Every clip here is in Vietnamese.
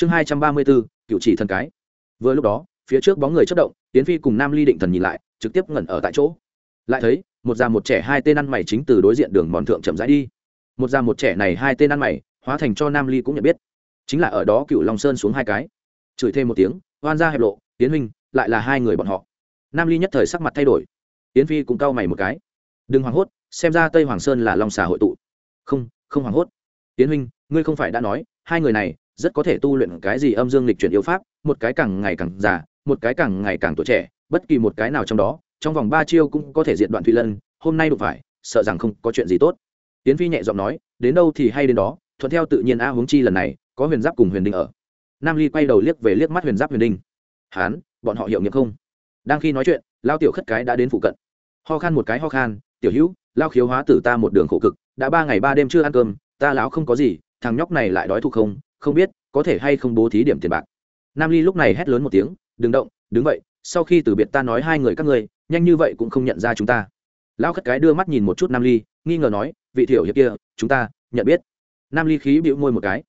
chương hai trăm ba mươi bốn cựu chỉ thần cái. Vừa lúc đó, phía trước bóng người chất động tiến phi cùng nam ly định thần nhìn lại, trực tiếp ngẩn ở tại chỗ. Lại thấy, một già một trẻ hai tên ăn mày chính từ đối diện đường mòn thượng chậm rãi đi. Một già một trẻ này hai tên ăn mày, hóa thành cho nam ly cũng nhận biết. Chính là ở đó cựu long sơn xuống hai cái. Chửi thêm một tiếng, oan ra hẹp lộ tiến huynh, lại là hai người bọn họ. Nam ly nhất thời sắc mặt thay đổi. Tiến phi cũng cau mày một cái. Đừng hoảng hốt, xem ra tây hoàng sơn là long xà hội tụ. Không không hoảng hốt. Tiến huynh, ngươi không phải đã nói, hai người này rất có thể tu luyện cái gì âm dương lịch chuyển yêu pháp, một cái càng ngày càng già, một cái càng ngày càng tuổi trẻ, bất kỳ một cái nào trong đó, trong vòng ba chiêu cũng có thể diệt đoạn thủy lân, hôm nay đụng phải, sợ rằng không có chuyện gì tốt. Tiến phi nhẹ giọng nói, đến đâu thì hay đến đó, thuận theo tự nhiên a huống chi lần này, có huyền giáp cùng huyền đinh ở. Nam ly quay đầu liếc về liếc mắt huyền giáp huyền đinh. Hán, bọn họ hiệu nghiệm không? Đang khi nói chuyện, lao tiểu khất cái đã đến phụ cận. Ho khan một cái ho khan, tiểu hữu, lao khiếu hóa tử ta một đường khổ cực, đã ba ngày ba đêm chưa ăn cơm, ta lão không có gì, thằng nhóc này lại đói thuộc không không biết có thể hay không bố thí điểm tiền bạc. Nam ly lúc này hét lớn một tiếng, đừng động, đứng vậy, sau khi từ biệt ta nói hai người các ngươi, nhanh như vậy cũng không nhận ra chúng ta. Lão khất cái đưa mắt nhìn một chút nam ly, nghi ngờ nói, vị thiểu hiệp kia, chúng ta nhận biết. Nam ly khí bịu môi một cái.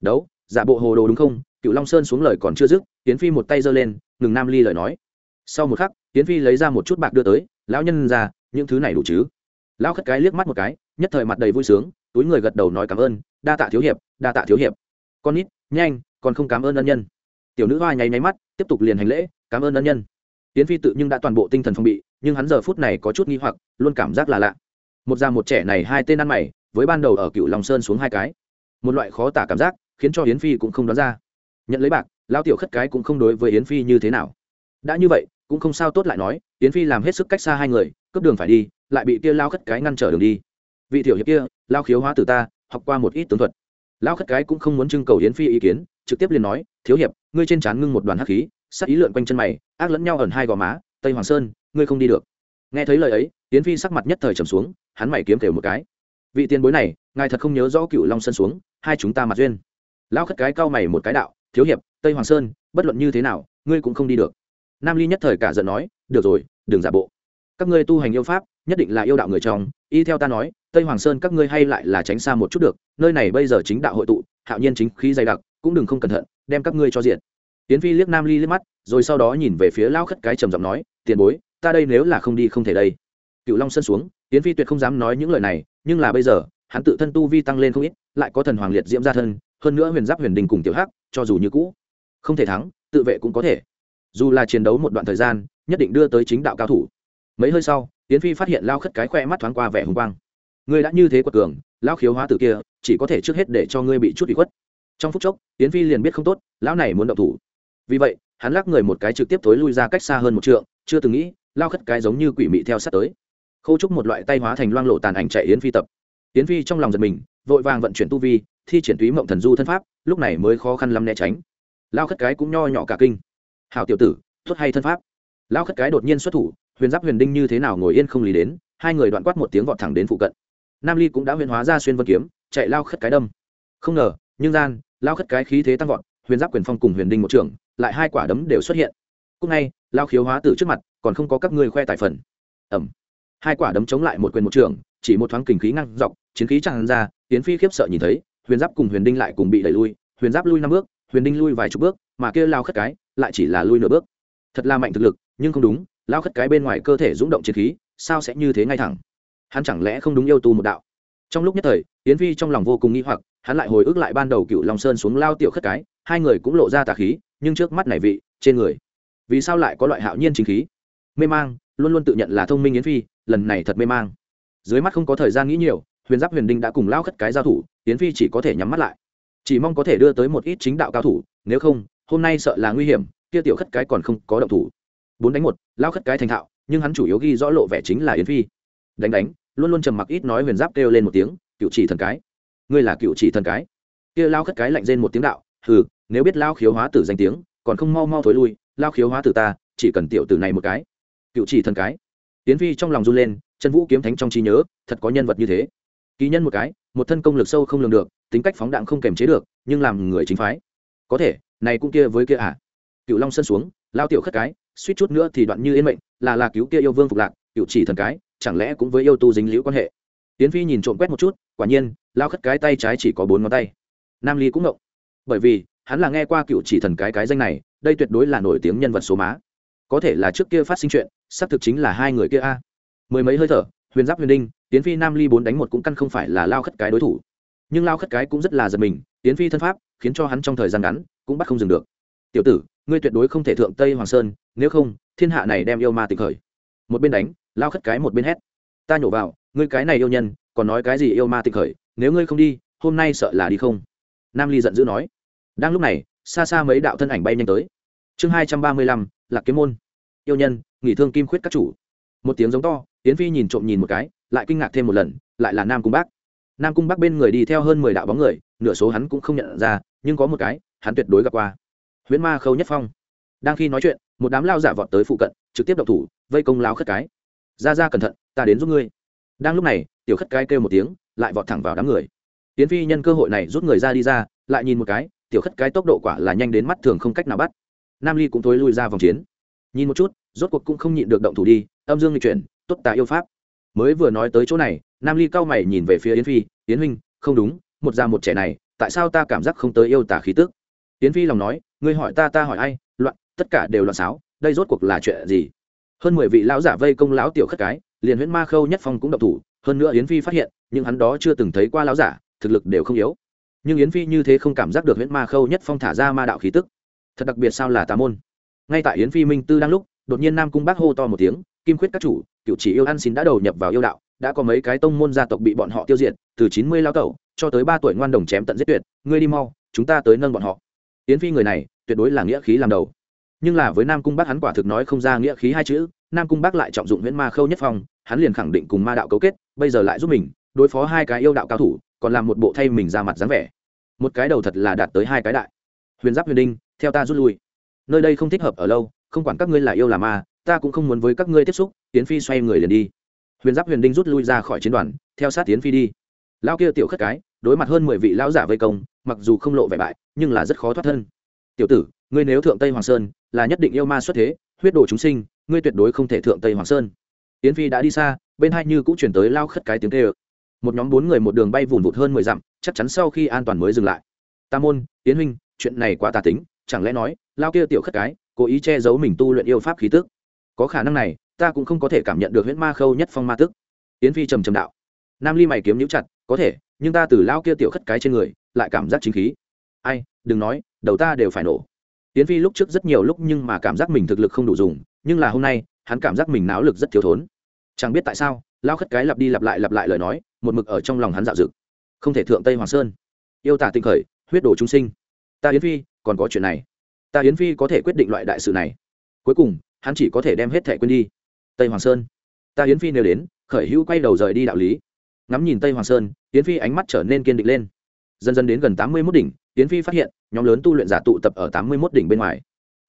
Đấu, giả bộ hồ đồ đúng không? Cựu long sơn xuống lời còn chưa dứt tiến phi một tay giơ lên, ngừng nam ly lời nói. Sau một khắc tiến phi lấy ra một chút bạc đưa tới, lão nhân ra, những thứ này đủ chứ? Lão khất cái liếc mắt một cái, nhất thời mặt đầy vui sướng, túi người gật đầu nói cảm ơn, đa tạ thiếu hiệp, đa tạ thiếu hiệp con nít, nhanh còn không cảm ơn ân nhân. Tiểu nữ hoa nháy nháy mắt, tiếp tục liền hành lễ, cảm ơn ân nhân. Tiến phi tự nhưng đã toàn bộ tinh thần phòng bị, nhưng hắn giờ phút này có chút nghi hoặc, luôn cảm giác là lạ. Một già một trẻ này hai tên ăn mày, với ban đầu ở cựu lòng sơn xuống hai cái. Một loại khó tả cảm giác, khiến cho yến phi cũng không đoán ra. Nhận lấy bạc lao tiểu khất cái cũng không đối với yến phi như thế nào. Đã như vậy, cũng không sao tốt lại nói, yến phi làm hết sức cách xa hai người, cướp đường phải đi, lại bị kia lao khất cái ngăn trở đường đi. Vị tiểu hiệp kia lao khiếu hóa từ ta, học qua một ít tướng thuật. Lão khất cái cũng không muốn trưng cầu yến phi ý kiến, trực tiếp liền nói, thiếu hiệp, ngươi trên trán ngưng một đoàn hắc khí, sắc ý lượn quanh chân mày, ác lẫn nhau ẩn hai gò má, tây hoàng sơn, ngươi không đi được. Nghe thấy lời ấy, yến phi sắc mặt nhất thời trầm xuống, hắn mày kiếm kêu một cái. Vị tiền bối này, ngài thật không nhớ rõ cựu long sơn xuống, hai chúng ta mặt duyên. Lão khất cái cau mày một cái đạo, thiếu hiệp, tây hoàng sơn, bất luận như thế nào, ngươi cũng không đi được. Nam ly nhất thời cả giận nói, được rồi, đừng giả bộ. Các ngươi tu hành yêu pháp, nhất định là yêu đạo người chồng y theo ta nói tây hoàng sơn các ngươi hay lại là tránh xa một chút được, nơi này bây giờ chính đạo hội tụ, hạo nhiên chính khí dày đặc, cũng đừng không cẩn thận, đem các ngươi cho diện tiến phi liếc nam ly liếc mắt, rồi sau đó nhìn về phía lao khất cái trầm giọng nói, tiền bối, ta đây nếu là không đi không thể đây. Cựu long sơn xuống tiến phi tuyệt không dám nói những lời này, nhưng là bây giờ, hắn tự thân tu vi tăng lên không ít, lại có thần hoàng liệt diễm ra thân, hơn nữa huyền giáp huyền đình cùng tiểu hắc, cho dù như cũ, không thể thắng, tự vệ cũng có thể. Dù là chiến đấu một đoạn thời gian, nhất định đưa tới chính đạo cao thủ. Mấy hơi sau tiến phi phát hiện lao khất cái khoe mắt thoáng qua vẻ hùng quang ngươi đã như thế quật cường, lão khiếu hóa tử kia, chỉ có thể trước hết để cho ngươi bị chút bị khuất. Trong phút chốc tiến phi liền biết không tốt, lão này muốn động thủ. Vì vậy, hắn lắc người một cái trực tiếp thối lui ra cách xa hơn một trượng, chưa từng nghĩ, lao khất cái giống như quỷ mị theo sát tới. Khâu trúc một loại tay hóa thành loang lộ tàn ảnh chạy yến phi tập. Yến phi trong lòng giật mình, vội vàng vận chuyển tu vi, thi triển túy mộng thần du thân pháp, lúc này mới khó khăn lắm né tránh. Lao khất cái cũng nho nhỏ cả kinh. Hào tiểu tử thốt hay thân pháp? Lao khất cái đột nhiên xuất thủ, huyền giáp huyền đinh như thế nào ngồi yên không lý đến, hai người đoạn quát một tiếng vọt thẳng đến phụ cận nam ly cũng đã huyền hóa ra xuyên vân kiếm chạy lao khất cái đâm. Không ngờ nhưng gian lao khất cái khí thế tăng vọt huyền giáp quyền phong cùng huyền đinh một Trưởng, lại hai quả đấm đều xuất hiện. Cũng ngay lao khiếu hóa từ trước mặt còn không có các ngươi khoe tài phần. Ẩm hai quả đấm chống lại một quyền một trưởng, chỉ một thoáng kình khí ngăn dọc chiến khí tràn ra tiến phi khiếp sợ nhìn thấy huyền giáp cùng huyền đinh lại cùng bị đẩy lui huyền giáp lui năm bước huyền đinh lui vài chục bước mà kia lao khất cái lại chỉ là lui nửa bước. Thật là mạnh thực lực nhưng không đúng lao khất cái bên ngoài cơ thể rung động chiến khí sao sẽ như thế ngay thẳng? Hắn chẳng lẽ không đúng yêu tu một đạo? Trong lúc nhất thời, yến phi trong lòng vô cùng nghi hoặc, hắn lại hồi ức lại ban đầu cựu long sơn xuống lao tiểu khất cái, hai người cũng lộ ra tà khí, nhưng trước mắt này vị, trên người, vì sao lại có loại hạo nhiên chính khí? Mê mang, luôn luôn tự nhận là thông minh yến phi, lần này thật mê mang. Dưới mắt không có thời gian nghĩ nhiều, huyền giáp huyền đinh đã cùng lao khất cái giao thủ, yến phi chỉ có thể nhắm mắt lại. Chỉ mong có thể đưa tới một ít chính đạo cao thủ, nếu không, hôm nay sợ là nguy hiểm, kia tiểu khất cái còn không có động thủ. Bốn đánh một, lao khất cái thành thạo, nhưng hắn chủ yếu ghi rõ lộ vẻ chính là yến phi. Đánh đánh luôn luôn trầm mặc ít nói huyền giáp kêu lên một tiếng, cựu chỉ thần cái, ngươi là cựu chỉ thần cái. Kia lao khất cái lạnh rên một tiếng đạo, hừ, nếu biết lao khiếu hóa tử danh tiếng, còn không mau mau thối lui, lao khiếu hóa tử ta, chỉ cần tiểu tử này một cái. Cựu chỉ thần cái. Tiến phi trong lòng run lên, chân vũ kiếm thánh trong trí nhớ, thật có nhân vật như thế. Ký nhân một cái, một thân công lực sâu không lường được, tính cách phóng đạn không kềm chế được, nhưng làm người chính phái. Có thể, này cũng kia với kia à. Cựu long sân xuống, lao tiểu khất cái, suýt chút nữa thì đoạn như yên mệnh, là là cứu kia yêu vương phục lạc cựu chỉ thần cái, chẳng lẽ cũng với yêu tu dính liễu quan hệ? Tiến phi nhìn trộm quét một chút, quả nhiên, lao khất cái tay trái chỉ có bốn ngón tay. Nam ly cũng ngộng. Bởi vì, hắn là nghe qua cựu chỉ thần cái cái danh này, đây tuyệt đối là nổi tiếng nhân vật số má. Có thể là trước kia phát sinh chuyện, xác thực chính là hai người kia a. Mười mấy hơi thở, huyền giáp huyền đinh tiến phi nam ly bốn đánh một cũng căn không phải là lao khất cái đối thủ. Nhưng lao khất cái cũng rất là giật mình tiến phi thân pháp, khiến cho hắn trong thời gian ngắn, cũng bắt không dừng được. Tiểu tử, ngươi tuyệt đối không thể thượng tây hoàng sơn, nếu không, thiên hạ này đem yêu ma tịch khởi một bên đánh, lao khất cái một bên hét. Ta nhổ vào, ngươi cái này yêu nhân, còn nói cái gì yêu ma tịch khởi, nếu ngươi không đi, hôm nay sợ là đi không? Nam ly giận dữ nói. Đang lúc này, xa xa mấy đạo thân ảnh bay nhanh tới. Chương hai trăm ba mươi lăm là kiếm môn. Yêu nhân, nghỉ thương kim khuyết các chủ. Một tiếng giống to, yến phi nhìn trộm nhìn một cái, lại kinh ngạc thêm một lần, lại là nam cung bác. Nam cung bác bên người đi theo hơn mười đạo bóng người, nửa số hắn cũng không nhận ra, nhưng có một cái, hắn tuyệt đối gặp qua. Huyễn ma khâu nhất phong. Đang khi nói chuyện, một đám lao giả vọt tới phụ cận trực tiếp động thủ, vây công lao khất cái. Ra ra cẩn thận, ta đến giúp ngươi. Đang lúc này, tiểu khất cái kêu một tiếng, lại vọt thẳng vào đám người. Tiến phi nhân cơ hội này rút người ra đi ra, lại nhìn một cái, tiểu khất cái tốc độ quả là nhanh đến mắt thường không cách nào bắt. Nam ly cũng thối lui ra vòng chiến. Nhìn một chút, rốt cuộc cũng không nhịn được động thủ đi, âm dương lịch chuyển, tốt tà yêu pháp. Mới vừa nói tới chỗ này, nam ly cao mày nhìn về phía yến phi, yến huynh, không đúng, một già một trẻ này, tại sao ta cảm giác không tới yêu tả khí tức? Yến phi lòng nói, ngươi hỏi ta ta hỏi ai, loạn, tất cả đều loạn xáo đây rốt cuộc là chuyện gì? Hơn mười vị lão giả vây công lão tiểu khất cái, liền huyễn ma khâu nhất phong cũng động thủ, hơn nữa yến phi phát hiện, nhưng hắn đó chưa từng thấy qua lão giả, thực lực đều không yếu. Nhưng yến phi như thế không cảm giác được huyễn ma khâu nhất phong thả ra ma đạo khí tức. Thật đặc biệt sao là tà môn. Ngay tại yến phi minh tư đang lúc, đột nhiên nam cung bác hô to một tiếng, kim khuyết các chủ, cựu chỉ yêu ăn xin đã đầu nhập vào yêu đạo, đã có mấy cái tông môn gia tộc bị bọn họ tiêu diệt, từ chín mươi lao tẩu, cho tới ba tuổi ngoan đồng chém tận giết tuyệt, ngươi đi mau, chúng ta tới nâng bọn họ. Yến phi người này, tuyệt đối là nghĩa khí làm đầu nhưng là với nam cung bác hắn quả thực nói không ra nghĩa khí hai chữ, nam cung bác lại trọng dụng nguyễn ma khâu nhất phong, hắn liền khẳng định cùng ma đạo cấu kết, bây giờ lại giúp mình, đối phó hai cái yêu đạo cao thủ, còn làm một bộ thay mình ra mặt dáng vẻ. Một cái đầu thật là đạt tới hai cái đại. Huyền giáp huyền đinh, theo ta rút lui. Nơi đây không thích hợp ở lâu, không quản các ngươi là yêu là ma, ta cũng không muốn với các ngươi tiếp xúc tiến phi xoay người liền đi. Huyền giáp huyền đinh rút lui ra khỏi chiến đoàn, theo sát tiến phi đi. Lao kia tiểu khất cái, đối mặt hơn mười vị lão giả vây công, mặc dù không lộ vẻ bại, nhưng là rất khó thoát thân. Tiểu tử, ngươi nếu thượng tây hoàng sơn là nhất định yêu ma xuất thế, huyết đồ chúng sinh, ngươi tuyệt đối không thể thượng tây hoàng sơn. Yến phi đã đi xa, bên hai như cũng chuyển tới lao khất cái tiếng tê ơ một nhóm bốn người một đường bay vùn vụt hơn mười dặm, chắc chắn sau khi an toàn mới dừng lại. Tam môn, Yến huynh, chuyện này quá tà tính, chẳng lẽ nói, lao kia tiểu khất cái, cố ý che giấu mình tu luyện yêu pháp khí tức? Có khả năng này, ta cũng không có thể cảm nhận được huyễn ma khâu nhất phong ma tức. Yến phi trầm trầm đạo. Nam ly mày kiếm nhũ chặt, có thể, nhưng ta từ lao kia tiểu khất cái trên người, lại cảm giác chính khí. Ai, đừng nói, đầu ta đều phải nổ tiến phi lúc trước rất nhiều lúc nhưng mà cảm giác mình thực lực không đủ dùng, nhưng là hôm nay, hắn cảm giác mình náo lực rất thiếu thốn. Chẳng biết tại sao, lao khất cái lặp đi lặp lại lặp lại lời nói, một mực ở trong lòng hắn dạo dực. Không thể thượng tây hoàng sơn. Yêu tả tinh khởi, huyết đồ trung sinh. Ta yến phi, còn có chuyện này. Ta yến phi có thể quyết định loại đại sự này. Cuối cùng, hắn chỉ có thể đem hết thẻ quên đi. Tây hoàng sơn. Ta yến phi nêu đến, khởi hữu quay đầu rời đi đạo lý. Ngắm nhìn tây hoàng sơn, yến phi ánh mắt trở nên kiên định lên dần dần đến gần tám mươi mốt đỉnh, yến phi phát hiện, nhóm lớn tu luyện giả tụ tập ở tám mươi mốt đỉnh bên ngoài.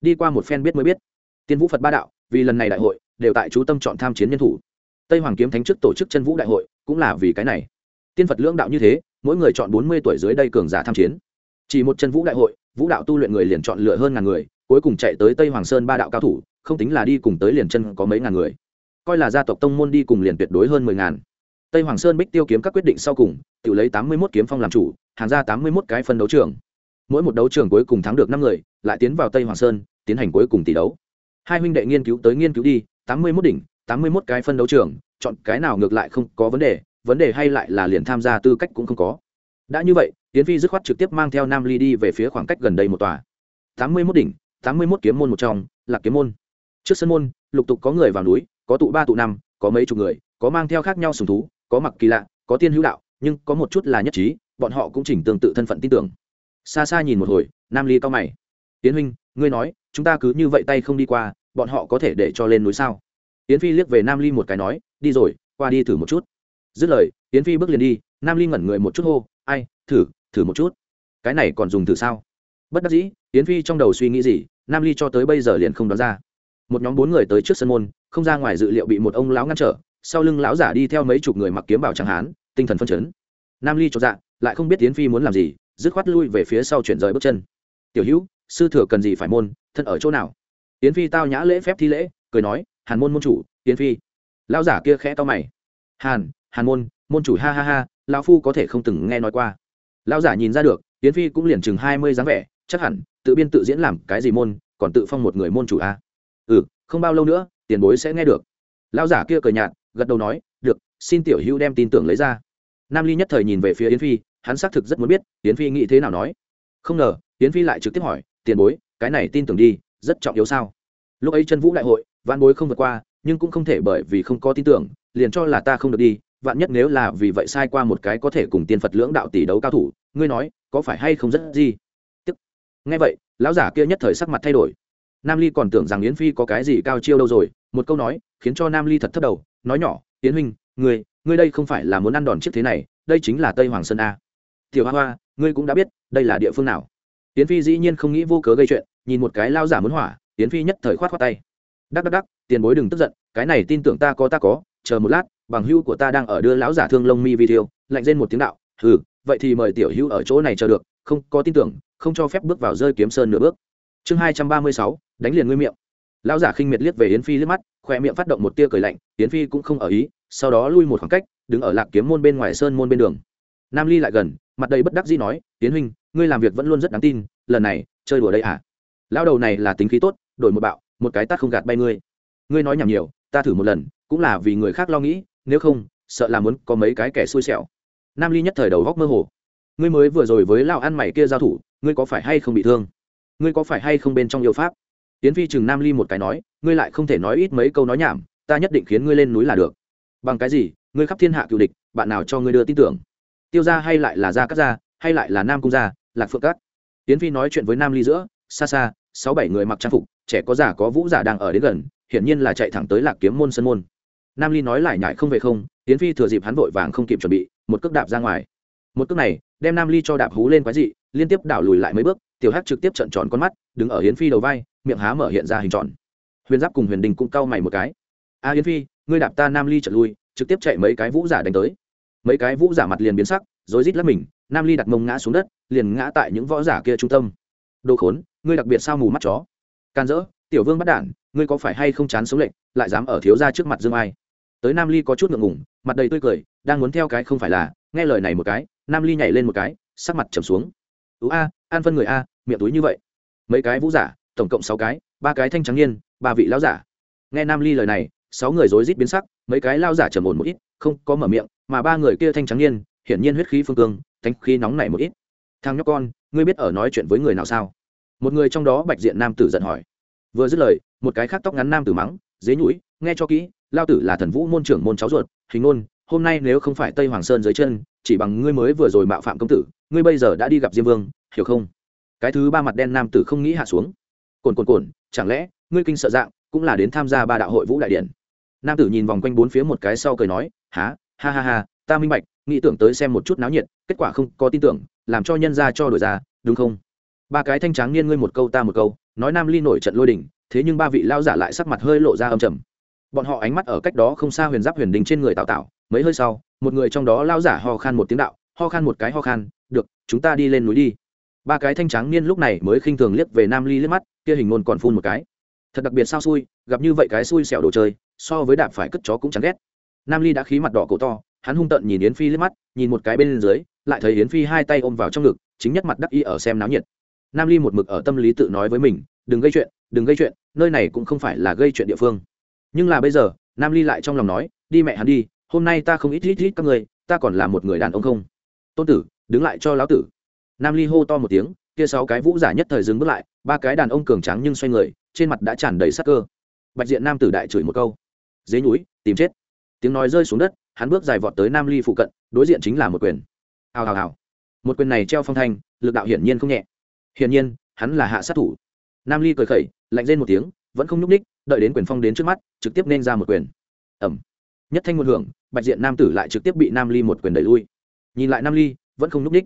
Đi qua một phen biết mới biết, tiên vũ phật ba đạo, vì lần này đại hội, đều tại chú tâm chọn tham chiến nhân thủ. Tây hoàng kiếm thánh chức tổ chức chân vũ đại hội, cũng là vì cái này. Tiên phật lưỡng đạo như thế, mỗi người chọn bốn mươi tuổi dưới đây cường giả tham chiến. Chỉ một chân vũ đại hội, vũ đạo tu luyện người liền chọn lựa hơn ngàn người, cuối cùng chạy tới tây hoàng sơn ba đạo cao thủ, không tính là đi cùng tới liền chân có mấy ngàn người. Coi là gia tộc tông môn đi cùng liền tuyệt đối hơn mười ngàn tây hoàng sơn bích tiêu kiếm các quyết định sau cùng, tự lấy tám mươi mốt kiếm phong làm chủ, hàng ra tám mươi mốt cái phân đấu trường. Mỗi một đấu trường cuối cùng thắng được năm người, lại tiến vào tây hoàng sơn, tiến hành cuối cùng tỷ đấu. Hai huynh đệ nghiên cứu tới nghiên cứu đi, tám mươi mốt đỉnh, tám mươi mốt cái phân đấu trường, chọn cái nào ngược lại không có vấn đề vấn đề hay lại là liền tham gia tư cách cũng không có. Đã như vậy tiến phi dứt khoát trực tiếp mang theo nam ly đi về phía khoảng cách gần đây một tòa. tám mươi mốt đỉnh, tám mươi mốt kiếm môn một trong là kiếm môn. Trước sân môn, lục tục có người vào núi, có tụ ba tụ năm, có mấy chục người, có mang theo khác nhau sùng thú có mặc kỳ lạ, có tiên hữu đạo, nhưng có một chút là nhất trí, bọn họ cũng chỉnh tương tự thân phận tin tưởng. Xa xa nhìn một hồi, nam ly cao mày. Tiến huynh, ngươi nói, chúng ta cứ như vậy tay không đi qua, bọn họ có thể để cho lên núi sao? Tiến phi liếc về nam ly một cái nói, đi rồi, qua đi thử một chút. Dứt lời tiến phi bước liền đi, nam ly ngẩn người một chút hô, ai, thử thử một chút. Cái này còn dùng thử sao? Bất đắc dĩ tiến phi trong đầu suy nghĩ gì, nam ly cho tới bây giờ liền không đoán ra. Một nhóm bốn người tới trước sân môn, không ra ngoài dự liệu bị một ông lão ngăn trở sau lưng lão giả đi theo mấy chục người mặc kiếm bảo chẳng hán, tinh thần phân chấn. Nam ly cho dạ lại không biết tiến phi muốn làm gì, dứt khoát lui về phía sau chuyển rời bước chân. Tiểu hữu, sư thừa cần gì phải môn, thân ở chỗ nào? Tiến phi tao nhã lễ phép thi lễ, cười nói, hàn môn môn chủ tiến phi. Lão giả kia khẽ to mày. Hàn hàn môn môn chủ ha ha ha, lão phu có thể không từng nghe nói qua. Lão giả nhìn ra được tiến phi cũng liền chừng hai mươi dáng vẻ, chắc hẳn, tự biên tự diễn làm cái gì môn, còn tự phong một người môn chủ a. À? ừ không bao lâu nữa, tiền bối sẽ nghe được. Lão giả kia cười nhạt gật đầu nói, được, xin tiểu hữu đem tin tưởng lấy ra. Nam ly nhất thời nhìn về phía yến phi, hắn xác thực rất muốn biết, yến phi nghĩ thế nào nói. Không ngờ, yến phi lại trực tiếp hỏi, tiền bối, cái này tin tưởng đi, rất trọng yếu sao? Lúc ấy chân vũ đại hội, vạn bối không vượt qua, nhưng cũng không thể bởi vì không có tin tưởng, liền cho là ta không được đi, vạn nhất nếu là vì vậy sai qua một cái có thể cùng tiên phật lưỡng đạo tỷ đấu cao thủ, ngươi nói, có phải hay không rất gì? Tức, nghe vậy, lão giả kia nhất thời sắc mặt thay đổi. Nam ly còn tưởng rằng yến phi có cái gì cao chiêu đâu rồi, một câu nói, khiến cho nam ly thật thất đầu nói nhỏ, tiến huynh, ngươi ngươi đây không phải là muốn ăn đòn chiếc thế này, đây chính là tây hoàng sơn a. Tiểu hoa hoa, ngươi cũng đã biết, đây là địa phương nào? Tiến phi dĩ nhiên không nghĩ vô cớ gây chuyện, nhìn một cái lao giả muốn hỏa tiến phi nhất thời khoát khoát tay. Đắc đắc đắc, tiền bối đừng tức giận, cái này tin tưởng ta có ta có, chờ một lát, bằng hưu của ta đang ở đưa lão giả thương lông mi video lạnh lên một tiếng đạo ừ vậy thì mời tiểu hữu ở chỗ này chờ được, không có tin tưởng, không cho phép bước vào rơi kiếm sơn nửa bước. Chương hai trăm ba mươi sáu, đánh liền ngươi miệng. Lão giả khinh miệt liếc về yến phi liếc mắt khoe miệng phát động một tia cười lạnh Tiễn phi cũng không ở ý, sau đó lui một khoảng cách, đứng ở lạc kiếm môn bên ngoài sơn môn bên đường. Nam ly lại gần, mặt đầy bất đắc dĩ nói tiến huynh, ngươi làm việc vẫn luôn rất đáng tin, lần này, chơi đùa đây à? Lão đầu này là tính khí tốt, đổi một bạo, một cái tát không gạt bay ngươi. Ngươi nói nhảm nhiều, ta thử một lần, cũng là vì người khác lo nghĩ, nếu không, sợ là muốn có mấy cái kẻ xui xẻo. Nam ly nhất thời đầu góc mơ hồ. Ngươi mới vừa rồi với lão ăn mày kia giao thủ, ngươi có phải hay không bị thương? Ngươi có phải hay không bên trong yêu pháp? Tiến phi chừng nam ly một cái nói, ngươi lại không thể nói ít mấy câu nói nhảm, ta nhất định khiến ngươi lên núi là được. Bằng cái gì? Ngươi khắp thiên hạ cựu địch, bạn nào cho ngươi đưa tin tưởng? Tiêu ra hay lại là gia cắt gia, hay lại là nam cung gia, lạc phượng cát? Tiến phi nói chuyện với nam ly giữa, xa xa, sáu bảy người mặc trang phục, trẻ có giả có vũ giả đang ở đến gần, hiển nhiên là chạy thẳng tới lạc kiếm môn sân môn. Nam ly nói lại nhại không về không tiến phi thừa dịp hắn vội vàng không kịp chuẩn bị, một cước đạp ra ngoài. Một cước này, đem nam ly cho đạp hú lên quái dị, liên tiếp đảo lùi lại mấy bước, tiểu hắc trực tiếp trận tròn con mắt, đứng ở hiến phi đầu vai miệng há mở hiện ra hình tròn. Huyền giáp cùng huyền đình cũng cau mày một cái. A yến phi, ngươi đạp ta nam ly trở lui, trực tiếp chạy mấy cái vũ giả đánh tới. Mấy cái vũ giả mặt liền biến sắc rồi rít lấp mình, nam ly đặt mông ngã xuống đất, liền ngã tại những võ giả kia trung tâm. Đồ khốn, ngươi đặc biệt sao mù mắt chó? Can dỡ, tiểu vương bắt đản ngươi có phải hay không chán sống lệnh, lại dám ở thiếu ra trước mặt dương ai? Tới nam ly có chút ngượng ngủng mặt đầy tươi cười, đang muốn theo cái không phải là, nghe lời này một cái, nam ly nhảy lên một cái, sắc mặt trầm xuống. Ú a, an phân người a, miệng túi như vậy. Mấy cái vũ giả tổng cộng sáu cái, ba cái thanh trắng niên, ba vị lão giả. Nghe nam ly lời này, sáu người rối rít biến sắc, mấy cái lao giả trầm ổn một ít, không có mở miệng, mà ba người kia thanh trắng niên, hiển nhiên huyết khí phương cương thanh khí nóng nảy một ít. Thằng nhóc con, ngươi biết ở nói chuyện với người nào sao? Một người trong đó bạch diện nam tử giận hỏi. Vừa dứt lời, một cái khác tóc ngắn nam tử mắng, dế nhũi nghe cho kỹ, lao tử là thần vũ môn trưởng môn cháu ruột, hình ngôn, hôm nay nếu không phải tây hoàng sơn dưới chân, chỉ bằng ngươi mới vừa rồi mạo phạm công tử, ngươi bây giờ đã đi gặp diêm vương, hiểu không? Cái thứ ba mặt đen nam tử không nghĩ hạ xuống cồn cồn cồn, chẳng lẽ, ngươi kinh sợ dạng, cũng là đến tham gia ba đạo hội vũ đại điển? nam tử nhìn vòng quanh bốn phía một cái sau cười nói, há, ha ha ha, ta minh bạch, nghĩ tưởng tới xem một chút náo nhiệt, kết quả không có tin tưởng, làm cho nhân ra cho đổi ra, đúng không? Ba cái thanh tráng niên ngươi một câu ta một câu, nói nam ly nổi trận lôi đỉnh thế nhưng ba vị lao giả lại sắc mặt hơi lộ ra âm trầm. Bọn họ ánh mắt ở cách đó không xa huyền giáp huyền đình trên người tạo tạo, mấy hơi sau, một người trong đó lao giả ho khan một tiếng đạo, ho khan một cái ho khan, được, chúng ta đi lên núi đi ba cái thanh tráng niên lúc này mới khinh thường liếc về nam ly liếc mắt, kia hình ngôn còn phun một cái. Thật đặc biệt sao xui, gặp như vậy cái xui xẻo đồ chơi, so với đạp phải cất chó cũng chẳng ghét. Nam ly đã khí mặt đỏ cổ to, hắn hung tận nhìn yến phi liếc mắt, nhìn một cái bên dưới, lại thấy yến phi hai tay ôm vào trong ngực, chính nhất mặt đắc y ở xem náo nhiệt. Nam ly một mực ở tâm lý tự nói với mình, đừng gây chuyện, đừng gây chuyện, nơi này cũng không phải là gây chuyện địa phương. Nhưng là bây giờ, nam ly lại trong lòng nói, đi mẹ hắn đi, hôm nay ta không ít ít ít các người ta còn là một người đàn ông không? Tôn tử, đứng lại cho lão tử nam ly hô to một tiếng, kia sáu cái vũ giả nhất thời dừng bước lại, ba cái đàn ông cường tráng nhưng xoay người, trên mặt đã tràn đầy sắc cơ. Bạch diện nam tử đại chửi một câu. Dế núi tìm chết. Tiếng nói rơi xuống đất, hắn bước dài vọt tới nam ly phụ cận, đối diện chính là một quyền. Hào hào hào. Một quyền này treo phong thanh, lực đạo hiển nhiên không nhẹ. Hiển nhiên, hắn là hạ sát thủ. Nam ly cười khẩy, lạnh lên một tiếng, vẫn không nhúc ních đợi đến quyền phong đến trước mắt, trực tiếp nên ra một quyền. Ẩm nhất thanh một hưởng, bạch diện nam tử lại trực tiếp bị nam ly một quyền đẩy lui. Nhìn lại nam ly, vẫn không nhúc ních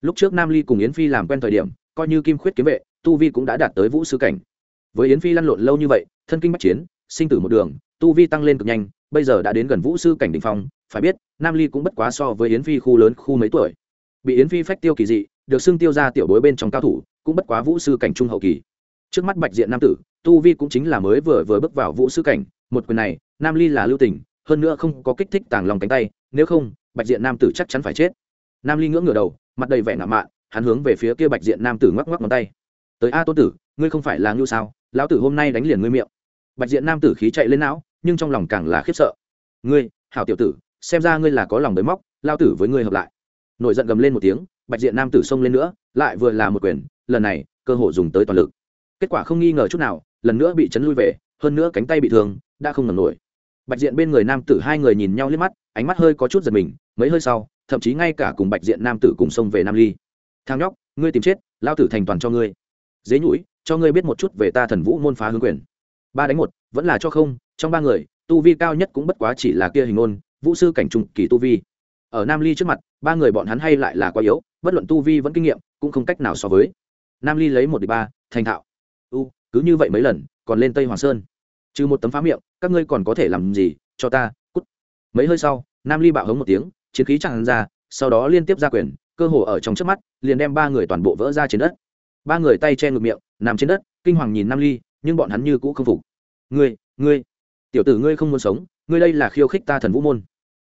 lúc trước nam ly cùng yến phi làm quen thời điểm, coi như kim khuyết kiếm vệ, tu vi cũng đã đạt tới vũ sư cảnh. Với yến phi lăn lộn lâu như vậy, thân kinh bắc chiến, sinh tử một đường, tu vi tăng lên cực nhanh, bây giờ đã đến gần vũ sư cảnh đình phong, phải biết, nam ly cũng bất quá so với yến phi khu lớn khu mấy tuổi. Bị yến phi phách tiêu kỳ dị, được xưng tiêu ra tiểu bối bên trong cao thủ, cũng bất quá vũ sư cảnh trung hậu kỳ. Trước mắt bạch diện nam tử, tu vi cũng chính là mới vừa vừa bước vào vũ sư cảnh, một quyền này, nam ly là lưu tình, hơn nữa không có kích thích tàng lòng cánh tay, nếu không, bạch diện nam tử chắc chắn phải chết nam ly ngưỡng ngửa đầu, mặt đầy vẻ ngạo mạn, hắn hướng về phía kia bạch diện nam tử ngoắc ngoắc ngón tay. Tới a tôn tử, ngươi không phải là ngưu sao? Lão tử hôm nay đánh liền ngươi miệng. Bạch diện nam tử khí chạy lên não, nhưng trong lòng càng là khiếp sợ. Ngươi, hảo tiểu tử, xem ra ngươi là có lòng đới móc lao tử với ngươi hợp lại. Nổi giận gầm lên một tiếng, bạch diện nam tử xông lên nữa, lại vừa là một quyền, lần này, cơ hội dùng tới toàn lực. Kết quả không nghi ngờ chút nào, lần nữa bị chấn lui về, hơn nữa cánh tay bị thương, đã không ngầm nổi. Bạch diện bên người nam tử hai người nhìn nhau liếc mắt, ánh mắt hơi có chút giật mình, mấy hơi sau thậm chí ngay cả cùng bạch diện nam tử cùng xông về nam ly. Thang nhóc, ngươi tìm chết, lao tử thành toàn cho ngươi. Dế nhũi, cho ngươi biết một chút về ta thần vũ môn phá hướng quyền. Ba đánh một, vẫn là cho không, trong ba người, tu vi cao nhất cũng bất quá chỉ là kia hình ôn vũ sư cảnh trung kỳ tu vi. Ở nam ly trước mặt, ba người bọn hắn hay lại là quá yếu, bất luận tu vi vẫn kinh nghiệm, cũng không cách nào so với. Nam ly lấy một đ ị ba, thành thạo. U, cứ như vậy mấy lần, còn lên tây hoàng sơn. Trừ một tấm phá miệng, các ngươi còn có thể làm gì, cho ta, cút. Mấy hơi sau, nam ly bạo hống một tiếng chiến khí tràn ra, sau đó liên tiếp ra quyền, cơ hồ ở trong trước mắt, liền đem ba người toàn bộ vỡ ra trên đất. Ba người tay che ngực miệng, nằm trên đất, kinh hoàng nhìn nam ly, nhưng bọn hắn như cũ không phục. Ngươi ngươi, tiểu tử ngươi không muốn sống, ngươi đây là khiêu khích ta thần vũ môn.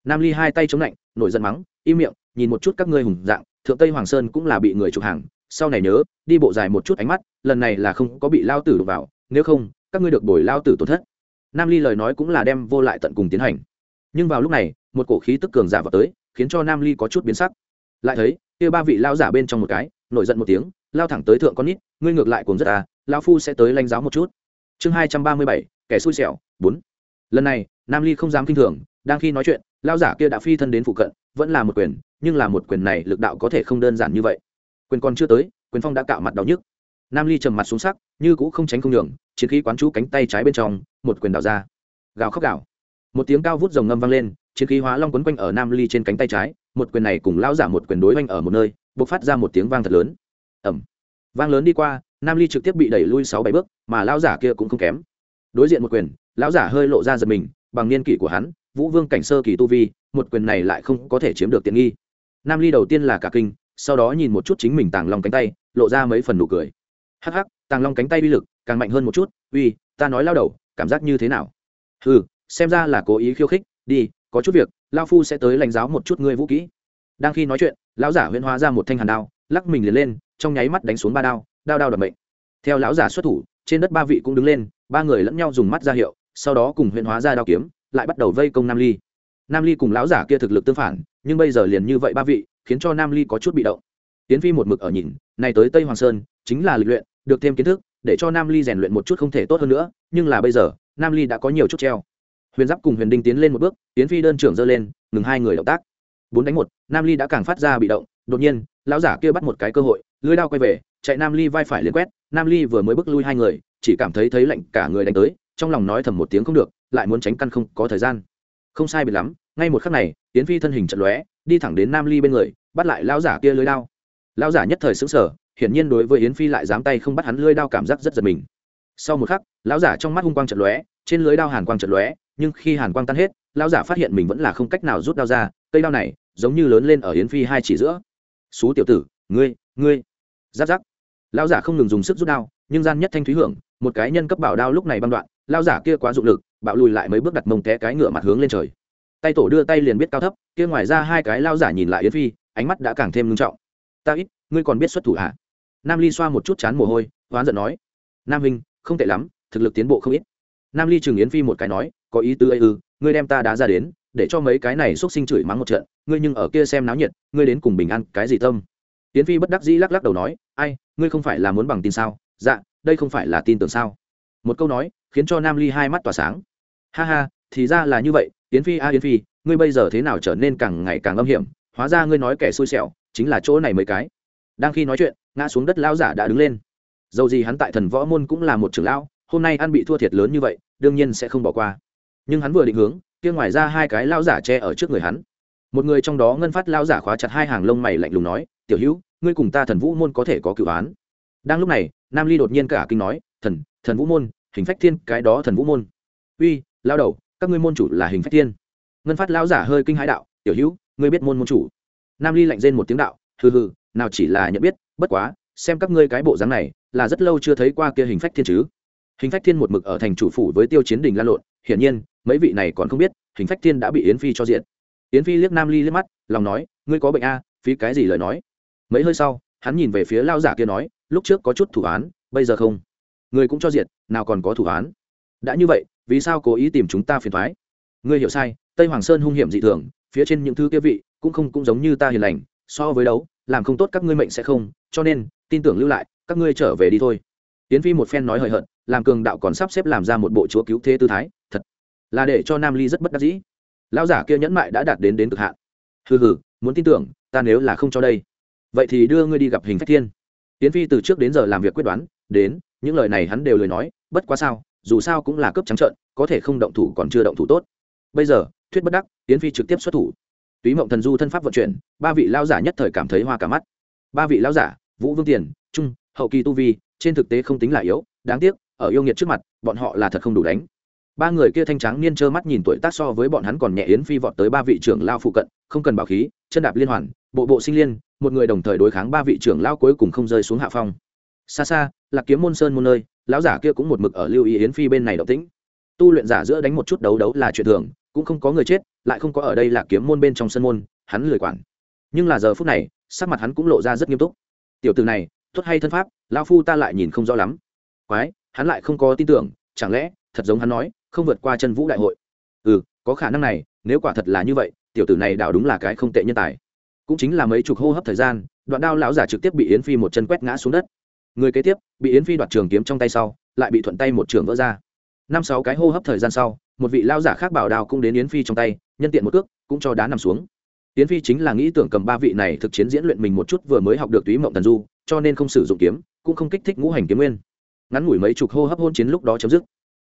Nam ly hai tay chống lạnh, nổi giận mắng, im miệng, nhìn một chút các ngươi hùng dạng, thượng tây hoàng sơn cũng là bị người chụp hàng, sau này nhớ, đi bộ dài một chút ánh mắt, lần này là không có bị lao tử đụng vào, nếu không, các ngươi được bồi lao tử tổn thất. Nam ly lời nói cũng là đem vô lại tận cùng tiến hành nhưng vào lúc này, một cổ khí tức cường giả vào tới, khiến cho nam ly có chút biến sắc. Lại thấy, kia ba vị lao giả bên trong một cái, nổi giận một tiếng, lao thẳng tới thượng con nít, ngươi ngược lại cùng rất à lao phu sẽ tới lãnh giáo một chút. Chương hai trăm ba mươi bảy, kẻ xui xẻo, bốn. Lần này, nam ly không dám kinh thường, đang khi nói chuyện lao giả kia đã phi thân đến phụ cận, vẫn là một quyền, nhưng là một quyền này lực đạo có thể không đơn giản như vậy. Quyền còn chưa tới, quyền phong đã cạo mặt đau nhức. Nam ly trầm mặt xuống sắc, như cũ không tránh không nhường, chiến khí quán chú cánh tay trái bên trong, một quyền đào ra. Gào khóc gào một tiếng cao vút rồng ngâm vang lên, chiến khí hóa long quấn quanh ở nam ly trên cánh tay trái, một quyền này cùng lão giả một quyền đối oanh ở một nơi b ộ c phát ra một tiếng vang thật lớn. Ẩm vang lớn đi qua, nam ly trực tiếp bị đẩy lui sáu bảy bước, mà lão giả kia cũng không kém. Đối diện một quyền, lão giả hơi lộ ra giật mình, bằng niên kỷ của hắn, vũ vương cảnh sơ kỳ tu vi, một quyền này lại không có thể chiếm được tiện nghi. Nam ly đầu tiên là cả kinh, sau đó nhìn một chút chính mình tàng lòng cánh tay, lộ ra mấy phần nụ cười. Hắc hắc, tàng long cánh tay uy lực càng mạnh hơn một chút, uy, ta nói lao đầu, cảm giác như thế nào? Ừ xem ra là cố ý khiêu khích, đi, có chút việc lao phu sẽ tới lãnh giáo một chút ngươi vũ kỹ. Đang khi nói chuyện, lão giả huyễn hóa ra một thanh hàn đao, lắc mình liền lên, trong nháy mắt đánh xuống ba đao đao đao đập mệnh. Theo lão giả xuất thủ, trên đất ba vị cũng đứng lên, ba người lẫn nhau dùng mắt ra hiệu, sau đó cùng huyễn hóa ra đao kiếm, lại bắt đầu vây công nam ly. Nam ly cùng lão giả kia thực lực tương phản, nhưng bây giờ liền như vậy ba vị, khiến cho nam ly có chút bị động. Tiến phi một mực ở nhìn, này tới tây hoàng sơn, chính là lịch luyện, được thêm kiến thức, để cho nam ly rèn luyện một chút không thể tốt hơn nữa, nhưng là bây giờ, nam ly đã có nhiều chút treo huyền giáp cùng huyền đinh tiến lên một bước tiến phi đơn trưởng dơ lên, ngừng hai người động tác. Bốn đánh một, nam ly đã càng phát ra bị động, đột nhiên, lão giả kia bắt một cái cơ hội lưới đao quay về, chạy nam ly vai phải liền quét, nam ly vừa mới bước lui hai người, chỉ cảm thấy thấy lạnh cả người đánh tới, trong lòng nói thầm một tiếng không được, lại muốn tránh căn không có thời gian. Không sai biệt lắm, ngay một khắc này tiến phi thân hình trận lóe, đi thẳng đến nam ly bên người, bắt lại lão giả kia lưới đao. Lão giả nhất thời xứng sở hiển nhiên đối với yến phi lại dám tay không bắt hắn lưới đao cảm giác rất giật mình. Sau một khắc, lão giả trong mắt hung quang trận lóe, trên lưới đao hàn quang trận lóe nhưng khi hàn quang tan hết, lão giả phát hiện mình vẫn là không cách nào rút đao ra, cây đao này giống như lớn lên ở yến phi hai chỉ giữa. Xú tiểu tử, ngươi ngươi! Giáp giáp. Lão giả không ngừng dùng sức rút đao, nhưng gian nhất thanh thúy hưởng, một cái nhân cấp bảo đao lúc này băng đoạn, lão giả kia quá dụng lực, bạo lùi lại mấy bước đặt mông té cái ngựa mặt hướng lên trời. Tay tổ đưa tay liền biết cao thấp, kia ngoài ra hai cái lão giả nhìn lại yến phi, ánh mắt đã càng thêm ngưng trọng. Ta ít, ngươi còn biết xuất thủ hả? Nam ly xoa một chút chán mồ hôi, hoán giận nói. Nam hình không tệ lắm, thực lực tiến bộ không ít. Nam ly chừng yến phi một cái nói có ý tứ ấy ư, ngươi đem ta đá ra đến, để cho mấy cái này xúc sinh chửi mắng một trận, ngươi nhưng ở kia xem náo nhiệt, ngươi đến cùng bình an, cái gì tâm? Tiến phi bất đắc dĩ lắc lắc đầu nói, ai, ngươi không phải là muốn bằng tin sao? Dạ đây không phải là tin tưởng sao? Một câu nói, khiến cho nam ly hai mắt tỏa sáng. Ha ha, thì ra là như vậy tiến phi a tiến phi, ngươi bây giờ thế nào trở nên càng ngày càng âm hiểm? Hóa ra ngươi nói kẻ xui xẻo, chính là chỗ này mấy cái. Đang khi nói chuyện, ngã xuống đất lão giả đã đứng lên. Dầu gì hắn tại thần võ môn cũng là một trưởng lão, hôm nay ăn bị thua thiệt lớn như vậy, đương nhiên sẽ không bỏ qua nhưng hắn vừa định hướng, kia ngoài ra hai cái lao giả che ở trước người hắn. Một người trong đó ngân phát lao giả khóa chặt hai hàng lông mày lạnh lùng nói, tiểu hữu, ngươi cùng ta thần vũ môn có thể có cựu án? Đang lúc này, nam ly đột nhiên cả kinh nói, thần thần vũ môn, hình phách thiên, cái đó thần vũ môn. Uy lao đầu, các ngươi môn chủ là hình phách thiên. Ngân phát lao giả hơi kinh hãi đạo, tiểu hữu, ngươi biết môn môn chủ? Nam ly lạnh rên một tiếng đạo, hừ hừ, nào chỉ là nhận biết, bất quá, xem các ngươi cái bộ dáng này, là rất lâu chưa thấy qua kia hình phách thiên chứ. Hình phách thiên một mực ở thành chủ phủ với tiêu chiến đình lan lộn, hiển nhiên mấy vị này còn không biết, hình phách thiên đã bị yến phi cho diện. Yến phi liếc nam ly liếc mắt, lòng nói, ngươi có bệnh a, phí cái gì lời nói? Mấy hơi sau, hắn nhìn về phía lao giả kia nói, lúc trước có chút thủ án, bây giờ không. Người cũng cho diệt nào còn có thủ án? Đã như vậy, vì sao cố ý tìm chúng ta phiền thoái ngươi hiểu sai, tây hoàng sơn hung hiểm dị thường, phía trên những thứ kia vị cũng không cũng giống như ta hiền lành, so với đấu, làm không tốt các ngươi mệnh sẽ không, cho nên, tin tưởng lưu lại, các ngươi trở về đi thôi. Tiến phi một phen nói hời hợt, làm cường đạo còn sắp xếp làm ra một bộ chúa cứu thế tư thái là để cho nam ly rất bất đắc dĩ. Lão giả kia nhẫn mại đã đạt đến đến cực hạn. Hừ hừ, muốn tin tưởng, ta nếu là không cho đây. Vậy thì đưa ngươi đi gặp hình phách thiên. Tiến phi từ trước đến giờ làm việc quyết đoán, đến, những lời này hắn đều lời nói, bất quá sao, dù sao cũng là cấp trắng trợn, có thể không động thủ còn chưa động thủ tốt. Bây giờ, thuyết bất đắc tiến phi trực tiếp xuất thủ. Túy mộng thần du thân pháp vận chuyển, ba vị lao giả nhất thời cảm thấy hoa cả mắt. Ba vị lao giả, vũ vương tiền, trung, hậu kỳ tu vi, trên thực tế không tính là yếu, đáng tiếc, ở yêu nghiệt trước mặt, bọn họ là thật không đủ đánh ba người kia thanh trắng niên trơ mắt nhìn tuổi tác so với bọn hắn còn nhẹ yến phi vọt tới ba vị trưởng lao phụ cận, không cần bảo khí, chân đạp liên hoàn, bộ bộ sinh liên, một người đồng thời đối kháng ba vị trưởng lao cuối cùng không rơi xuống hạ phong. Xa xa là kiếm môn sơn môn nơi, lão giả kia cũng một mực ở lưu ý yến phi bên này động tĩnh. Tu luyện giả giữa đánh một chút đấu đấu là chuyện thường, cũng không có người chết, lại không có ở đây là kiếm môn bên trong sân môn, hắn lười quản. Nhưng là giờ phút này, sắc mặt hắn cũng lộ ra rất nghiêm túc. Tiểu từ này, tốt hay thân pháp lao phu ta lại nhìn không rõ lắm. Quái, hắn lại không có tin tưởng, chẳng lẽ thật giống hắn nói không vượt qua chân vũ đại hội. Ừ có khả năng này, nếu quả thật là như vậy, tiểu tử này đảo đúng là cái không tệ nhân tài. Cũng chính là mấy chục hô hấp thời gian, đoạn đao lão giả trực tiếp bị yến phi một chân quét ngã xuống đất. Người kế tiếp, bị yến phi đoạt trường kiếm trong tay sau, lại bị thuận tay một trường vỡ ra. Năm sáu cái hô hấp thời gian sau, một vị lao giả khác bảo đao cũng đến yến phi trong tay, nhân tiện một cước, cũng cho đá nằm xuống. Yến phi chính là nghĩ tưởng cầm ba vị này thực chiến diễn luyện mình một chút vừa mới học được túy mộng thần du, cho nên không sử dụng kiếm, cũng không kích thích ngũ hành kiếm nguyên. Ngắn ngủi mấy chục hô hấp hôn chiến lúc đó chấm dứt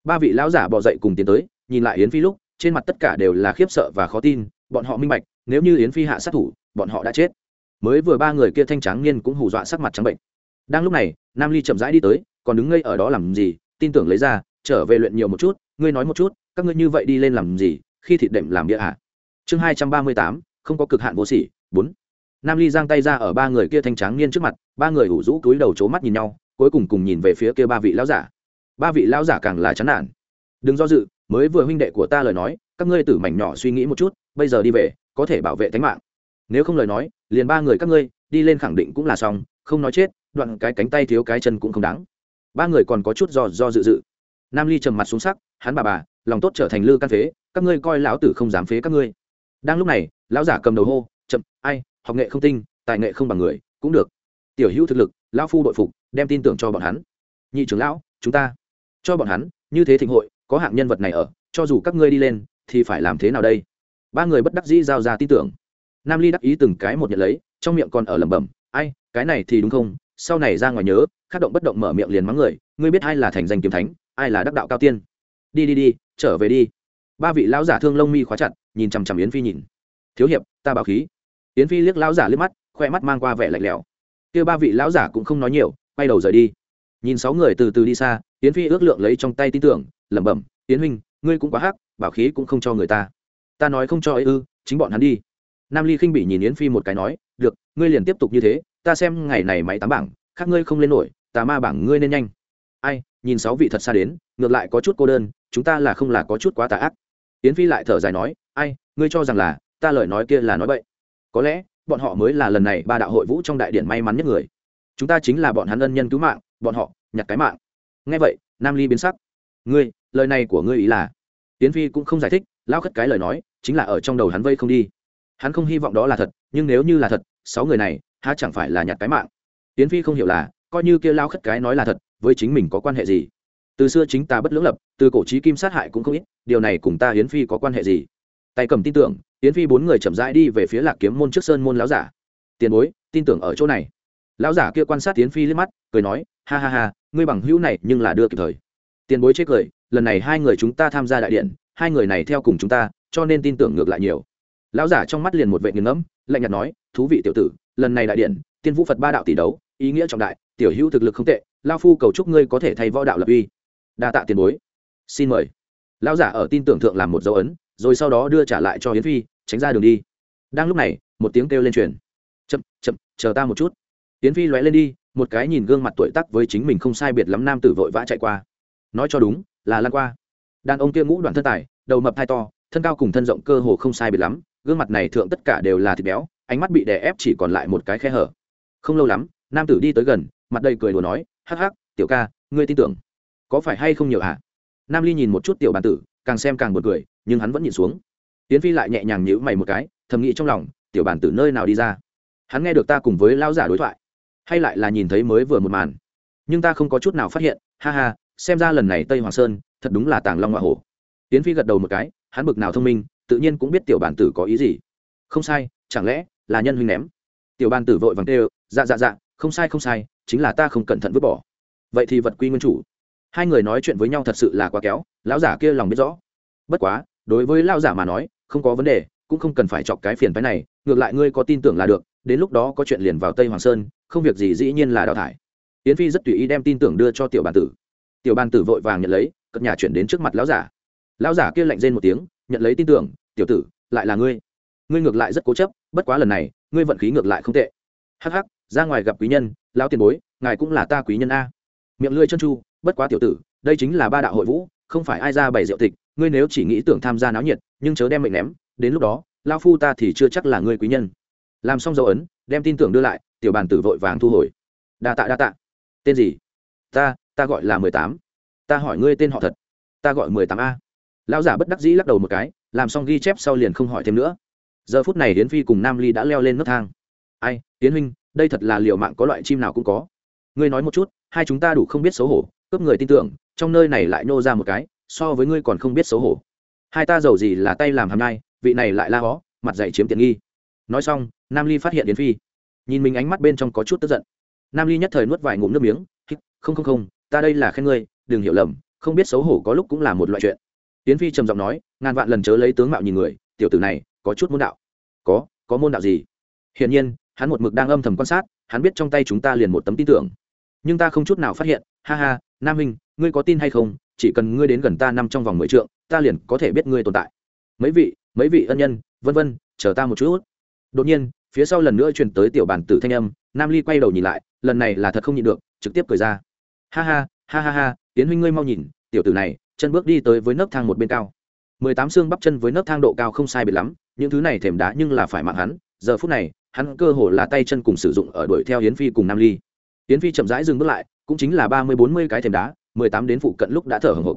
ba vị lão giả bỏ dậy cùng tiến tới, nhìn lại yến phi lúc, trên mặt tất cả đều là khiếp sợ và khó tin, bọn họ minh bạch, nếu như yến phi hạ sát thủ, bọn họ đã chết. Mới vừa ba người kia thanh trắng niên cũng hù dọa sắc mặt trắng bệnh. Đang lúc này, nam ly chậm rãi đi tới, còn đứng ngây ở đó làm gì? Tin tưởng lấy ra, trở về luyện nhiều một chút, ngươi nói một chút, các ngươi như vậy đi lên làm gì? Khi thịt đệm làm địa hạ à? chương hai trăm ba mươi tám, không có cực hạn vô sỉ. Bốn. Nam ly giang tay ra ở ba người kia thanh tráng niên trước mặt, ba người ủ rũ túi đầu c mắt nhìn nhau, cuối cùng cùng nhìn về phía kia ba vị lão giả ba vị lão giả càng là chán nản. Đừng do dự, mới vừa huynh đệ của ta lời nói, các ngươi tử mảnh nhỏ suy nghĩ một chút, bây giờ đi về, có thể bảo vệ tính mạng. Nếu không lời nói, liền ba người các ngươi, đi lên khẳng định cũng là xong, không nói chết, đoạn cái cánh tay thiếu cái chân cũng không đáng. Ba người còn có chút do do dự dự. Nam ly trầm mặt xuống sắc, hắn bà bà, lòng tốt trở thành lư căn phế, các ngươi coi lão tử không dám phế các ngươi. Đang lúc này, lão giả cầm đầu hô, chậm, ai, học nghệ không tinh, tài nghệ không bằng người, cũng được. Tiểu hữu thực lực, lão phu đội phục, đem tin tưởng cho bọn hắn. Nhị trưởng lão, chúng ta cho bọn hắn, như thế thịnh hội, có hạng nhân vật này ở, cho dù các ngươi đi lên, thì phải làm thế nào đây? Ba người bất đắc dĩ giao ra tin tưởng. Nam ly đắc ý từng cái một nhận lấy, trong miệng còn ở lẩm bẩm, ai, cái này thì đúng không? Sau này ra ngoài nhớ. Khát động bất động mở miệng liền mắng người, ngươi biết ai là thành danh kiếm thánh, ai là đắc đạo cao tiên? Đi đi đi, trở về đi. Ba vị lão giả thương lông mi khóa chặt, nhìn chằm chằm yến phi nhìn. Thiếu hiệp, ta bảo khí. Yến phi liếc lão giả liếc mắt, khoe mắt mang qua vẻ lạnh lẽo. Kia ba vị lão giả cũng không nói nhiều, quay đầu rời đi nhìn sáu người từ từ đi xa, yến phi ước lượng lấy trong tay tin tưởng, lẩm bẩm, yến huynh, ngươi cũng quá hắc, bảo khí cũng không cho người ta. Ta nói không cho ấy ư, chính bọn hắn đi. Nam ly khinh bị nhìn yến phi một cái nói, được, ngươi liền tiếp tục như thế, ta xem ngày này máy tám bảng, khác ngươi không lên nổi, tà ma bảng ngươi nên nhanh. Ai, nhìn sáu vị thật xa đến, ngược lại có chút cô đơn, chúng ta là không là có chút quá tà ác. Yến phi lại thở dài nói, ai, ngươi cho rằng là, ta lời nói kia là nói vậy có lẽ, bọn họ mới là lần này ba đạo hội vũ trong đại điện may mắn nhất người. Chúng ta chính là bọn hắn ân nhân cứu mạng bọn họ, nhặt cái mạng. Nghe vậy, nam ly biến sắc. Ngươi, lời này của ngươi ý là? Tiến phi cũng không giải thích, lao khất cái lời nói, chính là ở trong đầu hắn vây không đi. Hắn không hy vọng đó là thật, nhưng nếu như là thật, sáu người này, há chẳng phải là nhặt cái mạng? Tiến phi không hiểu là, coi như kia lao khất cái nói là thật, với chính mình có quan hệ gì? Từ xưa chính ta bất lưỡng lập, từ cổ trí kim sát hại cũng không ít, điều này cùng ta hiến phi có quan hệ gì? Tay cầm tin tưởng hiến phi bốn người chậm rãi đi về phía lạc kiếm môn trước sơn môn láo giả. Tiền bối, tin tưởng ở chỗ này lão giả kia quan sát tiến phi liếc mắt, cười nói, ha ha ha, ngươi bằng hữu này nhưng là đưa kịp thời. Tiền bối chế cười, lần này hai người chúng ta tham gia đại điện, hai người này theo cùng chúng ta, cho nên tin tưởng ngược lại nhiều. Lão giả trong mắt liền một vệ nghiền ngẫm, lạnh nhạt nói, thú vị tiểu tử, lần này đại điện, tiên vũ phật ba đạo tỷ đấu, ý nghĩa trọng đại, tiểu hữu thực lực không tệ, lao phu cầu chúc ngươi có thể thay võ đạo lập uy. Đa tạ tiền bối. Xin mời. Lão giả ở tin tưởng thượng làm một dấu ấn, rồi sau đó đưa trả lại cho hiến phi, tránh ra đường đi. Đang lúc này, một tiếng kêu lên truyền. Chậm chậm, chờ ta một chút tiến phi lóe lên đi, một cái nhìn gương mặt tuổi tắc với chính mình không sai biệt lắm nam tử vội vã chạy qua. Nói cho đúng, là lan qua. Đàn ông kia ngũ đoạn thân tài, đầu mập hai to, thân cao cùng thân rộng cơ hồ không sai biệt lắm, gương mặt này thượng tất cả đều là thịt béo, ánh mắt bị đè ép chỉ còn lại một cái khe hở. Không lâu lắm, nam tử đi tới gần, mặt đầy cười đùa nói, hắc hắc, tiểu ca, ngươi tin tưởng. Có phải hay không nhiều hả? Nam ly nhìn một chút tiểu bàn tử, càng xem càng buồn cười, nhưng hắn vẫn nhìn xuống. Tiến phi lại nhẹ nhàng nhíu mày một cái, thầm nghĩ trong lòng, tiểu bàn tử nơi nào đi ra? Hắn nghe được ta cùng với lão giả đối thoại hay lại là nhìn thấy mới vừa một màn. Nhưng ta không có chút nào phát hiện, ha ha, xem ra lần này tây hoàng sơn, thật đúng là tàng long hoa hổ. Tiến phi gật đầu một cái, hắn bực nào thông minh, tự nhiên cũng biết tiểu bản tử có ý gì. Không sai, chẳng lẽ là nhân huynh ném? Tiểu bản tử vội vàng kêu dạ dạ dạ không sai không sai, chính là ta không cẩn thận vứt bỏ. Vậy thì vật quy nguyên chủ. Hai người nói chuyện với nhau thật sự là quá kéo lão giả kia lòng biết rõ. Bất quá, đối với lão giả mà nói, không có vấn đề, cũng không cần phải chọc cái phiền phái này, ngược lại ngươi có tin tưởng là được đến lúc đó có chuyện liền vào tây hoàng sơn, không việc gì dĩ nhiên là đào thải. Yến phi rất tùy ý đem tin tưởng đưa cho tiểu bàn tử. Tiểu bàn tử vội vàng nhận lấy, cất nhà chuyển đến trước mặt lão giả. Lão giả kia lạnh rên một tiếng, nhận lấy tin tưởng, tiểu tử, lại là ngươi. Ngươi ngược lại rất cố chấp, bất quá lần này, ngươi vận khí ngược lại không tệ. Hắc hắc, ra ngoài gặp quý nhân, lão tiền bối, ngài cũng là ta quý nhân a. Miệng lưỡi chân chu, bất quá tiểu tử, đây chính là ba đạo hội vũ, không phải ai ra bày rượu tịch, ngươi nếu chỉ nghĩ tưởng tham gia náo nhiệt, nhưng chớ đem mệnh ném, đến lúc đó lao phu ta thì chưa chắc là ngươi quý nhân làm xong dấu ấn, đem tin tưởng đưa lại, tiểu bàn tử vội vàng thu hồi. Đa tạ đa tạ. Tên gì? Ta ta gọi là mười tám. Ta hỏi ngươi tên họ thật. Ta gọi mười tám a. Lão giả bất đắc dĩ lắc đầu một cái, làm xong ghi chép sau liền không hỏi thêm nữa. Giờ phút này hiến phi cùng nam ly đã leo lên nấc thang. Ai tiến huynh, đây thật là liệu mạng có loại chim nào cũng có. Ngươi nói một chút, hai chúng ta đủ không biết xấu hổ, cướp người tin tưởng, trong nơi này lại nô ra một cái, so với ngươi còn không biết xấu hổ. Hai ta giàu gì là tay làm hàm nay vị này lại la hó, mặt dạy chiếm tiện nghi. Nói xong nam ly phát hiện yến phi nhìn mình ánh mắt bên trong có chút tức giận nam ly nhất thời nuốt vài ngụm nước miếng không không không, ta đây là khen ngươi, đừng hiểu lầm, không biết xấu hổ có lúc cũng là một loại chuyện. Yến phi trầm giọng nói, ngàn vạn lần chớ lấy tướng mạo nhìn người, tiểu tử này, có chút môn đạo. Có có môn đạo gì? Hiển nhiên, hắn một mực đang âm thầm quan sát, hắn biết trong tay chúng ta liền một tấm tin tưởng. Nhưng ta không chút nào phát hiện, ha ha, nam minh ngươi có tin hay không? Chỉ cần ngươi đến gần ta năm trong vòng mười trượng, ta liền có thể biết ngươi tồn tại. Mấy vị mấy vị ân nhân, vân vân, chờ ta một chút. Đột nhiên phía sau lần nữa truyền tới tiểu bản tử thanh âm, nam ly quay đầu nhìn lại, lần này là thật không nhịn được, trực tiếp cười ra. Ha ha ha ha ha tiến huynh ngươi mau nhìn, tiểu tử này, chân bước đi tới với nấc thang một bên cao. Mười tám xương bắp chân với nấc thang độ cao không sai biệt lắm, những thứ này thềm đá nhưng là phải mạng hắn, giờ phút này, hắn cơ hồ là tay chân cùng sử dụng ở đuổi theo hiến phi cùng nam ly. Hiến phi chậm rãi dừng bước lại, cũng chính là ba mươi bốn mươi cái thềm đá, mười tám đến phụ cận lúc đã thở hồng hộc.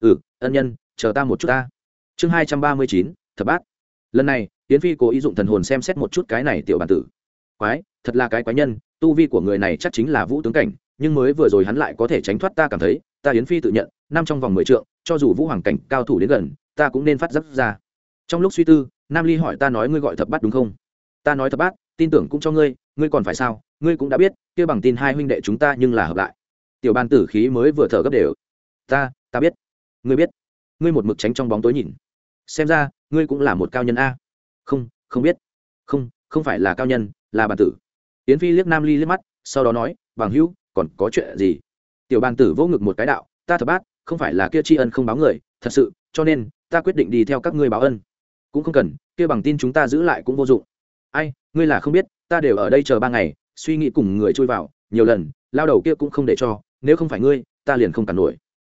Ừ ân nhân, chờ ta một chút ta. Chương hai trăm ba mươi chín, thập bát. Lần này tiến phi cố ý dụng thần hồn xem xét một chút cái này tiểu bản tử. Quái, thật là cái quái nhân, tu vi của người này chắc chính là vũ tướng cảnh, nhưng mới vừa rồi hắn lại có thể tránh thoát ta cảm thấy, ta yến phi tự nhận, năm trong vòng mười trượng, cho dù vũ hoàng cảnh cao thủ đến gần, ta cũng nên phát giáp ra. Trong lúc suy tư, nam ly hỏi ta nói ngươi gọi thập bát đúng không? Ta nói thập bát, tin tưởng cũng cho ngươi ngươi còn phải sao? Ngươi cũng đã biết, kia bằng tin hai huynh đệ chúng ta nhưng là hợp lại. Tiểu ban tử khí mới vừa thở gấp đều. Ta ta biết. Ngươi biết. Ngươi một mực tránh trong bóng tối nhìn. Xem ra, ngươi cũng là một cao nhân a không không biết. Không không phải là cao nhân, là bàn tử. Yến phi liếc nam ly liếc mắt, sau đó nói, bằng hữu, còn có chuyện gì? Tiểu bàn tử vỗ ngực một cái đạo, ta thập bát, không phải là kia tri ân không báo người, thật sự, cho nên, ta quyết định đi theo các ngươi báo ân. Cũng không cần, kia bằng tin chúng ta giữ lại cũng vô dụng. Ai, ngươi là không biết, ta đều ở đây chờ ba ngày, suy nghĩ cùng người chui vào, nhiều lần, lao đầu kia cũng không để cho, nếu không phải ngươi, ta liền không cản nổi.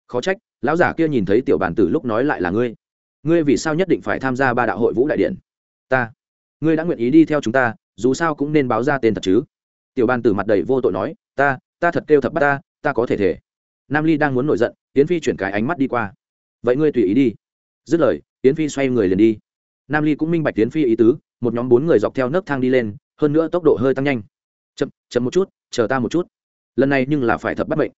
Khó trách, lão giả kia nhìn thấy tiểu bản tử lúc nói lại là ngươi. Ngươi vì sao nhất định phải tham gia ba đạo hội vũ đại điện? Ta, ngươi đã nguyện ý đi theo chúng ta, dù sao cũng nên báo ra tên thật chứ. Tiểu ban tử mặt đầy vô tội nói, ta ta thật kêu thật bắt ta ta có thể thể. Nam ly đang muốn nổi giận tiến phi chuyển cái ánh mắt đi qua. Vậy ngươi tùy ý đi. Dứt lời tiến phi xoay người liền đi. Nam ly cũng minh bạch tiến phi ý tứ, một nhóm bốn người dọc theo nấc thang đi lên, hơn nữa tốc độ hơi tăng nhanh. Chậm chậm một chút, chờ ta một chút. Lần này nhưng là phải thật bắt bệnh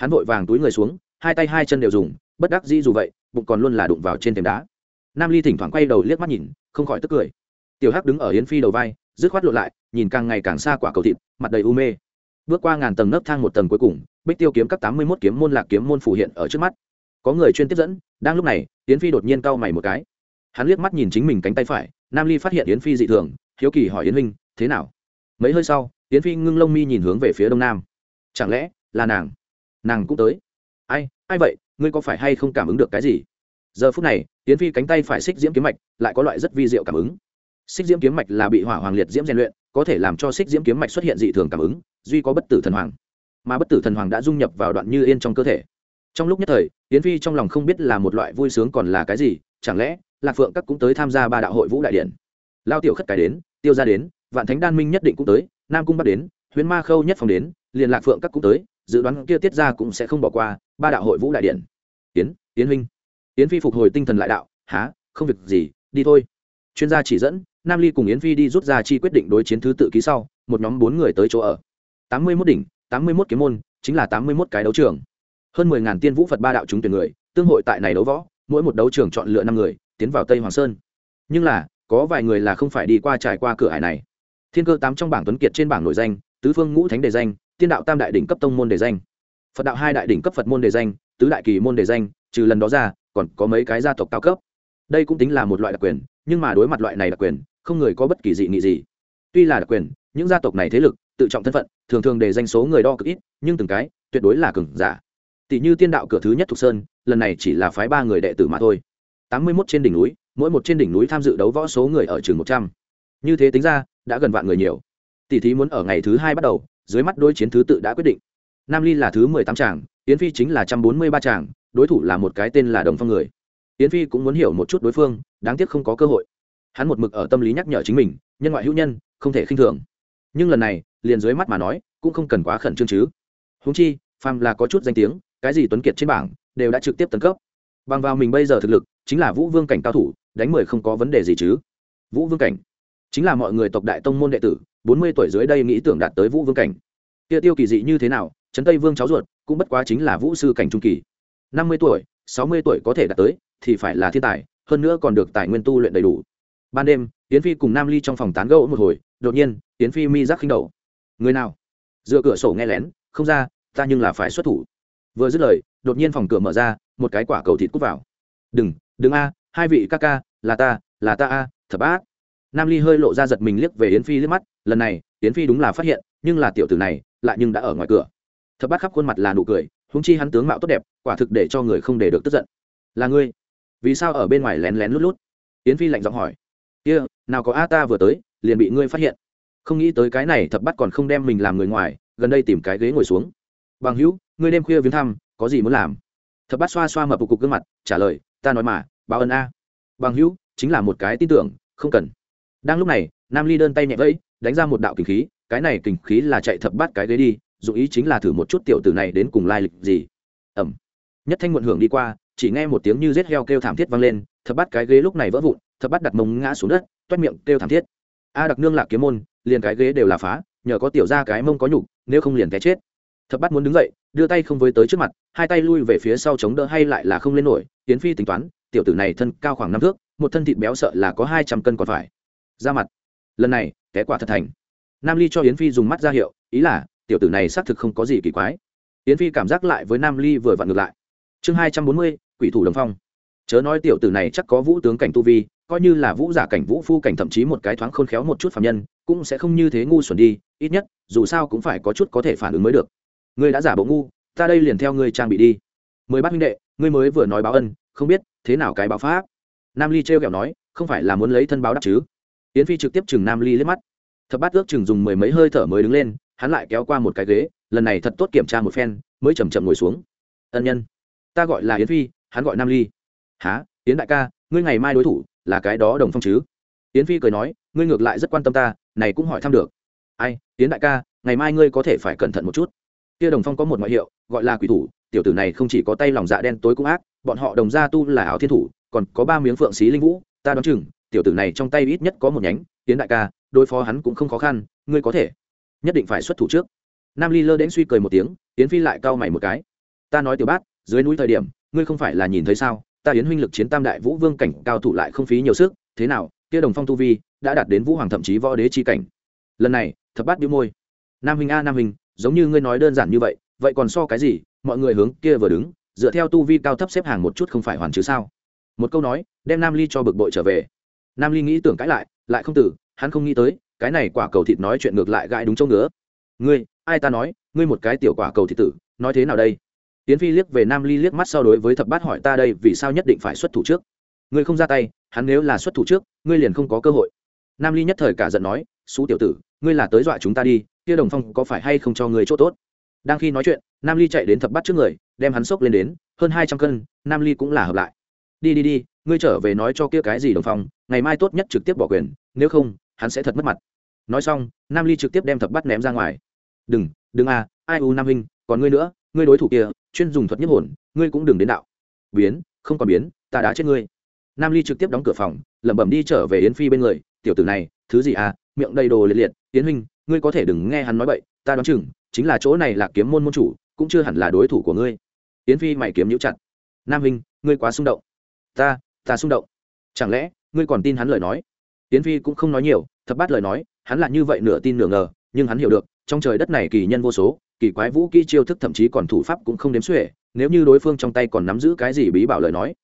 hắn vội vàng túi người xuống, hai tay hai chân đều dùng, bất đắc dĩ dù vậy, bụng còn luôn là đụng vào trên thềm đá nam ly thỉnh thoảng quay đầu liếc mắt nhìn, không khỏi tức cười. Tiểu hắc đứng ở yến phi đầu vai, dứt khoát lộn lại, nhìn càng ngày càng xa quả cầu thịt, mặt đầy u mê. Bước qua ngàn tầng nấc thang một tầng cuối cùng, bích tiêu kiếm các tám mươi mốt kiếm môn lạc kiếm môn phủ hiện ở trước mắt. Có người chuyên tiếp dẫn, đang lúc này, yến phi đột nhiên cau mày một cái. Hắn liếc mắt nhìn chính mình cánh tay phải, nam ly phát hiện yến phi dị thường, hiếu kỳ hỏi yến huynh, thế nào? Mấy hơi sau, yến phi ngưng lông mi nhìn hướng về phía đông nam. Chẳng lẽ là nàng? Nàng cũng tới? Ai ai vậy? Ngươi có phải hay không cảm ứng được cái gì? Giờ phút này tiến phi cánh tay phải xích diễm kiếm mạch lại có loại rất vi diệu cảm ứng. Xích diễm kiếm mạch là bị hỏa hoàng liệt diễm rèn luyện, có thể làm cho xích diễm kiếm mạch xuất hiện dị thường cảm ứng, duy có bất tử thần hoàng. Mà bất tử thần hoàng đã dung nhập vào đoạn như yên trong cơ thể. Trong lúc nhất thời tiến phi trong lòng không biết là một loại vui sướng còn là cái gì, chẳng lẽ lạc phượng các cũng tới tham gia ba đạo hội vũ đại điển lao tiểu khất cái đến, tiêu ra đến, vạn thánh đan minh nhất định cũng tới, nam cung bắt đến huyễn ma khâu nhất phòng đến, liền lạc phượng các cũng tới, dự đoán kia tiết ra cũng sẽ không bỏ qua ba đạo hội vũ đại điện. Tiến tiến huynh yến phi phục hồi tinh thần lại đạo há không việc gì, đi thôi. Chuyên gia chỉ dẫn, nam ly cùng yến phi đi rút ra chi quyết định đối chiến thứ tự ký sau, một nhóm bốn người tới chỗ ở. Tám mươi mốt đỉnh, tám mươi mốt kiếm môn, chính là tám mươi mốt cái đấu trường. Hơn mười ngàn tiên vũ phật ba đạo chúng tuyển người, tương hội tại này đấu võ, mỗi một đấu trường chọn lựa năm người, tiến vào tây hoàng sơn. Nhưng là, có vài người là không phải đi qua trải qua cửa hải này. Thiên cơ tám trong bảng tuấn kiệt trên bảng nội danh, tứ phương ngũ thánh đề danh, tiên đạo tam đại đỉnh cấp tông môn đề danh. Phật đạo hai đại đỉnh cấp phật môn đề danh, tứ đại kỳ môn đề danh, trừ lần đó ra còn có mấy cái gia tộc cao cấp. Đây cũng tính là một loại đặc quyền, nhưng mà đối mặt loại này đặc quyền, không người có bất kỳ dị nghị gì. Tuy là đặc quyền, những gia tộc này thế lực, tự trọng thân phận, thường thường để danh số người đo cực ít, nhưng từng cái, tuyệt đối là cừng giả. Tỷ như tiên đạo cửa thứ nhất thục sơn, lần này chỉ là phái ba người đệ tử mà thôi. Tám mươi mốt trên đỉnh núi, mỗi một trên đỉnh núi tham dự đấu võ số người ở chừng một trăm. Như thế tính ra, đã gần vạn người nhiều. Tỷ thí muốn ở ngày thứ hai bắt đầu, dưới mắt đôi chiến thứ tự đã quyết định. Nam ly là thứ mười tám tràng, yến phi chính là trăm bốn mươi ba tràng đối thủ là một cái tên là đồng phong người. Yến phi cũng muốn hiểu một chút đối phương, đáng tiếc không có cơ hội. Hắn một mực ở tâm lý nhắc nhở chính mình, nhân ngoại hữu nhân, không thể khinh thường. Nhưng lần này, liền dưới mắt mà nói, cũng không cần quá khẩn trương chứ. Húng chi, phàm là có chút danh tiếng, cái gì tuấn kiệt trên bảng, đều đã trực tiếp tấn cấp. Bằng vào mình bây giờ thực lực, chính là vũ vương cảnh cao thủ, đánh mười không có vấn đề gì chứ. Vũ vương cảnh, chính là mọi người tộc đại tông môn đệ tử, bốn mươi tuổi dưới đây nghĩ tưởng đạt tới vũ vương cảnh. Kia tiêu kỳ dị như thế nào, trấn tây vương cháu ruột, cũng bất quá chính là vũ sư cảnh trung kỳ năm mươi tuổi, sáu mươi tuổi có thể đạt tới, thì phải là thiên tài, hơn nữa còn được tài nguyên tu luyện đầy đủ. Ban đêm, yến phi cùng nam ly trong phòng tán gẫu một hồi, đột nhiên, yến phi mi giác khinh đầu. Người nào? Dựa cửa sổ nghe lén, không ra, ta nhưng là phải xuất thủ. Vừa dứt lời, đột nhiên phòng cửa mở ra, một cái quả cầu thịt cút vào. Đừng đừng a, hai vị ca ca, là ta là ta a, thập bát. Nam ly hơi lộ ra giật mình liếc về yến phi liếc mắt, lần này, yến phi đúng là phát hiện, nhưng là tiểu tử này, lại nhưng đã ở ngoài cửa. Thập bát khắp khuôn mặt là nụ cười huống chi hắn tướng mạo tốt đẹp quả thực để cho người không để được tức giận. Là ngươi? Vì sao ở bên ngoài lén lén lút lút? Yến phi lạnh giọng hỏi. Kia、yeah, nào có a ta vừa tới liền bị ngươi phát hiện. Không nghĩ tới cái này thập bắt còn không đem mình làm người ngoài gần đây tìm cái ghế ngồi xuống. Bằng hữu ngươi đêm khuya viếng thăm có gì muốn làm? Thập bắt xoa xoa mập cục gương mặt trả lời ta nói mà báo ơn a. Bằng hữu chính là một cái tin tưởng không cần. Đang lúc này nam ly đơn tay nhẹ vẫy đánh ra một đạo kinh khí cái này kinh khí là chạy thập bắt cái ghế đi dụng ý chính là thử một chút tiểu tử này đến cùng lai lịch gì. Ẩm. Nhất thanh muộn hưởng đi qua, chỉ nghe một tiếng như rết heo kêu thảm thiết vang lên, thập bắt cái ghế lúc này vỡ vụn, thập bắt đặt mông ngã xuống đất, toét miệng kêu thảm thiết. A đặc nương lạc kiếm môn, liền cái ghế đều là phá, nhờ có tiểu ra cái mông có nhục, nếu không liền té chết. Thập bắt muốn đứng dậy, đưa tay không với tới trước mặt, hai tay lui về phía sau chống đỡ hay lại là không lên nổi tiến phi tính toán, tiểu tử này thân cao khoảng năm thước, một thân thịt béo sợ là có hai trăm cân còn phải. Ra mặt. Lần này, té quả thật thành. Nam ly cho yến phi dùng mắt ra hiệu, ý là tiểu tử này xác thực không có gì kỳ quái. Yến phi cảm giác lại với nam ly vừa vặn ngược lại. Chương hai trăm bốn mươi, quỷ thủ đồng phong. Chớ nói tiểu tử này chắc có vũ tướng cảnh tu vi, coi như là vũ giả cảnh, vũ phu cảnh, thậm chí một cái thoáng khôn khéo một chút phạm nhân, cũng sẽ không như thế ngu xuẩn đi, ít nhất, dù sao cũng phải có chút có thể phản ứng mới được. Ngươi đã giả bộ ngu, ta đây liền theo ngươi trang bị đi. Mười bát huynh đệ, ngươi mới vừa nói báo ân, không biết thế nào cái báo pháp. Nam ly trêu kẹo nói, không phải là muốn lấy thân báo đáp chứ? Yến phi trực tiếp chừng nam ly liếc mắt. Thập bát ước chừng dùng mười mấy hơi thở mới đứng lên hắn lại kéo qua một cái ghế, lần này thật tốt kiểm tra một phen, mới chầm chậm ngồi xuống. Ân nhân, ta gọi là yến phi, hắn gọi nam ly. Há yến đại ca, ngươi ngày mai đối thủ là cái đó đồng phong chứ? Yến phi cười nói, ngươi ngược lại rất quan tâm ta, này cũng hỏi thăm được. Ai, yến đại ca, ngày mai ngươi có thể phải cẩn thận một chút. Kia đồng phong có một ngoại hiệu, gọi là quỷ thủ, tiểu tử này không chỉ có tay lòng dạ đen tối cũng ác, bọn họ đồng gia tu là áo thiên thủ, còn có ba miếng phượng xí linh vũ, ta đoán chừng, tiểu tử này trong tay ít nhất có một nhánh. Tiến đại ca, đối phó hắn cũng không khó khăn, ngươi có thể nhất định phải xuất thủ trước. Nam ly lơ đến suy cười một tiếng tiến phi lại cau mày một cái. Ta nói tiểu bát, dưới núi thời điểm, ngươi không phải là nhìn thấy sao? Ta yến huynh lực chiến tam đại vũ vương cảnh cao thủ lại không phí nhiều sức, thế nào, kia đồng phong tu vi đã đạt đến vũ hoàng thậm chí võ đế chi cảnh. Lần này, thập bát đĩu môi. Nam huynh a, nam huynh, giống như ngươi nói đơn giản như vậy vậy còn so cái gì? Mọi người hướng kia vừa đứng, dựa theo tu vi cao thấp xếp hàng một chút không phải hoàn chứ sao? Một câu nói, đem nam ly cho bực bội trở về. Nam ly nghĩ tưởng cãi lại lại không tử hắn không nghĩ tới cái này quả cầu thịt nói chuyện ngược lại gãi đúng chỗ ngứa. Ngươi, ai ta nói, ngươi một cái tiểu quả cầu thịt tử, nói thế nào đây? Tiến phi liếc về nam ly liếc mắt sau đối với thập bát hỏi ta đây vì sao nhất định phải xuất thủ trước? Ngươi không ra tay, hắn nếu là xuất thủ trước, ngươi liền không có cơ hội. Nam ly nhất thời cả giận nói xú tiểu tử, ngươi là tới dọa chúng ta đi, kia đồng phong có phải hay không cho ngươi chỗ tốt? Đang khi nói chuyện, nam ly chạy đến thập Bát trước người, đem hắn xốc lên đến, hơn hai trăm cân, nam ly cũng là hợp lại. Đi đi đi, ngươi trở về nói cho kia cái gì đồng phong, ngày mai tốt nhất trực tiếp bỏ quyền, nếu không, hắn sẽ thật mất mặt nói xong nam ly trực tiếp đem thập bắt ném ra ngoài. Đừng đừng à ai u nam Hinh, còn ngươi nữa ngươi đối thủ kia chuyên dùng thuật nhất hồn ngươi cũng đừng đến đạo. Biến không còn biến ta đã chết ngươi. Nam ly trực tiếp đóng cửa phòng lẩm bẩm đi trở về yến phi bên người. Tiểu tử này thứ gì à miệng đầy đồ liệt liệt yến huynh ngươi có thể đừng nghe hắn nói bậy ta đoán chừng chính là chỗ này là kiếm môn môn chủ cũng chưa hẳn là đối thủ của ngươi. Yến phi mày kiếm nhũ chặt. Nam huynh ngươi quá xung động. Ta ta xung động. Chẳng lẽ ngươi còn tin hắn lời nói? Tiến phi cũng không nói nhiều, thập bát lời nói, hắn là như vậy nửa tin nửa ngờ, nhưng hắn hiểu được, trong trời đất này kỳ nhân vô số, kỳ quái vũ kỹ chiêu thức thậm chí còn thủ pháp cũng không đếm xuể, nếu như đối phương trong tay còn nắm giữ cái gì bí bảo lời nói.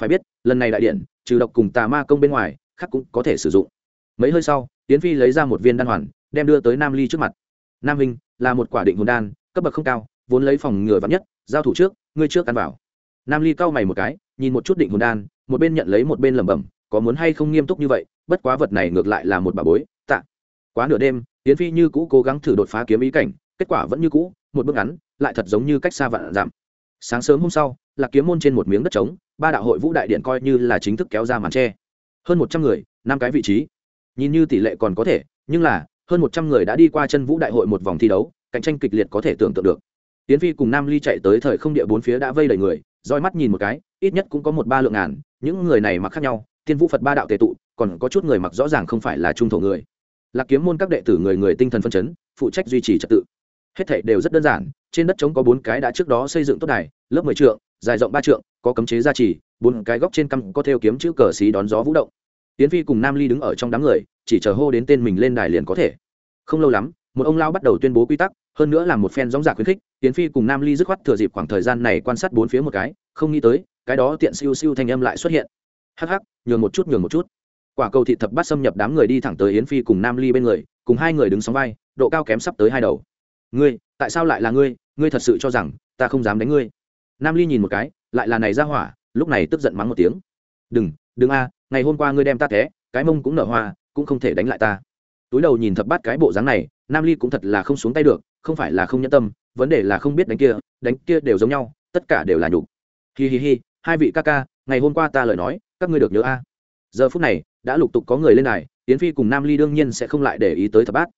Phải biết, lần này đại điện, trừ độc cùng tà ma công bên ngoài, khác cũng có thể sử dụng. Mấy hơi sau tiến phi lấy ra một viên đan hoàn, đem đưa tới nam ly trước mặt. Nam hình là một quả định hồn đan, cấp bậc không cao, vốn lấy phòng ngừa vắn nhất, giao thủ trước, ngươi trước ăn vào. Nam ly cau mày một cái, nhìn một chút định hồn đan, một bên nhận lấy một bên lẩm bẩm, có muốn hay không nghiêm túc như vậy bất quá vật này ngược lại là một bà bối, tạ. Quá nửa đêm tiến phi như cũ cố gắng thử đột phá kiếm ý cảnh, kết quả vẫn như cũ, một bước ngắn, lại thật giống như cách xa vạn giảm sáng sớm hôm sau, lạc kiếm môn trên một miếng đất trống, ba đạo hội vũ đại điện coi như là chính thức kéo ra màn tre. Hơn một trăm người, năm cái vị trí. Nhìn như tỷ lệ còn có thể, nhưng là, hơn một trăm người đã đi qua chân vũ đại hội một vòng thi đấu, cạnh tranh kịch liệt có thể tưởng tượng được. Tiến phi cùng nam ly chạy tới thời không địa bốn phía đã vây đầy người, roi mắt nhìn một cái, ít nhất cũng có một ba lượng ngàn, những người này mặc khác nhau, tiên vũ phật ba đạo tề tụ còn có chút người mặc rõ ràng không phải là trung thổ người. Lạc kiếm môn các đệ tử người người tinh thần phân chấn, phụ trách duy trì trật tự. Hết thảy đều rất đơn giản, trên đất trống có bốn cái đã trước đó xây dựng tốt đài, lớp mười trượng, dài rộng ba trượng, có cấm chế gia trì, bốn cái góc trên căm có theo kiếm chữ cờ xí đón gió vũ động. Tiến phi cùng nam ly đứng ở trong đám người, chỉ chờ hô đến tên mình lên đài liền có thể. Không lâu lắm, một ông lao bắt đầu tuyên bố quy tắc, hơn nữa là một phen gióng giả khuyến khích tiến phi cùng nam ly dứt khoát thừa dịp khoảng thời gian này quan sát bốn phía một cái, không nghĩ tới, cái đó tiện siêu siêu thanh âm lại xuất hiện. Hắc hắc, nhường một chút, nhường một chút quả cầu thị thập bát xâm nhập đám người đi thẳng tới yến phi cùng nam ly bên người, cùng hai người đứng sóng vai, độ cao kém sắp tới hai đầu. Ngươi, tại sao lại là ngươi? Ngươi thật sự cho rằng ta không dám đánh ngươi? Nam ly nhìn một cái, lại là này ra hỏa, lúc này tức giận mắng một tiếng. Đừng đừng a, ngày hôm qua ngươi đem ta té, cái mông cũng nở hoa, cũng không thể đánh lại ta. Túi đầu nhìn thập bát cái bộ dáng này, nam ly cũng thật là không xuống tay được, không phải là không nhẫn tâm, vấn đề là không biết đánh kia đánh kia đều giống nhau, tất cả đều là nhục. Hi hi hi, hai vị ca ca, ngày hôm qua ta lời nói, các ngươi được nhớ a giờ phút này, đã lục tục có người lên này tiến phi cùng nam ly đương nhiên sẽ không lại để ý tới thập bát.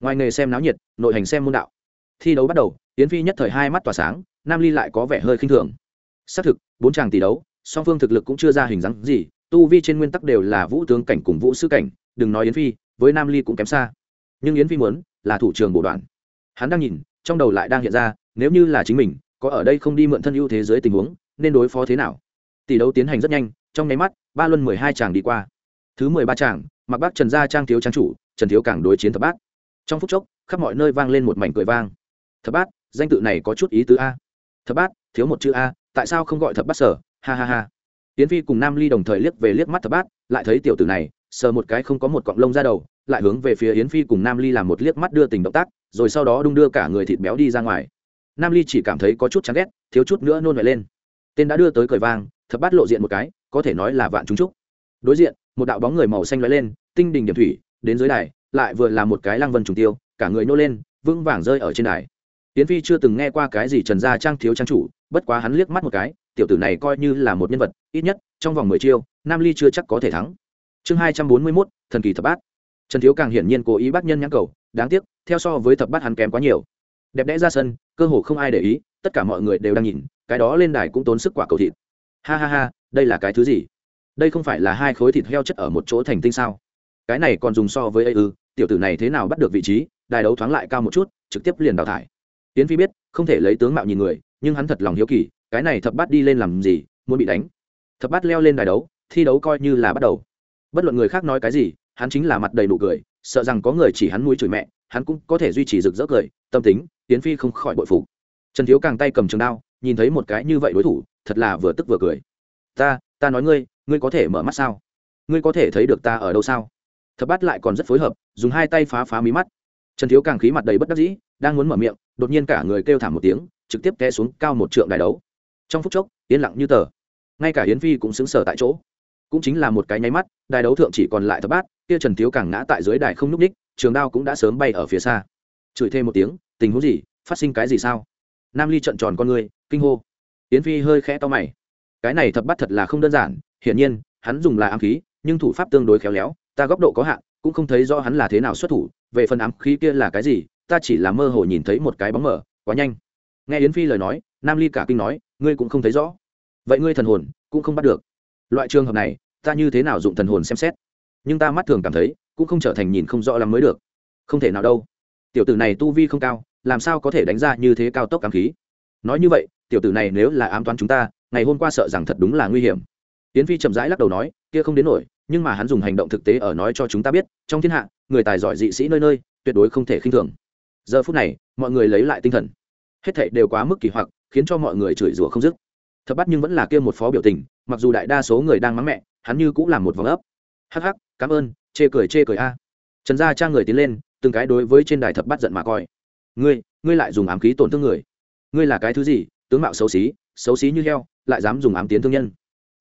Ngoài nghề xem náo nhiệt, nội hành xem môn đạo. Thi đấu bắt đầu tiến phi nhất thời hai mắt tỏa sáng, nam ly lại có vẻ hơi khinh thường. Xác thực, bốn chàng tỷ đấu, song phương thực lực cũng chưa ra hình dáng gì, tu vi trên nguyên tắc đều là vũ tướng cảnh cùng vũ sư cảnh, đừng nói yến phi, với nam ly cũng kém xa. Nhưng yến phi muốn, là thủ trường bộ đoạn. Hắn đang nhìn, trong đầu lại đang hiện ra, nếu như là chính mình, có ở đây không đi mượn thân ưu thế giới tình huống, nên đối phó thế nào? Tỷ đấu tiến hành rất nhanh, trong nháy mắt, ba luân mười hai chàng đi qua. Thứ mười ba chàng, mặc bác trần gia trang thiếu trang chủ, trần thiếu càng đối chiến thập bát. Trong phút chốc, khắp mọi nơi vang lên một mảnh cười vang. Thập bát, danh tự này có chút ý tứ a. Thập bát, thiếu một chữ a, tại sao không gọi thập bát sở? Ha ha ha. Tiến phi cùng nam ly đồng thời liếc về liếc mắt thập bát, lại thấy tiểu tử này, sờ một cái không có một cọng lông ra đầu, lại hướng về phía yến phi cùng nam ly làm một liếc mắt đưa tình động tác, rồi sau đó đung đưa cả người thịt béo đi ra ngoài. Nam ly chỉ cảm thấy có chút chán ghét, thiếu chút nữa nôn mẹ lên. Tên đã đưa tới cởi vang thập bát lộ diện một cái, có thể nói là vạn chúng trúc. Đối diện, một đạo bóng người màu xanh lóe lên, tinh đình điểm thủy, đến dưới đài, lại vừa là một cái lăng vân trùng tiêu, cả người nô lên, vững vàng rơi ở trên đài. Tiến phi chưa từng nghe qua cái gì trần gia trang thiếu trang chủ, bất quá hắn liếc mắt một cái, tiểu tử này coi như là một nhân vật, ít nhất, trong vòng mười chiêu, nam ly chưa chắc có thể thắng. Chương hai trăm bốn mươi mốt, thần kỳ thập bát. Trần thiếu càng hiển nhiên cố ý bắt nhân nhãn cầu, đáng tiếc, theo so với thập bát hắn kém quá nhiều. Đẹp đẽ ra sân, cơ hồ không ai để ý, tất cả mọi người đều đang nhìn, cái đó lên đài cũng tốn sức quả cầu thịt ha ha ha, đây là cái thứ gì? Đây không phải là hai khối thịt heo chất ở một chỗ thành tinh sao? Cái này còn dùng so với ây ư tiểu tử này thế nào bắt được vị trí, đài đấu thoáng lại cao một chút, trực tiếp liền đào thải. Tiến phi biết, không thể lấy tướng mạo nhìn người, nhưng hắn thật lòng hiếu kỳ, cái này thập bát đi lên làm gì, muốn bị đánh. Thập bát leo lên đài đấu, thi đấu coi như là bắt đầu. Bất luận người khác nói cái gì, hắn chính là mặt đầy đủ cười, sợ rằng có người chỉ hắn mũi chửi mẹ, hắn cũng có thể duy trì rực rỡ cười, tâm tính, tiến phi không khỏi bội phục. Trần thiếu càng tay cầm trường đao nhìn thấy một cái như vậy đối thủ, thật là vừa tức vừa cười. Ta ta nói ngươi ngươi có thể mở mắt sao? Ngươi có thể thấy được ta ở đâu sao? Thập bát lại còn rất phối hợp, dùng hai tay phá phá mí mắt. Trần thiếu càng khí mặt đầy bất đắc dĩ, đang muốn mở miệng, đột nhiên cả người kêu thảm một tiếng, trực tiếp té xuống cao một trượng đài đấu. Trong phút chốc, yên lặng như tờ. Ngay cả hiến phi cũng xứng sở tại chỗ. Cũng chính là một cái nháy mắt, đài đấu thượng chỉ còn lại thập bát, kia trần thiếu càng ngã tại dưới đài không n ú c ních trường đao cũng đã sớm bay ở phía xa. Chửi thêm một tiếng, tình huống gì? Phát sinh cái gì sao? Nam ly trận tròn con người kinh hô. Yến phi hơi khẽ to mày. Cái này thập bắt thật là không đơn giản, hiển nhiên, hắn dùng là ám khí, nhưng thủ pháp tương đối khéo léo, ta góc độ có hạn, cũng không thấy rõ hắn là thế nào xuất thủ, về phần ám khí kia là cái gì, ta chỉ là mơ hồ nhìn thấy một cái bóng mở quá nhanh. Nghe yến phi lời nói, nam ly cả kinh nói, ngươi cũng không thấy rõ. Vậy ngươi thần hồn, cũng không bắt được. Loại trường hợp này, ta như thế nào dụng thần hồn xem xét? Nhưng ta mắt thường cảm thấy, cũng không trở thành nhìn không rõ lắm mới được. Không thể nào đâu. Tiểu tử này tu vi không cao làm sao có thể đánh ra như thế cao tốc cảm khí? Nói như vậy, tiểu tử này nếu là ám toán chúng ta, ngày hôm qua sợ rằng thật đúng là nguy hiểm. Tiến phi chậm rãi lắc đầu nói, kia không đến nổi, nhưng mà hắn dùng hành động thực tế ở nói cho chúng ta biết, trong thiên hạ, người tài giỏi dị sĩ nơi nơi, tuyệt đối không thể khinh thường. Giờ phút này, mọi người lấy lại tinh thần. Hết thảy đều quá mức kỳ hoặc, khiến cho mọi người chửi rủa không dứt. Thập bắt nhưng vẫn là kia một phó biểu tình, mặc dù đại đa số người đang mắng mẹ, hắn như cũng làm một vòng ấp. Hắc hắc, cảm ơn, chê cười chê cười a. Trần gia trang người tiến lên, từng cái đối với trên đài thập bắt giận mà coi ngươi ngươi lại dùng ám khí tổn thương người. Ngươi là cái thứ gì? Tướng mạo xấu xí xấu xí như heo, lại dám dùng ám tiến thương nhân.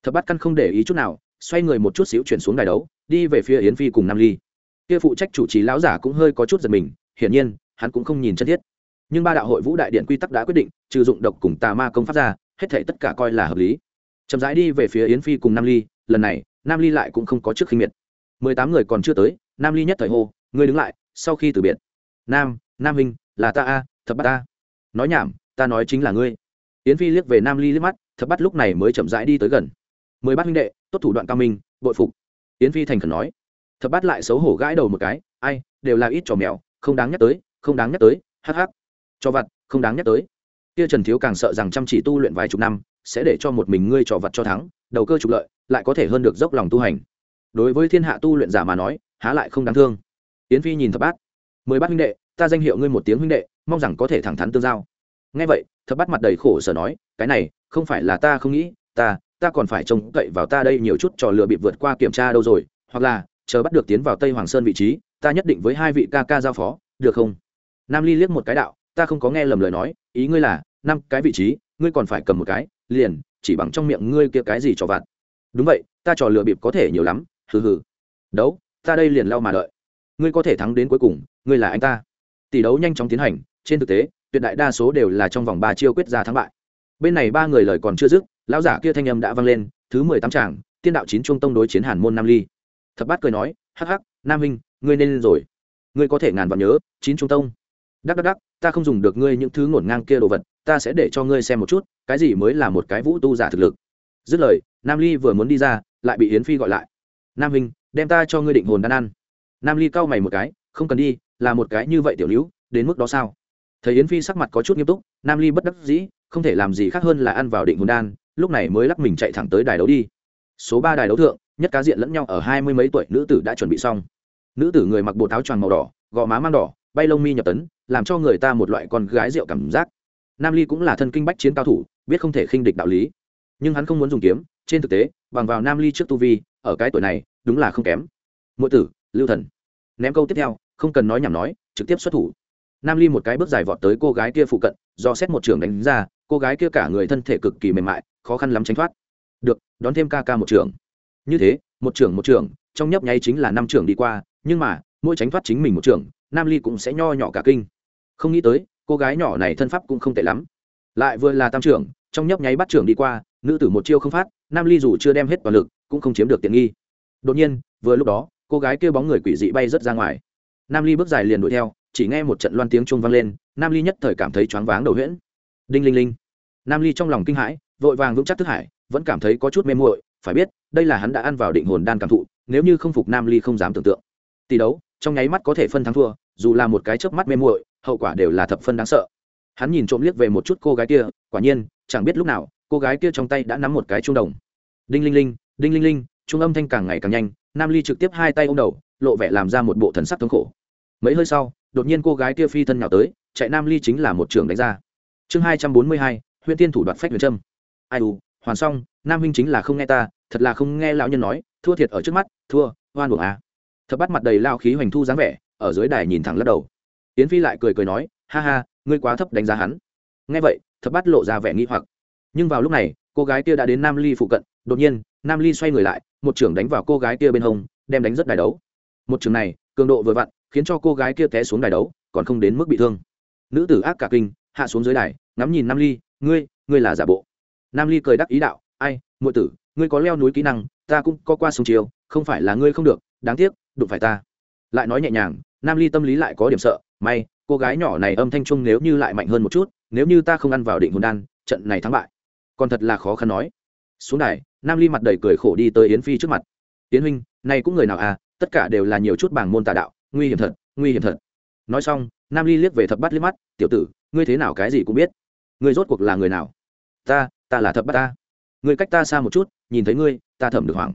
Thập bát căn không để ý chút nào, xoay người một chút xíu chuyển xuống đài đấu, đi về phía yến phi cùng nam ly. Kia phụ trách chủ trì lão giả cũng hơi có chút giật mình, hiển nhiên, hắn cũng không nhìn chân thiết. Nhưng ba đạo hội vũ đại điện quy tắc đã quyết định, trừ dụng độc cùng tà ma công pháp ra, hết thể tất cả coi là hợp lý. Chậm rãi đi về phía yến phi cùng nam ly, lần này, nam ly lại cũng không có trước khinh miệt. Mười tám người còn chưa tới, nam ly nhất thời hô, ngươi đứng lại, sau khi từ biệt. Nam nam hình là ta a, thập bắt ta. Nói nhảm, ta nói chính là ngươi. Yến phi liếc về nam ly liếc mắt, thập bắt lúc này mới chậm rãi đi tới gần. Mười bát huynh đệ, tốt thủ đoạn cao minh, bội phục. Yến phi thành khẩn nói. Thập bắt lại xấu hổ gãi đầu một cái, ai, đều là ít trò mèo, không đáng nhắc tới, không đáng nhắc tới, hắc hắc. Cho vặt, không đáng nhắc tới. Kia trần thiếu càng sợ rằng chăm chỉ tu luyện vài chục năm, sẽ để cho một mình ngươi trò vặt cho thắng, đầu cơ trục lợi, lại có thể hơn được dốc lòng tu hành. Đối với thiên hạ tu luyện giả mà nói, há lại không đáng thương. Yến phi nhìn thập bát. Mười bát huynh đệ ta danh hiệu ngươi một tiếng huynh đệ, mong rằng có thể thẳng thắn tương giao. Ngay vậy, thập bát mặt đầy khổ sở nói, cái này, không phải là ta không nghĩ, ta ta còn phải trông cậy vào ta đây nhiều chút trò lừa bị vượt qua kiểm tra đâu rồi, hoặc là, chờ bắt được tiến vào tây hoàng sơn vị trí, ta nhất định với hai vị ca ca giao phó, được không? Nam ly liếc một cái đạo, ta không có nghe lầm lời nói, ý ngươi là, năm cái vị trí, ngươi còn phải cầm một cái, liền, chỉ bằng trong miệng ngươi kia cái gì cho vặt. Đúng vậy, ta trò lừa bịp có thể nhiều lắm, hừ hừ. Đấu, ta đây liền lau mà đợi. Ngươi có thể thắng đến cuối cùng, ngươi là anh ta tỷ đấu nhanh chóng tiến hành, trên thực tế, tuyệt đại đa số đều là trong vòng ba chiêu quyết ra thắng bại. Bên này ba người lời còn chưa dứt, lão giả kia thanh âm đã vang lên, thứ mười tám tràng, tiên đạo chín trung tông đối chiến hàn môn nam ly. Thập bát cười nói, hắc hắc, nam huynh, ngươi nên lên rồi. Ngươi có thể ngàn vạn nhớ, chín trung tông. Đắc đắc đắc, ta không dùng được ngươi những thứ ngổn ngang kia đồ vật, ta sẽ để cho ngươi xem một chút, cái gì mới là một cái vũ tu giả thực lực. Dứt lời, nam ly vừa muốn đi ra, lại bị yến phi gọi lại. Nam huynh, đem ta cho ngươi định hồn đan ăn. Nam ly cau mày một cái không cần đi, là một cái như vậy tiểu hữu đến mức đó sao? Thấy yến phi sắc mặt có chút nghiêm túc, nam ly bất đắc dĩ, không thể làm gì khác hơn là ăn vào định hồn đan, lúc này mới lắc mình chạy thẳng tới đài đấu đi. Số ba đài đấu thượng, nhất cá diện lẫn nhau ở hai mươi mấy tuổi nữ tử đã chuẩn bị xong. Nữ tử người mặc bộ áo tròn màu đỏ, gò má mang đỏ, bay lông mi nhập tấn, làm cho người ta một loại con gái rượu cảm giác. Nam ly cũng là thân kinh bách chiến cao thủ, biết không thể khinh địch đạo lý. Nhưng hắn không muốn dùng kiếm, trên thực tế, bằng vào nam ly trước tu vi, ở cái tuổi này, đúng là không kém. Mỗi tử, lưu thần. Ném câu tiếp theo không cần nói nhảm nói, trực tiếp xuất thủ. Nam ly một cái bước dài vọt tới cô gái kia phụ cận, do xét một trường đánh ra, cô gái kia cả người thân thể cực kỳ mềm mại, khó khăn lắm tránh thoát. Được, đón thêm ca ca một trường. Như thế, một trường một trường, trong nhấp nháy chính là năm trường đi qua, nhưng mà, mỗi tránh thoát chính mình một trường, nam ly cũng sẽ nho nhỏ cả kinh. Không nghĩ tới, cô gái nhỏ này thân pháp cũng không tệ lắm. Lại vừa là tam trưởng trong nhấp nháy bắt trưởng đi qua, nữ tử một chiêu không phát, nam ly dù chưa đem hết toàn lực, cũng không chiếm được tiện nghi. Đột nhiên, vừa lúc đó, cô gái kêu bóng người quỷ dị bay rớt ra ngoài nam ly bước dài liền đuổi theo, chỉ nghe một trận loan tiếng chuông vang lên, nam ly nhất thời cảm thấy choáng váng đầu huyễn. Đinh linh linh. Nam ly trong lòng kinh hãi, vội vàng vững chắc thức hải, vẫn cảm thấy có chút mê muội, phải biết, đây là hắn đã ăn vào định hồn đan cảm thụ, nếu như không phục nam ly không dám tưởng tượng. Tỷ đấu, trong nháy mắt có thể phân thắng thua, dù là một cái chớp mắt mê muội, hậu quả đều là thập phân đáng sợ. Hắn nhìn trộm liếc về một chút cô gái kia, quả nhiên, chẳng biết lúc nào, cô gái kia trong tay đã nắm một cái trung đồng. Đinh linh linh, đinh linh linh trung âm thanh càng ngày càng nhanh, nam ly trực tiếp hai tay ô m đầu lộ vẻ làm ra một bộ thần sắc thống khổ. Mấy hơi sau, đột nhiên cô gái kia phi thân nhào tới, chạy nam ly chính là một trường đánh ra. Chương hai trăm bốn mươi hai huyện tiên thủ đoạt phách huyền trâm ai u, hoàn xong, nam huynh chính là không nghe ta, thật là không nghe lão nhân nói, thua thiệt ở trước mắt, thua hoan buồng à. thập bắt mặt đầy lao khí hoành thu dáng vẻ, ở dưới đài nhìn thẳng lắc đầu. Yến phi lại cười cười nói, ha ha, ngươi quá thấp đánh giá hắn. Nghe vậy, thập bắt lộ ra vẻ nghi hoặc. Nhưng vào lúc này, cô gái kia đã đến nam ly phụ cận, đột nhiên, nam ly xoay người lại, một trưởng đánh vào cô gái kia bên hông, đem đánh rất đài đấu một trường này, cường độ vừa vặn, khiến cho cô gái kia té xuống đài đấu, còn không đến mức bị thương. Nữ tử ác cả kinh, hạ xuống dưới đài, ngắm nhìn nam ly, ngươi ngươi là giả bộ? Nam ly cười đắc ý đạo, ai, muội tử, ngươi có leo núi kỹ năng, ta cũng có qua sông chiều không phải là ngươi không được, đáng tiếc, đụng phải ta. Lại nói nhẹ nhàng, nam ly tâm lý lại có điểm sợ, may, cô gái nhỏ này âm thanh trung nếu như lại mạnh hơn một chút, nếu như ta không ăn vào định hồn đan, trận này thắng bại. Còn thật là khó khăn nói. Xuống đài, nam ly mặt đầy cười khổ đi tới yến phi trước mặt. Yến huynh, này cũng người nào à tất cả đều là nhiều chút bảng môn tà đạo, nguy hiểm thật, nguy hiểm thật. Nói xong, nam ly liếc về thập bát liếc mắt, tiểu tử, ngươi thế nào cái gì cũng biết. Ngươi rốt cuộc là người nào? Ta ta là thập bát ta. Ngươi cách ta xa một chút, nhìn thấy ngươi, ta thẩm được hoảng.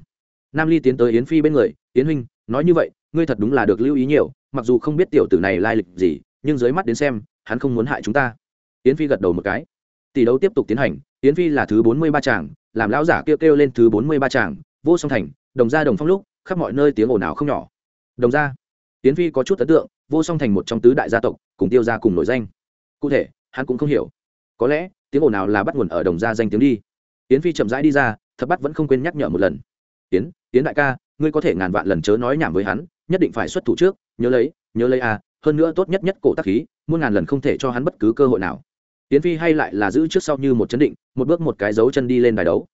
Nam ly tiến tới yến phi bên người, yến huynh, nói như vậy, ngươi thật đúng là được lưu ý nhiều, mặc dù không biết tiểu tử này lai lịch gì, nhưng dưới mắt đến xem, hắn không muốn hại chúng ta. Yến phi gật đầu một cái. Tỷ đấu tiếp tục tiến hành, yến phi là thứ bốn mươi ba tràng làm lão giả kêu kêu lên thứ bốn mươi ba tràng vô song thành, đồng gia đồng phong lúc khắp mọi nơi tiếng ồn ào không nhỏ. Đồng gia tiến phi có chút ấn tượng vô song thành một trong tứ đại gia tộc cùng tiêu gia cùng nổi danh. Cụ thể hắn cũng không hiểu. Có lẽ tiếng ồn nào là bắt nguồn ở đồng gia danh tiếng đi. Tiến phi chậm rãi đi ra thập bắt vẫn không quên nhắc nhở một lần. Tiến, tiến đại ca ngươi có thể ngàn vạn lần chớ nói nhảm với hắn nhất định phải xuất thủ trước nhớ lấy nhớ lấy à hơn nữa tốt nhất nhất cổ tác khí muôn ngàn lần không thể cho hắn bất cứ cơ hội nào. Tiến phi hay lại là giữ trước sau như một chấn định một bước một cái dấu chân đi lên đài đấu.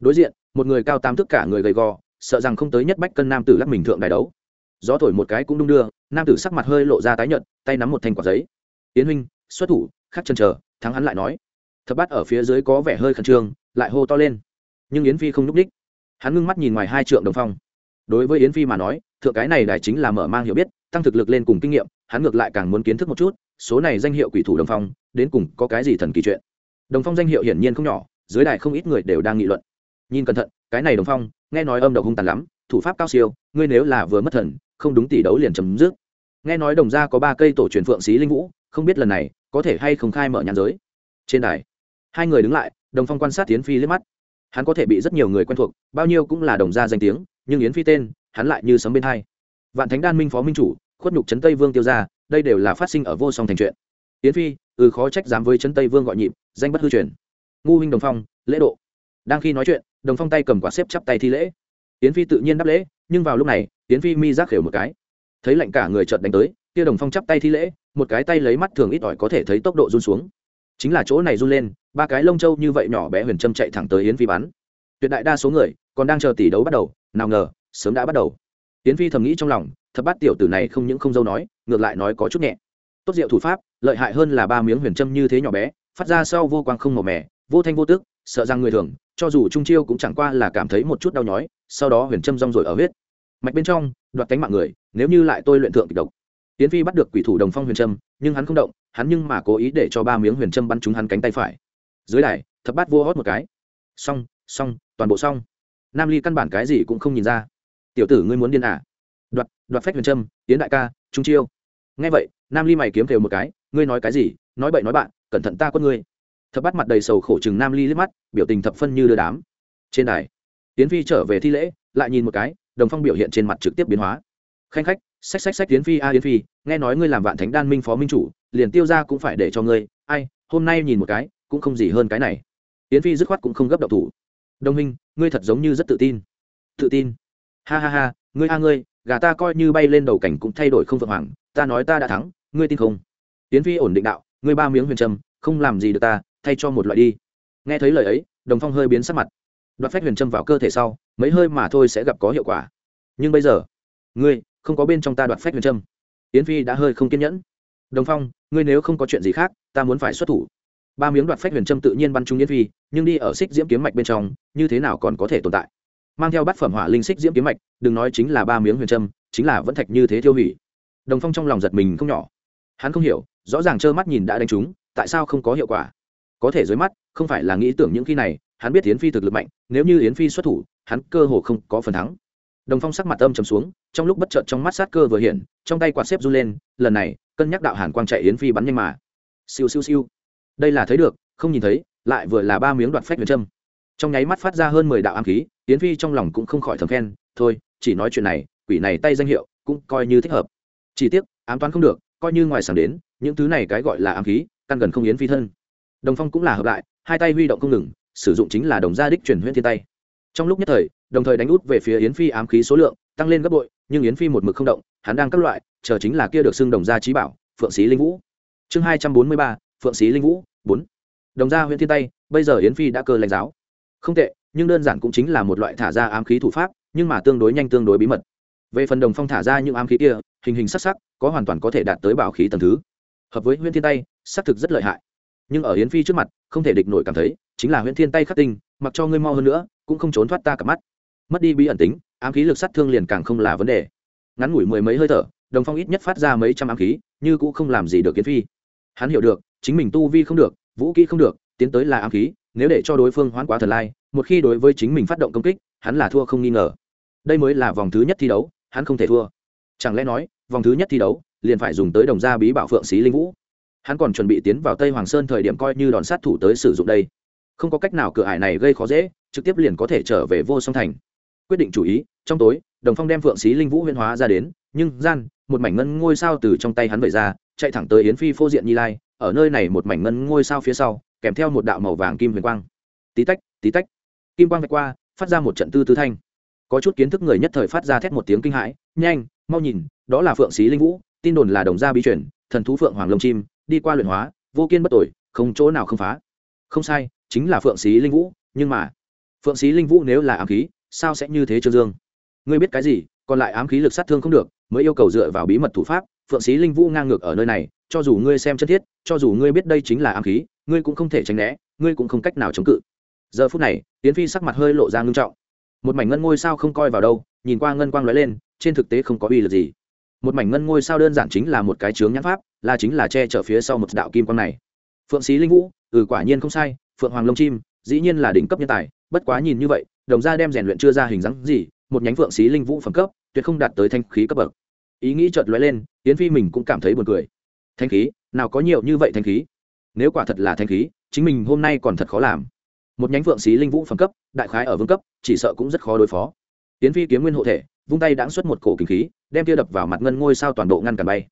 Đối diện một người cao tám thức cả người gầy gò sợ rằng không tới nhất bách cân nam tử lắc mình thượng đài đấu. Gió thổi một cái cũng đung đưa, nam tử sắc mặt hơi lộ ra tái nhợt, tay nắm một thanh quả giấy. Tiến huynh, xuất thủ, khắc chân chờ, thắng hắn lại nói. Thập bát ở phía dưới có vẻ hơi khẩn trương, lại hô to lên. Nhưng yến phi không nhúc đích. Hắn ngưng mắt nhìn ngoài hai trượng đồng phong. Đối với yến phi mà nói, thượng cái này đài chính là mở mang hiểu biết, tăng thực lực lên cùng kinh nghiệm, hắn ngược lại càng muốn kiến thức một chút, số này danh hiệu quỷ thủ đồng phong, đến cùng có cái gì thần kỳ chuyện. Đồng phong danh hiệu hiển nhiên không nhỏ, dưới đài không ít người đều đang nghị luận. Nhìn cẩn thận, cái này đồng phong nghe nói âm độc hung tàn lắm, thủ pháp cao siêu, ngươi nếu là vừa mất thần, không đúng tỷ đấu liền chấm dứt. Nghe nói đồng gia có ba cây tổ truyền phượng xí linh vũ, không biết lần này có thể hay không khai mở nhãn giới. Trên đài, hai người đứng lại, đồng phong quan sát tiến phi liếc mắt. Hắn có thể bị rất nhiều người quen thuộc, bao nhiêu cũng là đồng gia danh tiếng, nhưng yến phi tên, hắn lại như sấm bên hai. Vạn thánh đan minh phó minh chủ, khuất nhục trấn tây vương tiêu ra đây đều là phát sinh ở vô song thành chuyện. Yến phi ừ khó trách dám với trấn tây vương gọi nhịp, danh bất hư truyền. Ngu huynh đồng phong, lễ độ. Đang khi nói chuyện đồng phong tay cầm quả xếp chắp tay thi lễ. Yến phi tự nhiên đáp lễ, nhưng vào lúc này, yến phi mi giác hiểu một cái. Thấy lạnh cả người chợt đánh tới, kia đồng phong chắp tay thi lễ, một cái tay lấy mắt thường ít ỏi có thể thấy tốc độ run xuống. Chính là chỗ này run lên, ba cái lông trâu như vậy nhỏ bé huyền trâm chạy thẳng tới yến phi bắn. Tuyệt đại đa số người còn đang chờ tỷ đấu bắt đầu, nào ngờ, sớm đã bắt đầu. Yến phi thầm nghĩ trong lòng, thập bát tiểu tử này không những không dâu nói, ngược lại nói có chút nhẹ. Tốt diệu thủ pháp, lợi hại hơn là ba miếng huyền trâm như thế nhỏ bé, phát ra sau vô quang không màu mẻ vô thanh vô tức, sợ rằng người thường cho dù trung chiêu cũng chẳng qua là cảm thấy một chút đau nhói, sau đó huyền trâm rong rồi ở huyết. Mạch bên trong, đoạt cánh mạng người, nếu như lại tôi luyện thượng kịch độc. Tiến phi bắt được quỷ thủ đồng phong huyền trâm nhưng hắn không động, hắn nhưng mà cố ý để cho ba miếng huyền trâm bắn trúng hắn cánh tay phải. Dưới đài, thập bát vua hót một cái. Xong xong, toàn bộ xong. Nam ly căn bản cái gì cũng không nhìn ra. Tiểu tử ngươi muốn điên à? Đoạt đoạt phách huyền trâm tiến đại ca, trung chiêu. Nghe vậy, nam ly mày kiếm thều một cái, ngươi nói cái gì? Nói bậy nói bạn, cẩn thận ta quất ngươi thập bắt mặt đầy sầu khổ chừng nam ly liếc mắt biểu tình thập phân như đưa đám. Trên đài tiến phi trở về thi lễ lại nhìn một cái đồng phong biểu hiện trên mặt trực tiếp biến hóa. Khanh khách sách sách sách tiến phi a à, tiến phi nghe nói ngươi làm vạn thánh đan minh phó minh chủ liền tiêu ra cũng phải để cho ngươi. Ai hôm nay nhìn một cái cũng không gì hơn cái này. Tiến phi dứt khoát cũng không gấp đậu thủ. Đồng minh ngươi thật giống như rất tự tin. Tự tin. Ha ha ha ngươi a ngươi gà ta coi như bay lên đầu cảnh cũng thay đổi không vượng hoàng ta nói ta đã thắng ngươi tin không? Tiến phi ổn định đạo ngươi ba miếng huyền trầm không làm gì được ta thay cho một loại đi. Nghe thấy lời ấy, đồng phong hơi biến sắc mặt. Đoạt phách huyền trâm vào cơ thể sau, mấy hơi mà thôi sẽ gặp có hiệu quả. Nhưng bây giờ, ngươi, không có bên trong ta đoạt phách huyền trâm yến phi đã hơi không kiên nhẫn. Đồng phong, ngươi nếu không có chuyện gì khác, ta muốn phải xuất thủ. Ba miếng đoạt phách huyền trâm tự nhiên bắn trúng yến phi, nhưng đi ở xích diễm kiếm mạch bên trong, như thế nào còn có thể tồn tại? Mang theo bát phẩm hỏa linh xích diễm kiếm mạch, đừng nói chính là ba miếng huyền trâm chính là vẫn thạch như thế tiêu hủy. Đồng phong trong lòng giật mình không nhỏ. Hắn không hiểu, rõ ràng trơ mắt nhìn đã đánh trúng, tại sao không có hiệu quả? Có thể dưới mắt, không phải là nghĩ tưởng những khi này, hắn biết yến phi thực lực mạnh, nếu như yến phi xuất thủ, hắn cơ hồ không có phần thắng. Đồng phong sắc mặt âm trầm xuống, trong lúc bất chợt trong mắt sát cơ vừa hiện, trong tay quạt xếp run lên, lần này, cân nhắc đạo hàn quang chạy yến phi bắn nhanh mà. Siêu siêu siêu. Đây là thấy được, không nhìn thấy, lại vừa là ba miếng đoạt phách huyền trâm trong nháy mắt phát ra hơn mười đạo ám khí, yến phi trong lòng cũng không khỏi thầm khen, thôi, chỉ nói chuyện này, quỷ này tay danh hiệu, cũng coi như thích hợp. Chỉ tiếc, ám toán không được, coi như ngoài sàng đến, những thứ này cái gọi là ám khí, căn gần không yến phi thân đồng phong cũng là hợp lại, hai tay huy động không ngừng, sử dụng chính là đồng gia đích truyền huyễn thiên tay. Trong lúc nhất thời, đồng thời đánh út về phía yến phi ám khí số lượng, tăng lên gấp bội, nhưng yến phi một mực không động, hắn đang các loại, chờ chính là kia được xưng đồng gia trí bảo, phượng sĩ linh vũ. Chương hai trăm bốn mươi ba, phượng sĩ linh vũ, bốn. Đồng gia huyễn thiên tay, bây giờ yến phi đã cơ lãnh giáo. Không tệ, nhưng đơn giản cũng chính là một loại thả ra ám khí thủ pháp, nhưng mà tương đối nhanh, tương đối bí mật. Về phần đồng phong thả ra những ám khí kia, hình hình sắc sắc, có hoàn toàn có thể đạt tới bảo khí tầm thứ. Hợp với huyễn thiên tay, xác thực rất lợi hại nhưng ở yến phi trước mặt, không thể địch nổi cảm thấy, chính là huyễn thiên tay khắc tinh, mặc cho ngươi mau hơn nữa, cũng không trốn thoát ta cả mắt. Mất đi bí ẩn tính, ám khí lực sát thương liền càng không là vấn đề. Ngắn ngủi mười mấy hơi thở, đồng phong ít nhất phát ra mấy trăm ám khí, như cũng không làm gì được yến phi. Hắn hiểu được, chính mình tu vi không được, vũ kỹ không được, tiến tới là ám khí, nếu để cho đối phương hoãn quá thần lai, một khi đối với chính mình phát động công kích, hắn là thua không nghi ngờ. Đây mới là vòng thứ nhất thi đấu, hắn không thể thua. Chẳng lẽ nói, vòng thứ nhất thi đấu, liền phải dùng tới đồng gia bí bảo phượng xí linh vũ? Hắn còn chuẩn bị tiến vào tây hoàng sơn thời điểm coi như đòn sát thủ tới sử dụng đây. Không có cách nào cửa ải này gây khó dễ, trực tiếp liền có thể trở về vô song thành. Quyết định chủ ý, trong tối, đồng phong đem phượng xí linh vũ huyên hóa ra đến, nhưng gian, một mảnh ngân ngôi sao từ trong tay hắn vẩy ra, chạy thẳng tới yến phi phô diện nhi lai, ở nơi này một mảnh ngân ngôi sao phía sau, kèm theo một đạo màu vàng kim huyền quang. Tí tách tí tách. Kim quang vạch qua, phát ra một trận tư tư thanh. Có chút kiến thức người nhất thời phát ra thét một tiếng kinh hãi, nhanh, mau nhìn, đó là phượng xí linh vũ, tin đồn là đồng gia bí chuyển thần thú phượng hoàng lông chim đi qua luyện hóa, vô kiên bất tội không chỗ nào không phá. Không sai, chính là phượng xí linh vũ, nhưng mà, phượng xí linh vũ nếu là ám khí, sao sẽ như thế trương dương? Ngươi biết cái gì, còn lại ám khí lực sát thương không được, mới yêu cầu dựa vào bí mật thủ pháp, phượng xí linh vũ ngang ngược ở nơi này, cho dù ngươi xem chân thiết, cho dù ngươi biết đây chính là ám khí, ngươi cũng không thể tránh né, ngươi cũng không cách nào chống cự. Giờ phút này tiến phi sắc mặt hơi lộ ra ngưng trọng. Một mảnh ngân ngôi sao không coi vào đâu, nhìn qua ngân quang lóe lên, trên thực tế không có uy lực gì một mảnh ngân ngôi sao đơn giản chính là một cái chướng nhãn pháp, là chính là che chở phía sau một đạo kim quang này. Phượng sĩ linh vũ ừ quả nhiên không sai, phượng hoàng lông chim, dĩ nhiên là đỉnh cấp nhân tài, bất quá nhìn như vậy, đồng gia đem rèn luyện chưa ra hình dáng gì, một nhánh phượng sĩ linh vũ phẩm cấp, tuyệt không đạt tới thanh khí cấp bậc. Ý nghĩ chợt lóe lên tiến phi mình cũng cảm thấy buồn cười. Thanh khí? Nào có nhiều như vậy thanh khí? Nếu quả thật là thanh khí, chính mình hôm nay còn thật khó làm. Một nhánh phượng sĩ linh vũ phẩm cấp, đại khái ở vương cấp, chỉ sợ cũng rất khó đối phó. Tiến phi kiếm nguyên hộ thể vung tay đãng xuất một cổ kinh khí, đem tia đập vào mặt ngân ngôi sao toàn bộ ngăn cản bay.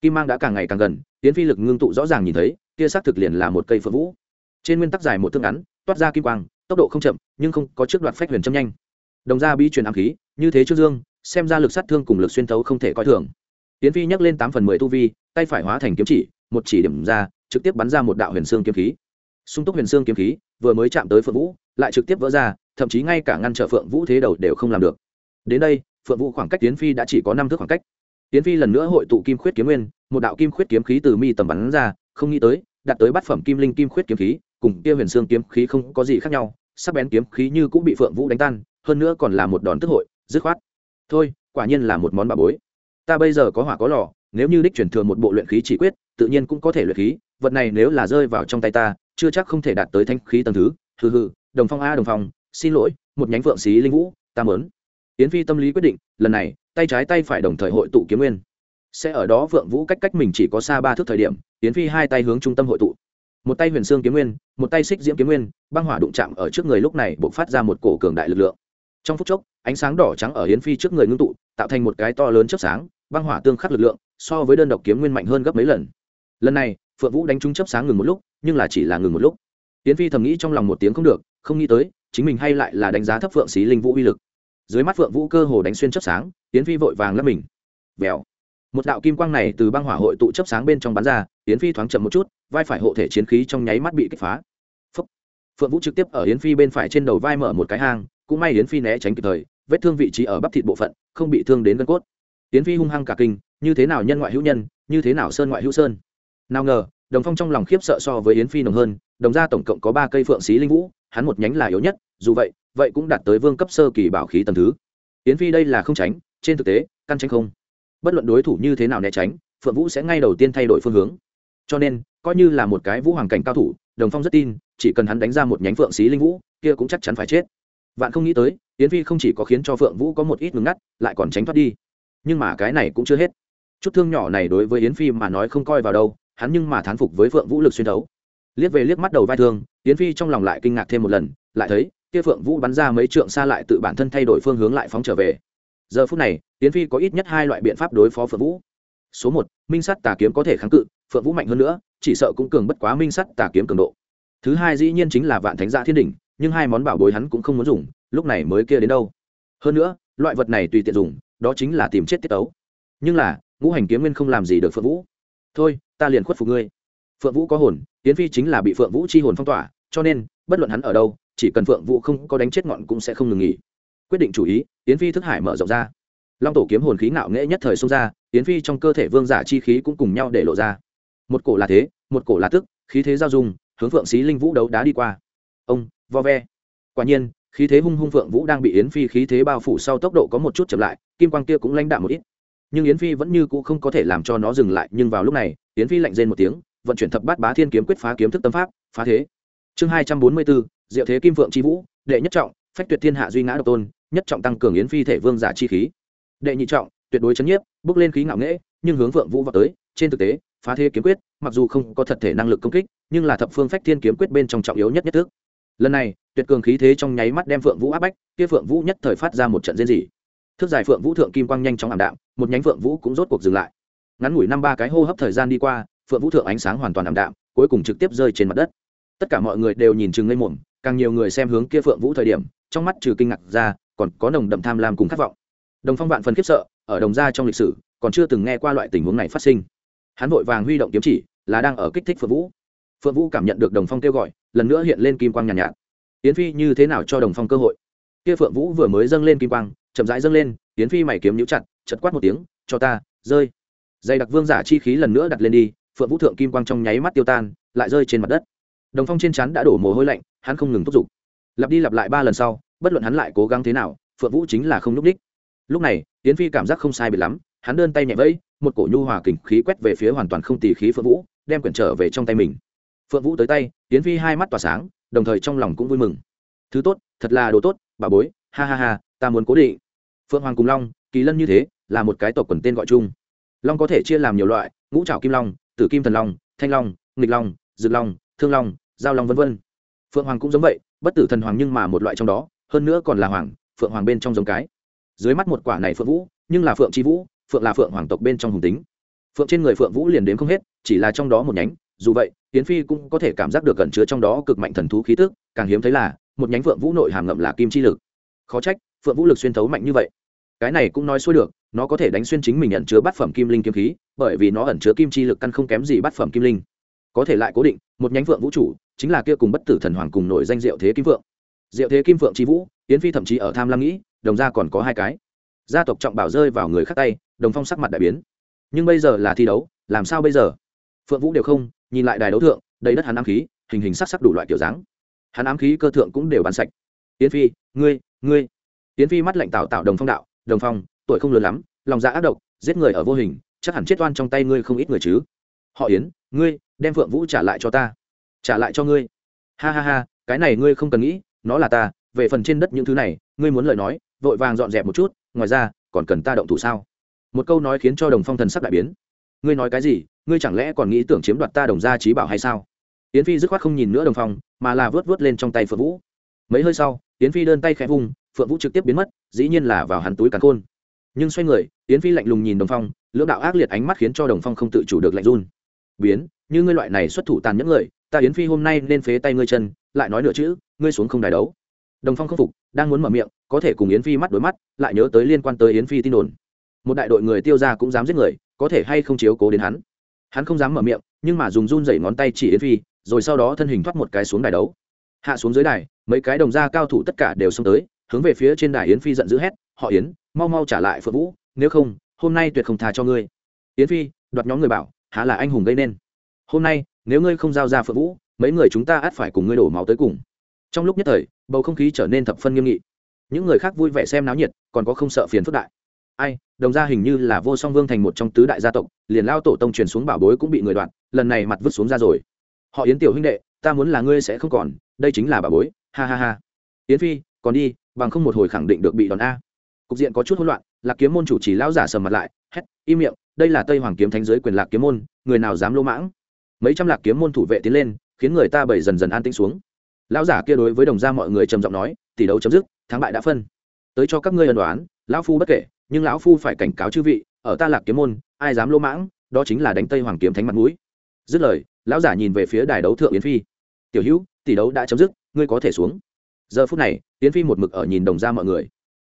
Kim mang đã càng ngày càng gần, tiến phi lực ngưng tụ rõ ràng nhìn thấy, tia xác thực liền là một cây phượng vũ. Trên nguyên tắc dài một thương ngắn, toát ra kim quang, tốc độ không chậm, nhưng không có trước đoạn phách huyền châm nhanh. Đồng ra bi truyền ám khí, như thế trước dương, xem ra lực sát thương cùng lực xuyên thấu không thể coi thường. Tiến phi nhắc lên tám phần mười tu vi, tay phải hóa thành kiếm chỉ, một chỉ điểm ra, trực tiếp bắn ra một đạo huyền xương kiếm khí. Sung túc huyền xương kiếm khí, vừa mới chạm tới phượng vũ, lại trực tiếp vỡ ra, thậm chí ngay cả ngăn trở phượng vũ thế đầu đều không làm được. Đến đây phượng vũ khoảng cách tiến phi đã chỉ có năm thước khoảng cách tiến phi lần nữa hội tụ kim khuyết kiếm nguyên một đạo kim khuyết kiếm khí từ mi tầm bắn ra không nghĩ tới đạt tới bát phẩm kim linh kim khuyết kiếm khí cùng kia huyền xương kiếm khí không có gì khác nhau sắc bén kiếm khí như cũng bị phượng vũ đánh tan hơn nữa còn là một đòn tức hội dứt khoát thôi quả nhiên là một món bà bối ta bây giờ có hỏa có lò nếu như đích chuyển thường một bộ luyện khí chỉ quyết tự nhiên cũng có thể luyện khí vật này nếu là rơi vào trong tay ta chưa chắc không thể đạt tới thanh khí tầng thứ hừ hừ đồng phong a đồng phong xin lỗi một nhánh phượng xí linh vũ ta mớn yến phi tâm lý quyết định, lần này, tay trái tay phải đồng thời hội tụ kiếm nguyên. Sẽ ở đó phượng vũ cách cách mình chỉ có xa ba thước thời điểm, yến phi hai tay hướng trung tâm hội tụ. Một tay huyền xương kiếm nguyên, một tay xích diễm kiếm nguyên, băng hỏa đụng chạm ở trước người lúc này buộc phát ra một cổ cường đại lực lượng. Trong phút chốc, ánh sáng đỏ trắng ở yến phi trước người ngưng tụ, tạo thành một cái to lớn chớp sáng, băng hỏa tương khắc lực lượng, so với đơn độc kiếm nguyên mạnh hơn gấp mấy lần. Lần này, phượng vũ đánh trúng chớp sáng ngừng một lúc, nhưng là chỉ là ngừng một lúc. Yến phi thầm nghĩ trong lòng một tiếng không được, không nghĩ tới, chính mình hay lại là đánh giá thấp phượng xí linh vũ uy lực dưới mắt phượng vũ cơ hồ đánh xuyên chớp sáng, yến phi vội vàng lấp mình. Vèo. Một đạo kim quang này từ băng hỏa hội tụ chớp sáng bên trong bắn ra, yến phi thoáng chậm một chút, vai phải hộ thể chiến khí trong nháy mắt bị kích phá. Phúc. phượng vũ trực tiếp ở yến phi bên phải trên đầu vai mở một cái hang, cũng may yến phi né tránh kịp thời, vết thương vị trí ở bắp thịt bộ phận, không bị thương đến gân cốt. Yến phi hung hăng cả kinh, như thế nào nhân ngoại hữu nhân, như thế nào sơn ngoại hữu sơn. Nào ngờ, đồng phong trong lòng khiếp sợ so với yến phi nồng hơn, đồng gia tổng cộng có ba cây phượng xí linh vũ hắn một nhánh là yếu nhất, dù vậy vậy cũng đạt tới vương cấp sơ kỳ bảo khí tầm thứ. Yến phi đây là không tránh, trên thực tế, căn tránh không. Bất luận đối thủ như thế nào né tránh, phượng vũ sẽ ngay đầu tiên thay đổi phương hướng. Cho nên, coi như là một cái vũ hoàng cảnh cao thủ, đồng phong rất tin, chỉ cần hắn đánh ra một nhánh phượng xí linh vũ, kia cũng chắc chắn phải chết. Vạn không nghĩ tới, yến phi không chỉ có khiến cho phượng vũ có một ít ngừng ngắt, lại còn tránh thoát đi. Nhưng mà cái này cũng chưa hết. Chút thương nhỏ này đối với yến phi mà nói không coi vào đâu, hắn nhưng mà thán phục với phượng vũ lực xuyên đấu liếc về liếc mắt đầu vai thương, yến phi trong lòng lại kinh ngạc thêm một lần, lại thấy, kia phượng vũ bắn ra mấy trượng xa lại tự bản thân thay đổi phương hướng lại phóng trở về. Giờ phút này, yến phi có ít nhất hai loại biện pháp đối phó phượng vũ. Số một, minh sắt tà kiếm có thể kháng cự, phượng vũ mạnh hơn nữa, chỉ sợ cũng cường bất quá minh sắt tà kiếm cường độ. Thứ hai dĩ nhiên chính là vạn thánh gia thiên đỉnh, nhưng hai món bảo bối hắn cũng không muốn dùng, lúc này mới kia đến đâu. Hơn nữa, loại vật này tùy tiện dùng, đó chính là tìm chết tiết tấu. Nhưng là, ngũ hành kiếm nguyên không làm gì được phượng vũ. Thôi, ta liền khuất phục ngươi phượng vũ có hồn tiến phi chính là bị phượng vũ chi hồn phong tỏa, cho nên, bất luận hắn ở đâu, chỉ cần phượng vũ không có đánh chết ngọn cũng sẽ không ngừng nghỉ. Quyết định chủ ý tiến phi thức hải mở rộng ra. Long tổ kiếm hồn khí ngạo nghễ nhất thời xông ra tiến phi trong cơ thể vương giả chi khí cũng cùng nhau để lộ ra. Một cổ là thế, một cổ là tức, khí thế giao dung, hướng phượng xí linh vũ đấu đá đi qua. Ông, vo ve. Quả nhiên, khí thế hung hung phượng vũ đang bị yến phi khí thế bao phủ sau tốc độ có một chút chậm lại, kim quang kia cũng lãnh đạm một ít. Nhưng yến phi vẫn như cũ không có thể làm cho nó dừng lại, nhưng vào lúc này, yến phi lạnh rên một tiếng vận chuyển thập bát bá thiên kiếm quyết phá kiếm thức tâm pháp, phá thế. Chương hai trăm bốn mươi bốn, diệu thế kim phượng c vũ, đệ nhất trọng, phách tuyệt thiên hạ duy ngã độc tôn, nhất trọng tăng cường yến phi thể vương giả chi khí. Đệ nhị trọng, tuyệt đối chấn nhiếp, bước lên khí ngạo nghễ, nhưng hướng phượng vũ vào tới, trên thực tế, phá thế kiếm quyết, mặc dù không có thật thể năng lực công kích, nhưng là thập phương phách thiên kiếm quyết bên trong trọng yếu nhất nhất thức. Lần này, tuyệt cường khí thế trong nháy mắt đem phượng vũ áp bách, kia phượng vũ nhất thời phát ra một trận diễn dị thước dài phượng vũ thượng kim quang nhanh chóng ảm đạm, một nhánh phượng vũ cũng rốt cuộc dừng lại. Ngắn ngủi năm ba cái hô hấp thời gian đi qua phượng vũ thượng ánh sáng hoàn toàn ảm đạm cuối cùng trực tiếp rơi trên mặt đất. Tất cả mọi người đều nhìn chừng lên mồm càng nhiều người xem hướng kia phượng vũ thời điểm trong mắt trừ kinh ngạc ra còn có nồng đậm tham lam cùng khát vọng. Đồng phong vạn phần khiếp sợ ở đồng gia trong lịch sử còn chưa từng nghe qua loại tình huống này phát sinh. Hắn vội vàng huy động kiếm chỉ là đang ở kích thích phượng vũ. Phượng vũ cảm nhận được đồng phong kêu gọi lần nữa hiện lên kim quang nhàn nhạt, nhạt. Yến phi như thế nào cho đồng phong cơ hội? Kia phượng vũ vừa mới dâng lên kim quang chậm rãi dâng lên yến phi mày kiếm nhũ chặt chật quát một tiếng cho ta rơi! Dày đặc vương giả chi khí lần nữa đặt lên đi phượng vũ thượng kim quang trong nháy mắt tiêu tan, lại rơi trên mặt đất. Đồng phong trên chắn đã đổ mồ hôi lạnh, hắn không ngừng thúc giục. Lặp đi lặp lại ba lần sau, bất luận hắn lại cố gắng thế nào, phượng vũ chính là không n ú c đích. Lúc này tiến phi cảm giác không sai biệt lắm, hắn đơn tay nhẹ vẫy, một cổ nhu hòa kình khí quét về phía hoàn toàn không tì khí phượng vũ, đem quyển trở về trong tay mình. Phượng vũ tới tay tiến phi hai mắt tỏa sáng, đồng thời trong lòng cũng vui mừng. Thứ tốt, thật là đồ tốt, bà bối, ha ha ha, ta muốn cố định. Phượng hoàng cùng long, kỳ lân như thế, là một cái tộc quần tên gọi chung. Long có thể chia làm nhiều loại, ngũ trào kim long tử kim thần long, thanh long, nghịch long, dược long, thương long, giao long v v phượng hoàng cũng giống vậy, bất tử thần hoàng nhưng mà một loại trong đó, hơn nữa còn là hoàng, phượng hoàng bên trong giống cái. Dưới mắt một quả này phượng vũ, nhưng là phượng c vũ, phượng là phượng hoàng tộc bên trong hùng tính. Phượng trên người phượng vũ liền đến không hết, chỉ là trong đó một nhánh, dù vậy tiến phi cũng có thể cảm giác được gần chứa trong đó cực mạnh thần thú khí tức, càng hiếm thấy là, một nhánh phượng vũ nội hàm ngậm là kim chi lực. Khó trách, phượng vũ lực xuyên thấu mạnh như vậy cái này cũng nói xuôi được nó có thể đánh xuyên chính mình ẩn chứa bát phẩm kim linh kiếm khí bởi vì nó ẩn chứa kim chi lực căn không kém gì bát phẩm kim linh. Có thể lại cố định một nhánh vượng vũ chủ chính là kia cùng bất tử thần hoàng cùng nổi danh diệu thế kim vượng, diệu thế kim vượng chi vũ tiến phi thậm chí ở tham lam nghĩ đồng gia còn có hai cái. Gia tộc trọng bảo rơi vào người khác tay đồng phong sắc mặt đại biến. Nhưng bây giờ là thi đấu làm sao bây giờ? Phượng vũ đều không nhìn lại đài đấu thượng đầy đất hắn ám khí hình hình sắc sắc đủ loại kiểu dáng. Hắn ám khí cơ thượng cũng đều bán sạch. Tiến phi ngươi ngươi. Tiến phi mắt lạnh tạo tạo đồng phong đạo đồng phong, tuổi không lớn lắm, lòng dạ ác độc, giết người ở vô hình, chắc hẳn chết oan trong tay ngươi không ít người chứ. Họ yến, ngươi, đem phượng vũ trả lại cho ta. Trả lại cho ngươi. Ha ha ha, cái này ngươi không cần nghĩ, nó là ta, về phần trên đất những thứ này, ngươi muốn lời nói, vội vàng dọn dẹp một chút, ngoài ra, còn cần ta động thủ sao? Một câu nói khiến cho đồng phong thần sắc đại biến. Ngươi nói cái gì, ngươi chẳng lẽ còn nghĩ tưởng chiếm đoạt ta đồng gia trí bảo hay sao? Yến phi dứt khoát không nhìn nữa đồng phong, mà là vớt vớt lên trong tay phượng vũ. Mấy hơi sau, yến phi đơn tay khẽ vung phượng vũ trực tiếp biến mất, dĩ nhiên là vào hắn túi càn khôn. Nhưng xoay người, yến phi lạnh lùng nhìn đồng phong, lưỡng đạo ác liệt ánh mắt khiến cho đồng phong không tự chủ được lạnh run. Biến, như ngươi loại này xuất thủ tàn nhẫn người, ta yến phi hôm nay nên phế tay ngươi chân, lại nói nửa chữ, ngươi xuống không đài đấu. Đồng phong không phục, đang muốn mở miệng, có thể cùng yến phi mắt đối mắt, lại nhớ tới liên quan tới yến phi tin đồn. Một đại đội người tiêu ra cũng dám giết người, có thể hay không chiếu cố đến hắn. Hắn không dám mở miệng, nhưng mà dùng run dày ngón tay chỉ yến phi, rồi sau đó thân hình thoát một cái xuống đài đấu. Hạ xuống dưới đài, mấy cái đồng gia cao thủ tất cả đều xông tới hướng về phía trên đài yến phi giận dữ hét, họ yến, mau mau trả lại phượng vũ, nếu không, hôm nay tuyệt không tha cho ngươi. Yến phi, đoạt nhóm người bảo, há là anh hùng gây nên. Hôm nay, nếu ngươi không giao ra phượng vũ, mấy người chúng ta ắt phải cùng ngươi đổ máu tới cùng. Trong lúc nhất thời, bầu không khí trở nên thập phân nghiêm nghị. Những người khác vui vẻ xem náo nhiệt, còn có không sợ phiền phức đại. Ai, đồng gia hình như là vô song vương thành một trong tứ đại gia tộc, liền lao tổ tông truyền xuống bảo bối cũng bị người đoạn, lần này mặt vứt xuống ra rồi. Họ yến tiểu huynh đệ, ta muốn là ngươi sẽ không còn, đây chính là bảo bối. Ha ha ha. Yến phi, còn đi bằng không một hồi khẳng định được bị đòn a. Cục diện có chút hỗn loạn, lạc kiếm môn chủ trì lão giả sầm mặt lại, hét, im miệng, đây là tây hoàng kiếm thánh giới quyền lạc kiếm môn, người nào dám lỗ mãng? Mấy trăm lạc kiếm môn thủ vệ tiến lên, khiến người ta bầy dần dần an tĩnh xuống. Lão giả kia đối với đồng gia mọi người trầm giọng nói, tỷ đấu chấm dứt, thắng bại đã phân. Tới cho các ngươi ân đoán lão phu bất kể, nhưng lão phu phải cảnh cáo chư vị, ở ta lạc kiếm môn, ai dám lỗ mãng, đó chính là đánh tây hoàng kiếm thánh mặt mũi. Dứt lời, lão giả nhìn về phía đài đấu thượng yến phi. Tiểu hữu, tỷ đấu đã chấm dứt, ngươi có thể xuống giờ phút này tiến phi một mực ở nhìn đồng ra mọi người.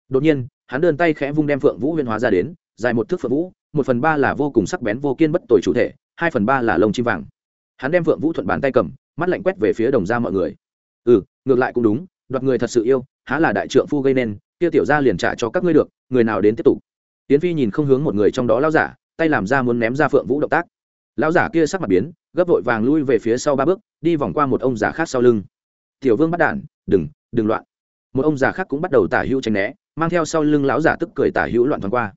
Đột nhiên, hắn đơn tay khẽ vung đem phượng vũ huyên hóa ra đến, dài một thước phượng vũ, một phần ba là vô cùng sắc bén vô kiên bất tội chủ thể, hai phần ba là lông chim vàng. Hắn đem phượng vũ thuận bàn tay cầm, mắt lạnh quét về phía đồng ra mọi người. Ừ ngược lại cũng đúng, đoạt người thật sự yêu, há là đại trượng phu gây nên, kia tiểu ra liền trả cho các ngươi được, người nào đến tiếp tục. Tiến phi nhìn không hướng một người trong đó lao giả, tay làm ra muốn ném ra phượng vũ động tác. Lão giả kia sắc mặt biến, gấp vội vàng lui về phía sau ba bước, đi vòng qua một ông già khác sau lưng. Tiểu vương bắt đản đừng đừng loạn. Một ông già khác cũng bắt đầu tả hữu tránh né, mang theo sau lưng lão giả tức cười tả hữu loạn thoáng qua.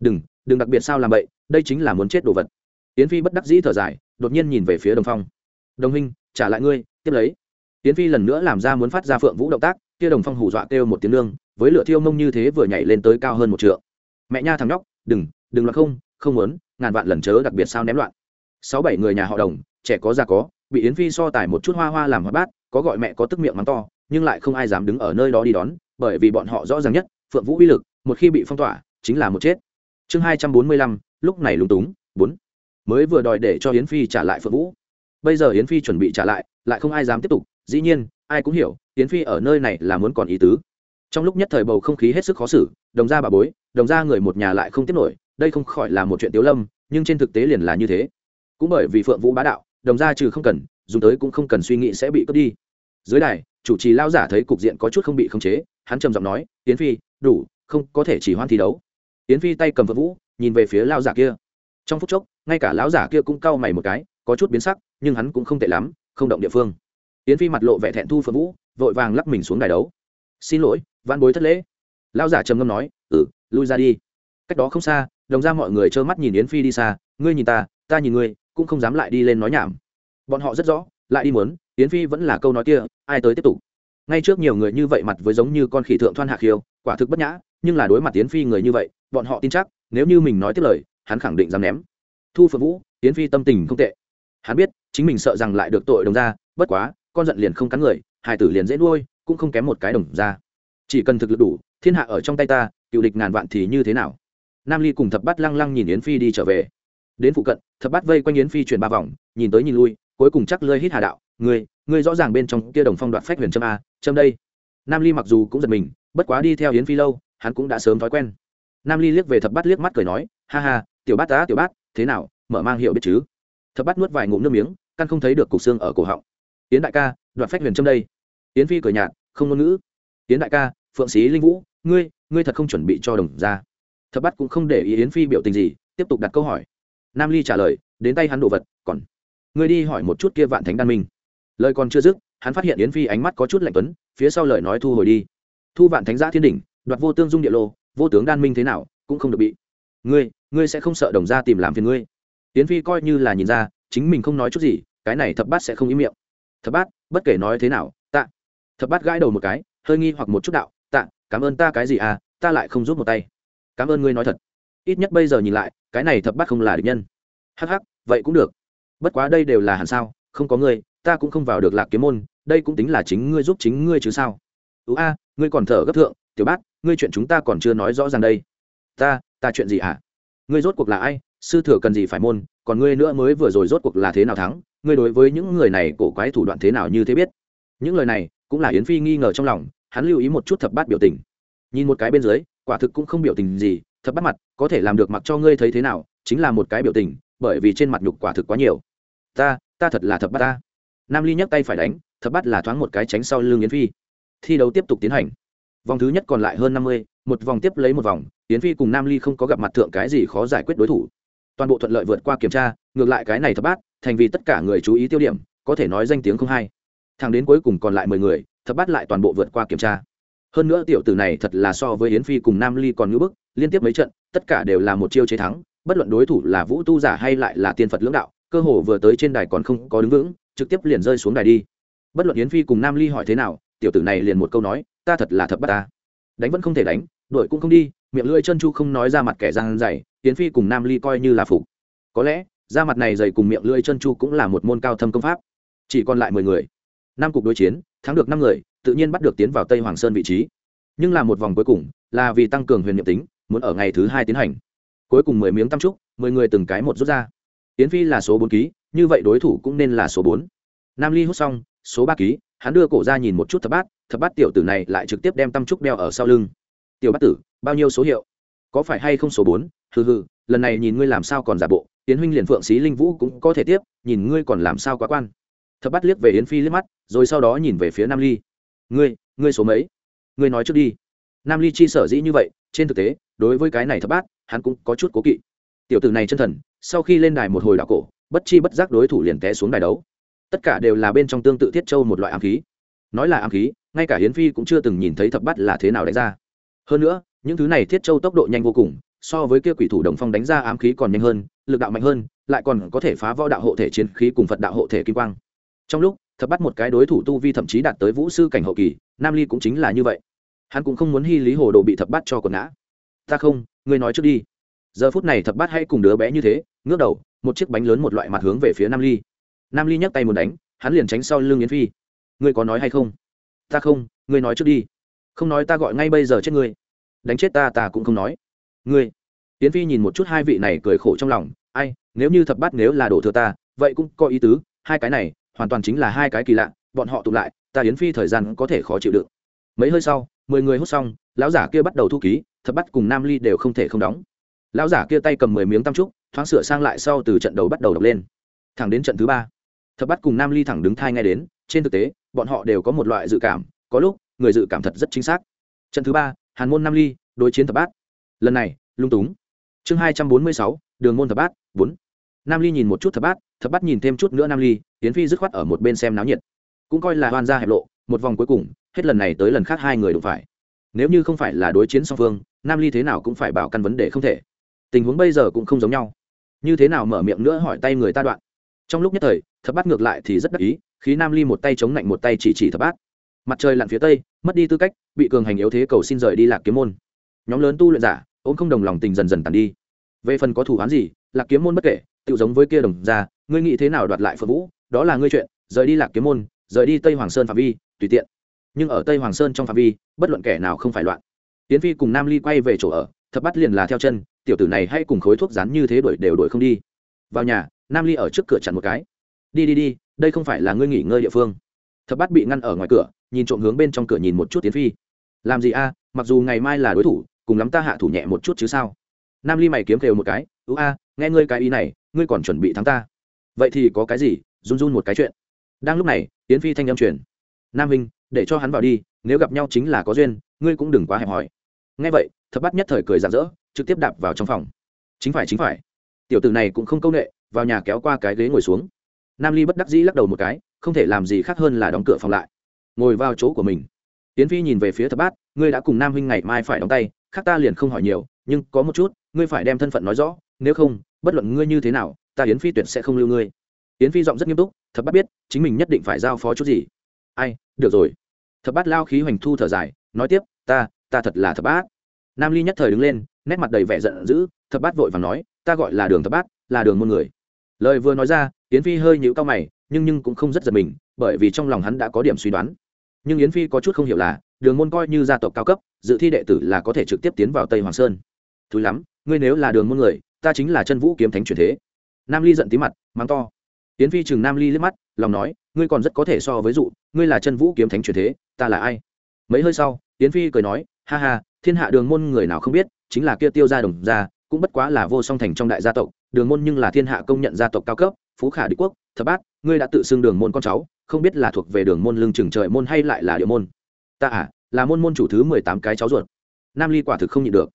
Đừng đừng đặc biệt sao làm vậy đây chính là muốn chết đồ vật. Yến phi bất đắc dĩ thở dài, đột nhiên nhìn về phía đồng phong. Đồng huynh, trả lại ngươi, tiếp lấy. Yến phi lần nữa làm ra muốn phát ra phượng vũ động tác, kia đồng phong hù dọa kêu một tiếng lương với lửa thiêu mông như thế vừa nhảy lên tới cao hơn một trượng. Mẹ nha thằng nhóc, đừng đừng loạn không không muốn, ngàn vạn lần chớ đặc biệt sao ném loạn. Sáu bảy người nhà họ đồng, trẻ có già có, bị yến phi so tài một chút hoa hoa làm hoa bát, có gọi mẹ có tức miệng mắng to nhưng lại không ai dám đứng ở nơi đó đi đón, bởi vì bọn họ rõ ràng nhất, phượng vũ uy lực, một khi bị phong tỏa, chính là một chết. Chương hai trăm bốn mươi lăm, lúc này lúng túng, bốn. Mới vừa đòi để cho yến phi trả lại phượng vũ. Bây giờ yến phi chuẩn bị trả lại lại không ai dám tiếp tục, dĩ nhiên, ai cũng hiểu, yến phi ở nơi này là muốn còn ý tứ. Trong lúc nhất thời bầu không khí hết sức khó xử, đồng ra bà bối, đồng ra người một nhà lại không tiếp nổi, đây không khỏi là một chuyện tiếu lâm, nhưng trên thực tế liền là như thế. Cũng bởi vì phượng vũ bá đạo, đồng ra trừ không cần, dùng tới cũng không cần suy nghĩ sẽ bị cướp đi dưới đài, chủ trì lao giả thấy cục diện có chút không bị khống chế, hắn trầm giọng nói, yến phi, đủ, không có thể chỉ hoan thi đấu. Yến phi tay cầm vật vũ, nhìn về phía lao giả kia. Trong phút chốc, ngay cả lão giả kia cũng cau mày một cái, có chút biến sắc, nhưng hắn cũng không tệ lắm, không động địa phương. Yến phi mặt lộ vẻ thẹn thu phượng vũ, vội vàng lắc mình xuống đài đấu. Xin lỗi văn bối thất lễ. Lão giả trầm ngâm nói ừ lui ra đi. Cách đó không xa, đồng ra mọi người trơ mắt nhìn yến phi đi xa, ngươi nhìn ta ta nhìn ngươi, cũng không dám lại đi lên nói nhảm. Bọn họ rất rõ lại đi muốn, yến phi vẫn là câu nói kia, ai tới tiếp tục? Ngay trước nhiều người như vậy mặt với giống như con khỉ thượng thoan hạ khiêu, quả thực bất nhã, nhưng là đối mặt yến phi người như vậy, bọn họ tin chắc, nếu như mình nói tiếp lời, hắn khẳng định dám ném. Thu phượng vũ, yến phi tâm tình không tệ. Hắn biết, chính mình sợ rằng lại được tội đồng ra bất quá, con giận liền không cắn người hải tử liền dễ nuôi, cũng không kém một cái đồng ra chỉ cần thực lực đủ, thiên hạ ở trong tay ta, cựu địch ngàn vạn thì như thế nào? Nam ly cùng thập bát lăng lăng nhìn yến phi đi trở về. Đến phụ cận, thập bát vây quanh yến phi chuyển ba vòng, nhìn tới nhìn lui cuối cùng chắc lơi hít hà đạo người người rõ ràng bên trong kia đồng phong đoạn phách huyền trâm a trâm đây. Nam ly mặc dù cũng giật mình, bất quá đi theo yến phi lâu, hắn cũng đã sớm thói quen. Nam ly liếc về thập bát liếc mắt cười nói, ha ha, tiểu bát tá tiểu bát, thế nào, mở mang hiệu biết chứ? Thập bát nuốt vài ngụm nước miếng, căn không thấy được cục xương ở cổ họng. Yến đại ca, đoạn phách huyền trâm đây. Yến phi cười nhạt, không ngôn ngữ. Yến đại ca, phượng sĩ linh vũ, ngươi ngươi thật không chuẩn bị cho đồng ra. Thập bát cũng không để ý yến phi biểu tình gì, tiếp tục đặt câu hỏi. Nam ly trả lời, đến tay hắn đồ vật, còn ngươi đi hỏi một chút kia vạn thánh đan minh. Lời còn chưa dứt, hắn phát hiện yến phi ánh mắt có chút lạnh tuấn, phía sau lời nói thu hồi đi. Thu vạn thánh giã thiên đỉnh, đoạt vô tương dung địa lô, vô tướng đan minh thế nào, cũng không được bị. Ngươi ngươi sẽ không sợ đồng ra tìm làm phiền ngươi. Yến phi coi như là nhìn ra, chính mình không nói chút gì, cái này thập bát sẽ không ý miệng. Thập bát, bất kể nói thế nào, tạ. Thập bát gãi đầu một cái, hơi nghi hoặc một chút đạo, tạ, cảm ơn ta cái gì à ta lại không giúp một tay. Cảm ơn ngươi nói thật. Ít nhất bây giờ nhìn lại, cái này thập bát không là địch nhân. Hắc hắc, vậy cũng được bất quá đây đều là hẳn sao, không có ngươi, ta cũng không vào được lạc kiếm môn, đây cũng tính là chính ngươi giúp chính ngươi chứ sao? Ú a, ngươi còn thở gấp thượng, tiểu bát, ngươi chuyện chúng ta còn chưa nói rõ ràng đây. Ta ta chuyện gì hả? À? ngươi rốt cuộc là ai? Sư thừa cần gì phải môn, còn ngươi nữa mới vừa rồi rốt cuộc là thế nào thắng? Ngươi đối với những người này cổ quái thủ đoạn thế nào như thế biết? Những lời này cũng là yến phi nghi ngờ trong lòng, hắn lưu ý một chút thập bát biểu tình. Nhìn một cái bên dưới, quả thực cũng không biểu tình gì, thập bát mặt, có thể làm được mặc cho ngươi thấy thế nào, chính là một cái biểu tình, bởi vì trên mặt nhục quả thực quá nhiều ta ta thật là thập bát ta. Nam ly nhấc tay phải đánh, thập bát là thoáng một cái tránh sau lưng yến phi. Thi đấu tiếp tục tiến hành. Vòng thứ nhất còn lại hơn năm mươi, một vòng tiếp lấy một vòng, yến phi cùng nam ly không có gặp mặt thượng cái gì khó giải quyết đối thủ. Toàn bộ thuận lợi vượt qua kiểm tra, ngược lại cái này thập bát, thành vì tất cả người chú ý tiêu điểm, có thể nói danh tiếng không hay thằng đến cuối cùng còn lại mười người, thập bát lại toàn bộ vượt qua kiểm tra. Hơn nữa tiểu tử này thật là so với yến phi cùng nam ly còn ngữ bức, liên tiếp mấy trận, tất cả đều là một chiêu chế thắng, bất luận đối thủ là vũ tu giả hay lại là tiên phật lưỡng đạo cơ hồ vừa tới trên đài còn không có đứng vững, trực tiếp liền rơi xuống đài đi. Bất luận yến phi cùng nam ly hỏi thế nào, tiểu tử này liền một câu nói, ta thật là thập bát ta. Đánh vẫn không thể đánh, đuổi cũng không đi, miệng lưỡi chân chu không nói ra mặt kẻ giang dày yến phi cùng nam ly coi như là phục. Có lẽ, ra mặt này dày cùng miệng lưỡi chân chu cũng là một môn cao thâm công pháp. Chỉ còn lại mười người. Năm cục đối chiến, thắng được năm người, tự nhiên bắt được tiến vào tây hoàng sơn vị trí. Nhưng là một vòng cuối cùng, là vì tăng cường huyền nhiệm tính, muốn ở ngày thứ hai tiến hành. Cuối cùng mười miếng tam trúc, mười người từng cái một rút ra yến phi là số bốn ký, như vậy đối thủ cũng nên là số bốn. Nam ly hút xong, số ba ký, hắn đưa cổ ra nhìn một chút thập bát thập bát tiểu tử này lại trực tiếp đem tâm trúc đeo ở sau lưng. Tiểu bát tử, bao nhiêu số hiệu? Có phải hay không số bốn? Hừ hừ, lần này nhìn ngươi làm sao còn giả bộ tiến huynh liền phượng xí linh vũ cũng có thể tiếp, nhìn ngươi còn làm sao quá quan. Thập bát liếc về yến phi liếc mắt, rồi sau đó nhìn về phía nam ly. Ngươi ngươi số mấy? Ngươi nói trước đi. Nam ly chi sở dĩ như vậy, trên thực tế, đối với cái này thập bát, hắn cũng có chút cố kỵ tiểu tử này chân thần, sau khi lên đài một hồi đạo cổ, bất chi bất giác đối thủ liền té xuống đài đấu. Tất cả đều là bên trong tương tự thiết châu một loại ám khí. Nói là ám khí, ngay cả hiến phi cũng chưa từng nhìn thấy thập bắt là thế nào đánh ra. Hơn nữa, những thứ này thiết châu tốc độ nhanh vô cùng, so với kia quỷ thủ đồng phong đánh ra ám khí còn nhanh hơn, lực đạo mạnh hơn, lại còn có thể phá võ đạo hộ thể chiến khí cùng phật đạo hộ thể kim quang. Trong lúc, thập bắt một cái đối thủ tu vi thậm chí đạt tới vũ sư cảnh hậu kỳ, nam ly cũng chính là như vậy. Hắn cũng không muốn hy lý hồ đồ bị thập bắt cho quần ngã. Ta không, ngươi nói trước đi giờ phút này thập bát hay cùng đứa bé như thế, ngước đầu, một chiếc bánh lớn một loại mặt hướng về phía nam ly. Nam ly nhấc tay muốn đánh, hắn liền tránh sau lưng yến phi. Ngươi có nói hay không? Ta không, ngươi nói trước đi. Không nói ta gọi ngay bây giờ chết ngươi. Đánh chết ta ta cũng không nói. Ngươi. Yến phi nhìn một chút hai vị này cười khổ trong lòng. Ai, nếu như thập bát nếu là đổ thừa ta, vậy cũng có ý tứ. Hai cái này, hoàn toàn chính là hai cái kỳ lạ. Bọn họ tụ lại, ta yến phi thời gian có thể khó chịu đựng. Mấy hơi sau, mười người hút xong, lão giả kia bắt đầu thu ký, thập bắt cùng nam ly đều không thể không đóng lão giả kia tay cầm mười miếng tam trúc, thoáng sửa sang lại sau từ trận đầu bắt đầu đọc lên. Thẳng đến trận thứ ba, thập bắt cùng nam ly thẳng đứng thai ngay đến, trên thực tế, bọn họ đều có một loại dự cảm, có lúc, người dự cảm thật rất chính xác. Trận thứ ba, hàn môn nam ly đối chiến thập bát. Lần này, lung túng. Chương hai trăm bốn mươi sáu, đường môn thập bát, bốn. Nam ly nhìn một chút thập bát thập bát nhìn thêm chút nữa nam ly tiến phi dứt khoát ở một bên xem náo nhiệt. Cũng coi là hoan gia hẹp lộ, một vòng cuối cùng, hết lần này tới lần khác hai người đụng phải. Nếu như không phải là đối chiến song phương, nam ly thế nào cũng phải bảo căn vấn đề không thể tình huống bây giờ cũng không giống nhau. Như thế nào mở miệng nữa hỏi tay người ta đoạn. Trong lúc nhất thời, thập bát ngược lại thì rất đắc ý, khí nam ly một tay chống lạnh một tay chỉ chỉ thập bát. Mặt trời lặn phía tây, mất đi tư cách, bị cường hành yếu thế cầu xin rời đi lạc kiếm môn. Nhóm lớn tu luyện giả, ôm không đồng lòng tình dần dần tàn đi. Về phần có thủ án gì, lạc kiếm môn bất kể tự giống với kia đồng ra ngươi nghĩ thế nào đoạt lại phật vũ, đó là ngươi chuyện, rời đi lạc kiếm môn, rời đi tây hoàng sơn phạm vi, tùy tiện. Nhưng ở tây hoàng sơn trong phạm vi, bất luận kẻ nào không phải loạn. Tiến phi cùng nam ly quay về chỗ ở thập bắt liền là theo chân, tiểu tử này hay cùng khối thuốc rán như thế đuổi đều đuổi không đi. Vào nhà, nam ly ở trước cửa chặn một cái. Đi đi đi, đây không phải là ngươi nghỉ ngơi địa phương. Thập bắt bị ngăn ở ngoài cửa, nhìn trộm hướng bên trong cửa nhìn một chút tiến phi. Làm gì a, mặc dù ngày mai là đối thủ, cùng lắm ta hạ thủ nhẹ một chút chứ sao? Nam ly mày kiếm kêu một cái, ú a, nghe ngươi cái ý này, ngươi còn chuẩn bị thắng ta. Vậy thì có cái gì? Run run một cái chuyện. Đang lúc này, tiến phi thanh âm truyền. Nam hình để cho hắn vào đi, nếu gặp nhau chính là có duyên, ngươi cũng đừng quá hẹp hòi nghe vậy, thập bắt nhất thời cười rạng rỡ, trực tiếp đạp vào trong phòng. Chính phải chính phải. Tiểu tử này cũng không công nghệ vào nhà kéo qua cái ghế ngồi xuống. Nam ly bất đắc dĩ lắc đầu một cái, không thể làm gì khác hơn là đóng cửa phòng lại. Ngồi vào chỗ của mình. Tiến phi nhìn về phía thập bát, ngươi đã cùng nam huynh ngày mai phải đóng tay, khác ta liền không hỏi nhiều, nhưng có một chút, ngươi phải đem thân phận nói rõ, nếu không, bất luận ngươi như thế nào, ta yến phi tuyệt sẽ không lưu ngươi. Yến phi giọng rất nghiêm túc, thập bát biết, chính mình nhất định phải giao phó chút gì. Ai, được rồi. Thập bát lao khí hoành thu thở dài, nói tiếp, ta ta thật là thập bát. Nam ly nhất thời đứng lên, nét mặt đầy vẻ giận dữ, thập bát vội và nói, ta gọi là đường thập bát, là đường môn người. Lời vừa nói ra, yến phi hơi nhíu cao mày, nhưng nhưng cũng không rất giật mình, bởi vì trong lòng hắn đã có điểm suy đoán. Nhưng yến phi có chút không hiểu là, đường môn coi như gia tộc cao cấp, dự thi đệ tử là có thể trực tiếp tiến vào tây hoàng sơn. Thúi lắm, ngươi nếu là đường môn người, ta chính là chân vũ kiếm thánh truyền thế. Nam ly giận tí mặt, mắng to. Yến phi chừng nam ly liếc mắt, lòng nói, ngươi còn rất có thể so với dụ, ngươi là chân vũ kiếm thánh truyền thế, ta là ai? Mấy hơi sau, yến phi cười nói ha ha, thiên hạ đường môn người nào không biết, chính là kia tiêu gia đồng gia, cũng bất quá là vô song thành trong đại gia tộc, đường môn nhưng là thiên hạ công nhận gia tộc cao cấp, phú khả đế quốc, thập bát, ngươi đã tự xưng đường môn con cháu, không biết là thuộc về đường môn lương trường trời môn hay lại là địa môn. Ta à là môn môn chủ thứ mười tám cái cháu ruột. Nam ly quả thực không nhịn được.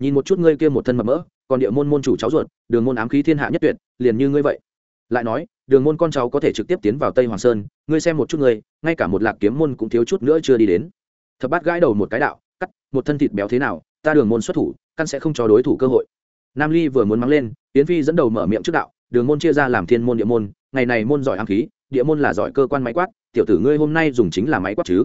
Nhìn một chút ngươi kia một thân mập mỡ, còn địa môn môn chủ cháu ruột, đường môn ám khí thiên hạ nhất tuyệt, liền như ngươi vậy. Lại nói, đường môn con cháu có thể trực tiếp tiến vào tây hoàng sơn, ngươi xem một chút ngươi, ngay cả một lạc kiếm môn cũng thiếu chút nữa chưa đi đến. Thập bát gãi đầu một cái đạo một thân thịt béo thế nào, ta đường môn xuất thủ, căn sẽ không cho đối thủ cơ hội. Nam ly vừa muốn mắng lên tiến phi dẫn đầu mở miệng trước đạo, đường môn chia ra làm thiên môn địa môn, ngày này môn giỏi ám khí, địa môn là giỏi cơ quan máy quát, tiểu tử ngươi hôm nay dùng chính là máy quát chứ.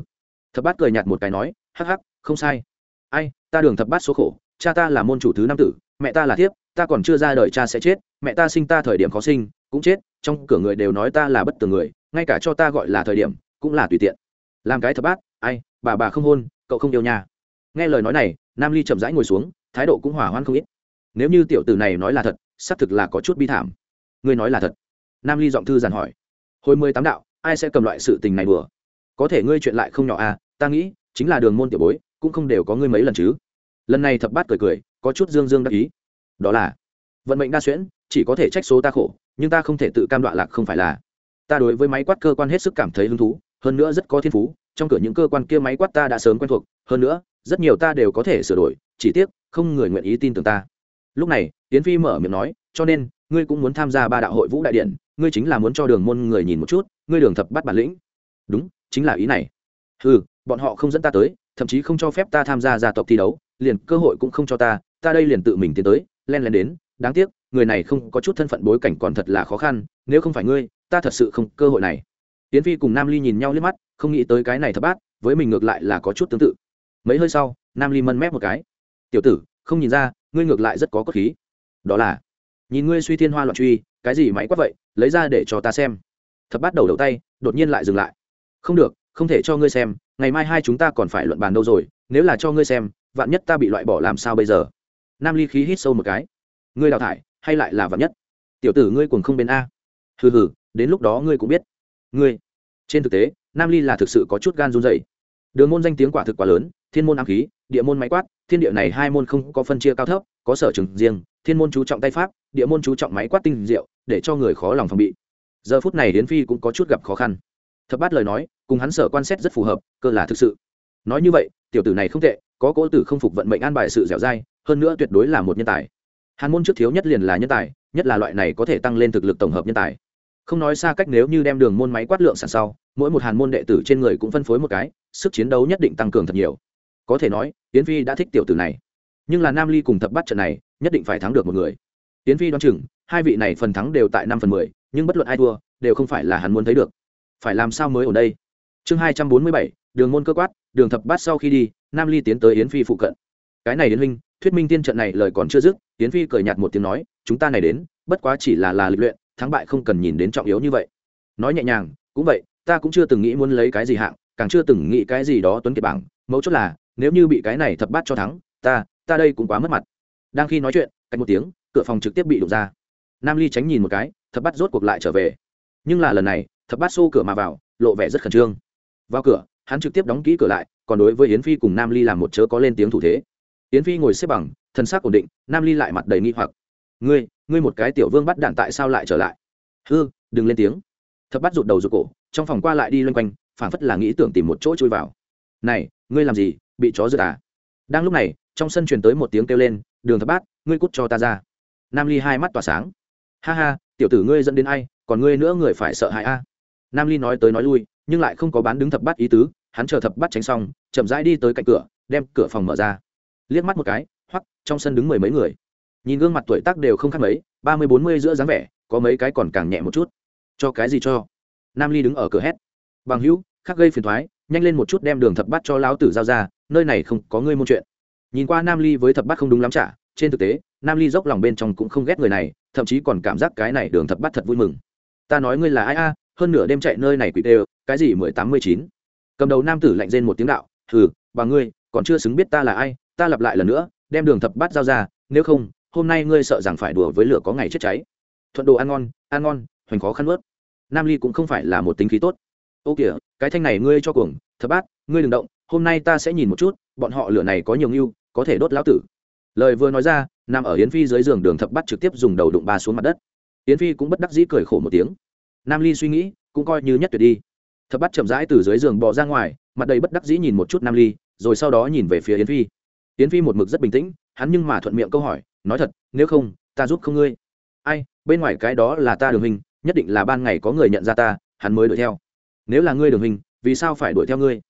Thập bát cười nhạt một cái nói, hắc hắc, không sai. Ai, ta đường thập bát số khổ, cha ta là môn chủ thứ năm tử, mẹ ta là thiếp, ta còn chưa ra đời cha sẽ chết, mẹ ta sinh ta thời điểm khó sinh, cũng chết, trong cửa người đều nói ta là bất tường người, ngay cả cho ta gọi là thời điểm, cũng là tùy tiện. Làm cái thập bát, ai, bà bà không hôn, cậu không yêu nhà nghe lời nói này, nam ly chậm rãi ngồi xuống, thái độ cũng hỏa hoan không ít. Nếu như tiểu tử này nói là thật, xác thực là có chút bi thảm. Ngươi nói là thật? Nam ly giọng thư giàn hỏi. Hồi mười tám đạo, ai sẽ cầm loại sự tình này vừa có thể ngươi chuyện lại không nhỏ à ta nghĩ, chính là đường môn tiểu bối, cũng không đều có ngươi mấy lần chứ. Lần này thập bát cười cười, có chút dương dương đắc ý. Đó là, vận mệnh đa xuyễn, chỉ có thể trách số ta khổ, nhưng ta không thể tự cam đoạn lạc không phải là. Ta đối với máy quát cơ quan hết sức cảm thấy hứng thú, hơn nữa rất có thiên phú, trong cửa những cơ quan kia máy quát ta đã sớm quen thuộc, hơn nữa rất nhiều ta đều có thể sửa đổi, chỉ tiếc, không người nguyện ý tin tưởng ta. Lúc này tiến phi mở miệng nói, cho nên, ngươi cũng muốn tham gia ba đạo hội vũ đại điện, ngươi chính là muốn cho đường môn người nhìn một chút, ngươi đường thập bắt bản lĩnh. Đúng, chính là ý này. Ừ bọn họ không dẫn ta tới, thậm chí không cho phép ta tham gia gia tộc thi đấu, liền cơ hội cũng không cho ta ta đây liền tự mình tiến tới, len len đến. Đáng tiếc, người này không có chút thân phận bối cảnh còn thật là khó khăn, nếu không phải ngươi, ta thật sự không cơ hội này. Tiến phi cùng nam ly nhìn nhau liếc mắt, không nghĩ tới cái này thập bát, với mình ngược lại là có chút tương tự mấy hơi sau, nam ly mân mép một cái. Tiểu tử, không nhìn ra, ngươi ngược lại rất có cốt khí. Đó là, nhìn ngươi suy thiên hoa loạn truy, cái gì máy quát vậy, lấy ra để cho ta xem. Thập bắt đầu đầu tay, đột nhiên lại dừng lại. Không được, không thể cho ngươi xem, ngày mai hai chúng ta còn phải luận bàn đâu rồi, nếu là cho ngươi xem, vạn nhất ta bị loại bỏ làm sao bây giờ? Nam ly khí hít sâu một cái. Ngươi đào thải, hay lại là vạn nhất? Tiểu tử, ngươi cùng không bên a. Hừ hừ, đến lúc đó ngươi cũng biết. Ngươi? Trên thực tế, nam ly là thực sự có chút gan run dày đường môn danh tiếng quả thực quá lớn, thiên môn ám khí, địa môn máy quát, thiên địa này hai môn không có phân chia cao thấp, có sở trường riêng, thiên môn chú trọng tay pháp, địa môn chú trọng máy quát tinh diệu, để cho người khó lòng phòng bị. Giờ phút này hiến phi cũng có chút gặp khó khăn. Thập bát lời nói, cùng hắn sở quan xét rất phù hợp, cơ là thực sự. Nói như vậy, tiểu tử này không tệ, có cố tử không phục vận mệnh an bài sự dẻo dai, hơn nữa tuyệt đối là một nhân tài. Hàn môn trước thiếu nhất liền là nhân tài, nhất là loại này có thể tăng lên thực lực tổng hợp nhân tài không nói xa cách nếu như đem đường môn máy quát lượng sản sau, mỗi một hàn môn đệ tử trên người cũng phân phối một cái, sức chiến đấu nhất định tăng cường thật nhiều. Có thể nói tiến phi đã thích tiểu tử này. Nhưng là nam ly cùng thập bắt trận này, nhất định phải thắng được một người. Tiến phi đoán chừng, hai vị này phần thắng đều tại năm phần mười, nhưng bất luận ai thua, đều không phải là hắn muốn thấy được. Phải làm sao mới ở đây? Chương hai trăm bốn mươi bảy, đường môn cơ quát, đường thập bát sau khi đi, nam ly tiến tới yến phi phụ cận. Cái này đến huynh, thuyết minh tiên trận này lời còn chưa dứt, yến phi cười nhạt một tiếng nói, chúng ta này đến, bất quá chỉ là là lịch luyện thắng bại không cần nhìn đến trọng yếu như vậy. Nói nhẹ nhàng, cũng vậy, ta cũng chưa từng nghĩ muốn lấy cái gì hạng, càng chưa từng nghĩ cái gì đó tuấn kiệt bảng. Mấu chốt là, nếu như bị cái này thập bát cho thắng, ta ta đây cũng quá mất mặt. Đang khi nói chuyện cách một tiếng, cửa phòng trực tiếp bị đụng ra. Nam ly tránh nhìn một cái, thập bát rốt cuộc lại trở về. Nhưng là lần này, thập bát xô cửa mà vào, lộ vẻ rất khẩn trương. Vào cửa, hắn trực tiếp đóng kỹ cửa lại, còn đối với yến phi cùng nam ly làm một chớ có lên tiếng thủ thế. Yến phi ngồi xếp bằng, thân xác ổn định, nam ly lại mặt đầy nghi hoặc. Ngươi ngươi một cái tiểu vương bắt đạn tại sao lại trở lại? Hư, đừng lên tiếng. Thập bắt rụt đầu rụt cổ, trong phòng qua lại đi loanh quanh phản phất là nghĩ tưởng tìm một chỗ chui vào. Này, ngươi làm gì? Bị chó rượt à? Đang lúc này, trong sân truyền tới một tiếng kêu lên, đường thập bát, ngươi cút cho ta ra. Nam ly hai mắt tỏa sáng. Ha ha, tiểu tử ngươi dẫn đến ai, còn ngươi nữa người phải sợ hãi a. Nam ly nói tới nói lui, nhưng lại không có bán đứng thập bát ý tứ, hắn chờ thập bát tránh xong, chậm rãi đi tới cạnh cửa, đem cửa phòng mở ra. Liếc mắt một cái, hoắc, trong sân đứng mười mấy người nhìn gương mặt tuổi tác đều không khác mấy, ba mươi, bốn mươi giữa dáng vẻ, có mấy cái còn càng nhẹ một chút. Cho cái gì cho? Nam ly đứng ở cửa hét. Bằng hữu khắc gây phiền thoái, nhanh lên một chút đem đường thập bát cho lão tử giao ra, nơi này không có ngươi môn chuyện. Nhìn qua nam ly với thập bát không đúng lắm trả trên thực tế, nam ly dốc lòng bên trong cũng không ghét người này, thậm chí còn cảm giác cái này đường thập bát thật vui mừng. Ta nói ngươi là ai a, hơn nửa đêm chạy nơi này quỷ đều, cái gì mười tám mươi chín? Cầm đầu nam tử lạnh rên một tiếng đạo, hừ, bà ngươi, còn chưa xứng biết ta là ai, ta lặp lại lần nữa, đem đường thập bát giao ra, nếu không hôm nay ngươi sợ rằng phải đùa với lửa có ngày chết cháy. Thuận đồ ăn ngon ăn ngon, hoành khó khăn ướt nam ly cũng không phải là một tính khí tốt. Ô kìa, cái thanh này ngươi cho cuồng, thập bát, ngươi đừng động, hôm nay ta sẽ nhìn một chút, bọn họ lửa này có nhiều ngưu, có thể đốt lão tử. Lời vừa nói ra, nằm ở yến phi dưới giường đường thập bát trực tiếp dùng đầu đụng ba xuống mặt đất. Yến phi cũng bất đắc dĩ cười khổ một tiếng. Nam ly suy nghĩ, cũng coi như nhất tuyệt đi. Thập bát chậm rãi từ dưới giường bò ra ngoài, mặt đầy bất đắc dĩ nhìn một chút nam ly, rồi sau đó nhìn về phía yến phi. Yến phi một mực rất bình tĩnh, hắn nhưng mà thuận miệng câu hỏi nói thật, nếu không, ta giúp không ngươi. Ai, bên ngoài cái đó là ta đường hình, nhất định là ban ngày có người nhận ra ta, hắn mới đuổi theo. Nếu là ngươi đường hình, vì sao phải đuổi theo ngươi?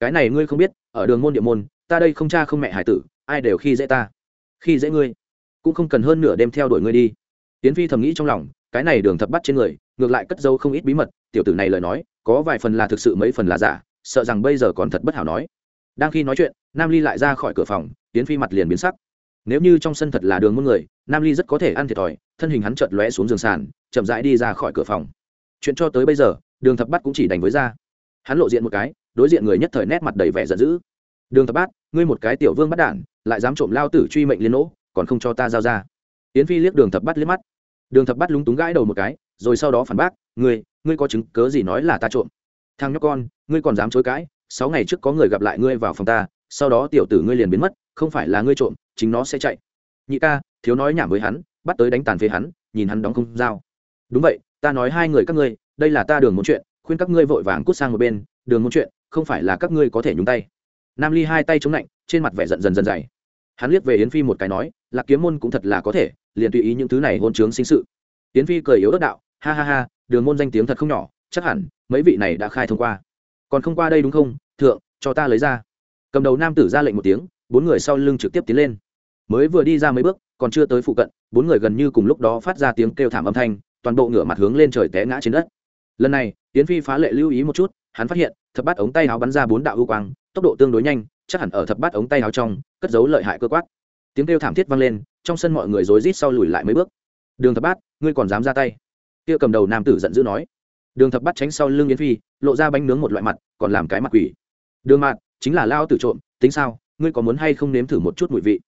Cái này ngươi không biết, ở đường môn địa môn, ta đây không cha không mẹ hải tử, ai đều khi dễ ta. Khi dễ ngươi, cũng không cần hơn nửa đêm theo đuổi ngươi đi. Tiến phi thầm nghĩ trong lòng, cái này đường thập bắt trên người, ngược lại cất dấu không ít bí mật, tiểu tử này lời nói, có vài phần là thực sự mấy phần là giả, sợ rằng bây giờ còn thật bất hảo nói. Đang khi nói chuyện, nam ly lại ra khỏi cửa phòng, tiến phi mặt liền biến sắc nếu như trong sân thật là đường muôn người, nam ly rất có thể ăn thiệt thòi, thân hình hắn chợt lóe xuống giường sàn, chậm rãi đi ra khỏi cửa phòng. Chuyện cho tới bây giờ, đường thập bắt cũng chỉ đành với ra. Hắn lộ diện một cái, đối diện người nhất thời nét mặt đầy vẻ giận dữ. Đường thập bát, ngươi một cái tiểu vương bắt đản, lại dám trộm lao tử truy mệnh liên nỗ, còn không cho ta giao ra. Yến phi liếc đường thập bắt liếc mắt. Đường thập bắt lúng túng gãi đầu một cái, rồi sau đó phản bác, ngươi ngươi có chứng cớ gì nói là ta trộm? Thằng nhóc con, ngươi còn dám chối cãi, sáu ngày trước có người gặp lại ngươi vào phòng ta, sau đó tiểu tử ngươi liền biến mất, không phải là ngươi trộm chính nó sẽ chạy. Nhị ca, thiếu nói nhảm với hắn, bắt tới đánh tàn phế hắn, nhìn hắn đóng không dao. Đúng vậy, ta nói hai người các ngươi, đây là ta đường muốn chuyện, khuyên các ngươi vội vàng cút sang một bên, đường muốn chuyện, không phải là các ngươi có thể nhúng tay. Nam ly hai tay chống lạnh, trên mặt vẻ giận dần dần dày. Hắn liếc về yến phi một cái nói, lạc kiếm môn cũng thật là có thể, liền tùy ý những thứ này hôn chướng sinh sự. Yến phi cười yếu ớt đạo, ha ha ha, đường môn danh tiếng thật không nhỏ, chắc hẳn mấy vị này đã khai thông qua. Còn không qua đây đúng không? Thượng, cho ta lấy ra. Cầm đầu nam tử ra lệnh một tiếng, bốn người sau lưng trực tiếp tiến lên mới vừa đi ra mấy bước, còn chưa tới phụ cận, bốn người gần như cùng lúc đó phát ra tiếng kêu thảm âm thanh, toàn bộ ngửa mặt hướng lên trời té ngã trên đất. Lần này tiến phi phá lệ lưu ý một chút, hắn phát hiện, thập bát ống tay áo bắn ra bốn đạo ưu quang, tốc độ tương đối nhanh, chắc hẳn ở thập bát ống tay áo trong, cất giấu lợi hại cơ quát. Tiếng kêu thảm thiết vang lên, trong sân mọi người rối rít sau lùi lại mấy bước. Đường thập bát, ngươi còn dám ra tay? Kia cầm đầu nam tử giận dữ nói. Đường thập bát tránh sau lưng yến phi, lộ ra bánh nướng một loại mặt, còn làm cái mặt quỷ. Đường mạt, chính là lao tử trộm, tính sao, ngươi có muốn hay không nếm thử một chút mùi vị?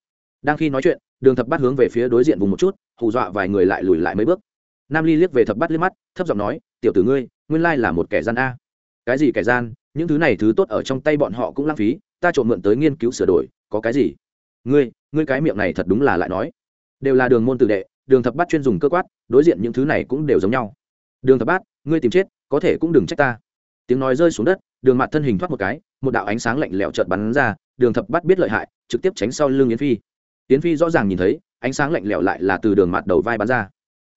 Đang khi nói chuyện, đường thập bát hướng về phía đối diện vùng một chút, hù dọa vài người lại lùi lại mấy bước. Nam ly liếc về thập bát liếc mắt, thấp giọng nói, tiểu tử ngươi, nguyên lai là một kẻ gian a. Cái gì kẻ gian? Những thứ này thứ tốt ở trong tay bọn họ cũng lãng phí, ta trộm mượn tới nghiên cứu sửa đổi, có cái gì? Ngươi ngươi cái miệng này thật đúng là lại nói. Đều là đường môn tử đệ, đường thập bát chuyên dùng cơ quát, đối diện những thứ này cũng đều giống nhau. Đường thập bát, ngươi tìm chết, có thể cũng đừng trách ta. Tiếng nói rơi xuống đất, đường mặt thân hình thoát một cái, một đạo ánh sáng lạnh lẽo chợt bắn ra, đường thập bát biết lợi hại, trực tiếp tránh sau lưng yến phi. Tiến phi rõ ràng nhìn thấy ánh sáng lạnh lẽo lại là từ đường mặt đầu vai bắn ra.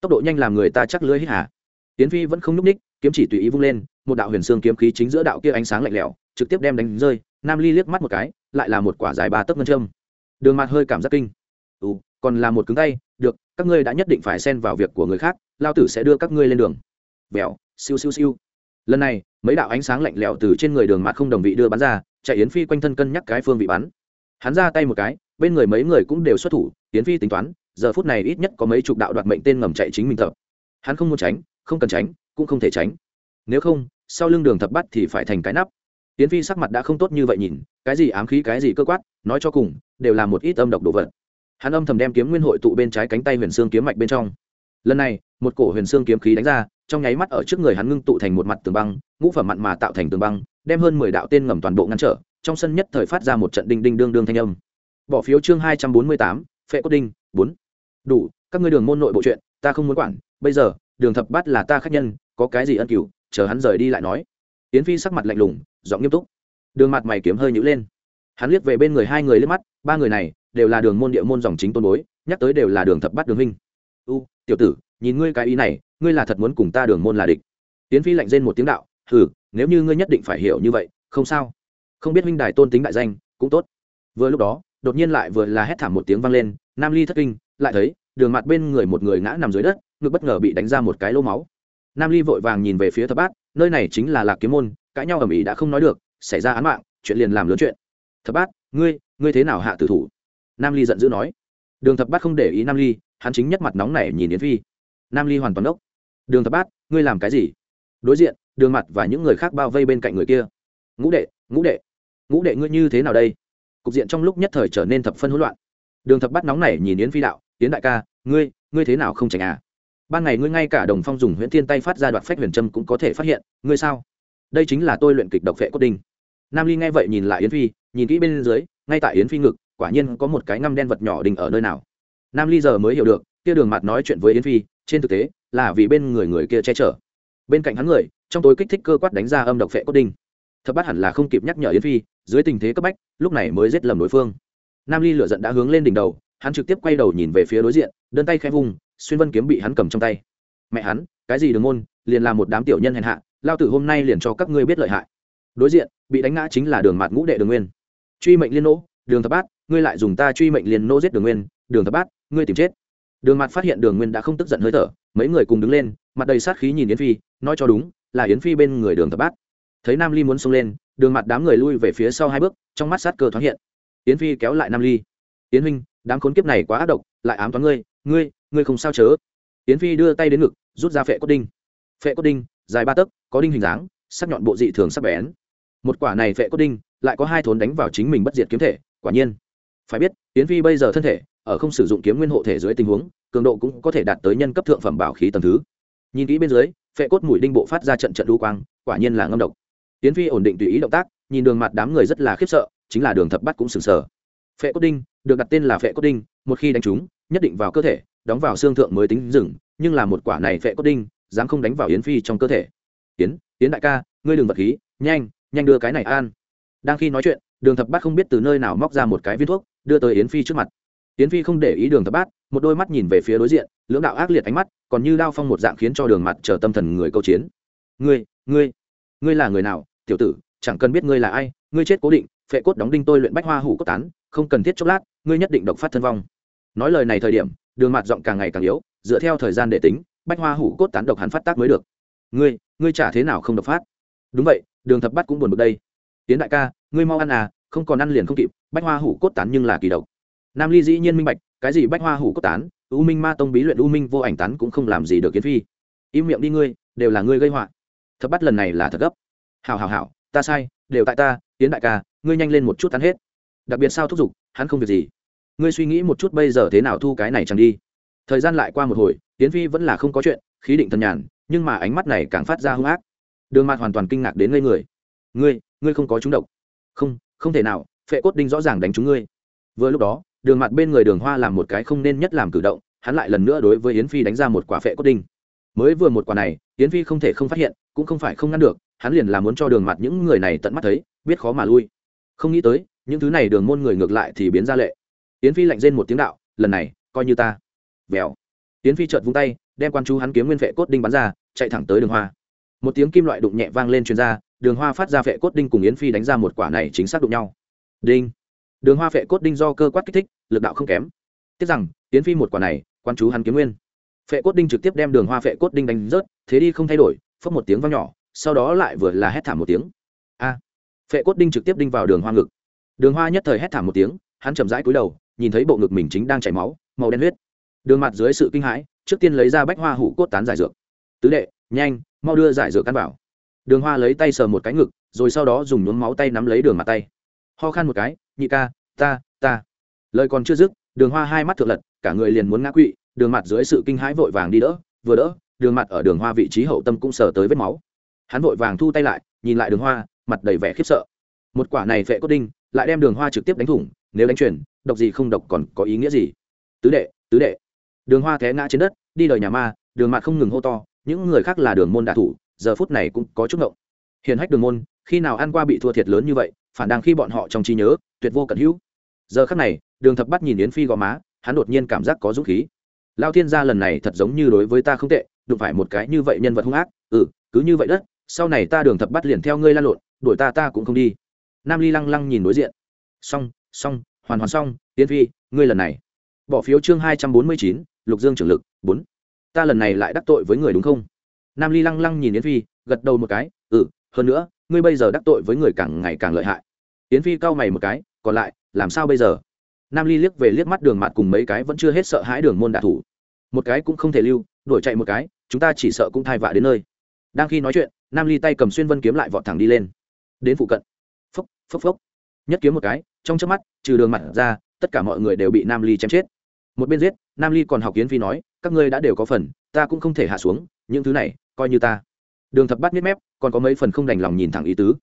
Tốc độ nhanh làm người ta chắc lưỡi hít hà. Tiến phi vẫn không nhúc ních kiếm chỉ tùy ý vung lên một đạo huyền xương kiếm khí chính giữa đạo kia ánh sáng lạnh lẽo trực tiếp đem đánh rơi nam ly liếc mắt một cái lại là một quả dài ba tấc ngân châm. Đường mặt hơi cảm giác kinh. Ừ, còn là một cứng tay được các ngươi đã nhất định phải xen vào việc của người khác lao tử sẽ đưa các ngươi lên đường. Bèo, siêu siêu siêu. Lần này mấy đạo ánh sáng lạnh lẽo từ trên người đường mặt không đồng vị đưa bắn ra chạy yến phi quanh thân cân nhắc cái phương vị bắn. Hắn ra tay một cái bên người mấy người cũng đều xuất thủ tiến phi tính toán, giờ phút này ít nhất có mấy chục đạo đoạt mệnh tên ngầm chạy chính mình tập. Hắn không muốn tránh, không cần tránh, cũng không thể tránh. Nếu không, sau lưng đường thập bắt thì phải thành cái nắp. Tiến phi sắc mặt đã không tốt như vậy nhìn, cái gì ám khí, cái gì cơ quát, nói cho cùng, đều là một ít âm độc đồ vật. Hắn âm thầm đem kiếm nguyên hội tụ bên trái cánh tay huyền xương kiếm mạch bên trong. Lần này, một cổ huyền xương kiếm khí đánh ra, trong nháy mắt ở trước người hắn ngưng tụ thành một mặt tường băng, ngũ phẩm mặn mà tạo thành tường băng, đem hơn mười đạo tên ngầm toàn bộ ngăn trở, trong sân nhất thời phát ra một trận đinh đinh đương đương thanh âm bỏ phiếu chương hai trăm bốn mươi tám, phệ cốt đinh, bốn. Đủ, các ngươi đường môn nội bộ chuyện, ta không muốn quản. Bây giờ, đường thập bát là ta khách nhân, có cái gì ân cửu, chờ hắn rời đi lại nói. Yến phi sắc mặt lạnh lùng, giọng nghiêm túc. Đường mặt mày kiếm hơi nhữ lên. Hắn liếc về bên người hai người liếc mắt, ba người này đều là đường môn địa môn dòng chính tôn bối, nhắc tới đều là đường thập bát đường huynh. U, tiểu tử, nhìn ngươi cái ý này, ngươi là thật muốn cùng ta đường môn là địch. Tiến phi lạnh rên một tiếng đạo, hừ, nếu như ngươi nhất định phải hiểu như vậy, không sao. Không biết huynh đài tôn tính đại danh, cũng tốt. Vừa lúc đó đột nhiên lại vừa là hét thảm một tiếng vang lên, nam ly thất kinh, lại thấy, đường mặt bên người một người ngã nằm dưới đất, ngực bất ngờ bị đánh ra một cái lô máu. Nam ly vội vàng nhìn về phía thập bát, nơi này chính là lạc kiếm môn, cãi nhau ở mỹ đã không nói được, xảy ra án mạng, chuyện liền làm lớn chuyện. Thập bát, ngươi ngươi thế nào hạ tử thủ? Nam ly giận dữ nói. Đường thập bát không để ý nam ly, hắn chính nhất mặt nóng này nhìn yến phi. Nam ly hoàn toàn ốc đường thập bát, ngươi làm cái gì? Đối diện, đường mặt và những người khác bao vây bên cạnh người kia. Ngũ đệ ngũ đệ ngũ đệ ngươi như thế nào đây? Cục diện trong lúc nhất thời trở nên thập phân hỗn loạn. Đường thập bát nóng này nhìn yến phi đạo, yến đại ca, ngươi ngươi thế nào không tránh à? Ban ngày ngươi ngay cả đồng phong dùng huyễn thiên tay phát ra đoạn phách huyền trâm cũng có thể phát hiện, ngươi sao? Đây chính là tôi luyện kịch độc vệ cốt đinh. Nam ly nghe vậy nhìn lại yến phi, nhìn kỹ bên dưới, ngay tại yến phi ngực, quả nhiên có một cái ngăm đen vật nhỏ đình ở nơi nào. Nam ly giờ mới hiểu được, kia đường mặt nói chuyện với yến phi, trên thực tế, là vì bên người người kia che chở. Bên cạnh hắn người, trong tối kích thích cơ quát đánh ra âm độc phệ cốt đinh thập bát hẳn là không kịp nhắc nhở yến phi, dưới tình thế cấp bách, lúc này mới giết lầm đối phương. Nam ly lửa giận đã hướng lên đỉnh đầu, hắn trực tiếp quay đầu nhìn về phía đối diện, đơn tay khẽ vung, xuyên vân kiếm bị hắn cầm trong tay. Mẹ hắn, cái gì đường môn, liền là một đám tiểu nhân hèn hạ, lao tử hôm nay liền cho các ngươi biết lợi hại. Đối diện, bị đánh ngã chính là đường mạt ngũ đệ đường nguyên. Truy mệnh liên nỗ đường thập bát, ngươi lại dùng ta truy mệnh liên nỗ giết đường nguyên, đường thập bát, ngươi tìm chết. Đường mặt phát hiện đường nguyên đã không tức giận hơi thở, mấy người cùng đứng lên, mặt đầy sát khí nhìn yến phi, nói cho đúng, là yến phi bên người đường thập bát thấy nam ly muốn xông lên, đường mặt đám người lui về phía sau hai bước, trong mắt sát cơ thoáng hiện. Yến phi kéo lại nam ly. Yến huynh, đám khốn kiếp này quá ác độc, lại ám toán ngươi ngươi ngươi không sao chớ. Yến phi đưa tay đến ngực, rút ra phệ cốt đinh. Phệ cốt đinh, dài ba tấc, có đinh hình dáng, sắc nhọn bộ dị thường sắc bén. Một quả này phệ cốt đinh lại có hai thốn đánh vào chính mình bất diệt kiếm thể, quả nhiên. Phải biết, yến phi bây giờ thân thể, ở không sử dụng kiếm nguyên hộ thể dưới tình huống, cường độ cũng có thể đạt tới nhân cấp thượng phẩm bảo khí tầng thứ. Nhìn kỹ bên dưới, phệ cốt mũi đinh bộ phát ra trận trận đu quang, quả nhiên là ngâm độc. Yến phi ổn định tùy ý động tác, nhìn đường mặt đám người rất là khiếp sợ, chính là đường thập bắt cũng sừng sờ. Phệ cốt đinh, được đặt tên là phệ cốt đinh, một khi đánh trúng nhất định vào cơ thể, đóng vào xương thượng mới tính dừng, nhưng là một quả này phệ cốt đinh, dám không đánh vào yến phi trong cơ thể. Yến yến đại ca, ngươi đừng vật khí, nhanh nhanh đưa cái này an đang khi nói chuyện, đường thập bát không biết từ nơi nào móc ra một cái viên thuốc, đưa tới yến phi trước mặt. Yến phi không để ý đường thập bát, một đôi mắt nhìn về phía đối diện, lưỡng đạo ác liệt ánh mắt, còn như đao phong một dạng khiến cho đường mặt chờ tâm thần người câu chiến. Ngươi ngươi ngươi là người nào? Tiểu tử, chẳng cần biết ngươi là ai, ngươi chết cố định, phệ cốt đóng đinh tôi luyện bách hoa hủ cốt tán, không cần thiết chốc lát, ngươi nhất định độc phát thân vong. Nói lời này thời điểm, đường mặt giọng càng ngày càng yếu, dựa theo thời gian để tính, bách hoa hủ cốt tán độc hắn phát tác mới được. Ngươi ngươi trả thế nào không độc phát? Đúng vậy, đường thập bắt cũng buồn bực đây. Tiến đại ca, ngươi mau ăn à không còn ăn liền không kịp, bách hoa hủ cốt tán nhưng là kỳ độc. Nam ly dĩ nhiên minh bạch, cái gì bách hoa hủ cốt tán, u minh ma tông bí luyện u minh vô ảnh tán cũng không làm gì được kiến phi. Im miệng đi ngươi, đều là ngươi gây họa. Thập bắt lần này là thật gấp hào hào hào ta sai, đều tại ta tiến đại ca, ngươi nhanh lên một chút tán hết. Đặc biệt sao thúc giục, hắn không việc gì. Ngươi suy nghĩ một chút bây giờ thế nào thu cái này chẳng đi. Thời gian lại qua một hồi tiến phi vẫn là không có chuyện, khí định thần nhàn, nhưng mà ánh mắt này càng phát ra hung ác. Đường mặt hoàn toàn kinh ngạc đến ngây người. Ngươi ngươi không có trúng độc. Không không thể nào, phệ cốt đinh rõ ràng đánh trúng ngươi. Vừa lúc đó, đường mặt bên người đường hoa làm một cái không nên nhất làm cử động, hắn lại lần nữa đối với yến phi đánh ra một quả phệ cốt đinh. Mới vừa một quả này, yến phi không thể không phát hiện, cũng không phải không ngăn được hắn liền là muốn cho đường mặt những người này tận mắt thấy, biết khó mà lui. Không nghĩ tới, những thứ này đường môn người ngược lại thì biến ra lệ. Yến phi lạnh rên một tiếng đạo, lần này, coi như ta. Vèo. Yến phi chợt vung tay, đem quan chú hắn kiếm nguyên vệ cốt đinh bắn ra, chạy thẳng tới đường hoa. Một tiếng kim loại đụng nhẹ vang lên truyền ra, đường hoa phát ra vệ cốt đinh cùng yến phi đánh ra một quả này chính xác đụng nhau. Đinh. Đường hoa vệ cốt đinh do cơ quát kích thích, lực đạo không kém. Tiếc rằng, yến phi một quả này, quan chú hắn kiếm nguyên. Vệ cốt đinh trực tiếp đem đường hoa vệ cốt đinh đánh rớt, thế đi không thay đổi phất một tiếng vang nhỏ sau đó lại vừa là hét thảm một tiếng. A. Phệ cốt đinh trực tiếp đinh vào đường hoa ngực. Đường hoa nhất thời hét thảm một tiếng hắn chậm rãi cúi đầu nhìn thấy bộ ngực mình chính đang chảy máu màu đen huyết. Đường mặt dưới sự kinh hãi trước tiên lấy ra bách hoa hủ cốt tán giải dược. Tứ đệ nhanh mau đưa giải dược căn vào, đường hoa lấy tay sờ một cái ngực rồi sau đó dùng nhuốm máu tay nắm lấy đường mặt tay. Ho khan một cái nhị ca ta ta. Lời còn chưa dứt đường hoa hai mắt thượng lật cả người liền muốn ngã quỵ đường mặt dưới sự kinh hãi vội vàng đi đỡ vừa đỡ đường mặt ở đường hoa vị trí hậu tâm cũng sờ tới vết máu hắn vội vàng thu tay lại, nhìn lại đường hoa, mặt đầy vẻ khiếp sợ. Một quả này vệ cốt đinh, lại đem đường hoa trực tiếp đánh thủng, nếu đánh chuyển độc gì không độc còn có ý nghĩa gì? Tứ đệ tứ đệ. Đường hoa té ngã trên đất, đi đời nhà ma, đường mặt không ngừng hô to, những người khác là đường môn đạ thủ, giờ phút này cũng có chút ngộng. Hiền hách đường môn, khi nào ăn qua bị thua thiệt lớn như vậy, phản đang khi bọn họ trong trí nhớ, tuyệt vô cận hữu. Giờ khắc này, đường thập bắt nhìn yến phi gò má, hắn đột nhiên cảm giác có dũng khí. Lao thiên gia lần này thật giống như đối với ta không tệ, đụng phải một cái như vậy nhân vật hung ác ừ cứ như vậy đất sau này ta đường thập bắt liền theo ngươi lan lộn, đuổi ta ta cũng không đi. Nam ly lăng lăng nhìn đối diện. Xong xong, hoàn hoàn xong tiến phi, ngươi lần này. Bỏ phiếu chương hai trăm bốn mươi chín, lục dương trưởng lực, bốn. Ta lần này lại đắc tội với người đúng không? Nam ly lăng lăng nhìn yến phi, gật đầu một cái ừ hơn nữa, ngươi bây giờ đắc tội với người càng ngày càng lợi hại. Yến phi cau mày một cái, còn lại, làm sao bây giờ? Nam ly liếc về liếc mắt đường mặt cùng mấy cái vẫn chưa hết sợ hãi đường môn đạ thủ. Một cái cũng không thể lưu đổi chạy một cái, chúng ta chỉ sợ cũng thai vạ đến nơi. Đang khi nói chuyện nam ly tay cầm xuyên vân kiếm lại vọt thẳng đi lên. Đến phụ cận. Phốc phốc phốc. Nhất kiếm một cái, trong chớp mắt, trừ đường mặt ra, tất cả mọi người đều bị nam ly chém chết. Một bên giết, nam ly còn học kiến phi nói, các ngươi đã đều có phần, ta cũng không thể hạ xuống, những thứ này, coi như ta. Đường thập bắt miết mép, còn có mấy phần không đành lòng nhìn thẳng ý tứ.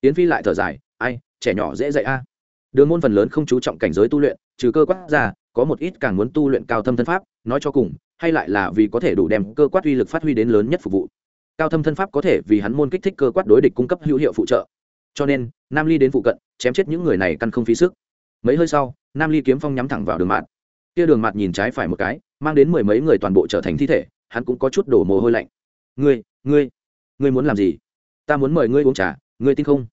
Yến phi lại thở dài, ai, trẻ nhỏ dễ dạy a. Đường môn phần lớn không chú trọng cảnh giới tu luyện, trừ cơ quát ra, có một ít càng muốn tu luyện cao thâm thân pháp, nói cho cùng, hay lại là vì có thể đủ đem cơ quát uy lực phát huy đến lớn nhất phục vụ cao thâm thân pháp có thể vì hắn môn kích thích cơ quát đối địch cung cấp hữu hiệu phụ trợ. Cho nên, nam ly đến phụ cận, chém chết những người này căn không phí sức. Mấy hơi sau, nam ly kiếm phong nhắm thẳng vào đường mạt. Kia đường mạt nhìn trái phải một cái, mang đến mười mấy người toàn bộ trở thành thi thể, hắn cũng có chút đổ mồ hôi lạnh. Ngươi ngươi ngươi muốn làm gì? Ta muốn mời ngươi uống trà, ngươi tin không?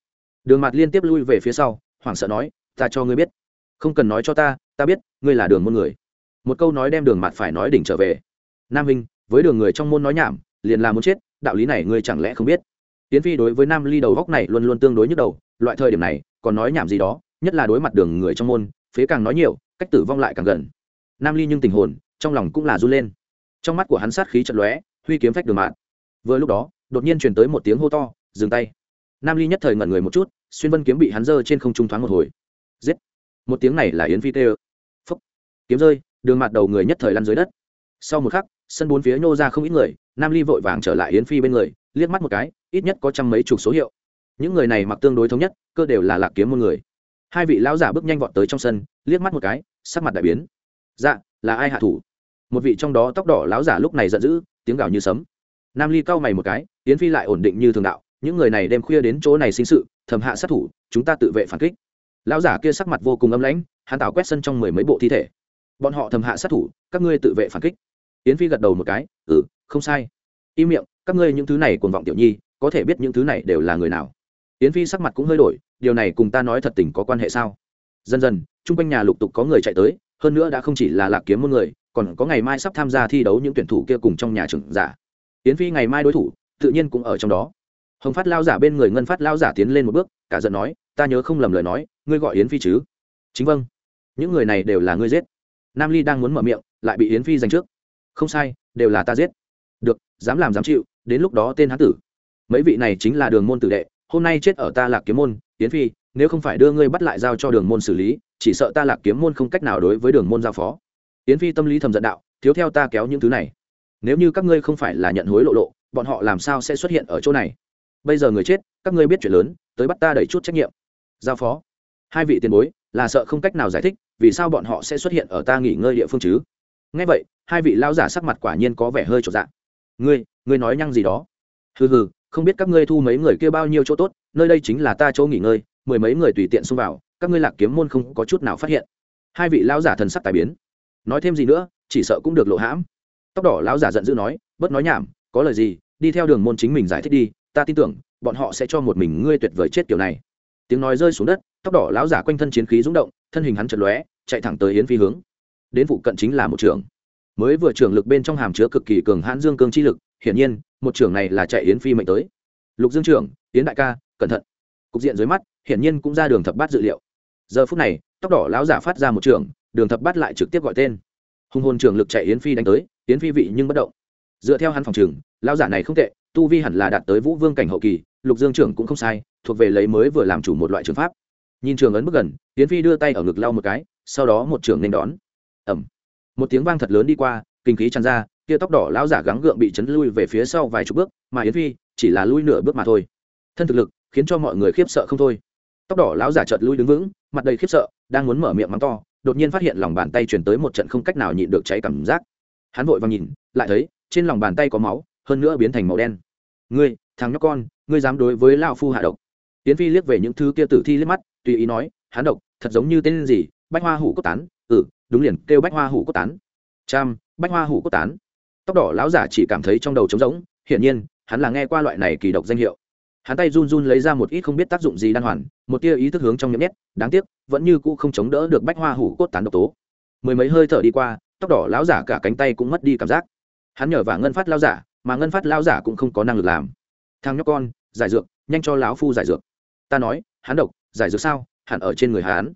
Đường mạt liên tiếp lui về phía sau, hoảng sợ nói, ta cho ngươi biết. Không cần nói cho ta ta biết, ngươi là đường môn người. Một câu nói đem đường mạt phải nói đỉnh trở về. Nam hình với đường người trong môn nói nhảm, liền là muốn chết đạo lý này ngươi chẳng lẽ không biết? Tiến phi đối với nam ly đầu góc này luôn luôn tương đối nhức đầu, loại thời điểm này, còn nói nhảm gì đó, nhất là đối mặt đường người trong môn, phế càng nói nhiều, cách tử vong lại càng gần. Nam ly nhưng tình hồn, trong lòng cũng là run lên. Trong mắt của hắn sát khí chật lóe, huy kiếm phách đường mạng vừa lúc đó, đột nhiên truyền tới một tiếng hô to, dừng tay. Nam ly nhất thời ngẩn người một chút, xuyên vân kiếm bị hắn giơ trên không trung thoáng một hồi. Giết! Một tiếng này là yến phi tê ơ. Phúc! Kiếm rơi, đường mặt đầu người nhất thời lăn dưới đất. Sau một khắc, sân bốn phía nhô ra không ít người nam ly vội vàng trở lại yến phi bên người, liếc mắt một cái, ít nhất có trăm mấy chục số hiệu. Những người này mặc tương đối thống nhất, cơ đều là lạc kiếm một người. Hai vị lão giả bước nhanh vọt tới trong sân, liếc mắt một cái, sắc mặt đại biến. Dạ là ai hạ thủ? Một vị trong đó tóc đỏ lão giả lúc này giận dữ, tiếng gào như sấm. Nam ly cau mày một cái, yến phi lại ổn định như thường đạo. Những người này đêm khuya đến chỗ này sinh sự, thầm hạ sát thủ, chúng ta tự vệ phản kích. Lão giả kia sắc mặt vô cùng âm lãnh, hắn tạo quét sân trong mười mấy bộ thi thể. Bọn họ thầm hạ sát thủ, các ngươi tự vệ phản kích. Yến phi gật đầu một cái ừ không sai. Im miệng, các ngươi những thứ này cuồng vọng tiểu nhi, có thể biết những thứ này đều là người nào? Yến phi sắc mặt cũng hơi đổi, điều này cùng ta nói thật tình có quan hệ sao? Dần dần, chung quanh nhà lục tục có người chạy tới, hơn nữa đã không chỉ là lạc kiếm một người, còn có ngày mai sắp tham gia thi đấu những tuyển thủ kia cùng trong nhà trưởng giả. Yến phi ngày mai đối thủ, tự nhiên cũng ở trong đó. Hồng phát lao giả bên người ngân phát lao giả tiến lên một bước, cả giận nói, ta nhớ không lầm lời nói, ngươi gọi yến phi chứ? Chính vâng. Những người này đều là ngươi giết. Nam ly đang muốn mở miệng, lại bị yến phi giành trước. Không sai, đều là ta giết dám làm dám chịu, đến lúc đó tên hán tử. Mấy vị này chính là đường môn tử đệ, hôm nay chết ở ta lạc kiếm môn tiến phi, nếu không phải đưa ngươi bắt lại giao cho đường môn xử lý, chỉ sợ ta lạc kiếm môn không cách nào đối với đường môn giao phó. Tiến phi tâm lý thầm giận đạo, thiếu theo ta kéo những thứ này. Nếu như các ngươi không phải là nhận hối lộ lộ, bọn họ làm sao sẽ xuất hiện ở chỗ này? Bây giờ người chết, các ngươi biết chuyện lớn, tới bắt ta đẩy chút trách nhiệm. Giao phó. Hai vị tiền bối, là sợ không cách nào giải thích, vì sao bọn họ sẽ xuất hiện ở ta nghỉ ngơi địa phương chứ? Ngay vậy, hai vị lao giả sắc mặt quả nhiên có vẻ hơi trột dạng ngươi ngươi nói nhăng gì đó. Hừ hừ, không biết các ngươi thu mấy người kia bao nhiêu chỗ tốt, nơi đây chính là ta chỗ nghỉ ngơi, mười mấy người tùy tiện xông vào, các ngươi lạc kiếm môn không có chút nào phát hiện. Hai vị lão giả thần sắc tài biến. Nói thêm gì nữa, chỉ sợ cũng được lộ hãm. Tóc đỏ lão giả giận dữ nói, bớt nói nhảm, có lời gì, đi theo đường môn chính mình giải thích đi, ta tin tưởng, bọn họ sẽ cho một mình ngươi tuyệt vời chết kiểu này. Tiếng nói rơi xuống đất, tóc đỏ lão giả quanh thân chiến khí rung động, thân hình hắn chật lóe, chạy thẳng tới yến phi hướng. Đến vụ cận chính là một trường mới vừa trưởng lực bên trong hàm chứa cực kỳ cường hãn dương cương chi lực, hiển nhiên, một trưởng này là chạy yến phi mệnh tới. Lục dương trưởng, yến đại ca, cẩn thận. Cục diện dưới mắt, hiển nhiên cũng ra đường thập bát dự liệu. Giờ phút này, tóc đỏ lão giả phát ra một trường đường thập bát lại trực tiếp gọi tên. Hùng hồn trưởng lực chạy yến phi đánh tới, yến phi vị nhưng bất động. Dựa theo hắn phòng trường, lão giả này không tệ, tu vi hẳn là đạt tới vũ vương cảnh hậu kỳ, lục dương trưởng cũng không sai, thuộc về lấy mới vừa làm chủ một loại trường pháp. Nhìn trường ấn bước gần, yến phi đưa tay ở ngực lau một cái, sau đó một trường nên đón. Ẩm một tiếng vang thật lớn đi qua, kinh khí tràn ra, kia tóc đỏ lão giả gắng gượng bị chấn lui về phía sau vài chục bước, mà yến phi chỉ là lui nửa bước mà thôi. Thân thực lực khiến cho mọi người khiếp sợ không thôi. Tóc đỏ lão giả chợt lui đứng vững, mặt đầy khiếp sợ, đang muốn mở miệng mắng to, đột nhiên phát hiện lòng bàn tay chuyển tới một trận không cách nào nhịn được cháy cảm giác. Hắn vội vàng nhìn, lại thấy, trên lòng bàn tay có máu, hơn nữa biến thành màu đen. Ngươi, thằng nhóc con, ngươi dám đối với lao phu hạ độc? Tiến phi liếc về những thứ kia tử thi liếc mắt, tùy ý nói, hắn độc, thật giống như tên gì, bách hoa hủ cốt tán ừ đúng liền, kêu bách hoa hủ cốt tán. Trăm bách hoa hủ cốt tán. Tóc đỏ lão giả chỉ cảm thấy trong đầu trống rỗng, hiển nhiên, hắn là nghe qua loại này kỳ độc danh hiệu. Hắn tay run run lấy ra một ít không biết tác dụng gì đan hoàn, một tia ý thức hướng trong nhậm nhét, đáng tiếc, vẫn như cũ không chống đỡ được bách hoa hủ cốt tán độc tố. Mười mấy hơi thở đi qua, tóc đỏ lão giả cả cánh tay cũng mất đi cảm giác. Hắn nhờ và ngân phát lao giả, mà ngân phát lao giả cũng không có năng lực làm. Thằng nhóc con, giải dược, nhanh cho lão phu giải dược. Ta nói, hắn độc, giải dược sao? Hẳn ở trên người hắn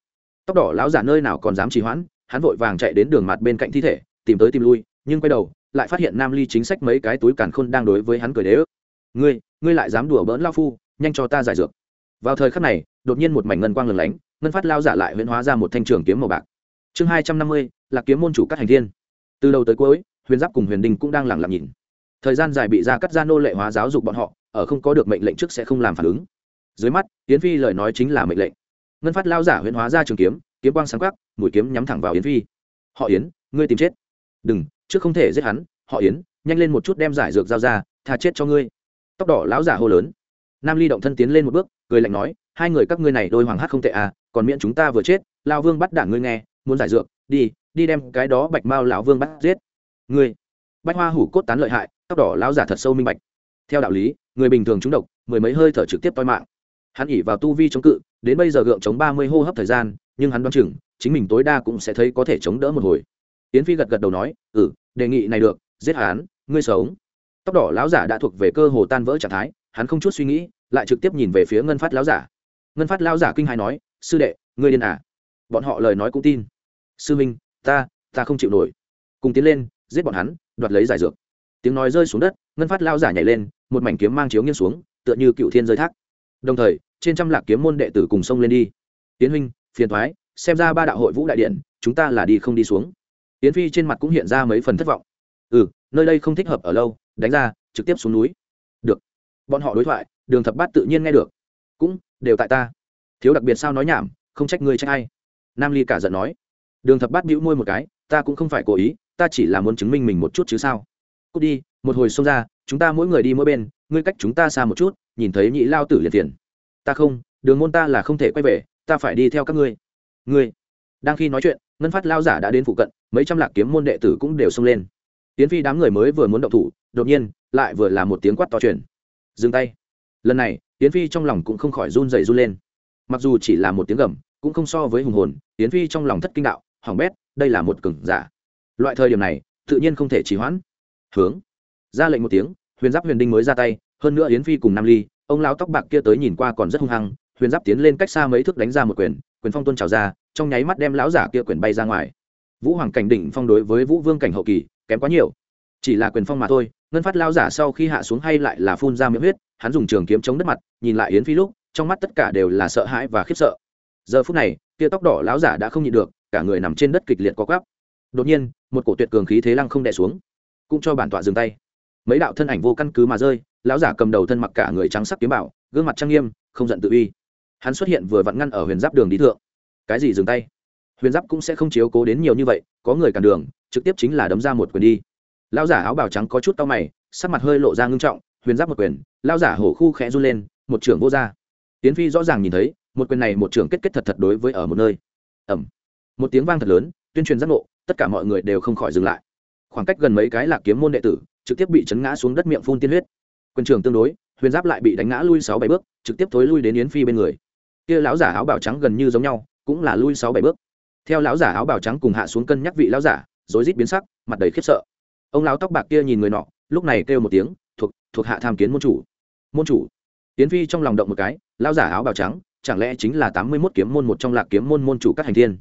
tóc đỏ lão giả nơi nào còn dám trì hoãn, hắn vội vàng chạy đến đường mặt bên cạnh thi thể, tìm tới tìm lui, nhưng quay đầu, lại phát hiện nam ly chính sách mấy cái túi càn khôn đang đối với hắn cười đế ức ngươi ngươi lại dám đùa bỡn lao phu, nhanh cho ta giải dược. Vào thời khắc này, đột nhiên một mảnh ngân quang lừng lánh, ngân phát lao giả lại huyễn hóa ra một thanh trường kiếm màu bạc. Chương hai trăm năm mươi là kiếm môn chủ các hành thiên. Từ đầu tới cuối, huyền giáp cùng huyền đình cũng đang lẳng lặng nhìn. Thời gian dài bị ra cắt ra nô lệ hóa giáo dục bọn họ, ở không có được mệnh lệnh trước sẽ không làm phản ứng. Dưới mắt tiến phi lời nói chính là mệnh lệnh ngân phát lao giả huyễn hóa ra trường kiếm kiếm quang sáng quắc, mũi kiếm nhắm thẳng vào yến phi. Họ yến, ngươi tìm chết. Đừng, trước không thể giết hắn. Họ yến, nhanh lên một chút đem giải dược giao ra, tha chết cho ngươi. Tóc đỏ lão giả hô lớn. Nam ly động thân tiến lên một bước, cười lạnh nói, hai người các ngươi này đôi hoàng hát không tệ à còn miễn chúng ta vừa chết lao vương bắt đảng ngươi nghe, muốn giải dược, đi đi đem cái đó bạch mao lão vương bắt giết. Ngươi. Bách hoa hủ cốt tán lợi hại, tóc đỏ lão giả thật sâu minh bạch. Theo đạo lý, người bình thường trúng độc, mười mấy hơi thở trực tiếp toi mạng. Hắn ỉ vào tu vi chống cự đến bây giờ gượng chống ba mươi hô hấp thời gian, nhưng hắn đoán chừng, chính mình tối đa cũng sẽ thấy có thể chống đỡ một hồi. Yến phi gật gật đầu nói ừ đề nghị này được, giết hắn, ngươi sống. Tóc đỏ lão giả đã thuộc về cơ hồ tan vỡ trạng thái, hắn không chút suy nghĩ, lại trực tiếp nhìn về phía ngân phát lão giả. Ngân phát lão giả kinh hãi nói, sư đệ, ngươi điên à? Bọn họ lời nói cũng tin. Sư minh, ta ta không chịu nổi. Cùng tiến lên, giết bọn hắn, đoạt lấy giải dược. Tiếng nói rơi xuống đất, ngân phát lao giả nhảy lên, một mảnh kiếm mang chiếu nghiêng xuống, tựa như cựu thiên rơi thác. Đồng thời trên trăm lạc kiếm môn đệ tử cùng sông lên đi. Tiến huynh, phiền thoái, xem ra ba đạo hội vũ đại điện, chúng ta là đi không đi xuống. Tiến phi trên mặt cũng hiện ra mấy phần thất vọng. Ừ nơi đây không thích hợp ở lâu, đánh ra, trực tiếp xuống núi. Được. Bọn họ đối thoại, đường thập bát tự nhiên nghe được. Cũng, đều tại ta. Thiếu đặc biệt sao nói nhảm, không trách ngươi trách ai. Nam ly cả giận nói. Đường thập bát bĩu môi một cái, ta cũng không phải cố ý, ta chỉ là muốn chứng minh mình một chút chứ sao. Cút đi, một hồi xông ra, chúng ta mỗi người đi mỗi bên, ngươi cách chúng ta xa một chút, nhìn thấy nhị lao tử liền tiền ta không, đường môn ta là không thể quay về, ta phải đi theo các ngươi. Ngươi? Đang khi nói chuyện, ngân phát lao giả đã đến phụ cận, mấy trăm lạc kiếm môn đệ tử cũng đều xông lên. Tiến phi đám người mới vừa muốn động thủ, đột nhiên, lại vừa là một tiếng quát to truyền. Dừng tay. Lần này, tiến phi trong lòng cũng không khỏi run dày run lên. Mặc dù chỉ là một tiếng gầm, cũng không so với hùng hồn, tiến phi trong lòng thất kinh đạo hỏng bét, đây là một cừng giả. Loại thời điểm này, tự nhiên không thể trì hoãn. Hướng. Ra lệnh một tiếng, huyền giáp huyền đinh mới ra tay, hơn nữa yến phi cùng nam ly ông lão tóc bạc kia tới nhìn qua còn rất hung hăng, huyền giáp tiến lên cách xa mấy thước đánh ra một quyền quyền phong tôn trào ra, trong nháy mắt đem lão giả kia quyền bay ra ngoài. Vũ hoàng cảnh đỉnh phong đối với vũ vương cảnh hậu kỳ, kém quá nhiều. Chỉ là quyền phong mà thôi, ngân phát lao giả sau khi hạ xuống hay lại là phun ra miệng huyết, hắn dùng trường kiếm chống đất mặt, nhìn lại yến phi lúc, trong mắt tất cả đều là sợ hãi và khiếp sợ. Giờ phút này kia tóc đỏ lão giả đã không nhịn được, cả người nằm trên đất kịch liệt có quắp. Đột nhiên, một cổ tuyệt cường khí thế lăng không đè xuống, cũng cho bản tọa dừng tay mấy đạo thân ảnh vô căn cứ mà rơi, lão giả cầm đầu thân mặc cả người trắng sắc kiếm bảo, gương mặt trang nghiêm, không giận tự uy. Hắn xuất hiện vừa vặn ngăn ở huyền giáp đường đi thượng. Cái gì dừng tay? Huyền giáp cũng sẽ không chiếu cố đến nhiều như vậy, có người cản đường, trực tiếp chính là đấm ra một quyền đi. Lão giả áo bào trắng có chút tao mày, sắc mặt hơi lộ ra ngưng trọng, huyền giáp một quyền, lão giả hổ khu khẽ run lên, một trưởng vô ra. Tiến phi rõ ràng nhìn thấy, một quyền này một trưởng kết kết thật thật đối với ở một nơi. Ẩm một tiếng vang thật lớn, tuyên truyền giác ngộ, tất cả mọi người đều không khỏi dừng lại. Khoảng cách gần mấy cái là kiếm môn đệ tử trực tiếp bị chấn ngã xuống đất miệng phun tiên huyết. Quân trường tương đối, huyền giáp lại bị đánh ngã lui sáu bảy bước, trực tiếp thối lui đến yến phi bên người. Kia lão giả áo bào trắng gần như giống nhau, cũng là lui sáu bảy bước. Theo lão giả áo bào trắng cùng hạ xuống cân nhắc vị lão giả, rối rít biến sắc, mặt đầy khiếp sợ. Ông lão tóc bạc kia nhìn người nọ, lúc này kêu một tiếng, thuộc thuộc hạ tham kiến môn chủ. Môn chủ? Yến phi trong lòng động một cái, lão giả áo bào trắng, chẳng lẽ chính là tám mươi một kiếm môn một trong lạc kiếm môn môn chủ các hành thiên?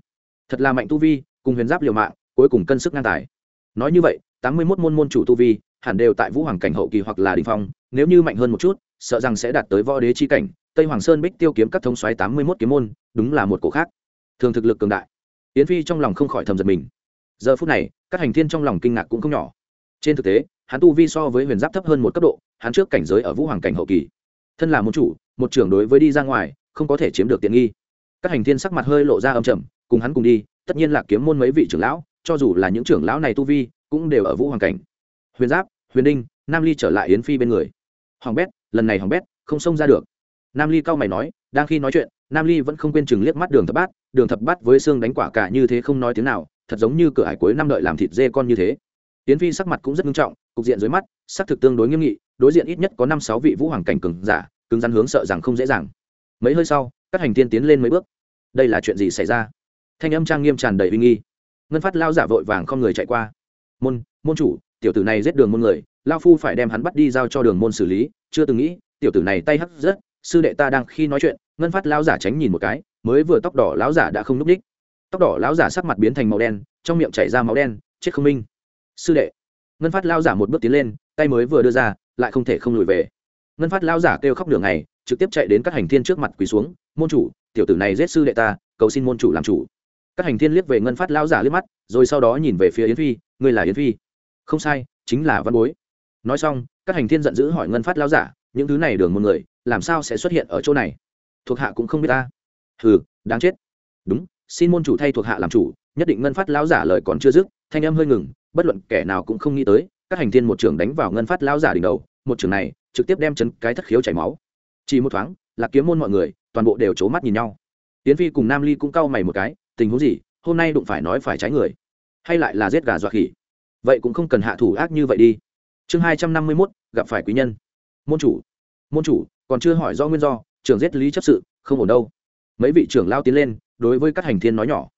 Thật là mạnh tu vi, cùng huyền giáp liều mạng, cuối cùng cân sức ngang tài. Nói như vậy, tám mươi một môn môn chủ tu vi hẳn đều tại vũ hoàng cảnh hậu kỳ hoặc là đình phong, nếu như mạnh hơn một chút, sợ rằng sẽ đạt tới võ đế chi cảnh. Tây hoàng sơn bích tiêu kiếm các thống xoáy tám mươi mốt kiếm môn, đúng là một cổ khác. Thường thực lực cường đại. Yến phi trong lòng không khỏi thầm giật mình. Giờ phút này, các hành thiên trong lòng kinh ngạc cũng không nhỏ. Trên thực tế, hắn tu vi so với huyền giáp thấp hơn một cấp độ, hắn trước cảnh giới ở vũ hoàng cảnh hậu kỳ. Thân là một chủ, một trưởng đối với đi ra ngoài, không có thể chiếm được tiện nghi. Các hành thiên sắc mặt hơi lộ ra âm trầm, cùng hắn cùng đi, tất nhiên là kiếm môn mấy vị trưởng lão, cho dù là những trưởng lão này tu vi, cũng đều ở vũ hoàng cảnh huyền giáp, huyền đinh, nam ly trở lại yến phi bên người. Hoàng bét, lần này hoàng bét, không xông ra được. Nam ly cao mày nói, đang khi nói chuyện, nam ly vẫn không quên chừng liếc mắt đường thập bát, đường thập bát với xương đánh quả cả như thế không nói tiếng nào, thật giống như cửa hải cuối năm đợi làm thịt dê con như thế. Yến phi sắc mặt cũng rất nghiêm trọng, cục diện dưới mắt, sắc thực tương đối nghiêm nghị, đối diện ít nhất có năm sáu vị vũ hoàng cảnh cường giả, cứng rắn hướng sợ rằng không dễ dàng. Mấy hơi sau, các hành tiên tiến lên mấy bước. Đây là chuyện gì xảy ra? Thanh âm trang nghiêm tràn đầy uy nghi. Ngân phát lao giả vội vàng không người chạy qua. Môn môn chủ tiểu tử này giết đường môn người, lao phu phải đem hắn bắt đi giao cho đường môn xử lý. Chưa từng nghĩ, tiểu tử này tay hắt rất, sư đệ ta đang khi nói chuyện, ngân phát lao giả tránh nhìn một cái, mới vừa tóc đỏ lão giả đã không núp đích. Tóc đỏ lão giả sắc mặt biến thành màu đen, trong miệng chảy ra máu đen, chết không minh. Sư đệ. Ngân phát lao giả một bước tiến lên, tay mới vừa đưa ra, lại không thể không lùi về. Ngân phát lao giả kêu khóc đường này trực tiếp chạy đến các hành thiên trước mặt quỳ xuống, môn chủ, tiểu tử này giết sư đệ ta, cầu xin môn chủ làm chủ. Các hành thiên liếc về ngân phát lao giả liếc mắt, rồi sau đó nhìn về phía yến phi, ngươi là yến phi? Không sai, chính là văn bối. Nói xong, các hành thiên giận dữ hỏi ngân phát lao giả, những thứ này đường một người, làm sao sẽ xuất hiện ở chỗ này? Thuộc hạ cũng không biết ta. Hừ, đáng chết. Đúng, xin môn chủ thay thuộc hạ làm chủ, nhất định ngân phát lao giả lời còn chưa dứt, thanh âm hơi ngừng, bất luận kẻ nào cũng không nghĩ tới, các hành thiên một trưởng đánh vào ngân phát lao giả đỉnh đầu, một trưởng này trực tiếp đem chấn cái thất khiếu chảy máu. Chỉ một thoáng là kiếm môn mọi người, toàn bộ đều c mắt nhìn nhau. Tiến phi cùng nam ly cũng cau mày một cái, tình huống gì, hôm nay đụng phải nói phải trái người, hay lại là giết gà dọa khỉ? Vậy cũng không cần hạ thủ ác như vậy đi. Chương hai trăm năm mươi mốt, gặp phải quý nhân. Môn chủ môn chủ, còn chưa hỏi do nguyên do, trưởng giết lý chấp sự, không ổn đâu. Mấy vị trưởng lao tiến lên, đối với các hành thiên nói nhỏ.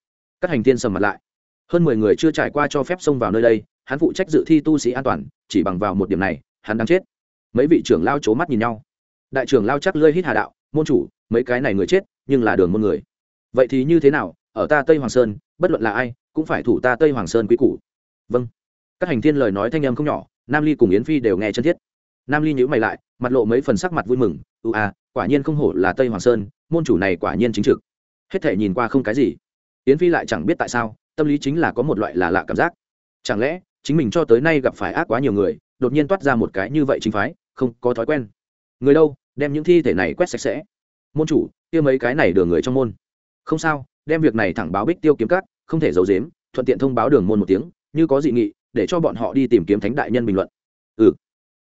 Các hành thiên sầm mặt lại. Hơn mười người chưa trải qua cho phép xông vào nơi đây, hắn phụ trách dự thi tu sĩ an toàn, chỉ bằng vào một điểm này, hắn đang chết. Mấy vị trưởng lao c h ố mắt nhìn nhau. Đại trưởng lao chắc lơi hít hà đạo, môn chủ, mấy cái này người chết, nhưng là đường môn người. Vậy thì như thế nào? Ở ta tây hoàng sơn, bất luận là ai, cũng phải thủ ta tây hoàng sơn quý củ. Vâng các hành thiên lời nói thanh âm không nhỏ, nam ly cùng yến phi đều nghe chân thiết. Nam ly nhữ mày lại, mặt lộ mấy phần sắc mặt vui mừng ưu à quả nhiên không hổ là tây hoàng sơn, môn chủ này quả nhiên chính trực. Hết thể nhìn qua không cái gì. Yến phi lại chẳng biết tại sao, tâm lý chính là có một loại là lạ cảm giác. Chẳng lẽ, chính mình cho tới nay gặp phải ác quá nhiều người, đột nhiên toát ra một cái như vậy chính phái, không có thói quen. Người đâu, đem những thi thể này quét sạch sẽ. Môn chủ, kia mấy cái này đường người trong môn. Không sao, đem việc này thẳng báo bích tiêu kiếm cắt không thể giấu dếm thuận tiện thông báo đường môn một tiếng, như có dị nghị để cho bọn họ đi tìm kiếm thánh đại nhân bình luận. Ừ.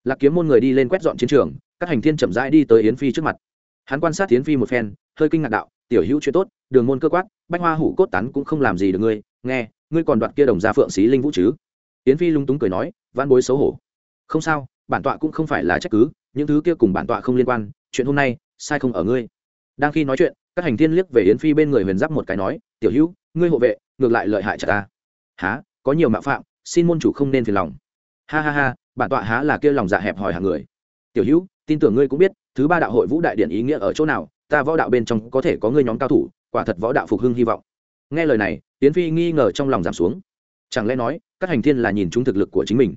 Lạc kiếm môn người đi lên quét dọn chiến trường, các hành thiên chậm rãi đi tới yến phi trước mặt. Hắn quan sát yến phi một phen, hơi kinh ngạc đạo, tiểu hữu chuyện tốt, đường môn cơ quát, bách hoa hủ cốt tán cũng không làm gì được ngươi, nghe, ngươi còn đoạt kia đồng gia phượng xí linh vũ chứ? Yến phi lung túng cười nói văn bối xấu hổ. Không sao, bản tọa cũng không phải là trách cứ, những thứ kia cùng bản tọa không liên quan, chuyện hôm nay, sai không ở ngươi. Đang khi nói chuyện, các hành thiên liếc về yến phi bên người huyền giáp một cái nói, tiểu hữu, ngươi hộ vệ, ngược lại lợi hại chả ta. Há có nhiều mạo phạm xin môn chủ không nên phiền lòng. Ha ha ha, bản tọa há là kia lòng dạ hẹp hòi hàng người. Tiểu hữu, tin tưởng ngươi cũng biết, thứ ba đạo hội vũ đại điện ý nghĩa ở chỗ nào, ta võ đạo bên trong có thể có ngươi nhóm cao thủ, quả thật võ đạo phục hưng hy vọng. Nghe lời này tiến phi nghi ngờ trong lòng giảm xuống. Chẳng lẽ nói các hành thiên là nhìn chúng thực lực của chính mình?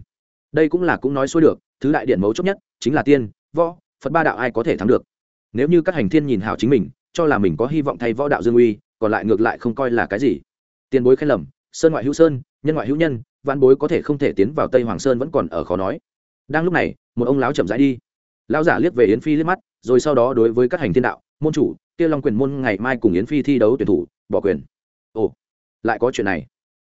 Đây cũng là cũng nói xuôi được, thứ đại điện mấu chốt nhất chính là tiên, võ, phật ba đạo ai có thể thắng được? Nếu như các hành thiên nhìn hảo chính mình, cho là mình có hy vọng thay võ đạo dương uy, còn lại ngược lại không coi là cái gì. Tiền bối khen lầm, sơn ngoại hữu sơn nhân ngoại hữu nhân văn bối có thể không thể tiến vào tây hoàng sơn vẫn còn ở khó nói. Đang lúc này, một ông lão chậm rãi đi. Lão giả liếc về yến phi liếc mắt, rồi sau đó đối với các hành thiên đạo, môn chủ, kia long quyền môn ngày mai cùng yến phi thi đấu tuyển thủ, bỏ quyền. Ồ, lại có chuyện này.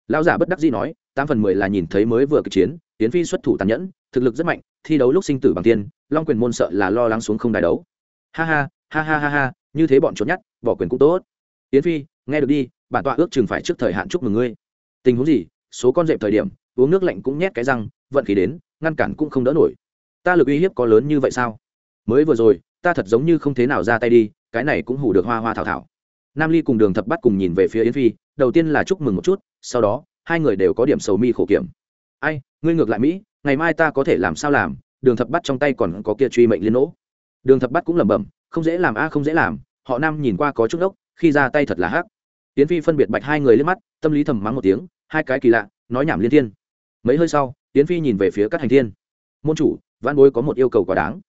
Lão giả bất đắc dĩ nói, tám phần mười là nhìn thấy mới vừa kịch chiến, yến phi xuất thủ tàn nhẫn, thực lực rất mạnh, thi đấu lúc sinh tử bằng tiên, long quyền môn sợ là lo lắng xuống không đài đấu. Ha ha ha ha ha ha, như thế bọn trốn nhát, bỏ quyền cũng tốt. Yến phi, nghe được đi, bản tọa ước chừng phải trước thời hạn chúc mừng ngươi. Tình huống gì? Số con dẹp thời điểm, uống nước lạnh cũng nhét cái răng, vận khí đến, ngăn cản cũng không đỡ nổi. Ta lực uy hiếp có lớn như vậy sao? Mới vừa rồi, ta thật giống như không thế nào ra tay đi, cái này cũng hủ được hoa hoa thảo thảo. Nam ly cùng đường thập bắt cùng nhìn về phía yến phi, đầu tiên là chúc mừng một chút, sau đó, hai người đều có điểm sầu mi khổ kiểm. Ai, ngươi ngược lại mỹ, ngày mai ta có thể làm sao làm, đường thập bắt trong tay còn có kia truy mệnh liên nỗ. Đường thập bắt cũng lẩm bẩm, không dễ làm a, không dễ làm, họ nam nhìn qua có chút ốc khi ra tay thật là hắc. Tiến phi phân biệt bạch hai người lên mắt, tâm lý thầm mắng một tiếng hai cái kỳ lạ, nói nhảm liên thiên. Mấy hơi sau tiến phi nhìn về phía các hành thiên. Môn chủ văn bối có một yêu cầu quá đáng.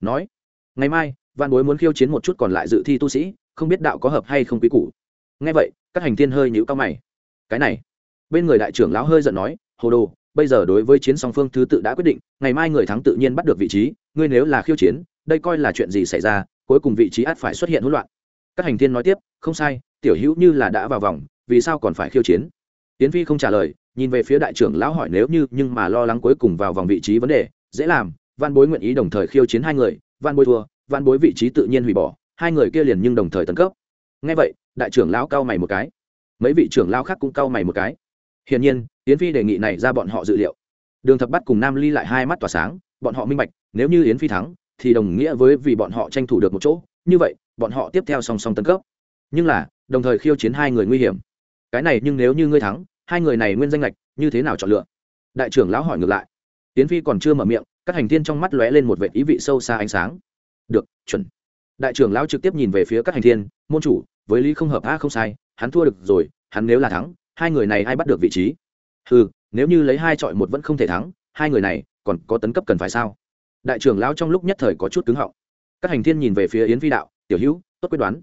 Nói, ngày mai văn bối muốn khiêu chiến một chút còn lại dự thi tu sĩ, không biết đạo có hợp hay không quý củ. Nghe vậy, các hành thiên hơi nhíu cao mày. Cái này, bên người đại trưởng lão hơi giận nói, hồ đồ, bây giờ đối với chiến song phương thứ tự đã quyết định, ngày mai người thắng tự nhiên bắt được vị trí, ngươi nếu là khiêu chiến, đây coi là chuyện gì xảy ra, cuối cùng vị trí át phải xuất hiện hỗn loạn. Các hành thiên nói tiếp, không sai, tiểu hữu như là đã vào vòng, vì sao còn phải khiêu chiến? Tiến phi không trả lời, nhìn về phía đại trưởng lão hỏi nếu như, nhưng mà lo lắng cuối cùng vào vòng vị trí vấn đề, dễ làm. Văn bối nguyện ý đồng thời khiêu chiến hai người, văn bối thua, văn bối vị trí tự nhiên hủy bỏ, hai người kia liền nhưng đồng thời tấn cấp. Ngay vậy, đại trưởng lão cao mày một cái. Mấy vị trưởng lão khác cũng cao mày một cái. Hiển nhiên, yến phi đề nghị này ra bọn họ dự liệu. Đường thập bắt cùng nam ly lại hai mắt tỏa sáng, bọn họ minh bạch, nếu như yến phi thắng, thì đồng nghĩa với vì bọn họ tranh thủ được một chỗ, như vậy, bọn họ tiếp theo song song tấn cấp. Nhưng là, đồng thời khiêu chiến hai người nguy hiểm cái này nhưng nếu như ngươi thắng, hai người này nguyên danh lệch, như thế nào chọn lựa? Đại trưởng lão hỏi ngược lại. Tiến phi còn chưa mở miệng, các hành thiên trong mắt lóe lên một vệ ý vị sâu xa ánh sáng. Được, chuẩn. Đại trưởng lão trực tiếp nhìn về phía các hành thiên, môn chủ, với lý không hợp, a, không sai, hắn thua được rồi, hắn nếu là thắng, hai người này ai bắt được vị trí? Ừ nếu như lấy hai chọi một vẫn không thể thắng, hai người này còn có tấn cấp cần phải sao? Đại trưởng lão trong lúc nhất thời có chút cứng họng. Các hành thiên nhìn về phía yến phi đạo, tiểu hữu, tốt quyết đoán.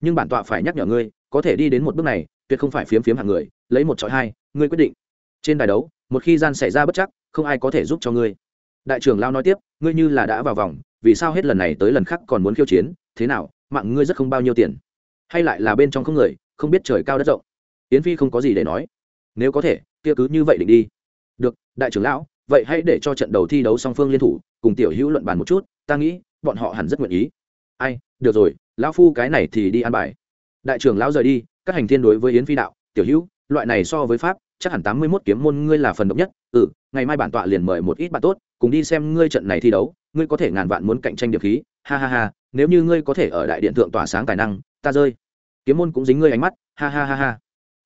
Nhưng bản tọa phải nhắc nhở ngươi, có thể đi đến một bước này tuyệt không phải phiếm phiếm hạng người, lấy một chọi hai, ngươi quyết định. Trên đài đấu, một khi gian xảy ra bất chắc, không ai có thể giúp cho ngươi. Đại trưởng lao nói tiếp, ngươi như là đã vào vòng, vì sao hết lần này tới lần khác còn muốn khiêu chiến, thế nào, mạng ngươi rất không bao nhiêu tiền. Hay lại là bên trong không người, không biết trời cao đất rộng. Yến phi không có gì để nói. Nếu có thể, kia cứ như vậy định đi. Được, đại trưởng lão, vậy hãy để cho trận đầu thi đấu song phương liên thủ, cùng tiểu hữu luận bàn một chút, ta nghĩ, bọn họ hẳn rất nguyện ý. Ai, được rồi, lão phu cái này thì đi ăn bài. Đại trưởng lão rời đi các hành thiên đối với yến phi đạo, tiểu hữu, loại này so với pháp, chắc hẳn tám mươi mốt kiếm môn ngươi là phần độc nhất ừ ngày mai bản tọa liền mời một ít bạn tốt, cùng đi xem ngươi trận này thi đấu, ngươi có thể ngàn vạn muốn cạnh tranh điểm khí, ha ha ha, nếu như ngươi có thể ở đại điện thượng tỏa sáng tài năng, ta rơi. Kiếm môn cũng dính ngươi ánh mắt, ha ha ha ha.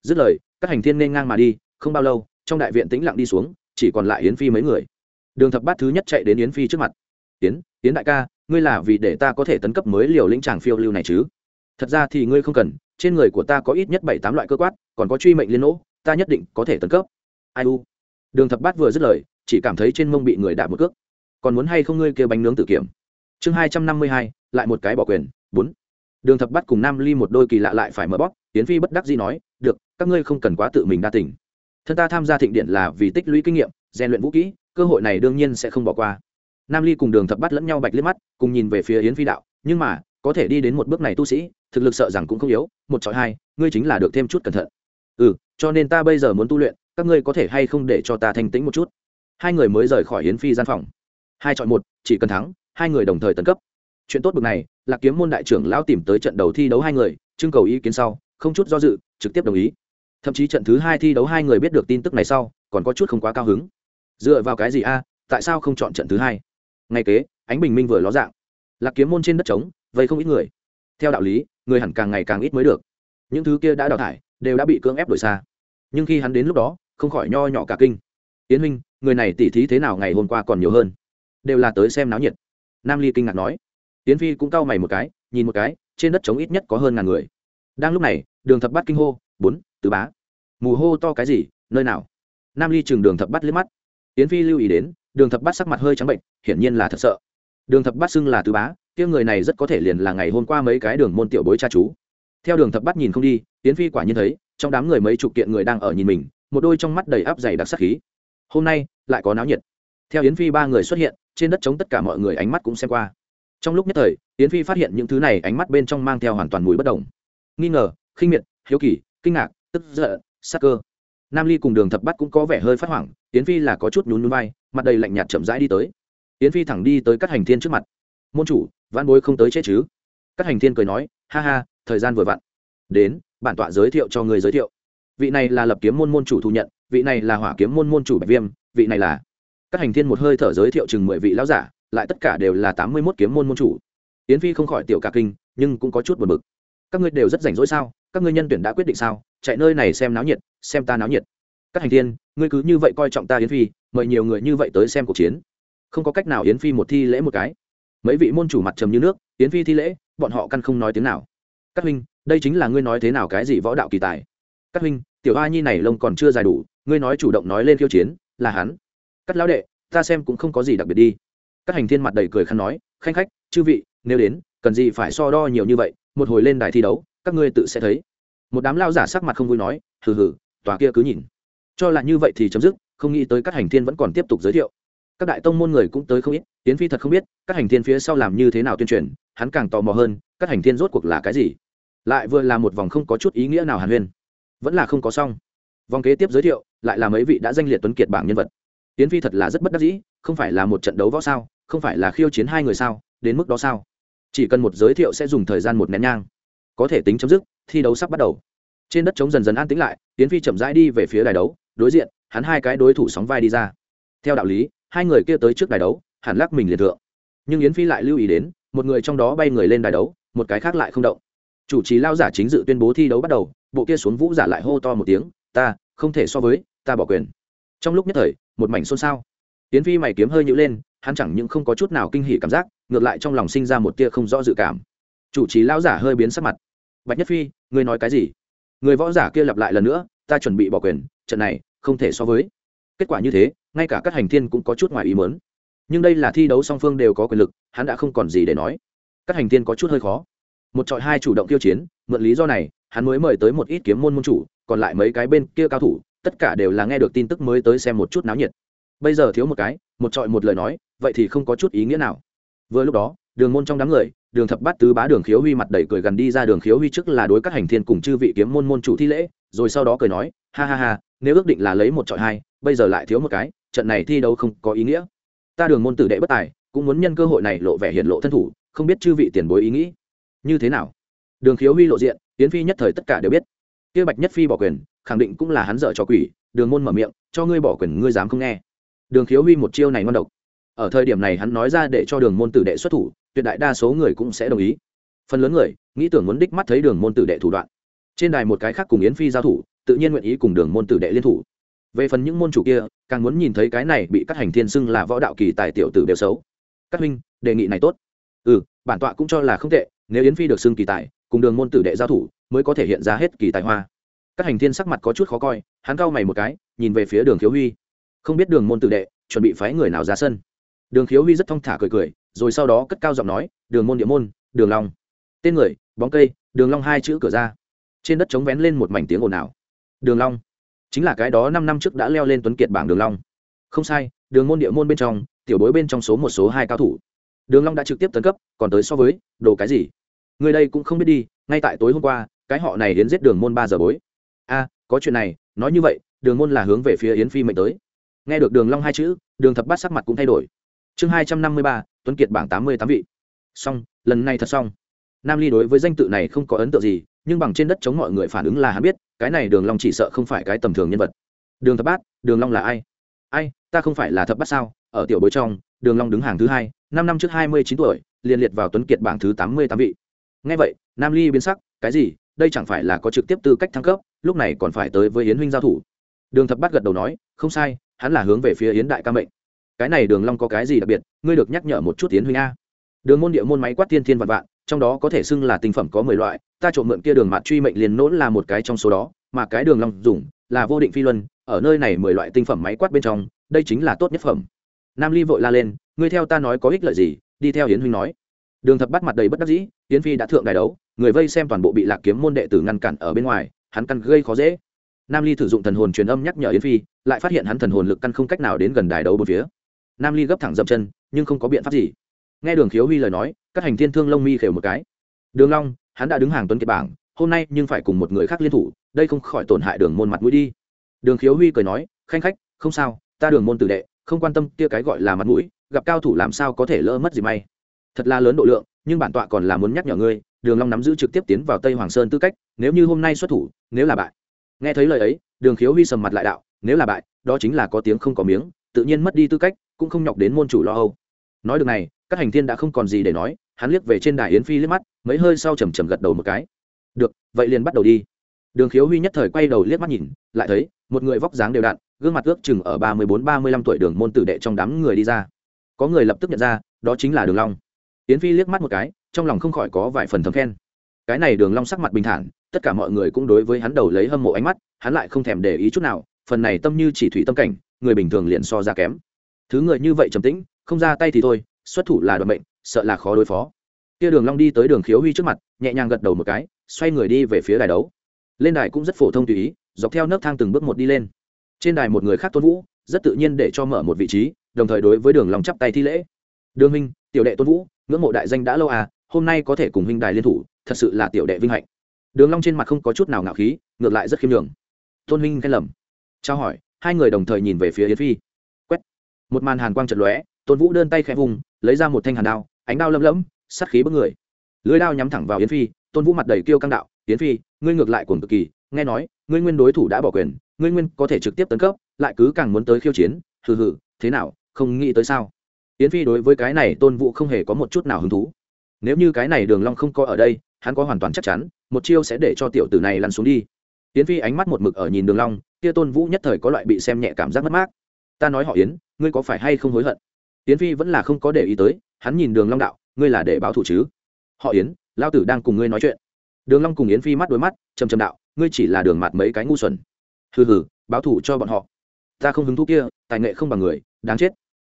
Dứt lời, các hành thiên nên ngang mà đi, không bao lâu, trong đại viện tĩnh lặng đi xuống, chỉ còn lại yến phi mấy người. Đường thập bát thứ nhất chạy đến yến phi trước mặt. Yến yến đại ca, ngươi là vì để ta có thể tấn cấp mới liều lĩnh tràng phiêu lưu này chứ? Thật ra thì ngươi không cần trên người của ta có ít nhất bảy tám loại cơ quát, còn có truy mệnh liên nỗ, ta nhất định có thể tấn cấp. Ai u? Đường thập bát vừa dứt lời, chỉ cảm thấy trên mông bị người đạp một cước. Còn muốn hay không ngươi kêu bánh nướng tự kiểm? Chương hai trăm năm mươi hai, lại một cái bỏ quyền, bốn. Đường thập bát cùng nam ly một đôi kỳ lạ lại phải mở bóp tiến phi bất đắc dĩ nói, được, các ngươi không cần quá tự mình đa tỉnh thân ta tham gia thịnh điện là vì tích lũy kinh nghiệm, rèn luyện vũ kỹ, cơ hội này đương nhiên sẽ không bỏ qua. Nam ly cùng đường thập bắt lẫn nhau bạch liếc mắt, cùng nhìn về phía yến phi đạo, nhưng mà, có thể đi đến một bước này tu sĩ thực lực sợ rằng cũng không yếu, một chọi hai, ngươi chính là được thêm chút cẩn thận. Ừ cho nên ta bây giờ muốn tu luyện, các ngươi có thể hay không để cho ta thanh tĩnh một chút? Hai người mới rời khỏi Hiến phi gian phòng. Hai chọn một, chỉ cần thắng, hai người đồng thời tấn cấp. Chuyện tốt bực này là kiếm môn đại trưởng lão tìm tới trận đầu thi đấu hai người, trưng cầu ý kiến sau, không chút do dự, trực tiếp đồng ý. Thậm chí trận thứ hai thi đấu hai người biết được tin tức này sau, còn có chút không quá cao hứng. Dựa vào cái gì a, tại sao không chọn trận thứ hai? Ngay kế, ánh bình minh vừa ló dạng. Lạc kiếm môn trên đất trống, vây không ít người. Theo đạo lý người hẳn càng ngày càng ít mới được. Những thứ kia đã đào thải, đều đã bị cưỡng ép đổi xa. Nhưng khi hắn đến lúc đó, không khỏi nho nhỏ cả kinh. Tiến huynh, người này tỉ thí thế nào ngày hôm qua còn nhiều hơn? Đều là tới xem náo nhiệt. Nam ly kinh ngạc nói. Tiến phi cũng cau mày một cái, nhìn một cái, trên đất trống ít nhất có hơn ngàn người. Đang lúc này, đường thập bát kinh hô, bốn, tứ bá. Mù hô to cái gì, nơi nào? Nam ly chừng đường thập bát liếc mắt. Tiến phi lưu ý đến, đường thập bát sắc mặt hơi trắng bệnh, hiển nhiên là thật sợ. Đường thập bát xưng là tứ bá kia người này rất có thể liền là ngày hôm qua mấy cái đường môn tiểu bối cha chú. Theo đường thập bát nhìn không đi tiến phi quả nhiên thấy, trong đám người mấy chục kiện người đang ở nhìn mình, một đôi trong mắt đầy áp dày đặc sắc khí. Hôm nay, lại có náo nhiệt. Theo yến phi ba người xuất hiện, trên đất chống tất cả mọi người ánh mắt cũng xem qua. Trong lúc nhất thời, yến phi phát hiện những thứ này ánh mắt bên trong mang theo hoàn toàn mùi bất đồng. Nghi ngờ, khinh miệt, hiếu kỳ, kinh ngạc, tức giận, sắc cơ. Nam ly cùng đường thập bắt cũng có vẻ hơi phát hoảng, yến phi là có chút nhún nhún vai, mặt đầy lạnh nhạt chậm rãi đi tới. Yến phi thẳng đi tới các hành thiên trước mặt. Môn chủ văn bối không tới chết chứ? Các hành thiên cười nói, ha ha, thời gian vừa vặn. Đến, bản tọa giới thiệu cho người giới thiệu. Vị này là lập kiếm môn môn chủ thu nhận, vị này là hỏa kiếm môn môn chủ bạch viêm, vị này là. Các hành thiên một hơi thở giới thiệu chừng mười vị lão giả, lại tất cả đều là tám mươi mốt kiếm môn môn chủ. Yến phi không khỏi tiểu cả kinh, nhưng cũng có chút buồn bực. Các ngươi đều rất rảnh rỗi sao? Các ngươi nhân tuyển đã quyết định sao? Chạy nơi này xem náo nhiệt, xem ta náo nhiệt. Các hành thiên, ngươi cứ như vậy coi trọng ta yến phi, mời nhiều người như vậy tới xem cuộc chiến. Không có cách nào yến phi một thi lễ một cái mấy vị môn chủ mặt trầm như nước tiến phi thi lễ, bọn họ căn không nói tiếng nào. Các huynh, đây chính là ngươi nói thế nào cái gì võ đạo kỳ tài? Các huynh, tiểu a nhi này lông còn chưa dài đủ, ngươi nói chủ động nói lên khiêu chiến, là hắn. Cắt lão đệ, ta xem cũng không có gì đặc biệt đi. Các hành thiên mặt đầy cười khăn nói, khanh khách, chư vị, nếu đến, cần gì phải so đo nhiều như vậy, một hồi lên đài thi đấu, các ngươi tự sẽ thấy. Một đám lao giả sắc mặt không vui nói, hừ hừ, tòa kia cứ nhìn. Cho là như vậy thì chấm dứt, không nghĩ tới các hành thiên vẫn còn tiếp tục giới thiệu các đại tông môn người cũng tới không ít tiến phi thật không biết, các hành thiên phía sau làm như thế nào tuyên truyền, hắn càng tò mò hơn, các hành thiên rốt cuộc là cái gì? Lại vừa là một vòng không có chút ý nghĩa nào hàn huyên. Vẫn là không có xong. Vòng kế tiếp giới thiệu, lại là mấy vị đã danh liệt tuấn kiệt bảng nhân vật. Tiến phi thật là rất bất đắc dĩ, không phải là một trận đấu võ sao, không phải là khiêu chiến hai người sao, đến mức đó sao? Chỉ cần một giới thiệu sẽ dùng thời gian một nén nhang. Có thể tính chấm dứt, thi đấu sắp bắt đầu. Trên đất trống dần dần an tĩnh lại tiến phi chậm rãi đi về phía đài đấu, đối diện, hắn hai cái đối thủ sóng vai đi ra. Theo đạo lý hai người kia tới trước đài đấu, hẳn lắc mình liền thượng. Nhưng yến phi lại lưu ý đến, một người trong đó bay người lên đài đấu, một cái khác lại không động. Chủ trì lao giả chính dự tuyên bố thi đấu bắt đầu, bộ kia xuống vũ giả lại hô to một tiếng, ta, không thể so với, ta bỏ quyền. Trong lúc nhất thời, một mảnh xôn xao. Yến phi mày kiếm hơi nhữ lên, hắn chẳng những không có chút nào kinh hỉ cảm giác, ngược lại trong lòng sinh ra một tia không rõ dự cảm. Chủ trì lao giả hơi biến sắc mặt. Bạch nhất phi, ngươi nói cái gì? Người võ giả kia lặp lại lần nữa, ta chuẩn bị bỏ quyền, trận này không thể so với. Kết quả như thế ngay cả các hành thiên cũng có chút ngoài ý mớn nhưng đây là thi đấu song phương đều có quyền lực, hắn đã không còn gì để nói. Các hành thiên có chút hơi khó. Một trọi hai chủ động tiêu chiến, mượn lý do này, hắn mới mời tới một ít kiếm môn môn chủ, còn lại mấy cái bên kia cao thủ, tất cả đều là nghe được tin tức mới tới xem một chút náo nhiệt. Bây giờ thiếu một cái, một trọi một lời nói, vậy thì không có chút ý nghĩa nào. Vừa lúc đó, đường môn trong đám người, đường thập bát tứ bá đường khiếu huy mặt đầy cười gần đi ra đường khiếu huy trước là đối các hành thiên cùng chư vị kiếm môn môn chủ thi lễ, rồi sau đó cười nói, ha ha ha, nếu ước định là lấy một trọi hai, bây giờ lại thiếu một cái trận này thi đấu không có ý nghĩa. Ta đường môn tử đệ bất tài, cũng muốn nhân cơ hội này lộ vẻ hiện lộ thân thủ, không biết chư vị tiền bối ý nghĩ. Như thế nào? Đường khiếu huy lộ diện tiến phi nhất thời tất cả đều biết. Kia bạch nhất phi bỏ quyền, khẳng định cũng là hắn dở cho quỷ, đường môn mở miệng, cho ngươi bỏ quyền ngươi dám không nghe. Đường khiếu huy một chiêu này ngon độc. Ở thời điểm này hắn nói ra để cho đường môn tử đệ xuất thủ, tuyệt đại đa số người cũng sẽ đồng ý. Phần lớn người, nghĩ tưởng muốn đích mắt thấy đường môn tử đệ thủ đoạn. Trên đài một cái khác cùng yến phi giao thủ, tự nhiên nguyện ý cùng đường môn tử đệ liên thủ về phần những môn chủ kia, càng muốn nhìn thấy cái này bị các hành thiên xưng là võ đạo kỳ tài tiểu tử đều xấu. Các huynh, đề nghị này tốt. Ừ bản tọa cũng cho là không tệ, nếu yến phi được xưng kỳ tài, cùng đường môn tử đệ giao thủ, mới có thể hiện ra hết kỳ tài hoa. Các hành thiên sắc mặt có chút khó coi, hắn cau mày một cái, nhìn về phía đường khiếu huy. Không biết đường môn tử đệ chuẩn bị phái người nào ra sân. Đường khiếu huy rất thong thả cười cười, rồi sau đó cất cao giọng nói, đường môn địa môn, đường long. Tên người, bóng cây, đường long hai chữ cửa ra. Trên đất trống vén lên một mảnh tiếng ồn ào. Đường long chính là cái đó năm năm trước đã leo lên tuấn kiệt bảng đường long. Không sai, đường môn địa môn bên trong, tiểu bối bên trong số một số hai cao thủ. Đường long đã trực tiếp tấn cấp, còn tới so với, đồ cái gì? Người đây cũng không biết đi, ngay tại tối hôm qua, cái họ này đến giết đường môn ba giờ bối. A, có chuyện này, nói như vậy, đường môn là hướng về phía yến phi mệnh tới. Nghe được đường long hai chữ, đường thập bát sắc mặt cũng thay đổi. Chương hai trăm năm mươi ba, tuấn kiệt bảng tám mươi tám vị. Xong, lần này thật xong. Nam ly đối với danh tự này không có ấn tượng gì, nhưng bằng trên đất chống mọi người phản ứng là hắn biết cái này đường long chỉ sợ không phải cái tầm thường nhân vật. Đường thập bát, đường long là ai? Ai, ta không phải là thập Bát sao? Ở tiểu bối trong, đường long đứng hàng thứ hai, năm năm trước hai mươi chín tuổi, liền liệt vào tuấn kiệt bảng thứ tám mươi tám vị. Nghe vậy, nam ly biến sắc, cái gì? Đây chẳng phải là có trực tiếp tư cách thăng cấp, lúc này còn phải tới với yến huynh giao thủ. Đường thập Bát gật đầu nói, không sai, hắn là hướng về phía yến đại ca mệnh. Cái này đường long có cái gì đặc biệt? Ngươi được nhắc nhở một chút yến huynh a. Đường môn địa môn máy quát thiên thiên vạn vạn, trong đó có thể xưng là tinh phẩm có mười loại ta trộm mượn kia đường mặt truy mệnh liền nỗn là một cái trong số đó, mà cái đường long dùng là vô định phi luân, ở nơi này mười loại tinh phẩm máy quát bên trong, đây chính là tốt nhất phẩm. Nam ly vội la lên, ngươi theo ta nói có ích lợi gì? Đi theo yến huynh nói. Đường thập bắt mặt đầy bất đắc dĩ, yến phi đã thượng đài đấu, người vây xem toàn bộ bị lạc kiếm môn đệ tử ngăn cản ở bên ngoài, hắn căn gây khó dễ. Nam ly sử dụng thần hồn truyền âm nhắc nhở yến phi, lại phát hiện hắn thần hồn lực căn không cách nào đến gần đài đấu bốn phía. Nam ly gấp thẳng dậm chân, nhưng không có biện pháp gì. Nghe đường khiếu huy lời nói các hành thiên thương lông mi khều một cái. Đường long hắn đã đứng hàng tuấn kiệt bảng, hôm nay nhưng phải cùng một người khác liên thủ, đây không khỏi tổn hại đường môn mặt mũi đi. Đường khiếu huy cười nói, khanh khách, không sao, ta đường môn tử đệ, không quan tâm kia cái gọi là mặt mũi, gặp cao thủ làm sao có thể lỡ mất gì may. Thật là lớn độ lượng, nhưng bản tọa còn là muốn nhắc nhở ngươi, đường long nắm giữ trực tiếp tiến vào tây hoàng sơn tư cách, nếu như hôm nay xuất thủ, nếu là bại. Nghe thấy lời ấy, đường khiếu huy sầm mặt lại đạo, nếu là bại, đó chính là có tiếng không có miếng, tự nhiên mất đi tư cách, cũng không nhọc đến môn chủ lo âu. Nói được này, các hành thiên đã không còn gì để nói hắn liếc về trên đài yến phi liếc mắt, mấy hơi sau chầm chầm gật đầu một cái. Được, vậy liền bắt đầu đi. Đường khiếu huy nhất thời quay đầu liếc mắt nhìn, lại thấy một người vóc dáng đều đặn, gương mặt ước chừng ở ba mươi bốn, ba mươi lăm tuổi đường môn tử đệ trong đám người đi ra. Có người lập tức nhận ra, đó chính là đường long. Yến phi liếc mắt một cái, trong lòng không khỏi có vài phần thầm khen. Cái này đường long sắc mặt bình thản, tất cả mọi người cũng đối với hắn đầu lấy hâm mộ ánh mắt, hắn lại không thèm để ý chút nào, phần này tâm như chỉ thủy tâm cảnh, người bình thường liền so ra kém. Thứ người như vậy trầm tĩnh, không ra tay thì thôi, xuất thủ là đoạn mệnh sợ là khó đối phó. Kia đường long đi tới đường khiếu huy trước mặt, nhẹ nhàng gật đầu một cái, xoay người đi về phía đài đấu. Lên đài cũng rất phổ thông tùy ý, dọc theo nấc thang từng bước một đi lên. Trên đài một người khác tôn vũ, rất tự nhiên để cho mở một vị trí, đồng thời đối với đường long chắp tay thi lễ. Đường huynh, tiểu đệ tôn vũ, ngưỡng mộ đại danh đã lâu à hôm nay có thể cùng huynh đài liên thủ, thật sự là tiểu đệ vinh hạnh. Đường long trên mặt không có chút nào ngạo khí, ngược lại rất khiêm nhường. Tôn huynh khen lầm. Trao hỏi, hai người đồng thời nhìn về phía yến phi. Quét. Một màn hàn quang chợt lóe, tôn vũ đơn tay khẽ vùng, lấy ra một thanh hàn đao ánh đao lấm lấm, sát khí bức người. Lưỡi đao nhắm thẳng vào yến phi, tôn vũ mặt đầy kiêu căng đạo, yến phi, ngươi ngược lại cuồng cực kỳ, nghe nói, ngươi nguyên đối thủ đã bỏ quyền, ngươi nguyên có thể trực tiếp tấn cấp, lại cứ càng muốn tới khiêu chiến, hừ hừ, thế nào, không nghĩ tới sao? Yến phi đối với cái này tôn vũ không hề có một chút nào hứng thú. Nếu như cái này đường long không có ở đây, hắn có hoàn toàn chắc chắn, một chiêu sẽ để cho tiểu tử này lăn xuống đi. Yến phi ánh mắt một mực ở nhìn đường long, kia tôn vũ nhất thời có loại bị xem nhẹ cảm giác mất mát. Ta nói họ yến, ngươi có phải hay không hối hận? Yến phi vẫn là không có để ý tới hắn nhìn đường long đạo, ngươi là để báo thù chứ? Họ yến lao tử đang cùng ngươi nói chuyện. Đường long cùng yến phi mắt đối mắt, trầm trầm đạo, ngươi chỉ là đường mặt mấy cái ngu xuẩn. Hừ hừ, báo thù cho bọn họ. Ta không hứng thú kia, tài nghệ không bằng người, đáng chết.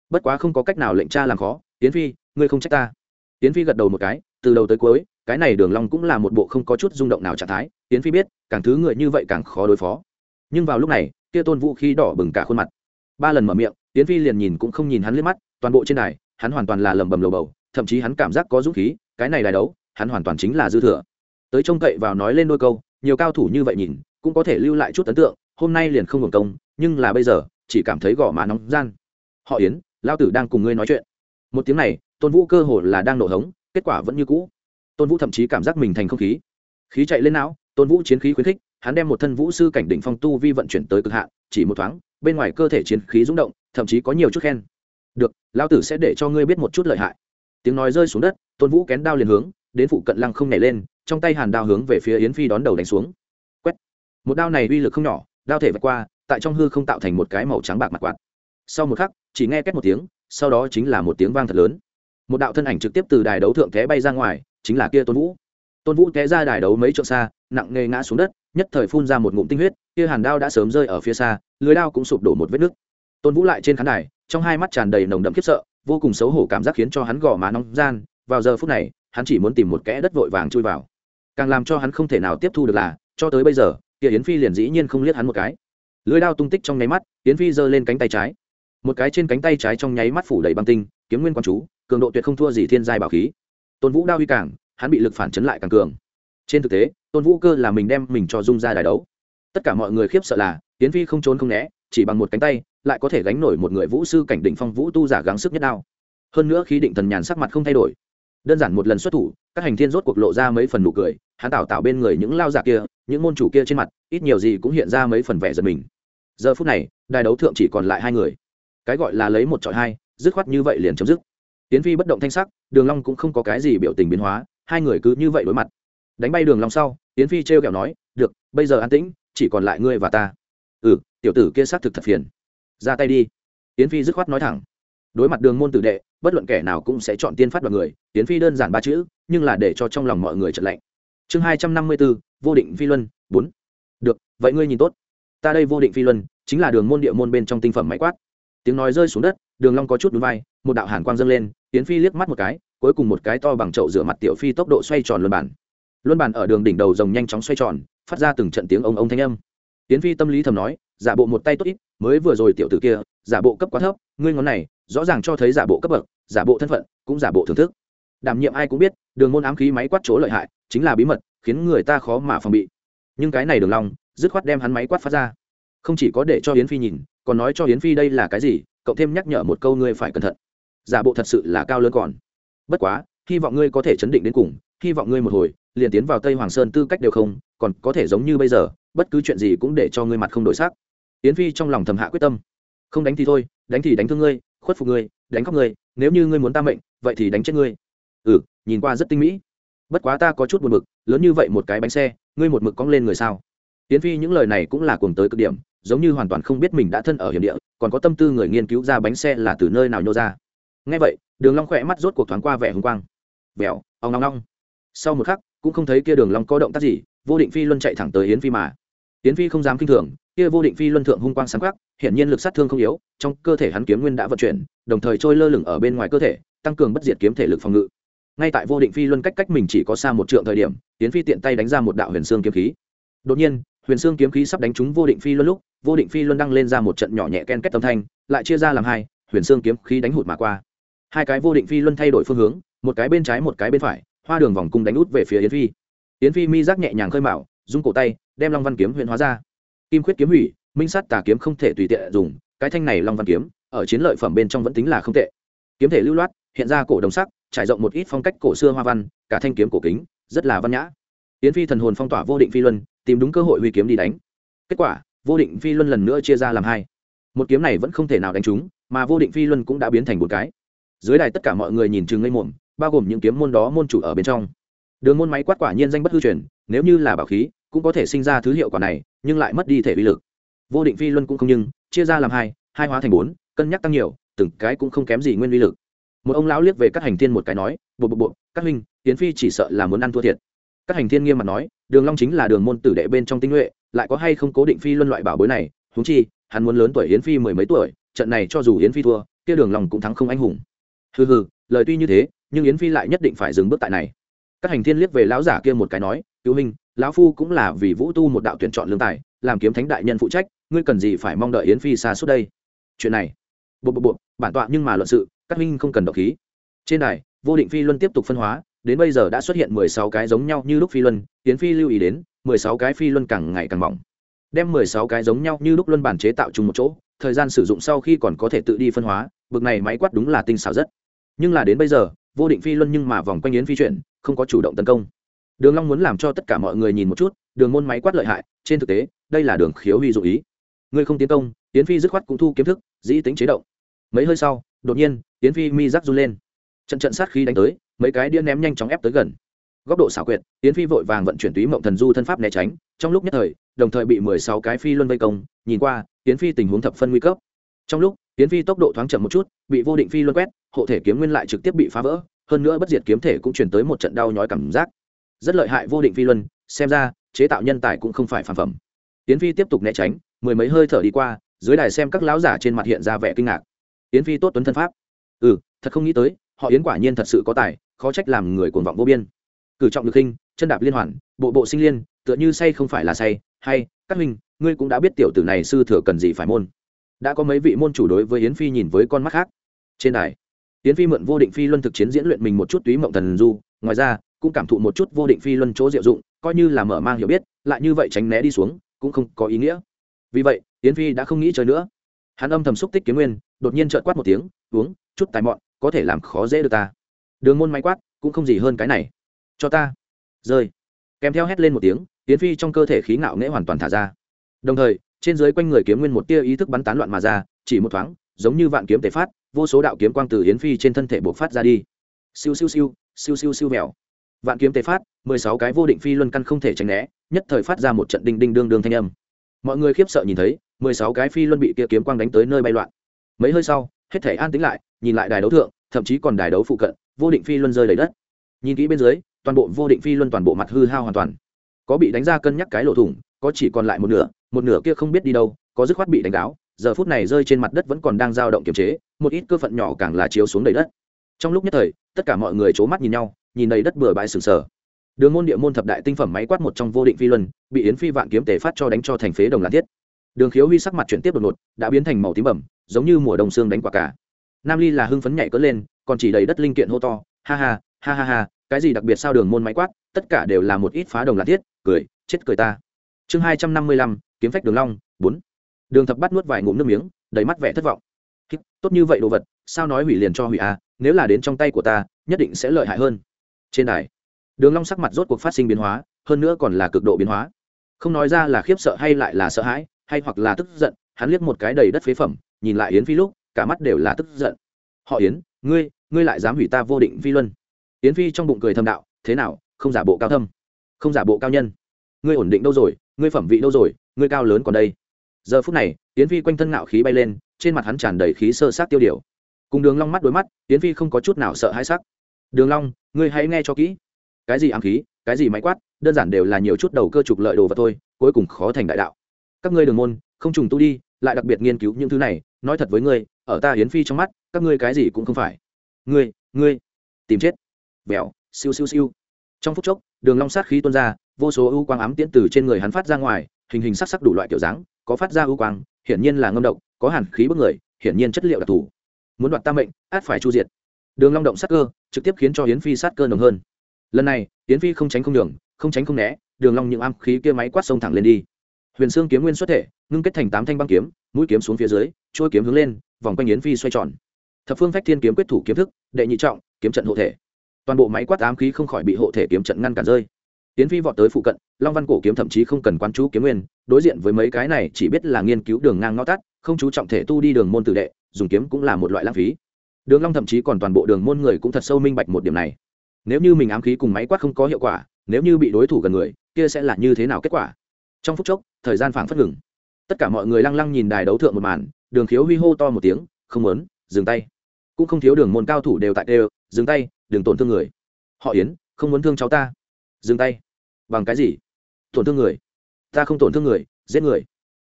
Bất quá không có cách nào lệnh cha làm khó, yến phi, ngươi không trách ta. Yến phi gật đầu một cái, từ đầu tới cuối, cái này đường long cũng là một bộ không có chút rung động nào trạng thái. Yến phi biết, càng thứ người như vậy càng khó đối phó. Nhưng vào lúc này, kia tôn vũ khí đỏ bừng cả khuôn mặt. Ba lần mở miệng, yến phi liền nhìn cũng không nhìn hắn liếc mắt, toàn bộ trên đài hắn hoàn toàn là lầm bầm lầu bầu, thậm chí hắn cảm giác có dũng khí, cái này đài đấu, hắn hoàn toàn chính là dư thừa. Tới trông cậy vào nói lên đôi câu, nhiều cao thủ như vậy nhìn, cũng có thể lưu lại chút ấn tượng, hôm nay liền không hưởng công, nhưng là bây giờ, chỉ cảm thấy gõ má nóng gian. Họ yến lao tử đang cùng ngươi nói chuyện. Một tiếng này, tôn vũ cơ hồ là đang nổ hống, kết quả vẫn như cũ. Tôn vũ thậm chí cảm giác mình thành không khí. Khí chạy lên não, tôn vũ chiến khí khuyến khích, hắn đem một thân vũ sư cảnh đỉnh phong tu vi vận chuyển tới cực hạn, chỉ một thoáng, bên ngoài cơ thể chiến khí rung động, thậm chí có nhiều chút khen được lao tử sẽ để cho ngươi biết một chút lợi hại. Tiếng nói rơi xuống đất, tôn vũ kén đao liền hướng, đến phụ cận lăng không nhảy lên, trong tay hàn đao hướng về phía yến phi đón đầu đánh xuống. Quét. Một đao này uy lực không nhỏ, đao thể vạch qua, tại trong hư không tạo thành một cái màu trắng bạc mặt quạt. Sau một khắc, chỉ nghe két một tiếng, sau đó chính là một tiếng vang thật lớn. Một đạo thân ảnh trực tiếp từ đài đấu thượng té bay ra ngoài, chính là kia tôn vũ. Tôn vũ té ra đài đấu mấy trượng xa, nặng nề ngã xuống đất, nhất thời phun ra một ngụm tinh huyết, kia hàn đao đã sớm rơi ở phía xa, lưới đao cũng sụp đổ một vết nứt. Tôn vũ lại trên khán đài trong hai mắt tràn đầy nồng đậm khiếp sợ, vô cùng xấu hổ cảm giác khiến cho hắn gò má nóng gian. Vào giờ phút này, hắn chỉ muốn tìm một kẽ đất vội vàng chui vào. Càng làm cho hắn không thể nào tiếp thu được là, cho tới bây giờ, kia yến phi liền dĩ nhiên không liếc hắn một cái. Lưới đao tung tích trong nháy mắt, yến phi giơ lên cánh tay trái. Một cái trên cánh tay trái trong nháy mắt phủ đầy băng tinh, kiếm nguyên quan chú, cường độ tuyệt không thua gì thiên giai bảo khí. Tôn vũ đao huy càng, hắn bị lực phản chấn lại càng cường. Trên thực tế, tôn vũ cơ là mình đem mình cho dung ra đài đấu. Tất cả mọi người khiếp sợ là, Yến phi không trốn không né, chỉ bằng một cánh tay lại có thể gánh nổi một người vũ sư cảnh đỉnh phong vũ tu giả gắng sức nhất đao. Hơn nữa khí định thần nhàn sắc mặt không thay đổi. Đơn giản một lần xuất thủ, các hành thiên rốt cuộc lộ ra mấy phần nụ cười, hắn tạo tạo bên người những lao giả kia, những môn chủ kia trên mặt, ít nhiều gì cũng hiện ra mấy phần vẻ giật mình. Giờ phút này, đài đấu thượng chỉ còn lại hai người. Cái gọi là lấy một trọi hai, dứt khoát như vậy liền chấm dứt. Tiến phi bất động thanh sắc, đường long cũng không có cái gì biểu tình biến hóa, hai người cứ như vậy đối mặt. Đánh bay đường long sau, tiến phi treo kẹo nói, được, bây giờ an tĩnh, chỉ còn lại ngươi và ta. Ừ tiểu tử kia xác thực thật phiền ra tay đi. Tiến phi dứt khoát nói thẳng. Đối mặt đường môn tử đệ, bất luận kẻ nào cũng sẽ chọn tiên phát vào người, tiến phi đơn giản ba chữ, nhưng là để cho trong lòng mọi người trật lạnh. Chương hai trăm năm mươi bốn, vô định phi luân, bốn. Được, vậy ngươi nhìn tốt. Ta đây vô định phi luân, chính là đường môn địa môn bên trong tinh phẩm máy quát. Tiếng nói rơi xuống đất, đường long có chút núi vai, một đạo hàn quang dâng lên, tiến phi liếc mắt một cái, cuối cùng một cái to bằng chậu rửa mặt tiểu phi tốc độ xoay tròn luân bản. Luân bản ở đường đỉnh đầu rồng nhanh chóng xoay tròn, phát ra từng trận tiếng ông ông thanh âm. Tiến phi tâm lý thầm nói giả bộ một tay tốt ít, mới vừa rồi tiểu tử kia, giả bộ cấp quá thấp, ngươi ngón này, rõ ràng cho thấy giả bộ cấp bậc, giả bộ thân phận, cũng giả bộ thưởng thức. Đảm nhiệm ai cũng biết, đường môn ám khí máy quát chỗ lợi hại, chính là bí mật, khiến người ta khó mà phòng bị. Nhưng cái này đường long, dứt khoát đem hắn máy quát phát ra. Không chỉ có để cho yến phi nhìn, còn nói cho yến phi đây là cái gì, cậu thêm nhắc nhở một câu ngươi phải cẩn thận. Giả bộ thật sự là cao lớn còn. Bất quá, hy vọng ngươi có thể chấn định đến cùng, hy vọng ngươi một hồi, liền tiến vào tây hoàng sơn tư cách đều không, còn có thể giống như bây giờ, bất cứ chuyện gì cũng để cho ngươi mặt không đổi sắc yến phi trong lòng thầm hạ quyết tâm. Không đánh thì thôi, đánh thì đánh thương ngươi, khuất phục ngươi, đánh khóc ngươi, nếu như ngươi muốn ta mệnh, vậy thì đánh chết ngươi. Ừ nhìn qua rất tinh mỹ. Bất quá ta có chút buồn mực lớn như vậy một cái bánh xe, ngươi một mực cong lên người sao? Tiến phi những lời này cũng là cuồng tới cực điểm, giống như hoàn toàn không biết mình đã thân ở hiểm địa, còn có tâm tư người nghiên cứu ra bánh xe là từ nơi nào nhô ra. Ngay vậy, đường long khỏe mắt rốt cuộc thoáng qua vẻ hùng quang. Vẹo ong ong ong. Sau một khắc, cũng không thấy kia đường long có động tác gì, vô định phi luân chạy thẳng tới yến phi mà yến phi không dám kinh thường, kia vô định phi luân thượng hung quang sáng quắc, hiển nhiên lực sát thương không yếu, trong cơ thể hắn kiếm nguyên đã vận chuyển, đồng thời trôi lơ lửng ở bên ngoài cơ thể, tăng cường bất diệt kiếm thể lực phòng ngự. Ngay tại vô định phi luân cách cách mình chỉ có xa một trượng thời điểm tiến phi tiện tay đánh ra một đạo huyền xương kiếm khí. Đột nhiên, huyền xương kiếm khí sắp đánh trúng vô định phi luân lúc, vô định phi luân đăng lên ra một trận nhỏ nhẹ ken kết âm thanh, lại chia ra làm hai, huyền xương kiếm khí đánh hụt mà qua. Hai cái vô định phi luân thay đổi phương hướng, một cái bên trái một cái bên phải, hoa đường vòng cung đánh út về phía yến phi. Yến phi mi giác nhẹ nhàng khơi mạo rung cổ tay đem long văn kiếm huyện hóa ra. Kim khuyết kiếm hủy, minh sát tà kiếm không thể tùy tiện dùng, cái thanh này long văn kiếm, ở chiến lợi phẩm bên trong vẫn tính là không tệ. Kiếm thể lưu loát, hiện ra cổ đồng sắc, trải rộng một ít phong cách cổ xưa hoa văn, cả thanh kiếm cổ kính, rất là văn nhã. Yến phi thần hồn phong tỏa vô định phi luân, tìm đúng cơ hội huy kiếm đi đánh. Kết quả, vô định phi luân lần nữa chia ra làm hai. Một kiếm này vẫn không thể nào đánh trúng, mà vô định phi luân cũng đã biến thành một cái. Dưới đài tất cả mọi người nhìn chừng ngây mồm bao gồm những kiếm môn đó môn chủ ở bên trong. Đường môn máy quát quả nhiên danh bất hư truyền, nếu như là bảo khí cũng có thể sinh ra thứ hiệu quả này, nhưng lại mất đi thể uy lực. Vô định phi luân cũng không nhưng, chia ra làm hai hai hóa thành bốn, cân nhắc tăng nhiều, từng cái cũng không kém gì nguyên uy lực. Một ông lão liếc về các hành thiên một cái nói, bộ bộ bộ các huynh tiến phi chỉ sợ là muốn ăn thua thiệt. Các hành thiên nghiêm mặt nói, đường long chính là đường môn tử đệ bên trong tinh nhuệ, lại có hay không cố định phi luân loại bảo bối này, huống chi, hắn muốn lớn tuổi yến phi mười mấy tuổi, trận này cho dù yến phi thua, kia đường long cũng thắng không anh hùng. Hừ hừ, lời tuy như thế, nhưng yến phi lại nhất định phải dừng bước tại này. Các hành thiên liếc về lão giả kia một cái nói, cứu minh lão phu cũng là vì vũ tu một đạo tuyển chọn lương tài, làm kiếm thánh đại nhân phụ trách, ngươi cần gì phải mong đợi yến phi xa suốt đây? Chuyện này bộ bộ bộ bản tọa nhưng mà luận sự, các minh không cần động khí. Trên đài, vô định phi luân tiếp tục phân hóa, đến bây giờ đã xuất hiện mười sáu cái giống nhau như lúc phi luân, yến phi lưu ý đến, mười sáu cái phi luân càng ngày càng mỏng. Đem mười sáu cái giống nhau như lúc luân bản chế tạo chung một chỗ, thời gian sử dụng sau khi còn có thể tự đi phân hóa, bực này máy quát đúng là tinh xảo rất. Nhưng là đến bây giờ, vô định phi luân nhưng mà vòng quanh yến phi chuyển không có chủ động tấn công đường long muốn làm cho tất cả mọi người nhìn một chút, đường môn máy quát lợi hại, trên thực tế, đây là đường khiếu huy dụ ý. Ngươi không tiến công tiến phi dứt khoát cũng thu kiếm thức, dĩ tính chế động. Mấy hơi sau, đột nhiên tiến phi mi rắc run lên. Trận trận sát khí đánh tới, mấy cái đĩa ném nhanh chóng ép tới gần. Góc độ xảo quyệt tiến phi vội vàng vận chuyển túy mộng thần du thân pháp né tránh, trong lúc nhất thời, đồng thời bị mười sáu cái phi luân vây công, nhìn qua tiến phi tình huống thập phân nguy cấp. Trong lúc tiến phi tốc độ thoáng chậm một chút, bị vô định phi luân quét, hộ thể kiếm nguyên lại trực tiếp bị phá vỡ, hơn nữa bất diệt kiếm thể cũng chuyển tới một trận đau nhói cảm giác rất lợi hại vô định phi luân, xem ra, chế tạo nhân tài cũng không phải phản phẩm. Tiến phi tiếp tục né tránh, mười mấy hơi thở đi qua, dưới đài xem các lão giả trên mặt hiện ra vẻ kinh ngạc. Tiến phi tốt tuấn thân pháp. Ừ thật không nghĩ tới, họ yến quả nhiên thật sự có tài, khó trách làm người cuồng vọng vô biên. Cử trọng được khinh chân đạp liên hoàn, bộ bộ sinh liên, tựa như say không phải là say, hay, các huynh, ngươi cũng đã biết tiểu tử này sư thừa cần gì phải môn. Đã có mấy vị môn chủ đối với yến phi nhìn với con mắt khác. Trên đài, yến phi mượn vô định phi luân thực chiến diễn luyện mình một chút túy mộng thần du ngoài ra, cũng cảm thụ một chút vô định phi luân chỗ diệu dụng, coi như là mở mang hiểu biết, lại như vậy tránh né đi xuống, cũng không có ý nghĩa. Vì vậy, yến phi đã không nghĩ chơi nữa. Hắn âm thầm xúc tích kiếm nguyên, đột nhiên trợn quát một tiếng, uống, chút tài mọn, có thể làm khó dễ được ta. Đường môn máy quát, cũng không gì hơn cái này. Cho ta. Rơi. Kèm theo hét lên một tiếng tiến phi trong cơ thể khí ngạo nghễ hoàn toàn thả ra. Đồng thời, trên dưới quanh người kiếm nguyên một tia ý thức bắn tán loạn mà ra, chỉ một thoáng, giống như vạn kiếm tề phát, vô số đạo kiếm quang từ yến phi trên thân thể buộc phát ra đi. Siêu siêu siêu siêu siêu siêu mèo vạn kiếm tế phát, mười sáu cái vô định phi luân căn không thể tránh né, nhất thời phát ra một trận đinh đinh đương đương thanh âm. Mọi người khiếp sợ nhìn thấy, mười sáu cái phi luân bị kia kiếm quang đánh tới nơi bay loạn. Mấy hơi sau, hết thể an tĩnh lại, nhìn lại đài đấu thượng, thậm chí còn đài đấu phụ cận, vô định phi luân rơi đầy đất. Nhìn kỹ bên dưới, toàn bộ vô định phi luân toàn bộ mặt hư hao hoàn toàn. Có bị đánh ra cân nhắc cái lỗ thủng, có chỉ còn lại một nửa một nửa kia không biết đi đâu, có dứt khoát bị đánh đáo, giờ phút này rơi trên mặt đất vẫn còn đang dao động kiềm chế, một ít cơ phận nhỏ càng là chiếu xuống đầy đất. Trong lúc nhất thời tất cả mọi người c h ố mắt nhìn nhau, nhìn đầy đất bừa bãi sừng sờ. Đường môn địa môn thập đại tinh phẩm máy quát một trong vô định phi luân, bị yến phi vạn kiếm tể phát cho đánh cho thành phế đồng lan thiết. Đường khiếu huy sắc mặt chuyển tiếp đột ngột, đã biến thành màu tím bẩm, giống như mùa đông xương đánh quả cả. Nam ly là hưng phấn nhảy cất lên, còn chỉ đầy đất linh kiện hô to, ha ha ha ha ha, cái gì đặc biệt sao đường môn máy quát, tất cả đều là một ít phá đồng lan thiết, cười, chết cười ta. Chương hai trăm năm mươi lăm, kiếm phách đường long, bốn. Đường thập bắt nuốt vài ngụm nước miếng, đầy mắt vẻ thất vọng. Tốt như vậy đồ vật, sao nói hủy liền cho hủy à nếu là đến trong tay của ta, nhất định sẽ lợi hại hơn. Trên đài, đường long sắc mặt rốt cuộc phát sinh biến hóa, hơn nữa còn là cực độ biến hóa. Không nói ra là khiếp sợ hay lại là sợ hãi, hay hoặc là tức giận, hắn liếc một cái đầy đất phế phẩm, nhìn lại yến phi lúc, cả mắt đều là tức giận. Họ yến, ngươi ngươi lại dám hủy ta vô định phi luân. Yến phi trong bụng cười thầm đạo, thế nào, không giả bộ cao thâm, không giả bộ cao nhân. Ngươi ổn định đâu rồi, ngươi phẩm vị đâu rồi, ngươi cao lớn còn đây. Giờ phút này, yến phi quanh thân ngạo khí bay lên, trên mặt hắn tràn đầy khí sơ sát tiêu điều cùng đường long mắt đối mắt, yến phi không có chút nào sợ hãi sắc. Đường long, ngươi hãy nghe cho kỹ. Cái gì ám khí, cái gì máy quát, đơn giản đều là nhiều chút đầu cơ trục lợi đồ vật thôi, cuối cùng khó thành đại đạo. Các ngươi đường môn, không trùng tu đi, lại đặc biệt nghiên cứu những thứ này, nói thật với ngươi, ở ta yến phi trong mắt, các ngươi cái gì cũng không phải. Ngươi ngươi, tìm chết. Vẹo, siêu siêu siêu. Trong phút chốc, đường long sát khí tuôn ra, vô số ưu quang ám tiễn từ trên người hắn phát ra ngoài, hình hình sắc sắc đủ loại kiểu dáng, có phát ra ưu quang, hiển nhiên là ngâm độc, có hàn khí bức người, hiển nhiên chất liệu đặc thù muốn đoạt ta mệnh, át phải chu diệt. Đường long động sát cơ, trực tiếp khiến cho hiến phi sát cơ nồng hơn. Lần này hiến phi không tránh không đường không tránh không né, đường long những am khí kia máy quát sông thẳng lên đi. Huyền xương kiếm nguyên xuất thể, ngưng kết thành tám thanh băng kiếm, mũi kiếm xuống phía dưới trôi kiếm hướng lên, vòng quanh yến phi xoay tròn. Thập phương phách thiên kiếm quyết thủ kiếm thức, đệ nhị trọng, kiếm trận hộ thể. Toàn bộ máy quát ám khí không khỏi bị hộ thể kiếm trận ngăn cản rơi. Yến phi vọt tới phụ cận, long văn cổ kiếm thậm chí không cần quan chú kiếm nguyên, đối diện với mấy cái này chỉ biết là nghiên cứu đường ngang ngõ tắt, không chú trọng thể tu đi đường môn tử đệ dùng kiếm cũng là một loại lãng phí. Đường long thậm chí còn toàn bộ đường môn người cũng thật sâu minh bạch một điểm này. Nếu như mình ám khí cùng máy quát không có hiệu quả, nếu như bị đối thủ gần người, kia sẽ là như thế nào kết quả? Trong phút chốc, thời gian phảng phất ngừng. Tất cả mọi người lăng lăng nhìn đài đấu thượng một màn, đường khiếu huy hô to một tiếng, không muốn, dừng tay. Cũng không thiếu đường môn cao thủ đều tại đều, dừng tay, đừng tổn thương người. Họ yến, không muốn thương cháu ta. Dừng tay. Bằng cái gì? Tổn thương người. Ta không tổn thương người, giết người.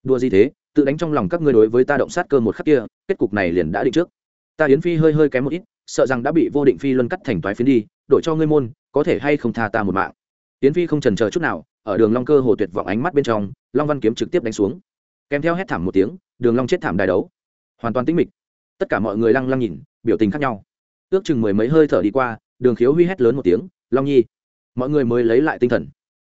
Đua gì thế? Tự đánh trong lòng các ngươi đối với ta động sát cơ một khắc kia, kết cục này liền đã định trước. Ta yến phi hơi hơi kém một ít, sợ rằng đã bị vô định phi luân cắt thành toái phiến đi, đổi cho ngươi môn, có thể hay không tha ta một mạng. Yến phi không trần chờ chút nào, ở đường long cơ hồ tuyệt vọng ánh mắt bên trong, long văn kiếm trực tiếp đánh xuống. Kèm theo hét thảm một tiếng, đường long chết thảm đài đấu. Hoàn toàn tĩnh mịch. Tất cả mọi người lăng lăng nhìn, biểu tình khác nhau. Ước chừng mười mấy hơi thở đi qua, đường khiếu huy hét lớn một tiếng, long nhi! Mọi người mới lấy lại tinh thần.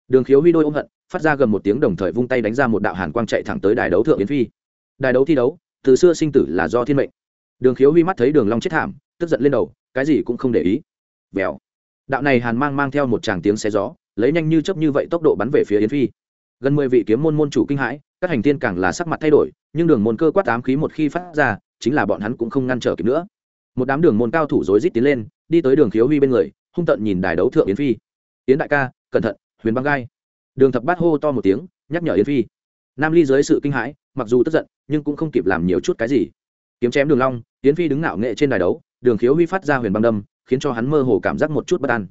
Đường khiếu huy đôi ôm hận phát ra gần một tiếng đồng thời vung tay đánh ra một đạo hàn quang chạy thẳng tới đài đấu thượng yến phi. Đài đấu thi đấu, từ xưa sinh tử là do thiên mệnh. Đường khiếu huy mắt thấy đường long chết thảm, tức giận lên đầu, cái gì cũng không để ý. Vèo. Đạo này hàn mang mang theo một tràng tiếng xé gió, lấy nhanh như chớp như vậy tốc độ bắn về phía yến phi. Gần mười vị kiếm môn môn chủ kinh hãi, các hành tiên càng là sắc mặt thay đổi, nhưng đường môn cơ quát ám khí một khi phát ra, chính là bọn hắn cũng không ngăn trở kịp nữa. Một đám đường môn cao thủ rối rít tiến lên, đi tới đường khiếu huy bên người, hung tận nhìn đài đấu thượng yến phi. Yến đại ca, cẩn thận, huyền băng gai đường thập bát hô to một tiếng, nhắc nhở yến phi. Nam ly dưới sự kinh hãi, mặc dù tức giận, nhưng cũng không kịp làm nhiều chút cái gì. Kiếm chém đường long, yến phi đứng ngạo nghệ trên đài đấu, đường khiếu huy phát ra huyền băng đâm, khiến cho hắn mơ hồ cảm giác một chút bất an.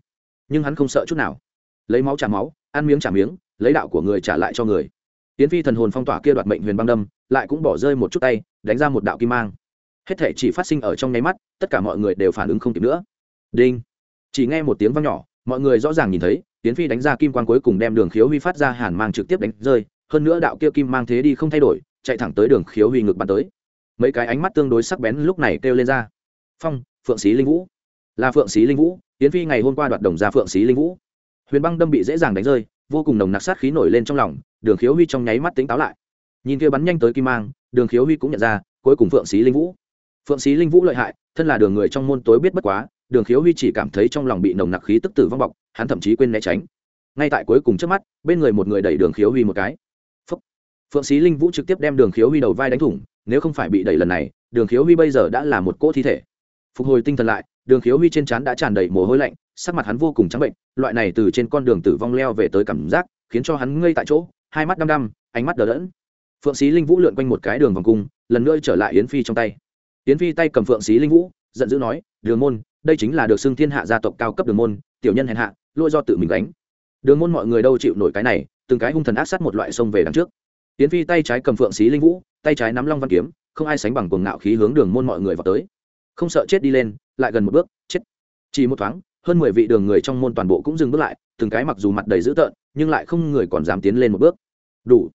Nhưng hắn không sợ chút nào. Lấy máu trả máu, ăn miếng trả miếng, lấy đạo của người trả lại cho người. Yến phi thần hồn phong tỏa kia đoạt mệnh huyền băng đâm, lại cũng bỏ rơi một chút tay, đánh ra một đạo kim mang. Hết thể chỉ phát sinh ở trong nháy mắt, tất cả mọi người đều phản ứng không kịp nữa. Đinh. Chỉ nghe một tiếng vang nhỏ, mọi người rõ ràng nhìn thấy tiến phi đánh ra kim quang cuối cùng đem đường khiếu huy phát ra hàn mang trực tiếp đánh rơi, hơn nữa đạo kia kim mang thế đi không thay đổi, chạy thẳng tới đường khiếu huy ngực bắn tới. Mấy cái ánh mắt tương đối sắc bén lúc này kêu lên ra. Phong, phượng sĩ linh vũ. Là phượng sĩ linh vũ, tiến phi ngày hôm qua đoạt đồng ra phượng sĩ linh vũ. Huyền băng đâm bị dễ dàng đánh rơi, vô cùng nồng nặc sát khí nổi lên trong lòng, đường khiếu huy trong nháy mắt tính táo lại. Nhìn kia bắn nhanh tới kim mang, đường khiếu huy cũng nhận ra, cuối cùng phượng sĩ linh vũ. Phượng sĩ linh vũ lợi hại, thân là đường người trong môn tối biết bất quá đường khiếu huy chỉ cảm thấy trong lòng bị nồng nặc khí tức tử vong bọc, hắn thậm chí quên né tránh. Ngay tại cuối cùng trước mắt, bên người một người đẩy đường khiếu huy một cái. Phúc. phượng sĩ linh vũ trực tiếp đem đường khiếu huy đầu vai đánh thủng, nếu không phải bị đẩy lần này, đường khiếu huy bây giờ đã là một cỗ thi thể. Phục hồi tinh thần lại, đường khiếu huy trên trán đã tràn đầy mồ hôi lạnh, sắc mặt hắn vô cùng trắng bệnh, loại này từ trên con đường tử vong leo về tới cảm giác, khiến cho hắn ngây tại chỗ, hai mắt đăm đăm, ánh mắt đờ đẫn. Phượng sĩ linh vũ lượn quanh một cái đường vòng cung, lần nữa trở lại yến phi trong tay. Tiến phi tay cầm phượng sĩ linh vũ, giận dữ nói, đường môn, đây chính là được xưng thiên hạ gia tộc cao cấp đường môn, tiểu nhân hèn hạ lôi do tự mình đánh đường môn mọi người đâu chịu nổi cái này, từng cái hung thần ác sát một loại sông về đằng trước. Tiến phi tay trái cầm phượng sĩ linh vũ, tay trái nắm long văn kiếm, không ai sánh bằng cuồng ngạo khí hướng đường môn mọi người vào tới. Không sợ chết đi lên, lại gần một bước, chết. Chỉ một thoáng, hơn mười vị đường người trong môn toàn bộ cũng dừng bước lại, từng cái mặc dù mặt đầy dữ tợn, nhưng lại không người còn dám tiến lên một bước. Đủ.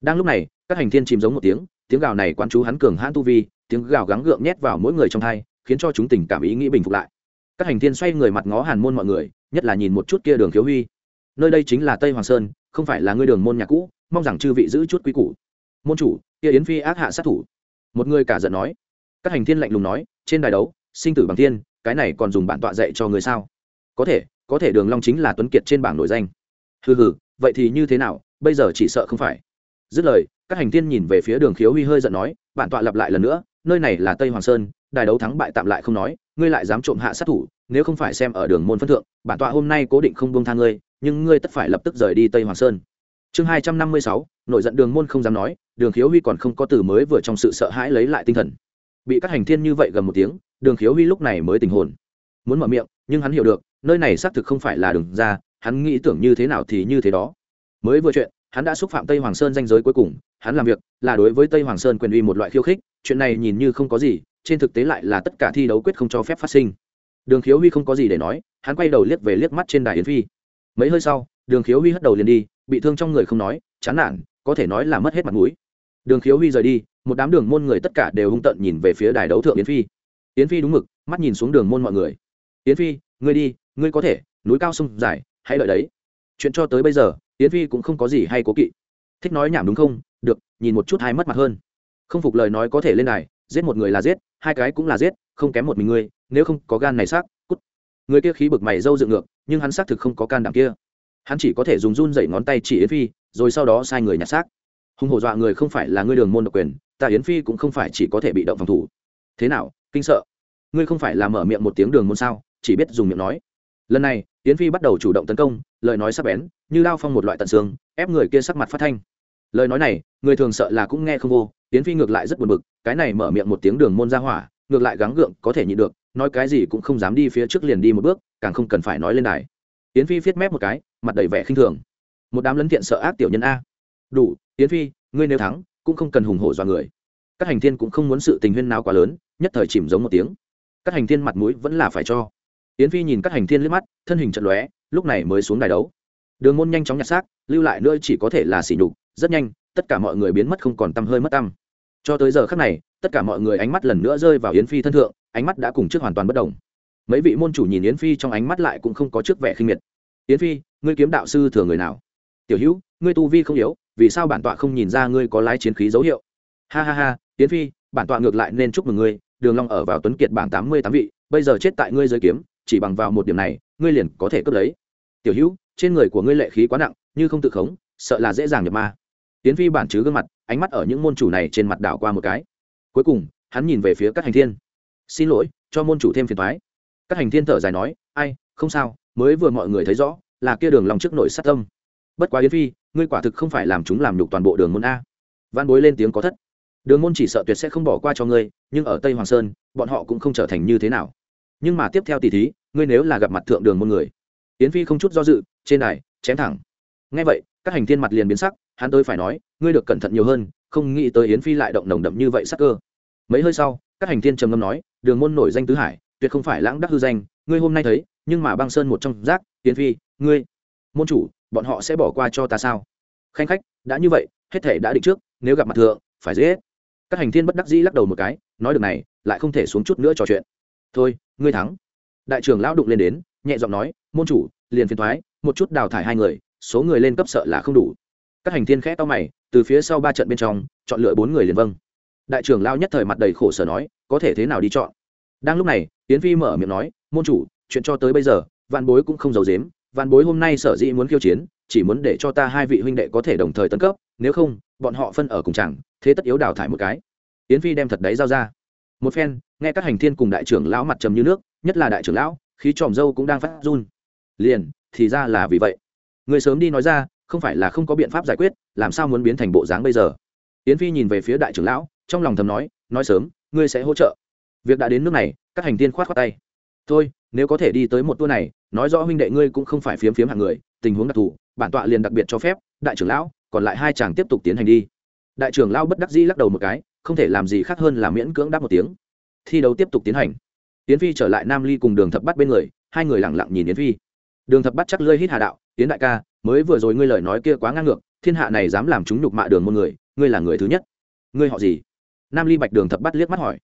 Đang lúc này, các hành thiên chìm giống một tiếng tiếng gào này quán chú hắn cường hãn tu vi tiếng gào gắng gượng nhét vào mỗi người trong thai, khiến cho chúng tình cảm ý nghĩ bình phục lại. Các hành thiên xoay người mặt ngó hàn môn mọi người, nhất là nhìn một chút kia đường khiếu huy. Nơi đây chính là tây hoàng sơn, không phải là ngươi đường môn nhà cũ, mong rằng chư vị giữ chút quy củ. Môn chủ, kia yến phi ác hạ sát thủ. Một người cả giận nói. Các hành thiên lạnh lùng nói, trên đài đấu, sinh tử bằng thiên, cái này còn dùng bản tọa dạy cho người sao? Có thể có thể đường long chính là tuấn kiệt trên bảng nổi danh. Hừ hừ, vậy thì như thế nào, bây giờ chỉ sợ không phải. Dứt lời, các hành thiên nhìn về phía đường khiếu huy hơi giận nói, bản tọa lặp lại lần nữa nơi này là tây hoàng sơn, đài đấu thắng bại tạm lại không nói, ngươi lại dám trộm hạ sát thủ, nếu không phải xem ở đường môn phân thượng, bản tọa hôm nay cố định không buông tha ngươi, nhưng ngươi tất phải lập tức rời đi tây hoàng sơn. Chương hai trăm năm mươi sáu nội giận đường môn không dám nói, đường khiếu huy còn không có từ mới vừa trong sự sợ hãi lấy lại tinh thần. Bị các hành thiên như vậy gần một tiếng, đường khiếu huy lúc này mới tình hồn. Muốn mở miệng, nhưng hắn hiểu được, nơi này xác thực không phải là đường ra, hắn nghĩ tưởng như thế nào thì như thế đó. Mới vừa chuyện, hắn đã xúc phạm tây hoàng sơn danh giới cuối cùng, hắn làm việc là đối với tây hoàng sơn quyền uy một loại khiêu khích chuyện này nhìn như không có gì, trên thực tế lại là tất cả thi đấu quyết không cho phép phát sinh. Đường khiếu huy không có gì để nói, hắn quay đầu liếc về liếc mắt trên đài yến phi. Mấy hơi sau, đường khiếu huy hất đầu liền đi, bị thương trong người không nói, chán nản, có thể nói là mất hết mặt mũi. Đường khiếu huy rời đi, một đám đường môn người tất cả đều hung tận nhìn về phía đài đấu thượng yến phi. Yến phi đúng mực, mắt nhìn xuống đường môn mọi người. Yến phi, ngươi đi, ngươi có thể, núi cao sông dài, hãy đợi đấy. Chuyện cho tới bây giờ, yến phi cũng không có gì hay cố kỵ. Thích nói nhảm đúng không? Được, nhìn một chút hay mất mặt hơn không phục lời nói có thể lên đài, giết một người là giết, hai cái cũng là giết, không kém một mình ngươi, nếu không có gan này xác, cút. Người kia khí bực mày dâu dựng ngược, nhưng hắn xác thực không có can đảm kia. Hắn chỉ có thể dùng run dậy ngón tay chỉ yến phi, rồi sau đó sai người nhặt xác. Hùng hổ dọa người không phải là ngươi đường môn độc quyền, ta yến phi cũng không phải chỉ có thể bị động phòng thủ. Thế nào, kinh sợ? Ngươi không phải là mở miệng một tiếng đường môn sao, chỉ biết dùng miệng nói. Lần này, yến phi bắt đầu chủ động tấn công, lời nói sắc bén, như lao phong một loại tận xương, ép người kia sắc mặt phát thanh. Lời nói này, người thường sợ là cũng nghe không vô yến phi ngược lại rất buồn bực, cái này mở miệng một tiếng đường môn ra hỏa, ngược lại gắng gượng có thể nhịn được, nói cái gì cũng không dám đi phía trước liền đi một bước, càng không cần phải nói lên đài. Yến phi viết mép một cái, mặt đầy vẻ khinh thường. Một đám lấn thiện sợ ác tiểu nhân a. Đủ, yến phi, ngươi nếu thắng, cũng không cần hùng hổ dọa người. Các hành thiên cũng không muốn sự tình huyên nào quá lớn, nhất thời chìm giống một tiếng. Các hành thiên mặt mũi vẫn là phải cho. Yến phi nhìn các hành thiên liếc mắt, thân hình trận lóe, lúc này mới xuống đài đấu. Đường môn nhanh chóng nhặt xác, lưu lại nữa chỉ có thể là xỉ nhục, rất nhanh, tất cả mọi người biến mất không còn tăm hơi mất tăm cho tới giờ khắc này, tất cả mọi người ánh mắt lần nữa rơi vào yến phi thân thượng, ánh mắt đã cùng trước hoàn toàn bất đồng. Mấy vị môn chủ nhìn yến phi trong ánh mắt lại cũng không có trước vẻ khinh miệt. Yến phi, ngươi kiếm đạo sư thừa người nào? Tiểu hữu, ngươi tu vi không yếu, vì sao bản tọa không nhìn ra ngươi có lái chiến khí dấu hiệu? Ha ha ha, yến phi, bản tọa ngược lại nên chúc mừng ngươi, đường long ở vào tuấn kiệt bảng tám mươi tám vị, bây giờ chết tại ngươi giới kiếm, chỉ bằng vào một điểm này, ngươi liền có thể cướp lấy. Tiểu hữu, trên người của ngươi lệ khí quá nặng, như không tự khống, sợ là dễ dàng nhập ma tiến phi bản chứ gương mặt, ánh mắt ở những môn chủ này trên mặt đảo qua một cái. Cuối cùng, hắn nhìn về phía các hành thiên. Xin lỗi, cho môn chủ thêm phiền thoái các hành thiên thở dài nói, ai, không sao, mới vừa mọi người thấy rõ, là kia đường lòng trước nội sát tâm. Bất quá yến phi, ngươi quả thực không phải làm chúng làm nhục toàn bộ đường môn a. Văn bối lên tiếng có thất. Đường môn chỉ sợ tuyệt sẽ không bỏ qua cho ngươi, nhưng ở tây hoàng sơn, bọn họ cũng không trở thành như thế nào. Nhưng mà tiếp theo tỷ thí, ngươi nếu là gặp mặt thượng đường môn người. Yến phi không chút do dự, trên đài, chém thẳng. Ngay vậy các hành thiên mặt liền biến sắc hắn tới phải nói, ngươi được cẩn thận nhiều hơn, không nghĩ tới yến phi lại động nồng đậm như vậy sắc cơ. Mấy hơi sau, các hành thiên trầm ngâm nói, đường môn nổi danh tứ hải, tuyệt không phải lãng đắc hư danh, ngươi hôm nay thấy, nhưng mà băng sơn một trong giác yến phi, ngươi, môn chủ, bọn họ sẽ bỏ qua cho ta sao? Khanh khách, đã như vậy, hết thể đã định trước, nếu gặp mặt thượng, phải dễ hết các hành thiên bất đắc dĩ lắc đầu một cái, nói được này, lại không thể xuống chút nữa trò chuyện. Thôi, ngươi thắng. Đại trưởng lão đụng lên đến, nhẹ giọng nói, môn chủ, liền phiền thoái, một chút đào thải hai người, số người lên cấp sợ là không đủ các hành thiên khẽ to mày, từ phía sau ba trận bên trong, chọn lựa bốn người liền vâng. Đại trưởng lao nhất thời mặt đầy khổ sở nói, có thể thế nào đi chọn? Đang lúc này tiến phi mở miệng nói, môn chủ, chuyện cho tới bây giờ, vạn bối cũng không giàu dếm vạn bối hôm nay sở dĩ muốn khiêu chiến, chỉ muốn để cho ta hai vị huynh đệ có thể đồng thời tấn cấp, nếu không, bọn họ phân ở cùng chẳng, thế tất yếu đào thải một cái. Tiến phi đem thật đấy giao ra. Một phen, nghe các hành thiên cùng đại trưởng lão mặt trầm như nước, nhất là đại trưởng lão, khí tròm dâu cũng đang phát run. Liền, thì ra là vì vậy. Người sớm đi nói ra không phải là không có biện pháp giải quyết, làm sao muốn biến thành bộ dáng bây giờ? Yến phi nhìn về phía đại trưởng lão, trong lòng thầm nói nói sớm, ngươi sẽ hỗ trợ. Việc đã đến nước này, các hành tiên khoát khoát tay. Thôi, nếu có thể đi tới một tour này, nói rõ huynh đệ ngươi cũng không phải phiếm phiếm hạng người, tình huống đặc thù, bản tọa liền đặc biệt cho phép, đại trưởng lão, còn lại hai chàng tiếp tục tiến hành đi. Đại trưởng lão bất đắc dĩ lắc đầu một cái, không thể làm gì khác hơn là miễn cưỡng đáp một tiếng. Thi đấu tiếp tục tiến hành. Yến phi trở lại nam ly cùng đường thập bắt bên người, hai người lẳng lặng nhìn yến phi đường thập bắt chắc lơi hít hà đạo tiến đại ca, mới vừa rồi ngươi lời nói kia quá ngang ngược, thiên hạ này dám làm chúng nhục mạ đường một người, ngươi là người thứ nhất. Ngươi họ gì? Nam ly bạch đường thập bắt liếc mắt hỏi.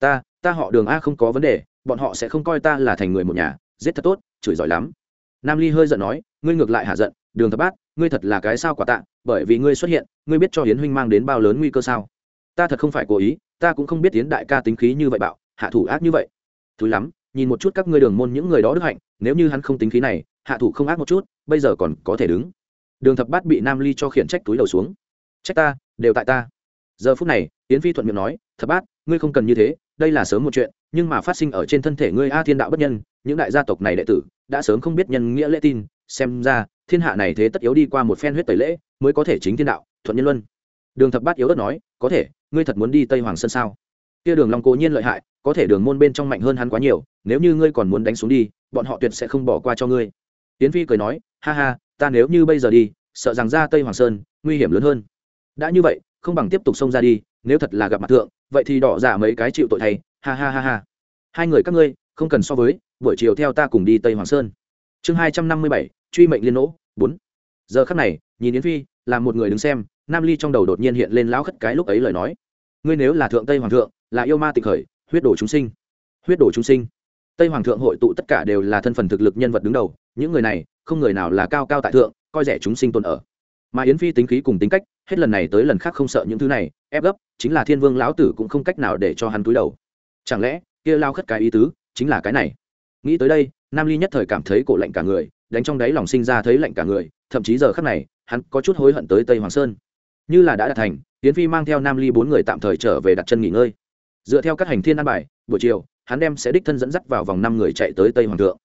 Ta ta họ đường a không có vấn đề, bọn họ sẽ không coi ta là thành người một nhà, giết thật tốt, chửi giỏi lắm. Nam ly hơi giận nói, ngươi ngược lại hạ giận, đường thập bát ngươi thật là cái sao quả tạ, bởi vì ngươi xuất hiện, ngươi biết cho hiến huynh mang đến bao lớn nguy cơ sao? Ta thật không phải cố ý, ta cũng không biết tiến đại ca tính khí như vậy bạo, hạ thủ ác như vậy. Thứ lắm nhìn một chút các ngươi đường môn những người đó đức hạnh, nếu như hắn không tính khí này, hạ thủ không ác một chút, bây giờ còn có thể đứng. Đường thập bát bị nam ly cho khiển trách túi đầu xuống. Trách ta, đều tại ta. Giờ phút này, yến phi thuận miệng nói, thập bát, ngươi không cần như thế, đây là sớm một chuyện, nhưng mà phát sinh ở trên thân thể ngươi a thiên đạo bất nhân, những đại gia tộc này đệ tử, đã sớm không biết nhân nghĩa lễ tin, xem ra, thiên hạ này thế tất yếu đi qua một phen huyết tẩy lễ, mới có thể chính thiên đạo, thuận nhân luân. Đường thập bát yếu đất nói, có thể, ngươi thật muốn đi tây hoàng sơn sao? Kia đường long cố nhiên lợi hại, có thể đường môn bên trong mạnh hơn hắn quá nhiều, nếu như ngươi còn muốn đánh xuống đi, bọn họ tuyệt sẽ không bỏ qua cho ngươi. Tiến phi cười nói, ha ha, ta nếu như bây giờ đi, sợ rằng ra tây hoàng sơn, nguy hiểm lớn hơn. Đã như vậy, không bằng tiếp tục xông ra đi, nếu thật là gặp mặt thượng, vậy thì đỏ giả mấy cái chịu tội thay, ha ha ha ha. Hai người các ngươi, không cần so với, buổi chiều theo ta cùng đi tây hoàng sơn. Chương hai trăm năm mươi bảy, truy mệnh liên nỗ, bốn. Giờ khắc này, nhìn yến phi, là một người đứng xem, nam ly trong đầu đột nhiên hiện lên lão khất cái lúc ấy lời nói. Ngươi nếu là thượng tây hoàng thượng là yêu ma tịch khởi, huyết đổ chúng sinh. Huyết đổ chúng sinh. Tây hoàng thượng hội tụ tất cả đều là thân phần thực lực nhân vật đứng đầu, những người này, không người nào là cao cao tại thượng, coi rẻ chúng sinh tồn ở. Mà yến phi tính khí cùng tính cách, hết lần này tới lần khác không sợ những thứ này, ép gấp, chính là thiên vương lão tử cũng không cách nào để cho hắn túi đầu. Chẳng lẽ, kia lao khất cái ý tứ, chính là cái này? Nghĩ tới đây, nam ly nhất thời cảm thấy cổ lạnh cả người, đánh trong đáy lòng sinh ra thấy lạnh cả người, thậm chí giờ khắc này, hắn có chút hối hận tới tây hoàng sơn. Như là đã đạt thành, yến phi mang theo nam ly bốn người tạm thời trở về đặt chân nghỉ ngơi dựa theo các hành thiên an bài, buổi chiều, hắn đem sẽ đích thân dẫn dắt vào vòng năm người chạy tới tây hoàng thượng.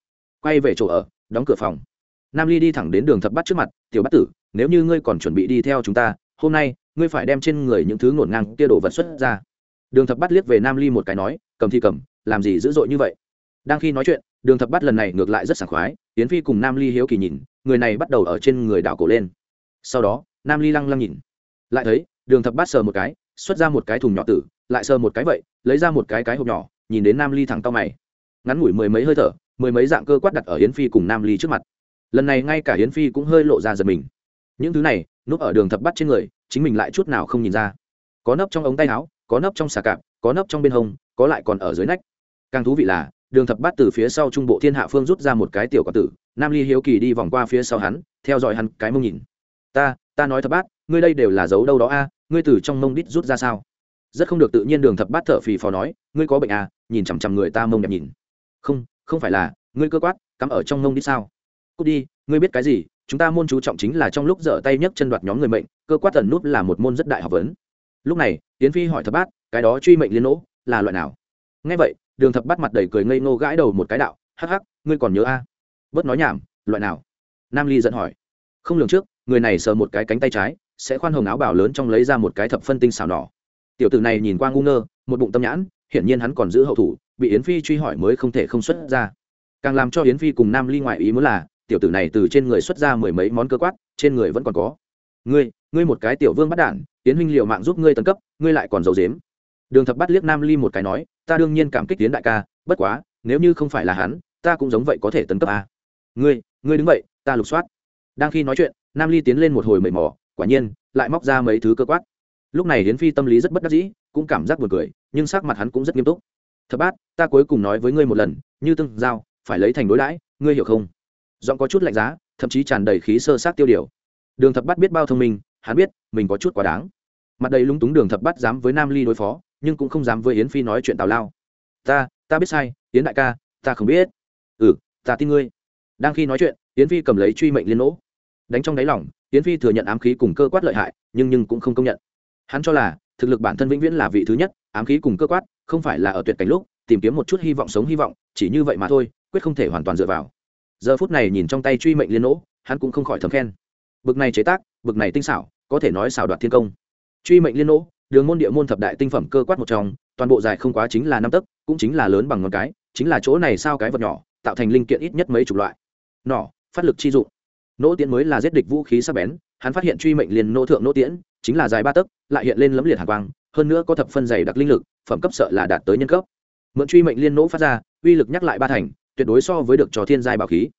Quay về chỗ ở, đóng cửa phòng. Nam ly đi thẳng đến đường thập bắt trước mặt, tiểu bắt tử, nếu như ngươi còn chuẩn bị đi theo chúng ta, hôm nay, ngươi phải đem trên người những thứ ngổn ngang kia đồ vật xuất ra. Đường thập bắt liếc về nam ly một cái nói, cầm thì cầm, làm gì dữ dội như vậy? Đang khi nói chuyện, đường thập bắt lần này ngược lại rất sảng khoái tiến phi cùng nam ly hiếu kỳ nhìn, người này bắt đầu ở trên người đảo cổ lên. Sau đó, nam ly lăng lăng nhìn. Lại thấy, đường thập bắt sờ một cái, xuất ra một cái thùng nhỏ tử lại sờ một cái vậy, lấy ra một cái cái hộp nhỏ, nhìn đến nam ly thẳng tao mày. Ngắn ngủi mười mấy hơi thở, mười mấy dạng cơ quát đặt ở hiến phi cùng nam ly trước mặt. Lần này ngay cả hiến phi cũng hơi lộ ra giật mình. Những thứ này, núp ở đường thập bắt trên người, chính mình lại chút nào không nhìn ra. Có nấp trong ống tay áo, có nấp trong xà cạp, có nấp trong bên hông, có lại còn ở dưới nách. Càng thú vị là, đường thập bắt từ phía sau trung bộ thiên hạ phương rút ra một cái tiểu quả tử, nam ly hiếu kỳ đi vòng qua phía sau hắn, theo dõi hắn cái mông nhìn. Ta ta nói thập bát, ngươi đây đều là dấu đâu đó a, ngươi từ trong mông đít rút ra sao? Rất không được tự nhiên đường thập bát thở phì phò nói, ngươi có bệnh à? Nhìn chằm chằm người ta mông đẹp nhìn. Không không phải là, ngươi cơ quát, cắm ở trong mông đi sao? Cút đi, ngươi biết cái gì? Chúng ta môn chú trọng chính là trong lúc dở tay nhấc chân đoạt nhóm người mệnh, cơ quát tần nút là một môn rất đại học vấn. Lúc này tiến phi hỏi thập bát, cái đó truy mệnh liên nỗ là loại nào? Nghe vậy, đường thập bát mặt đầy cười ngây ngô gãi đầu một cái đạo, hắc hắc, ngươi còn nhớ a? À? bớt nói nhảm, loại nào? Nam ly dẫn hỏi, không lường trước, người này sờ một cái cánh tay trái, sẽ khoan hồng áo bảo lớn trong lấy ra một cái thập phân tinh xào nỏ tiểu tử này nhìn qua ngu ngơ, một bụng tâm nhãn, hiển nhiên hắn còn giữ hậu thủ, bị yến phi truy hỏi mới không thể không xuất ra. Càng làm cho yến phi cùng nam ly ngoại ý muốn là, tiểu tử này từ trên người xuất ra mười mấy món cơ quát, trên người vẫn còn có. Ngươi ngươi một cái tiểu vương bắt đản tiến huynh liệu mạng giúp ngươi tấn cấp, ngươi lại còn giàu dếm đường thập bắt liếc nam ly một cái nói, ta đương nhiên cảm kích tiến đại ca, bất quá, nếu như không phải là hắn, ta cũng giống vậy có thể tấn cấp à. ngươi ngươi đứng vậy, ta lục soát. Đang khi nói chuyện, nam ly tiến lên một hồi mệt mỏi quả nhiên, lại móc ra mấy thứ cơ quát lúc này hiến phi tâm lý rất bất đắc dĩ cũng cảm giác buồn cười nhưng sắc mặt hắn cũng rất nghiêm túc. Thập bát ta cuối cùng nói với ngươi một lần như tương giao phải lấy thành đối đãi ngươi hiểu không? Giọng có chút lạnh giá thậm chí tràn đầy khí sơ sát tiêu điều. Đường thập bát biết bao thông minh hắn biết mình có chút quá đáng. Mặt đầy lúng túng đường thập bát dám với nam ly đối phó nhưng cũng không dám với yến phi nói chuyện tào lao. Ta ta biết sai yến đại ca ta không biết. Ừ ta tin ngươi. Đang khi nói chuyện yến phi cầm lấy truy mệnh liên lỗ, đánh trong đáy lòng yến phi thừa nhận ám khí cùng cơ quát lợi hại nhưng nhưng cũng không công nhận hắn cho là thực lực bản thân vĩnh viễn là vị thứ nhất, ám khí cùng cơ quát, không phải là ở tuyệt cảnh lúc, tìm kiếm một chút hy vọng sống hy vọng, chỉ như vậy mà thôi, quyết không thể hoàn toàn dựa vào. Giờ phút này nhìn trong tay truy mệnh liên nỗ, hắn cũng không khỏi thầm khen. Bực này chế tác, bực này tinh xảo, có thể nói xảo đoạt thiên công. Truy mệnh liên nỗ, đường môn địa môn thập đại tinh phẩm cơ quát một trong, toàn bộ dài không quá chính là năm tấc, cũng chính là lớn bằng ngón cái, chính là chỗ này sao cái vật nhỏ, tạo thành linh kiện ít nhất mấy chục loại. Nỏ, phát lực chi dụng. Nỗ tiễn mới là giết địch vũ khí sắc bén, hắn phát hiện truy mệnh liền nỗ thượng nỗ tiễn chính là dài ba tấc, lại hiện lên lấm liệt hạ quang, hơn nữa có thập phân dày đặc linh lực, phẩm cấp sợ là đạt tới nhân cấp. Mượn truy mệnh liên nỗ phát ra, uy lực nhắc lại ba thành, tuyệt đối so với được trò thiên giai bảo khí.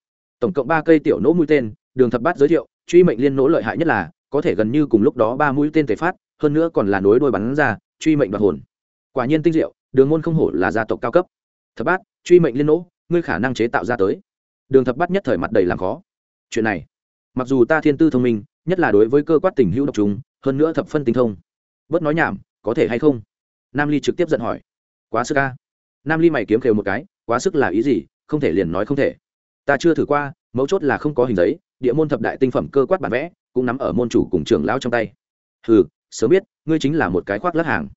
Tổng cộng ba cây tiểu nỗ mũi tên, đường thập bát giới thiệu, truy mệnh liên nỗ lợi hại nhất là, có thể gần như cùng lúc đó ba mũi tên thể phát, hơn nữa còn là nối đôi bắn ra, truy mệnh và hồn. Quả nhiên tinh diệu, đường môn không hổ là gia tộc cao cấp. Thập bát, truy mệnh liên nỗ, ngươi khả năng chế tạo ra tới. Đường thập bát nhất thời mặt đầy làm khó. Chuyện này, mặc dù ta thiên tư thông minh, nhất là đối với cơ quát tình hữu độc trùng hơn nữa thập phân tinh thông. Bớt nói nhảm, có thể hay không? Nam ly trực tiếp giận hỏi. Quá sức ca nam ly mày kiếm khều một cái, quá sức là ý gì? Không thể liền nói không thể. Ta chưa thử qua, mấu chốt là không có hình giấy, địa môn thập đại tinh phẩm cơ quát bản vẽ, cũng nắm ở môn chủ cùng trưởng lão trong tay. Hừ, sớm biết, ngươi chính là một cái khoác lát hàng.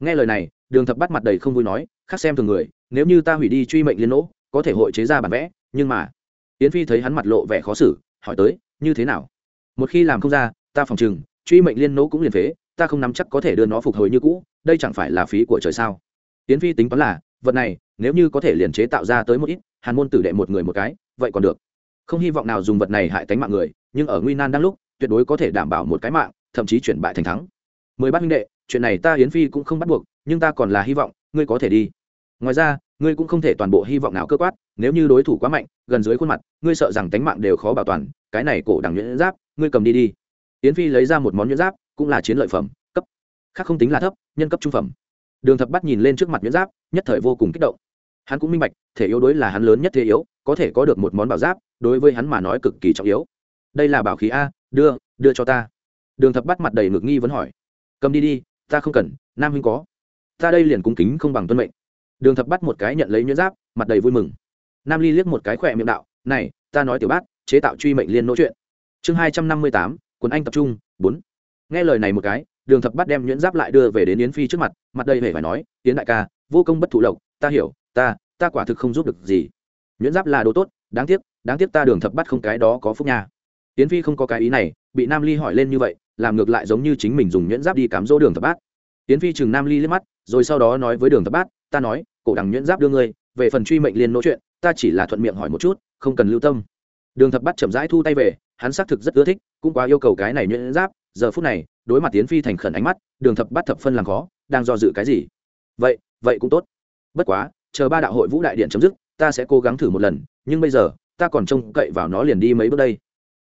Nghe lời này, đường thập bắt mặt đầy không vui nói, khác xem thường người, nếu như ta hủy đi truy mệnh liên nỗ, có thể hội chế ra bản vẽ, nhưng mà, yến phi thấy hắn mặt lộ vẻ khó xử, hỏi tới, như thế nào? Một khi làm không ra, ta phòng chừng truy mệnh liên nỗ cũng liền phế, ta không nắm chắc có thể đưa nó phục hồi như cũ, đây chẳng phải là phí của trời sao? Tiến phi tính toán là, vật này, nếu như có thể liền chế tạo ra tới một ít, hàn môn tử đệ một người một cái, vậy còn được. Không hy vọng nào dùng vật này hại tánh mạng người, nhưng ở nguy nan đang lúc, tuyệt đối có thể đảm bảo một cái mạng, thậm chí chuyển bại thành thắng. Mười bát huynh đệ, chuyện này ta hiến phi cũng không bắt buộc, nhưng ta còn là hy vọng, ngươi có thể đi. Ngoài ra, ngươi cũng không thể toàn bộ hy vọng nào cơ quát, nếu như đối thủ quá mạnh, gần dưới khuôn mặt, ngươi sợ rằng tánh mạng đều khó bảo toàn, cái này cổ đằng nhuyễn giáp, ngươi cầm đi đi yến phi lấy ra một món nhuyễn giáp, cũng là chiến lợi phẩm, cấp. Khác không tính là thấp, nhân cấp trung phẩm. Đường thập bắt nhìn lên trước mặt nhuyễn giáp, nhất thời vô cùng kích động. Hắn cũng minh bạch, thể yếu đối là hắn lớn nhất thế yếu, có thể có được một món bảo giáp, đối với hắn mà nói cực kỳ trọng yếu. Đây là bảo khí a, đưa đưa cho ta. Đường thập bắt mặt đầy ngực nghi vấn hỏi. Cầm đi đi, ta không cần, nam huynh có. Ta đây liền cung kính không bằng tuân mệnh. Đường thập bắt một cái nhận lấy nhuyễn giáp, mặt đầy vui mừng. Nam ly liếc một cái khỏe miệng đạo, này, ta nói tiểu bát, chế tạo truy mệnh liên nỗ chuyện. Chương hai trăm năm mươi tám quần anh tập trung, bốn. Nghe lời này một cái, đường thập bắt đem nhuyễn giáp lại đưa về đến yến phi trước mặt mặt đây hề phải nói, yến đại ca, vô công bất thụ lộc, ta hiểu, ta ta quả thực không giúp được gì. Nhuyễn giáp là đồ tốt, đáng tiếc đáng tiếc ta đường thập bắt không cái đó có phúc nha. Yến phi không có cái ý này, bị nam ly hỏi lên như vậy, làm ngược lại giống như chính mình dùng nhuyễn giáp đi cám dỗ đường thập bát. Yến phi chừng nam ly liếc mắt, rồi sau đó nói với đường thập bát, ta nói, cổ đằng nhuyễn giáp đưa ngươi, về phần truy mệnh liên nỗ chuyện, ta chỉ là thuận miệng hỏi một chút, không cần lưu tâm. Đường thập bát chậm rãi thu tay về hắn xác thực rất ưa thích, cũng quá yêu cầu cái này nhuyễn giáp, giờ phút này, đối mặt tiến phi thành khẩn ánh mắt, đường thập bắt thập phân làm khó, đang do dự cái gì? Vậy vậy cũng tốt. Bất quá, chờ ba đạo hội vũ đại điện chấm dứt, ta sẽ cố gắng thử một lần, nhưng bây giờ, ta còn trông cậy vào nó liền đi mấy bước đây.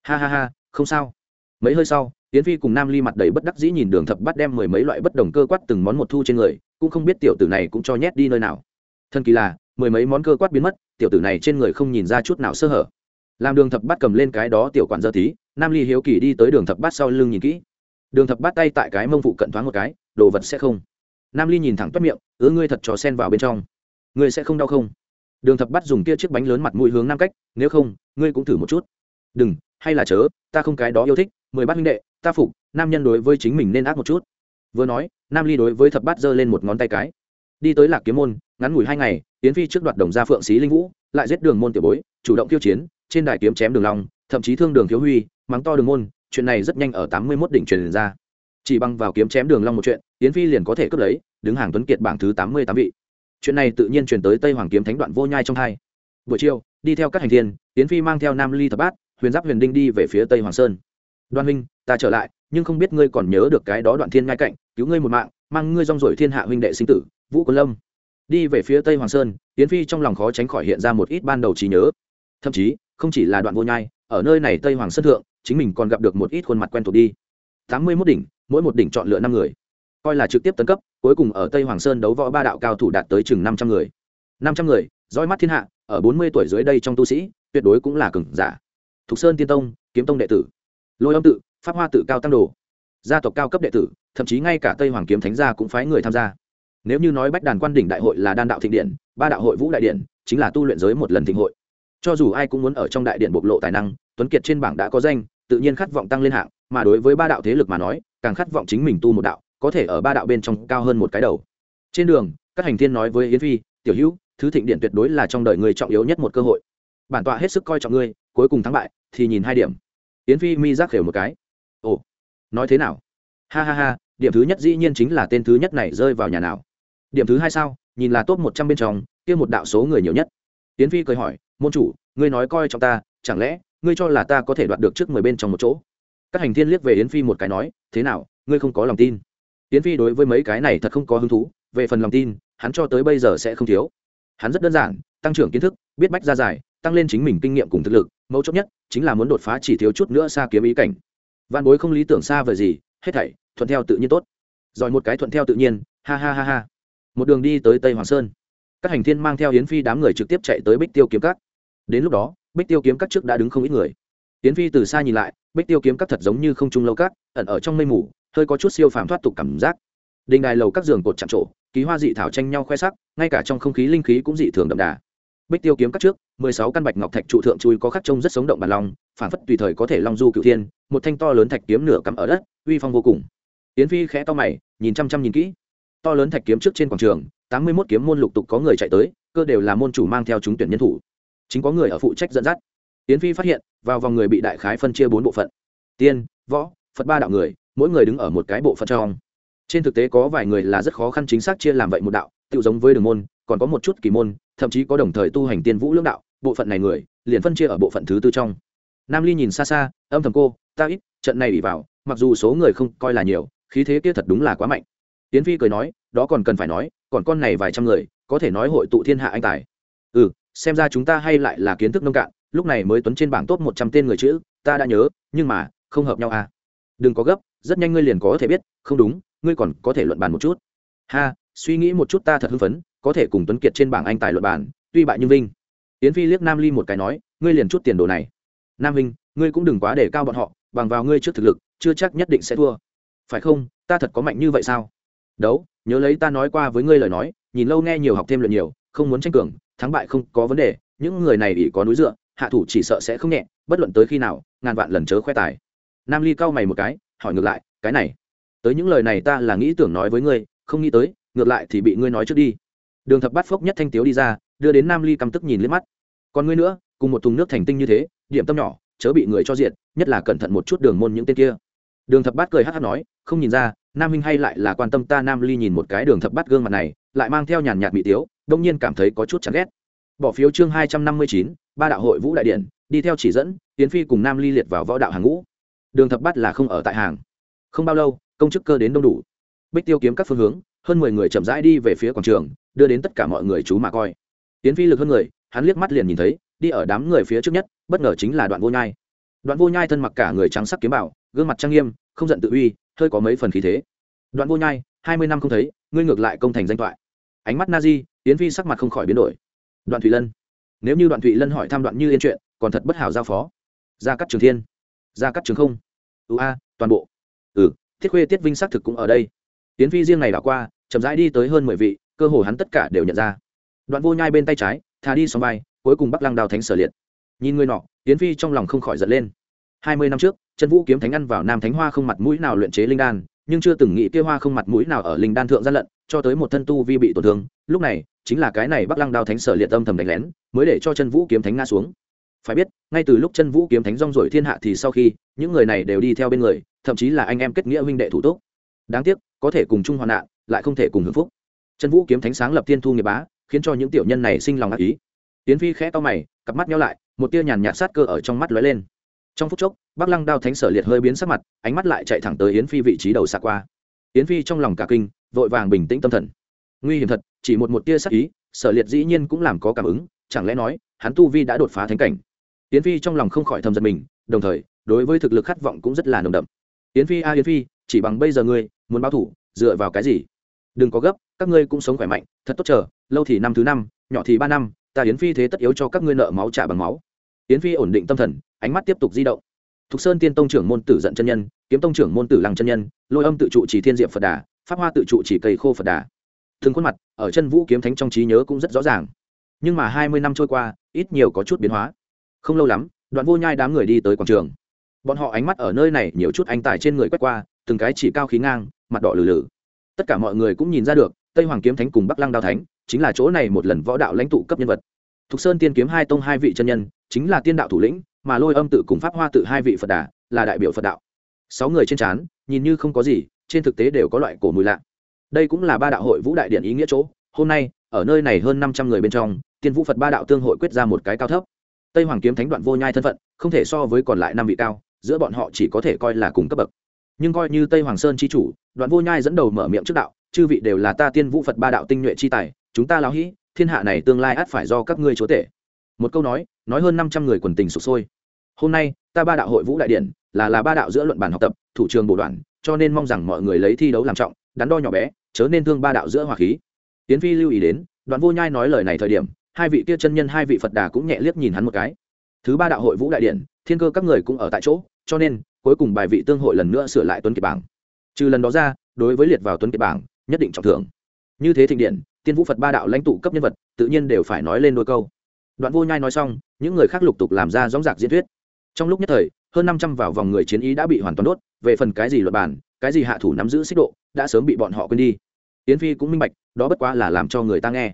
Ha ha ha, không sao. Mấy hơi sau tiến phi cùng nam ly mặt đầy bất đắc dĩ nhìn đường thập bắt đem mười mấy loại bất đồng cơ quát từng món một thu trên người, cũng không biết tiểu tử này cũng cho nhét đi nơi nào. Thân kỳ là, mười mấy món cơ quát biến mất, tiểu tử này trên người không nhìn ra chút nào sơ hở làm đường thập bắt cầm lên cái đó tiểu quản dơ tí nam ly hiếu kỳ đi tới đường thập bắt sau lưng nhìn kỹ. Đường thập bắt tay tại cái mông phụ cận thoáng một cái, đồ vật sẽ không. Nam ly nhìn thẳng toát miệng ứa ngươi thật trò sen vào bên trong. Ngươi sẽ không đau không? Đường thập bắt dùng kia chiếc bánh lớn mặt mũi hướng nam cách, nếu không, ngươi cũng thử một chút. Đừng, hay là chớ, ta không cái đó yêu thích, mười bát huynh đệ, ta phục, nam nhân đối với chính mình nên ác một chút. Vừa nói, nam ly đối với thập bát giơ lên một ngón tay cái. Đi tới lạc kiếm môn, ngắn ngủi hai ngày tiến phi trước đoạt đồng gia phượng xí linh vũ, lại giết đường môn tiểu bối, chủ động tiêu chiến trên đài kiếm chém đường long, thậm chí thương đường thiếu huy, mắng to đường môn, chuyện này rất nhanh ở tám mươi 81 đỉnh truyền ra. Chỉ bằng vào kiếm chém đường long một chuyện, yến phi liền có thể cướp lấy, đứng hàng tuấn kiệt bảng thứ tám mươi tám vị. Chuyện này tự nhiên truyền tới tây hoàng kiếm thánh đoạn vô nhai trong hai. Buổi chiều, đi theo các hành thiên, yến phi mang theo nam ly thập bát, huyền giáp huyền đinh đi về phía tây hoàng sơn. Đoan huynh, ta trở lại, nhưng không biết ngươi còn nhớ được cái đó đoạn thiên ngai cạnh cứu ngươi một mạng, mang ngươi rong rổi thiên hạ huynh đệ sinh tử, vũ quân lâm. Đi về phía tây hoàng sơn, yến phi trong lòng khó tránh khỏi hiện ra một ít ban đầu trí nhớ. Thậm chí không chỉ là đoạn vô nhai, ở nơi này tây hoàng sân thượng, chính mình còn gặp được một ít khuôn mặt quen thuộc đi. Tám mươi mốt đỉnh, mỗi một đỉnh chọn lựa năm người. Coi là trực tiếp tấn cấp, cuối cùng ở tây hoàng sơn đấu võ ba đạo cao thủ đạt tới chừng năm trăm người. năm trăm người, roi mắt thiên hạ, ở bốn mươi tuổi dưới đây trong tu sĩ, tuyệt đối cũng là cừng giả. Thục sơn tiên tông, kiếm tông đệ tử. Lôi âm tự, pháp hoa tự cao tăng đồ. Gia tộc cao cấp đệ tử, thậm chí ngay cả tây hoàng kiếm thánh gia cũng phái người tham gia. Nếu như nói bách đàn quan đỉnh đại hội là đan đạo thịnh điện, ba đạo hội vũ đại điện, chính là tu luyện giới một lần thịnh hội cho dù ai cũng muốn ở trong đại điện bộc lộ tài năng, tuấn kiệt trên bảng đã có danh, tự nhiên khát vọng tăng lên hạng, mà đối với ba đạo thế lực mà nói, càng khát vọng chính mình tu một đạo, có thể ở ba đạo bên trong cao hơn một cái đầu. Trên đường, các hành thiên nói với yến phi, tiểu hữu, thứ thịnh điện tuyệt đối là trong đời người trọng yếu nhất một cơ hội. Bản tọa hết sức coi trọng ngươi, cuối cùng thắng bại, thì nhìn hai điểm. Yến phi mi giác khều một cái. Ồ, nói thế nào? Ha ha ha, điểm thứ nhất dĩ nhiên chính là tên thứ nhất này rơi vào nhà nào. Điểm thứ hai sao? Nhìn là top một trăm bên trong, kia một đạo số người nhiều nhất. Tiến phi cười hỏi, môn chủ, ngươi nói coi trọng ta, chẳng lẽ ngươi cho là ta có thể đoạt được trước mười bên trong một chỗ? Các hành thiên liếc về yến phi một cái nói, thế nào, ngươi không có lòng tin? Yến phi đối với mấy cái này thật không có hứng thú, về phần lòng tin, hắn cho tới bây giờ sẽ không thiếu. Hắn rất đơn giản, tăng trưởng kiến thức, biết bách ra giải, tăng lên chính mình kinh nghiệm cùng thực lực, mấu chốt nhất chính là muốn đột phá chỉ thiếu chút nữa xa kiếm ý cảnh. Văn bối không lý tưởng xa vời gì, hết thảy thuận theo tự nhiên tốt. Rồi một cái thuận theo tự nhiên, ha ha ha ha. Một đường đi tới tây hoàng sơn các hành thiên mang theo yến phi đám người trực tiếp chạy tới bích tiêu kiếm các. Đến lúc đó, bích tiêu kiếm các trước đã đứng không ít người. Yến phi từ xa nhìn lại, bích tiêu kiếm các thật giống như không trung lâu các ẩn ở trong mây mù, hơi có chút siêu phàm thoát tục cảm giác. Đình đài lầu các giường cột chạm trổ, ký hoa dị thảo tranh nhau khoe sắc, ngay cả trong không khí linh khí cũng dị thường đậm đà. Bích tiêu kiếm các trước, mười sáu căn bạch ngọc thạch trụ thượng chui có khắc trông rất sống động bàn long phản phất tùy thời có thể long du cựu thiên, một thanh to lớn thạch kiếm nửa cắm ở đất, uy phong vô cùng. Yến phi khẽ to mày, nhìn chăm chăm nhìn kỹ to lớn thạch kiếm trước trên quảng trường, tám mươi mốt kiếm môn lục tục có người chạy tới, cơ đều là môn chủ mang theo chúng tuyển nhân thủ. Chính có người ở phụ trách dẫn dắt. Yến phi phát hiện, vào vòng người bị đại khái phân chia bốn bộ phận. Tiên, võ, phật ba đạo người, mỗi người đứng ở một cái bộ phận trong. Trên thực tế có vài người là rất khó khăn chính xác chia làm vậy một đạo tự giống với đường môn, còn có một chút kỳ môn, thậm chí có đồng thời tu hành tiên vũ lưỡng đạo, bộ phận này người, liền phân chia ở bộ phận thứ tư trong. Nam ly nhìn xa xa, âm thầm cô, ta ít, trận này bị vào, mặc dù số người không coi là nhiều, khí thế kia thật đúng là quá mạnh tiến phi cười nói, đó còn cần phải nói, còn con này vài trăm người, có thể nói hội tụ thiên hạ anh tài. Ừ xem ra chúng ta hay lại là kiến thức nông cạn, lúc này mới tuấn trên bảng top một trăm tên người chữ, ta đã nhớ, nhưng mà, không hợp nhau à. Đừng có gấp, rất nhanh ngươi liền có thể biết, không đúng, ngươi còn có thể luận bàn một chút. Ha, suy nghĩ một chút ta thật hưng phấn, có thể cùng tuấn kiệt trên bảng anh tài luận bàn, tuy bại nhưng vinh. Yến phi liếc nam ly một cái nói, ngươi liền chút tiền đồ này. Nam vinh ngươi cũng đừng quá để cao bọn họ, bằng vào ngươi trước thực lực, chưa chắc nhất định sẽ thua. Phải không, ta thật có mạnh như vậy sao? Đấu, nhớ lấy ta nói qua với ngươi lời nói, nhìn lâu nghe nhiều học thêm luyện nhiều, không muốn tranh cường, thắng bại không có vấn đề, những người này ỷ có núi dựa, hạ thủ chỉ sợ sẽ không nhẹ, bất luận tới khi nào, ngàn vạn lần chớ khoe tài. Nam ly cau mày một cái, hỏi ngược lại, cái này, tới những lời này ta là nghĩ tưởng nói với ngươi, không nghĩ tới, ngược lại thì bị ngươi nói trước đi. Đường thập bắt phốc nhất thanh tiếu đi ra, đưa đến nam ly căm tức nhìn lên mắt. Còn ngươi nữa, cùng một thùng nước thành tinh như thế, điểm tâm nhỏ, chớ bị người cho diện nhất là cẩn thận một chút đường môn những tên kia. Đường thập bát cười hát hát nói, không nhìn ra nam huynh hay lại là quan tâm ta nam ly nhìn một cái đường thập bát gương mặt này, lại mang theo nhàn nhạt bị tiếu, đông nhiên cảm thấy có chút chán ghét. Bỏ phiếu chương hai trăm năm mươi chín, ba đạo hội vũ đại điện, đi theo chỉ dẫn tiến phi cùng nam ly liệt vào võ đạo hàng ngũ. Đường thập bát là không ở tại hàng. Không bao lâu, công chức cơ đến đông đủ. Bích tiêu kiếm các phương hướng, hơn mười người chậm rãi đi về phía quảng trường, đưa đến tất cả mọi người chú mà coi. Tiến phi lực hơn người, hắn liếc mắt liền nhìn thấy, đi ở đám người phía trước nhất, bất ngờ chính là đoạn vô nhai. Đoạn vô nhai thân mặc cả người trắng sắc kiếm bảo, gương mặt trang nghiêm, không giận tự uy hơi có mấy phần khí thế. Đoạn vô nhai, hai mươi năm không thấy, ngươi ngược lại công thành danh thoại. Ánh mắt na di tiến phi sắc mặt không khỏi biến đổi. Đoạn thụy lân. Nếu như đoạn thụy lân hỏi thăm đoạn như yên chuyện, còn thật bất hảo giao phó. Gia cắt trường thiên. Gia cắt trường không. Ưu a, toàn bộ. Ừ thiết khuê, tiết vinh xác thực cũng ở đây. Tiến phi riêng này đảo qua, chậm rãi đi tới hơn mười vị, cơ hồ hắn tất cả đều nhận ra. Đoạn vô nhai bên tay trái, thà đi xong vai, cuối cùng bắc lăng đào thánh sở liệt. Nhìn người nọ tiến phi trong lòng không khỏi giật lên hai mươi năm trước chân vũ kiếm thánh ăn vào nam thánh hoa không mặt mũi nào luyện chế linh đan, nhưng chưa từng nghĩ kia hoa không mặt mũi nào ở linh đan thượng gian lận, cho tới một thân tu vi bị tổn thương. Lúc này, chính là cái này bắc lăng đao thánh sở liệt âm thầm đánh lén, mới để cho chân vũ kiếm thánh ngã xuống. Phải biết, ngay từ lúc chân vũ kiếm thánh rong rổi thiên hạ thì sau khi, những người này đều đi theo bên người, thậm chí là anh em kết nghĩa huynh đệ thủ túc. Đáng tiếc, có thể cùng chung hoạn nạn, lại không thể cùng hưởng phúc. Chân vũ kiếm thánh sáng lập thiên thu nghiệp bá, khiến cho những tiểu nhân này sinh lòng ác ý. Tiến phi khẽ to mày, cặp mắt nhau lại, một tia nhàn nhạt sát cơ ở trong mắt lóe lên trong phút chốc bác lăng đao thánh sở liệt hơi biến sắc mặt, ánh mắt lại chạy thẳng tới yến phi vị trí đầu xa qua. Yến phi trong lòng cả kinh, vội vàng bình tĩnh tâm thần. Nguy hiểm thật, chỉ một một tia sắc ý, sở liệt dĩ nhiên cũng làm có cảm ứng, chẳng lẽ nói, hắn tu vi đã đột phá thánh cảnh? Yến phi trong lòng không khỏi thầm giật mình, đồng thời, đối với thực lực khát vọng cũng rất là nồng đậm. Yến phi a, yến phi, chỉ bằng bây giờ ngươi, muốn báo thủ, dựa vào cái gì? Đừng có gấp, các ngươi cũng sống khỏe mạnh, thật tốt chờ, lâu thì năm thứ năm, nhỏ thì ba năm, ta yến phi thế tất yếu cho các ngươi nợ máu trả bằng máu. Yến phi ổn định tâm thần ánh mắt tiếp tục di động. Thục sơn tiên tông trưởng môn tử giận chân nhân, kiếm tông trưởng môn tử lăng chân nhân, lôi âm tự trụ chỉ thiên diệm phật đà, pháp hoa tự trụ chỉ cây khô phật đà. Thường khuôn mặt ở chân vũ kiếm thánh trong trí nhớ cũng rất rõ ràng. Nhưng mà hai mươi năm trôi qua, ít nhiều có chút biến hóa. Không lâu lắm, đoạn vô nhai đám người đi tới quảng trường. Bọn họ ánh mắt ở nơi này nhiều chút anh tài trên người quét qua, từng cái chỉ cao khí ngang, mặt đỏ lử lử tất cả mọi người cũng nhìn ra được, tây hoàng kiếm thánh cùng bắc lăng đao thánh chính là chỗ này một lần võ đạo lãnh tụ cấp nhân vật. Thục sơn tiên kiếm hai tông hai vị chân nhân chính là tiên đạo thủ lĩnh mà lôi âm tự cùng pháp hoa tự hai vị phật đà là đại biểu phật đạo. Sáu người trên trán, nhìn như không có gì, trên thực tế đều có loại cổ mùi lạ. Đây cũng là ba đạo hội vũ đại điện ý nghĩa chỗ. Hôm nay, ở nơi này hơn năm trăm người bên trong, tiên vũ phật ba đạo tương hội quyết ra một cái cao thấp. Tây hoàng kiếm thánh đoạn vô nhai thân phận, không thể so với còn lại năm vị cao, giữa bọn họ chỉ có thể coi là cùng cấp bậc. Nhưng coi như tây hoàng sơn chi chủ, đoạn vô nhai dẫn đầu mở miệng trước đạo, chư vị đều là ta tiên vũ phật ba đạo tinh nhuệ chi tài, chúng ta lao hĩ thiên hạ này tương lai ắt phải do các ngươi chúa tể. Một câu nói nói hơn năm trăm người quần tình sụp sôi hôm nay, ta ba đạo hội vũ đại điện là là ba đạo giữa luận bản học tập, thủ trường bổ đoạn cho nên mong rằng mọi người lấy thi đấu làm trọng, đắn đo nhỏ bé, chớ nên thương ba đạo giữa hòa khí. Tiến phi lưu ý đến, đoạn vô nhai nói lời này thời điểm, hai vị kia chân nhân hai vị phật đà cũng nhẹ liếc nhìn hắn một cái. Thứ ba đạo hội vũ đại điện thiên cơ các người cũng ở tại chỗ, cho nên, cuối cùng bài vị tương hội lần nữa sửa lại tuấn kiệt bảng. Trừ lần đó ra, đối với liệt vào tuấn kiệt bảng, nhất định trọng thưởng. Như thế thịnh điện, tiên vũ phật ba đạo lãnh tụ cấp nhân vật, tự nhiên đều phải nói lên đôi câu. Đoạn vô nhai nói xong, những người khác lục tục làm ra dóng dạc diễn thuyết trong lúc nhất thời, hơn năm trăm vào vòng người chiến ý đã bị hoàn toàn đốt, về phần cái gì luật bản, cái gì hạ thủ nắm giữ xích độ, đã sớm bị bọn họ quên đi. Yến phi cũng minh bạch, đó bất quá là làm cho người ta nghe.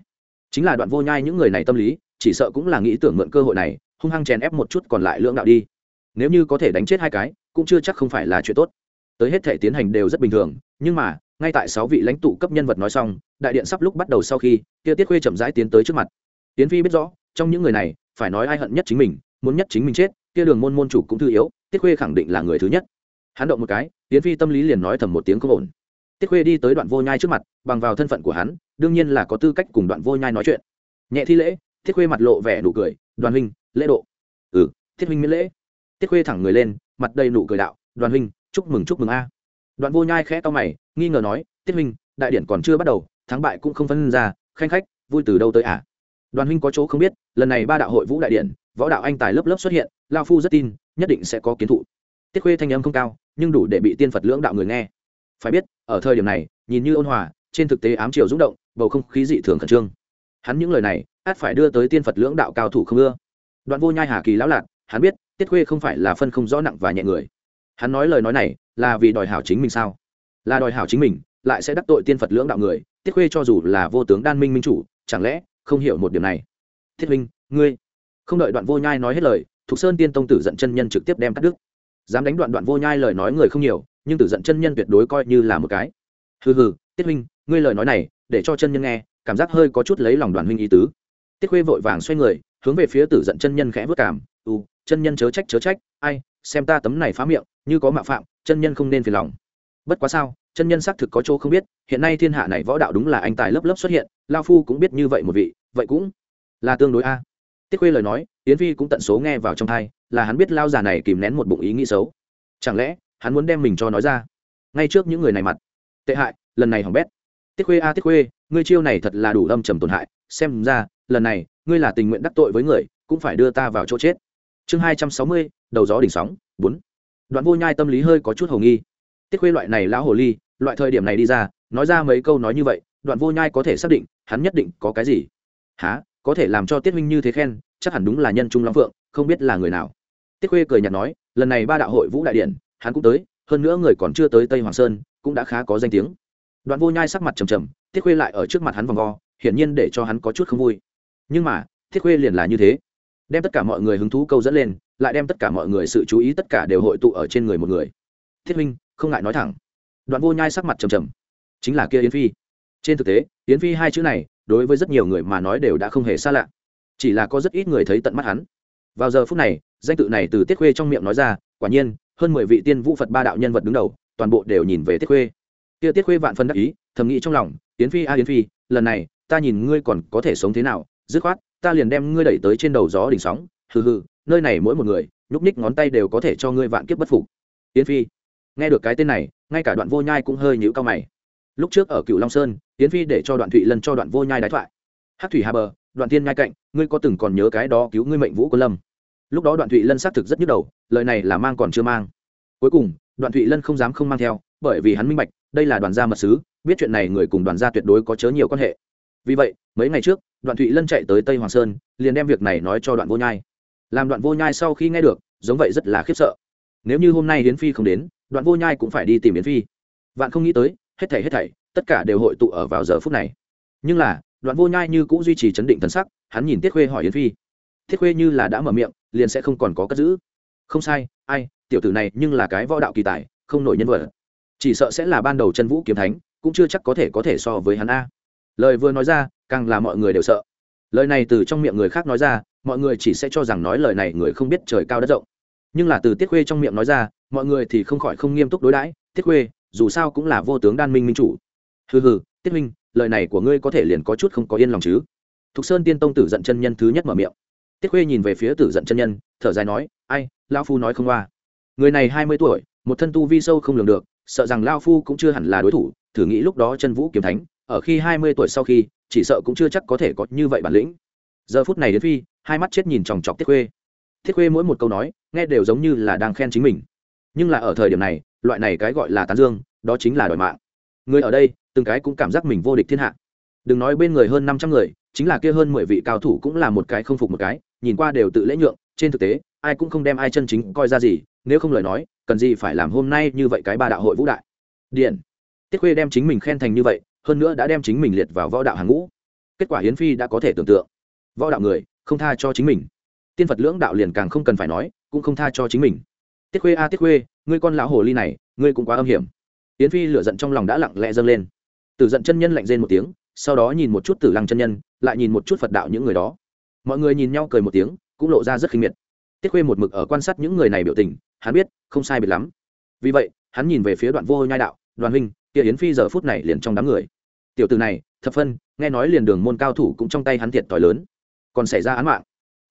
Chính là đoạn vô nhai những người này tâm lý, chỉ sợ cũng là nghĩ tưởng mượn cơ hội này, hung hăng chèn ép một chút còn lại lưỡng đạo đi. Nếu như có thể đánh chết hai cái, cũng chưa chắc không phải là chuyện tốt. Tới hết thể tiến hành đều rất bình thường, nhưng mà, ngay tại sáu vị lãnh tụ cấp nhân vật nói xong, đại điện sắp lúc bắt đầu sau khi, kia tiết khuê chậm rãi tiến tới trước mặt. Tiến phi biết rõ, trong những người này, phải nói ai hận nhất chính mình, muốn nhất chính mình chết kia đường môn môn chủ cũng thư yếu, tiết khuê khẳng định là người thứ nhất. Hắn động một cái tiến phi tâm lý liền nói thầm một tiếng không ổn. Tiết khuê đi tới đoạn vô nhai trước mặt, bằng vào thân phận của hắn, đương nhiên là có tư cách cùng đoạn vô nhai nói chuyện. Nhẹ thi lễ, tiết khuê mặt lộ vẻ nụ cười, đoàn huynh, lễ độ. Ừ tiết huynh miễn lễ. Tiết khuê thẳng người lên, mặt đầy nụ cười đạo, đoàn huynh, chúc mừng chúc mừng a. Đoạn vô nhai khẽ to mày, nghi ngờ nói, tiết huynh, đại điển còn chưa bắt đầu, thắng bại cũng không phân ra, khanh khách, vui từ đâu tới à? Đoàn huynh có chỗ không biết lần này ba đạo hội vũ đại điện, võ đạo anh tài lớp lớp xuất hiện, lao phu rất tin, nhất định sẽ có kiến thụ. Tiết khuê thanh âm không cao, nhưng đủ để bị tiên phật lưỡng đạo người nghe. Phải biết, ở thời điểm này, nhìn như ôn hòa, trên thực tế ám triều rung động, bầu không khí dị thường khẩn trương. Hắn những lời này át phải đưa tới tiên phật lưỡng đạo cao thủ không ưa. Đoạn vô nhai hà kỳ lão lạc, hắn biết, tiết khuê không phải là phân không rõ nặng và nhẹ người. Hắn nói lời nói này, là vì đòi hảo chính mình sao? Là đòi hảo chính mình, lại sẽ đắc tội tiên phật lưỡng đạo người, tiết khuê cho dù là vô tướng đan minh minh chủ, chẳng lẽ không hiểu một điểm này? Thiết huynh, ngươi. Không đợi đoạn vô nhai nói hết lời, thục sơn tiên tông tử giận chân nhân trực tiếp đem cắt đứt. Dám đánh đoạn đoạn vô nhai lời nói người không nhiều, nhưng tử giận chân nhân tuyệt đối coi như là một cái. Hừ hừ tiết huynh, ngươi lời nói này, để cho chân nhân nghe, cảm giác hơi có chút lấy lòng đoàn huynh ý tứ. Tiết khuê vội vàng xoay người, hướng về phía tử giận chân nhân khẽ vất cảm. U chân nhân chớ trách chớ trách. Ai, xem ta tấm này phá miệng, như có mạo phạm, chân nhân không nên phiền lòng. Bất quá sao, chân nhân xác thực có chỗ không biết, hiện nay thiên hạ này võ đạo đúng là anh tài lớp lớp xuất hiện, lao phu cũng biết như vậy một vị, vậy cũng là tương đối a. Tiết khuê lời nói, yến phi cũng tận số nghe vào trong thai, là hắn biết lao già này kìm nén một bụng ý nghĩ xấu. Chẳng lẽ, hắn muốn đem mình cho nói ra? Ngay trước những người này mặt. Tệ hại, lần này hỏng bét. Tiết khuê a, tiết khuê, ngươi chiêu này thật là đủ âm trầm tổn hại. Xem ra, lần này, ngươi là tình nguyện đắc tội với người, cũng phải đưa ta vào chỗ chết. Chương hai trăm sáu mươi, đầu gió đỉnh sóng, bốn. Đoạn vô nhai tâm lý hơi có chút h ầ nghi. Tiết khuê loại này lão hồ ly, loại thời điểm này đi ra, nói ra mấy câu nói như vậy, đoạn vô nhai có thể xác định, hắn nhất định có cái gì. Há có thể làm cho tiết huynh như thế khen, chắc hẳn đúng là nhân trung long phượng, không biết là người nào. Tiết khuê cười nhạt nói, lần này ba đạo hội vũ đại điện, hắn cũng tới, hơn nữa người còn chưa tới tây hoàng sơn, cũng đã khá có danh tiếng. Đoạn vô nhai sắc mặt trầm trầm, tiết khuê lại ở trước mặt hắn vòng vo, hiển nhiên để cho hắn có chút không vui. Nhưng mà, tiết khuê liền là như thế. Đem tất cả mọi người hứng thú câu dẫn lên, lại đem tất cả mọi người sự chú ý tất cả đều hội tụ ở trên người một người. Thiết huynh, không ngại nói thẳng. Đoạn vô nhai sắc mặt trầm trầm. Chính là kia yến phi. Trên thực tế, yến phi hai chữ này đối với rất nhiều người mà nói đều đã không hề xa lạ. Chỉ là có rất ít người thấy tận mắt hắn. Vào giờ phút này, danh tự này từ tiết khuê trong miệng nói ra, quả nhiên, hơn mười vị tiên vũ phật ba đạo nhân vật đứng đầu, toàn bộ đều nhìn về tiết khuê. Kia tiết khuê vạn phân đắc ý, thầm nghĩ trong lòng yến phi a yến phi, lần này, ta nhìn ngươi còn có thể sống thế nào? Dứt khoát, ta liền đem ngươi đẩy tới trên đầu gió đỉnh sóng. Hừ hừ, nơi này mỗi một người, nhúc ních ngón tay đều có thể cho ngươi vạn kiếp bất phục. Yến phi, nghe được cái tên này, ngay cả đoạn vô nhai cũng hơi nhíu cao mày lúc trước ở cựu long sơn tiến phi để cho đoạn thụy lân cho đoạn vô nhai đái thoại hát thủy hà bờ đoạn tiên nhai cạnh ngươi có từng còn nhớ cái đó cứu ngươi mệnh vũ quân lâm lúc đó đoạn thụy lân xác thực rất nhức đầu lời này là mang còn chưa mang cuối cùng đoạn thụy lân không dám không mang theo bởi vì hắn minh bạch đây là đoàn gia mật sứ biết chuyện này người cùng đoàn gia tuyệt đối có chớ nhiều quan hệ vì vậy mấy ngày trước đoạn thụy lân chạy tới tây hoàng sơn liền đem việc này nói cho đoạn vô nhai làm đoạn vô nhai sau khi nghe được giống vậy rất là khiếp sợ nếu như hôm nay hiến phi không đến đoạn vô nhai cũng phải đi tìm hiến phi vạn không nghĩ tới hết thảy hết thảy, tất cả đều hội tụ ở vào giờ phút này. Nhưng là, đoạn vô nhai như cũng duy trì chấn định thần sắc, hắn nhìn tiết khuê hỏi yến phi. Tiết khuê như là đã mở miệng, liền sẽ không còn có cất giữ. Không sai, ai, tiểu tử này nhưng là cái võ đạo kỳ tài, không nổi nhân vật. Chỉ sợ sẽ là ban đầu chân vũ kiếm thánh, cũng chưa chắc có thể có thể so với hắn a. Lời vừa nói ra, càng là mọi người đều sợ. Lời này từ trong miệng người khác nói ra, mọi người chỉ sẽ cho rằng nói lời này người không biết trời cao đất rộng. Nhưng là từ tiết khuê trong miệng nói ra, mọi người thì không khỏi không nghiêm túc đối đãi, tiết khuê dù sao cũng là vô tướng đan minh minh chủ. Hừ hừ, tiết minh lời này của ngươi có thể liền có chút không có yên lòng chứ? Thục sơn tiên tông tử giận chân nhân thứ nhất mở miệng. Tiết khuê nhìn về phía tử giận chân nhân, thở dài nói, ai lao phu nói không qua. Người này hai mươi tuổi, một thân tu vi sâu không lường được, sợ rằng lao phu cũng chưa hẳn là đối thủ, thử nghĩ lúc đó chân vũ kiếm thánh, ở khi hai mươi tuổi sau khi, chỉ sợ cũng chưa chắc có thể có như vậy bản lĩnh. Giờ phút này đến phi, hai mắt chết nhìn chòng chọc tiết khuê. Thiết khuê mỗi một câu nói, nghe đều giống như là đang khen chính mình. Nhưng là ở thời điểm này loại này cái gọi là tán dương, đó chính là đòi mạng. Người ở đây, từng cái cũng cảm giác mình vô địch thiên hạ. Đừng nói bên người hơn năm trăm người, chính là kia hơn mười vị cao thủ cũng là một cái không phục một cái, nhìn qua đều tự lễ nhượng, trên thực tế, ai cũng không đem ai chân chính coi ra gì, nếu không lời nói, cần gì phải làm hôm nay như vậy cái ba đạo hội vũ đại. Điện. Tiết khuê đem chính mình khen thành như vậy, hơn nữa đã đem chính mình liệt vào võ đạo hàng ngũ. Kết quả hiến phi đã có thể tưởng tượng. Võ đạo người, không tha cho chính mình. Tiên phật lưỡng đạo liền càng không cần phải nói, cũng không tha cho chính mình. Tiết khuê a, tiết khuê ngươi con lão hồ ly này, ngươi cũng quá âm hiểm. Yến phi lửa giận trong lòng đã lặng lẽ dâng lên. Tử giận chân nhân lạnh rên một tiếng, sau đó nhìn một chút tử lăng chân nhân, lại nhìn một chút phật đạo những người đó. Mọi người nhìn nhau cười một tiếng, cũng lộ ra rất khinh miệt. Tiết khuê một mực ở quan sát những người này biểu tình, hắn biết, không sai biệt lắm. Vì vậy, hắn nhìn về phía đoạn vô nhai đạo, đoàn huynh, kia yến phi giờ phút này liền trong đám người. Tiểu từ này, thập phân, nghe nói liền đường môn cao thủ cũng trong tay hắn thiệt thòi lớn. Còn xảy ra án mạng.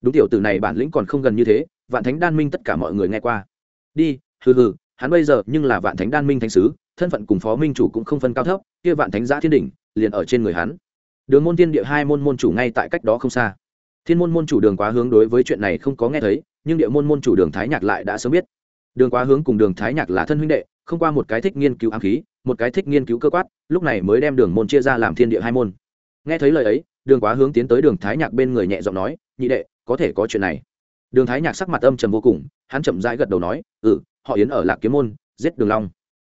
Đúng tiểu tử này bản lĩnh còn không gần như thế, vạn thánh đan minh tất cả mọi người nghe qua. Đi hừ hừ, hắn bây giờ nhưng là vạn thánh đan minh thánh sứ, thân phận cùng phó minh chủ cũng không phân cao thấp, kia vạn thánh giã thiên đỉnh, liền ở trên người hắn. Đường môn tiên địa hai môn môn chủ ngay tại cách đó không xa. Thiên môn môn chủ đường quá hướng đối với chuyện này không có nghe thấy, nhưng địa môn môn chủ đường thái nhạc lại đã sớm biết. Đường quá hướng cùng đường thái nhạc là thân huynh đệ, không qua một cái thích nghiên cứu ám khí, một cái thích nghiên cứu cơ quát, lúc này mới đem đường môn chia ra làm thiên địa hai môn. Nghe thấy lời ấy, đường quá hướng tiến tới đường thái nhạc bên người nhẹ giọng nói, nhị đệ, có thể có chuyện này. Đường thái nhạc sắc mặt âm trầm vô cùng, hắn chậm rãi gật đầu nói ừ họ yến ở lạc kiếm môn, giết đường long.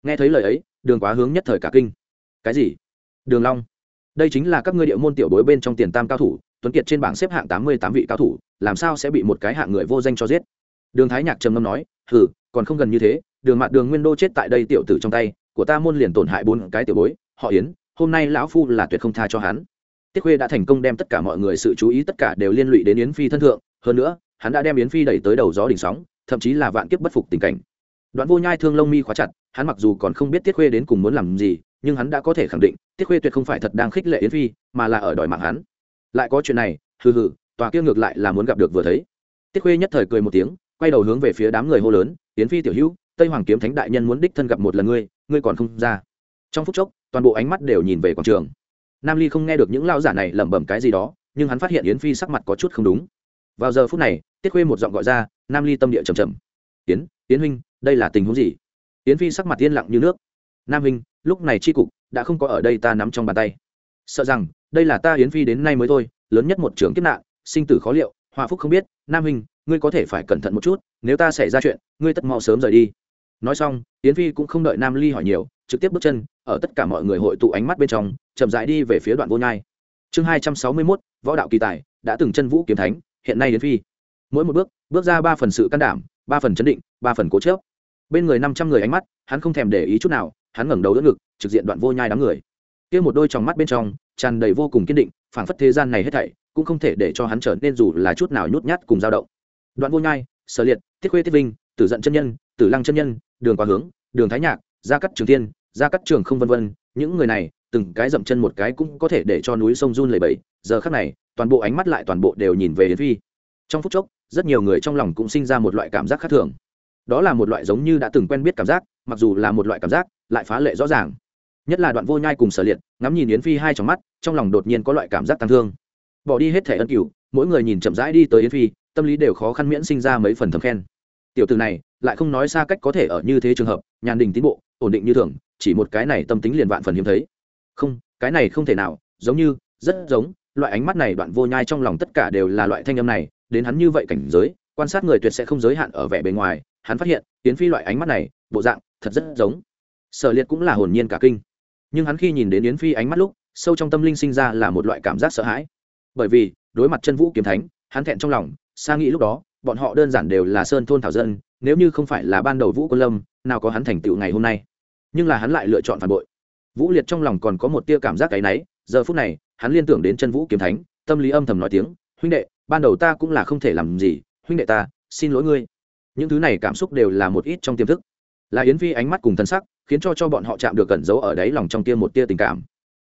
Nghe thấy lời ấy, đường quá hướng nhất thời cả kinh. Cái gì? Đường long? Đây chính là các ngươi địa môn tiểu bối bên trong tiền tam cao thủ, tuấn kiệt trên bảng xếp hạng tám mươi tám vị cao thủ, làm sao sẽ bị một cái hạng người vô danh cho giết? Đường thái nhạc trầm ngâm nói, hừ, còn không gần như thế, đường mạt đường nguyên đô chết tại đây tiểu tử trong tay, của ta môn liền tổn hại bốn cái tiểu bối, họ yến, hôm nay lão phu là tuyệt không tha cho hắn. Tiết khuê đã thành công đem tất cả mọi người sự chú ý tất cả đều liên lụy đến yến phi thân thượng, hơn nữa, hắn đã đem yến phi đẩy tới đầu gió đỉnh sóng, thậm chí là vạn kiếp bất phục tình cảnh đoạn vô nhai thương lông mi khóa chặt, hắn mặc dù còn không biết tiết khuê đến cùng muốn làm gì, nhưng hắn đã có thể khẳng định, tiết khuê tuyệt không phải thật đang khích lệ yến phi, mà là ở đòi mạng hắn. Lại có chuyện này, hừ hừ, tòa kia ngược lại là muốn gặp được vừa thấy. Tiết khuê nhất thời cười một tiếng, quay đầu hướng về phía đám người hô lớn, yến phi tiểu hữu, tây hoàng kiếm thánh đại nhân muốn đích thân gặp một lần ngươi ngươi còn không ra. Trong phút chốc, toàn bộ ánh mắt đều nhìn về quảng trường. Nam ly không nghe được những lao giả này lẩm bẩm cái gì đó, nhưng hắn phát hiện yến phi sắc mặt có chút không đúng. Vào giờ phút này, tiết khuê một giọng gọi ra, nam ly tâm địa trầm trầm. Yến yến huynh đây là tình huống gì? Yến phi sắc mặt yên lặng như nước. Nam hình lúc này tri cục đã không có ở đây ta nắm trong bàn tay. Sợ rằng, đây là ta yến phi đến nay mới thôi, lớn nhất một trường kiếp nạn, sinh tử khó liệu hòa phúc không biết. Nam hình ngươi có thể phải cẩn thận một chút, nếu ta xảy ra chuyện, ngươi tất mau sớm rời đi. Nói xong, yến phi cũng không đợi nam ly hỏi nhiều, trực tiếp bước chân, ở tất cả mọi người hội tụ ánh mắt bên trong, chậm rãi đi về phía đoạn vô nhai. Chương hai trăm sáu mươi mốt, võ đạo kỳ tài, đã từng chân vũ kiếm thánh, hiện nay yến phi. Mỗi một bước bước ra ba phần sự can đảm, ba phần chấn định, ba phần cố chớp bên người năm trăm người ánh mắt, hắn không thèm để ý chút nào, hắn ngẩng đầu đỡ ngực, trực diện đoạn vô nhai đám người. Kia một đôi tròng mắt bên trong, tràn đầy vô cùng kiên định, phảng phất thế gian này hết thảy, cũng không thể để cho hắn trở nên dù là chút nào nhút nhát cùng dao động. Đoạn vô nhai, sở liệt tiết khuê tiết vinh, tử giận chân nhân, tử lăng chân nhân, đường quá hướng, đường thái nhạc, gia cắt trường thiên, gia cắt trường không vân vân, những người này, từng cái dậm chân một cái cũng có thể để cho núi sông run lầy bẫy giờ khắc này, toàn bộ ánh mắt lại toàn bộ đều nhìn về yến phi. Trong phút chốc, rất nhiều người trong lòng cũng sinh ra một loại cảm giác khác thường đó là một loại giống như đã từng quen biết cảm giác, mặc dù là một loại cảm giác, lại phá lệ rõ ràng. Nhất là đoạn vô nhai cùng sở liệt, ngắm nhìn yến phi hai trong mắt, trong lòng đột nhiên có loại cảm giác tăng thương. Bỏ đi hết thẻ ân cửu, mỗi người nhìn chậm rãi đi tới yến phi, tâm lý đều khó khăn miễn sinh ra mấy phần thầm khen. Tiểu từ này, lại không nói xa cách có thể ở như thế trường hợp, nhàn đình tiến bộ, ổn định như thường, chỉ một cái này tâm tính liền vạn phần hiếm thấy. Không, cái này không thể nào, giống như, rất giống, loại ánh mắt này đoạn vô nhai trong lòng tất cả đều là loại thanh âm này, đến hắn như vậy cảnh giới, quan sát người tuyệt sẽ không giới hạn ở vẻ bề ngoài hắn phát hiện tiến phi loại ánh mắt này, bộ dạng, thật rất giống. Sở liệt cũng là hồn nhiên cả kinh. Nhưng hắn khi nhìn đến yến phi ánh mắt lúc, sâu trong tâm linh sinh ra là một loại cảm giác sợ hãi. Bởi vì, đối mặt chân vũ kiếm thánh, hắn thẹn trong lòng xa nghĩ lúc đó, bọn họ đơn giản đều là sơn thôn thảo dân, nếu như không phải là ban đầu vũ quân lâm, nào có hắn thành tựu ngày hôm nay. Nhưng là hắn lại lựa chọn phản bội. Vũ liệt trong lòng còn có một tia cảm giác cái náy, giờ phút này, hắn liên tưởng đến chân vũ kiếm thánh, tâm lý âm thầm nói tiếng, huynh đệ, ban đầu ta cũng là không thể làm gì, huynh đệ ta, xin lỗi ngươi những thứ này cảm xúc đều là một ít trong tiềm thức. Là yến phi ánh mắt cùng thân sắc, khiến cho cho bọn họ chạm được cẩn giấu ở đáy lòng trong tia một tia tình cảm.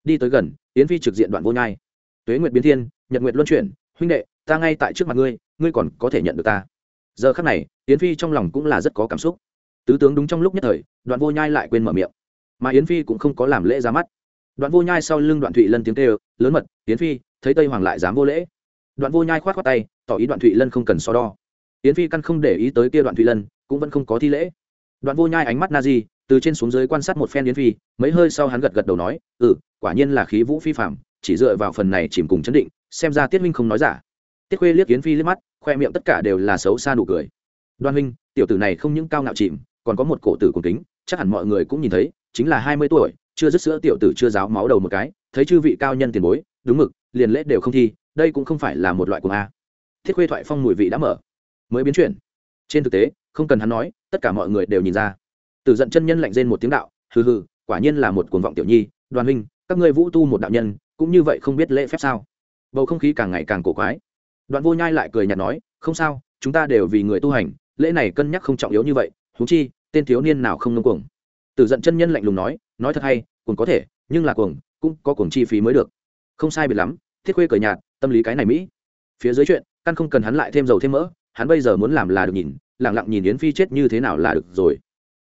Đi tới gần, yến phi trực diện đoạn vô nhai. Tuế nguyệt biến thiên, nhật nguyệt luân chuyển, huynh đệ, ta ngay tại trước mặt ngươi ngươi còn có thể nhận được ta. Giờ khắc này, yến phi trong lòng cũng là rất có cảm xúc. Tứ tướng đúng trong lúc nhất thời, đoạn vô nhai lại quên mở miệng. Mà yến phi cũng không có làm lễ ra mắt. Đoạn vô nhai sau lưng đoạn thụy lân tiếng kêu, lớn mật, yến phi, thấy tây hoàng lại dám vô lễ. Đoạn vô nhai khoát khoát tay, tỏ ý đoạn thụy lân không cần so đo yến phi căn không để ý tới kia đoạn thụy lân, cũng vẫn không có thi lễ. Đoạn vô nhai ánh mắt na di, từ trên xuống dưới quan sát một phen yến phi, mấy hơi sau hắn gật gật đầu nói ừ quả nhiên là khí vũ phi phạm chỉ dựa vào phần này chìm cùng chấn định, xem ra tiết minh không nói giả. Tiết khuê liếc yến phi liếc mắt, khoe miệng tất cả đều là xấu xa nụ cười. Đoan huynh, tiểu tử này không những cao ngạo chìm, còn có một cổ tử cùng kính, chắc hẳn mọi người cũng nhìn thấy, chính là hai mươi tuổi, chưa dứt sữa tiểu tử chưa giáo máu đầu một cái, thấy chư vị cao nhân tiền bối, đúng mực, liền lễ đều không thi, đây cũng không phải là một loại của a. Thiết khuê thoại phong mùi vị đã mở mới biến chuyển. Trên thực tế, không cần hắn nói, tất cả mọi người đều nhìn ra. Từ giận chân nhân lạnh rên một tiếng đạo, hừ hừ, quả nhiên là một cuồng vọng tiểu nhi, đoàn huynh, các ngươi vũ tu một đạo nhân, cũng như vậy không biết lễ phép sao? Bầu không khí càng ngày càng cổ quái. Đoạn vô nhai lại cười nhạt nói, không sao, chúng ta đều vì người tu hành, lễ này cân nhắc không trọng yếu như vậy thú chi, tên thiếu niên nào không ngông cuồng? Từ giận chân nhân lạnh lùng nói nói thật hay, cuồng có thể, nhưng là cuồng, cũng có cuồng chi phí mới được. Không sai biệt lắm, thiết khuê cười nhạt, tâm lý cái này mỹ. Phía dưới chuyện, căn không cần hắn lại thêm dầu thêm mỡ hắn bây giờ muốn làm là được nhìn lẳng lặng nhìn yến phi chết như thế nào là được rồi.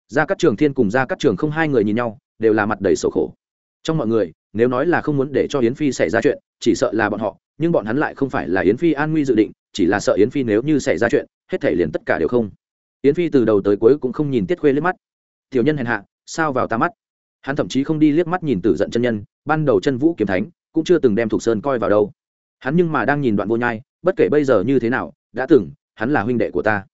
Ra các trường thiên cùng ra các trường không hai người nhìn nhau, đều là mặt đầy sầu khổ. Trong mọi người, nếu nói là không muốn để cho yến phi xảy ra chuyện, chỉ sợ là bọn họ, nhưng bọn hắn lại không phải là yến phi an nguy dự định, chỉ là sợ yến phi nếu như xảy ra chuyện, hết thể liền tất cả đều không. Yến phi từ đầu tới cuối cũng không nhìn tiết khuê liếc mắt. Tiểu nhân hèn hạ, sao vào ta mắt? Hắn thậm chí không đi liếc mắt nhìn tử giận chân nhân, ban đầu chân vũ kiếm thánh, cũng chưa từng đem thục sơn coi vào đâu. Hắn nhưng mà đang nhìn đoạn vô nhai, bất kể bây giờ như thế nào, đã từng hắn là huynh đệ của ta.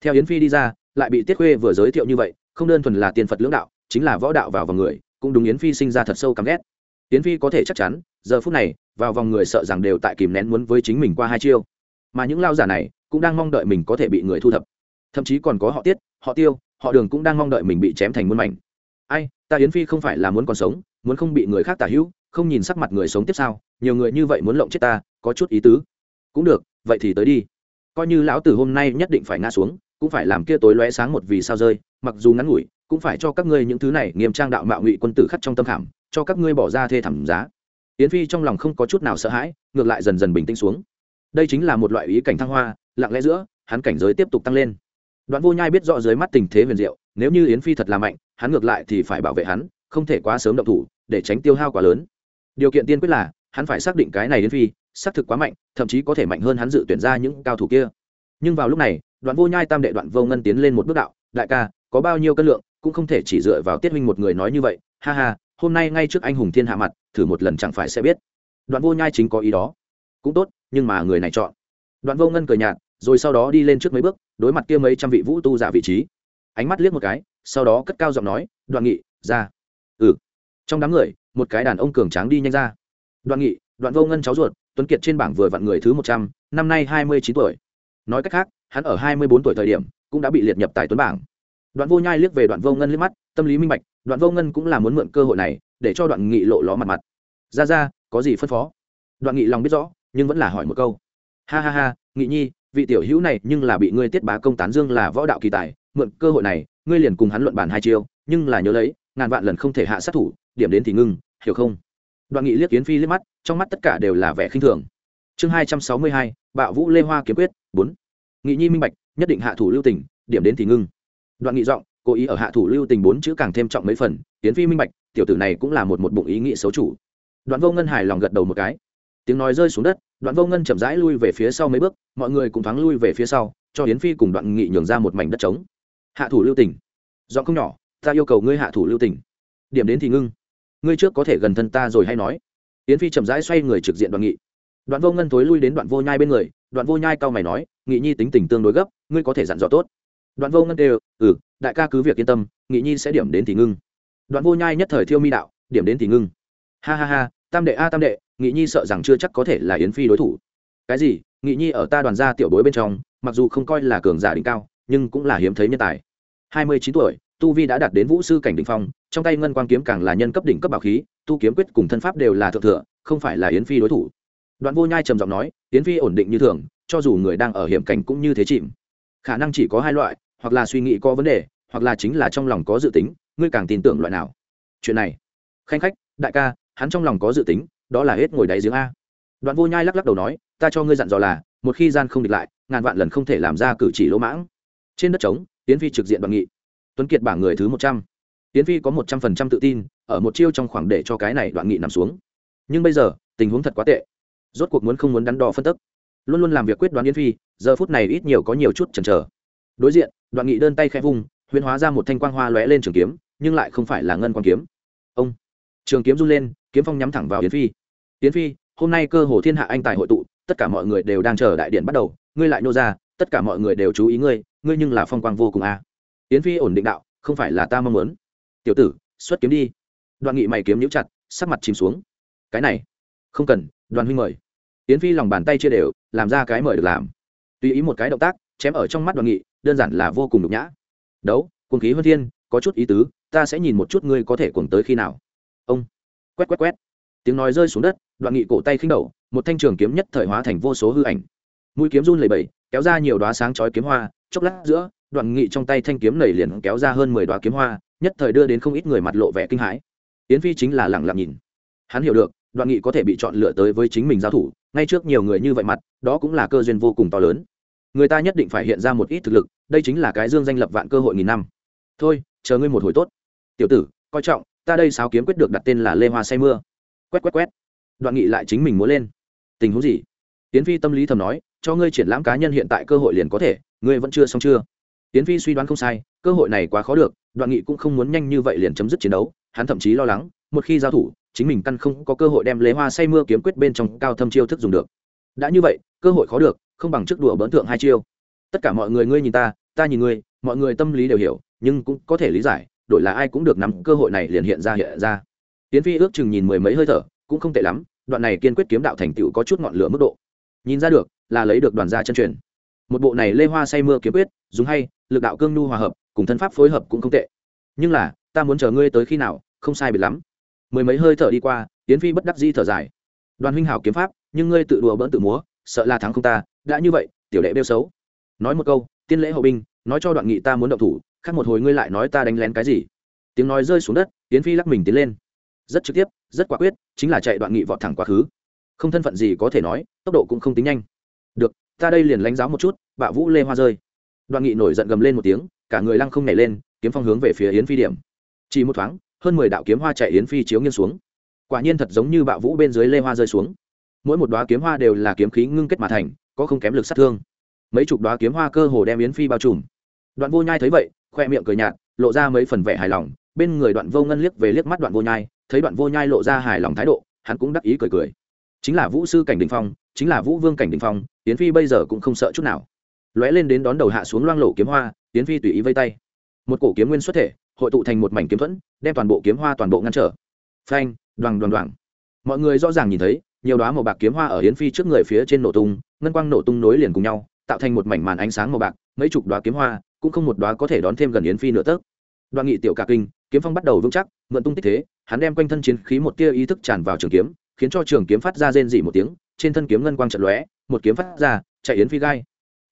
Theo yến phi đi ra, lại bị tiết khuê vừa giới thiệu như vậy, không đơn thuần là tiền phật lưỡng đạo, chính là võ đạo vào vòng người, cũng đúng yến phi sinh ra thật sâu căm ghét. Yến phi có thể chắc chắn, giờ phút này, vào vòng người sợ rằng đều tại kìm nén muốn với chính mình qua hai chiêu. Mà những lao giả này, cũng đang mong đợi mình có thể bị người thu thập. Thậm chí còn có họ tiết, họ tiêu, họ đường cũng đang mong đợi mình bị chém thành muôn mảnh. Ai, ta yến phi không phải là muốn còn sống, muốn không bị người khác tả hữu, không nhìn sắc mặt người sống tiếp sau nhiều người như vậy muốn lộng chết ta, có chút ý tứ. Cũng được, vậy thì tới đi coi như lão tử hôm nay nhất định phải ngã xuống, cũng phải làm kia tối lóe sáng một vì sao rơi, mặc dù ngắn ngủi, cũng phải cho các ngươi những thứ này nghiêm trang đạo mạo ngụy quân tử khắc trong tâm khảm, cho các ngươi bỏ ra thê thảm giá. Yến phi trong lòng không có chút nào sợ hãi, ngược lại dần dần bình tĩnh xuống. Đây chính là một loại ý cảnh thăng hoa, lặng lẽ giữa, hắn cảnh giới tiếp tục tăng lên. Đoạn vô nhai biết rõ dưới mắt tình thế huyền diệu, nếu như yến phi thật là mạnh, hắn ngược lại thì phải bảo vệ hắn, không thể quá sớm động thủ, để tránh tiêu hao quá lớn. Điều kiện tiên quyết là, hắn phải xác định cái này yến phi xác thực quá mạnh, thậm chí có thể mạnh hơn hắn dự tuyển ra những cao thủ kia. Nhưng vào lúc này, đoạn vô nhai tam đệ đoạn vô ngân tiến lên một bước đạo, đại ca, có bao nhiêu cân lượng, cũng không thể chỉ dựa vào tiết huynh một người nói như vậy. Ha ha, hôm nay ngay trước anh hùng thiên hạ mặt, thử một lần chẳng phải sẽ biết. Đoạn vô nhai chính có ý đó. Cũng tốt, nhưng mà người này chọn. Đoạn vô ngân cười nhạt, rồi sau đó đi lên trước mấy bước, đối mặt kia mấy trăm vị vũ tu giả vị trí. Ánh mắt liếc một cái, sau đó cất cao giọng nói, đoạn nghị, ra. Ừ. Trong đám người, một cái đàn ông cường tráng đi nhanh ra. Đoạn nghị, đoạn vô ngân cháu ruột tuấn kiệt trên bảng vừa vặn người thứ một trăm, năm nay hai mươi chín tuổi. Nói cách khác, hắn ở hai mươi bốn tuổi thời điểm, cũng đã bị liệt nhập tại tuấn bảng. Đoạn vô nhai liếc về đoạn vô ngân liếc mắt, tâm lý minh bạch, đoạn vô ngân cũng là muốn mượn cơ hội này, để cho đoạn nghị lộ ló mặt mặt. Ra ra, có gì phân phó? Đoạn nghị lòng biết rõ, nhưng vẫn là hỏi một câu. Ha ha ha, nghị nhi, vị tiểu hữu này nhưng là bị ngươi tiết bá công tán dương là võ đạo kỳ tài, mượn cơ hội này, ngươi liền cùng hắn luận bàn hai chiêu, nhưng là nhớ lấy, ngàn vạn lần không thể hạ sát thủ, điểm đến thì ngưng, hiểu không? Đoạn nghị liếc Yến phi liếc mắt, trong mắt tất cả đều là vẻ khinh thường. Chương hai trăm sáu mươi hai, bạo vũ lê hoa kiếm quyết, bốn. Nghị nhi minh bạch, nhất định hạ thủ lưu tình, điểm đến thì ngưng. Đoạn nghị giọng, cố ý ở hạ thủ lưu tình bốn chữ càng thêm trọng mấy phần, Yến phi minh bạch, tiểu tử này cũng là một một bụng ý nghĩ xấu chủ. Đoạn vô ngân hài lòng gật đầu một cái. Tiếng nói rơi xuống đất, đoạn vô ngân chậm rãi lui về phía sau mấy bước, mọi người cũng thoáng lui về phía sau, cho yến phi cùng đoạn nghị nhường ra một mảnh đất trống. Hạ thủ lưu tình. Giọng không nhỏ, ta yêu cầu ngươi hạ thủ lưu tình. Điểm đến thì ngưng ngươi trước có thể gần thân ta rồi hay nói? Yến phi chậm rãi xoay người trực diện đoạn nghị. Đoạn vô ngân thối lui đến đoạn vô nhai bên người, đoạn vô nhai cau mày nói, nghị nhi tính tình tương đối gấp, ngươi có thể dặn dò tốt. Đoạn vô ngân đều ừ đại ca cứ việc yên tâm, nghị nhi sẽ điểm đến thì ngưng. Đoạn vô nhai nhất thời thiêu mi đạo, điểm đến thì ngưng. Ha ha ha, tam đệ a, tam đệ, nghị nhi sợ rằng chưa chắc có thể là yến phi đối thủ. Cái gì? Nghị nhi ở ta đoàn gia tiểu bối bên trong, mặc dù không coi là cường giả đỉnh cao, nhưng cũng là hiếm thấy nhân tài. Hai mươi chín tuổi, tu vi đã đạt đến vũ sư cảnh đỉnh phong trong tay ngân quang kiếm càng là nhân cấp đỉnh cấp bảo khí, tu kiếm quyết cùng thân pháp đều là thượng thừa, không phải là yến phi đối thủ. Đoạn vô nhai trầm giọng nói, yến phi ổn định như thường, cho dù người đang ở hiểm cảnh cũng như thế chìm. Khả năng chỉ có hai loại, hoặc là suy nghĩ có vấn đề, hoặc là chính là trong lòng có dự tính, ngươi càng tin tưởng loại nào? Chuyện này. Khanh khách, đại ca, hắn trong lòng có dự tính, đó là hết ngồi đáy giếng a. Đoạn vô nhai lắc lắc đầu nói, ta cho ngươi dặn dò là, một khi gian không địch lại, ngàn vạn lần không thể làm ra cử chỉ lỗ mãng. Trên đất trống tiến phi trực diện bằng nghị. Tuấn kiệt bảng người thứ một trăm tiến phi có một trăm phần trăm tự tin, ở một chiêu trong khoảng để cho cái này đoạn nghị nằm xuống. Nhưng bây giờ, tình huống thật quá tệ. Rốt cuộc muốn không muốn đắn đo phân tức. Luôn luôn làm việc quyết đoán yến phi, giờ phút này ít nhiều có nhiều chút chần chờ. Đối diện, đoạn nghị đơn tay khẽ vung, huyễn hóa ra một thanh quang hoa lóe lên trường kiếm, nhưng lại không phải là ngân quang kiếm. Ông! Trường kiếm run lên, kiếm phong nhắm thẳng vào yến phi. Yến phi, hôm nay cơ hồ thiên hạ anh tài hội tụ, tất cả mọi người đều đang chờ đại điện bắt đầu, ngươi lại nô ra, tất cả mọi người đều chú ý ngươi ngươi nhưng là phong quang vô cùng a. À. yến phi ổn định đạo, không phải là ta mong muốn tiểu tử, xuất kiếm đi. Đoạn nghị mày kiếm nhũ chặt, sắc mặt chìm xuống. Cái này, không cần, đoàn huynh mời. Yến phi lòng bàn tay chia đều, làm ra cái mời được làm. Tùy ý một cái động tác, chém ở trong mắt đoàn nghị, đơn giản là vô cùng nhục nhã. Đấu, cuồng khí hơn thiên, có chút ý tứ, ta sẽ nhìn một chút ngươi có thể cuồng tới khi nào. Ông, quét quét quét. Tiếng nói rơi xuống đất đoạn nghị cổ tay khinh đầu, một thanh trường kiếm nhất thời hóa thành vô số hư ảnh. Mũi kiếm run lẩy bẩy, kéo ra nhiều đoá sáng chói kiếm hoa, chốc lát giữa đoạn nghị trong tay thanh kiếm nảy liền kéo ra hơn mười đoá kiếm hoa nhất thời đưa đến không ít người mặt lộ vẻ kinh hãi. Yến phi chính là lẳng lặng nhìn. Hắn hiểu được, đoạn nghị có thể bị chọn lựa tới với chính mình giao thủ, ngay trước nhiều người như vậy mặt, đó cũng là cơ duyên vô cùng to lớn. Người ta nhất định phải hiện ra một ít thực lực, đây chính là cái dương danh lập vạn cơ hội nghìn năm. Thôi, chờ ngươi một hồi tốt. Tiểu tử, coi trọng, ta đây sáo kiếm quyết được đặt tên là lê hoa say mưa. Quét quét quét. Đoạn nghị lại chính mình muốn lên. Tình huống gì? Tiến phi tâm lý thầm nói, cho ngươi triển lãm cá nhân hiện tại cơ hội liền có thể, ngươi vẫn chưa xong chưa? Tiến phi suy đoán không sai cơ hội này quá khó được, đoạn nghị cũng không muốn nhanh như vậy liền chấm dứt chiến đấu, hắn thậm chí lo lắng, một khi giao thủ, chính mình căn không có cơ hội đem lấy hoa say mưa kiếm quyết bên trong cao thâm chiêu thức dùng được. Đã như vậy, cơ hội khó được, không bằng trước đùa bỡn thượng hai chiêu. Tất cả mọi người ngươi nhìn ta ta nhìn ngươi, mọi người tâm lý đều hiểu, nhưng cũng có thể lý giải, đổi là ai cũng được nắm cơ hội này liền hiện ra hiện ra. Tiến phi ước chừng nhìn mười mấy hơi thở, cũng không tệ lắm, đoạn này kiên quyết kiếm đạo thành tựu có chút ngọn lửa mức độ. Nhìn ra được, là lấy được đoàn gia chân truyền. Một bộ này lê hoa say mưa kiếm quyết, dùng hay, lực đạo cương nhu hòa hợp cùng thân pháp phối hợp cũng không tệ. Nhưng là, ta muốn chờ ngươi tới khi nào, không sai biệt lắm. Mười mấy hơi thở đi qua tiến phi bất đắc di thở dài. Đoàn huynh hảo kiếm pháp, nhưng ngươi tự đùa bỡn tự múa, sợ là thắng không ta, đã như vậy, tiểu đệ bêu xấu. Nói một câu, tiên lễ hậu binh, nói cho đoạn nghị ta muốn động thủ, khác một hồi ngươi lại nói ta đánh lén cái gì. Tiếng nói rơi xuống đất tiến phi lắc mình tiến lên. Rất trực tiếp, rất quả quyết, chính là chạy đoạn nghị vọt thẳng quá khứ. Không thân phận gì có thể nói, tốc độ cũng không tính nhanh. Được, ta đây liền lánh giáo một chút bạo vũ lê hoa rơi. Đoạn nghị nổi giận gầm lên một tiếng cả người lăng không nhảy lên, kiếm phong hướng về phía yến phi điểm. Chỉ một thoáng, hơn mười đạo kiếm hoa chạy yến phi chiếu nghiêng xuống. Quả nhiên thật giống như bạo vũ bên dưới lê hoa rơi xuống. Mỗi một đoá kiếm hoa đều là kiếm khí ngưng kết mà thành, có không kém lực sát thương. Mấy chục đoá kiếm hoa cơ hồ đem yến phi bao trùm. Đoạn vô nhai thấy vậy, khoe miệng cười nhạt, lộ ra mấy phần vẻ hài lòng, bên người đoạn vô ngân liếc về liếc mắt đoạn vô nhai, thấy đoạn vô nhai lộ ra hài lòng thái độ, hắn cũng đắc ý cười cười. Chính là vũ sư cảnh đình phong, chính là vũ vương cảnh đình phong, yến phi bây giờ cũng không sợ chút nào. Lóe lên đến đón đầu hạ xuống loang lộ kiếm hoa yến phi tùy ý vây tay. Một cổ kiếm nguyên xuất thể, hội tụ thành một mảnh kiếm thuẫn, đem toàn bộ kiếm hoa toàn bộ ngăn trở. Phanh đoàn đoàn đoàn mọi người rõ ràng nhìn thấy, nhiều đoá màu bạc kiếm hoa ở yến phi trước người phía trên nổ tung, ngân quang nổ tung nối liền cùng nhau, tạo thành một mảnh màn ánh sáng màu bạc, mấy chục đoá kiếm hoa, cũng không một đoá có thể đón thêm gần yến phi nửa tấc. Đoàn nghị tiểu cả kinh, kiếm phong bắt đầu vững chắc, mượn tung tích thế, hắn đem quanh thân chiến khí một tia ý thức tràn vào trường kiếm, khiến cho trường kiếm phát ra rên rỉ một tiếng, trên thân kiếm ngân quang trận lóe, một kiếm phát ra, chạy yến phi gai.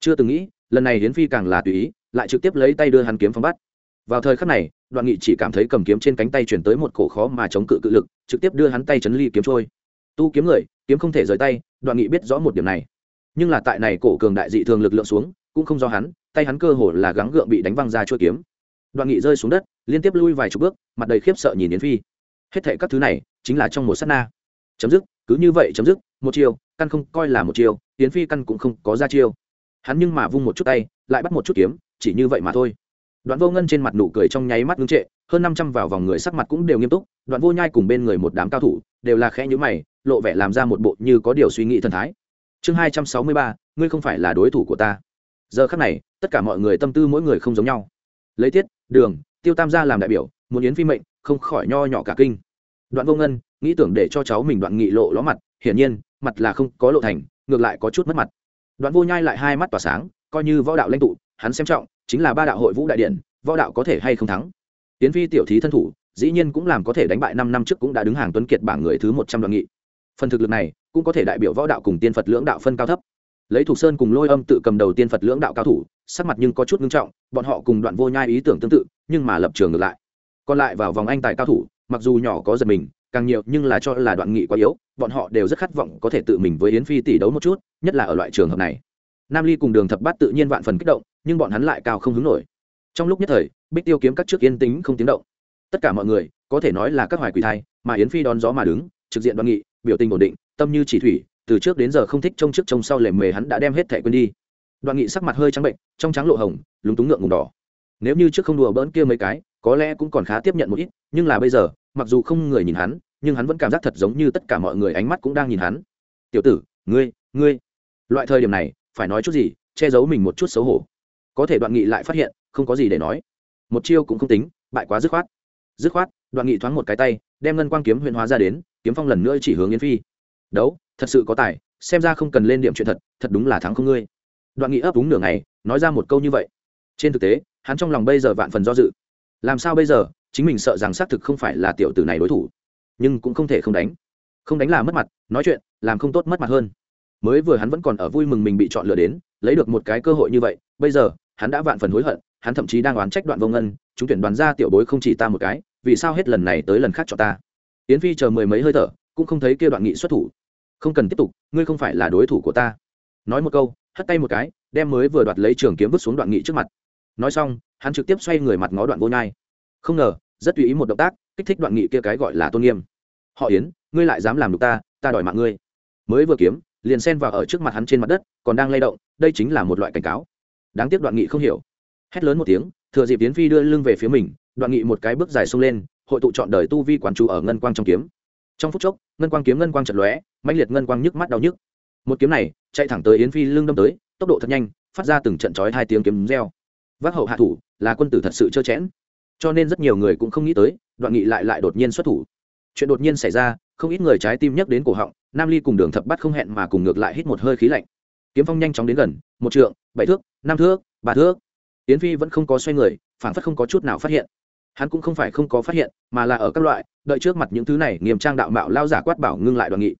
Chưa từng nghĩ lần này yến phi càng là tùy ý, lại trực tiếp lấy tay đưa hắn kiếm phong bắt vào thời khắc này, đoạn nghị chỉ cảm thấy cầm kiếm trên cánh tay chuyển tới một cổ khó mà chống cự cự lực, trực tiếp đưa hắn tay chấn ly kiếm trôi. Tu kiếm người, kiếm không thể rời tay, đoạn nghị biết rõ một điểm này. Nhưng là tại này cổ cường đại dị thường lực lượng xuống, cũng không do hắn, tay hắn cơ hồ là gắng gượng bị đánh văng ra chuôi kiếm. Đoạn nghị rơi xuống đất, liên tiếp lui vài chục bước, mặt đầy khiếp sợ nhìn yến phi. Hết thệ các thứ này, chính là trong một sát na. Chấm dứt, cứ như vậy chấm dứt, một chiều, căn không coi là một chiều, yến phi căn cũng không có ra chiêu hắn nhưng mà vung một chút tay, lại bắt một chút kiếm, chỉ như vậy mà thôi. Đoạn vô ngân trên mặt nụ cười trong nháy mắt ngưng trệ, hơn năm trăm vào vòng người sắc mặt cũng đều nghiêm túc, đoạn vô nhai cùng bên người một đám cao thủ đều là khẽ nhữ mày, lộ vẻ làm ra một bộ như có điều suy nghĩ thần thái. Chương hai trăm sáu mươi ba, ngươi không phải là đối thủ của ta. Giờ khắc này, tất cả mọi người tâm tư mỗi người không giống nhau. Lấy tiết, đường, tiêu tam gia làm đại biểu, muốn yến phi mệnh, không khỏi nho nhỏ cả kinh. Đoạn vô ngân, nghĩ tưởng để cho cháu mình đoạn nghị lộ ló mặt, hiển nhiên, mặt là không có lộ thành, ngược lại có chút mất mặt đoạn vô nhai lại hai mắt tỏa sáng, coi như võ đạo lãnh tụ, hắn xem trọng, chính là ba đạo hội vũ đại điện, võ đạo có thể hay không thắng? Tiến phi tiểu thí thân thủ, dĩ nhiên cũng làm có thể đánh bại năm năm trước cũng đã đứng hàng tuấn kiệt bảng người thứ một trăm đoạn nghị. Phần thực lực này, cũng có thể đại biểu võ đạo cùng tiên phật lưỡng đạo phân cao thấp. Lấy thủ sơn cùng lôi âm tự cầm đầu tiên phật lưỡng đạo cao thủ, sắc mặt nhưng có chút ngưng trọng, bọn họ cùng đoạn vô nhai ý tưởng tương tự, nhưng mà lập trường ngược lại. Còn lại vào vòng anh tài cao thủ, mặc dù nhỏ có giật mình càng nhiều, nhưng là cho là đoạn nghị quá yếu, bọn họ đều rất khát vọng có thể tự mình với yến phi tỷ đấu một chút, nhất là ở loại trường hợp này. Nam ly cùng đường thập bát tự nhiên vạn phần kích động, nhưng bọn hắn lại cao không hứng nổi. Trong lúc nhất thời, bích tiêu kiếm các trước yên tính không tiếng động. Tất cả mọi người, có thể nói là các hoài quỷ thai, mà yến phi đón gió mà đứng, trực diện đoạn nghị, biểu tình ổn định, tâm như chỉ thủy, từ trước đến giờ không thích trông trước trông sau lề mề hắn đã đem hết thẻ quên đi. Đoạn nghị sắc mặt hơi trắng bệnh, trong trắng lộ hồng, lúng túng ngượng ngùng đỏ. Nếu như trước không đùa bỡn kia mấy cái, có lẽ cũng còn khá tiếp nhận một ít, nhưng là bây giờ mặc dù không người nhìn hắn, nhưng hắn vẫn cảm giác thật giống như tất cả mọi người ánh mắt cũng đang nhìn hắn. Tiểu tử, ngươi ngươi. Loại thời điểm này, phải nói chút gì, che giấu mình một chút xấu hổ. Có thể đoạn nghị lại phát hiện, không có gì để nói. Một chiêu cũng không tính, bại quá dứt khoát. Dứt khoát, đoạn nghị thoáng một cái tay, đem ngân quang kiếm huyện hóa ra đến, kiếm phong lần nữa chỉ hướng yến phi. Đấu, thật sự có tài, xem ra không cần lên điểm chuyện thật thật đúng là thắng không ngươi. Đoạn nghị ấp úng nửa ngày, nói ra một câu như vậy. Trên thực tế, hắn trong lòng bây giờ vạn phần do dự. Làm sao bây giờ? Chính mình sợ rằng xác thực không phải là tiểu tử này đối thủ, nhưng cũng không thể không đánh. Không đánh là mất mặt, nói chuyện, làm không tốt mất mặt hơn. Mới vừa hắn vẫn còn ở vui mừng mình bị chọn lựa đến, lấy được một cái cơ hội như vậy, bây giờ, hắn đã vạn phần hối hận, hắn thậm chí đang oán trách đoạn vô ngân, chúng tuyển đoàn ra tiểu bối không chỉ ta một cái, vì sao hết lần này tới lần khác cho ta? Yến phi chờ mười mấy hơi thở, cũng không thấy kia đoạn nghị xuất thủ. Không cần tiếp tục, ngươi không phải là đối thủ của ta. Nói một câu, hất tay một cái, đem mới vừa đoạt lấy trường kiếm vứt xuống đoạn nghị trước mặt. Nói xong, hắn trực tiếp xoay người mặt ngó đoạn vô nhai. Không ngờ rất tùy ý một động tác, kích thích đoạn nghị kia cái gọi là tôn nghiêm. Họ yến, ngươi lại dám làm được ta ta đòi mạng ngươi. Mới vừa kiếm, liền xen vào ở trước mặt hắn trên mặt đất, còn đang lay động, đây chính là một loại cảnh cáo. Đáng tiếc đoạn nghị không hiểu. Hét lớn một tiếng, thừa dịp tiến phi đưa lưng về phía mình, đoạn nghị một cái bước dài xông lên, hội tụ chọn đời tu vi quán trụ ở ngân quang trong kiếm. Trong phút chốc, ngân quang kiếm ngân quang trận lóe mạnh liệt ngân quang nhức mắt đau nhức. Một kiếm này, chạy thẳng tới yến phi lưng đâm tới, tốc độ thật nhanh, phát ra từng trận chói hai tiếng kiếm reo. Vác hậu hạ thủ, là quân tử thật sự trơ chẽn cho nên rất nhiều người cũng không nghĩ tới, đoạn nghị lại lại đột nhiên xuất thủ. Chuyện đột nhiên xảy ra, không ít người trái tim nhắc đến cổ họng, nam ly cùng đường thập bắt không hẹn mà cùng ngược lại hít một hơi khí lạnh. Kiếm phong nhanh chóng đến gần, một trượng, bảy thước, năm thước, ba thước. Yến phi vẫn không có xoay người phản phất không có chút nào phát hiện. Hắn cũng không phải không có phát hiện, mà là ở các loại, đợi trước mặt những thứ này, nghiêm trang đạo mạo lao giả quát bảo ngưng lại đoạn nghị.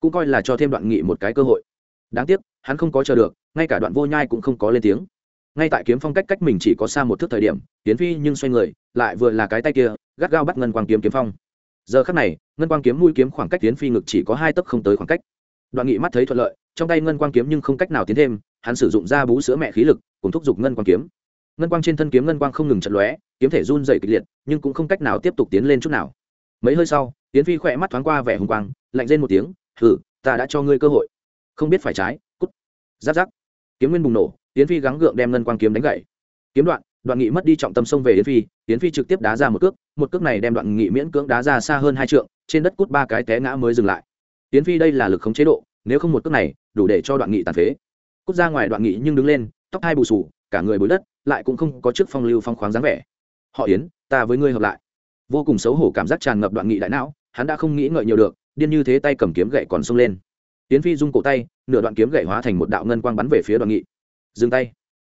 Cũng coi là cho thêm đoạn nghị một cái cơ hội. Đáng tiếc, hắn không có chờ được, ngay cả đoạn vô nhai cũng không có lên tiếng ngay tại kiếm phong cách cách mình chỉ có xa một thước thời điểm tiến phi nhưng xoay người, lại vừa là cái tay kia, gắt gao bắt ngân quang kiếm kiếm phong. Giờ khắc này, ngân quang kiếm mũi kiếm khoảng cách tiến phi ngực chỉ có hai tấc không tới khoảng cách. Đoạn nghị mắt thấy thuận lợi, trong tay ngân quang kiếm nhưng không cách nào tiến thêm, hắn sử dụng ra bú sữa mẹ khí lực, cùng thúc giục ngân quang kiếm. Ngân quang trên thân kiếm ngân quang không ngừng chật lóe, kiếm thể run dày kịch liệt, nhưng cũng không cách nào tiếp tục tiến lên chút nào. Mấy hơi sau tiến phi khỏe mắt thoáng qua vẻ hùng quang, lạnh lên một tiếng thử ta đã cho ngươi cơ hội. Không biết phải trái, cút. Giáp giáp. Kiếm nguyên bùng nổ tiến phi gắng gượng đem ngân quang kiếm đánh gậy. Kiếm đoạn đoạn nghị mất đi trọng tâm xông về yến phi yến phi trực tiếp đá ra một cước một cước này đem đoạn nghị miễn cưỡng đá ra xa hơn hai trượng, trên đất cút ba cái té ngã mới dừng lại. Yến phi đây là lực khống chế độ, nếu không một cước này, đủ để cho đoạn nghị tàn phế. Cút ra ngoài đoạn nghị nhưng đứng lên, tóc hai bù sù cả người bối đất, lại cũng không có trước phong lưu phong khoáng dáng vẻ. Họ yến, ta với ngươi hợp lại. Vô cùng xấu hổ cảm giác tràn ngập đoạn nghị đại não, hắn đã không nghĩ ngợi nhiều được, điên như thế tay cầm kiếm gậy còn xông lên. Yến phi rung cổ tay, nửa đoạn kiếm gậy hóa thành một đạo ngân quang bắn về phía đoạn nghị dừng tay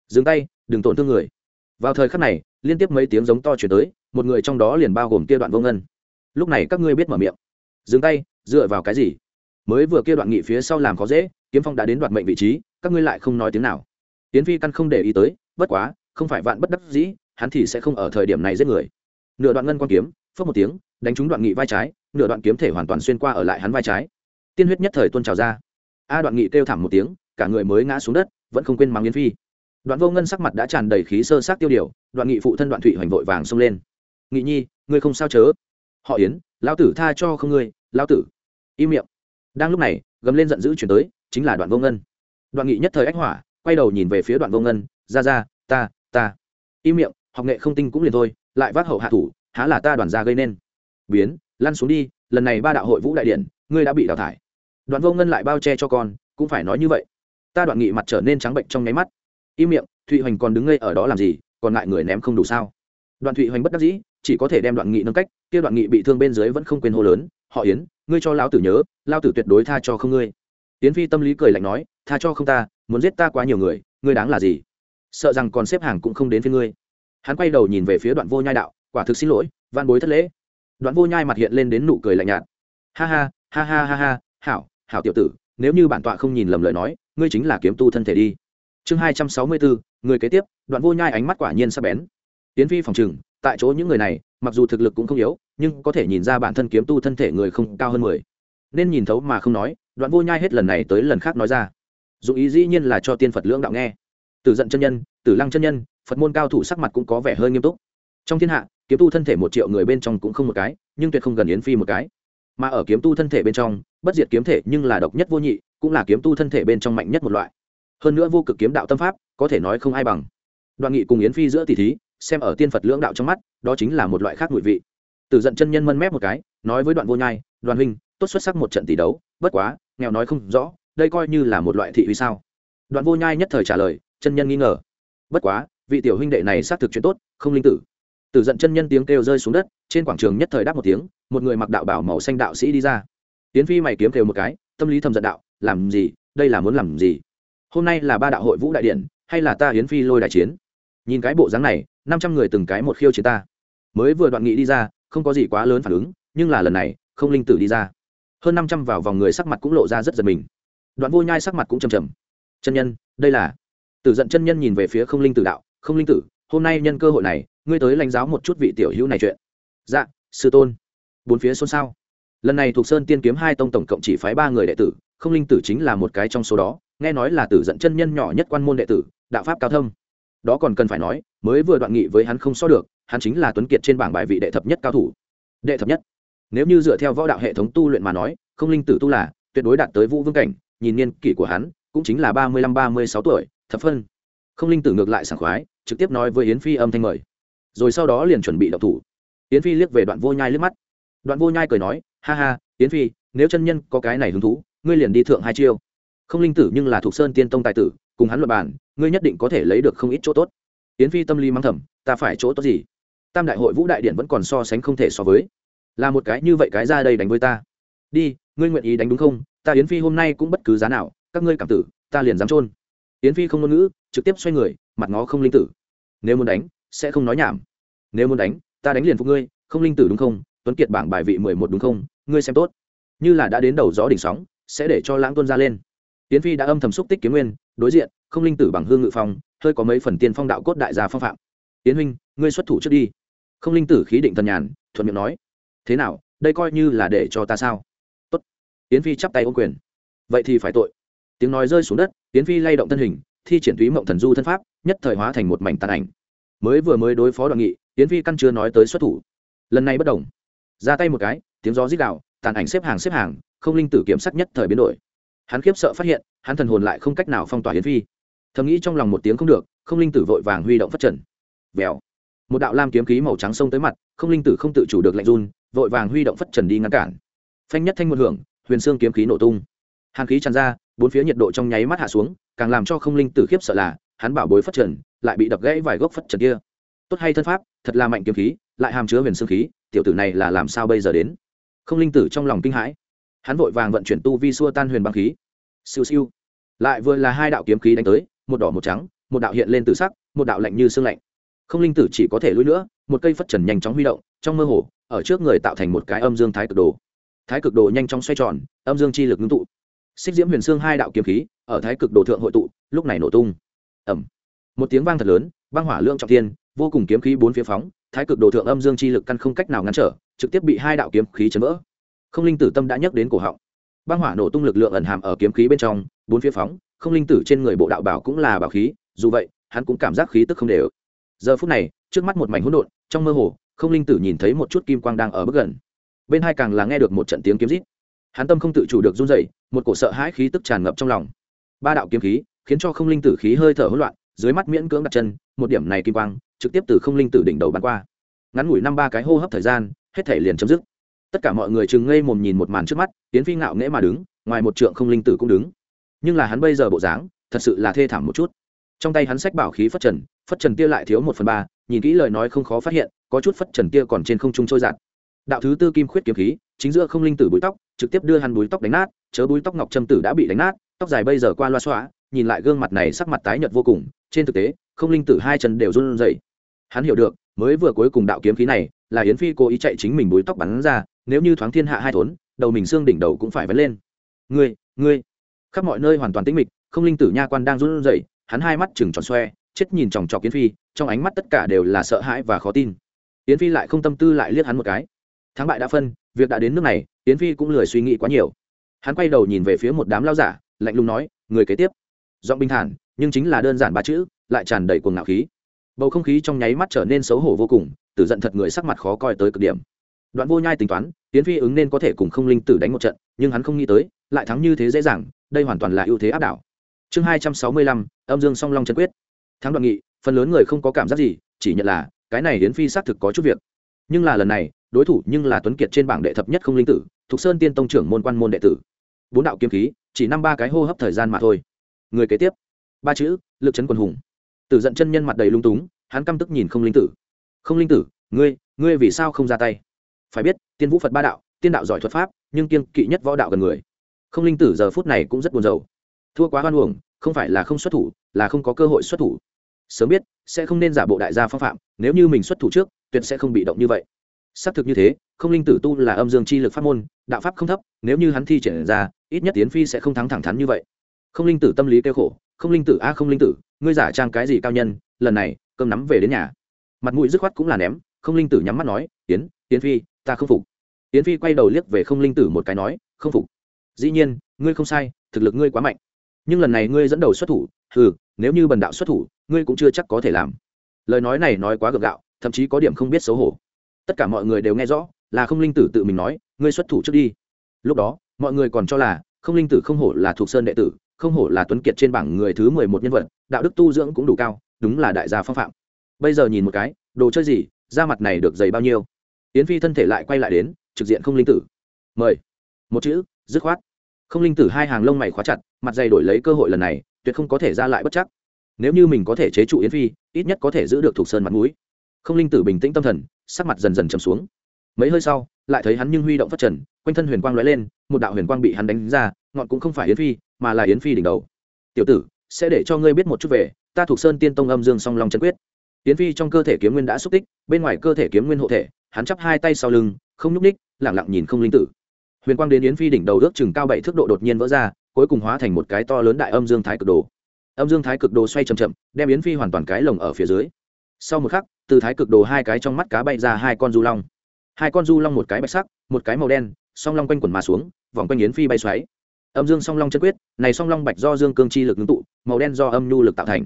dừng tay, đừng tổn thương người. Vào thời khắc này, liên tiếp mấy tiếng giống to chuyển tới, một người trong đó liền bao gồm kia đoạn vô ngân. Lúc này các ngươi biết mở miệng. Dừng tay, dựa vào cái gì? Mới vừa kia đoạn nghị phía sau làm khó dễ, kiếm phong đã đến đoạt mệnh vị trí, các ngươi lại không nói tiếng nào. Tiến phi căn không để ý tới, bất quá, không phải vạn bất đắc dĩ, hắn thì sẽ không ở thời điểm này giết người. Nửa đoạn ngân quan kiếm phớt một tiếng, đánh trúng đoạn nghị vai trái, nửa đoạn kiếm thể hoàn toàn xuyên qua ở lại hắn vai trái. Tiên huyết nhất thời tuôn trào ra. A đoạn nghị kêu thảm một tiếng, cả người mới ngã xuống đất vẫn không quên mắng yến phi. Đoạn vô ngân sắc mặt đã tràn đầy khí sơ sát tiêu điều, đoạn nghị phụ thân đoạn thụy hoành vội vàng xông lên. Nghị nhi, ngươi không sao chớ? Họ yến, lão tử tha cho không ngươi, lão tử. Im miệng. Đang lúc này, gầm lên giận dữ chuyển tới, chính là đoạn vô ngân. Đoạn nghị nhất thời ách hỏa, quay đầu nhìn về phía đoạn vô ngân, ra ra, ta ta. Im miệng, học nghệ không tinh cũng liền thôi, lại vác hậu hạ thủ, há là ta đoàn gia gây nên. Biến, lăn xuống đi, lần này ba đạo hội vũ đại điện, ngươi đã bị đào thải. Đoạn vô ngân lại bao che cho con, cũng phải nói như vậy ta đoạn nghị mặt trở nên trắng bệnh trong nháy mắt. Im miệng, thụy hoành còn đứng ngây ở đó làm gì, còn lại người ném không đủ sao? Đoạn thụy hoành bất đắc dĩ, chỉ có thể đem đoạn nghị nâng cách, kia đoạn nghị bị thương bên dưới vẫn không quên hô lớn, họ yến, ngươi cho lão tử nhớ lao tử tuyệt đối tha cho không ngươi. Yến phi tâm lý cười lạnh nói, tha cho không ta, muốn giết ta quá nhiều người, ngươi đáng là gì? Sợ rằng còn xếp hàng cũng không đến với ngươi. Hắn quay đầu nhìn về phía đoạn vô nhai đạo, quả thực xin lỗi van bối thất lễ. Đoạn vô nhai mặt hiện lên đến nụ cười lạnh nhạt. Ha ha ha ha ha ha, hảo hảo tiểu tử nếu như bản tọa không nhìn lầm lời nói, ngươi chính là kiếm tu thân thể đi. Chương hai trăm sáu mươi bốn người kế tiếp, đoạn vô nhai ánh mắt quả nhiên sắp bén. Tiến phi phòng trừng, tại chỗ những người này, mặc dù thực lực cũng không yếu, nhưng có thể nhìn ra bản thân kiếm tu thân thể người không cao hơn mười. Nên nhìn thấu mà không nói, đoạn vô nhai hết lần này tới lần khác nói ra. Dù ý dĩ nhiên là cho tiên phật lưỡng đạo nghe. Từ giận chân nhân, tử lăng chân nhân, phật môn cao thủ sắc mặt cũng có vẻ hơi nghiêm túc. Trong thiên hạ, kiếm tu thân thể một triệu người bên trong cũng không một cái, nhưng tuyệt không gần yến phi một cái mà ở kiếm tu thân thể bên trong, bất diệt kiếm thể nhưng là độc nhất vô nhị, cũng là kiếm tu thân thể bên trong mạnh nhất một loại. Hơn nữa vô cực kiếm đạo tâm pháp, có thể nói không ai bằng. Đoạn nghị cùng yến phi giữa tỷ thí, xem ở tiên phật lưỡng đạo trong mắt, đó chính là một loại khác ngụy vị. Từ giận chân nhân mân mép một cái, nói với đoạn vô nhai đoàn huynh, tốt xuất sắc một trận tỷ đấu, bất quá, nghèo nói không rõ, đây coi như là một loại thị uy sao? Đoạn vô nhai nhất thời trả lời, chân nhân nghi ngờ. Bất quá, vị tiểu huynh đệ này xác thực chuyện tốt, không linh tử. Từ giận chân nhân tiếng kêu rơi xuống đất, trên quảng trường nhất thời đáp một tiếng một người mặc đạo bảo màu xanh đạo sĩ đi ra. Tiến phi mày kiếm kêu một cái, tâm lý thầm giận đạo, làm gì? Đây là muốn làm gì? Hôm nay là ba đạo hội vũ đại điện, hay là ta hiến phi lôi đại chiến? Nhìn cái bộ dáng này, năm trăm người từng cái một khiêu chiến ta. Mới vừa đoạn nghị đi ra, không có gì quá lớn phản ứng, nhưng là lần này, không linh tử đi ra. Hơn năm trăm vào vòng người sắc mặt cũng lộ ra rất giật mình. Đoạn vô nhai sắc mặt cũng trầm trầm. Chân nhân, đây là tử giận chân nhân nhìn về phía không linh tử đạo, không linh tử, hôm nay nhân cơ hội này, ngươi tới lãnh giáo một chút vị tiểu hữu này chuyện. Dạ sư tôn bốn phía xôn xao. Lần này thuộc sơn tiên kiếm hai tông tổng cộng chỉ phái ba người đệ tử, không linh tử chính là một cái trong số đó, nghe nói là tử dẫn chân nhân nhỏ nhất quan môn đệ tử, đạo pháp cao thâm. Đó còn cần phải nói, mới vừa đoạn nghị với hắn không so được, hắn chính là tuấn kiệt trên bảng bài vị đệ thập nhất cao thủ. Đệ thập nhất. Nếu như dựa theo võ đạo hệ thống tu luyện mà nói, không linh tử tu là tuyệt đối đạt tới vũ vương cảnh, nhìn niên kỷ của hắn, cũng chính là ba mươi lăm ba mươi sáu tuổi, thập phân. Không linh tử ngược lại sảng khoái, trực tiếp nói với yến phi âm thanh mời. Rồi sau đó liền chuẩn bị đậu thủ. Yến phi liếc về đoạn vô nhai liếc mắt đoạn vô nhai cười nói, ha ha, yến phi, nếu chân nhân có cái này hứng thú, ngươi liền đi thượng hai chiêu. Không linh tử nhưng là thuộc sơn tiên tông tài tử, cùng hắn luật bàn, ngươi nhất định có thể lấy được không ít chỗ tốt. Yến phi tâm lý mắng thầm, ta phải chỗ tốt gì? Tam đại hội vũ đại điện vẫn còn so sánh không thể so với. Là một cái như vậy cái ra đây đánh với ta. Đi, ngươi nguyện ý đánh đúng không? Ta yến phi hôm nay cũng bất cứ giá nào, các ngươi cảm tử, ta liền dám trôn yến phi không ngôn ngữ, trực tiếp xoay người, mặt ngó không linh tử. Nếu muốn đánh, sẽ không nói nhảm. Nếu muốn đánh, ta đánh liền phục ngươi, không linh tử đúng không? Tuấn kiệt bảng bài vị mười một đúng không? Ngươi xem tốt. Như là đã đến đầu gió đỉnh sóng, sẽ để cho lãng tuân ra lên. Tiến phi đã âm thầm xúc tích kiếm nguyên, đối diện, không linh tử bằng hương ngự phong, hơi có mấy phần tiên phong đạo cốt đại gia phong phạm. Tiến huynh, ngươi xuất thủ trước đi. Không linh tử khí định thần nhàn, thuận miệng nói. Thế nào, đây coi như là để cho ta sao? Tốt. Tiến phi chắp tay ô quyền. Vậy thì phải tội. Tiếng nói rơi xuống đất, tiến phi lay động thân hình, thi triển túy mộng thần du thân pháp, nhất thời hóa thành một mảnh tàn ảnh. Mới vừa mới đối phó đoàn nghị, tiến phi căn chưa nói tới xuất thủ. Lần này bất đồng ra tay một cái, tiếng gió rít đạo tàn ảnh xếp hàng xếp hàng, không linh tử kiểm sắc nhất thời biến đổi. Hắn khiếp sợ phát hiện, hắn thần hồn lại không cách nào phong tỏa yến phi. Thầm nghĩ trong lòng một tiếng không được, không linh tử vội vàng huy động phát trần vèo. Một đạo lam kiếm khí màu trắng xông tới mặt, không linh tử không tự chủ được lạnh run, vội vàng huy động phất trần đi ngăn cản. Phanh nhất thanh một hưởng, huyền xương kiếm khí nổ tung. Hàn khí tràn ra, bốn phía nhiệt độ trong nháy mắt hạ xuống, càng làm cho không linh tử khiếp sợ là, hắn bảo bối phất trần lại bị đập gãy vài gốc phất trần kia. Tốt hay thân pháp, thật là mạnh kiếm khí lại hàm chứa huyền xương khí, tiểu tử này là làm sao bây giờ đến? Không linh tử trong lòng kinh hãi. Hắn vội vàng vận chuyển tu vi xua tan huyền băng khí. Siêu siêu. Lại vừa là hai đạo kiếm khí đánh tới, một đỏ một trắng, một đạo hiện lên từ sắc, một đạo lạnh như xương lạnh. Không linh tử chỉ có thể lùi nữa, một cây phất trần nhanh chóng huy động, trong mơ hồ, ở trước người tạo thành một cái âm dương thái cực đồ. Thái cực đồ nhanh chóng xoay tròn, âm dương chi lực ngưng tụ. Xích diễm huyền xương hai đạo kiếm khí, ở thái cực đồ thượng hội tụ, lúc này nổ tung. Ẩm một tiếng vang thật lớn, băng hỏa lượng trọng thiên, vô cùng kiếm khí bốn phía phóng thái cực đồ thượng âm dương chi lực căn không cách nào ngăn trở, trực tiếp bị hai đạo kiếm khí chấn vỡ. Không linh tử tâm đã nhắc đến cổ họng. Băng hỏa nổ tung lực lượng ẩn hàm ở kiếm khí bên trong, bốn phía phóng, không linh tử trên người bộ đạo bảo cũng là bảo khí, dù vậy, hắn cũng cảm giác khí tức không đều. Giờ phút này, trước mắt một mảnh hỗn độn, trong mơ hồ, không linh tử nhìn thấy một chút kim quang đang ở bước gần. Bên hai càng là nghe được một trận tiếng kiếm rít. Hắn tâm không tự chủ được run rẩy, một cổ sợ hãi khí tức tràn ngập trong lòng. Ba đạo kiếm khí khiến cho không linh tử khí hơi thở hỗn loạn, dưới mắt miễn cưỡng đặt chân, một điểm này kim quang trực tiếp từ không linh tử đỉnh đầu bắn qua. Ngắn ngủi năm ba cái hô hấp thời gian, hết thể liền chấm dứt. Tất cả mọi người chừng ngây mồm nhìn một màn trước mắt tiến phi ngạo nghễ mà đứng, ngoài một trượng không linh tử cũng đứng. Nhưng là hắn bây giờ bộ dáng, thật sự là thê thảm một chút. Trong tay hắn sách bảo khí phất trần phất trần tia lại thiếu một phần ba, nhìn kỹ lời nói không khó phát hiện, có chút phất trần kia còn trên không trung trôi giạt đạo thứ tư kim khuyết kiếm khí, chính giữa không linh tử búi tóc, trực tiếp đưa hắn búi tóc đánh nát, chớ búi tóc ngọc trâm tử đã bị đánh nát, tóc dài bây giờ qua loa xóa, nhìn lại gương mặt này sắc mặt tái nhợt vô cùng trên thực tế, không linh tử hai chân đều run rẩy. Hắn hiểu được, mới vừa cuối cùng đạo kiếm khí này là yến phi cố ý chạy chính mình búi tóc bắn ra, nếu như thoáng thiên hạ hai thốn, đầu mình xương đỉnh đầu cũng phải vấn lên. Ngươi ngươi. Khắp mọi nơi hoàn toàn tĩnh mịch, không linh tử nha quan đang run rẩy, hắn hai mắt chừng tròn xoe, chết nhìn chòng chọc yến phi, trong ánh mắt tất cả đều là sợ hãi và khó tin. Yến phi lại không tâm tư lại liếc hắn một cái. Thắng bại đã phân, việc đã đến nước này, yến phi cũng lười suy nghĩ quá nhiều. Hắn quay đầu nhìn về phía một đám lao giả, lạnh lùng nói, người kế tiếp. Giọng bình thản nhưng chính là đơn giản ba chữ, lại tràn đầy cuồng ngạo khí. Bầu không khí trong nháy mắt trở nên xấu hổ vô cùng, tử giận thật người sắc mặt khó coi tới cực điểm. Đoạn vô nhai tính toán tiến phi ứng nên có thể cùng không linh tử đánh một trận, nhưng hắn không nghĩ tới, lại thắng như thế dễ dàng, đây hoàn toàn là ưu thế áp đảo. Chương hai trăm sáu mươi lăm, âm dương song long chân quyết. Thắng đoạn nghị, phần lớn người không có cảm giác gì, chỉ nhận là, cái này hiến phi xác thực có chút việc. Nhưng là lần này, đối thủ nhưng là tuấn kiệt trên bảng đệ thập nhất không linh tử, thục sơn tiên tông trưởng môn quan môn đệ tử. Bốn đạo kiếm khí, chỉ năm ba cái hô hấp thời gian mà thôi. Người kế tiếp ba chữ, lực chấn quần hùng. Tử giận chân nhân mặt đầy lung túng, hắn căm tức nhìn không linh tử. Không linh tử, ngươi ngươi vì sao không ra tay? Phải biết, tiên vũ phật ba đạo, tiên đạo giỏi thuật pháp, nhưng kiên kỵ nhất võ đạo gần người. Không linh tử giờ phút này cũng rất buồn rầu. Thua quá hoan uổng, không phải là không xuất thủ, là không có cơ hội xuất thủ. Sớm biết, sẽ không nên giả bộ đại gia phong phạm, nếu như mình xuất thủ trước, tuyệt sẽ không bị động như vậy. Xác thực như thế, không linh tử tu là âm dương chi lực pháp môn, đạo pháp không thấp, nếu như hắn thi triển ra, ít nhất tiến phi sẽ không thắng thẳng thắn như vậy. Không linh tử tâm lý kêu khổ không linh tử, a, không linh tử, ngươi giả trang cái gì cao nhân, lần này, cơm nắm về đến nhà. Mặt mũi dứt khoát cũng là ném, không linh tử nhắm mắt nói tiến tiến phi, ta không phục. Tiến phi quay đầu liếc về không linh tử một cái nói, không phục. Dĩ nhiên, ngươi không sai, thực lực ngươi quá mạnh. Nhưng lần này ngươi dẫn đầu xuất thủ ừ nếu như bần đạo xuất thủ, ngươi cũng chưa chắc có thể làm. Lời nói này nói quá gượng gạo, thậm chí có điểm không biết xấu hổ. Tất cả mọi người đều nghe rõ, là không linh tử tự mình nói, ngươi xuất thủ trước đi. Lúc đó, mọi người còn cho là không linh tử không hổ là thuộc sơn đệ tử không hổ là tuấn kiệt trên bảng người thứ mười một nhân vật, đạo đức tu dưỡng cũng đủ cao, đúng là đại gia phong phạm. Bây giờ nhìn một cái, đồ chơi gì, da mặt này được dày bao nhiêu? Yến phi thân thể lại quay lại đến, trực diện không linh tử. Mời. Một chữ, dứt khoát. Không linh tử hai hàng lông mày khóa chặt, mặt dày đổi lấy cơ hội lần này, tuyệt không có thể ra lại bất chắc. Nếu như mình có thể chế trụ yến phi, ít nhất có thể giữ được thuộc sơn mặt mũi. Không linh tử bình tĩnh tâm thần, sắc mặt dần dần trầm xuống. Mấy hơi sau, lại thấy hắn nhưng huy động phát trần, quanh thân huyền quang lóe lên, một đạo huyền quang bị hắn đánh ra, ngọn cũng không phải yến phi mà là yến phi đỉnh đầu. Tiểu tử, sẽ để cho ngươi biết một chút về, ta thuộc sơn tiên tông âm dương song long chân quyết. Yến phi trong cơ thể kiếm nguyên đã xúc tích, bên ngoài cơ thể kiếm nguyên hộ thể, hắn chắp hai tay sau lưng, không nhúc ních lẳng lặng nhìn không linh tử. Huyền quang đến yến phi đỉnh đầu ước chừng cao bảy thước độ đột nhiên vỡ ra, cuối cùng hóa thành một cái to lớn đại âm dương thái cực đồ. Âm dương thái cực đồ xoay chậm chậm, đem yến phi hoàn toàn cái lồng ở phía dưới. Sau một khắc, từ thái cực đồ hai cái trong mắt cá bay ra hai con du long. Hai con du long một cái bạch sắc, một cái màu đen, song long quanh quần mà xuống, vòng quanh yến phi bay xoáy âm dương song long chân quyết, này song long bạch do dương cương chi lực ngưng tụ, màu đen do âm nhu lực tạo thành.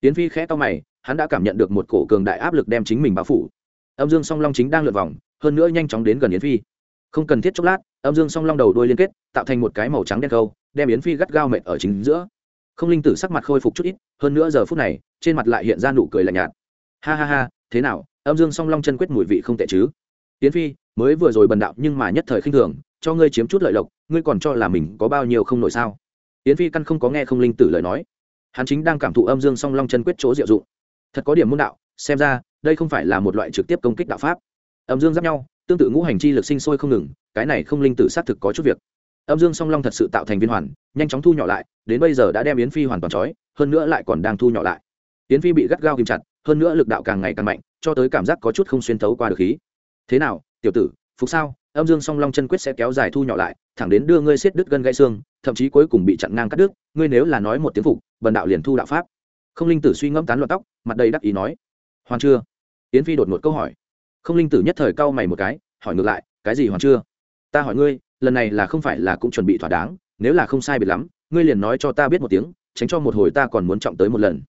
Tiến phi khẽ to mày, hắn đã cảm nhận được một cổ cường đại áp lực đem chính mình bao phủ. Âm dương song long chính đang lượt vòng, hơn nữa nhanh chóng đến gần yến phi. Không cần thiết chốc lát, âm dương song long đầu đuôi liên kết, tạo thành một cái màu trắng đen câu, đem yến phi gắt gao mệt ở chính giữa. Không linh tử sắc mặt khôi phục chút ít, hơn nữa giờ phút này, trên mặt lại hiện ra nụ cười lạnh nhạt. Ha ha ha, thế nào, âm dương song long chân quyết mùi vị không tệ chứ? Yến phi, mới vừa rồi bần đạo nhưng mà nhất thời khinh thường cho ngươi chiếm chút lợi lộc, ngươi còn cho là mình có bao nhiêu không nổi sao? Yến phi căn không có nghe không linh tử lời nói. Hắn chính đang cảm thụ âm dương song long chân quyết chỗ diệu dụng. Thật có điểm môn đạo, xem ra, đây không phải là một loại trực tiếp công kích đạo pháp. Âm dương giáp nhau, tương tự ngũ hành chi lực sinh sôi không ngừng, cái này không linh tử xác thực có chút việc. Âm dương song long thật sự tạo thành viên hoàn, nhanh chóng thu nhỏ lại, đến bây giờ đã đem yến phi hoàn toàn trói, hơn nữa lại còn đang thu nhỏ lại. Yến phi bị gắt gao kìm chặt, hơn nữa lực đạo càng ngày càng mạnh, cho tới cảm giác có chút không xuyên thấu qua được khí. Thế nào, tiểu tử, phục sao? Âm dương song long chân quyết sẽ kéo dài thu nhỏ lại, thẳng đến đưa ngươi xiết đứt gân gãy xương, thậm chí cuối cùng bị chặn ngang cắt đứt, ngươi nếu là nói một tiếng phục, bần đạo liền thu đạo pháp. Không linh tử suy ngẫm tán loạn tóc, mặt đầy đắc ý nói, hoàn chưa? Yến phi đột một câu hỏi. Không linh tử nhất thời cau mày một cái, hỏi ngược lại, cái gì hoàn chưa? Ta hỏi ngươi, lần này là không phải là cũng chuẩn bị thỏa đáng, nếu là không sai biệt lắm, ngươi liền nói cho ta biết một tiếng, tránh cho một hồi ta còn muốn trọng tới một lần.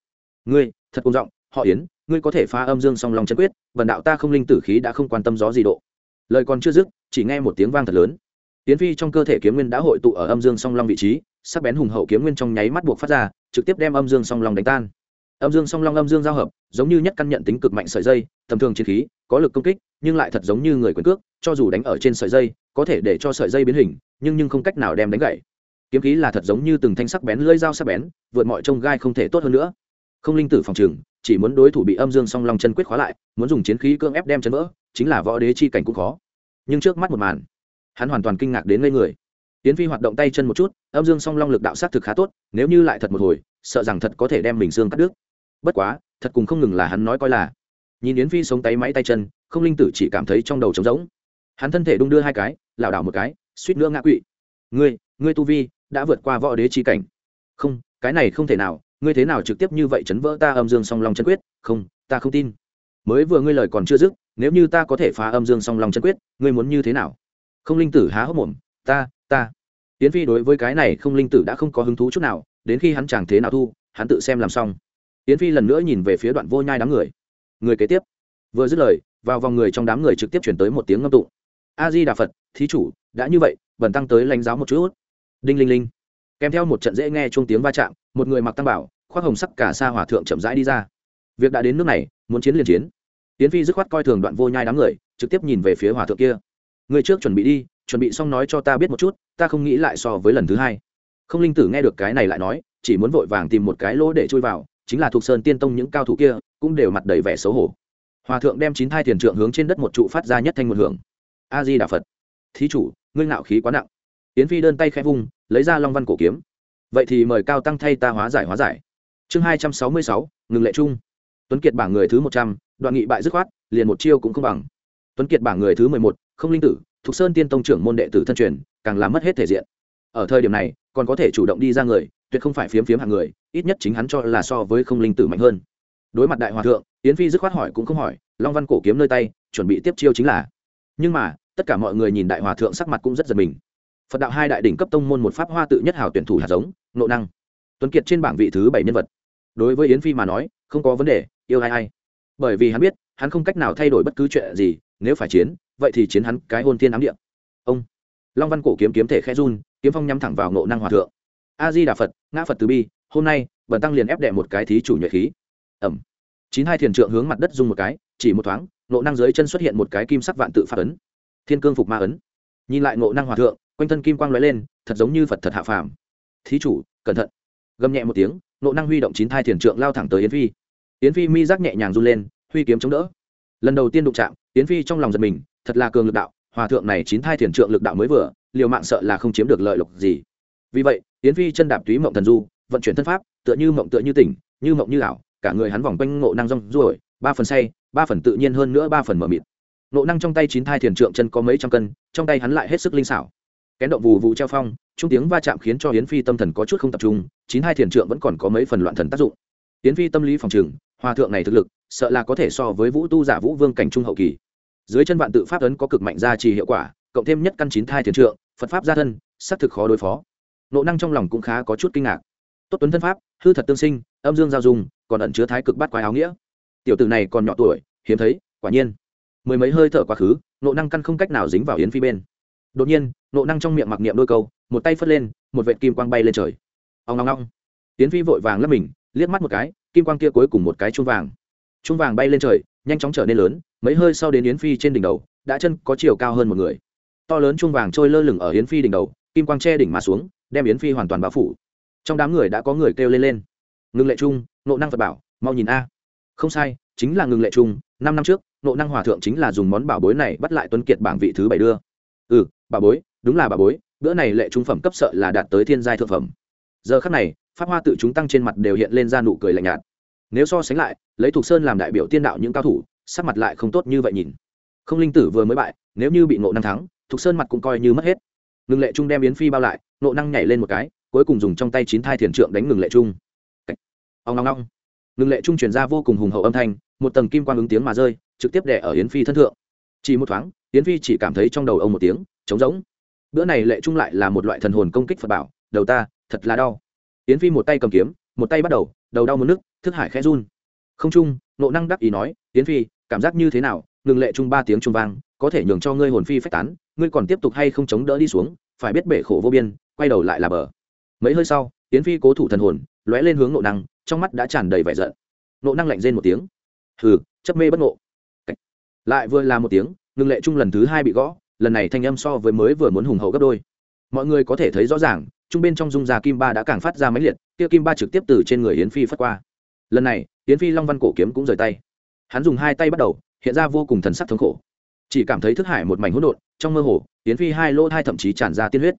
Ngươi, thật công giọng, họ yến, ngươi có thể phá âm dương song long chân quyết vần đạo ta không linh tử khí đã không quan tâm gió gì độ lời còn chưa dứt, chỉ nghe một tiếng vang thật lớn. Tiến phi trong cơ thể kiếm nguyên đã hội tụ ở âm dương song long vị trí, sắc bén hùng hậu kiếm nguyên trong nháy mắt buộc phát ra, trực tiếp đem âm dương song long đánh tan. Âm dương song long âm dương giao hợp, giống như nhất căn nhận tính cực mạnh sợi dây, tầm thường chiến khí, có lực công kích, nhưng lại thật giống như người quyền cước, cho dù đánh ở trên sợi dây, có thể để cho sợi dây biến hình, nhưng nhưng không cách nào đem đánh gãy. Kiếm khí là thật giống như từng thanh sắc bén lưỡi dao sắc bén, vượt mọi trông gai không thể tốt hơn nữa không linh tử phòng trường, chỉ muốn đối thủ bị âm dương song long chân quyết khóa lại muốn dùng chiến khí cưỡng ép đem chân vỡ chính là võ đế chi cảnh cũng khó. Nhưng trước mắt một màn hắn hoàn toàn kinh ngạc đến ngây người. Tiến phi hoạt động tay chân một chút âm dương song long lực đạo sát thực khá tốt nếu như lại thật một hồi sợ rằng thật có thể đem mình xương cắt đứt. Bất quá thật cùng không ngừng là hắn nói coi là. Nhìn yến phi sống tay máy tay chân không linh tử chỉ cảm thấy trong đầu trống rỗng. Hắn thân thể đung đưa hai cái lảo đảo một cái suýt nữa ngã quỵ. Ngươi ngươi tu vi đã vượt qua võ đế chi cảnh. Không cái này không thể nào ngươi thế nào trực tiếp như vậy chấn vỡ ta âm dương song long chân quyết? Không, ta không tin. Mới vừa ngươi lời còn chưa dứt, nếu như ta có thể phá âm dương song long chân quyết, ngươi muốn như thế nào? Không linh tử há hốc mồm, ta ta. Tiến phi đối với cái này không linh tử đã không có hứng thú chút nào, đến khi hắn chẳng thế nào thu, hắn tự xem làm xong. Tiến phi lần nữa nhìn về phía đoạn vô nhai đám người. Người kế tiếp. Vừa dứt lời, vào vòng người trong đám người trực tiếp chuyển tới một tiếng ngâm tụng. A di đà phật, thí chủ, đã như vậy, bần tăng tới lãnh giáo một chút. Đinh linh linh kèm theo một trận dễ nghe chuông tiếng va chạm, một người mặc tăng bảo, khoác hồng sắc cả xa hòa thượng chậm rãi đi ra. Việc đã đến nước này, muốn chiến liền chiến. Tiến phi dứt khoát coi thường đoạn vô nhai đám người, trực tiếp nhìn về phía hòa thượng kia. Người trước chuẩn bị đi, chuẩn bị xong nói cho ta biết một chút, ta không nghĩ lại so với lần thứ hai. Không linh tử nghe được cái này lại nói, chỉ muốn vội vàng tìm một cái lỗ để chui vào, chính là thuộc sơn tiên tông những cao thủ kia, cũng đều mặt đầy vẻ xấu hổ. Hòa thượng đem chín thai thiền trượng hướng trên đất một trụ phát ra nhất thanh một hưởng. A di đà phật. Thí chủ, ngươi ngạo khí quá nặng tiến phi đơn tay khẽ vung, lấy ra long văn cổ kiếm. Vậy thì mời cao tăng thay ta hóa giải hóa giải. Chương hai trăm sáu mươi sáu, ngừng lệ chung tuấn kiệt bảng người thứ một trăm, đoạn nghị bại dứt khoát, liền một chiêu cũng không bằng. Tuấn kiệt bảng người thứ mười một, không linh tử thục sơn tiên tông trưởng môn đệ tử thân truyền, càng làm mất hết thể diện. Ở thời điểm này, còn có thể chủ động đi ra người, tuyệt không phải phiếm phiếm hạng người, ít nhất chính hắn cho là so với không linh tử mạnh hơn. Đối mặt đại hòa thượng, yến phi dứt khoát hỏi cũng không hỏi, long văn cổ kiếm nơi tay, chuẩn bị tiếp chiêu chính là. Nhưng mà, tất cả mọi người nhìn đại hòa thượng sắc mặt cũng rất giật mình phật đạo hai đại đỉnh cấp tông môn một pháp hoa tự nhất hảo tuyển thủ hạt giống nộ năng. Tuấn kiệt trên bảng vị thứ bảy nhân vật. Đối với yến phi mà nói, không có vấn đề, yêu ai ai. Bởi vì hắn biết, hắn không cách nào thay đổi bất cứ chuyện gì, nếu phải chiến, vậy thì chiến hắn cái hôn thiên ám địa. Ông. Long văn cổ kiếm kiếm thể khẽ run, kiếm phong nhắm thẳng vào nộ năng hòa thượng. A di đà phật, ngã phật từ bi, hôm nay, bần tăng liền ép đệ một cái thí chủ nhuệ khí. Ẩm. Chín hai thiền trượng hướng mặt đất dung một cái, chỉ một thoáng nộ năng dưới chân xuất hiện một cái kim sắc vạn tự phát ấn. Thiên cương phục ma ấn. Nhìn lại nộ năng hòa thượng quanh thân kim quang lóe lên, thật giống như phật thật hạ phàm. Thí chủ, cẩn thận. Gầm nhẹ một tiếng, nộ năng huy động chín thai thiền trượng lao thẳng tới yến phi. Yến phi mi giác nhẹ nhàng run lên, huy kiếm chống đỡ. Lần đầu tiên đụng chạm, yến phi trong lòng giật mình, thật là cường lực đạo, hòa thượng này chín thai thiền trượng lực đạo mới vừa, liều mạng sợ là không chiếm được lợi lộc gì. Vì vậy, yến phi chân đạp túy mộng thần du, vận chuyển thân pháp, tựa như mộng tựa như tỉnh, như mộng như ảo, cả người hắn vòng quanh ngộ năng rong ruổi, ba phần say, ba phần tự nhiên hơn nữa ba phần mở mịt. Nộ năng trong tay chín thai thiền trượng chân có mấy trăm cân, trong tay hắn lại hết sức linh xảo kén động vù vụ treo phong, trung tiếng va chạm khiến cho hiến phi tâm thần có chút không tập trung, chín hai thiền trượng vẫn còn có mấy phần loạn thần tác dụng. Hiến phi tâm lý phòng trừng, hòa thượng này thực lực, sợ là có thể so với vũ tu giả vũ vương cảnh trung hậu kỳ. Dưới chân vạn tự pháp ấn có cực mạnh gia trì hiệu quả, cộng thêm nhất căn chín thai thiền trượng, phật pháp gia thân, xác thực khó đối phó. Nộ năng trong lòng cũng khá có chút kinh ngạc. Tốt tuấn thân pháp, hư thật tương sinh, âm dương giao dung, còn ẩn chứa thái cực bát quái áo nghĩa. Tiểu tử này còn nhỏ tuổi, hiếm thấy, quả nhiên. Mười mấy hơi thở quá khứ, nộ năng căn không cách nào dính vào yến phi bên. Đột nhiên nộ năng trong miệng mặc niệm đôi câu, một tay phất lên, một vệt kim quang bay lên trời. Ông ngong ngong yến phi vội vàng lấp mình, liếc mắt một cái, kim quang kia cuối cùng một cái chuông vàng. Chuông vàng bay lên trời, nhanh chóng trở nên lớn, mấy hơi sau đến yến phi trên đỉnh đầu, đã chân có chiều cao hơn một người. To lớn chuông vàng trôi lơ lửng ở yến phi đỉnh đầu, kim quang che đỉnh mà xuống, đem yến phi hoàn toàn bao phủ. Trong đám người đã có người kêu lên lên. Ngừng lệ trung, nộ năng phật bảo, mau nhìn a. Không sai, chính là ngừng lệ trung, năm năm trước, nộ năng hòa thượng chính là dùng món bảo bối này bắt lại tuấn kiệt bảng vị thứ bảy đưa. Ừ bà bối đúng là bà bối, bữa này lệ trung phẩm cấp sợ là đạt tới thiên giai thượng phẩm. Giờ khắc này, pháp hoa tự chúng tăng trên mặt đều hiện lên ra nụ cười lạnh nhạt. Nếu so sánh lại, lấy thục sơn làm đại biểu tiên đạo những cao thủ, sắc mặt lại không tốt như vậy nhìn. Không linh tử vừa mới bại, nếu như bị nộ năng thắng, thục sơn mặt cũng coi như mất hết. Ngừng lệ trung đem yến phi bao lại nộ năng nhảy lên một cái, cuối cùng dùng trong tay chín thai thiền trượng đánh ngừng lệ trung. Ông ngong ngong ngừng lệ trung truyền ra vô cùng hùng hậu âm thanh, một tầng kim quan ứng tiếng mà rơi, trực tiếp đẻ ở yến phi thân thượng. Chỉ một thoáng, yến phi chỉ cảm thấy trong đầu ông một tiếng, trống rỗng bữa này lệ trung lại là một loại thần hồn công kích phật bảo, đầu ta, thật là đau. Yến phi một tay cầm kiếm, một tay bắt đầu đầu đau một nước, thức hải khẽ run. Không trung nộ năng đắc ý nói, yến phi, cảm giác như thế nào? Ngừng lệ trung ba tiếng trung vang, có thể nhường cho ngươi hồn phi phách tán, ngươi còn tiếp tục hay không chống đỡ đi xuống, phải biết bể khổ vô biên, quay đầu lại là bờ. Mấy hơi sau, yến phi cố thủ thần hồn, lóe lên hướng nộ năng, trong mắt đã tràn đầy vẻ giận. Nộ năng lạnh rên một tiếng. Hừ, chấp mê bất ngộ. Lại vừa là một tiếng, ngừng lệ trung lần thứ hai bị gõ lần này thanh âm so với mới vừa muốn hùng hậu gấp đôi. Mọi người có thể thấy rõ ràng, trung bên trong dung già kim ba đã càng phát ra máy liệt, kia kim ba trực tiếp từ trên người yến phi phất qua. Lần này, yến phi long văn cổ kiếm cũng rời tay. Hắn dùng hai tay bắt đầu, hiện ra vô cùng thần sắc thống khổ. Chỉ cảm thấy thức hải một mảnh hỗn độn, trong mơ hồ, yến phi hai lỗ hai thậm chí tràn ra tiên huyết.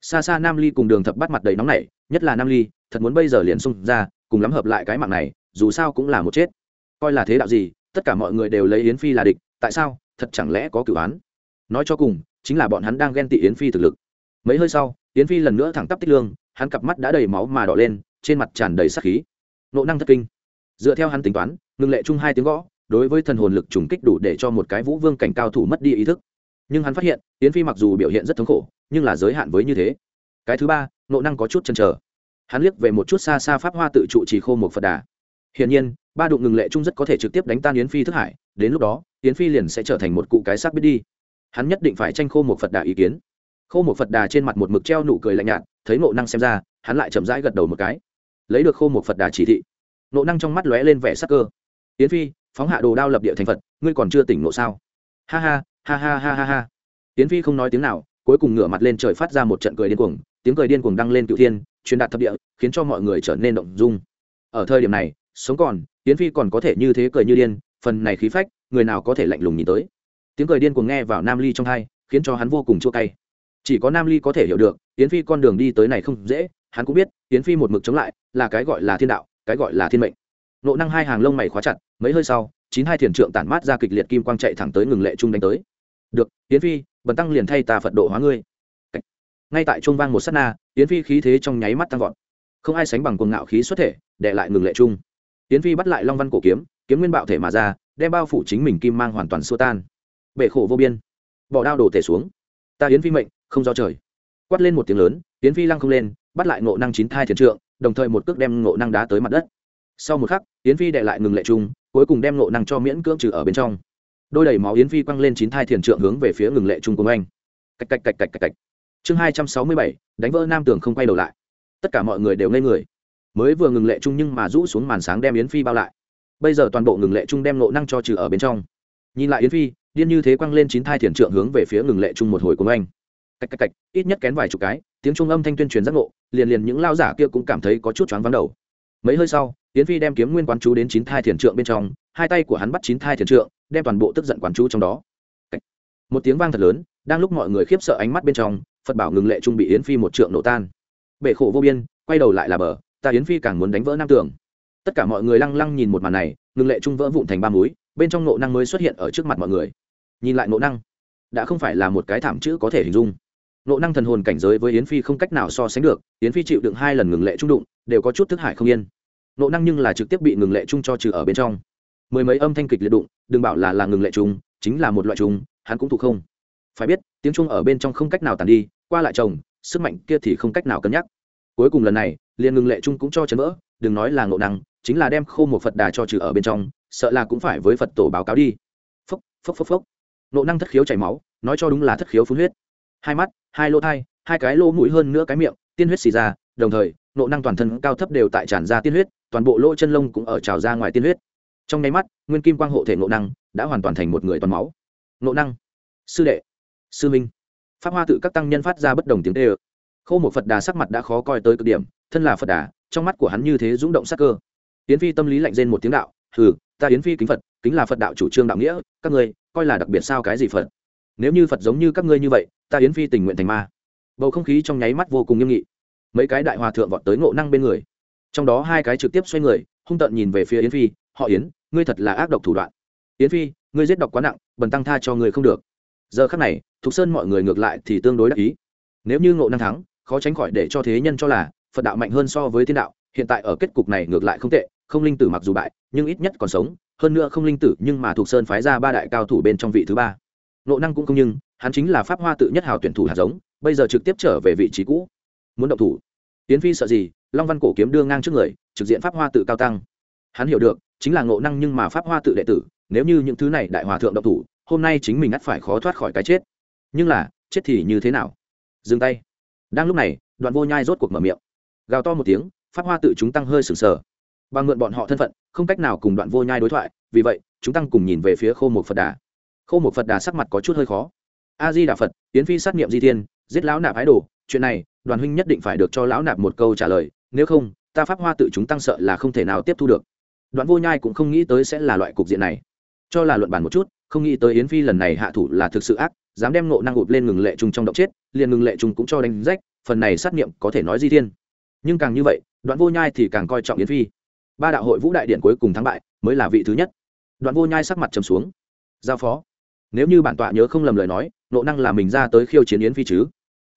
Xa xa nam ly cùng đường thập bắt mặt đầy nóng nảy, nhất là nam ly, thật muốn bây giờ liền xung ra, cùng lắm hợp lại cái mạng này, dù sao cũng là một chết. Coi là thế đạo gì, tất cả mọi người đều lấy yến phi là địch, tại sao, thật chẳng lẽ có cửu án? Nói cho cùng, chính là bọn hắn đang ghen tị yến phi thực lực. Mấy hơi sau, yến phi lần nữa thẳng tắp tích lương, hắn cặp mắt đã đầy máu mà đỏ lên, trên mặt tràn đầy sắc khí. Nộ năng thất kinh. Dựa theo hắn tính toán ngừng lệ chung hai tiếng gõ, đối với thần hồn lực trùng kích đủ để cho một cái vũ vương cảnh cao thủ mất đi ý thức. Nhưng hắn phát hiện, yến phi mặc dù biểu hiện rất thống khổ, nhưng là giới hạn với như thế. Cái thứ ba, nộ năng có chút chần trở hắn liếc về một chút xa xa pháp hoa tự trụ trì khô một phật đà. Hiển nhiên, ba đụng ngừng lệ chung rất có thể trực tiếp đánh tan yến phi thức hải, đến lúc đó, yến phi liền sẽ trở thành một cụ cái xác biết đi hắn nhất định phải tranh khô một phật đà ý kiến. Khô một phật đà trên mặt một mực treo nụ cười lạnh nhạt, thấy nộ năng xem ra, hắn lại chậm rãi gật đầu một cái. Lấy được khô một phật đà chỉ thị nộ năng trong mắt lóe lên vẻ sắc cơ. Yến phi, phóng hạ đồ đao lập địa thành phật, ngươi còn chưa tỉnh nộ sao? Ha ha ha ha ha ha ha. Yến phi không nói tiếng nào, cuối cùng ngửa mặt lên trời phát ra một trận cười điên cuồng, tiếng cười điên cuồng đăng lên cựu thiên, truyền đạt thập địa, khiến cho mọi người trở nên động dung. Ở thời điểm này, sống còn, yến phi còn có thể như thế cười như điên, phần này khí phách, người nào có thể lạnh lùng nhìn tới? Tiếng cười điên cuồng nghe vào nam ly trong hai, khiến cho hắn vô cùng chua cay. Chỉ có nam ly có thể hiểu được, yến phi con đường đi tới này không dễ, hắn cũng biết, yến phi một mực chống lại, là cái gọi là thiên đạo, cái gọi là thiên mệnh. Nộ năng hai hàng lông mày khóa chặt, mấy hơi sau, chín hai thiền trượng tản mát ra kịch liệt kim quang chạy thẳng tới ngừng lệ trung đánh tới. Được, yến phi, bần tăng liền thay ta phật độ hóa ngươi. Ngay tại trung vang một s á t na, yến phi khí thế trong nháy mắt tăng vọt. Không ai sánh bằng cuồng ngạo khí xuất thể, để lại ngừng lệ trung. Yến phi bắt lại long văn cổ kiếm kiếm nguyên bạo thể mà ra, đem bao phủ chính mình kim mang hoàn toàn xua tan bể khổ vô biên. Bỏ đao đổ tể xuống. Ta yến phi mệnh, không do trời. Quát lên một tiếng lớn yến phi lăng không lên, bắt lại ngộ năng chín thai thiền trượng, đồng thời một cước đem ngộ năng đá tới mặt đất. Sau một khắc yến phi đệ lại ngừng lệ trung, cuối cùng đem ngộ năng cho miễn cưỡng trừ ở bên trong. Đôi đầy máu yến phi quăng lên chín thai thiền trượng hướng về phía ngừng lệ trung của anh. Cạch cạch cạch cạch cạch cạch. Chương hai trăm sáu mươi bảy, đánh vỡ nam tường không quay đầu lại. Tất cả mọi người đều ngây người. Mới vừa ngừng lệ trung nhưng mà rũ xuống màn sáng đem yến phi bao lại. Bây giờ toàn bộ ngừng lệ trung đem nộ năng cho trừ ở bên trong. Nhìn lại yến phi điên như thế quăng lên chín thai thiền trượng hướng về phía ngừng lệ trung một hồi của anh. Cạch cạch cạch ít nhất kén vài chục cái, tiếng trung âm thanh tuyên truyền giác ngộ, liền liền những lao giả kia cũng cảm thấy có chút choáng vắng đầu. Mấy hơi sau tiến phi đem kiếm nguyên quán chú đến chín thai thiền trượng bên trong, hai tay của hắn bắt chín thai thiền trượng, đem toàn bộ tức giận quán chú trong đó. Một tiếng vang thật lớn, đang lúc mọi người khiếp sợ ánh mắt bên trong, phật bảo ngừng lệ trung bị yến phi một trượng nổ tan. Bệ khổ vô biên, quay đầu lại là bờ, ta yến phi càng muốn đánh vỡ nam tường. Tất cả mọi người lăng lăng nhìn một màn này, ngừng lệ trung vỡ vụn thành ba múi bên trong nộ năng mới xuất hiện ở trước mặt mọi người nhìn lại nộ năng. Đã không phải là một cái thảm chữ có thể hình dung. Nộ năng thần hồn cảnh giới với yến phi không cách nào so sánh được, yến phi chịu đựng hai lần ngừng lệ trung đụng, đều có chút thức hải không yên. Nộ năng nhưng là trực tiếp bị ngừng lệ trung cho trừ ở bên trong. Mười mấy âm thanh kịch liệt đụng, đừng bảo là là ngừng lệ trung, chính là một loại trung, hắn cũng thụ không. Phải biết, tiếng trung ở bên trong không cách nào tàn đi, qua lại chồng, sức mạnh kia thì không cách nào cân nhắc. Cuối cùng lần này, liền ngừng lệ trung cũng cho chấn vỡ, đừng nói là ngộ năng, chính là đem khô một phật đà cho trừ ở bên trong, sợ là cũng phải với phật tổ báo cáo đi. Phốc phốc phốc phốc nộ năng thất khiếu chảy máu, nói cho đúng là thất khiếu phun huyết. Hai mắt, hai lỗ thai, hai cái lỗ mũi hơn nữa cái miệng, tiên huyết xì ra, đồng thời, nộ năng toàn thân cao thấp đều tại tràn ra tiên huyết, toàn bộ lỗ chân lông cũng ở trào ra ngoài tiên huyết. Trong nháy mắt, nguyên kim quang hộ thể nộ năng đã hoàn toàn thành một người toàn máu. Nộ năng. Sư đệ. Sư minh. Pháp hoa tự các tăng nhân phát ra bất đồng tiếng tê ơ. Khâu một phật đà sắc mặt đã khó coi tới cực điểm, thân là phật đà, trong mắt của hắn như thế rung động sắc cơ. Yến phi tâm lý lạnh rên một tiếng đạo, hừ, ta yến phi kính phật, kính là phật đạo chủ trương đạo nghĩa, các ngươi coi là đặc biệt sao cái gì phật? Nếu như phật giống như các ngươi như vậy, ta yến phi tình nguyện thành ma. Bầu không khí trong nháy mắt vô cùng nghiêm nghị. Mấy cái đại hòa thượng vọt tới ngộ năng bên người. Trong đó hai cái trực tiếp xoay người, hung tợn nhìn về phía yến phi, họ yến, ngươi thật là ác độc thủ đoạn. Yến phi, ngươi giết độc quá nặng, bần tăng tha cho ngươi không được. Giờ khắc này, thục sơn mọi người ngược lại thì tương đối đắc ý. Nếu như ngộ năng thắng, khó tránh khỏi để cho thế nhân cho là phật đạo mạnh hơn so với thiên đạo, hiện tại ở kết cục này ngược lại không tệ không linh tử mặc dù bại, nhưng ít nhất còn sống. Hơn nữa không linh tử, nhưng mà thuộc sơn phái ra ba đại cao thủ bên trong vị thứ ba. Nộ năng cũng không nhưng, hắn chính là pháp hoa tự nhất hào tuyển thủ hạt giống, bây giờ trực tiếp trở về vị trí cũ. Muốn động thủ. Tiến phi sợ gì? Long văn cổ kiếm đưa ngang trước người, trực diện pháp hoa tự cao tăng. Hắn hiểu được, chính là ngộ năng nhưng mà pháp hoa tự đệ tử, nếu như những thứ này đại hòa thượng động thủ, hôm nay chính mình ắt phải khó thoát khỏi cái chết. Nhưng là, chết thì như thế nào? Dừng tay. Đang lúc này, đoạn vô nhai rốt cuộc mở miệng. Gào to một tiếng, pháp hoa tự chúng tăng hơi sừng sờ và mượn bọn họ thân phận, không cách nào cùng đoạn vô nhai đối thoại, vì vậy, chúng tăng cùng nhìn về phía khô một phật đà. Khô một phật đà sắc mặt có chút hơi khó. A di đà phật, tiến phi sát nghiệm di thiên, giết lão nạp ái đồ, chuyện này, đoàn huynh nhất định phải được cho lão nạp một câu trả lời, nếu không, ta pháp hoa tự chúng tăng sợ là không thể nào tiếp thu được. Đoạn vô nhai cũng không nghĩ tới sẽ là loại cục diện này. Cho là luận bàn một chút, không nghĩ tới yến phi lần này hạ thủ là thực sự ác, dám đem nộ năng ụt lên ngừng lệ trung trong động chết, liền ngừng lệ trung cũng cho đánh rách, phần này sát nghiệm có thể nói di thiên. Nhưng càng như vậy, đoạn vô nhai thì càng coi trọng yến phi ba đạo hội vũ đại điện cuối cùng thắng bại mới là vị thứ nhất đoạn vô nhai sắc mặt trầm xuống giao phó nếu như bản tọa nhớ không lầm lời nói nộ năng là mình ra tới khiêu chiến yến phi chứ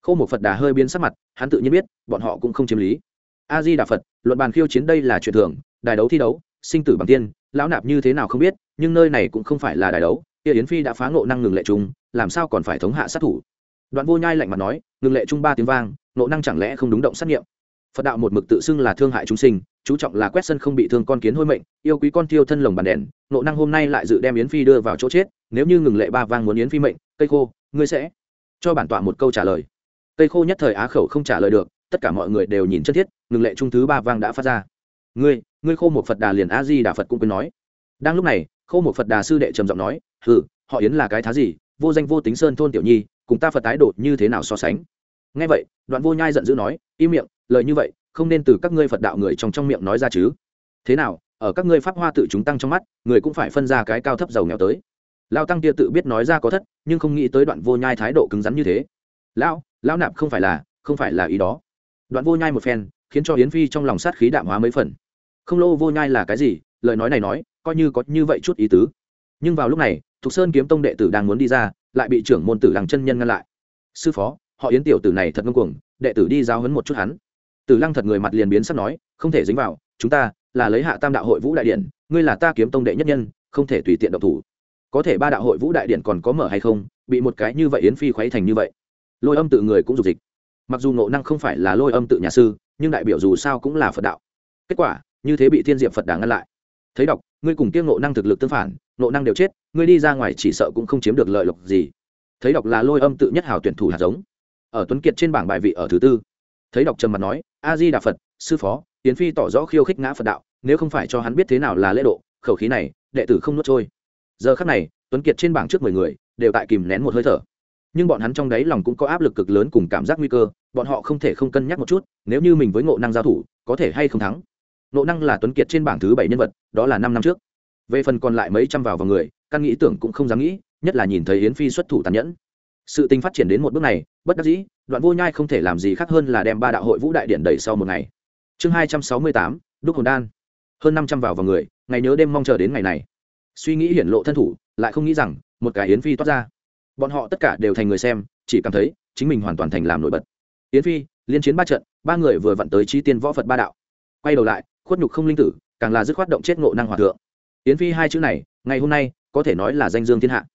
khâu một phật đà hơi biến sắc mặt hắn tự nhiên biết bọn họ cũng không chiếm lý a di đà phật luận bàn khiêu chiến đây là chuyện thường đài đấu thi đấu sinh tử bằng tiên lão nạp như thế nào không biết nhưng nơi này cũng không phải là đài đấu kia yến phi đã phá nộ năng ngừng lệ trung làm sao còn phải thống hạ sát thủ đoạn vô nhai lạnh mặt nói ngừng lệ trung ba tiếng vang nộ năng chẳng lẽ không đúng động sát nghiệm phật đạo một mực tự xưng là thương hại chúng sinh chú trọng là quét sân không bị thương con kiến hôi mệnh, yêu quý con thiêu thân lồng bàn đèn, nộ năng hôm nay lại dự đem yến phi đưa vào chỗ chết, nếu như ngừng lệ ba vang muốn yến phi mệnh, cây khô, ngươi sẽ cho bản tọa một câu trả lời. Cây khô nhất thời á khẩu không trả lời được, tất cả mọi người đều nhìn chân thiết, ngừng lệ trung thứ ba vang đã phát ra. Ngươi ngươi khô một phật đà liền a di đà phật cũng quên nói. Đang lúc này, khô một phật đà sư đệ trầm giọng nói, hừ, họ yến là cái thá gì? Vô danh vô tính sơn thôn tiểu nhi, cùng ta phật tái đột như thế nào so sánh? Ngay vậy, đoạn vô nhai giận dữ nói, im miệng, lời như vậy không nên từ các ngươi phật đạo người trong trong miệng nói ra chứ. Thế nào, ở các ngươi pháp hoa tự chúng tăng trong mắt, người cũng phải phân ra cái cao thấp giàu nghèo tới. Lao tăng kia tự biết nói ra có thất, nhưng không nghĩ tới đoạn vô nhai thái độ cứng rắn như thế. Lão lão nạp không phải là, không phải là ý đó. Đoạn vô nhai một phen, khiến cho yến phi trong lòng sát khí đạm hóa mấy phần. Không lô vô nhai là cái gì, lời nói này nói, coi như có như vậy chút ý tứ. Nhưng vào lúc này, thục sơn kiếm tông đệ tử đang muốn đi ra, lại bị trưởng môn tử đằng chân nhân ngăn lại. Sư phó, họ yến tiểu tử này thật ngông cuồng, đệ tử đi giao hấn một chút hắn tử lăng thật người mặt liền biến sắc nói, không thể dính vào, chúng ta là lấy hạ tam đạo hội vũ đại điện, ngươi là ta kiếm tông đệ nhất nhân, không thể tùy tiện động thủ. Có thể ba đạo hội vũ đại điện còn có mở hay không, bị một cái như vậy yến phi khuấy thành như vậy. Lôi âm tự người cũng dục dịch. Mặc dù nộ năng không phải là lôi âm tự nhà sư, nhưng đại biểu dù sao cũng là phật đạo. Kết quả, như thế bị thiên diệp phật đà ngăn lại. Thấy đọc, ngươi cùng kia nộ năng thực lực tương phản nộ năng đều chết, ngươi đi ra ngoài chỉ sợ cũng không chiếm được lợi lộc gì. Thấy đọc là lôi âm tự nhất hảo tuyển thủ hạt giống. Ở tuấn kiệt trên bảng bài vị ở thứ tư. Thấy đọc trầm mặt nói a di đà phật, sư phó tiến phi tỏ rõ khiêu khích ngã phật đạo, nếu không phải cho hắn biết thế nào là lễ độ, khẩu khí này, đệ tử không nuốt trôi. Giờ khắc này, tuấn kiệt trên bảng trước mười người, đều tại kìm nén một hơi thở. Nhưng bọn hắn trong đáy lòng cũng có áp lực cực lớn cùng cảm giác nguy cơ, bọn họ không thể không cân nhắc một chút, nếu như mình với ngộ năng giao thủ, có thể hay không thắng. Ngộ năng là tuấn kiệt trên bảng thứ bảy nhân vật, đó là năm năm trước. Về phần còn lại mấy trăm vào vào người, căn nghĩ tưởng cũng không dám nghĩ, nhất là nhìn thấy yến phi xuất thủ tàn nhẫn. Sự tình phát triển đến một bước này bất đắc dĩ, đoạn vô nhai không thể làm gì khác hơn là đem ba đạo hội vũ đại điện đẩy sau một ngày. Chương hai trăm sáu mươi tám, đúc hồn đan. Hơn năm trăm vào vào người, ngày nhớ đêm mong chờ đến ngày này. Suy nghĩ hiển lộ thân thủ, lại không nghĩ rằng, một cái yến phi toát ra. Bọn họ tất cả đều thành người xem, chỉ cảm thấy, chính mình hoàn toàn thành làm nổi bật. Yến phi, liên chiến ba trận, ba người vừa vặn tới chi tiên võ phật ba đạo. Quay đầu lại, khuất nhục không linh tử, càng là dứt khoát động chết ngộ năng hòa thượng. Yến phi hai chữ này, ngày hôm nay, có thể nói là danh dương thiên hạ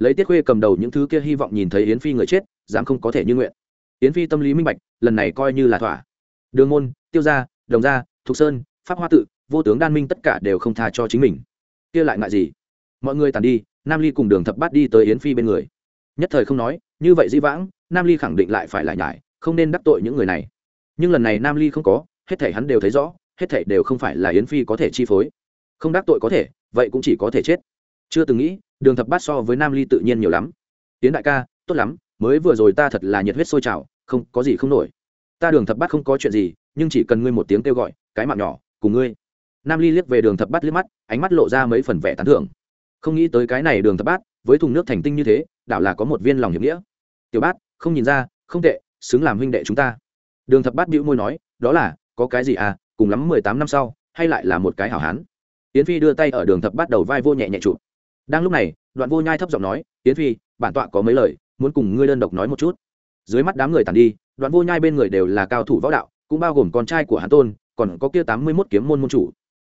lấy tiết khuê cầm đầu những thứ kia hy vọng nhìn thấy yến phi người chết, dám không có thể như nguyện. Yến phi tâm lý minh bạch, lần này coi như là thỏa. Đường môn, tiêu gia, đồng gia, thục sơn, pháp hoa tự, vô tướng đan minh tất cả đều không tha cho chính mình. Kia lại ngại gì? Mọi người tàn đi, nam ly cùng đường thập bát đi tới yến phi bên người. Nhất thời không nói, như vậy di vãng, nam ly khẳng định lại phải lại nhải, không nên đắc tội những người này. Nhưng lần này nam ly không có, hết thể hắn đều thấy rõ, hết thể đều không phải là yến phi có thể chi phối. Không đắc tội có thể, vậy cũng chỉ có thể chết. Chưa từng nghĩ đường thập bát so với nam ly tự nhiên nhiều lắm. Tiến đại ca, tốt lắm, mới vừa rồi ta thật là nhiệt huyết sôi trào, không, có gì không nổi. Ta đường thập bát không có chuyện gì, nhưng chỉ cần ngươi một tiếng kêu gọi, cái mạng nhỏ, cùng ngươi. Nam ly liếc về đường thập bát liếc mắt, ánh mắt lộ ra mấy phần vẻ tán thưởng. Không nghĩ tới cái này đường thập bát, với thùng nước thành tinh như thế, đảo là có một viên lòng hiệp nghĩa. Tiểu bát, không nhìn ra, không tệ, xứng làm huynh đệ chúng ta. Đường thập bát bĩu môi nói, đó là, có cái gì à cùng lắm mười tám năm sau, hay lại là một cái hảo hán. Yến phi đưa tay ở đường thập bát đầu vai vô nhẹ nhẹ chụp đang lúc này, đoạn vô nhai thấp giọng nói, yến phi, bản tọa có mấy lời, muốn cùng ngươi đơn độc nói một chút. Dưới mắt đám người tàn đi, đoạn vô nhai bên người đều là cao thủ võ đạo, cũng bao gồm con trai của hán tôn, còn có kia tám mươi mốt kiếm môn môn chủ.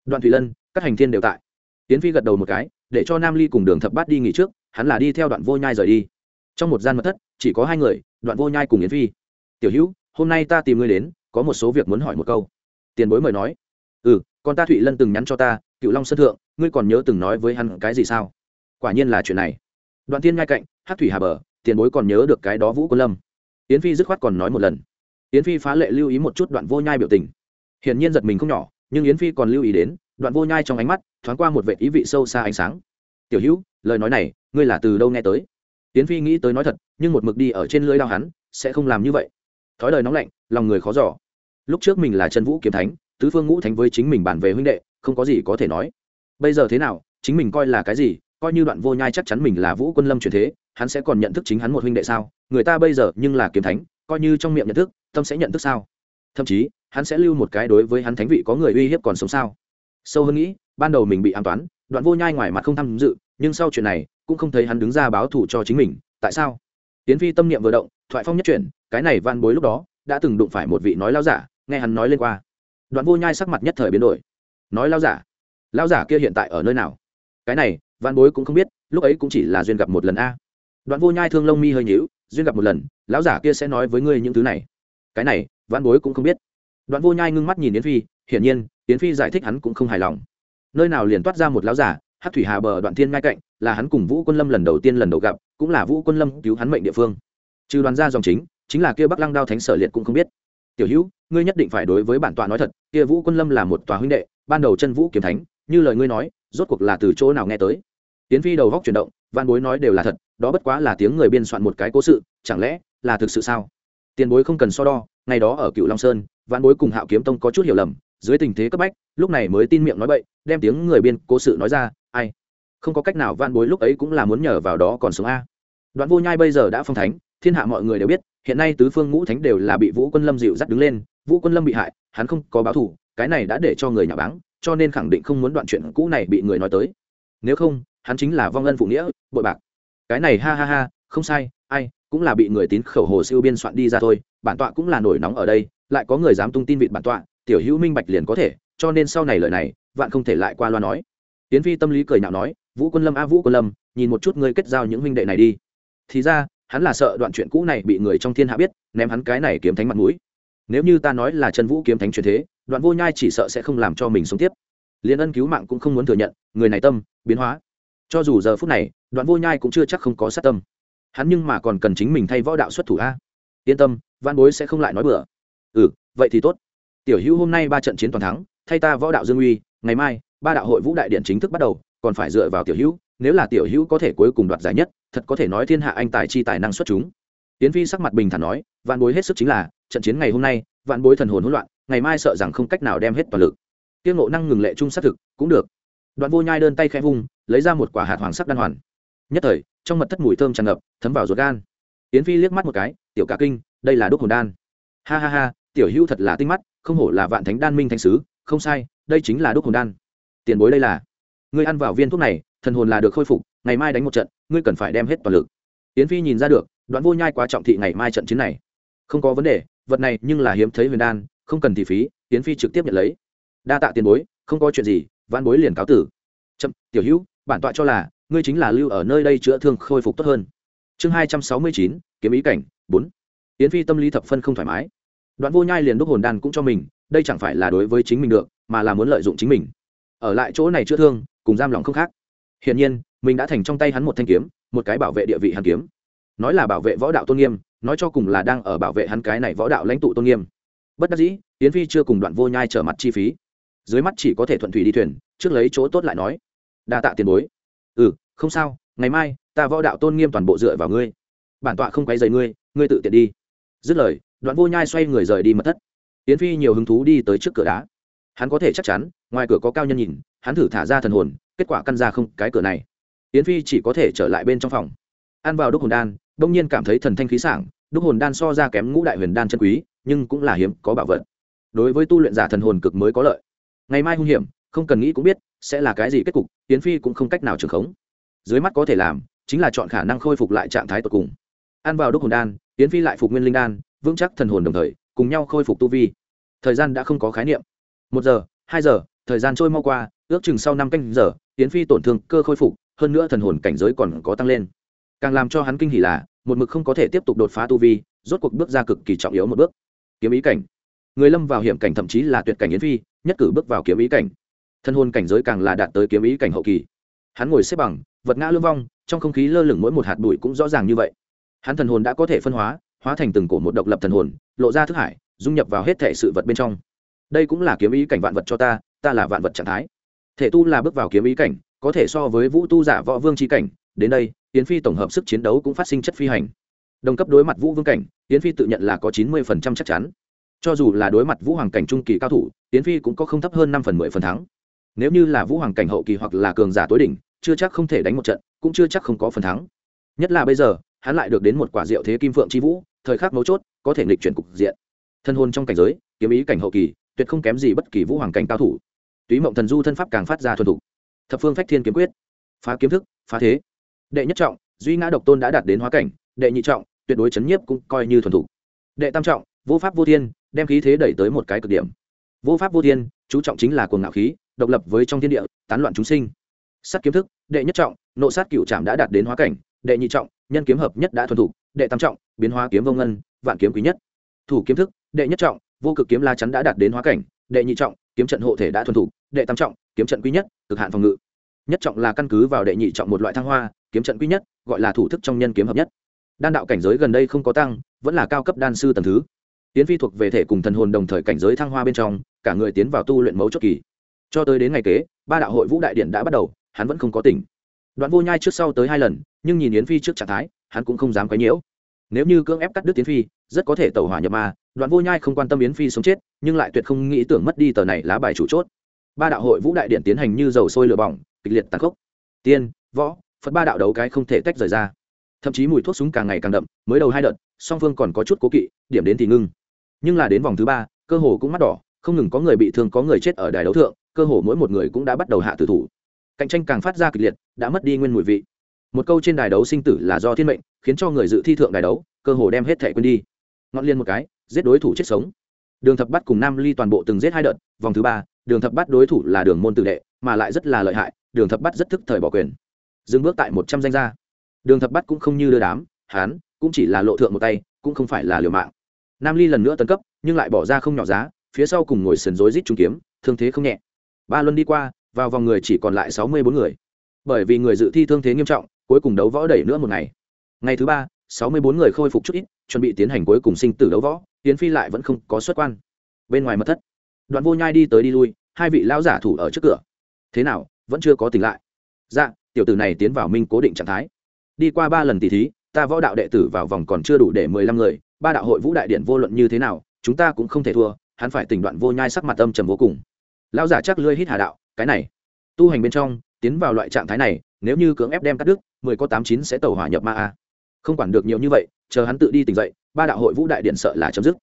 Đoạn thủy lân, các hành thiên đều tại. Yến phi gật đầu một cái, để cho nam ly cùng đường thập bát đi nghỉ trước, hắn là đi theo đoạn vô nhai rời đi. Trong một gian mật thất, chỉ có hai người, đoạn vô nhai cùng yến phi. Tiểu hữu, hôm nay ta tìm ngươi đến, có một số việc muốn hỏi một câu. Tiền bối mời nói. Ừ con ta thụy lân từng nhắn cho ta, cựu long sân thượng, ngươi còn nhớ từng nói với hắn cái gì sao? Quả nhiên là chuyện này. Đoạn tiên ngay cạnh hát thủy hà bờ, tiền bối còn nhớ được cái đó vũ quân lâm. Yến phi dứt khoát còn nói một lần. Yến phi phá lệ lưu ý một chút đoạn vô nhai biểu tình. Hiển nhiên giật mình không nhỏ, nhưng yến phi còn lưu ý đến, đoạn vô nhai trong ánh mắt, thoáng qua một vệ ý vị sâu xa ánh sáng. Tiểu hữu, lời nói này, ngươi là từ đâu nghe tới? Yến phi nghĩ tới nói thật, nhưng một mực đi ở trên lưới đao hắn, sẽ không làm như vậy. Thói lời nóng lạnh, lòng người khó giỏ lúc trước mình là Trần vũ kiếm thánh, tứ phương ngũ thánh với chính mình bản về huynh đệ, không có gì có thể nói. Bây giờ thế nào, chính mình coi là cái gì coi như đoạn vô nhai chắc chắn mình là vũ quân lâm truyền thế, hắn sẽ còn nhận thức chính hắn một huynh đệ sao? Người ta bây giờ nhưng là kiếm thánh, coi như trong miệng nhận thức, tâm sẽ nhận thức sao? Thậm chí, hắn sẽ lưu một cái đối với hắn thánh vị có người uy hiếp còn sống sao? Sâu hơn nghĩ, ban đầu mình bị an toán, đoạn vô nhai ngoài mặt không tham dự, nhưng sau chuyện này, cũng không thấy hắn đứng ra báo thù cho chính mình, tại sao? Tiến phi tâm niệm vừa động, thoại phong nhất chuyển, cái này van bối lúc đó, đã từng đụng phải một vị nói lao giả, nghe hắn nói lên qua. Đoạn vô nhai sắc mặt nhất thời biến đổi. Nói lao giả? Lao giả kia hiện tại ở nơi nào? Cái này Văn bối cũng không biết, lúc ấy cũng chỉ là duyên gặp một lần a. Đoạn vô nhai thương lông mi hơi nhíu, duyên gặp một lần, lão giả kia sẽ nói với ngươi những thứ này. Cái này, Văn bối cũng không biết. Đoạn vô nhai ngưng mắt nhìn yến phi, hiển nhiên, yến phi giải thích hắn cũng không hài lòng. Nơi nào liền toát ra một lão giả hát thủy hà bờ đoạn thiên ngay cạnh, là hắn cùng vũ quân lâm lần đầu tiên lần đầu gặp, cũng là vũ quân lâm cứu hắn mệnh địa phương. Trừ đoàn ra dòng chính chính là kia bắc lăng đao thánh sở liệt cũng không biết. Tiểu hữu, ngươi nhất định phải đối với bản tọa nói thật, kia vũ quân lâm là một tòa huynh đệ, ban đầu chân vũ kiếm thánh như lời ngươi nói, rốt cuộc là từ chỗ nào nghe tới? Tiến phi đầu góc chuyển động văn bối nói đều là thật, đó bất quá là tiếng người biên soạn một cái cố sự, chẳng lẽ là thực sự sao? Tiền bối không cần so đo, ngày đó ở cựu long sơn văn bối cùng hạo kiếm tông có chút hiểu lầm, dưới tình thế cấp bách, lúc này mới tin miệng nói bậy, đem tiếng người biên cố sự nói ra, ai? Không có cách nào, Vạn bối lúc ấy cũng là muốn nhờ vào đó còn sống a. Đoạn vô nhai bây giờ đã phong thánh, thiên hạ mọi người đều biết, hiện nay tứ phương ngũ thánh đều là bị vũ quân lâm dịu dắt đứng lên, vũ quân lâm bị hại, hắn không có báo thù, cái này đã để cho người nhà báng cho nên khẳng định không muốn đoạn chuyện cũ này bị người nói tới. Nếu không, hắn chính là vong ân phụ nghĩa, bội bạc. Cái này ha ha ha, không sai, ai, cũng là bị người tín khẩu hồ siêu biên soạn đi ra thôi, bản tọa cũng là nổi nóng ở đây, lại có người dám tung tin vịt bản tọa, tiểu hữu minh bạch liền có thể, cho nên sau này lời này, vạn không thể lại qua loa nói. Tiến phi tâm lý cười nhạo nói, vũ quân lâm a vũ quân lâm, nhìn một chút ngươi kết giao những huynh đệ này đi. Thì ra, hắn là sợ đoạn chuyện cũ này bị người trong thiên hạ biết, ném hắn cái này kiếm thánh mặt mũi nếu như ta nói là chân vũ kiếm thánh truyền thế, đoạn vô nhai chỉ sợ sẽ không làm cho mình sống tiếp. Liền ân cứu mạng cũng không muốn thừa nhận, người này tâm, biến hóa. Cho dù giờ phút này, đoạn vô nhai cũng chưa chắc không có sát tâm. Hắn nhưng mà còn cần chính mình thay võ đạo xuất thủ a. Yên tâm văn bối sẽ không lại nói bừa. Ừ vậy thì tốt. Tiểu hữu hôm nay ba trận chiến toàn thắng, thay ta võ đạo dương uy, ngày mai, ba đạo hội vũ đại điện chính thức bắt đầu, còn phải dựa vào tiểu hữu, nếu là tiểu hữu có thể cuối cùng đoạt giải nhất, thật có thể nói thiên hạ anh tài chi tài năng xuất chúng tiến phi sắc mặt bình thản nói, vạn bối hết sức chính là, trận chiến ngày hôm nay, vạn bối thần hồn hỗn loạn, ngày mai sợ rằng không cách nào đem hết toàn lực. Tiêu ngộ năng ngừng lệ trung xác thực, cũng được. Đoạn vô nhai đơn tay khẽ vung, lấy ra một quả hạt hoàng sắc đan hoàn. Nhất thời, trong mật thất mùi thơm tràn ngập, thấm vào ruột gan. Tiến phi liếc mắt một cái, tiểu cả kinh, đây là đúc hồn đan. Ha ha ha, tiểu hữu thật là tinh mắt, không hổ là vạn thánh đan minh thánh sứ, không sai, đây chính là đúc hồn đan. Tiền bối đây là. Ngươi ăn vào viên thuốc này, thần hồn là được khôi phục, ngày mai đánh một trận, ngươi cần phải đem hết toàn lực. Tiến phi nhìn ra được đoạn vô nhai quá trọng thị ngày mai trận chiến này. Không có vấn đề, vật này nhưng là hiếm thấy huyền đan, không cần thị phí tiến phi trực tiếp nhận lấy. Đa tạ tiền bối, không có chuyện gì văn bối liền cáo tử. Chậm, tiểu hữu, bản tọa cho là, ngươi chính là lưu ở nơi đây chữa thương khôi phục tốt hơn. Chương hai trăm sáu mươi chín, kiếm ý cảnh, bốn. Tiến phi tâm lý thập phân không thoải mái. Đoạn vô nhai liền đúc hồn đan cũng cho mình, đây chẳng phải là đối với chính mình được, mà là muốn lợi dụng chính mình. Ở lại chỗ này chữa thương, cùng giam lòng không khác. Hiển nhiên, mình đã thành trong tay hắn một thanh kiếm, một cái bảo vệ địa vị hàn kiếm nói là bảo vệ võ đạo tôn nghiêm, nói cho cùng là đang ở bảo vệ hắn cái này võ đạo lãnh tụ tôn nghiêm. Bất đắc dĩ tiến phi chưa cùng đoạn vô nhai trở mặt chi phí. Dưới mắt chỉ có thể thuận thủy đi thuyền, trước lấy chỗ tốt lại nói. Đa tạ tiền bối. Ừ không sao, ngày mai, ta võ đạo tôn nghiêm toàn bộ dựa vào ngươi. Bản tọa không quấy dày ngươi ngươi tự tiện đi. Dứt lời, đoạn vô nhai xoay người rời đi mất thất. Tiến phi nhiều hứng thú đi tới trước cửa đá. Hắn có thể chắc chắn, ngoài cửa có cao nhân nhìn, hắn thử thả ra thần hồn, kết quả căn ra không cái cửa này. Yến phi chỉ có thể trở lại bên trong phòng ăn vào đúc hồn đan, đông nhiên cảm thấy thần thanh khí sảng, đúc hồn đan so ra kém ngũ đại huyền đan chân quý, nhưng cũng là hiếm, có bảo vật. Đối với tu luyện giả thần hồn cực mới có lợi. Ngày mai hung hiểm, không cần nghĩ cũng biết, sẽ là cái gì kết cục tiến phi cũng không cách nào trường khống. Dưới mắt có thể làm, chính là chọn khả năng khôi phục lại trạng thái tột cùng. Ăn vào đúc hồn đan tiến phi lại phục nguyên linh đan, vững chắc thần hồn đồng thời, cùng nhau khôi phục tu vi. Thời gian đã không có khái niệm. Một giờ, hai giờ, thời gian trôi mau qua, ước chừng sau năm canh giờ tiến phi tổn thương cơ khôi phục, hơn nữa thần hồn cảnh giới còn có tăng lên càng làm cho hắn kinh hỉ là, một mực không có thể tiếp tục đột phá tu vi, rốt cuộc bước ra cực kỳ trọng yếu một bước. Kiếm ý cảnh. Người lâm vào hiểm cảnh thậm chí là tuyệt cảnh yến phi, nhất cử bước vào kiếm ý cảnh. Thân hôn cảnh giới càng là đạt tới kiếm ý cảnh hậu kỳ. Hắn ngồi xếp bằng, vật ngã lương vong, trong không khí lơ lửng mỗi một hạt bụi cũng rõ ràng như vậy. Hắn thần hồn đã có thể phân hóa hóa thành từng cổ một độc lập thần hồn, lộ ra thức hải, dung nhập vào hết thể sự vật bên trong. Đây cũng là kiếm ý cảnh vạn vật cho ta ta là vạn vật trạng thái. Thể tu là bước vào kiếm ý cảnh, có thể so với vũ tu giả võ vương tri cảnh, đến đây yến phi tổng hợp sức chiến đấu cũng phát sinh chất phi hành. Đồng cấp đối mặt vũ vương cảnh, yến phi tự nhận là có chín mươi phần trăm chắc chắn. Cho dù là đối mặt vũ hoàng cảnh trung kỳ cao thủ, yến phi cũng có không thấp hơn năm phần mười phần thắng. Nếu như là vũ hoàng cảnh hậu kỳ hoặc là cường giả tối đỉnh, chưa chắc không thể đánh một trận, cũng chưa chắc không có phần thắng. Nhất là bây giờ, hắn lại được đến một quả diệu thế kim phượng c h i vũ, thời khắc mấu chốt, có thể nghịch chuyển cục diện. Thân hôn trong cảnh giới, kiếm ý cảnh hậu kỳ, tuyệt không kém gì bất kỳ vũ hoàng cảnh cao thủ. Túy mộng thần du thân pháp càng phát ra thuần thục. Thập phương phách thiên kiếm quyết. Phá kiếm thức, phá thế đệ nhất trọng duy ngã độc tôn đã đạt đến hóa cảnh. Đệ nhị trọng tuyệt đối chấn nhiếp cũng coi như thuần thủ, đệ tam trọng vô pháp vô thiên đem khí thế đẩy tới một cái cực điểm. Vô pháp vô thiên chú trọng chính là cuồng ngạo khí độc lập với trong thiên địa tán loạn chúng sinh. Sắt kiếm thức đệ nhất trọng nộ sát cựu trạm đã đạt đến hóa cảnh. Đệ nhị trọng nhân kiếm hợp nhất đã thuần thủ, đệ tam trọng biến hóa kiếm vô ngân vạn kiếm quý nhất. Thủ kiếm thức đệ nhất trọng vô cực kiếm la chắn đã đạt đến hóa cảnh. Đệ nhị trọng kiếm trận hộ thể đã thuần thủ, đệ tam trọng kiếm trận quý nhất cực hạn phòng ngự. Nhất trọng là căn cứ vào đệ nhị trọng một loại thăng hoa kiếm trận quý nhất, gọi là thủ thức trong nhân kiếm hợp nhất. Đan đạo cảnh giới gần đây không có tăng, vẫn là cao cấp đan sư tầng thứ. Tiến phi thuộc về thể cùng thần hồn đồng thời cảnh giới thăng hoa bên trong, cả người tiến vào tu luyện mấu chốt kỳ. Cho tới đến ngày kế, ba đạo hội vũ đại điện đã bắt đầu, hắn vẫn không có tỉnh. Đoạn vô nhai trước sau tới hai lần, nhưng nhìn yến phi trước trạng thái, hắn cũng không dám quấy nhiễu. Nếu như cưỡng ép cắt đứt tiễn phi, rất có thể tẩu hỏa nhập ma. Đoạn vô nhai không quan tâm yến phi sống chết, nhưng lại tuyệt không nghĩ tưởng mất đi tờ này lá bài chủ chốt. Ba đạo hội vũ đại điện tiến hành như dầu sôi lửa bỏng, kịch liệt tàn khốc. Tiên, võ phật ba đạo đấu cái không thể tách rời ra thậm chí mùi thuốc súng càng ngày càng đậm mới đầu hai đợt song phương còn có chút cố kỵ điểm đến thì ngưng nhưng là đến vòng thứ ba cơ hồ cũng mắt đỏ không ngừng có người bị thương có người chết ở đài đấu thượng cơ hồ mỗi một người cũng đã bắt đầu hạ tử thủ cạnh tranh càng phát ra kịch liệt đã mất đi nguyên mùi vị một câu trên đài đấu sinh tử là do thiên mệnh khiến cho người dự thi thượng đài đấu cơ hồ đem hết thẻ quên đi ngọn liên một cái giết đối thủ chết sống đường thập bắt cùng nam ly toàn bộ từng giết hai đợt vòng thứ ba đường thập bắt đối thủ là đường môn tử đệ mà lại rất là lợi hại đường thập bắt rất thức thời bỏ quyền dừng bước tại một trăm danh gia. Đường thập bắt cũng không như đưa đám, hán, cũng chỉ là lộ thượng một tay, cũng không phải là liều mạng. Nam ly lần nữa tấn cấp, nhưng lại bỏ ra không nhỏ giá, phía sau cùng ngồi sườn rối rít trung kiếm, thương thế không nhẹ. Ba luân đi qua, vào vòng người chỉ còn lại sáu mươi bốn người. Bởi vì người dự thi thương thế nghiêm trọng, cuối cùng đấu võ đẩy nữa một ngày. Ngày thứ ba, sáu mươi bốn người khôi phục chút ít, chuẩn bị tiến hành cuối cùng sinh tử đấu võ tiến phi lại vẫn không có xuất quan. Bên ngoài mất thất, đoạn vô nhai đi tới đi lui, hai vị lão giả thủ ở trước cửa. Thế nào, vẫn chưa có tỉnh lại dạ tiểu tử này tiến vào minh cố định trạng thái. Đi qua ba lần tỷ thí, ta võ đạo đệ tử vào vòng còn chưa đủ để mười lăm người, ba đạo hội vũ đại điện vô luận như thế nào, chúng ta cũng không thể thua, hắn phải tỉnh đoạn vô nhai sắc mặt âm trầm vô cùng. Lão giả chắc lươi hít hà đạo, cái này. Tu hành bên trong, tiến vào loại trạng thái này, nếu như cưỡng ép đem cắt đứt, mười có tám chín sẽ tẩu hỏa nhập ma a. Không quản được nhiều như vậy, chờ hắn tự đi tỉnh dậy, ba đạo hội vũ đại điện sợ là chấm dứt.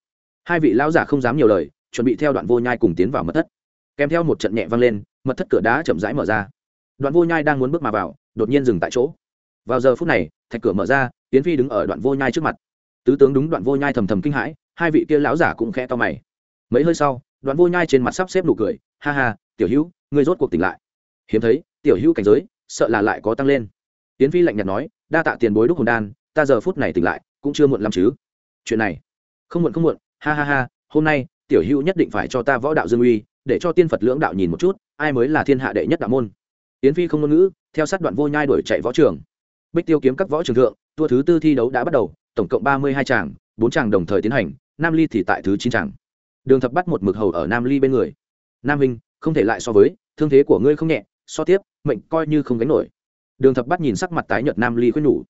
Hai vị lão giả không dám nhiều lời, chuẩn bị theo đoạn vô nhai cùng tiến vào mật thất. Kèm theo một trận nhẹ vang lên, mật thất cửa đá chậm rãi mở ra đoạn vô nhai đang muốn bước mà vào, đột nhiên dừng tại chỗ. Vào giờ phút này, thạch cửa mở ra tiến phi đứng ở đoạn vô nhai trước mặt. Tứ tướng đúng đoạn vô nhai thầm thầm kinh hãi, hai vị kia lão giả cũng khẽ to mày. Mấy hơi sau, đoạn vô nhai trên mặt sắp xếp nụ cười, ha ha, tiểu hữu, ngươi rốt cuộc tỉnh lại. Hiếm thấy, tiểu hữu cảnh giới, sợ là lại có tăng lên. Tiến phi lạnh nhạt nói, đa tạ tiền bối đúc hồn đan, ta giờ phút này tỉnh lại, cũng chưa muộn lắm chứ. Chuyện này, không muộn không muộn, ha ha ha, hôm nay, tiểu hữu nhất định phải cho ta võ đạo dương uy, để cho tiên phật lưỡng đạo nhìn một chút, ai mới là thiên hạ đệ nhất đạo môn? Yến phi không ngôn ngữ, theo sát đoạn vô nhai đuổi chạy võ trường. Bích tiêu kiếm các võ trường thượng tour thứ tư thi đấu đã bắt đầu, tổng cộng ba mươi hai tràng bốn tràng đồng thời tiến hành, nam ly thì tại thứ chín tràng đường thập bắt một mực hầu ở nam ly bên người. Nam Vinh, không thể lại so với, thương thế của ngươi không nhẹ, so tiếp, mệnh coi như không gánh nổi. Đường thập bắt nhìn sắc mặt tái nhợt nam ly khuyên nhủ.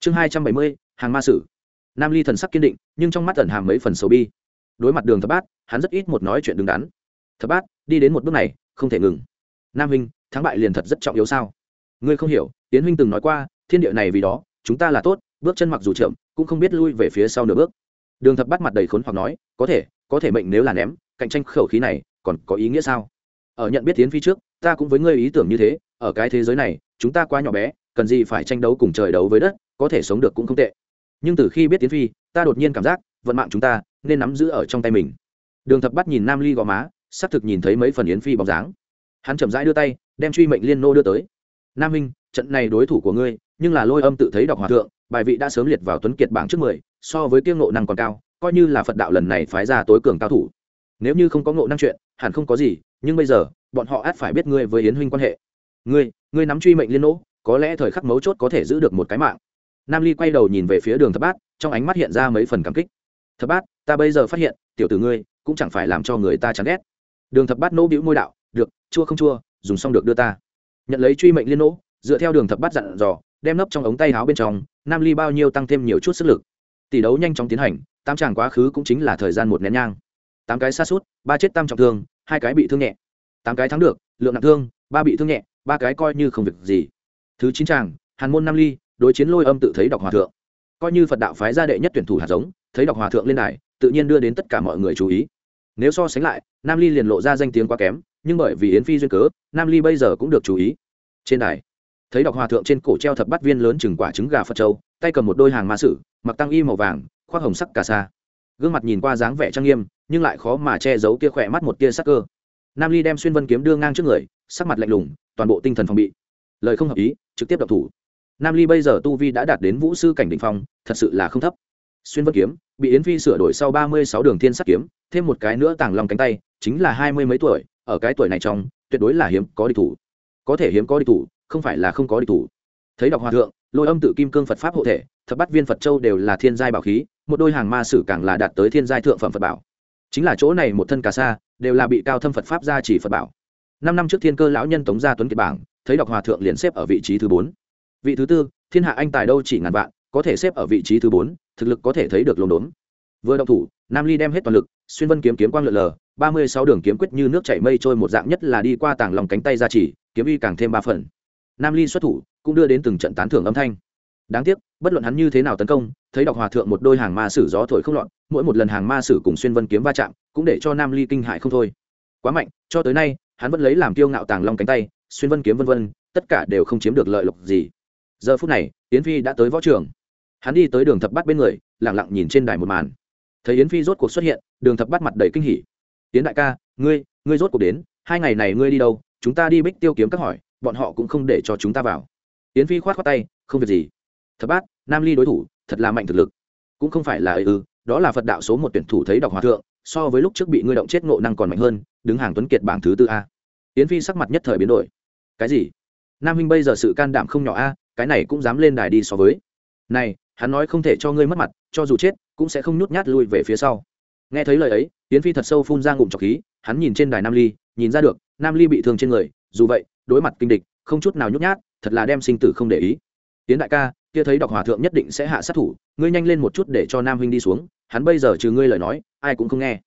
Chương hai trăm bảy mươi, hàng ma sử. Nam ly thần sắc kiên định, nhưng trong mắt tẩn hàm mấy phần sầu bi. Đối mặt đường thập bát, hắn rất ít một nói chuyện đứng đắn. Thập bát, đi đến một bước này, không thể ngừng. Nam hình thắng bại liền thật rất trọng yếu sao? Ngươi không hiểu tiến huynh từng nói qua, thiên địa này vì đó, chúng ta là tốt, bước chân mặc dù chậm, cũng không biết lui về phía sau nửa bước. Đường thập bắt mặt đầy khốn hoặc nói, có thể có thể mệnh nếu là ném, cạnh tranh khẩu khí này, còn có ý nghĩa sao? Ở nhận biết tiến phi trước, ta cũng với ngươi ý tưởng như thế, ở cái thế giới này, chúng ta quá nhỏ bé, cần gì phải tranh đấu cùng trời đấu với đất, có thể sống được cũng không tệ. Nhưng từ khi biết tiến phi, ta đột nhiên cảm giác, vận mạng chúng ta, nên nắm giữ ở trong tay mình. Đường thập bắt nhìn nam ly gò má, xác thực nhìn thấy mấy phần yến phi bóng dáng. Hắn chậm rãi đưa tay đem truy mệnh liên nô đưa tới. Nam minh trận này đối thủ của ngươi, nhưng là lôi âm tự thấy đọc hòa thượng, bài vị đã sớm liệt vào tuấn kiệt bảng trước mười, so với tiêu ngộ năng còn cao, coi như là phật đạo lần này phái ra tối cường cao thủ. Nếu như không có ngộ năng chuyện, hẳn không có gì, nhưng bây giờ, bọn họ át phải biết ngươi với yến huynh quan hệ. Ngươi ngươi nắm truy mệnh liên nỗ có lẽ thời khắc mấu chốt có thể giữ được một cái mạng. Nam ly quay đầu nhìn về phía đường thập bát, trong ánh mắt hiện ra mấy phần cảm kích. Thập bát, ta bây giờ phát hiện, tiểu tử ngươi, cũng chẳng phải làm cho người ta chán ghét. Đường thập bát nỗ bĩu môi đạo, được, chua không chua dùng xong được đưa ta. Nhận lấy truy mệnh liên nỗ, dựa theo đường thập bát dặn dò, đem nấp trong ống tay áo bên trong, nam ly bao nhiêu tăng thêm nhiều chút sức lực. Tỷ đấu nhanh chóng tiến hành, tám tràng quá khứ cũng chính là thời gian một nén nhang. Tám cái xa suốt, ba chết tam trọng thương, hai cái bị thương nhẹ. Tám cái thắng được, lượng nặng thương, ba bị thương nhẹ, ba cái coi như không việc gì. Thứ chín tràng hàn môn nam ly, đối chiến lôi âm tự thấy đọc hòa thượng. Coi như phật đạo phái gia đệ nhất tuyển thủ hạt giống, thấy đọc hòa thượng lên đài, tự nhiên đưa đến tất cả mọi người chú ý. Nếu so sánh lại, nam ly liền lộ ra danh tiếng quá kém nhưng bởi vì yến phi duyên cớ, nam ly bây giờ cũng được chú ý. Trên đài, thấy đọc hòa thượng trên cổ treo thập bát viên lớn chừng quả trứng gà phật châu, tay cầm một đôi hàng ma sử, mặc tăng y màu vàng, khoác hồng sắc cà sa. Gương mặt nhìn qua dáng vẻ trang nghiêm, nhưng lại khó mà che giấu kia khỏe mắt một tia sắc cơ. Nam ly đem xuyên vân kiếm đưa ngang trước người, sắc mặt lạnh lùng, toàn bộ tinh thần phòng bị. Lời không hợp ý, trực tiếp đập thủ. Nam ly bây giờ tu vi đã đạt đến vũ sư cảnh định phong, thật sự là không thấp. Xuyên vân kiếm, bị yến phi sửa đổi sau ba mươi sáu đường thiên sắt kiếm, thêm một cái nữa tàng lòng cánh tay chính là hai mươi mấy tuổi, ở cái tuổi này trong, tuyệt đối là hiếm có địch thủ. Có thể hiếm có địch thủ, không phải là không có địch thủ. Thấy đọc hòa thượng, lôi âm tự kim cương phật pháp hộ thể, thập bắt viên phật châu đều là thiên giai bảo khí, một đôi hàng ma sử càng là đạt tới thiên giai thượng phẩm phật bảo. Chính là chỗ này một thân cà sa, đều là bị cao thâm phật pháp gia chỉ phật bảo. Năm năm trước thiên cơ lão nhân tống gia tuấn kiệt bảng, thấy đọc hòa thượng liền xếp ở vị trí thứ bốn. Vị thứ tư, thiên hạ anh tài đâu chỉ ngàn vạn, có thể xếp ở vị trí thứ bốn, thực lực có thể thấy được lồn đốn. Vừa đậu thủ, nam ly đem hết toàn lực, xuyên vân kiếm kiếm quang lượn lờ ba mươi sáu đường kiếm quyết như nước chảy mây trôi một dạng nhất là đi qua tàng lòng cánh tay ra chỉ, kiếm uy càng thêm ba phần. Nam ly xuất thủ, cũng đưa đến từng trận tán thưởng âm thanh. Đáng tiếc, bất luận hắn như thế nào tấn công, thấy đọc hòa thượng một đôi hàng ma sử gió thổi không lọt, mỗi một lần hàng ma sử cùng xuyên vân kiếm va chạm, cũng để cho nam ly kinh hại không thôi. Quá mạnh, cho tới nay, hắn vẫn lấy làm kiêu ngạo tàng long cánh tay, xuyên vân kiếm vân vân, tất cả đều không chiếm được lợi lộc gì. Giờ phút này, yến phi đã tới võ trường. Hắn đi tới đường thập bắt bên người lẳng lặng nhìn trên đài một màn. Thấy yến phi rốt cuộc xuất hiện, đường thập bắt mặt đầy kinh hỉ tiến đại ca, ngươi ngươi rốt cuộc đến, hai ngày này ngươi đi đâu, chúng ta đi bích tiêu kiếm các hỏi, bọn họ cũng không để cho chúng ta vào. Tiến phi khoát khoát tay, không việc gì. Thập bát, nam ly đối thủ, thật là mạnh thực lực. Cũng không phải là ấy ư, đó là phật đạo số một tuyển thủ thấy đọc hòa thượng, so với lúc trước bị ngươi động chết ngộ năng còn mạnh hơn, đứng hàng tuấn kiệt bảng thứ tư a. Tiến phi sắc mặt nhất thời biến đổi. Cái gì? Nam huynh bây giờ sự can đảm không nhỏ a, cái này cũng dám lên đài đi so với. Này, hắn nói không thể cho ngươi mất mặt, cho dù chết, cũng sẽ không nhút nhát lui về phía sau nghe thấy lời ấy, yến phi thật sâu phun ra ngụm trọc khí, hắn nhìn trên đài nam ly, nhìn ra được, nam ly bị thương trên người, dù vậy, đối mặt kinh địch, không chút nào nhút nhát, thật là đem sinh tử không để ý. Tiến đại ca, kia thấy đọc hòa thượng nhất định sẽ hạ sát thủ, ngươi nhanh lên một chút để cho nam huynh đi xuống, hắn bây giờ trừ ngươi lời nói, ai cũng không nghe.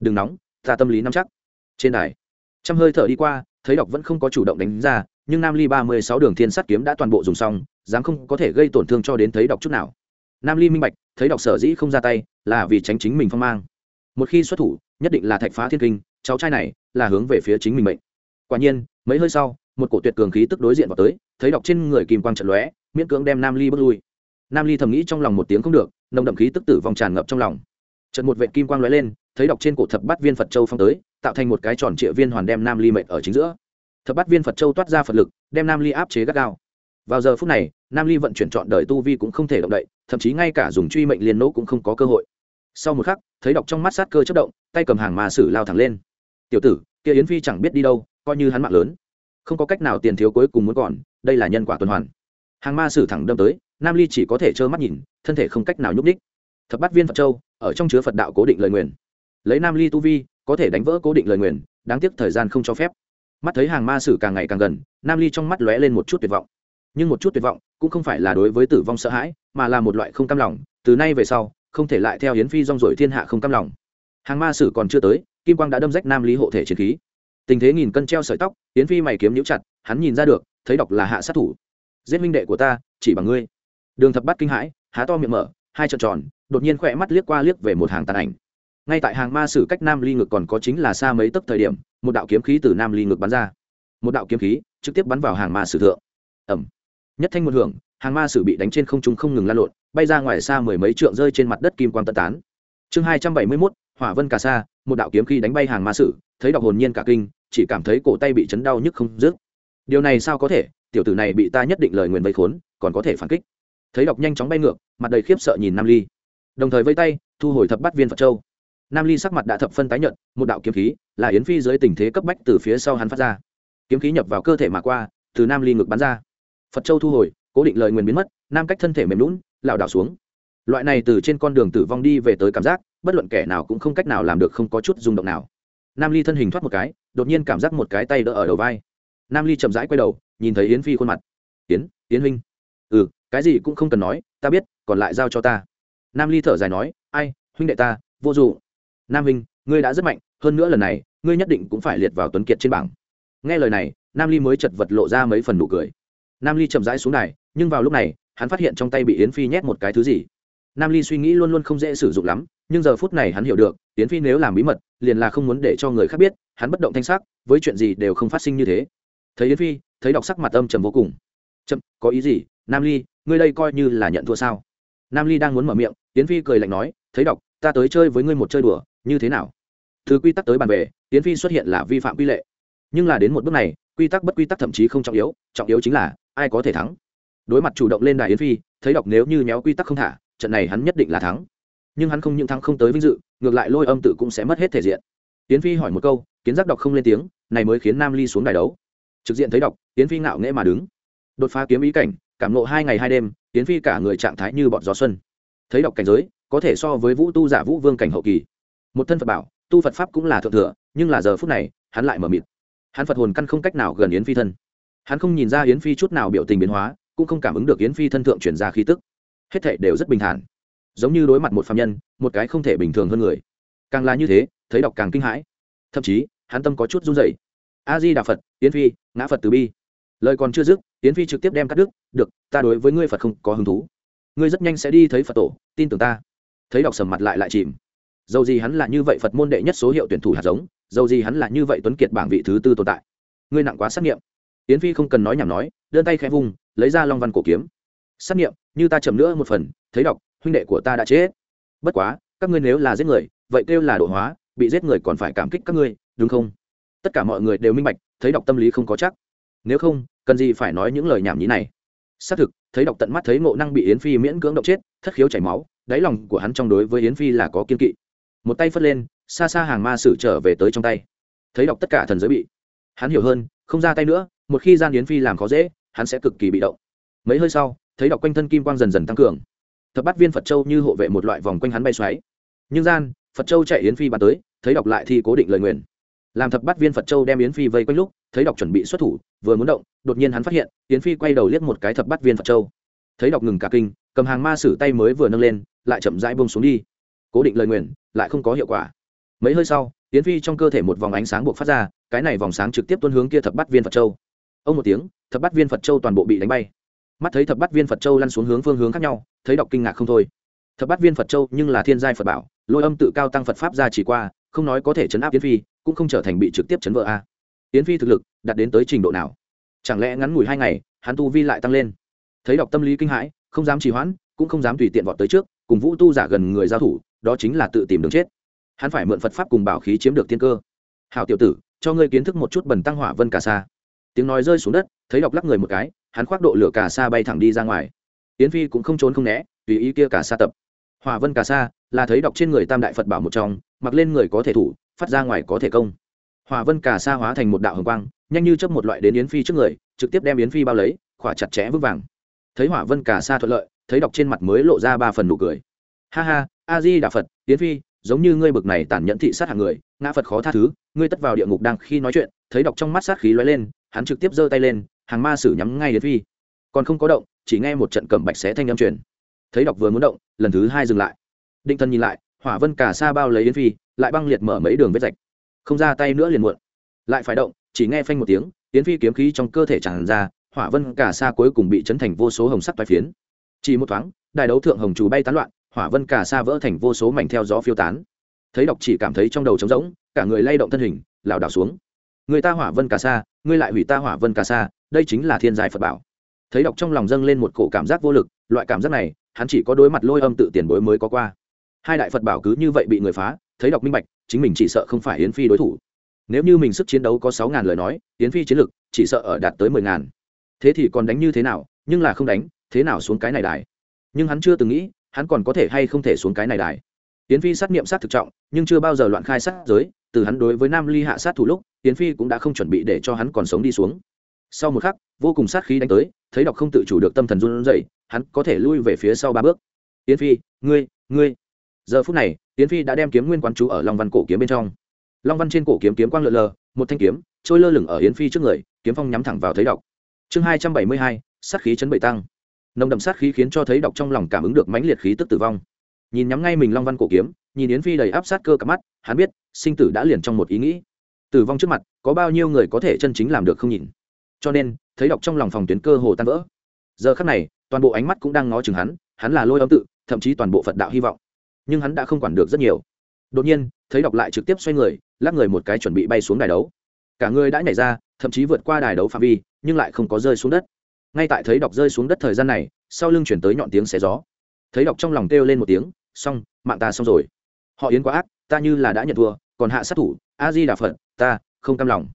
Đừng nóng, ta tâm lý nắm chắc. Trên đài, trăm hơi thở đi qua, thấy đọc vẫn không có chủ động đánh ra, nhưng nam ly ba mươi sáu đường thiên sắt kiếm đã toàn bộ dùng xong, dám không có thể gây tổn thương cho đến thấy đọc chút nào. Nam ly minh bạch, thấy đọc sở dĩ không ra tay, là vì tránh chính mình phong mang một khi xuất thủ, nhất định là thạch phá thiên kinh, cháu trai này là hướng về phía chính mình mệnh. Quả nhiên, mấy hơi sau, một cổ tuyệt cường khí tức đối diện vào tới, thấy đọc trên người kim quang trận lóe, miễn cưỡng đem nam ly bước lui. Nam ly thầm nghĩ trong lòng một tiếng không được, nồng đậm khí tức tử vong tràn ngập trong lòng. Trận một vệ kim quang lóe lên, thấy đọc trên cổ thập bát viên phật châu phong tới, tạo thành một cái tròn trịa viên hoàn đem nam ly mệnh ở chính giữa. Thập bát viên phật châu toát ra phật lực, đem nam ly áp chế gắt gao. Vào giờ phút này, nam ly vận chuyển chọn đời tu vi cũng không thể động đậy, thậm chí ngay cả dùng truy mệnh liên nỗ cũng không có cơ hội sau một khắc, thấy đọc trong mắt sát cơ chất động, tay cầm hàng mà sử lao thẳng lên. Tiểu tử, kia yến phi chẳng biết đi đâu, coi như hắn mạng lớn. Không có cách nào tiền thiếu cuối cùng muốn còn, đây là nhân quả tuần hoàn. Hàng ma sử thẳng đâm tới, nam ly chỉ có thể trơ mắt nhìn, thân thể không cách nào nhúc ních thập bắt viên phật châu, ở trong chứa phật đạo cố định lời nguyền lấy nam ly tu vi, có thể đánh vỡ cố định lời nguyền đáng tiếc thời gian không cho phép. Mắt thấy hàng ma sử càng ngày càng gần, nam ly trong mắt lóe lên một chút tuyệt vọng. Nhưng một chút tuyệt vọng cũng không phải là đối với tử vong sợ hãi, mà là một loại không cam lòng, từ nay về sau không thể lại theo hiến phi rong rổi thiên hạ không cam lòng. Hàng ma sử còn chưa tới, kim quang đã đâm rách nam lý hộ thể chiến khí. Tình thế nghìn cân treo sợi tóc hiến phi mày kiếm nhũ chặt, hắn nhìn ra được, thấy đọc là hạ sát thủ. Giết minh đệ của ta, chỉ bằng ngươi. Đường thập bắt kinh hãi, há to miệng mở, hai trận tròn, đột nhiên khỏe mắt liếc qua liếc về một hàng tàn ảnh. Ngay tại hàng ma sử cách nam ly ngực còn có chính là xa mấy tấc thời điểm, một đạo kiếm khí từ nam ly ngực bắn ra. Một đạo kiếm khí, trực tiếp bắn vào hàng ma sử thượng. Ẩm. Nhất thanh một hưởng hàng ma sử bị đánh trên không trung không ngừng lan lộn, bay ra ngoài xa mười mấy trượng rơi trên mặt đất kim quan tân tán. Chương hai trăm bảy mươi mốt, hỏa vân cà sa, một đạo kiếm khí đánh bay hàng ma sử, thấy đọc hồn nhiên cả kinh, chỉ cảm thấy cổ tay bị chấn đau nhức không dứt. Điều này sao có thể? Tiểu tử này bị ta nhất định lời nguyền vây khốn, còn có thể phản kích. Thấy đọc nhanh chóng bay ngược, mặt đầy khiếp sợ nhìn nam ly. Đồng thời vây tay, thu hồi thập bắt viên phật châu. Nam ly sắc mặt đã thập phân tái nhận một đạo kiếm khí là yến phi dưới tình thế cấp bách từ phía sau hắn phát ra. Kiếm khí nhập vào cơ thể mà qua, từ nam ly ngực bắn ra. Phật châu thu hồi cố định lời nguyền biến mất, nam cách thân thể mềm lún lảo đảo xuống. Loại này từ trên con đường tử vong đi về tới cảm giác, bất luận kẻ nào cũng không cách nào làm được không có chút rung động nào. Nam ly thân hình thoát một cái, đột nhiên cảm giác một cái tay đỡ ở đầu vai. Nam ly chậm rãi quay đầu, nhìn thấy yến phi khuôn mặt. Yến yến huynh. Ừ cái gì cũng không cần nói, ta biết, còn lại giao cho ta. Nam ly thở dài nói, ai, huynh đệ ta, vô dụ. Nam huynh, ngươi đã rất mạnh, hơn nữa lần này, ngươi nhất định cũng phải liệt vào tuấn kiệt trên bảng. Nghe lời này, nam ly mới chật vật lộ ra mấy phần nụ cười. Nam ly chậm rãi xuống đài nhưng vào lúc này, hắn phát hiện trong tay bị yến phi nhét một cái thứ gì. Nam ly suy nghĩ luôn luôn không dễ sử dụng lắm, nhưng giờ phút này hắn hiểu được, yến phi nếu làm bí mật, liền là không muốn để cho người khác biết, hắn bất động thanh sắc, với chuyện gì đều không phát sinh như thế. Thấy yến phi, thấy đọc sắc mặt âm trầm vô cùng. Chậm, có ý gì? Nam ly, ngươi đây coi như là nhận thua sao? Nam ly đang muốn mở miệng, yến phi cười lạnh nói, thấy đọc, ta tới chơi với ngươi một chơi đùa, như thế nào? Thứ quy tắc tới bàn về, yến phi xuất hiện là vi phạm quy lệ. Nhưng là đến một bước này, quy tắc bất quy tắc thậm chí không trọng yếu trọng yếu chính là ai có thể thắng đối mặt chủ động lên đài yến phi, thấy đọc nếu như méo quy tắc không thả, trận này hắn nhất định là thắng. Nhưng hắn không những thắng không tới vinh dự, ngược lại lôi âm tự cũng sẽ mất hết thể diện. Yến phi hỏi một câu, kiến giác đọc không lên tiếng, này mới khiến nam ly xuống đài đấu. Trực diện thấy đọc, yến phi ngạo nghễ mà đứng. Đột phá kiếm ý cảnh, cảm nộ hai ngày hai đêm, yến phi cả người trạng thái như bọn gió xuân. Thấy đọc cảnh giới, có thể so với vũ tu giả vũ vương cảnh hậu kỳ. Một thân phật bảo, tu phật pháp cũng là thượng thừa, nhưng là giờ phút này, hắn lại mở mịt. Hắn phật hồn căn không cách nào gần yến phi thân. Hắn không nhìn ra yến phi chút nào biểu tình biến hóa cũng không cảm ứng được yến phi thân thượng chuyển ra khí tức. Hết thảy đều rất bình thản. Giống như đối mặt một phạm nhân, một cái không thể bình thường hơn người. Càng là như thế, thấy đọc càng kinh hãi. Thậm chí, hắn tâm có chút run rẩy. A di đà phật, yến phi, ngã phật từ bi. Lời còn chưa dứt, yến phi trực tiếp đem cắt đứt, được, ta đối với ngươi phật không có hứng thú. Ngươi rất nhanh sẽ đi thấy phật tổ, tin tưởng ta. Thấy đọc sầm mặt lại lại chìm. Dầu gì hắn là như vậy phật môn đệ nhất số hiệu tuyển thủ hạt giống, dầu gì hắn là như vậy tuấn kiệt bảng vị thứ tư tồn tại. Ngươi nặng quá xác nghiệm. Yến phi không cần nói nhảm nói, đơn tay khẽ vùng lấy ra long văn cổ kiếm. Xác nghiệm, như ta chậm nữa một phần, thấy đọc, huynh đệ của ta đã chết. Bất quá, các ngươi nếu là giết người, vậy kêu là độ hóa, bị giết người còn phải cảm kích các ngươi, đúng không? Tất cả mọi người đều minh bạch, thấy đọc tâm lý không có chắc. Nếu không, cần gì phải nói những lời nhảm nhí này? Xác thực, thấy đọc tận mắt thấy ngộ năng bị yến phi miễn cưỡng động chết, thất khiếu chảy máu, đáy lòng của hắn trong đối với yến phi là có kiên kỵ. Một tay phất lên, xa xa hàng ma sử trở về tới trong tay. Thấy đọc tất cả thần giới bị, hắn hiểu hơn, không ra tay nữa, một khi gian yến phi làm khó dễ hắn sẽ cực kỳ bị động. Mấy hơi sau, thấy đọc quanh thân kim quang dần dần tăng cường. Thập bát viên phật châu như hộ vệ một loại vòng quanh hắn bay xoáy. Nhưng gian, phật châu chạy yến phi bàn tới, thấy đọc lại thì cố định lời nguyền làm thập bát viên phật châu đem yến phi vây quanh lúc, thấy đọc chuẩn bị xuất thủ, vừa muốn động, đột nhiên hắn phát hiện, yến phi quay đầu liếc một cái thập bát viên phật châu. Thấy đọc ngừng cả kinh, cầm hàng ma sử tay mới vừa nâng lên, lại chậm rãi buông xuống đi. Cố định lời nguyền lại không có hiệu quả. Mấy hơi sau, yến phi trong cơ thể một vòng ánh sáng buộc phát ra, cái này vòng sáng trực tiếp tuân hướng kia thập bát viên phật châu ông một tiếng, thập bát viên phật châu toàn bộ bị đánh bay. Mắt thấy thập bát viên phật châu lăn xuống hướng phương hướng khác nhau, thấy đọc kinh ngạc không thôi. Thập bát viên phật châu nhưng là thiên giai phật bảo, lôi âm tự cao tăng phật pháp ra chỉ qua, không nói có thể chấn áp yến phi, cũng không trở thành bị trực tiếp chấn vỡ a. Yến phi thực lực đạt đến tới trình độ nào? Chẳng lẽ ngắn ngủi hai ngày, hắn tu vi lại tăng lên? Thấy đọc tâm lý kinh hãi, không dám trì hoãn, cũng không dám tùy tiện vọt tới trước, cùng vũ tu giả gần người giao thủ, đó chính là tự tìm đường chết. Hắn phải mượn phật pháp cùng bảo khí chiếm được tiên cơ. Hào tiểu tử, cho ngươi kiến thức một chút bần tăng hỏa vân cả sa tiếng nói rơi xuống đất, thấy đọc lắc người một cái, hắn khoác độ lửa cà sa bay thẳng đi ra ngoài. Yến phi cũng không trốn không né, tùy ý kia cà sa tập. Hỏa vân cà sa là thấy đọc trên người tam đại phật bảo một trong, mặc lên người có thể thủ, phát ra ngoài có thể công. Hỏa vân cà sa hóa thành một đạo hồng quang, nhanh như chấp một loại đến yến phi trước người, trực tiếp đem yến phi bao lấy, khỏa chặt chẽ vững vàng. Thấy hỏa vân cà sa thuận lợi, thấy đọc trên mặt mới lộ ra ba phần nụ cười. Ha ha, a di đà phật, yến phi, giống như ngươi bực này tàn nhẫn thị sát hàng người, ngã phật khó tha thứ, ngươi tất vào địa ngục đang khi nói chuyện, thấy đọc trong mắt sát khí lóe lên hắn trực tiếp giơ tay lên, hàng ma sử nhắm ngay yến phi. Còn không có động, chỉ nghe một trận cầm bạch xé thanh âm truyền. Thấy đọc vừa muốn động, lần thứ hai dừng lại. Định thân nhìn lại, hỏa vân cả xa bao lấy yến phi, lại băng liệt mở mấy đường vết rạch. Không ra tay nữa liền muộn. Lại phải động, chỉ nghe phanh một tiếng, yến phi kiếm khí trong cơ thể tràn ra, hỏa vân cả xa cuối cùng bị chấn thành vô số hồng sắc toái phiến. Chỉ một thoáng, đài đấu thượng hồng chủ bay tán loạn, hỏa vân cả xa vỡ thành vô số mảnh theo gió phiêu tán. Thấy đọc chỉ cảm thấy trong đầu trống rỗng, cả người lay động thân hình, lảo đảo xuống. Người ta hỏa vân cả xa ngươi lại hủy ta hỏa vân cả sa, đây chính là thiên giải phật bảo. Thấy đọc trong lòng dâng lên một cổ cảm giác vô lực loại cảm giác này hắn chỉ có đối mặt lôi âm tự tiền bối mới có qua. Hai đại phật bảo cứ như vậy bị người phá thấy đọc minh bạch chính mình chỉ sợ không phải yến phi đối thủ. Nếu như mình sức chiến đấu có sáu ngàn lời nói yến phi chiến lực chỉ sợ ở đạt tới mười ngàn. Thế thì còn đánh như thế nào nhưng là không đánh thế nào xuống cái này đài? Nhưng hắn chưa từng nghĩ hắn còn có thể hay không thể xuống cái này đài? Yến phi sát nghiệm sát thực trọng nhưng chưa bao giờ loạn khai sát giới từ hắn đối với nam ly hạ sát thủ lúc yến phi cũng đã không chuẩn bị để cho hắn còn sống đi xuống. Sau một khắc, vô cùng sát khí đánh tới, thấy đọc không tự chủ được tâm thần run rẩy, hắn có thể lui về phía sau ba bước. Yến phi, ngươi ngươi. Giờ phút này, yến phi đã đem kiếm nguyên quán chú ở long văn cổ kiếm bên trong. Long văn trên cổ kiếm kiếm quang lượn lờ, một thanh kiếm, trôi lơ lửng ở yến phi trước người, kiếm phong nhắm thẳng vào thấy đọc. Chương hai trăm bảy mươi hai, sát khí chấn bậy tăng. Nồng đậm sát khí khiến cho thấy đọc trong lòng cảm ứng được mãnh liệt khí tức tử vong. Nhìn nhắm ngay mình long văn cổ kiếm, nhìn yến phi đầy áp sát cơ cả mắt, hắn biết, sinh tử đã liền trong một ý nghĩ tử vong trước mặt, có bao nhiêu người có thể chân chính làm được không nhìn cho nên, thấy đọc trong lòng phòng tuyến cơ hồ tan vỡ. Giờ khắc này, toàn bộ ánh mắt cũng đang ngó chừng hắn hắn là lôi âm tự, thậm chí toàn bộ phật đạo hy vọng. Nhưng hắn đã không quản được rất nhiều. Đột nhiên, thấy đọc lại trực tiếp xoay người, lắc người một cái chuẩn bị bay xuống đài đấu. Cả người đã nhảy ra, thậm chí vượt qua đài đấu phạm vi, nhưng lại không có rơi xuống đất. Ngay tại thấy đọc rơi xuống đất thời gian này, sau lưng chuyển tới nhọn tiếng xé gió. Thấy đọc trong lòng kêu lên một tiếng, xong, mạng ta xong rồi. Họ yến quá ác, ta như là đã nhận thua, còn hạ sát thủ a di đà phật, ta không cam lòng.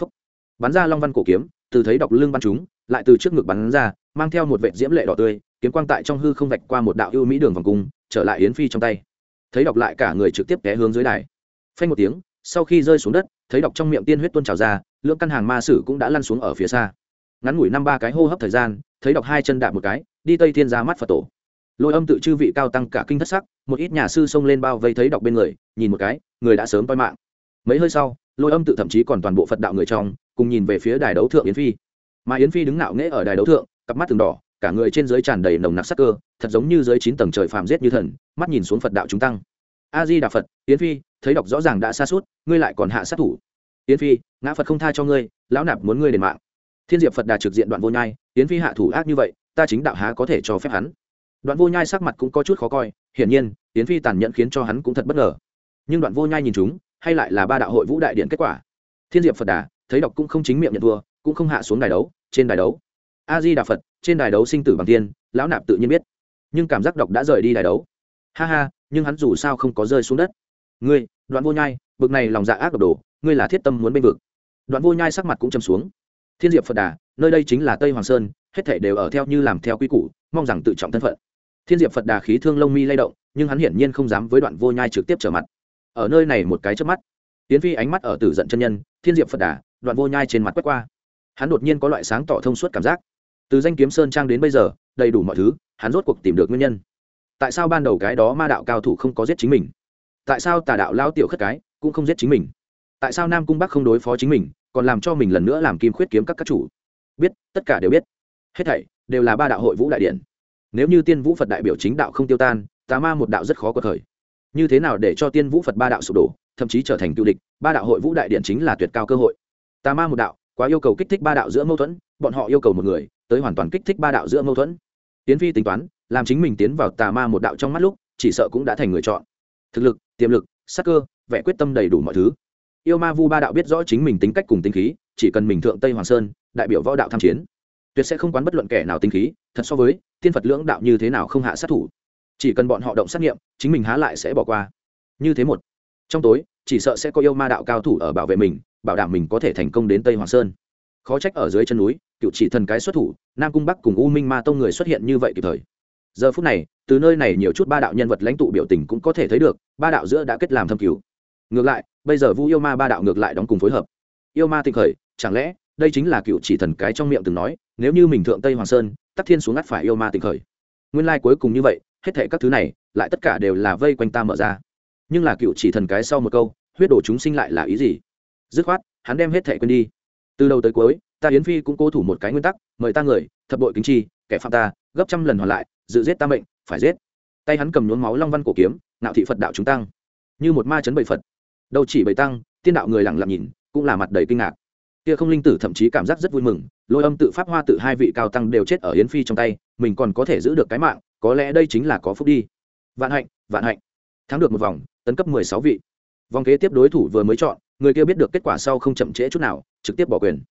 Phúc. Bắn ra long văn cổ kiếm, từ thấy đọc lưng bắn chúng, lại từ trước ngực bắn ra, mang theo một vệ diễm lệ đỏ tươi, kiếm quang tại trong hư không vạch qua một đạo ưu mỹ đường vòng cung, trở lại yến phi trong tay. Thấy đọc lại cả người trực tiếp té hướng dưới đài. Phanh một tiếng, sau khi rơi xuống đất, thấy đọc trong miệng tiên huyết tuôn trào ra lượng căn hàng ma sử cũng đã lăn xuống ở phía xa. Ngắn ngủi năm ba cái hô hấp thời gian, thấy đọc hai chân đạp một cái, đi tây thiên ra mắt phật tổ. Lôi âm tự chư vị cao tăng cả kinh thất sắc, một ít nhà sư xông lên bao vây thấy đọc bên người, nhìn một cái, người đã sớm toi mạng mấy hơi sau, lôi âm tự thậm chí còn toàn bộ phật đạo người trong, cùng nhìn về phía đài đấu thượng yến phi. Mà yến phi đứng ngạo nghễ ở đài đấu thượng, cặp mắt từng đỏ, cả người trên dưới tràn đầy nồng nặc sắc cơ, thật giống như dưới chín tầng trời phàm giết như thần, mắt nhìn xuống phật đạo chúng tăng. A di đà phật, yến phi, thấy đọc rõ ràng đã xa suốt, ngươi lại còn hạ sát thủ. Yến phi, ngã phật không tha cho ngươi, lão nạp muốn ngươi đền mạng. Thiên diệp phật đà trực diện đoạn vô nhai, yến phi hạ thủ ác như vậy, ta chính đạo há có thể cho phép hắn. Đoạn vô nhai sắc mặt cũng có chút khó coi, hiển nhiên, yến phi tàn nhẫn khiến cho hắn cũng thật bất ngờ. Nhưng đoạn vô nhai nhìn chúng hay lại là ba đạo hội vũ đại điện kết quả? Thiên diệp phật đà, thấy đọc cũng không chính miệng nhận thua, cũng không hạ xuống đài đấu, trên đài đấu. A di đà phật, trên đài đấu sinh tử bằng tiên, lão nạp tự nhiên biết. Nhưng cảm giác đọc đã rời đi đài đấu. Ha ha, nhưng hắn dù sao không có rơi xuống đất. Ngươi, đoạn vô nhai, bực này lòng dạ ác độc đồ, ngươi là thiết tâm muốn bên vực. Đoạn vô nhai sắc mặt cũng châm xuống. Thiên diệp phật đà, nơi đây chính là tây hoàng sơn, hết thể đều ở theo như làm theo quy củ, mong rằng tự trọng thân phận. Thiên diệp phật đà khí thương lông mi lay động, nhưng hắn hiển nhiên không dám với đoạn vô nhai trực tiếp trở mặt ở nơi này một cái trước mắt. Tiến phi ánh mắt ở tử giận chân nhân, thiên diệp phật đà, đoạn vô nhai trên mặt quét qua. Hắn đột nhiên có loại sáng tỏ thông suốt cảm giác. Từ danh kiếm sơn trang đến bây giờ, đầy đủ mọi thứ, hắn rốt cuộc tìm được nguyên nhân. Tại sao ban đầu cái đó ma đạo cao thủ không có giết chính mình? Tại sao tà đạo lao tiểu khất cái cũng không giết chính mình? Tại sao nam cung bắc không đối phó chính mình, còn làm cho mình lần nữa làm kim khuyết kiếm các các chủ? Biết, tất cả đều biết. Hết thảy đều là ba đạo hội vũ đại điện. Nếu như tiên vũ phật đại biểu chính đạo không tiêu tan, tà ma một đạo rất khó có thời như thế nào để cho tiên vũ phật ba đạo sụp đổ, thậm chí trở thành cựu địch, ba đạo hội vũ đại điện chính là tuyệt cao cơ hội. Tà ma một đạo, quá yêu cầu kích thích ba đạo giữa mâu thuẫn, bọn họ yêu cầu một người, tới hoàn toàn kích thích ba đạo giữa mâu thuẫn. Tiến phi tính toán, làm chính mình tiến vào tà ma một đạo trong mắt lúc, chỉ sợ cũng đã thành người chọn. Thực lực, tiềm lực, sắc cơ, vẻ quyết tâm đầy đủ mọi thứ. Yêu ma vu ba đạo biết rõ chính mình tính cách cùng tính khí, chỉ cần mình thượng tây hoàng sơn, đại biểu võ đạo tham chiến. Tuyệt sẽ không quán bất luận kẻ nào tính khí, thật so với, tiên phật lưỡng đạo như thế nào không hạ sát thủ chỉ cần bọn họ động xét nghiệm, chính mình há lại sẽ bỏ qua. Như thế một, trong tối, chỉ sợ sẽ có yêu ma đạo cao thủ ở bảo vệ mình, bảo đảm mình có thể thành công đến tây hoàng sơn. Khó trách ở dưới chân núi, cựu chỉ thần cái xuất thủ, nam cung bắc cùng u minh ma tông người xuất hiện như vậy kịp thời. Giờ phút này, từ nơi này nhiều chút ba đạo nhân vật lãnh tụ biểu tình cũng có thể thấy được, ba đạo giữa đã kết làm thâm cứu ngược lại, bây giờ vu yêu ma ba đạo ngược lại đóng cùng phối hợp. Yêu ma tịnh khởi, chẳng lẽ đây chính là cựu chỉ thần cái trong miệng từng nói, nếu như mình thượng tây hoàng sơn, tắc thiên xuống ngắt phải yêu ma tịnh khởi. Nguyên lai cuối cùng như vậy hết thệ các thứ này, lại tất cả đều là vây quanh ta mở ra. Nhưng là cựu chỉ thần cái sau một câu, huyết đổ chúng sinh lại là ý gì? Dứt khoát, hắn đem hết thệ quên đi. Từ đầu tới cuối, ta yến phi cũng cố thủ một cái nguyên tắc, mời ta người, thập bội kính chi, kẻ phạm ta, gấp trăm lần hoàn lại, dự giết ta mệnh, phải giết. Tay hắn cầm nhuốm máu long văn cổ kiếm nạo thị phật đạo chúng tăng. Như một ma chấn bảy phật. Đâu chỉ bảy tăng, tiên đạo người lặng lặng nhìn, cũng là mặt đầy kinh ngạc. Kia không linh tử thậm chí cảm giác rất vui mừng, lôi âm tự pháp hoa tự hai vị cao tăng đều chết ở yến phi trong tay, mình còn có thể giữ được cái mạng có lẽ đây chính là có phúc đi. Vạn hạnh vạn hạnh. Thắng được một vòng, tấn cấp mười sáu vị. Vòng kế tiếp đối thủ vừa mới chọn, người kia biết được kết quả sau không chậm trễ chút nào, trực tiếp bỏ quyền.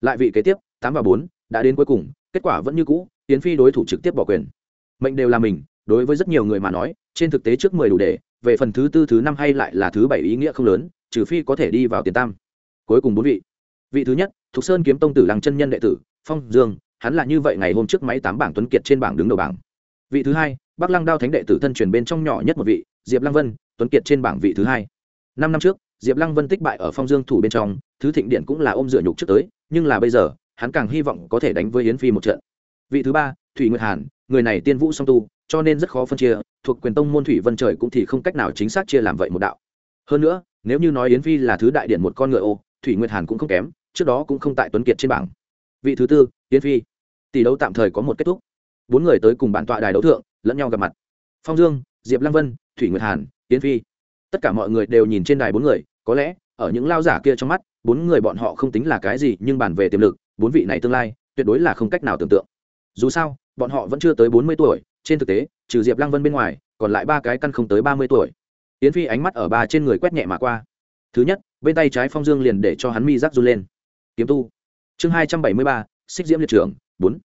Lại vị kế tiếp, tám và bốn, đã đến cuối cùng, kết quả vẫn như cũ tiến phi đối thủ trực tiếp bỏ quyền. Mệnh đều là mình, đối với rất nhiều người mà nói, trên thực tế trước mười đủ để, về phần thứ tư, thứ năm hay lại là thứ bảy ý nghĩa không lớn, trừ phi có thể đi vào tiền tam. Cuối cùng bốn vị. Vị thứ nhất, thục sơn kiếm tông tử lăng chân nhân đệ tử, phong dương, hắn là như vậy ngày hôm trước máy tám bảng tuấn kiệt trên bảng đứng đầu bảng vị thứ hai, bắc lăng đao thánh đệ tử thân truyền bên trong nhỏ nhất một vị, diệp lăng vân, tuấn kiệt trên bảng vị thứ hai. Năm năm trước, diệp lăng vân tích bại ở phong dương thủ bên trong, thứ thịnh điện cũng là ôm dựa nhục trước tới, nhưng là bây giờ, hắn càng hy vọng có thể đánh với yến phi một trận. Vị thứ ba, thủy nguyệt hàn, người này tiên vũ song tu, cho nên rất khó phân chia, thuộc quyền tông môn thủy vân trời cũng thì không cách nào chính xác chia làm vậy một đạo. Hơn nữa, nếu như nói yến phi là thứ đại điện một con ngựa ô, thủy nguyệt hàn cũng không kém, trước đó cũng không tại tuấn kiệt trên bảng. Vị thứ tư, yến phi. Tỷ đấu tạm thời có một kết thúc bốn người tới cùng bản tọa đài đấu thượng, lẫn nhau gặp mặt. Phong dương, diệp lăng vân, thủy nguyệt hàn tiến phi. Tất cả mọi người đều nhìn trên đài bốn người, có lẽ, ở những lao giả kia trong mắt, bốn người bọn họ không tính là cái gì, nhưng bàn về tiềm lực, bốn vị này tương lai, tuyệt đối là không cách nào tưởng tượng. Dù sao, bọn họ vẫn chưa tới bốn mươi tuổi, trên thực tế, trừ diệp lăng vân bên ngoài, còn lại ba cái căn không tới ba mươi tuổi. Yến phi ánh mắt ở ba trên người quét nhẹ mà qua. Thứ nhất, bên tay trái phong dương liền để cho hắn mi rắc run lên. Kiếm tu. Chương hai trăm bảy mươi ba, xích diễm liệt trưởng bốn.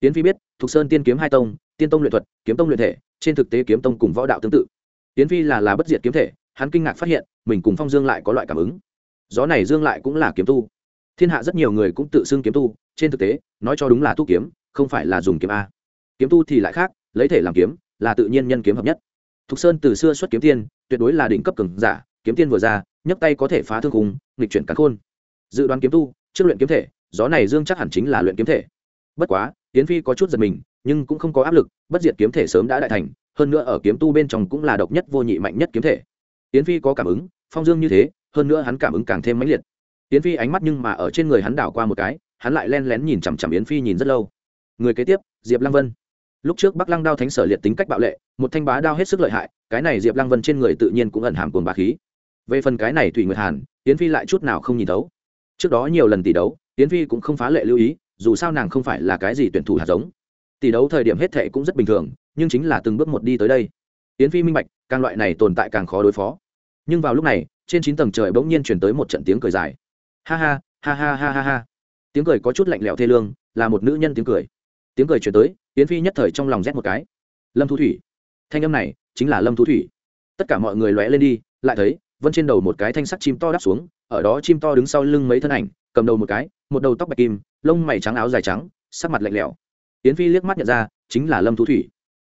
Yến phi biết thục sơn tiên kiếm hai tông tiên tông luyện thuật kiếm tông luyện thể trên thực tế kiếm tông cùng võ đạo tương tự. Tiễn phi là là bất diệt kiếm thể hắn kinh ngạc phát hiện mình cùng phong dương lại có loại cảm ứng. Gió này dương lại cũng là kiếm tu. Thiên hạ rất nhiều người cũng tự xưng kiếm tu trên thực tế nói cho đúng là tu kiếm không phải là dùng kiếm a. Kiếm tu thì lại khác lấy thể làm kiếm là tự nhiên nhân kiếm hợp nhất. Thục sơn từ xưa xuất kiếm tiên tuyệt đối là đỉnh cấp cường giả kiếm tiên vừa ra nhấc tay có thể phá thương hùng, nghịch chuyển cắn khôn. Dự đoán kiếm tu trước luyện kiếm thể gió này dương chắc hẳn chính là luyện kiếm thể. Bất quá tiến phi có chút giật mình, nhưng cũng không có áp lực, bất diệt kiếm thể sớm đã đại thành, hơn nữa ở kiếm tu bên trong cũng là độc nhất vô nhị mạnh nhất kiếm thể. Yến phi có cảm ứng, phong dương như thế, hơn nữa hắn cảm ứng càng thêm mãnh liệt. Yến phi ánh mắt nhưng mà ở trên người hắn đảo qua một cái, hắn lại len lén nhìn chằm chằm yến phi nhìn rất lâu. Người kế tiếp, diệp lăng vân. Lúc trước bắc lăng đao thánh sở liệt tính cách bạo lệ, một thanh bá đao hết sức lợi hại, cái này diệp lăng vân trên người tự nhiên cũng ẩn hàm cồn bá khí. Về phần cái này thủy nguyệt hàn, yến phi lại chút nào không nhìn thấu. Trước đó nhiều lần tỷ đấu, yến phi cũng không phá lệ lưu ý dù sao nàng không phải là cái gì tuyển thủ hạt giống. Tỷ đấu thời điểm hết thệ cũng rất bình thường, nhưng chính là từng bước một đi tới đây. Yến phi minh bạch, càng loại này tồn tại càng khó đối phó. Nhưng vào lúc này, trên chín tầng trời bỗng nhiên chuyển tới một trận tiếng cười dài. Ha ha ha ha ha ha ha. Tiếng cười có chút lạnh lẽo thê lương, là một nữ nhân tiếng cười. Tiếng cười chuyển tới, yến phi nhất thời trong lòng rét một cái. Lâm thu thủy. Thanh âm này chính là lâm thu thủy. Tất cả mọi người lóe lên đi, lại thấy vân trên đầu một cái thanh sắc chim to đáp xuống, ở đó chim to đứng sau lưng mấy thân ảnh, cầm đầu một cái, một đầu tóc bạch kim lông mày trắng, áo dài trắng, sắc mặt lạnh lẽo. Yến phi liếc mắt nhận ra, chính là lâm thu thủy.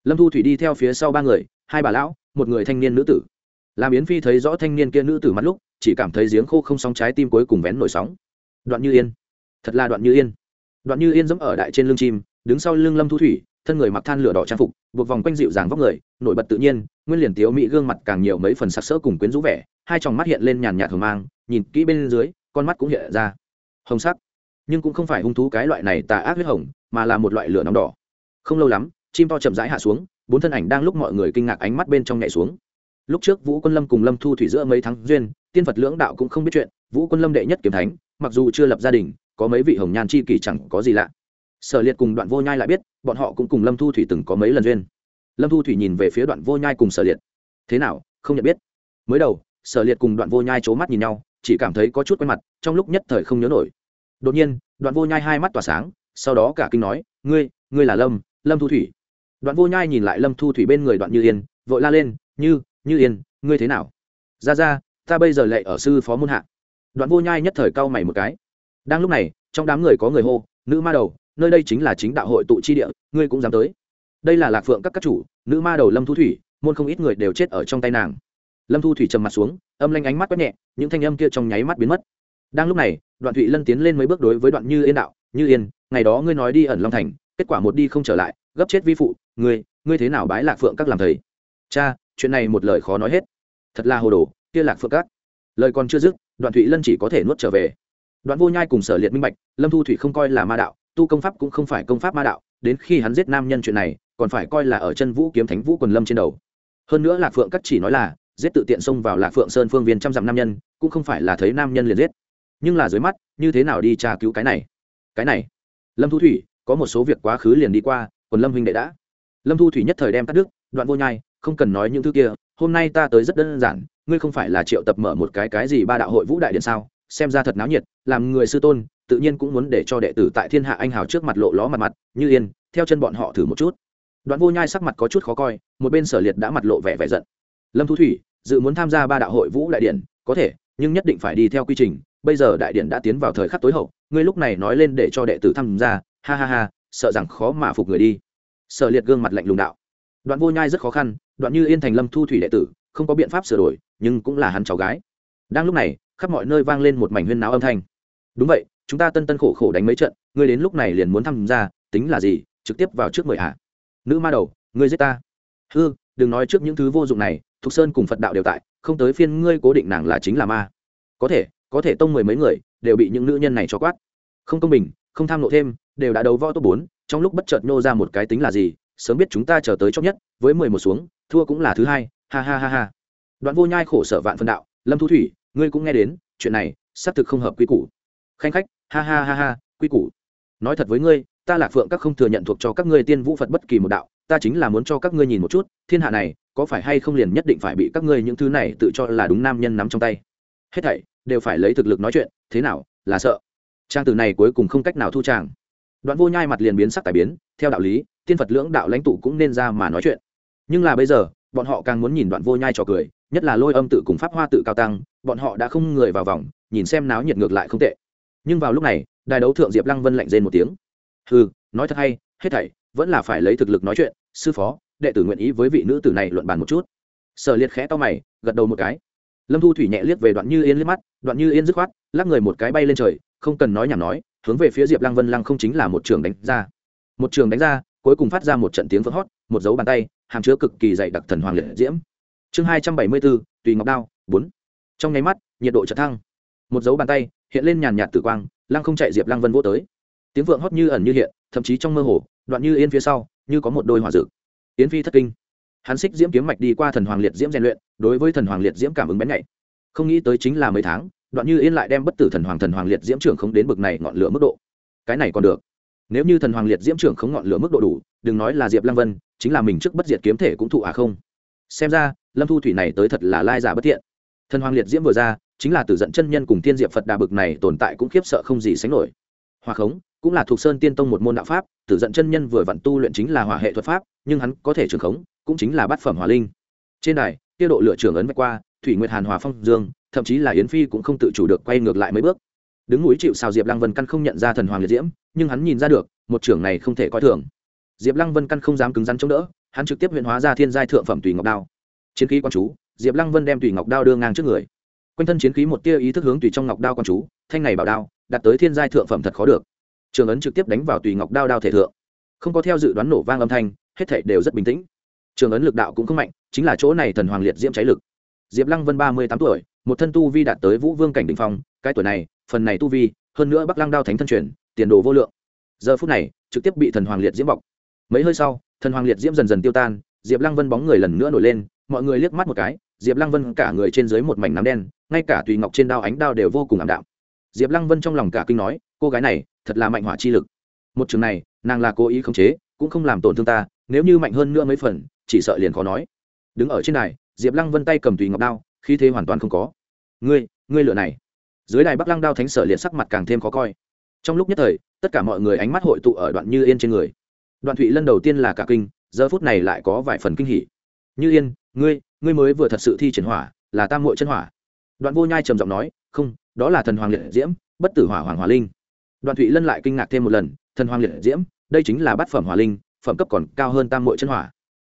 Lâm thu thủy đi theo phía sau ba người, hai bà lão, một người thanh niên nữ tử. Làm yến phi thấy rõ thanh niên kia nữ tử mắt lúc, chỉ cảm thấy giếng khô không sóng trái tim cuối cùng vén nổi sóng. Đoạn như yên. Thật là đoạn như yên. Đoạn như yên dẫm ở đại trên lưng chim, đứng sau lưng lâm thu thủy, thân người mặc than lửa đỏ trang phục, buộc vòng quanh dịu dàng vóc người, nổi bật tự nhiên, nguyên liền tiếu mỹ gương mặt càng nhiều mấy phần sặc sỡ cùng quyến rũ vẻ, hai tròng mắt hiện lên nhàn nhạt hờ mang, nhìn kỹ bên dưới, con mắt cũng hiện ra. Hồng sắc nhưng cũng không phải hung thú cái loại này tà ác huyết hồng, mà là một loại lửa nóng đỏ. Không lâu lắm, chim to chậm rãi hạ xuống, bốn thân ảnh đang lúc mọi người kinh ngạc ánh mắt bên trong nhảy xuống. Lúc trước vũ quân lâm cùng lâm thu thủy giữa mấy tháng duyên, tiên phật lưỡng đạo cũng không biết chuyện, vũ quân lâm đệ nhất kiếm thánh, mặc dù chưa lập gia đình, có mấy vị hồng nhan chi kỷ chẳng có gì lạ. Sở liệt cùng đoạn vô nhai lại biết, bọn họ cũng cùng lâm thu thủy từng có mấy lần duyên. Lâm thu thủy nhìn về phía đoạn vô nhai cùng sở liệt. Thế nào, không nhận biết? Mới đầu, sở liệt cùng đoạn vô nhai c h ố mắt nhìn nhau, chỉ cảm thấy có chút quen mặt, trong lúc nhất thời không nhớ nổi đột nhiên, đoạn vô nhai hai mắt tỏa sáng, sau đó cả kinh nói, ngươi ngươi là lâm lâm thu thủy. Đoạn vô nhai nhìn lại lâm thu thủy bên người đoạn như yên, vội la lên, như như yên, ngươi thế nào? Ra ra, ta bây giờ lệ ở sư phó môn hạ. Đoạn vô nhai nhất thời cau mày một cái. Đang lúc này, trong đám người có người hô, nữ ma đầu, nơi đây chính là chính đạo hội tụ chi địa, ngươi cũng dám tới. Đây là lạc phượng các các chủ, nữ ma đầu lâm thu thủy, môn không ít người đều chết ở trong tay nàng. Lâm thu thủy trầm mặt xuống, âm lanh ánh mắt quét nhẹ, những thanh âm kia trong nháy mắt biến mất đang lúc này, đoạn thụy lân tiến lên mấy bước đối với đoạn như yên đạo, như yên, ngày đó ngươi nói đi ẩn long thành, kết quả một đi không trở lại, gấp chết vi phụ, ngươi ngươi thế nào bái lạc phượng các làm thầy? Cha, chuyện này một lời khó nói hết. Thật là hồ đồ, kia lạc phượng các. Lời còn chưa dứt, đoạn thụy lân chỉ có thể nuốt trở về. Đoạn vô nhai cùng sở liệt minh bạch, lâm thu thủy không coi là ma đạo, tu công pháp cũng không phải công pháp ma đạo, đến khi hắn giết nam nhân chuyện này, còn phải coi là ở chân vũ kiếm thánh vũ quần lâm trên đầu. Hơn nữa lạc phượng các chỉ nói là, giết tự tiện xông vào lạc phượng sơn phương viên trăm dặm nam nhân, cũng không phải là thấy nam nhân liền giết nhưng là dưới mắt, như thế nào đi tra cứu cái này? Cái này? Lâm thu thủy, có một số việc quá khứ liền đi qua, còn lâm huynh đệ đã. Lâm thu thủy nhất thời đem cắt đứt, đoạn vô nhai, không cần nói những thứ kia, hôm nay ta tới rất đơn giản, ngươi không phải là triệu tập mở một cái cái gì ba đạo hội vũ đại điện sao? Xem ra thật náo nhiệt, làm người sư tôn, tự nhiên cũng muốn để cho đệ tử tại thiên hạ anh hào trước mặt lộ ló mặt mặt, như yên, theo chân bọn họ thử một chút. Đoạn vô nhai sắc mặt có chút khó coi, một bên sở liệt đã mặt lộ vẻ vẻ giận. Lâm thu thủy, dự muốn tham gia ba đạo hội vũ đại điện, có thể, nhưng nhất định phải đi theo quy trình bây giờ đại điện đã tiến vào thời khắc tối hậu, ngươi lúc này nói lên để cho đệ tử tham gia, ha ha ha, sợ rằng khó mà phục người đi. Sở liệt gương mặt lạnh lùng đạo. Đoạn vô nhai rất khó khăn, đoạn như yên thành lâm thu thủy đệ tử, không có biện pháp sửa đổi, nhưng cũng là hắn cháu gái. Đang lúc này, khắp mọi nơi vang lên một mảnh huyên náo âm thanh. Đúng vậy, chúng ta tân tân khổ khổ đánh mấy trận, ngươi đến lúc này liền muốn tham gia, tính là gì, trực tiếp vào trước mười hạ. Nữ ma đầu, ngươi giết ta. Hư, đừng nói trước những thứ vô dụng này, thục sơn cùng phật đạo đều tại, không tới phiên ngươi cố định nàng là chính là ma. Có thể có thể tông mười mấy người đều bị những nữ nhân này cho quát. Không công bình, không tham nộ thêm, đều đã đấu võ top bốn, trong lúc bất chợt nô ra một cái tính là gì, sớm biết chúng ta chờ tới chót nhất, với mười một xuống, thua cũng là thứ hai, ha ha ha ha. Đoạn vô nhai khổ sở vạn phân đạo, lâm thu thủy, ngươi cũng nghe đến, chuyện này xác thực không hợp quy củ. Khanh khách, ha ha ha ha, quy củ. Nói thật với ngươi, ta lạc phượng các không thừa nhận thuộc cho các ngươi tiên vũ phật bất kỳ một đạo, ta chính là muốn cho các ngươi nhìn một chút, thiên hạ này có phải hay không liền nhất định phải bị các ngươi những thứ này tự cho là đúng nam nhân nắm trong tay. Hết thảy đều phải lấy thực lực nói chuyện, thế nào, là sợ? Trang từ này cuối cùng không cách nào thu tràng. Đoạn vô nhai mặt liền biến sắc tài biến, theo đạo lý, tiên phật lưỡng đạo lãnh tụ cũng nên ra mà nói chuyện. Nhưng là bây giờ, bọn họ càng muốn nhìn đoạn vô nhai trò cười, nhất là lôi âm tự cùng pháp hoa tự cao tăng, bọn họ đã không người vào vòng, nhìn xem náo nhiệt ngược lại không tệ. Nhưng vào lúc này, đài đấu thượng diệp lăng vân lạnh rên một tiếng. Ừ nói thật hay, hết thảy, vẫn là phải lấy thực lực nói chuyện, sư phó, đệ tử nguyện ý với vị nữ tử này luận bàn một chút. Sở liệt khẽ to mày, gật đầu một cái lâm thu thủy nhẹ liếc về đoạn như yên liếc mắt, đoạn như yên dứt khoát, lắc người một cái bay lên trời, không cần nói nhảm nói, hướng về phía diệp lăng vân lăng không chính là một trường đánh ra. Một trường đánh ra, cuối cùng phát ra một trận tiếng vỡ hót một dấu bàn tay, hàm chứa cực kỳ dày đặc thần hoàng liệt diễm. Chương hai trăm bảy mươi bốn tùy ngọc đao, bốn. Trong nháy mắt, nhiệt độ chợt thăng. Một dấu bàn tay, hiện lên nhàn nhạt tử quang, lăng không chạy diệp lăng vân vô tới. Tiếng vượng hót như ẩn như hiện, thậm chí trong mơ hồ, đoạn như yên phía sau, như có một đôi hỏa dực yến phi thất kinh hắn xích diễm kiếm mạch đi qua thần hoàng liệt diễm rèn luyện, đối với thần hoàng liệt diễm cảm ứng bén nhạy. Không nghĩ tới chính là mấy tháng, đoạn như yên lại đem bất tử thần hoàng thần hoàng liệt diễm trưởng không đến bực này ngọn lửa mức độ. Cái này còn được. Nếu như thần hoàng liệt diễm trưởng không ngọn lửa mức độ đủ, đừng nói là diệp lăng vân, chính là mình trước bất diệt kiếm thể cũng thụ à không? Xem ra, lâm thu thủy này tới thật là lai giả bất thiện. Thần hoàng liệt diễm vừa ra, chính là từ giận chân nhân cùng tiên diệp phật đà bực này tồn tại cũng khiếp sợ không gì sánh nổi. Hòa khống, cũng là thuộc sơn tiên tông một môn đạo pháp, tử giận chân nhân vừa vặn tu luyện chính là hỏa hệ thuật pháp, nhưng hắn có thể trường khống cũng chính là bát phẩm hỏa linh. Trên đài tiêu độ lựa trưởng ấn vạch qua, thủy nguyệt hàn hòa phong dương, thậm chí là yến phi cũng không tự chủ được quay ngược lại mấy bước. Đứng núi chịu sào diệp lăng vân căn không nhận ra thần hoàng liệt diễm, nhưng hắn nhìn ra được, một trưởng này không thể coi thường. Diệp lăng vân căn không dám cứng rắn chống đỡ, hắn trực tiếp huyện hóa ra thiên giai thượng phẩm tùy ngọc đao. Chiến khí quan chú, diệp lăng vân đem tùy ngọc đao đưa ngang trước người. Quanh thân chiến khí một tia ý thức hướng tùy trong ngọc đao quan chú, thanh này bảo đao đặt tới thiên giai thượng phẩm thật khó được. Trường ấn trực tiếp đánh vào tùy ngọc đao đao thể thượng. Không có theo dự đoán nổ vang âm thanh, hết thể đều rất bình tĩnh trường ấn lực đạo cũng không mạnh, chính là chỗ này thần hoàng liệt diễm cháy lực. Diệp lăng vân ba mươi tám tuổi, một thân tu vi đạt tới vũ vương cảnh đỉnh phong, cái tuổi này, phần này tu vi, hơn nữa bắc lăng đao thánh thân truyền, tiền đồ vô lượng. Giờ phút này, trực tiếp bị thần hoàng liệt diễm bọc. Mấy hơi sau, thần hoàng liệt diễm dần dần tiêu tan, diệp lăng vân bóng người lần nữa nổi lên, mọi người liếc mắt một cái, diệp lăng vân cả người trên dưới một mảnh nám đen, ngay cả tùy ngọc trên đao ánh đao đều vô cùng ảm đạm. Diệp lăng vân trong lòng cả kinh nói, cô gái này, thật là mạnh hỏa chi lực. Một trường này, nàng là cố ý khống chế, cũng không làm tổn thương ta, nếu như mạnh hơn nữa mấy phần chỉ sợ liền khó nói. Đứng ở trên đài, diệp lăng vân tay cầm tùy ngọc đao, khí thế hoàn toàn không có. Ngươi ngươi lựa này. Dưới đài bắc lăng đao thánh sở liệt sắc mặt càng thêm khó coi. Trong lúc nhất thời, tất cả mọi người ánh mắt hội tụ ở đoạn như yên trên người. Đoạn thụy lân đầu tiên là cả kinh, giờ phút này lại có vài phần kinh hỉ. Như yên, ngươi ngươi mới vừa thật sự thi triển hỏa, là tam hội chân hỏa. Đoạn vô nhai trầm giọng nói, không, đó là thần hoàng liệt diễm, bất tử hỏa hoàng hòa linh. Đoạn thụy lân lại kinh ngạc thêm một lần, thần hoàng liệt diễm, đây chính là bát phẩm hỏa linh, phẩm cấp còn cao hơn tam hội chân hỏa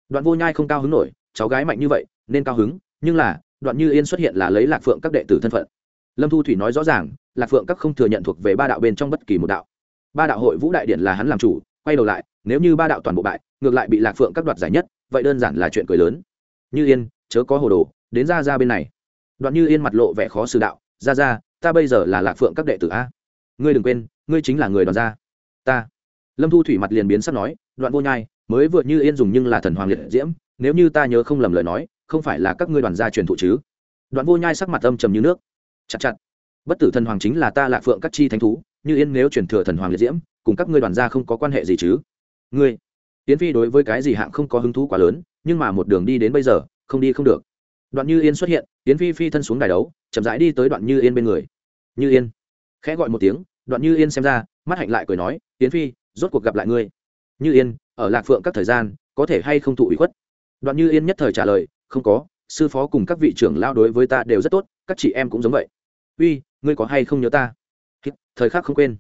đoạn vô nhai không cao hứng nổi, cháu gái mạnh như vậy, nên cao hứng, nhưng là, đoạn như yên xuất hiện là lấy lạc phượng các đệ tử thân phận. Lâm thu thủy nói rõ ràng, lạc phượng các không thừa nhận thuộc về ba đạo bên trong bất kỳ một đạo. Ba đạo hội vũ đại điện là hắn làm chủ, quay đầu lại, nếu như ba đạo toàn bộ bại, ngược lại bị lạc phượng các đoạt giải nhất, vậy đơn giản là chuyện cười lớn. Như yên, chớ có hồ đồ, đến ra ra bên này. Đoạn như yên mặt lộ vẻ khó xử đạo, ra ra, ta bây giờ là lạc phượng các đệ tử a. Ngươi đừng quên, ngươi chính là người đoàn gia. Ta. Lâm thu thủy mặt liền biến sắp nói, đoạn vô nhai mới vừa như yên dùng nhưng là thần hoàng liệt diễm, nếu như ta nhớ không lầm lời nói, không phải là các ngươi đoàn gia truyền thụ chứ? Đoạn vô nhai sắc mặt âm trầm như nước. Chặt chặt. Bất tử thần hoàng chính là ta lạ phượng các chi thánh thú, như yên nếu truyền thừa thần hoàng liệt diễm, cùng các ngươi đoàn gia không có quan hệ gì chứ? Ngươi, yến phi đối với cái gì hạng không có hứng thú quá lớn, nhưng mà một đường đi đến bây giờ, không đi không được. Đoạn như yên xuất hiện, yến phi phi thân xuống đài đấu, chậm rãi đi tới đoạn như yên bên người. Như yên, khẽ gọi một tiếng, đoạn như yên xem ra, mắt hạnh lại cười nói, yến phi, rốt cuộc gặp lại ngươi. Như yên ở lạc phượng các thời gian, có thể hay không thụ ủy khuất? Đoạn như yên nhất thời trả lời, không có, sư phó cùng các vị trưởng lao đối với ta đều rất tốt, các chị em cũng giống vậy. Uy, ngươi có hay không nhớ ta? Thời khắc không quên.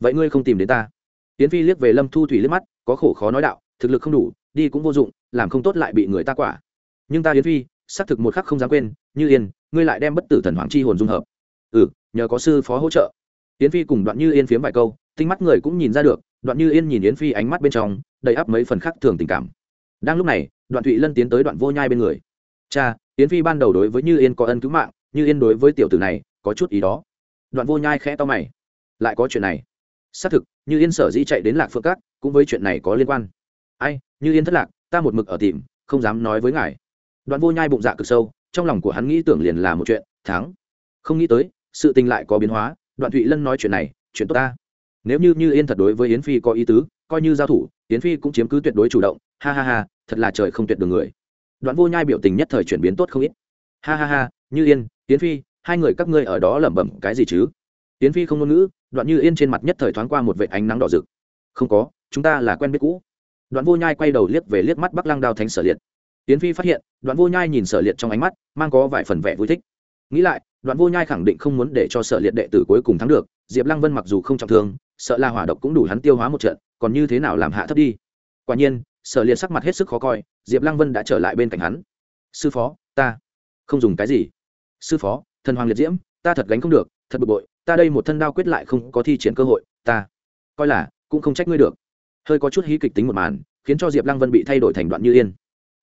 Vậy ngươi không tìm đến ta? Tiến phi liếc về lâm thu thủy liếc mắt, có khổ khó nói đạo, thực lực không đủ, đi cũng vô dụng, làm không tốt lại bị người ta quả. Nhưng ta yến phi, xác thực một khắc không dám quên, như yên, ngươi lại đem bất tử thần hoàng chi hồn dung hợp. Ừ nhờ có sư phó hỗ trợ. Yến phi cùng đoạn như yên phiếm vài câu, tinh mắt người cũng nhìn ra được đoạn như yên nhìn yến phi ánh mắt bên trong, đầy ắp mấy phần khác thường tình cảm. Đang lúc này, đoạn thụy lân tiến tới đoạn vô nhai bên người. Cha, yến phi ban đầu đối với như yên có ân cứu mạng, như yên đối với tiểu tử này, có chút ý đó. Đoạn vô nhai khẽ to mày. Lại có chuyện này. Xác thực, như yên sở dĩ chạy đến lạc phượng cát cũng với chuyện này có liên quan. Ai, như yên thất lạc, ta một mực ở tìm, không dám nói với ngài. Đoạn vô nhai bụng dạ cực sâu, trong lòng của hắn nghĩ tưởng liền là một chuyện, thắng. Không nghĩ tới, sự tình lại có biến hóa, đoạn thụy lân nói chuyện này, chuyện tốt ta nếu như như yên thật đối với yến phi có ý tứ, coi như giao thủ, yến phi cũng chiếm cứ tuyệt đối chủ động. Ha ha ha, thật là trời không tuyệt đường người. Đoạn vô nhai biểu tình nhất thời chuyển biến tốt không ít. Ha ha ha, như yên, yến phi, hai người các ngươi ở đó lẩm bẩm cái gì chứ? Yến phi không ngôn ngữ, đoạn như yên trên mặt nhất thời thoáng qua một vệ ánh nắng đỏ rực. Không có, chúng ta là quen biết cũ. Đoạn vô nhai quay đầu liếc về liếc mắt bắc lăng đao thánh sở liệt. Yến phi phát hiện, đoạn vô nhai nhìn sở liệt trong ánh mắt, mang có vài phần vẻ vui thích. Nghĩ lại, đoạn vô nhai khẳng định không muốn để cho sở liệt đệ tử cuối cùng thắng được. Diệp lăng vân mặc dù không trọng thương sợ là hỏa độc cũng đủ hắn tiêu hóa một trận, còn như thế nào làm hạ thấp đi? Quả nhiên, sở liệt sắc mặt hết sức khó coi, diệp lăng vân đã trở lại bên cạnh hắn. Sư phó, ta không dùng cái gì. Sư phó, thần hoàng liệt diễm, ta thật gánh không được, thật bực bội, ta đây một thân đao quyết lại không có thi triển cơ hội, ta coi là cũng không trách ngươi được. Hơi có chút hí kịch tính một màn, khiến cho diệp lăng vân bị thay đổi thành đoạn như yên.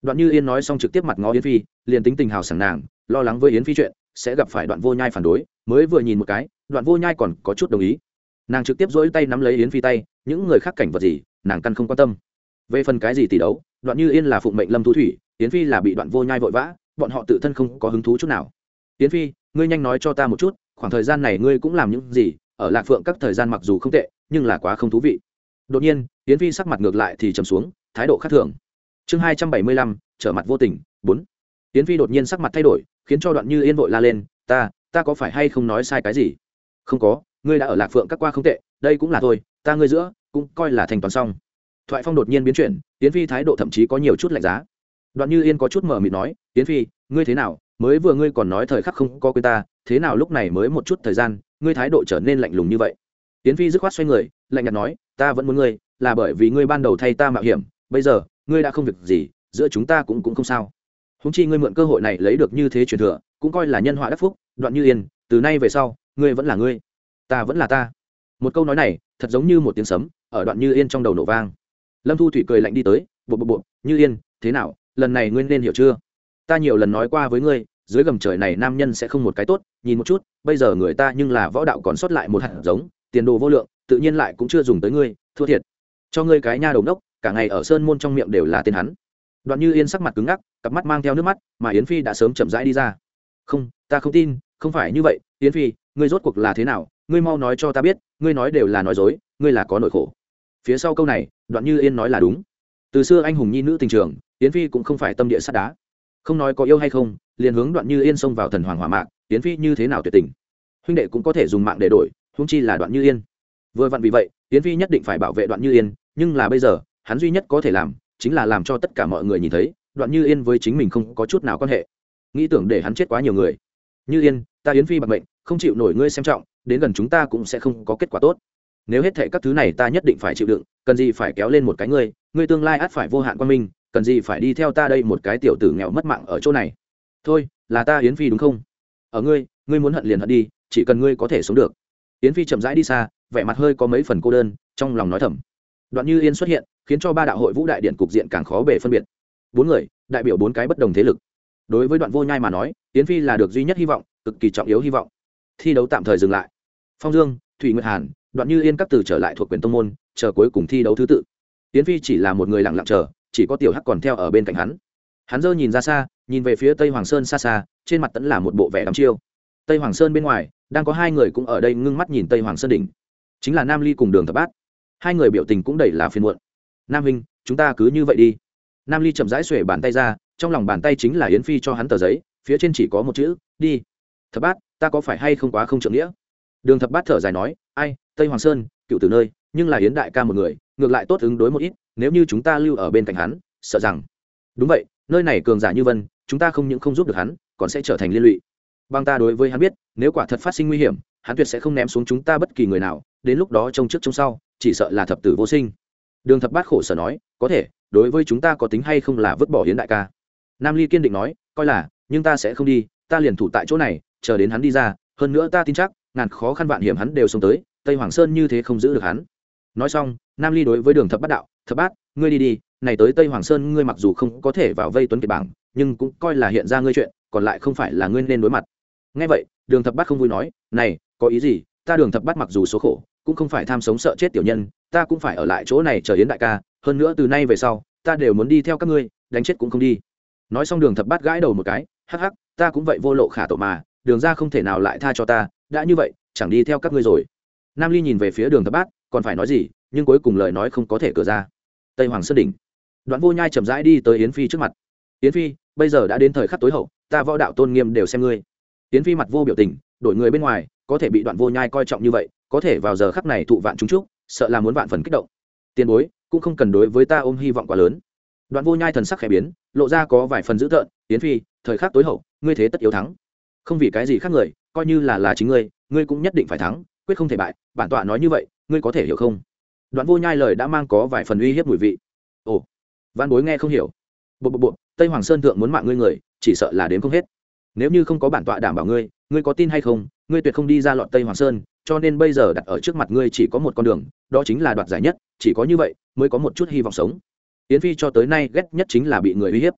Đoạn như yên nói xong trực tiếp mặt ngó yến phi, liền tính tình hào sảng nàng, lo lắng với yến phi chuyện, sẽ gặp phải đoạn vô nhai phản đối, mới vừa nhìn một cái, đoạn vô nhai còn có chút đồng ý nàng trực tiếp dỗi tay nắm lấy yến phi tay, những người khác cảnh vật gì, nàng căn không quan tâm. Về phần cái gì tỷ đấu, đoạn như yên là phụng mệnh lâm thu thủy, yến phi là bị đoạn vô nhai vội vã, bọn họ tự thân không có hứng thú chút nào. Yến phi, ngươi nhanh nói cho ta một chút, khoảng thời gian này ngươi cũng làm những gì, ở lạc phượng các thời gian mặc dù không tệ, nhưng là quá không thú vị. Đột nhiên, yến phi sắc mặt ngược lại thì trầm xuống, thái độ khác thường. Chương hai trăm bảy mươi lăm, trở mặt vô tình, bốn. Yến phi đột nhiên sắc mặt thay đổi, khiến cho đoạn như yên vội la lên, ta ta có phải hay không nói sai cái gì? Không có ngươi đã ở lạc phượng các qua không tệ, đây cũng là thôi, ta ngươi giữa, cũng coi là thành toàn xong. Thoại phong đột nhiên biến chuyển tiến phi thái độ thậm chí có nhiều chút lạnh giá. Đoạn như yên có chút mở mịt nói tiến phi, ngươi thế nào? Mới vừa ngươi còn nói thời khắc không có quên ta, thế nào lúc này mới một chút thời gian, ngươi thái độ trở nên lạnh lùng như vậy? Tiến phi dứt khoát xoay người, lạnh nhạt nói, ta vẫn muốn ngươi, là bởi vì ngươi ban đầu thay ta mạo hiểm, bây giờ, ngươi đã không việc gì, giữa chúng ta cũng cũng không sao. Húng chi ngươi mượn cơ hội này lấy được như thế truyền thừa, cũng coi là nhân họa đắc phúc. Đoạn như yên, từ nay về sau, ngươi vẫn là ngươi ta vẫn là ta. Một câu nói này, thật giống như một tiếng sấm, ở đoạn như yên trong đầu nổ vang. Lâm thu thủy cười lạnh đi tới, bộ bộ bộ, như yên, thế nào, lần này ngươi nên hiểu chưa? Ta nhiều lần nói qua với ngươi, dưới gầm trời này nam nhân sẽ không một cái tốt, nhìn một chút, bây giờ người ta nhưng là võ đạo còn sót lại một hạt giống, tiền đồ vô lượng, tự nhiên lại cũng chưa dùng tới ngươi, thua thiệt. Cho ngươi cái nha đầu đốc cả ngày ở sơn môn trong miệng đều là tên hắn. Đoạn như yên sắc mặt cứng ngắc, cặp mắt mang theo nước mắt, mà yến phi đã sớm chậm rãi đi ra. Không, ta không tin, không phải như vậy, yến phi, ngươi rốt cuộc là thế nào ngươi mau nói cho ta biết, ngươi nói đều là nói dối, ngươi là có nỗi khổ. Phía sau câu này, đoạn như yên nói là đúng. Từ xưa anh hùng nhi nữ tình trường, yến phi cũng không phải tâm địa sắt đá. Không nói có yêu hay không, liền hướng đoạn như yên xông vào thần hoàng hỏa mạc, yến phi như thế nào tuyệt tình? Huynh đệ cũng có thể dùng mạng để đổi húng chi là đoạn như yên. Vừa vặn vì vậy, yến phi nhất định phải bảo vệ đoạn như yên, nhưng là bây giờ, hắn duy nhất có thể làm, chính là làm cho tất cả mọi người nhìn thấy, đoạn như yên với chính mình không có chút nào quan hệ. Nghĩ tưởng để hắn chết quá nhiều người. Như yên, ta yến phi bằng mệnh, không chịu nổi ngươi xem trọng đến gần chúng ta cũng sẽ không có kết quả tốt. Nếu hết thệ các thứ này ta nhất định phải chịu đựng, cần gì phải kéo lên một cái ngươi ngươi tương lai ắt phải vô hạn quan minh, cần gì phải đi theo ta đây một cái tiểu tử nghèo mất mạng ở chỗ này. Thôi, là ta yến phi đúng không? Ở ngươi ngươi muốn hận liền hận đi, chỉ cần ngươi có thể sống được. Yến phi chậm rãi đi xa, vẻ mặt hơi có mấy phần cô đơn, trong lòng nói thầm. Đoạn như yên xuất hiện, khiến cho ba đạo hội vũ đại điện cục diện càng khó bể phân biệt. Bốn người, đại biểu bốn cái bất đồng thế lực. Đối với đoạn vô nhai mà nói, yến phi là được duy nhất hy vọng, cực kỳ trọng yếu hy vọng. Thi đấu tạm thời dừng lại phong dương, thủy nguyệt hàn, đoạn như yên các từ trở lại thuộc quyền tông môn, chờ cuối cùng thi đấu thứ tự. Tiến phi chỉ là một người lặng lặng chờ, chỉ có tiểu hắc còn theo ở bên cạnh hắn. Hắn dơ nhìn ra xa, nhìn về phía tây hoàng sơn xa xa, trên mặt tẫn là một bộ vẻ đắm chiêu. Tây hoàng sơn bên ngoài, đang có hai người cũng ở đây ngưng mắt nhìn tây hoàng sơn đỉnh. Chính là nam ly cùng đường thập bát. Hai người biểu tình cũng đầy là phiền muộn. Nam huynh chúng ta cứ như vậy đi. Nam ly chậm rãi xuể bàn tay ra, trong lòng bàn tay chính là yến phi cho hắn tờ giấy, phía trên chỉ có một chữ, đi. Thập bát, ta có phải hay không quá không trượng nghĩa? Đường thập bát thở dài nói, ai, tây hoàng sơn, cựu từ nơi, nhưng là yến đại ca một người, ngược lại tốt ứng đối một ít, nếu như chúng ta lưu ở bên cạnh hắn, sợ rằng đúng vậy, nơi này cường giả như vân, chúng ta không những không giúp được hắn, còn sẽ trở thành liên lụy. Bằng ta đối với hắn biết, nếu quả thật phát sinh nguy hiểm, hắn tuyệt sẽ không ném xuống chúng ta bất kỳ người nào, đến lúc đó trông trước trông sau, chỉ sợ là thập tử vô sinh. Đường thập bát khổ sở nói, có thể, đối với chúng ta có tính hay không là vứt bỏ hiến đại ca? Nam ly kiên định nói, coi là, nhưng ta sẽ không đi, ta liền thủ tại chỗ này, chờ đến hắn đi ra, hơn nữa ta tin chắc ngàn khó khăn vạn hiểm hắn đều xông tới, tây hoàng sơn như thế không giữ được hắn. Nói xong, nam ly đối với đường thập bát đạo, thập bát, ngươi đi đi, này tới tây hoàng sơn ngươi mặc dù không có thể vào vây tuấn kiệt bảng, nhưng cũng coi là hiện ra ngươi chuyện, còn lại không phải là ngươi nên đối mặt. Ngay vậy, đường thập bát không vui nói, này, có ý gì? Ta đường thập bát mặc dù số khổ, cũng không phải tham sống sợ chết tiểu nhân, ta cũng phải ở lại chỗ này chờ yến đại ca, hơn nữa từ nay về sau, ta đều muốn đi theo các ngươi, đánh chết cũng không đi. Nói xong đường thập bát gãi đầu một cái, hắc hắc, ta cũng vậy vô lộ khả tổ mà đường ra không thể nào lại tha cho ta, đã như vậy, chẳng đi theo các ngươi rồi. Nam ly nhìn về phía đường thập bát, còn phải nói gì, nhưng cuối cùng lời nói không có thể cửa ra. Tây hoàng sơn đỉnh. Đoạn vô nhai chậm rãi đi tới yến phi trước mặt. Yến phi, bây giờ đã đến thời khắc tối hậu, ta võ đạo tôn nghiêm đều xem ngươi. Yến phi mặt vô biểu tình, đổi người bên ngoài, có thể bị đoạn vô nhai coi trọng như vậy, có thể vào giờ khắc này thụ vạn chúng trúc sợ là muốn vạn phần kích động. Tiền bối, cũng không cần đối với ta ôm hy vọng quá lớn. Đoạn vô nhai thần sắc khẽ biến, lộ ra có vài phần dữ tợn, yến phi, thời khắc tối hậu, ngươi thế tất yếu thắng không vì cái gì khác người, coi như là là chính ngươi ngươi cũng nhất định phải thắng, quyết không thể bại, bản tọa nói như vậy, ngươi có thể hiểu không? Đoạn vô nhai lời đã mang có vài phần uy hiếp mùi vị. Ồ, văn bối nghe không hiểu. Bộ bộ bộ, tây hoàng sơn thượng muốn mạng ngươi người, chỉ sợ là đến không hết. Nếu như không có bản tọa đảm bảo ngươi ngươi có tin hay không, ngươi tuyệt không đi ra lọt tây hoàng sơn, cho nên bây giờ đặt ở trước mặt ngươi chỉ có một con đường, đó chính là đoạt giải nhất, chỉ có như vậy mới có một chút hy vọng sống. Yến phi cho tới nay ghét nhất chính là bị người uy hiếp.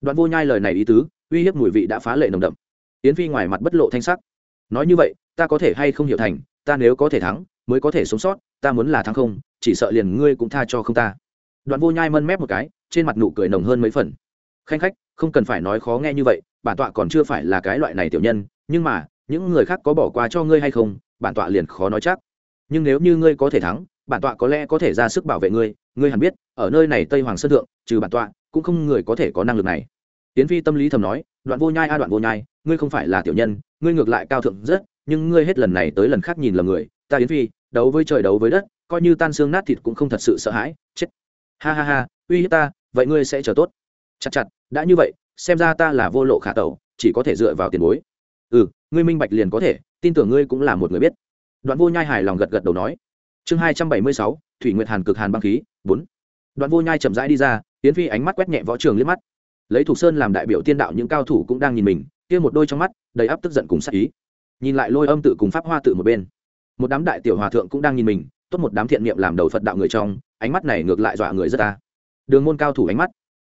Đoạn vô nhai lời này ý tứ, uy hiếp mùi vị đã phá lệ nồng đậm yến phi ngoài mặt bất lộ thanh sắc. Nói như vậy, ta có thể hay không hiểu thành, ta nếu có thể thắng, mới có thể sống sót, ta muốn là thắng không, chỉ sợ liền ngươi cũng tha cho không ta. Đoạn vô nhai mân mép một cái, trên mặt nụ cười nồng hơn mấy phần. Khanh khách, không cần phải nói khó nghe như vậy, bản tọa còn chưa phải là cái loại này tiểu nhân, nhưng mà, những người khác có bỏ qua cho ngươi hay không, bản tọa liền khó nói chắc. Nhưng nếu như ngươi có thể thắng, bản tọa có lẽ có thể ra sức bảo vệ ngươi ngươi hẳn biết, ở nơi này tây hoàng sơn thượng, trừ bản tọa, cũng không người có thể có năng lực này. Tiến phi tâm lý thầm nói, đoạn vô nhai a, đoạn vô nhai ngươi không phải là tiểu nhân, ngươi ngược lại cao thượng rất, nhưng ngươi hết lần này tới lần khác nhìn lầm người, ta yến phi, đấu với trời đấu với đất, coi như tan xương nát thịt cũng không thật sự sợ hãi, chết. Ha ha ha, uy hiếp ta, vậy ngươi sẽ chờ tốt. Chặt chặt, đã như vậy, xem ra ta là vô lộ khả tẩu, chỉ có thể dựa vào tiền bối. Ừ ngươi minh bạch liền có thể, tin tưởng ngươi cũng là một người biết. Đoạn vô nhai hài lòng gật gật đầu nói. Chương hai trăm bảy mươi sáu, thủy nguyệt hàn cực hàn băng khí, bốn. Đoạn vô nhai chậm rãi đi ra tiến phi ánh mắt quét nhẹ võ trường liếc mắt. Lấy thủ sơn làm đại biểu tiên đạo những cao thủ cũng đang nhìn mình kia một đôi trong mắt, đầy áp tức giận cùng sắc ý. Nhìn lại lôi âm tự cùng pháp hoa tự một bên. Một đám đại tiểu hòa thượng cũng đang nhìn mình, tốt một đám thiện niệm làm đầu phật đạo người trong, ánh mắt này ngược lại dọa người rất ta. Đường môn cao thủ ánh mắt.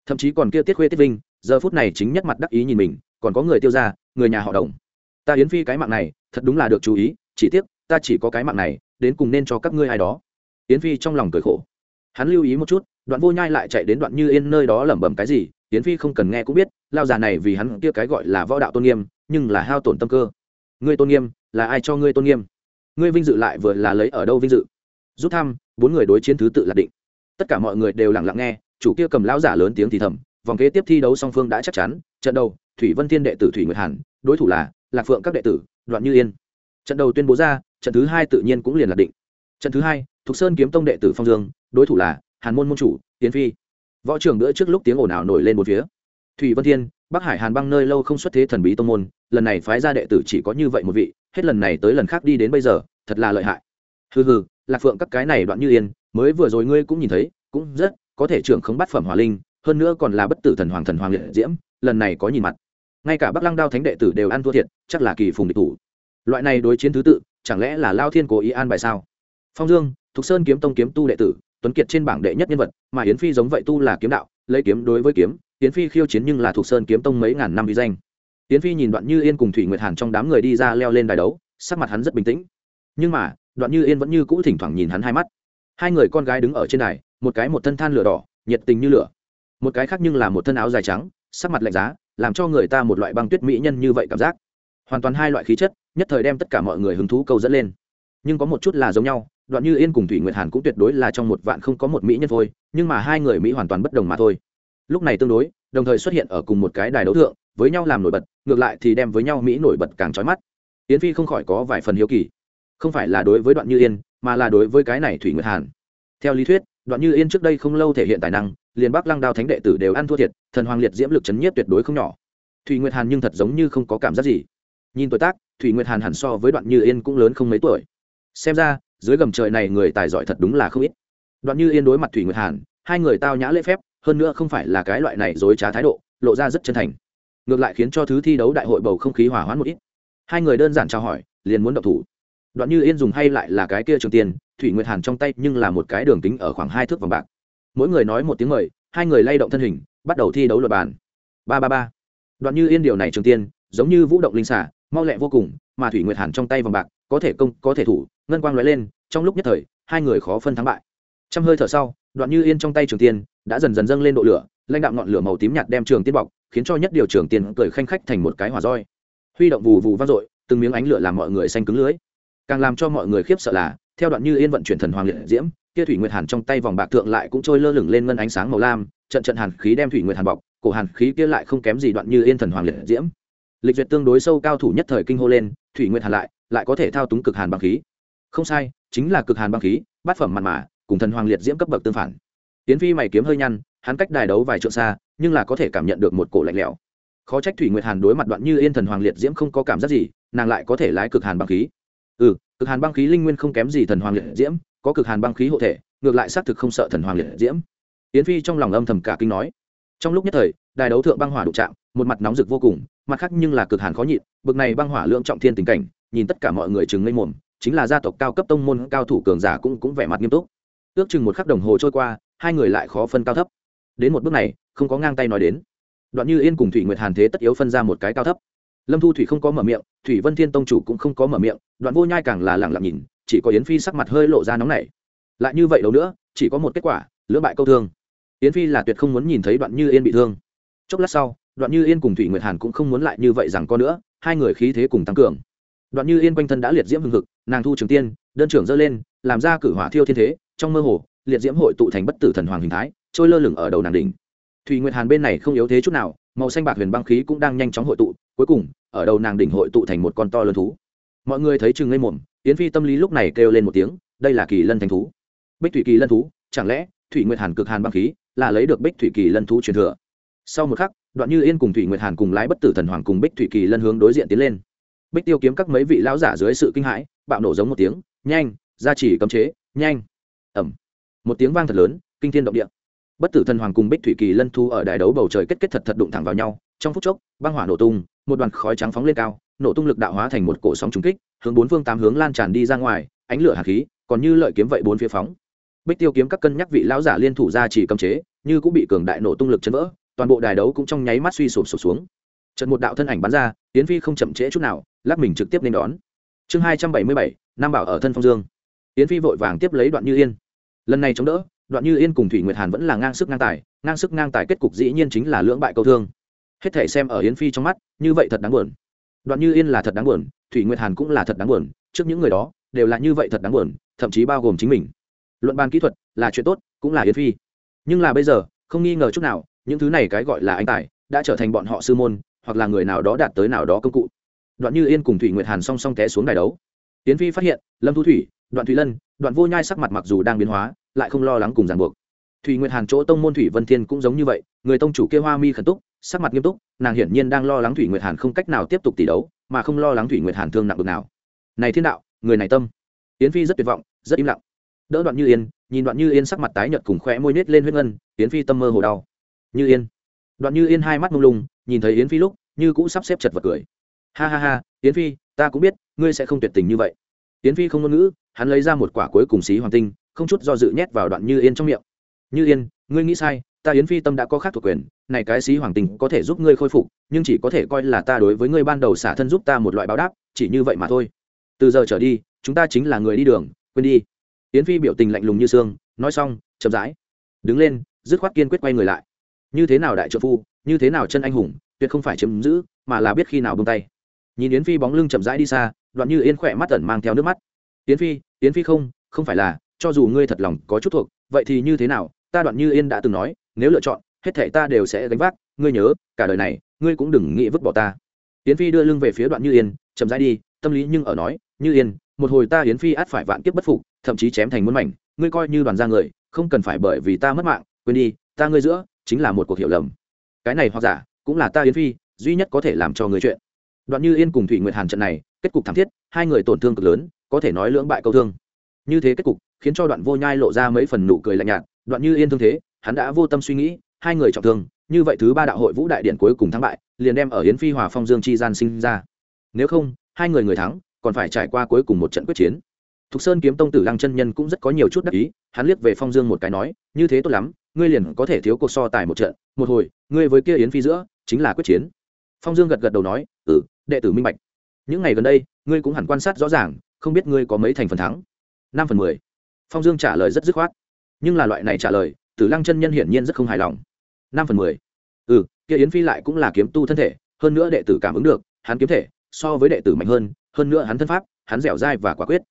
Thậm chí còn kia tiết khuê tiết vinh, giờ phút này chính nhất mặt đắc ý nhìn mình, còn có người tiêu ra người nhà họ đồng. Ta yến phi cái mạng này, thật đúng là được chú ý, chỉ tiếc, ta chỉ có cái mạng này, đến cùng nên cho các ngươi ai đó. Yến phi trong lòng cười khổ. Hắn lưu ý một chút, đoạn vô nhai lại chạy đến đoạn như yên nơi đó lẩm bẩm cái gì yến phi không cần nghe cũng biết, lao già này vì hắn kia cái gọi là võ đạo tôn nghiêm, nhưng là hao tổn tâm cơ. Ngươi tôn nghiêm, là ai cho ngươi tôn nghiêm? Ngươi vinh dự lại vừa là lấy ở đâu vinh dự? Rút thăm, bốn người đối chiến thứ tự là định. Tất cả mọi người đều lặng lặng nghe, chủ kia cầm lão giả lớn tiếng thì thầm, vòng kế tiếp thi đấu song phương đã chắc chắn, trận đầu, thủy vân thiên đệ tử thủy nguyệt hàn, đối thủ là lạc phượng các đệ tử, đoạn như yên. Trận đầu tuyên bố ra, trận thứ hai tự nhiên cũng liền lạc định. Trận thứ hai, thục sơn kiếm tông đệ tử phong dương, đối thủ là hàn môn môn chủ tiến phi võ trường bữa trước lúc tiếng ồn ào nổi lên một phía. Thủy vân thiên, bắc hải hàn băng nơi lâu không xuất thế thần bí tông môn, lần này phái ra đệ tử chỉ có như vậy một vị, hết lần này tới lần khác đi đến bây giờ, thật là lợi hại. Hừ hừ, lạc phượng các cái này đoạn như yên, mới vừa rồi ngươi cũng nhìn thấy, cũng rất có thể trưởng không bắt phẩm hỏa linh, hơn nữa còn là bất tử thần hoàng thần hoàng liệt diễm, lần này có nhìn mặt. Ngay cả bắc lăng đao thánh đệ tử đều ăn thua thiệt, chắc là kỳ phùng địch thủ. Loại này đối chiến thứ tự, chẳng lẽ là lao thiên cố ý an bài sao? Phong dương, thục sơn kiếm tông kiếm tu đệ tử tuấn kiệt trên bảng đệ nhất nhân vật, mà yến phi giống vậy tu là kiếm đạo, lấy kiếm đối với kiếm, yến phi khiêu chiến nhưng là thuộc sơn kiếm tông mấy ngàn năm uy danh. Yến phi nhìn đoạn như yên cùng thủy nguyệt hàn trong đám người đi ra leo lên đài đấu, sắc mặt hắn rất bình tĩnh. Nhưng mà, đoạn như yên vẫn như cũ thỉnh thoảng nhìn hắn hai mắt. Hai người con gái đứng ở trên đài, một cái một thân than lửa đỏ, nhiệt tình như lửa. Một cái khác nhưng là một thân áo dài trắng, sắc mặt lạnh giá, làm cho người ta một loại băng tuyết mỹ nhân như vậy cảm giác. Hoàn toàn hai loại khí chất, nhất thời đem tất cả mọi người hứng thú câu dẫn lên. Nhưng có một chút là giống nhau đoạn như yên cùng thủy nguyệt hàn cũng tuyệt đối là trong một vạn không có một mỹ nhân thôi, nhưng mà hai người mỹ hoàn toàn bất đồng mà thôi. Lúc này tương đối, đồng thời xuất hiện ở cùng một cái đài đấu thượng, với nhau làm nổi bật, ngược lại thì đem với nhau mỹ nổi bật càng trói mắt. Yến phi không khỏi có vài phần hiếu kỳ. Không phải là đối với đoạn như yên, mà là đối với cái này thủy nguyệt hàn. Theo lý thuyết, đoạn như yên trước đây không lâu thể hiện tài năng, liền bắc lăng đao thánh đệ tử đều ăn thua thiệt, thần hoàng liệt diễm lực chấn nhiếp tuyệt đối không nhỏ. Thủy nguyệt hàn nhưng thật giống như không có cảm giác gì. Nhìn tuổi tác, thủy nguyệt hàn hẳn so với đoạn như yên cũng lớn không mấy tuổi. Xem ra dưới gầm trời này người tài giỏi thật đúng là không ít. Đoạn như yên đối mặt thủy nguyệt hàn, hai người tao nhã lễ phép, hơn nữa không phải là cái loại này dối trá thái độ, lộ ra rất chân thành. Ngược lại khiến cho thứ thi đấu đại hội bầu không khí hỏa hoãn một ít. Hai người đơn giản trao hỏi, liền muốn động thủ. Đoạn như yên dùng hay lại là cái kia trường tiền, thủy nguyệt hàn trong tay nhưng là một cái đường kính ở khoảng hai thước vòng bạc. Mỗi người nói một tiếng mời, hai người lay động thân hình, bắt đầu thi đấu luật bàn. Ba ba ba. Đoạn như yên điều này trường tiên giống như vũ động linh xả, mau lẹ vô cùng, mà thủy nguyệt hàn trong tay vòng bạc có thể công, có thể thủ, ngân quang lóe lên, trong lúc nhất thời, hai người khó phân thắng bại. Trăm hơi thở sau, đoạn như yên trong tay trường tiên đã dần dần dâng lên độ lửa, lãnh đạo ngọn lửa màu tím nhạt đem trường tiên bọc, khiến cho nhất điều trường tiên cười khanh khách thành một cái hỏa roi. Huy động vù vù vang dội, từng miếng ánh lửa làm mọi người xanh cứng lưới. Càng làm cho mọi người khiếp sợ là, theo đoạn như yên vận chuyển thần hoàng liệt diễm, kia thủy nguyệt hàn trong tay vòng bạc thượng lại cũng trôi lơ lửng lên ngân ánh sáng màu lam, trận trận hàn khí đem thủy nguyệt hàn bọc, cổ hàn khí kia lại không kém gì đoạn như yên thần hoàng liệt diễm. Lịch duyệt tương đối sâu cao thủ nhất thời kinh hô lên, thủy nguyệt hàn lại lại có thể thao túng cực hàn băng khí. Không sai, chính là cực hàn băng khí, bát phẩm mặt mà, cùng thần hoàng liệt diễm cấp bậc tương phản. Tiến phi mày kiếm hơi nhăn, hắn cách đài đấu vài trượng xa, nhưng là có thể cảm nhận được một cổ lạnh lẽo. Khó trách thủy nguyệt hàn đối mặt đoạn như yên thần hoàng liệt diễm không có cảm giác gì, nàng lại có thể lái cực hàn băng khí. Ừ cực hàn băng khí linh nguyên không kém gì thần hoàng liệt diễm, có cực hàn băng khí hộ thể, ngược lại xác thực không sợ thần hoàng liệt diễm. Yến phi trong lòng âm thầm cả kinh nói. Trong lúc nhất thời, đài đấu thượng băng hỏa đụng chạm, một mặt nóng rực vô cùng, mặt khác nhưng là cực hàn khó nhịn, bực này băng hỏa lượng trọng thiên tình cảnh nhìn tất cả mọi người chừng ngây mồm, chính là gia tộc cao cấp tông môn cao thủ cường giả cũng cũng vẻ mặt nghiêm túc. Ước chừng một khắc đồng hồ trôi qua, hai người lại khó phân cao thấp. Đến một bước này, không có ngang tay nói đến. Đoạn như yên cùng thủy nguyệt hàn thế tất yếu phân ra một cái cao thấp. Lâm thu thủy không có mở miệng, thủy vân thiên tông chủ cũng không có mở miệng, đoạn vô nhai càng là lẳng lặng nhìn, chỉ có yến phi sắc mặt hơi lộ ra nóng nảy. Lại như vậy đâu nữa, chỉ có một kết quả, lưỡng bại câu thương. Yến phi là tuyệt không muốn nhìn thấy đoạn như yên bị thương. Chốc lát sau, đoạn như yên cùng thủy nguyệt hàn cũng không muốn lại như vậy rằng có nữa, hai người khí thế cùng tăng cường đoạn như yên quanh thân đã liệt diễm hưng hực, nàng thu trường tiên, đơn trưởng dơ lên, làm ra cử hỏa thiêu thiên thế, trong mơ hồ, liệt diễm hội tụ thành bất tử thần hoàng hình thái, trôi lơ lửng ở đầu nàng đỉnh. Thủy nguyệt hàn bên này không yếu thế chút nào, màu xanh bạc huyền băng khí cũng đang nhanh chóng hội tụ, cuối cùng, ở đầu nàng đỉnh hội tụ thành một con to lớn thú. Mọi người thấy chừng ngây mồm, yến phi tâm lý lúc này kêu lên một tiếng, đây là kỳ lân thành thú. Bích thủy kỳ lân thú, chẳng lẽ thủy nguyệt hàn cực hàn băng khí là lấy được bích thủy kỳ lân thú truyền thừa? Sau một khắc, đoạn như yên cùng thủy nguyệt hàn cùng lái bất tử thần hoàng cùng bích thủy kỳ lân hướng đối diện tiến lên bích tiêu kiếm các mấy vị lão giả dưới sự kinh hãi, bạo nổ giống một tiếng, nhanh, ra chỉ cấm chế, nhanh. Ẩm một tiếng vang thật lớn, kinh thiên động địa. Bất tử thần hoàng cùng bích thủy kỳ lân thu ở đại đấu bầu trời kết kết thật thật đụng thẳng vào nhau. Trong phút chốc, băng hỏa nổ tung, một đoàn khói trắng phóng lên cao, nổ tung lực đạo hóa thành một cổ sóng trùng kích, hướng bốn phương tám hướng lan tràn đi ra ngoài, ánh lửa hạt khí, còn như lợi kiếm vậy bốn phía phóng. Bích tiêu kiếm các cân nhắc vị lão giả liên thủ ra chỉ cấm chế, như cũng bị cường đại nổ tung lực chấn vỡ, toàn bộ đài đấu cũng trong nháy mắt suy sụp sụp xuống trận một đạo thân ảnh bắn ra tiến phi không chậm trễ chút nào, lắc mình trực tiếp nên đón. Chương hai trăm bảy mươi bảy, nam bảo ở thân phong dương. Tiến phi vội vàng tiếp lấy đoạn như yên. Lần này chống đỡ, đoạn như yên cùng thủy nguyệt hàn vẫn là ngang sức ngang tài, ngang sức ngang tài kết cục dĩ nhiên chính là lưỡng bại câu thương. Hết thể xem ở yến phi trong mắt, như vậy thật đáng buồn. Đoạn như yên là thật đáng buồn, thủy nguyệt hàn cũng là thật đáng buồn, trước những người đó, đều là như vậy thật đáng buồn, thậm chí bao gồm chính mình. Luận bàn kỹ thuật, là chuyện tốt, cũng là yến phi. Nhưng là bây giờ, không nghi ngờ chút nào, những thứ này cái gọi là anh tài, đã trở thành bọn họ sư môn hoặc là người nào đó đạt tới nào đó công cụ. Đoạn như yên cùng thủy nguyệt hàn song song té xuống đài đấu. Tiễn phi phát hiện, lâm thu thủy, đoạn thủy lân, đoạn vô nhai sắc mặt mặc dù đang biến hóa, lại không lo lắng cùng ràng buộc. Thủy nguyệt hàn chỗ tông môn thủy vân thiên cũng giống như vậy, người tông chủ kia hoa mi khẩn túc, sắc mặt nghiêm túc, nàng hiển nhiên đang lo lắng thủy nguyệt hàn không cách nào tiếp tục tỷ đấu, mà không lo lắng thủy nguyệt hàn thương nặng được nào. Này thiên đạo, người này tâm. Tiễn phi rất tuyệt vọng, rất im lặng. Đỡ đoạn như yên, nhìn đoạn như yên sắc mặt tái nhợt cùng khóe môi nết lên huyết ngân Tiễn phi tâm mơ hồ đau. Như yên. Đoạn như yên hai mắt mông lung, nhìn thấy yến phi lúc như cũ sắp xếp chật vật cười. Ha ha ha, yến phi, ta cũng biết, ngươi sẽ không tuyệt tình như vậy. Yến phi không ngôn ngữ, hắn lấy ra một quả cuối cùng xí hoàng tinh, không chút do dự nhét vào đoạn như yên trong miệng. Như yên, ngươi nghĩ sai, ta yến phi tâm đã có khác thuộc quyền, này cái xí hoàng tình có thể giúp ngươi khôi phục, nhưng chỉ có thể coi là ta đối với ngươi ban đầu xả thân giúp ta một loại báo đáp, chỉ như vậy mà thôi. Từ giờ trở đi, chúng ta chính là người đi đường, quên đi. Yến phi biểu tình lạnh lùng như xương, nói xong, chậm rãi, đứng lên, dứt khoát kiên quyết quay người lại. Như thế nào đại trợ phu, như thế nào chân anh hùng tuyệt không phải chiếm giữ, mà là biết khi nào bông tay. Nhìn yến phi bóng lưng chậm rãi đi xa, đoạn như yên khỏe mắt tẩn mang theo nước mắt. Yến phi yến phi không không phải là, cho dù ngươi thật lòng có chút thuộc, vậy thì như thế nào? Ta đoạn như yên đã từng nói, nếu lựa chọn, hết thảy ta đều sẽ gánh vác, ngươi nhớ, cả đời này, ngươi cũng đừng nghĩ vứt bỏ ta. Yến phi đưa lưng về phía đoạn như yên, chậm rãi đi, tâm lý nhưng ở nói, như yên, một hồi ta yến phi át phải vạn kiếp bất phục, thậm chí chém thành muôn mảnh, ngươi coi như đoàn ra người, không cần phải bởi vì ta mất mạng, quên đi, ta ngươi giữa, chính là một cuộc hiểu lầm. Cái này hoặc giả cũng là ta yến phi, duy nhất có thể làm cho người chuyện. Đoạn như yên cùng thủy nguyệt hàn trận này, kết cục thảm thiết, hai người tổn thương cực lớn, có thể nói lưỡng bại câu thương. Như thế kết cục, khiến cho đoạn vô nhai lộ ra mấy phần nụ cười lạnh nhạt, đoạn như yên thương thế, hắn đã vô tâm suy nghĩ, hai người trọng thương, như vậy thứ ba đạo hội vũ đại điện cuối cùng thắng bại, liền đem ở yến phi hòa phong dương chi gian sinh ra. Nếu không, hai người người thắng, còn phải trải qua cuối cùng một trận quyết chiến. Thục sơn kiếm tông tử lăng chân nhân cũng rất có nhiều chút đắc ý, hắn liếc về phong dương một cái nói, như thế tốt lắm, ngươi liền có thể thiếu cuộc so tài một trận, một hồi, ngươi với kia yến phi giữa chính là quyết chiến. Phong dương gật gật đầu nói ừ đệ tử minh bạch. Những ngày gần đây, ngươi cũng hẳn quan sát rõ ràng, không biết ngươi có mấy thành phần thắng. Năm phần mười. Phong dương trả lời rất dứt khoát. Nhưng là loại này trả lời, tử lăng chân nhân hiển nhiên rất không hài lòng. Năm phần mười. Ừ kia yến phi lại cũng là kiếm tu thân thể, hơn nữa đệ tử cảm ứng được, hắn kiếm thể, so với đệ tử mạnh hơn hơn nữa hắn thân pháp, hắn dẻo dai và quả quyết.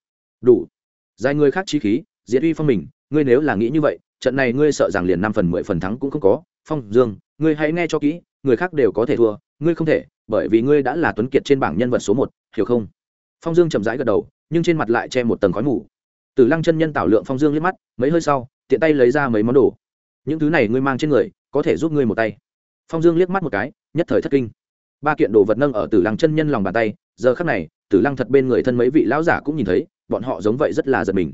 Đủ. Dài người khác chi khí, diệt uy phong mình, ngươi nếu là nghĩ như vậy, trận này ngươi sợ rằng liền năm phần mười phần thắng cũng không có. Phong dương, ngươi hãy nghe cho kỹ người khác đều có thể thua, ngươi không thể, bởi vì ngươi đã là tuấn kiệt trên bảng nhân vật số một, hiểu không? Phong dương chậm rãi gật đầu, nhưng trên mặt lại che một tầng khói mù. Tử lăng chân nhân tảo lượng phong dương liếc mắt, mấy hơi sau, tiện tay lấy ra mấy món đồ. Những thứ này ngươi mang trên người, có thể giúp ngươi một tay. Phong dương liếc mắt một cái, nhất thời thất kinh. Ba kiện đồ vật nâng ở tử lăng chân nhân lòng bàn tay, giờ khắc này tử lăng thật bên người thân mấy vị lão giả cũng nhìn thấy, bọn họ giống vậy rất là giật mình.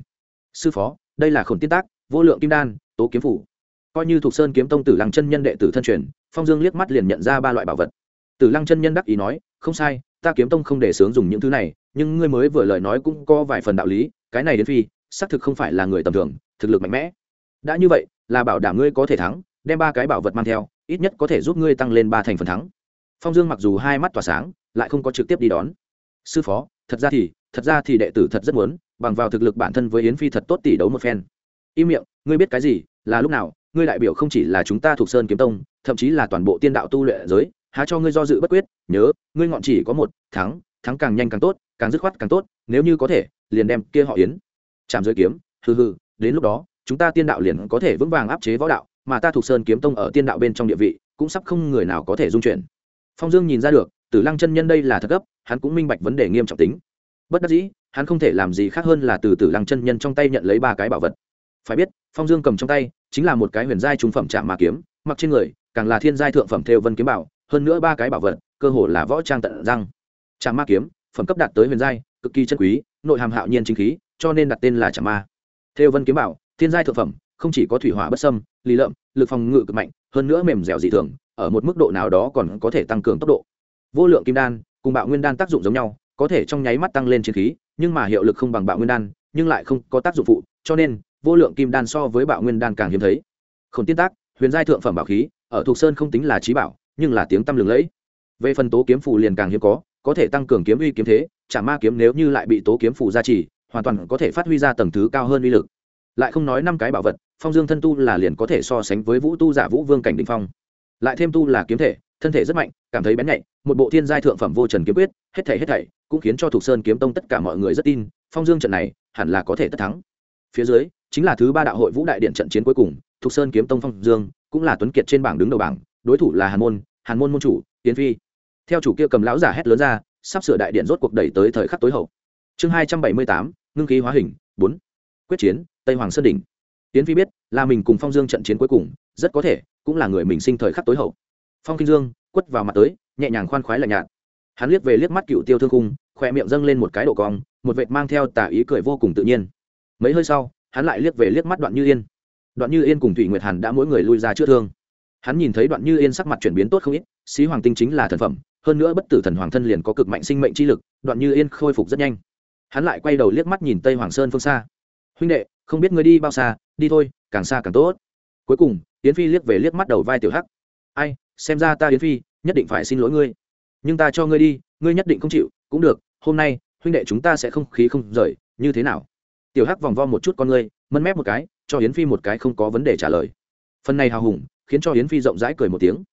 Sư phó, đây là khổn tiên tác, vô lượng kim đan, tố kiếm phủ. Coi như thuộc sơn kiếm tông tử lăng chân nhân đệ tử thân truyền phong dương liếc mắt liền nhận ra ba loại bảo vật. Tử lăng chân nhân đắc ý nói, không sai, ta kiếm tông không để sướng dùng những thứ này, nhưng ngươi mới vừa lời nói cũng có vài phần đạo lý, cái này đến phi, xác thực không phải là người tầm thường, thực lực mạnh mẽ. Đã như vậy, là bảo đảm ngươi có thể thắng, đem ba cái bảo vật mang theo, ít nhất có thể giúp ngươi tăng lên ba thành phần thắng. Phong dương mặc dù hai mắt tỏa sáng, lại không có trực tiếp đi đón. Sư phó, thật ra thì, thật ra thì đệ tử thật rất muốn, bằng vào thực lực bản thân với yến phi thật tốt tỷ đấu một phen. Im miệng, ngươi biết cái gì, là lúc nào ngươi đại biểu không chỉ là chúng ta thuộc sơn kiếm tông, thậm chí là toàn bộ tiên đạo tu luyện giới, há cho ngươi do dự bất quyết, nhớ, ngươi ngọn chỉ có một, thắng thắng càng nhanh càng tốt, càng dứt khoát càng tốt, nếu như có thể, liền đem kia họ yến. Chạm giới kiếm, hừ hừ, đến lúc đó, chúng ta tiên đạo liền có thể vững vàng áp chế võ đạo, mà ta thuộc sơn kiếm tông ở tiên đạo bên trong địa vị, cũng sắp không người nào có thể dung chuyển. Phong dương nhìn ra được, tử lăng chân nhân đây là thật gấp, hắn cũng minh bạch vấn đề nghiêm trọng tính. Bất đắc dĩ, hắn không thể làm gì khác hơn là từ tử lăng chân nhân trong tay nhận lấy ba cái bảo vật. Phải biết phong dương cầm trong tay, chính là một cái huyền giai trung phẩm chạm ma kiếm, mặc trên người, càng là thiên giai thượng phẩm theo vân kiếm bảo, hơn nữa ba cái bảo vật, cơ hồ là võ trang tận răng. Chạm ma kiếm, phẩm cấp đạt tới huyền giai, cực kỳ chân quý, nội hàm hạo nhiên chính khí, cho nên đặt tên là chạm ma. Theo vân kiếm bảo, thiên giai thượng phẩm, không chỉ có thủy hỏa bất sâm lý lợm, lực phòng ngự cực mạnh, hơn nữa mềm dẻo dị thường, ở một mức độ nào đó còn có thể tăng cường tốc độ. Vô lượng kim đan, cùng bạo nguyên đan tác dụng giống nhau, có thể trong nháy mắt tăng lên chiến khí, nhưng mà hiệu lực không bằng bạo nguyên đan, nhưng lại không có tác dụng phụ, cho nên vô lượng kim đan so với bạo nguyên đan càng hiếm thấy. Khổn tiên tác, huyền giai thượng phẩm bảo khí, ở thuộc sơn không tính là trí bảo, nhưng là tiếng tăm lừng lẫy. Về phần tố kiếm phù liền càng hiếm có có thể tăng cường kiếm uy kiếm thế chả ma kiếm nếu như lại bị tố kiếm phù gia trì, hoàn toàn có thể phát huy ra tầng thứ cao hơn uy lực. Lại không nói năm cái bảo vật, phong dương thân tu là liền có thể so sánh với vũ tu giả vũ vương cảnh đình phong. Lại thêm tu là kiếm thể, thân thể rất mạnh, cảm thấy bén nhạy, một bộ thiên giai thượng phẩm vô trần kiếm quyết, hết thảy hết thảy, cũng khiến cho thục sơn kiếm tông tất cả mọi người rất tin, phong dương trận này hẳn là có thể tất thắng. Phía dưới chính là thứ ba đạo hội vũ đại điện trận chiến cuối cùng thuộc sơn kiếm tông phong dương, cũng là tuấn kiệt trên bảng đứng đầu bảng, đối thủ là hàn môn hàn môn môn chủ tiến phi. Theo chủ kia cầm lão giả hét lớn ra, sắp sửa đại điện rốt cuộc đẩy tới thời khắc tối hậu. Chương hai trăm bảy mươi tám, ngưng khí hóa hình, bốn. Quyết chiến, tây hoàng sơn đỉnh. Tiến phi biết, là mình cùng phong dương trận chiến cuối cùng, rất có thể, cũng là người mình sinh thời khắc tối hậu. Phong kinh dương, quất vào mặt tới, nhẹ nhàng khoan khoái lạnh nhạt. Hắn liếc về liếc mắt cựu tiêu thương cung khoe miệng dâng lên một cái độ cong, một vệt mang theo tà ý cười vô cùng tự nhiên. Mấy hơi sau hắn lại liếc về liếc mắt đoạn như yên. Đoạn như yên cùng thủy nguyệt hàn đã mỗi người lui ra chữa thương. Hắn nhìn thấy đoạn như yên sắc mặt chuyển biến tốt không ít, xí hoàng tinh chính là thần phẩm, hơn nữa bất tử thần hoàng thân liền có cực mạnh sinh mệnh chi lực, đoạn như yên khôi phục rất nhanh. Hắn lại quay đầu liếc mắt nhìn tây hoàng sơn phương xa. Huynh đệ, không biết ngươi đi bao xa, đi thôi, càng xa càng tốt. Cuối cùng, yến phi liếc về liếc mắt đầu vai tiểu hắc. Ai, xem ra ta yến phi, nhất định phải xin lỗi ngươi. Nhưng ta cho ngươi đi, ngươi nhất định không chịu, cũng được, hôm nay, huynh đệ chúng ta sẽ không khí không rời, như thế nào? Tiểu hắc vòng vo một chút con ngươi, mân mép một cái, cho yến phi một cái không có vấn đề trả lời. Phần này hào hùng, khiến cho yến phi rộng rãi cười một tiếng.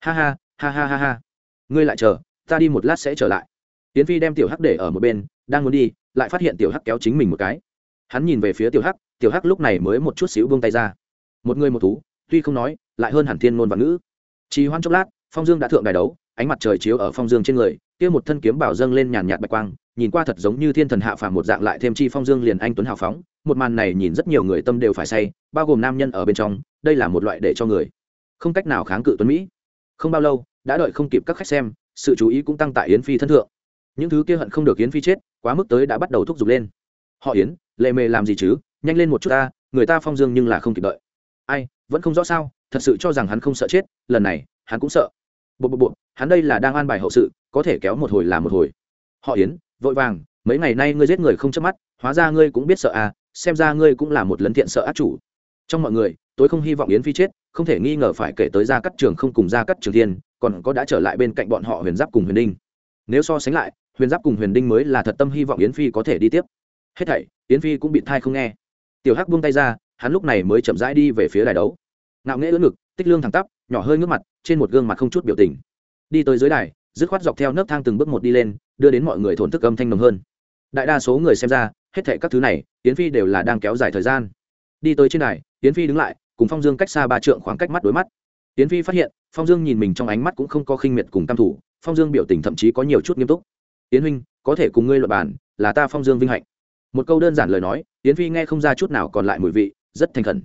Ha ha ha ha ha ha. Ngươi lại chờ, ta đi một lát sẽ trở lại. Yến phi đem tiểu hắc để ở một bên, đang muốn đi, lại phát hiện tiểu hắc kéo chính mình một cái. Hắn nhìn về phía tiểu hắc tiểu hắc lúc này mới một chút xíu buông tay ra. Một người một thú, tuy không nói, lại hơn hẳn thiên ngôn và ngữ. Chỉ hoan chốc lát, phong dương đã thượng đài đấu, ánh mặt trời chiếu ở phong dương trên người, kia một thân kiếm bảo dâng lên nhàn nhạt bạch quang nhìn qua thật giống như thiên thần hạ phàm một dạng lại thêm chi phong dương liền anh tuấn hào phóng, một màn này nhìn rất nhiều người tâm đều phải say, bao gồm nam nhân ở bên trong, đây là một loại để cho người không cách nào kháng cự tuấn mỹ. Không bao lâu, đã đợi không kịp các khách xem, sự chú ý cũng tăng tại yến phi thân thượng. Những thứ kia hận không được yến phi chết, quá mức tới đã bắt đầu thúc giục lên. Họ yến, lệ mề làm gì chứ? Nhanh lên một chút ta, người ta phong dương nhưng là không kịp đợi. Ai, vẫn không rõ sao? Thật sự cho rằng hắn không sợ chết, lần này, hắn cũng sợ. Bộ bộ bộ, hắn đây là đang an bài hậu sự, có thể kéo một hồi là một hồi. Họ yến vội vàng, mấy ngày nay ngươi giết người không chớp mắt, hóa ra ngươi cũng biết sợ à xem ra ngươi cũng là một lấn thiện sợ ác chủ. Trong mọi người tôi không hy vọng yến phi chết, không thể nghi ngờ phải kể tới gia cắt trường không cùng gia cắt trường thiên, còn có đã trở lại bên cạnh bọn họ huyền giáp cùng huyền đinh. Nếu so sánh lại, huyền giáp cùng huyền đinh mới là thật tâm hy vọng yến phi có thể đi tiếp. Hết thảy, yến phi cũng bị thai không nghe. Tiểu hắc buông tay ra, hắn lúc này mới chậm rãi đi về phía đài đấu. Ngạo nghễ ưỡn ngực, tích lương thẳng tắp, nhỏ hơi ngước mặt, trên một gương mặt không chút biểu tình. Đi tới dưới đài, dứt khoát dọc theo nấc thang từng bước một đi lên đưa đến mọi người thổn thức âm thanh nồng hơn. Đại đa số người xem ra, hết thệ các thứ này, yến phi đều là đang kéo dài thời gian. Đi tới trên này yến phi đứng lại, cùng phong dương cách xa ba trượng khoảng cách mắt đối mắt. Yến phi phát hiện, phong dương nhìn mình trong ánh mắt cũng không có khinh miệt cùng tam thủ phong dương biểu tình thậm chí có nhiều chút nghiêm túc. Yến huynh, có thể cùng ngươi luật bản là ta phong dương vinh hạnh. Một câu đơn giản lời nói, yến phi nghe không ra chút nào còn lại mùi vị, rất thành khẩn.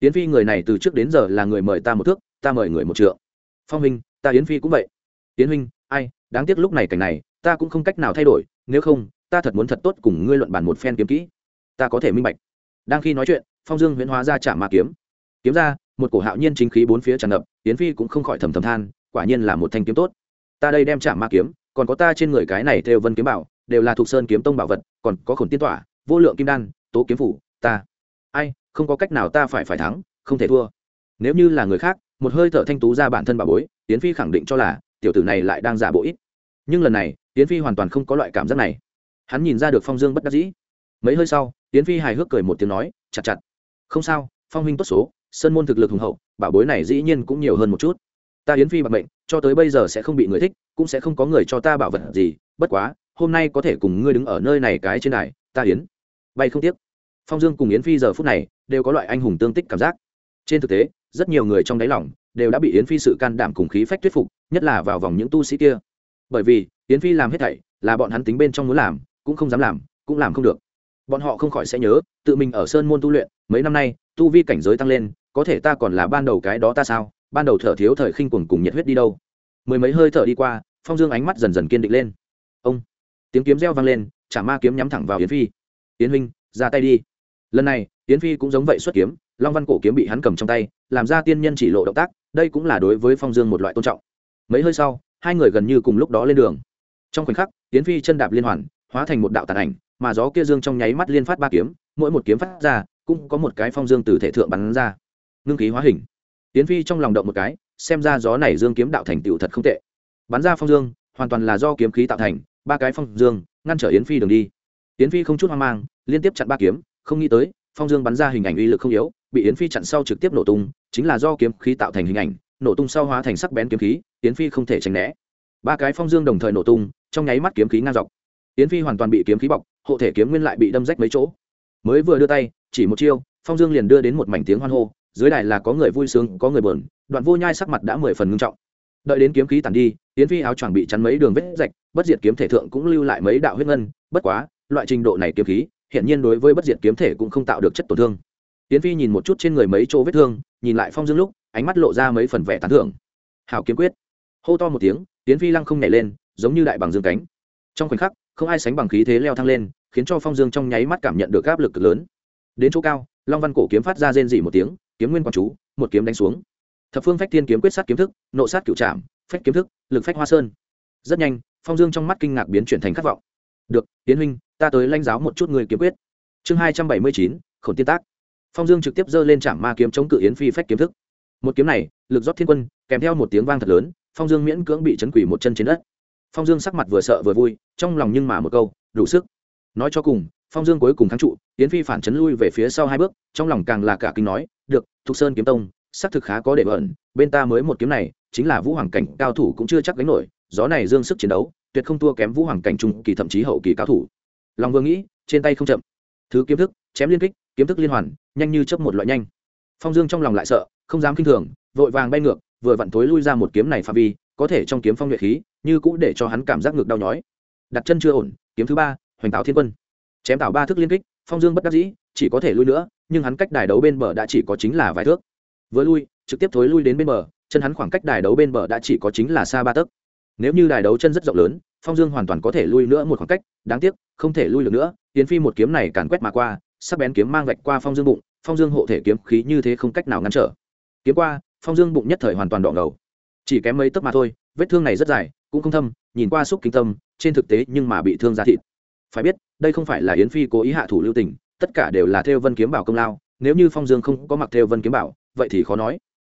Yến phi, người này từ trước đến giờ là người mời ta một thước, ta mời người một trượng. Phong huynh, ta yến phi cũng vậy. Yến huynh, ai, đáng tiếc lúc này cảnh này ta cũng không cách nào thay đổi, nếu không, ta thật muốn thật tốt cùng ngươi luận bàn một phen kiếm kỹ. Ta có thể minh bạch. Đang khi nói chuyện, phong dương huyễn hóa ra trả ma kiếm. Kiếm ra, một cổ hạo nhiên chính khí bốn phía tràn ngập, yến phi cũng không khỏi thầm thầm than, quả nhiên là một thanh kiếm tốt. Ta đây đem trả ma kiếm, còn có ta trên người cái này theo vân kiếm bảo, đều là thuộc sơn kiếm tông bảo vật, còn có khổn tiên tỏa, vô lượng kim đan, tố kiếm phủ, ta. Ai, không có cách nào ta phải phải thắng, không thể thua. Nếu như là người khác, một hơi thở thanh tú ra bản thân bà bối tiến phi khẳng định cho là tiểu tử này lại đang giả bộ ít. Nhưng lần này tiến phi hoàn toàn không có loại cảm giác này. Hắn nhìn ra được phong dương bất đắc dĩ. Mấy hơi sau yến phi hài hước cười một tiếng nói chặt chặt. Không sao phong huynh tốt số sơn môn thực lực hùng hậu bảo bối này dĩ nhiên cũng nhiều hơn một chút. Ta yến phi bạc mệnh cho tới bây giờ sẽ không bị người thích cũng sẽ không có người cho ta bảo vật gì bất quá hôm nay có thể cùng ngươi đứng ở nơi này cái trên này, ta yến. Bay không tiếc. Phong dương cùng yến phi giờ phút này đều có loại anh hùng tương tích cảm giác. Trên thực tế rất nhiều người trong đáy lòng đều đã bị yến phi sự can đảm cùng khí phách thuyết phục nhất là vào vòng những tu sĩ kia bởi vì, yến phi làm hết thảy là bọn hắn tính bên trong muốn làm, cũng không dám làm, cũng làm không được. Bọn họ không khỏi sẽ nhớ, tự mình ở sơn môn tu luyện, mấy năm nay, tu vi cảnh giới tăng lên, có thể ta còn là ban đầu cái đó ta sao? Ban đầu thở thiếu thời khinh cuồng cùng nhiệt huyết đi đâu? Mười mấy hơi thở đi qua, phong dương ánh mắt dần dần kiên định lên. Ông! Tiếng kiếm reo vang lên chả ma kiếm nhắm thẳng vào yến phi. Yến huynh, ra tay đi. Lần này, yến phi cũng giống vậy xuất kiếm, long văn cổ kiếm bị hắn cầm trong tay, làm ra tiên nhân chỉ lộ động tác, đây cũng là đối với phong dương một loại tôn trọng. Mấy hơi sau hai người gần như cùng lúc đó lên đường. Trong khoảnh khắc tiến phi chân đạp liên hoàn, hóa thành một đạo tàn ảnh, mà gió kia dương trong nháy mắt liên phát ba kiếm, mỗi một kiếm phát ra, cũng có một cái phong dương từ thể thượng bắn ra. Ngưng khí hóa hình. Tiến phi trong lòng động một cái, xem ra gió này dương kiếm đạo thành tựu thật không tệ. Bắn ra phong dương, hoàn toàn là do kiếm khí tạo thành, ba cái phong dương, ngăn trở yến phi đường đi. Yến phi không chút hoang mang, liên tiếp chặn ba kiếm, không nghĩ tới, phong dương bắn ra hình ảnh uy lực không yếu, bị yến phi chặn sau trực tiếp nổ tung, chính là do kiếm khí tạo thành hình ảnh nổ tung sau hóa thành sắc bén kiếm khí, yến phi không thể tránh né. Ba cái phong dương đồng thời nổ tung, trong nháy mắt kiếm khí ngang dọc. Yến phi hoàn toàn bị kiếm khí bọc, hộ thể kiếm nguyên lại bị đâm rách mấy chỗ. Mới vừa đưa tay, chỉ một chiêu, phong dương liền đưa đến một mảnh tiếng hoan hô, dưới đài là có người vui sướng, có người bờn đoạn vô nhai sắc mặt đã mười phần ngưng trọng. Đợi đến kiếm khí tàn đi, yến phi áo choàng bị chắn mấy đường vết rạch bất diệt kiếm thể thượng cũng lưu lại mấy đạo huyết ngân, bất quá, loại trình độ này kiếm khí hiện nhiên đối với bất diệt kiếm thể cũng không tạo được chất tổn thương. Yến phi nhìn một chút trên người mấy chỗ vết thương, nhìn lại phong dương lúc ánh mắt lộ ra mấy phần vẻ tán thưởng. Hào kiếm quyết. Hô to một tiếng tiến phi lăng không nhảy lên, giống như đại bằng dương cánh. Trong khoảnh khắc, không ai sánh bằng khí thế leo thang lên, khiến cho phong dương trong nháy mắt cảm nhận được áp lực cực lớn. Đến chỗ cao, long văn cổ kiếm phát ra rên dỉ một tiếng, kiếm nguyên quang chú, một kiếm đánh xuống. Thập phương phách thiên kiếm quyết sát kiếm thức, nộ sát cựu trạm phách kiếm thức, lực phách hoa sơn. Rất nhanh, phong dương trong mắt kinh ngạc biến chuyển thành khát vọng. Được tiến huynh, ta tới lãnh giáo một chút người kiếm quyết. Chương hai trăm bảy mươi chín, khổn tiên tác. Phong dương trực tiếp giơ lên trạm ma kiếm chống cự yến phi phách kiếm thức một kiếm này, lực rót thiên quân, kèm theo một tiếng vang thật lớn, phong dương miễn cưỡng bị chấn quỷ một chân trên đất. Phong dương sắc mặt vừa sợ vừa vui, trong lòng nhưng mà một câu, đủ sức. Nói cho cùng, phong dương cuối cùng thắng trụ, yến phi phản chấn lui về phía sau hai bước, trong lòng càng là cả kinh nói, được, thục sơn kiếm tông, xác thực khá có để bẩn bên ta mới một kiếm này, chính là vũ hoàng cảnh cao thủ cũng chưa chắc đánh nổi, gió này dương sức chiến đấu, tuyệt không thua kém vũ hoàng cảnh trung kỳ thậm chí hậu kỳ cao thủ. Lòng vừa nghĩ, trên tay không chậm. Thứ kiếm thức, chém liên kích, kiếm thức liên hoàn, nhanh như chấp một loại nhanh phong dương trong lòng lại sợ, không dám kinh thường, vội vàng bay ngược, vừa vặn thối lui ra một kiếm này phạm vi, có thể trong kiếm phong nhuệ khí, như cũng để cho hắn cảm giác ngược đau nhói. Đặt chân chưa ổn, kiếm thứ ba, hoành Táo thiên quân. Chém tạo ba thức liên kích, phong dương bất đắc dĩ, chỉ có thể lui nữa, nhưng hắn cách đài đấu bên bờ đã chỉ có chính là vài thước. Vừa lui, trực tiếp thối lui đến bên bờ, chân hắn khoảng cách đài đấu bên bờ đã chỉ có chính là xa ba tấc. Nếu như đài đấu chân rất rộng lớn, phong dương hoàn toàn có thể lui nữa một khoảng cách, đáng tiếc, không thể lui được nữa tiến phi một kiếm này càn quét mà qua sắc bén kiếm mang vạch qua phong dương bụng, phong dương hộ thể kiếm khí như thế không cách nào ngăn trở. Kiếm qua, phong dương bụng nhất thời hoàn toàn đỏ ngầu. Chỉ kém mấy tấc mà thôi, vết thương này rất dài, cũng không thâm, nhìn qua xúc kinh tâm, trên thực tế nhưng mà bị thương ra thịt. Phải biết, đây không phải là yến phi cố ý hạ thủ lưu tình, tất cả đều là theo vân kiếm bảo công lao, nếu như phong dương không có mặc theo vân kiếm bảo, vậy thì khó nói.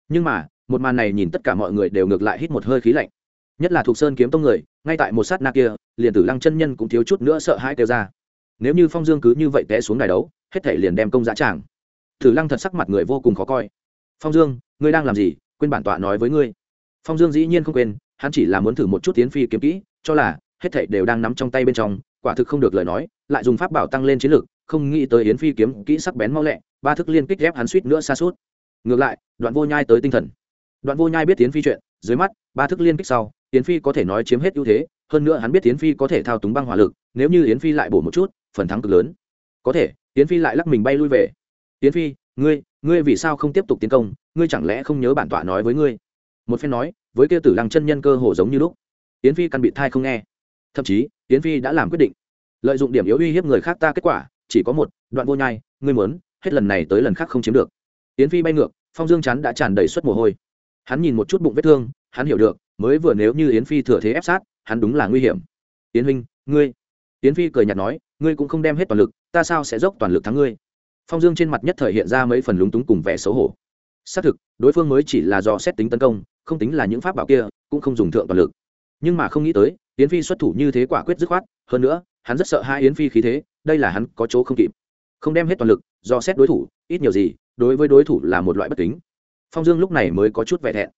Nhưng mà, một màn này nhìn tất cả mọi người đều ngược lại hít một hơi khí lạnh. Nhất là thuộc sơn kiếm tông người, ngay tại một sát na kia, liền tử lăng chân nhân cũng thiếu chút nữa sợ hãi kêu ra nếu như phong dương cứ như vậy té xuống đài đấu, hết thể liền đem công giá tràng. Thử lăng thật sắc mặt người vô cùng khó coi. Phong dương, ngươi đang làm gì? Quên bản tọa nói với ngươi. Phong dương dĩ nhiên không quên, hắn chỉ là muốn thử một chút tiến phi kiếm kỹ, cho là hết thảy đều đang nắm trong tay bên trong, quả thực không được lời nói, lại dùng pháp bảo tăng lên chiến lực, không nghĩ tới yến phi kiếm kỹ sắc bén mau lẹ, ba thức liên kích ghép hắn suýt nữa xa suốt. Ngược lại, đoạn vô nhai tới tinh thần. Đoạn vô nhai biết tiến phi chuyện, dưới mắt, ba thức liên kích sau, yến phi có thể nói chiếm hết ưu thế, hơn nữa hắn biết yến phi có thể thao túng băng hỏa lực, nếu như yến phi lại bổ một chút phần thắng cực lớn. Có thể tiến phi lại lắc mình bay lui về. Tiến phi, ngươi ngươi vì sao không tiếp tục tiến công? Ngươi chẳng lẽ không nhớ bản tọa nói với ngươi? Một phen nói, với kia tử lăng chân nhân cơ hồ giống như lúc. Tiến phi căn bị thai không nghe. Thậm chí tiến phi đã làm quyết định. Lợi dụng điểm yếu uy hiếp người khác ta kết quả, chỉ có một, đoạn vô nhai, ngươi muốn, hết lần này tới lần khác không chiếm được. Tiến phi bay ngược, phong dương chắn đã tràn đầy suất mồ hôi. Hắn nhìn một chút bụng vết thương, hắn hiểu được, mới vừa nếu như yến phi thừa thế ép sát, hắn đúng là nguy hiểm. Yến huynh, ngươi. Yến phi cười nhạt nói ngươi cũng không đem hết toàn lực, ta sao sẽ dốc toàn lực thắng ngươi? Phong dương trên mặt nhất thời hiện ra mấy phần lúng túng cùng vẻ xấu hổ. Xác thực, đối phương mới chỉ là do xét tính tấn công, không tính là những pháp bảo kia, cũng không dùng thượng toàn lực. Nhưng mà không nghĩ tới, yến phi xuất thủ như thế quả quyết dứt khoát, hơn nữa, hắn rất sợ hai yến phi khí thế, đây là hắn có chỗ không kịp. Không đem hết toàn lực, do xét đối thủ, ít nhiều gì, đối với đối thủ là một loại bất kính. Phong dương lúc này mới có chút vẻ thẹn.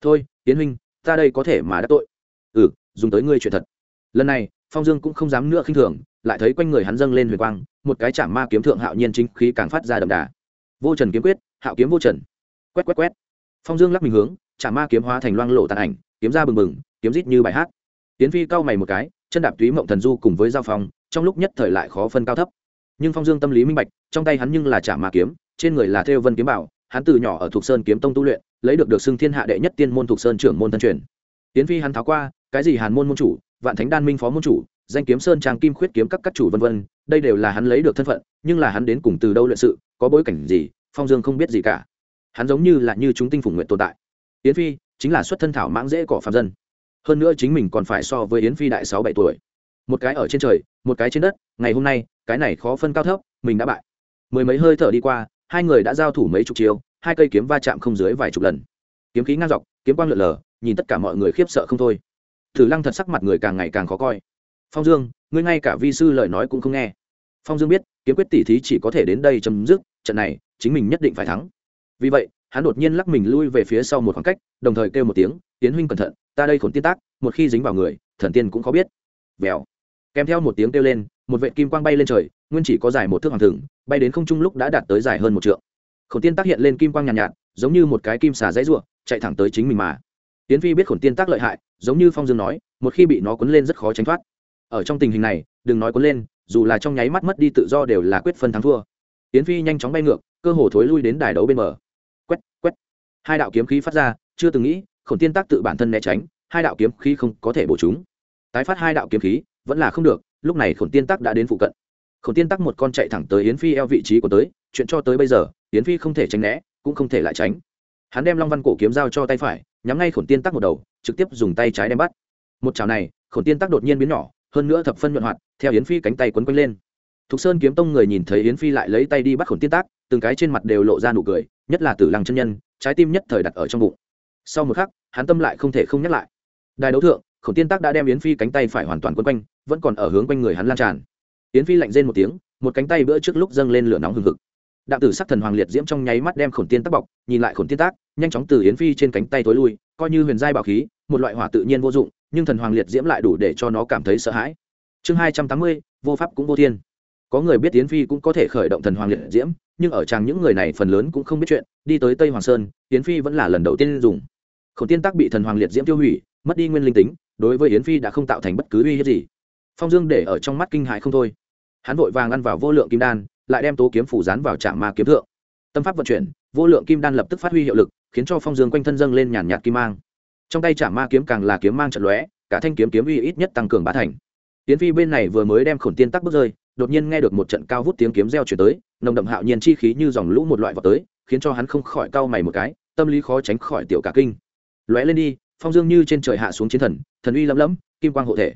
Thôi, yến huynh, ta đây có thể mà đã tội. Ừ dùng tới ngươi chuyện thật. Lần này phong dương cũng không dám nữa khinh thường, lại thấy quanh người hắn dâng lên huyền quang, một cái chạm ma kiếm thượng hạo nhiên chính khí càng phát ra đậm đà. Vô trần kiếm quyết, hạo kiếm vô trần. Quét quét quét. Phong dương lắc mình hướng, chạm ma kiếm hóa thành loang lộ tàn ảnh, kiếm ra bừng bừng, kiếm rít như bài hát. Tiến phi cau mày một cái, chân đạp túy mộng thần du cùng với giao phong, trong lúc nhất thời lại khó phân cao thấp. Nhưng phong dương tâm lý minh bạch, trong tay hắn nhưng là chạm ma kiếm, trên người là theo vân kiếm bảo, hắn từ nhỏ ở thuộc sơn kiếm tông tu luyện, lấy được được xưng thiên hạ đệ nhất tiên môn thuộc sơn trưởng môn thân truyền. Tiến phi hắn tháo qua, cái gì hàn môn môn chủ vạn thánh đan minh phó môn chủ, danh kiếm sơn trang kim khuyết kiếm các các chủ vân vân, đây đều là hắn lấy được thân phận, nhưng là hắn đến cùng từ đâu luyện sự, có bối cảnh gì, phong dương không biết gì cả. Hắn giống như là như chúng tinh phủ nguyện tồn tại. Yến phi chính là xuất thân thảo mãng dễ cỏ phạm dân. Hơn nữa chính mình còn phải so với yến phi đại sáu bảy tuổi. Một cái ở trên trời, một cái trên đất, ngày hôm nay, cái này khó phân cao thấp, mình đã bại. Mười mấy hơi thở đi qua, hai người đã giao thủ mấy chục chiều hai cây kiếm va chạm không dưới vài chục lần. Kiếm khí ngang dọc, kiếm quang lượn lờ, nhìn tất cả mọi người khiếp sợ không thôi thử lăng thật sắc mặt người càng ngày càng khó coi. Phong dương ngươi ngay cả vi sư lời nói cũng không nghe. Phong dương biết kiếm quyết tỉ thí chỉ có thể đến đây chấm dứt trận này chính mình nhất định phải thắng. Vì vậy hắn đột nhiên lắc mình lui về phía sau một khoảng cách đồng thời kêu một tiếng tiến huynh cẩn thận ta đây khổn tiên tác một khi dính vào người thần tiên cũng khó biết. Vèo. Kèm theo một tiếng kêu lên một vệ kim quang bay lên trời nguyên chỉ có dài một thước hoàng thừng bay đến không trung lúc đã đạt tới dài hơn một trượng. Khổn tiên tác hiện lên kim quang nhàn nhạt, nhạt giống như một cái kim xà dãy ruộng chạy thẳng tới chính mình mà tiến phi biết khổn tiên tác lợi hại, giống như phong dương nói, một khi bị nó cuốn lên rất khó tránh thoát. Ở trong tình hình này, đừng nói cuốn lên, dù là trong nháy mắt mất đi tự do đều là quyết phân thắng thua. Tiến phi nhanh chóng bay ngược, cơ hồ thối lui đến đài đấu bên mở. quét quét. Hai đạo kiếm khí phát ra, chưa từng nghĩ, khổn tiên tác tự bản thân né tránh, hai đạo kiếm khí không có thể bổ chúng. Tái phát hai đạo kiếm khí, vẫn là không được, lúc này khổn tiên tác đã đến phụ cận. Khổn tiên tác một con chạy thẳng tới yến phi eo vị trí của tới, chuyện cho tới bây giờ, yến phi không thể tránh né, cũng không thể lại tránh. Hắn đem long văn cổ kiếm giao cho tay phải nhắm ngay khổn tiên tác một đầu, trực tiếp dùng tay trái đem bắt. Một chảo này, khổn tiên tác đột nhiên biến nhỏ, hơn nữa thập phân nhuận hoạt, theo yến phi cánh tay quấn quanh lên. Thục sơn kiếm tông người nhìn thấy yến phi lại lấy tay đi bắt khổn tiên tác từng cái trên mặt đều lộ ra nụ cười, nhất là tử lăng chân nhân, trái tim nhất thời đặt ở trong bụng. Sau một khắc, hắn tâm lại không thể không nhắc lại. Đài đấu thượng khổng tiên tác đã đem yến phi cánh tay phải hoàn toàn quấn quanh, vẫn còn ở hướng quanh người hắn lan tràn. Yến phi lạnh rên một tiếng, một cánh tay bữa trước lúc dâng lên lửa nóng hừng hực đạm tử sắc thần hoàng liệt diễm trong nháy mắt đem khổn tiên tác bọc, nhìn lại khổn tiên tác nhanh chóng từ yến phi trên cánh tay tối lui, coi như huyền giai bảo khí, một loại hỏa tự nhiên vô dụng, nhưng thần hoàng liệt diễm lại đủ để cho nó cảm thấy sợ hãi. Chương hai trăm tám mươi, vô pháp cũng vô thiên. Có người biết yến phi cũng có thể khởi động thần hoàng liệt diễm, nhưng ở chàng những người này phần lớn cũng không biết chuyện, đi tới tây hoàng sơn, yến phi vẫn là lần đầu tiên dùng. Khổn tiên tác bị thần hoàng liệt diễm tiêu hủy, mất đi nguyên linh tính, đối với yến phi đã không tạo thành bất cứ uy hiếp gì. Phong dương để ở trong mắt kinh hại không thôi. Hắn vội vàng ăn vào vô lượng kim đan lại đem tố kiếm phủ dán vào trạm ma kiếm thượng. Tâm pháp vận chuyển, vô lượng kim đan lập tức phát huy hiệu lực, khiến cho phong dương quanh thân dâng lên nhàn nhạt kim mang. Trong tay trạm ma kiếm càng là kiếm mang trận lóe, cả thanh kiếm kiếm uy ít nhất tăng cường bá thành. Tiến phi bên này vừa mới đem khổn tiên tắc bước rơi, đột nhiên nghe được một trận cao vút tiếng kiếm reo chuyển tới, nồng đậm hạo nhiên chi khí như dòng lũ một loại vào tới, khiến cho hắn không khỏi cau mày một cái, tâm lý khó tránh khỏi tiểu cả kinh. Lóe lên đi, phong dương như trên trời hạ xuống chiến thần thần uy lấm lấm kim quang hộ thể.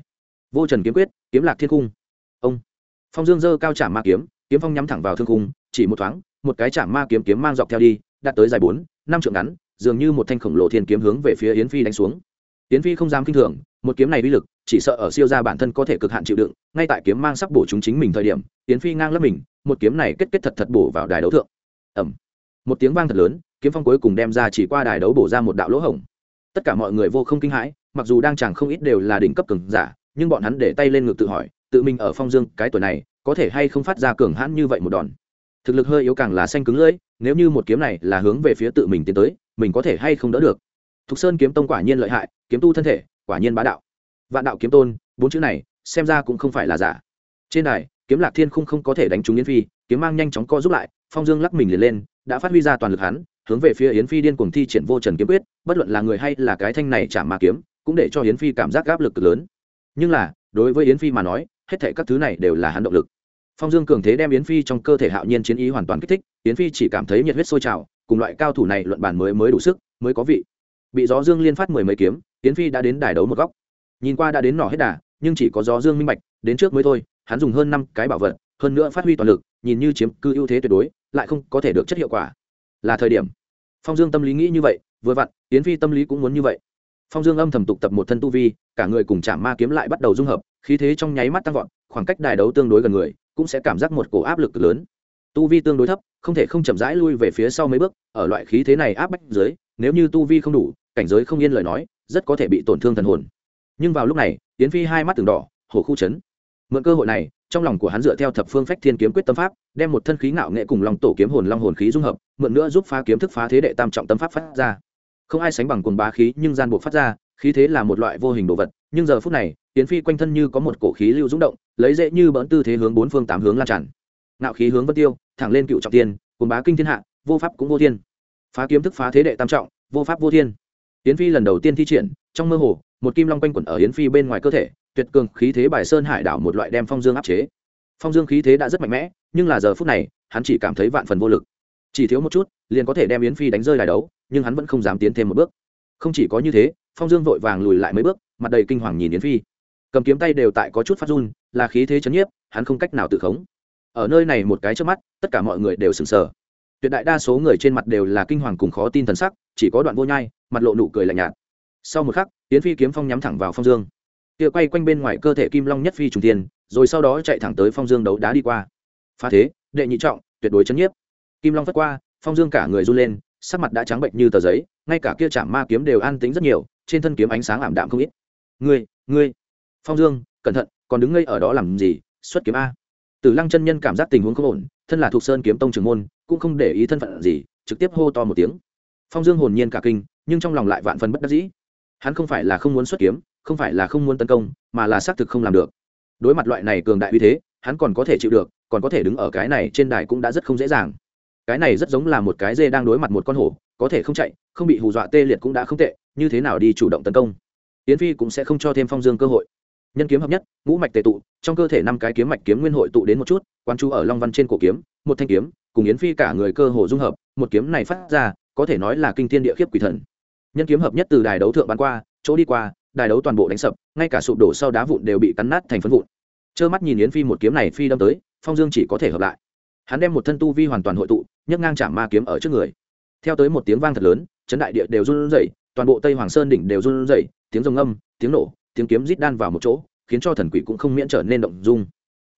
Vô trần kiếm quyết, kiếm lạc thiên cung. Ông. Phong dương giơ cao trả ma kiếm kiếm phong nhắm thẳng vào thương cung chỉ một thoáng, một cái chạm ma kiếm kiếm mang dọc theo đi, đạt tới dài bốn, năm trượng ngắn, dường như một thanh khổng lồ thiên kiếm hướng về phía yến phi đánh xuống. Yến phi không dám kinh thường, một kiếm này uy lực, chỉ sợ ở siêu gia bản thân có thể cực hạn chịu đựng, ngay tại kiếm mang sắp bổ chúng chính mình thời điểm, yến phi ngang lấp mình, một kiếm này kết kết thật thật bổ vào đài đấu thượng. Ẩm một tiếng vang thật lớn, kiếm phong cuối cùng đem ra chỉ qua đài đấu bổ ra một đạo lỗ hổng. Tất cả mọi người vô không kinh hãi, mặc dù đang chẳng không ít đều là đỉnh cấp cường giả, nhưng bọn hắn để tay lên ngực tự hỏi, tự mình ở phong dương cái tuổi này có thể hay không phát ra cường hãn như vậy một đòn. Thực lực hơi yếu càng là xanh cứng lưỡi, nếu như một kiếm này là hướng về phía tự mình tiến tới, mình có thể hay không đỡ được. Thục sơn kiếm tông quả nhiên lợi hại, kiếm tu thân thể, quả nhiên bá đạo. Vạn đạo kiếm tôn, bốn chữ này, xem ra cũng không phải là giả. Trên đài, kiếm lạc thiên không không có thể đánh trúng yến phi, kiếm mang nhanh chóng co giúp lại, phong dương lắc mình liền lên, đã phát huy ra toàn lực hắn, hướng về phía yến phi điên cuồng thi triển vô trần kiếm quyết, bất luận là người hay là cái thanh này chả mà kiếm, cũng để cho yến phi cảm giác áp lực cực lớn. Nhưng là, đối với yến phi mà nói, hết thảy các thứ này đều là hắn động lực phong dương cường thế đem yến phi trong cơ thể hạo nhiên chiến ý hoàn toàn kích thích, yến phi chỉ cảm thấy nhiệt huyết sôi trào, cùng loại cao thủ này luận bàn mới mới đủ sức, mới có vị. Bị gió dương liên phát mười mấy kiếm, yến phi đã đến đài đấu một góc. Nhìn qua đã đến nỏ hết đà, nhưng chỉ có gió dương minh bạch, đến trước mới thôi, hắn dùng hơn năm cái bảo vật, hơn nữa phát huy toàn lực, nhìn như chiếm cư ưu thế tuyệt đối, lại không có thể được chất hiệu quả. Là thời điểm. Phong dương tâm lý nghĩ như vậy, vừa vặn, yến phi tâm lý cũng muốn như vậy. Phong dương âm thầm tục tập một thân tu vi, cả người cùng chạm ma kiếm lại bắt đầu dung hợp, khí thế trong nháy mắt tăng vọt, khoảng cách đài đấu tương đối gần người cũng sẽ cảm giác một cổ áp lực lớn. Tu vi tương đối thấp, không thể không chậm rãi lui về phía sau mấy bước, ở loại khí thế này áp bách dưới, nếu như tu vi không đủ, cảnh giới không yên lời nói, rất có thể bị tổn thương thần hồn. Nhưng vào lúc này tiến phi hai mắt từng đỏ, hổ khu chấn. Mượn cơ hội này, trong lòng của hắn dựa theo thập phương phách thiên kiếm quyết tâm pháp, đem một thân khí ngạo nghệ cùng lòng tổ kiếm hồn long hồn khí dung hợp, mượn nữa giúp phá kiếm thức phá thế đệ tam trọng tâm pháp phát ra. Không ai sánh bằng cuồng bá khí, nhưng gian buộc phát ra khí thế là một loại vô hình đồ vật, nhưng giờ phút này tiến phi quanh thân như có một cổ khí lưu rúng động, lấy dễ như bỡn tư thế hướng bốn phương tám hướng lan tràn. Ngạo khí hướng vân tiêu, thẳng lên cựu trọng tiên, cuồng bá kinh thiên hạ, vô pháp cũng vô thiên. Phá kiếm thức phá thế đệ tam trọng, vô pháp vô thiên. Tiến phi lần đầu tiên thi triển, trong mơ hồ, một kim long quanh quẩn ở yến phi bên ngoài cơ thể, tuyệt cường khí thế bài sơn hải đảo một loại đem phong dương áp chế. Phong dương khí thế đã rất mạnh mẽ, nhưng là giờ phút này, hắn chỉ cảm thấy vạn phần vô lực. Chỉ thiếu một chút, liền có thể đem yến phi đánh rơi đài đấu, nhưng hắn vẫn không dám tiến thêm một bước không chỉ có như thế, phong dương vội vàng lùi lại mấy bước, mặt đầy kinh hoàng nhìn yến phi. Cầm kiếm tay đều tại có chút phát run, là khí thế chấn nhiếp, hắn không cách nào tự khống. Ở nơi này một cái trước mắt, tất cả mọi người đều sừng sờ. Tuyệt đại đa số người trên mặt đều là kinh hoàng cùng khó tin thần sắc, chỉ có đoạn vô nhai, mặt lộ nụ cười lạnh nhạt. Sau một khắc, yến phi kiếm phong nhắm thẳng vào phong dương. Kia quay quanh bên ngoài cơ thể kim long nhất phi trùng tiền rồi sau đó chạy thẳng tới phong dương đấu đá đi qua. Phá thế, đệ nhị trọng, tuyệt đối chấn nhiếp. Kim long phất qua, phong dương cả người run lên, sắc mặt đã trắng bệnh như tờ giấy ngay cả kia chạm ma kiếm đều an tính rất nhiều, trên thân kiếm ánh sáng ảm đạm không ít. Ngươi ngươi, phong dương, cẩn thận, còn đứng ngây ở đó làm gì? Xuất kiếm a. Tử lăng chân nhân cảm giác tình huống không ổn, thân là thuộc sơn kiếm tông trường môn, cũng không để ý thân phận gì, trực tiếp hô to một tiếng. Phong dương hồn nhiên cả kinh, nhưng trong lòng lại vạn phần bất đắc dĩ. Hắn không phải là không muốn xuất kiếm, không phải là không muốn tấn công, mà là xác thực không làm được. Đối mặt loại này cường đại uy thế, hắn còn có thể chịu được, còn có thể đứng ở cái này trên đài cũng đã rất không dễ dàng cái này rất giống là một cái dê đang đối mặt một con hổ, có thể không chạy, không bị hù dọa tê liệt cũng đã không tệ, như thế nào đi chủ động tấn công. Yến phi cũng sẽ không cho thêm phong dương cơ hội. Nhân kiếm hợp nhất, ngũ mạch tề tụ, trong cơ thể năm cái kiếm mạch kiếm nguyên hội tụ đến một chút quan chú ở long văn trên cổ kiếm, một thanh kiếm, cùng yến phi cả người cơ hồ dung hợp, một kiếm này phát ra, có thể nói là kinh thiên địa khiếp quỷ thần. Nhân kiếm hợp nhất từ đài đấu thượng bắn qua, chỗ đi qua, đài đấu toàn bộ đánh sập, ngay cả sụp đổ sau đá vụn đều bị cắn nát thành phân vụn. Trơ mắt nhìn yến phi một kiếm này phi đâm tới, phong dương chỉ có thể hợp lại hắn đem một thân tu vi hoàn toàn hội tụ, nhấc ngang chạm ma kiếm ở trước người. Theo tới một tiếng vang thật lớn, chấn đại địa đều run rẩy, toàn bộ tây hoàng sơn đỉnh đều run rẩy, tiếng rồng âm, tiếng nổ, tiếng kiếm rít đan vào một chỗ, khiến cho thần quỷ cũng không miễn trở nên động dung.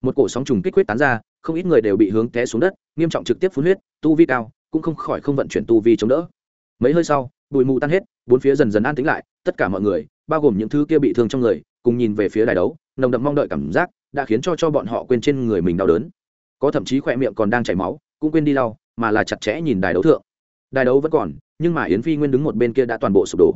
Một cổ sóng trùng kích quyết tán ra, không ít người đều bị hướng té xuống đất, nghiêm trọng trực tiếp phun huyết, tu vi cao, cũng không khỏi không vận chuyển tu vi chống đỡ. Mấy hơi sau, bụi mù tan hết, bốn phía dần dần an tĩnh lại, tất cả mọi người, bao gồm những thứ kia bị thương trong người, cùng nhìn về phía đài đấu, nồng đậm mong đợi cảm giác, đã khiến cho cho bọn họ quên trên người mình đau đớn có thậm chí khỏe miệng còn đang chảy máu, cũng quên đi lau, mà là chặt chẽ nhìn đài đấu thượng. Đài đấu vẫn còn, nhưng mà yến phi nguyên đứng một bên kia đã toàn bộ sụp đổ.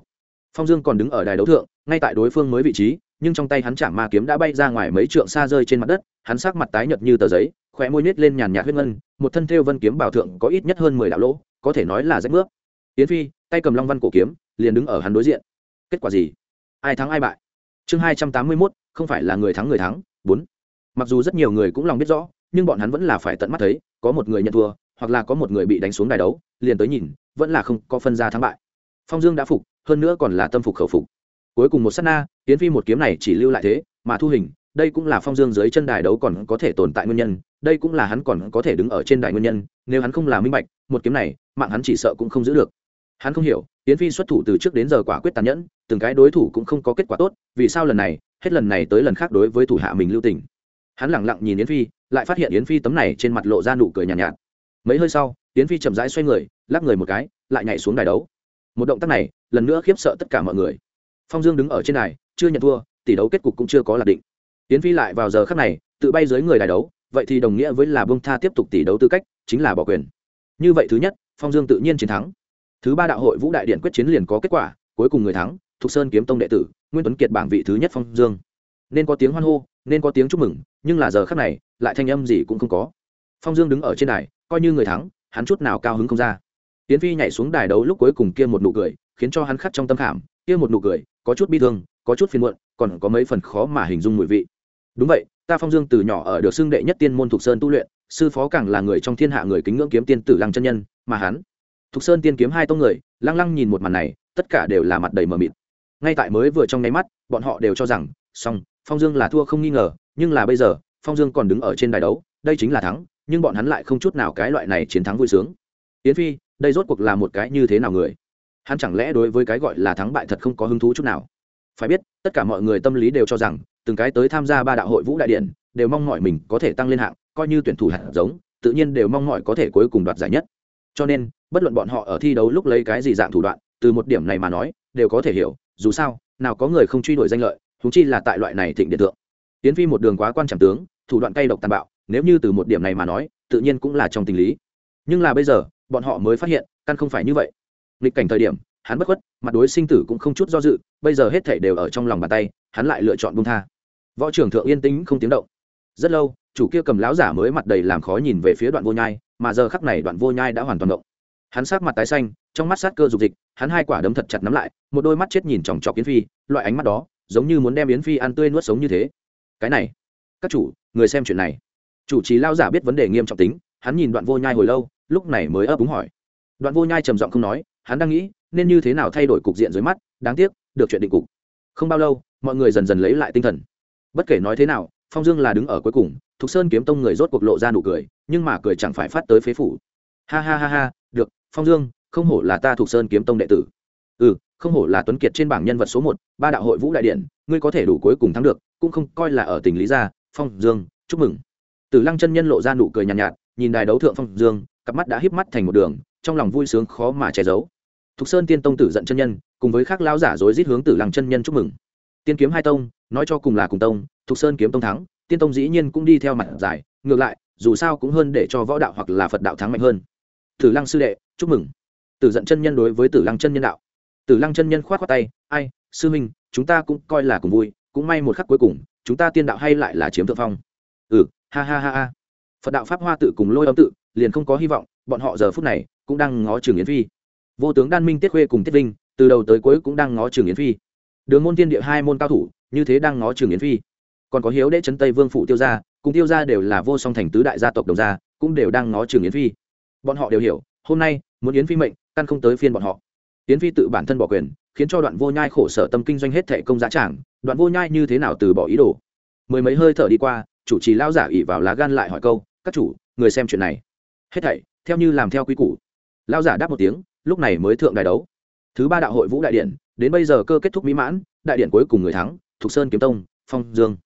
Phong dương còn đứng ở đài đấu thượng, ngay tại đối phương mới vị trí, nhưng trong tay hắn chạm ma kiếm đã bay ra ngoài mấy trượng xa rơi trên mặt đất, hắn sắc mặt tái nhợt như tờ giấy khỏe môi nít lên nhàn nhạt huyết ngân, một thân thêu vân kiếm bảo thượng có ít nhất hơn mười đạo lỗ, có thể nói là rách nước yến phi, tay cầm long văn cổ kiếm, liền đứng ở hắn đối diện. Kết quả gì? Ai thắng ai bại? Chương hai trăm tám mươi mốt, không phải là người thắng người thắng, bốn. Mặc dù rất nhiều người cũng lòng biết rõ nhưng bọn hắn vẫn là phải tận mắt thấy, có một người nhận thua, hoặc là có một người bị đánh xuống đài đấu, liền tới nhìn, vẫn là không có phân ra thắng bại. Phong dương đã phục, hơn nữa còn là tâm phục khẩu phục. Cuối cùng một s á t na tiến phi một kiếm này chỉ lưu lại thế, mà thu hình, đây cũng là phong dương dưới chân đài đấu còn có thể tồn tại nguyên nhân, đây cũng là hắn còn có thể đứng ở trên đài nguyên nhân, nếu hắn không là minh bạch, một kiếm này, mạng hắn chỉ sợ cũng không giữ được. Hắn không hiểu tiến phi xuất thủ từ trước đến giờ quả quyết tàn nhẫn, từng cái đối thủ cũng không có kết quả tốt, vì sao lần này, hết lần này tới lần khác đối với thủ hạ mình lưu tình. Hắn lẳng lặng nhìn yến phi lại phát hiện yến phi tấm này trên mặt lộ ra nụ cười nhàn nhạt, nhạt. Mấy hơi sau yến phi chậm rãi xoay người lắc người một cái lại nhảy xuống đài đấu. Một động tác này lần nữa khiếp sợ tất cả mọi người. Phong dương đứng ở trên đài chưa nhận thua tỷ đấu kết cục cũng chưa có lạc định. Yến phi lại vào giờ khắc này tự bay dưới người đài đấu vậy thì đồng nghĩa với là bông tha tiếp tục tỷ đấu tư cách chính là bỏ quyền. Như vậy thứ nhất phong dương tự nhiên chiến thắng. Thứ ba đạo hội vũ đại điện quyết chiến liền có kết quả cuối cùng người thắng thục sơn kiếm tông đệ tử nguyên tuấn kiệt bảng vị thứ nhất phong dương. Nên có tiếng hoan hô nên có tiếng chúc mừng, nhưng là giờ khắc này, lại thanh âm gì cũng không có. Phong dương đứng ở trên đài, coi như người thắng, hắn chút nào cao hứng không ra. Tiến phi nhảy xuống đài đấu lúc cuối cùng kia một nụ cười, khiến cho hắn khắc trong tâm khảm, kia một nụ cười, có chút bi thương, có chút phiền muộn, còn có mấy phần khó mà hình dung mùi vị. Đúng vậy, ta phong dương từ nhỏ ở được xưng đệ nhất tiên môn thục sơn tu luyện, sư phó càng là người trong thiên hạ người kính ngưỡng kiếm tiên tử lăng chân nhân, mà hắn, thục sơn tiên kiếm hai tông người, lăng lăng nhìn một màn này, tất cả đều là mặt đầy mờ mịt. Ngay tại mới vừa trong nháy mắt, bọn họ đều cho rằng song phong dương là thua không nghi ngờ, nhưng là bây giờ, phong dương còn đứng ở trên đài đấu, đây chính là thắng, nhưng bọn hắn lại không chút nào cái loại này chiến thắng vui sướng. Yến phi, đây rốt cuộc là một cái như thế nào người? Hắn chẳng lẽ đối với cái gọi là thắng bại thật không có hứng thú chút nào? Phải biết, tất cả mọi người tâm lý đều cho rằng, từng cái tới tham gia ba đạo hội vũ đại điện, đều mong mọi mình có thể tăng lên hạng, coi như tuyển thủ hạt giống, tự nhiên đều mong mọi có thể cuối cùng đoạt giải nhất. Cho nên, bất luận bọn họ ở thi đấu lúc lấy cái gì dạng thủ đoạn, từ một điểm này mà nói, đều có thể hiểu, dù sao, nào có người không truy đuổi danh lợi húng chi là tại loại này thịnh điện tượng tiến phi một đường quá quan trọng tướng, thủ đoạn cay độc tàn bạo, nếu như từ một điểm này mà nói, tự nhiên cũng là trong tình lý. Nhưng là bây giờ, bọn họ mới phát hiện, căn không phải như vậy. Nghịch cảnh thời điểm, hắn bất khuất, mặt đối sinh tử cũng không chút do dự, bây giờ hết thảy đều ở trong lòng bàn tay, hắn lại lựa chọn buông tha. Võ trưởng thượng yên tĩnh không tiếng động. Rất lâu, chủ kia cầm láo giả mới mặt đầy làm khó nhìn về phía đoạn vô nhai, mà giờ khắc này đoạn vô nhai đã hoàn toàn động. Hắn sát mặt tái xanh, trong mắt sát cơ dục dịch, hắn hai quả đấm thật chặt nắm lại, một đôi mắt chết nhìn chòng chọc yến phi, loại ánh mắt đó giống như muốn đem yến phi ăn tươi nuốt sống như thế. Cái này, các chủ, người xem chuyện này. Chủ trì lao giả biết vấn đề nghiêm trọng tính, hắn nhìn đoạn vô nhai hồi lâu, lúc này mới ấp úng hỏi. Đoạn vô nhai trầm giọng không nói, hắn đang nghĩ, nên như thế nào thay đổi cục diện dưới mắt, đáng tiếc, được chuyện định cục. Không bao lâu, mọi người dần dần lấy lại tinh thần. Bất kể nói thế nào, phong dương là đứng ở cuối cùng, thục sơn kiếm tông người rốt cuộc lộ ra nụ cười, nhưng mà cười chẳng phải phát tới phế phủ. Ha ha ha ha, được, phong dương, không hổ là ta thục sơn kiếm tông đệ tử. Ừ không hổ là tuấn kiệt trên bảng nhân vật số một ba đạo hội vũ đại điện ngươi có thể đủ cuối cùng thắng được cũng không coi là ở tỉnh lý gia phong dương chúc mừng. Tử lăng chân nhân lộ ra nụ cười nhàn nhạt, nhạt nhìn đài đấu thượng phong dương cặp mắt đã híp mắt thành một đường trong lòng vui sướng khó mà che giấu. Thục sơn tiên tông tử giận chân nhân cùng với các lão giả rối rít hướng tử lăng chân nhân chúc mừng. Tiên kiếm hai tông nói cho cùng là cùng tông thục sơn kiếm tông thắng tiên tông dĩ nhiên cũng đi theo mặt giải ngược lại dù sao cũng hơn để cho võ đạo hoặc là phật đạo thắng mạnh hơn. Tử lăng sư đệ chúc mừng. Tử giận chân nhân đối với tử lăng chân nhân đạo tử lăng chân nhân khoát khoát tay, ai, sư minh chúng ta cũng coi là cùng vui, cũng may một khắc cuối cùng, chúng ta tiên đạo hay lại là chiếm thượng phong. Ừ ha ha ha ha. Phật đạo pháp hoa tự cùng lôi âm tự, liền không có hy vọng, bọn họ giờ phút này cũng đang ngó trường yến phi. Vô tướng đan minh, tiết khuê cùng tiết vinh, từ đầu tới cuối cũng đang ngó trường yến phi. Đường môn tiên địa hai môn cao thủ, như thế đang ngó trường yến phi. Còn có hiếu Đế trấn tây vương phụ tiêu gia, cùng tiêu gia đều là vô song thành tứ đại gia tộc đồng gia, cũng đều đang ngó trường yến phi. Bọn họ đều hiểu, hôm nay, muốn yến phi mệnh, căn không tới phiên bọn họ yến phi tự bản thân bỏ quyền, khiến cho đoạn vô nhai khổ sở tâm kinh doanh hết thệ công giá trảng đoạn vô nhai như thế nào từ bỏ ý đồ? Mười mấy hơi thở đi qua, chủ trì lao giả ỉ vào lá gan lại hỏi câu, các chủ, người xem chuyện này. Hết thảy, theo như làm theo quy củ. Lao giả đáp một tiếng, lúc này mới thượng đài đấu. Thứ ba đạo hội vũ đại điện, đến bây giờ cơ kết thúc mỹ mãn, đại điện cuối cùng người thắng, thục sơn kiếm tông, phong dương.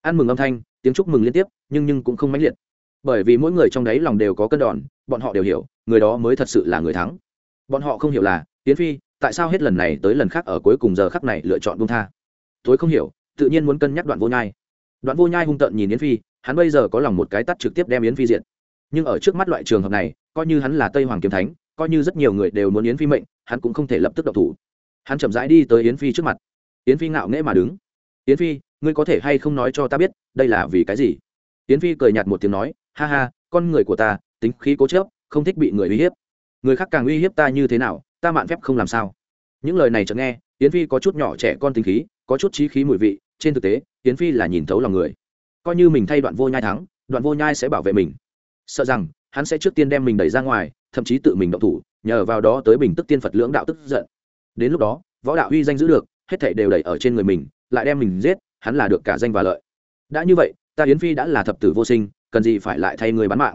Ăn mừng âm thanh, tiếng chúc mừng liên tiếp, nhưng nhưng cũng không mãnh liệt. Bởi vì mỗi người trong đấy lòng đều có cân đòn, bọn họ đều hiểu, người đó mới thật sự là người thắng. Bọn họ không hiểu là tiến phi, tại sao hết lần này tới lần khác ở cuối cùng giờ khắc này lựa chọn buông tha? Tối không hiểu, tự nhiên muốn cân nhắc đoạn vô nhai. Đoạn vô nhai hung tợn nhìn yến phi, hắn bây giờ có lòng một cái tắt trực tiếp đem yến phi diện nhưng ở trước mắt loại trường hợp này, coi như hắn là tây hoàng kiếm thánh, coi như rất nhiều người đều muốn yến phi mệnh, hắn cũng không thể lập tức độc thủ. Hắn chậm rãi đi tới yến phi trước mặt. Yến phi ngạo nghễ mà đứng. Yến phi, ngươi có thể hay không nói cho ta biết, đây là vì cái gì? Yến phi cười nhạt một tiếng nói, ha ha, con người của ta, tính khí cố chớp, không thích bị người uy hiếp. Người khác càng uy hiếp ta như thế nào ta mạn phép không làm sao. Những lời này chợt nghe, yến phi có chút nhỏ trẻ con tính khí, có chút trí khí mùi vị, trên thực tế, yến phi là nhìn thấu lòng người. Coi như mình thay đoạn vô nhai thắng, đoạn vô nhai sẽ bảo vệ mình. Sợ rằng, hắn sẽ trước tiên đem mình đẩy ra ngoài, thậm chí tự mình động thủ, nhờ vào đó tới bình tức tiên phật lưỡng đạo tức giận. Đến lúc đó, võ đạo uy danh giữ được, hết thảy đều đẩy ở trên người mình, lại đem mình giết, hắn là được cả danh và lợi. Đã như vậy, ta yến phi đã là thập tử vô sinh, cần gì phải lại thay người bán mạng?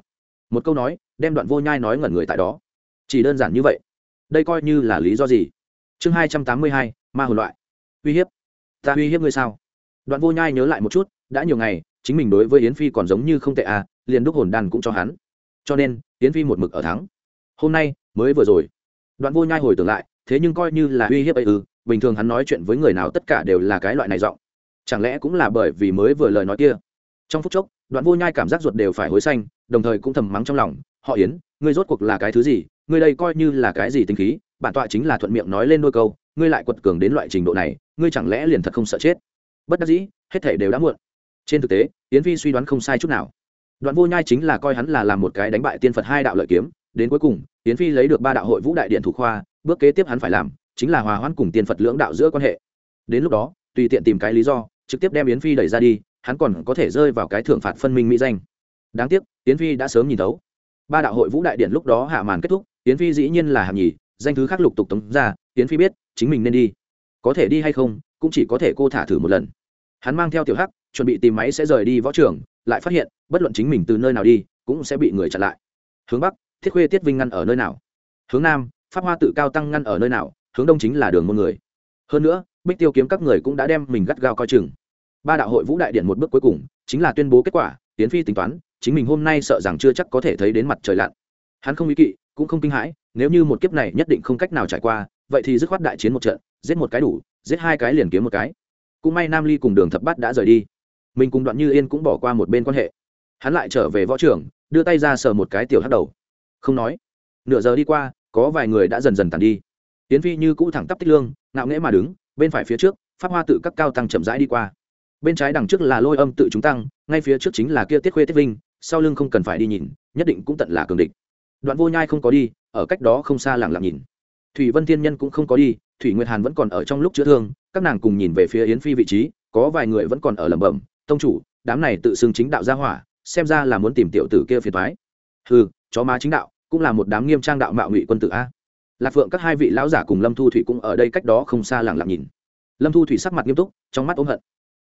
Một câu nói, đem đoạn vô nhai nói ngẩn người tại đó. Chỉ đơn giản như vậy đây coi như là lý do gì? Chương hai trăm tám mươi hai, ma hồn loại. Uy hiếp. Ta uy hiếp ngươi sao? Đoạn vô nhai nhớ lại một chút, đã nhiều ngày, chính mình đối với yến phi còn giống như không tệ à liền đúc hồn đan cũng cho hắn. Cho nên, yến phi một mực ở thắng. Hôm nay, mới vừa rồi. Đoạn vô nhai hồi tưởng lại, thế nhưng coi như là uy hiếp ấy ư, bình thường hắn nói chuyện với người nào tất cả đều là cái loại này giọng. Chẳng lẽ cũng là bởi vì mới vừa lời nói kia? Trong phút chốc, đoạn vô nhai cảm giác ruột đều phải hối xanh, đồng thời cũng thầm mắng trong lòng, họ yến, ngươi rốt cuộc là cái thứ gì? Ngươi đây coi như là cái gì tính khí, bản tọa chính là thuận miệng nói lên đôi câu, ngươi lại quật cường đến loại trình độ này, ngươi chẳng lẽ liền thật không sợ chết? Bất đắc dĩ, hết thể đều đã muộn. Trên thực tế, yến phi suy đoán không sai chút nào. Đoạn vô nhai chính là coi hắn là làm một cái đánh bại tiên phật hai đạo lợi kiếm, đến cuối cùng, yến phi lấy được ba đạo hội vũ đại điện thủ khoa, bước kế tiếp hắn phải làm, chính là hòa hoãn cùng tiên phật lưỡng đạo giữa quan hệ. Đến lúc đó, tùy tiện tìm cái lý do, trực tiếp đem yến phi đẩy ra đi, hắn còn có thể rơi vào cái thưởng phạt phân minh mỹ danh. Đáng tiếc, yến phi đã sớm nhìn thấu. Ba đạo hội vũ đại điện lúc đó hạ màn kết thúc yến phi dĩ nhiên là hàm nhì, danh thứ khác lục tục tống ra, yến phi biết chính mình nên đi. Có thể đi hay không, cũng chỉ có thể cô thả thử một lần. Hắn mang theo tiểu hắc, chuẩn bị tìm máy sẽ rời đi võ trường, lại phát hiện, bất luận chính mình từ nơi nào đi, cũng sẽ bị người chặn lại. Hướng bắc, thiết khuê tiết vinh ngăn ở nơi nào? Hướng nam, pháp hoa tự cao tăng ngăn ở nơi nào? Hướng đông chính là đường môn người. Hơn nữa, bích tiêu kiếm các người cũng đã đem mình gắt gao coi chừng. Ba đạo hội vũ đại điện một bước cuối cùng, chính là tuyên bố kết quả tiến phi tính toán, chính mình hôm nay sợ rằng chưa chắc có thể thấy đến mặt trời lặn. Hắn không ý kỵ cũng không kinh hãi, nếu như một kiếp này nhất định không cách nào trải qua, vậy thì dứt khoát đại chiến một trận, giết một cái đủ, giết hai cái liền kiếm một cái. Cũng may nam ly cùng đường thập bát đã rời đi. Mình cùng đoạn như yên cũng bỏ qua một bên quan hệ. Hắn lại trở về võ trưởng đưa tay ra sờ một cái tiểu hắt đầu. Không nói. Nửa giờ đi qua, có vài người đã dần dần tàn đi. Tiến phi như cũ thẳng tắp tích lương, ngạo nghễ mà đứng, bên phải phía trước, pháp hoa tự các cao tăng chậm rãi đi qua. Bên trái đằng trước là lôi âm tự chúng tăng, ngay phía trước chính là kia tiết khuê tiết vinh, sau lưng không cần phải đi nhìn, nhất định cũng tận là cường địch đoạn vô nhai không có đi, ở cách đó không xa lặng lặng nhìn. Thủy vân thiên nhân cũng không có đi, thủy nguyệt hàn vẫn còn ở trong lúc chữa thương, các nàng cùng nhìn về phía yến phi vị trí, có vài người vẫn còn ở lẩm bẩm, tông chủ, đám này tự xưng chính đạo gia hỏa, xem ra là muốn tìm tiểu tử kia phiền thoái ừ chó má chính đạo, cũng là một đám nghiêm trang đạo mạo ngụy quân tử a. Lạc phượng các hai vị lão giả cùng lâm thu thủy cũng ở đây cách đó không xa lặng lặng nhìn. Lâm thu thủy sắc mặt nghiêm túc, trong mắt ôm hận.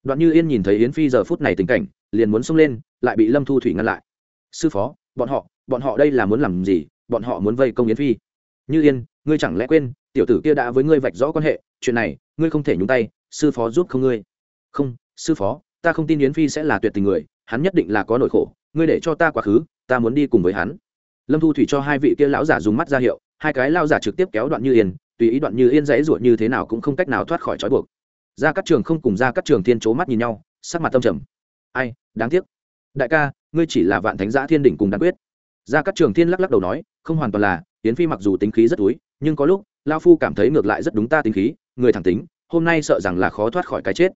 Đoạn như yên nhìn thấy yến phi giờ phút này tình cảnh, liền muốn xông lên, lại bị lâm thu thủy ngăn lại. Sư phó bọn họ bọn họ đây là muốn làm gì, bọn họ muốn vây công yến phi. Như yên, ngươi chẳng lẽ quên, tiểu tử kia đã với ngươi vạch rõ quan hệ, chuyện này, ngươi không thể nhúng tay, sư phó giúp không ngươi. Không, sư phó, ta không tin yến phi sẽ là tuyệt tình người, hắn nhất định là có nỗi khổ, ngươi để cho ta quá khứ, ta muốn đi cùng với hắn. Lâm thu thủy cho hai vị kia lão giả dùng mắt ra hiệu, hai cái lao giả trực tiếp kéo đoạn như yên, tùy ý đoạn như yên dãy ruột như thế nào cũng không cách nào thoát khỏi trói buộc. Ra các trường không cùng ra các trường thiên c mắt nhìn nhau, sắc mặt tâm trầm. Ai, đáng tiếc. Đại ca ngươi chỉ là vạn thánh giã thiên đỉnh cùng đan quyết. Ra các trường thiên lắc lắc đầu nói, không hoàn toàn là tiến phi mặc dù tính khí rất túi, nhưng có lúc, lao phu cảm thấy ngược lại rất đúng ta tính khí, người thẳng tính, hôm nay sợ rằng là khó thoát khỏi cái chết.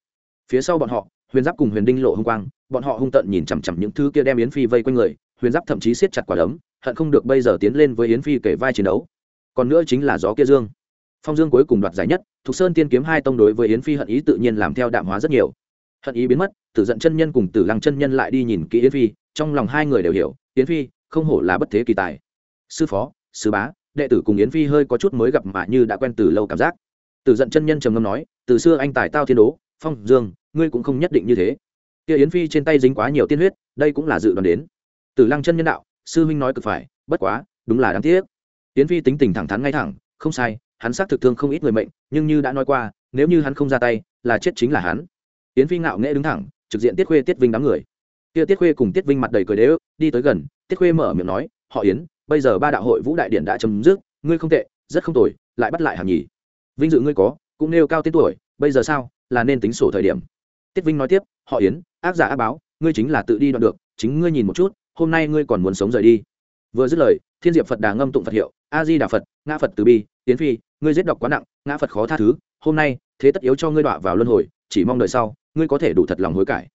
Phía sau bọn họ, huyền giáp cùng huyền đinh lộ h ư n g quang, bọn họ hung tận nhìn chằm chằm những thứ kia đem yến phi vây quanh người, huyền giáp thậm chí siết chặt quả đấm, hận không được bây giờ tiến lên với yến phi kể vai chiến đấu. Còn nữa chính là gió kia dương. Phong dương cuối cùng đoạt giải nhất, thục sơn tiên kiếm hai tông đối với yến phi hận ý tự nhiên làm theo đạm hóa rất nhiều. Hận ý biến mất, tử giận chân nhân cùng tử lăng chân nhân lại đi nhìn kỹ yến phi trong lòng hai người đều hiểu, yến phi không hổ là bất thế kỳ tài. Sư phó, sư bá, đệ tử cùng yến phi hơi có chút mới gặp mà như đã quen từ lâu cảm giác. Từ giận chân nhân trầm ngâm nói, từ xưa anh tài tao thiên đố, phong dương, ngươi cũng không nhất định như thế. Kia yến phi trên tay dính quá nhiều tiên huyết, đây cũng là dự đoán đến. Từ lăng chân nhân đạo, sư huynh nói cực phải, bất quá, đúng là đáng tiếc. Yến phi tính tình thẳng thắn ngay thẳng, không sai, hắn xác thực thương không ít người mệnh, nhưng như đã nói qua, nếu như hắn không ra tay, là chết chính là hắn. Yến phi ngạo nghễ đứng thẳng, trực diện tiết khuê tiết vinh đám người kia tiết khuê cùng tiết vinh mặt đầy cười đế ức đi tới gần, tiết khuê mở miệng nói, họ yến, bây giờ ba đạo hội vũ đại điện đã chấm dứt, ngươi không tệ, rất không tồi, lại bắt lại hàm nhì. Vinh dự ngươi có, cũng nêu cao tên tuổi, bây giờ sao, là nên tính sổ thời điểm. Tiết vinh nói tiếp, họ yến, ác giả ác báo, ngươi chính là tự đi đoạn được, chính ngươi nhìn một chút, hôm nay ngươi còn muốn sống rời đi. Vừa dứt lời, thiên diệp phật đà ngâm tụng phật hiệu, a di đà phật, ngã phật từ bi tiến phi, ngươi giết độc quá nặng, ngã phật khó tha thứ, hôm nay, thế tất yếu cho ngươi đọa vào luân hồi, chỉ mong đợi sau, ngươi có thể đủ thật lòng hối cải.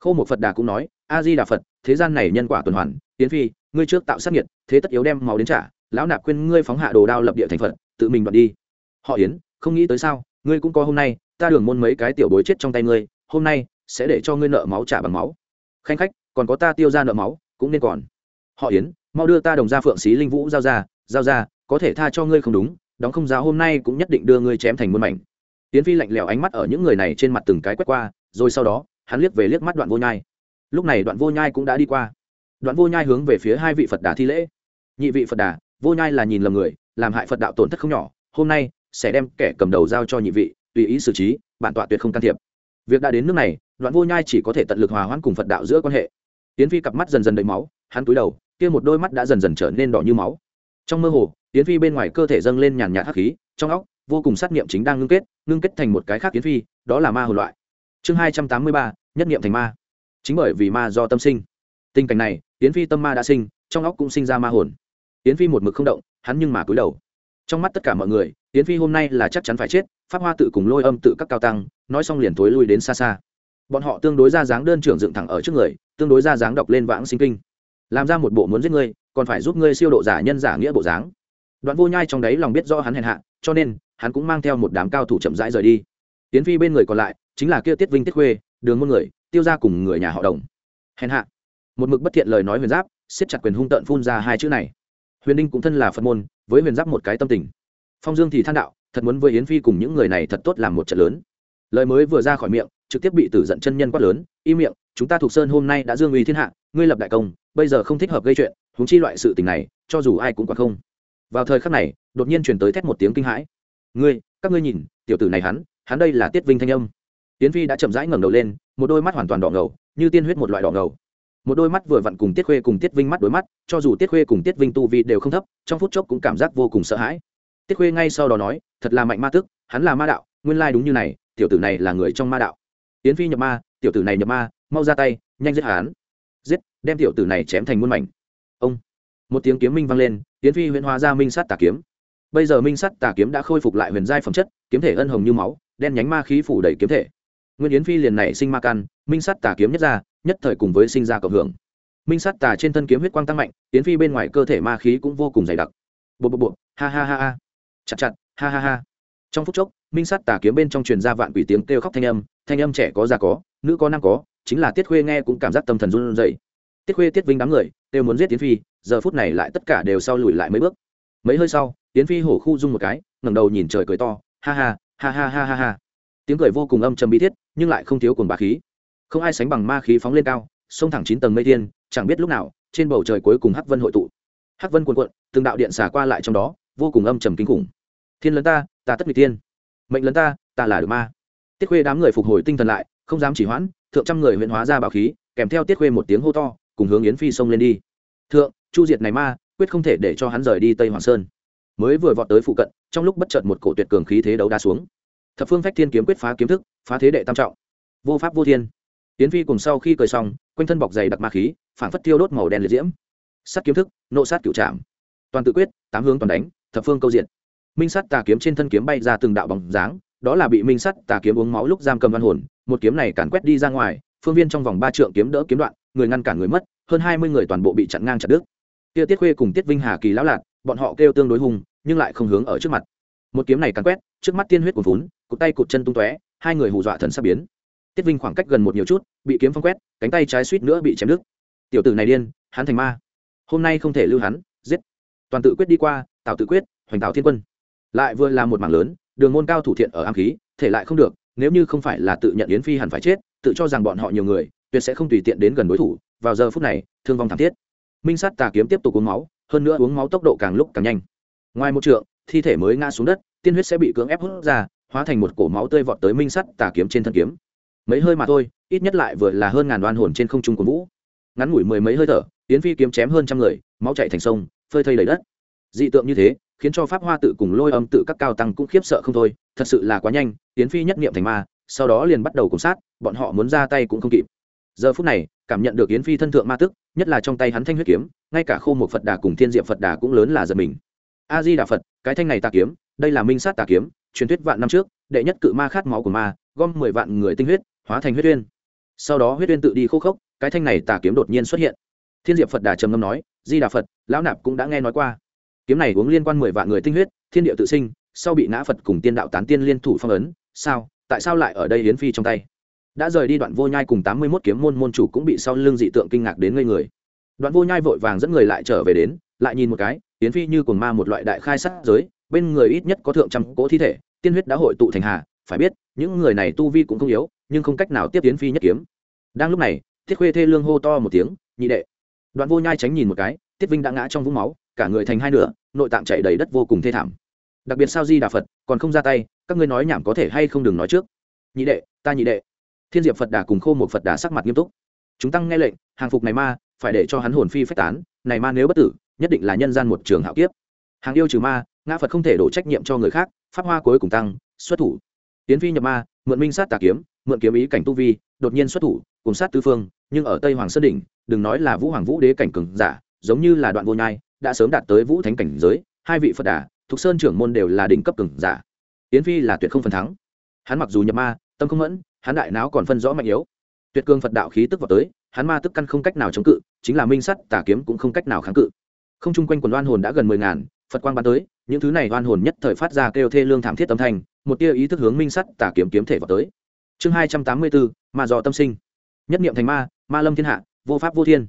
Khâu một phật đà cũng nói a di đà phật thế gian này nhân quả tuần hoàn tiến phi, ngươi trước tạo sát nhiệt thế tất yếu đem máu đến trả, lão nạp khuyên ngươi phóng hạ đồ đao lập địa thành phật, tự mình đoạt đi. Họ yến, không nghĩ tới sao, ngươi cũng có hôm nay, ta đường môn mấy cái tiểu bối chết trong tay ngươi, hôm nay sẽ để cho ngươi nợ máu trả bằng máu. Khanh khách, còn có ta tiêu ra nợ máu, cũng nên còn. Họ yến, mau đưa ta đồng ra phượng xí linh vũ giao ra giao ra, có thể tha cho ngươi không đúng, đóng không giáo hôm nay cũng nhất định đưa ngươi chém thành muôn mảnh. Tiến phi lạnh lẽo ánh mắt ở những người này trên mặt từng cái quét qua, rồi sau đó, hắn liếc về liếc mắt đoạn vô nhai lúc này đoạn vô nhai cũng đã đi qua. Đoạn vô nhai hướng về phía hai vị phật đà thi lễ. Nhị vị phật đà, vô nhai là nhìn lầm người, làm hại phật đạo tổn thất không nhỏ, hôm nay sẽ đem kẻ cầm đầu giao cho nhị vị, tùy ý xử trí, bản tọa tuyệt không can thiệp. Việc đã đến nước này, đoạn vô nhai chỉ có thể tận lực hòa hoãn cùng phật đạo giữa quan hệ. Tiến phi cặp mắt dần dần đầy máu, hắn túi đầu, kia một đôi mắt đã dần dần trở nên đỏ như máu. Trong mơ hồ tiến phi bên ngoài cơ thể dâng lên nhàn nhạt hắc khí, trong óc, vô cùng sát nghiệm chính đang ngưng kết ngưng kết thành một cái khác tiến phi, đó là ma hồn loại. Chương hai trăm tám mươi ba, nhất nghiệm thành ma chính bởi vì ma do tâm sinh. Tình cảnh này, yến phi tâm ma đã sinh, trong óc cũng sinh ra ma hồn. Yến phi một mực không động, hắn nhưng mà cúi đầu. Trong mắt tất cả mọi người, yến phi hôm nay là chắc chắn phải chết, pháp hoa tự cùng lôi âm tự các cao tăng, nói xong liền thối lui đến xa xa. Bọn họ tương đối ra dáng đơn trưởng dựng thẳng ở trước người, tương đối ra dáng đọc lên vãng sinh kinh. Làm ra một bộ muốn giết ngươi, còn phải giúp ngươi siêu độ giả nhân giả nghĩa bộ dáng. Đoạn vô nhai trong đấy lòng biết rõ hắn hèn hạ, cho nên, hắn cũng mang theo một đám cao thủ chậm rãi rời đi. Tiến phi bên người còn lại, chính là kia tiết vinh tiết khuê, đường môn người tiêu ra cùng người nhà họ đồng. Hèn hạ. Một mực bất thiện lời nói huyền giáp, siết chặt quyền hung tợn phun ra hai chữ này. Huyền đinh cũng thân là phật môn, với huyền giáp một cái tâm tình. Phong dương thì than đạo, thật muốn với yến phi cùng những người này thật tốt làm một trận lớn. Lời mới vừa ra khỏi miệng, trực tiếp bị tử giận chân nhân quát lớn, im miệng, chúng ta thuộc sơn hôm nay đã dương uy thiên hạ, ngươi lập đại công, bây giờ không thích hợp gây chuyện, huống chi loại sự tình này, cho dù ai cũng quả không. Vào thời khắc này, đột nhiên truyền tới thét một tiếng kinh hãi. Ngươi, các ngươi nhìn, tiểu tử này hắn hắn đây là tiết vinh thanh âm tiến phi đã chậm rãi ngẩng đầu lên, một đôi mắt hoàn toàn đỏ ngầu, như tiên huyết một loại đỏ ngầu. Một đôi mắt vừa vặn cùng tiết khuê cùng tiết vinh mắt đối mắt, cho dù tiết khuê cùng tiết vinh tu vi đều không thấp, trong phút chốc cũng cảm giác vô cùng sợ hãi. Tiết khuê ngay sau đó nói, thật là mạnh ma tức hắn là ma đạo, nguyên lai đúng như này, tiểu tử này là người trong ma đạo. Tiến phi nhập ma, tiểu tử này nhập ma, mau ra tay, nhanh giết hắn. Giết, đem tiểu tử này chém thành muôn mảnh. Ông. Một tiếng kiếm minh vang lên tiến phi huyễn hóa ra minh sát tà kiếm. Bây giờ minh sắt tà kiếm đã khôi phục lại huyền giai phẩm chất, kiếm thể ân hồng như máu, đen nhánh ma khí phủ đầy kiếm thể nguyên yến phi liền này sinh ma căn minh sắt tà kiếm nhất ra, nhất thời cùng với sinh ra cộng hưởng. Minh sắt tà trên thân kiếm huyết quang tăng mạnh, yến phi bên ngoài cơ thể ma khí cũng vô cùng dày đặc. Bộ bộ bộ ha ha ha ha. Chặt chặt, ha ha ha. Trong phút chốc, minh sắt tà kiếm bên trong truyền ra vạn quỷ tiếng kêu khóc thanh âm thanh âm trẻ có già có, nữ có nam có, chính là tiết khuê nghe cũng cảm giác tâm thần run rẩy. Tiết khuê, tiết vinh đám người, đều muốn giết tiến phi, giờ phút này lại tất cả đều sau lùi lại mấy bước. Mấy hơi sau tiến phi hổ khu dung một cái, ngẩng đầu nhìn trời cười to, ha ha ha ha ha ha ha tiếng cười vô cùng âm trầm bi thiết, nhưng lại không thiếu cuồng bá khí. Không ai sánh bằng ma khí phóng lên cao, sông thẳng chín tầng mây thiên, chẳng biết lúc nào, trên bầu trời cuối cùng hắc vân hội tụ. Hắc vân cuồn cuộn, từng đạo điện xả qua lại trong đó, vô cùng âm trầm kinh khủng. Thiên lấn ta ta tất nghịch tiên mệnh lấn ta ta là được ma. Tiết khuê đám người phục hồi tinh thần lại, không dám chỉ hoãn, thượng trăm người huyện hóa ra bảo khí, kèm theo tiết khuê một tiếng hô to, cùng hướng yến phi xông lên đi. Thượng, chu diệt này ma, quyết không thể để cho hắn rời đi tây hoàng sơn. Mới vừa vọt tới phụ cận, trong lúc bất chợt một cổ tuyệt cường khí thế đấu đá xuống thập phương phách thiên kiếm quyết phá kiếm thức, phá thế đệ tam trọng. Vô pháp vô thiên. Tiến phi cùng sau khi cười xong, quanh thân bọc dày đặc ma khí phản phất tiêu đốt màu đen liệt diễm. Sắt kiếm thức, nộ sát cửu trạm toàn tự quyết, tám hướng toàn đánh, thập phương câu diện minh sắt tà kiếm trên thân kiếm bay ra từng đạo bóng dáng, đó là bị minh sắt tà kiếm uống máu lúc giam cầm văn hồn, một kiếm này càn quét đi ra ngoài, phương viên trong vòng ba trượng kiếm đỡ kiếm đoạn, người ngăn cản người mất, hơn hai mươi người toàn bộ bị chặn ngang chặt đứt. Kia tiết khuê cùng tiết vinh hà kỳ lão lạc bọn họ kêu tương đối hùng nhưng lại không hướng ở trước mặt. Một kiếm này càn quét, trước mắt tiên huyết cuồn vốn cụt tay cụt chân tung tóe, hai người hù dọa thần sắp biến. Tiết vinh khoảng cách gần một nhiều chút, bị kiếm phong quét, cánh tay trái suýt nữa bị chém đứt. Tiểu tử này điên, hắn thành ma. Hôm nay không thể lưu hắn, giết. Toàn tự quyết đi qua tạo tự quyết, hoành tạo thiên quân. Lại vừa là một mảng lớn, đường môn cao thủ thiện ở am khí, thể lại không được, nếu như không phải là tự nhận yến phi hẳn phải chết, tự cho rằng bọn họ nhiều người, tuyệt sẽ không tùy tiện đến gần đối thủ, vào giờ phút này, thương vong thảm thiết. Minh sát tà kiếm tiếp tục uống máu, hơn nữa uống máu tốc độ càng lúc càng nhanh. Ngoài một trượng, thi thể mới ngã xuống đất, tiên huyết sẽ bị cưỡng ép hút ra hóa thành một cổ máu tươi vọt tới minh sắt tà kiếm trên thân kiếm. Mấy hơi mà thôi, ít nhất lại vừa là hơn ngàn đoan hồn trên không trung của vũ. Ngắn ngủi mười mấy hơi thở, yến phi kiếm chém hơn trăm người, máu chạy thành sông, phơi thây đầy đất. Dị tượng như thế, khiến cho pháp hoa tự cùng lôi âm tự các cao tăng cũng khiếp sợ không thôi, thật sự là quá nhanh, yến phi nhất niệm thành ma, sau đó liền bắt đầu cùng sát, bọn họ muốn ra tay cũng không kịp. Giờ phút này, cảm nhận được yến phi thân thượng ma tức, nhất là trong tay hắn thanh huyết kiếm, ngay cả khô một phật đà cùng thiên diệm phật đà cũng lớn là giật mình. A di đà phật, cái thanh này tà kiếm, đây là minh sát tà kiếm truyền thuyết vạn năm trước, đệ nhất cự ma khát máu của ma, gom mười vạn người tinh huyết, hóa thành huyết uyên. Sau đó huyết uyên tự đi khô khốc, cái thanh này tà kiếm đột nhiên xuất hiện. Thiên diệp phật đà trầm ngâm nói, di đà phật, lão nạp cũng đã nghe nói qua. Kiếm này uống liên quan mười vạn người tinh huyết, thiên địa tự sinh, sau bị ngã phật cùng tiên đạo tán tiên liên thủ phong ấn, sao, tại sao lại ở đây hiến phi trong tay? Đã rời đi đoạn vô nhai cùng tám mươi mốt kiếm môn môn chủ cũng bị sau lưng dị tượng kinh ngạc đến ngây người. Đoạn vô nhai vội vàng dẫn người lại trở về đến, lại nhìn một cái hiến phi như cồn ma một loại đại khai sát giới bên người ít nhất có thượng trăm cỗ thi thể, tiên huyết đã hội tụ thành hà, phải biết, những người này tu vi cũng không yếu, nhưng không cách nào tiếp tiến phi nhất kiếm. Đang lúc này, thiết khuê thê lương hô to một tiếng, nhị đệ. Đoạn vô nhai tránh nhìn một cái, tiết vinh đã ngã trong vũng máu, cả người thành hai nửa, nội tạng chảy đầy đất vô cùng thê thảm. Đặc biệt sao di đà phật, còn không ra tay, các ngươi nói nhảm có thể hay không đừng nói trước. Nhị đệ, ta nhị đệ. Thiên diệp phật đà cùng khô một phật đà sắc mặt nghiêm túc. Chúng tăng nghe lệnh, hàng phục này ma, phải để cho hắn hồn phi phách tán, này ma nếu bất tử, nhất định là nhân gian một trường hạo kiếp. Hàng yêu trừ ma ngã phật không thể đổ trách nhiệm cho người khác, pháp hoa cuối cùng tăng, xuất thủ. Tiến phi nhập ma, mượn minh sát tà kiếm, mượn kiếm ý cảnh tu vi, đột nhiên xuất thủ, cùng sát tư phương, nhưng ở tây hoàng sơn đỉnh, đừng nói là vũ hoàng vũ đế cảnh cường giả, giống như là đoạn vô nhai, đã sớm đạt tới vũ thánh cảnh giới, hai vị phật đà thuộc sơn trưởng môn đều là đỉnh cấp cường giả. Tiến phi là tuyệt không phần thắng. Hắn mặc dù nhập ma, tâm không mẫn, hắn đại não còn phân rõ mạnh yếu. Tuyệt cương phật đạo khí tức vào tới, hắn ma tức căn không cách nào chống cự, chính là minh sắt tà kiếm cũng không cách nào kháng cự. Không chung quanh quần đoan hồn đã gần mười ngàn, phật quang bắn tới những thứ này oan hồn nhất thời phát ra kêu thê lương thảm thiết âm thanh, một tia ý thức hướng minh sắt tà kiếm kiếm thể vào tới. Chương hai trăm tám mươi bốn, ma dò tâm sinh. Nhất niệm thành ma ma lâm thiên hạ, vô pháp vô thiên.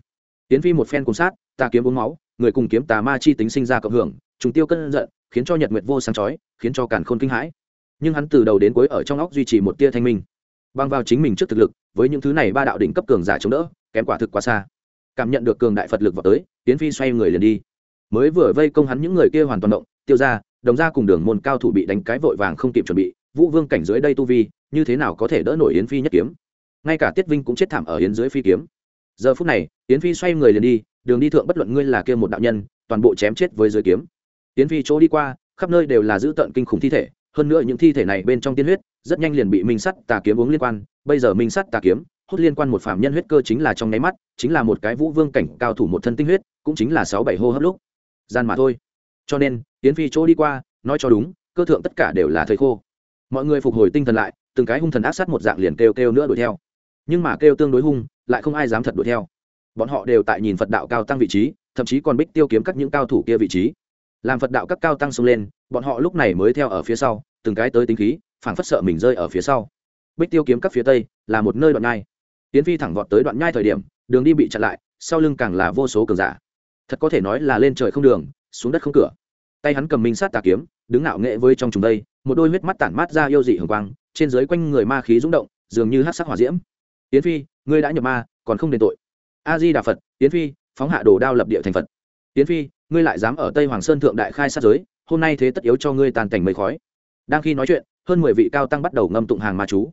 Tiến phi một phen cùng sát, tà kiếm uống máu, người cùng kiếm tà ma chi tính sinh ra cộng hưởng, trùng tiêu cân giận, khiến cho nhật nguyệt vô sáng chói, khiến cho càn khôn kinh hãi. Nhưng hắn từ đầu đến cuối ở trong óc duy trì một tia thanh minh. Băng vào chính mình trước thực lực, với những thứ này ba đạo đỉnh cấp cường giả chống đỡ, kém quả thực quá xa. Cảm nhận được cường đại phật lực vào tới, tiến phi xoay người liền đi. Mới vừa vây công hắn những người kia hoàn toàn động tiêu ra, đồng ra cùng đường môn cao thủ bị đánh cái vội vàng không kịp chuẩn bị, vũ vương cảnh dưới đây tu vi, như thế nào có thể đỡ nổi yến phi nhất kiếm? Ngay cả tiết vinh cũng chết thảm ở yến dưới phi kiếm. Giờ phút này, yến phi xoay người liền đi, đường đi thượng bất luận ngươi là kia một đạo nhân, toàn bộ chém chết với dưới kiếm. Yến phi chỗ đi qua, khắp nơi đều là giữ tận kinh khủng thi thể, hơn nữa những thi thể này bên trong tiên huyết, rất nhanh liền bị minh sắt tà kiếm uống liên quan. Bây giờ minh sắt tà kiếm, hút liên quan một phạm nhân huyết cơ chính là trong nháy mắt, chính là một cái vũ vương cảnh cao thủ một thân tinh huyết, cũng chính là sáu bảy hô hấp lúc. Gian mà thôi. Cho nên tiến phi chỗ đi qua, nói cho đúng, cơ thượng tất cả đều là thời khô. Mọi người phục hồi tinh thần lại, từng cái hung thần ác sát một dạng liền kêu kêu nữa đuổi theo. Nhưng mà kêu tương đối hung, lại không ai dám thật đuổi theo. Bọn họ đều tại nhìn phật đạo cao tăng vị trí, thậm chí còn bích tiêu kiếm các những cao thủ kia vị trí. Làm phật đạo các cao tăng xông lên, bọn họ lúc này mới theo ở phía sau, từng cái tới tính khí, phảng phất sợ mình rơi ở phía sau. Bích tiêu kiếm các phía tây, là một nơi đoạn nhai. Tiến phi thẳng vọt tới đoạn nhai thời điểm, đường đi bị chặn lại, sau lưng càng là vô số cường giả. Thật có thể nói là lên trời không đường, xuống đất không cửa tay hắn cầm minh sát tà kiếm, đứng ngạo nghệ với trong trùng đây, một đôi huyết mắt tản mát ra yêu dị hường quang, trên dưới quanh người ma khí rung động, dường như hát sắc hỏa diễm. Yến phi, ngươi đã nhập ma, còn không đền tội. A di đà phật yến phi, phóng hạ đồ đao lập địa thành phật. Yến phi, ngươi lại dám ở tây hoàng sơn thượng đại khai sát giới, hôm nay thế tất yếu cho ngươi tàn cảnh mây khói. Đang khi nói chuyện, hơn mười vị cao tăng bắt đầu ngâm tụng hàng ma chú.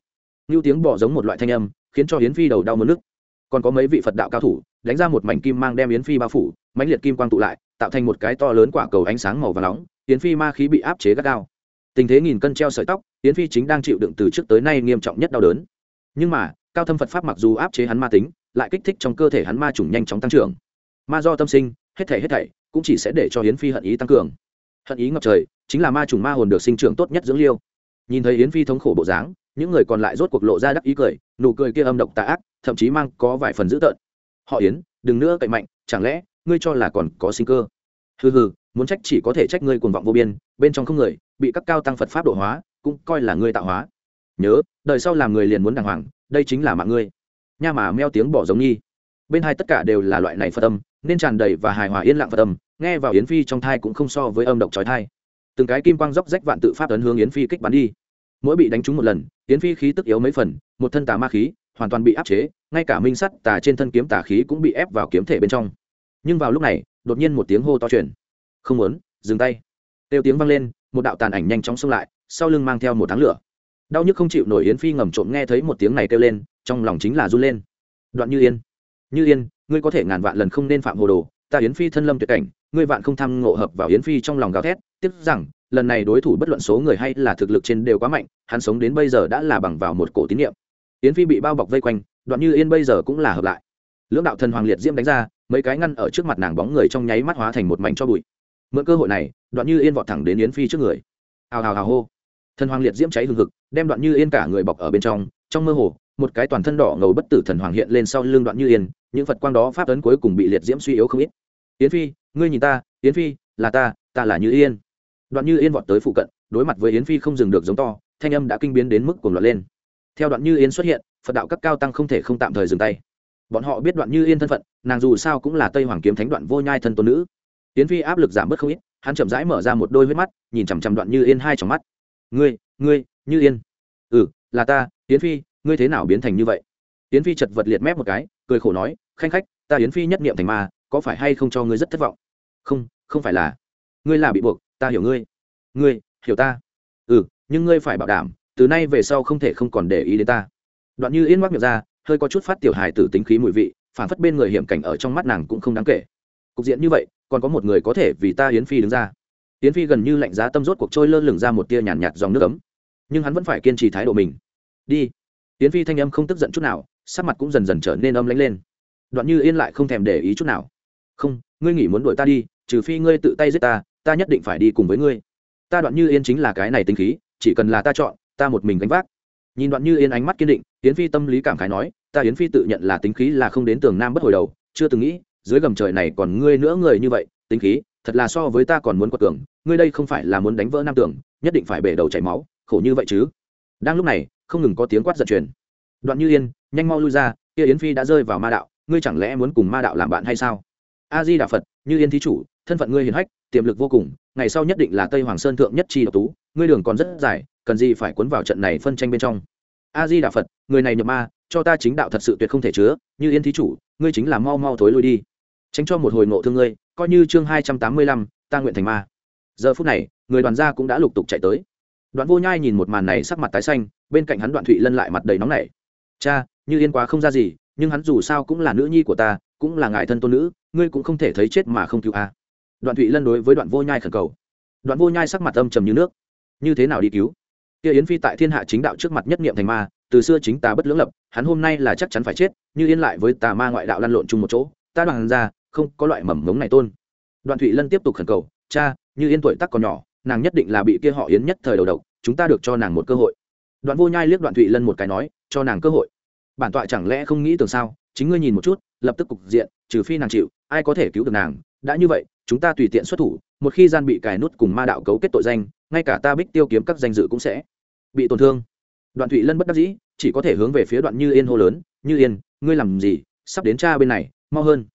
Như tiếng bỏ giống một loại thanh âm, khiến cho yến phi đầu đau mất nước. Còn có mấy vị phật đạo cao thủ, đánh ra một mảnh kim mang đem yến phi bao phủ, mãnh liệt kim quang tụ lại tạo thành một cái to lớn quả cầu ánh sáng màu và nóng, yến phi ma khí bị áp chế gắt gao. Tình thế nghìn cân treo sợi tóc, yến phi chính đang chịu đựng từ trước tới nay nghiêm trọng nhất đau đớn. Nhưng mà, cao thâm phật pháp mặc dù áp chế hắn ma tính, lại kích thích trong cơ thể hắn ma trùng nhanh chóng tăng trưởng. Ma do tâm sinh, hết thảy hết thảy cũng chỉ sẽ để cho yến phi hận ý tăng cường. Hận ý ngập trời, chính là ma trùng ma hồn được sinh trưởng tốt nhất dưỡng liêu. Nhìn thấy yến phi thống khổ bộ dáng, những người còn lại rốt cuộc lộ ra đắc ý cười, nụ cười kia âm độc tà ác, thậm chí mang có vài phần dữ tợn. Họ yến, đừng nữa cậy mạnh, chẳng lẽ ngươi cho là còn có sinh cơ. Hừ hừ, muốn trách chỉ có thể trách ngươi cuồng vọng vô biên, bên trong không người, bị các cao tăng phật pháp độ hóa, cũng coi là ngươi tạo hóa. Nhớ, đời sau làm người liền muốn đàng hoàng, đây chính là mạng ngươi. Nha mà meo tiếng bỏ giống nhi bên hai tất cả đều là loại này phật âm, nên tràn đầy và hài hòa yên lặng phật âm, nghe vào yến phi trong thai cũng không so với âm độc trói thai. Từng cái kim quang dốc rách vạn tự pháp ấn hướng yến phi kích bắn đi. Mỗi bị đánh trúng một lần, yến phi khí tức yếu mấy phần, một thân tà ma khí, hoàn toàn bị áp chế, ngay cả minh sắt tà trên thân kiếm tà khí cũng bị ép vào kiếm thể bên trong nhưng vào lúc này, đột nhiên một tiếng hô to truyền. Không muốn, dừng tay. Tiêu tiếng vang lên, một đạo tàn ảnh nhanh chóng xông lại, sau lưng mang theo một tháng lửa. Đau nhức không chịu nổi yến phi ngầm trộm nghe thấy một tiếng này kêu lên, trong lòng chính là run lên. Đoạn như yên như yên, ngươi có thể ngàn vạn lần không nên phạm hồ đồ, ta yến phi thân lâm tuyệt cảnh, ngươi vạn không tham ngộ hợp vào yến phi trong lòng gào thét, tiếc rằng, lần này đối thủ bất luận số người hay là thực lực trên đều quá mạnh, hắn sống đến bây giờ đã là bằng vào một cổ tín nhiệm yến phi bị bao bọc vây quanh, đoạn như yên bây giờ cũng là hợp lại lưỡng đạo thần hoàng liệt diễm đánh ra, mấy cái ngăn ở trước mặt nàng bóng người trong nháy mắt hóa thành một mảnh cho bụi. Mượn cơ hội này, đoạn như yên vọt thẳng đến yến phi trước người. Hào hào hào hô. Thần hoàng liệt diễm cháy hừng hực, đem đoạn như yên cả người bọc ở bên trong. Trong mơ hồ, một cái toàn thân đỏ ngầu bất tử thần hoàng hiện lên sau lưng đoạn như yên, những phật quang đó pháp ấn cuối cùng bị liệt diễm suy yếu không ít. Yến phi, ngươi nhìn ta, yến phi, là ta ta là như yên. Đoạn như yên vọt tới phụ cận, đối mặt với yến phi không dừng được giống to, thanh âm đã kinh biến đến mức cuồng loạn lên. Theo đoạn như yên xuất hiện, phật đạo các cao tăng không thể không tạm thời dừng tay bọn họ biết đoạn như yên thân phận, nàng dù sao cũng là tây hoàng kiếm thánh đoạn vô nhai thân tôn nữ. Yến phi áp lực giảm bớt không ít, hắn chậm rãi mở ra một đôi huyết mắt, nhìn chằm chằm đoạn như yên hai trong mắt. Ngươi ngươi, như yên. Ừ là ta yến phi, ngươi thế nào biến thành như vậy? Yến phi chật vật liệt mép một cái, cười khổ nói, khanh khách, ta yến phi nhất niệm thành ma, có phải hay không cho ngươi rất thất vọng? Không không phải là. Ngươi là bị buộc, ta hiểu ngươi. Ngươi, hiểu ta. Ừ nhưng ngươi phải bảo đảm, từ nay về sau không thể không còn để ý đến ta. Đoạn như yên mắc miệng ra hơi có chút phát tiểu hài tử tính khí mùi vị phản phất bên người hiểm cảnh ở trong mắt nàng cũng không đáng kể. Cục diện như vậy còn có một người có thể vì ta yến phi đứng ra. Yến phi gần như lạnh giá tâm rốt cuộc trôi lơ lửng ra một tia nhàn nhạt, nhạt dòng nước ấm. Nhưng hắn vẫn phải kiên trì thái độ mình. Đi. Yến phi thanh âm không tức giận chút nào sắc mặt cũng dần dần trở nên âm lãnh lên. Đoạn như yên lại không thèm để ý chút nào. Không ngươi nghĩ muốn đuổi ta đi trừ phi ngươi tự tay giết ta ta nhất định phải đi cùng với ngươi. Ta đoạn như yên chính là cái này tính khí chỉ cần là ta chọn ta một mình gánh vác. Nhìn đoạn như yên ánh mắt kiên định yến phi tâm lý cảm khái nói ta yến phi tự nhận là tính khí là không đến tường nam bất hồi đầu, chưa từng nghĩ, dưới gầm trời này còn ngươi nữa người như vậy, tính khí, thật là so với ta còn muốn quật cường, ngươi đây không phải là muốn đánh vỡ nam tường, nhất định phải bể đầu chảy máu, khổ như vậy chứ. Đang lúc này, không ngừng có tiếng quát giật truyền. Đoạn như yên, nhanh mau lui ra, kia yến phi đã rơi vào ma đạo, ngươi chẳng lẽ muốn cùng ma đạo làm bạn hay sao? A di đà phật, như yên thí chủ, thân phận ngươi hiền hách, tiềm lực vô cùng, ngày sau nhất định là tây hoàng sơn thượng nhất chi độc tú, ngươi đường còn rất dài, cần gì phải cuốn vào trận này phân tranh bên trong? A di đà phật, người này nhập ma cho ta chính đạo thật sự tuyệt không thể chứa, như yên thí chủ, ngươi chính là mau mau thối lui đi. Tránh cho một hồi ngộ thương ngươi, coi như chương hai trăm tám mươi lăm, ta nguyện thành ma. Giờ phút này, người đoàn gia cũng đã lục tục chạy tới. Đoạn vô nhai nhìn một màn này sắc mặt tái xanh, bên cạnh hắn đoạn thụy lân lại mặt đầy nóng nảy. Cha, như yên quá không ra gì, nhưng hắn dù sao cũng là nữ nhi của ta, cũng là ngại thân tôn nữ, ngươi cũng không thể thấy chết mà không cứu a. Đoạn thụy lân đối với đoạn vô nhai khẩn cầu. Đoạn vô nhai sắc mặt âm trầm như nước. Như thế nào đi cứu? Kia yến phi tại thiên hạ chính đạo trước mặt nhất niệm thành ma từ xưa chính ta bất lưỡng lập, hắn hôm nay là chắc chắn phải chết, như yên lại với tà ma ngoại đạo lăn lộn chung một chỗ, ta đoàn ra, không có loại mầm mống này tôn. Đoạn thụy lân tiếp tục khẩn cầu, cha, như yên tuổi tắc còn nhỏ, nàng nhất định là bị kia họ yến nhất thời đầu độc, chúng ta được cho nàng một cơ hội. Đoạn vô nhai liếc đoạn thụy lân một cái nói, cho nàng cơ hội. Bản tọa chẳng lẽ không nghĩ tưởng sao, chính ngươi nhìn một chút, lập tức cục diện, trừ phi nàng chịu, ai có thể cứu được nàng, đã như vậy, chúng ta tùy tiện xuất thủ, một khi gian bị cài nút cùng ma đạo cấu kết tội danh, ngay cả ta bích tiêu kiếm các danh dự cũng sẽ bị tổn thương đoạn thụy lân bất đắc dĩ, chỉ có thể hướng về phía đoạn như yên hô lớn, như yên, ngươi làm gì? Sắp đến cha bên này, mau hơn.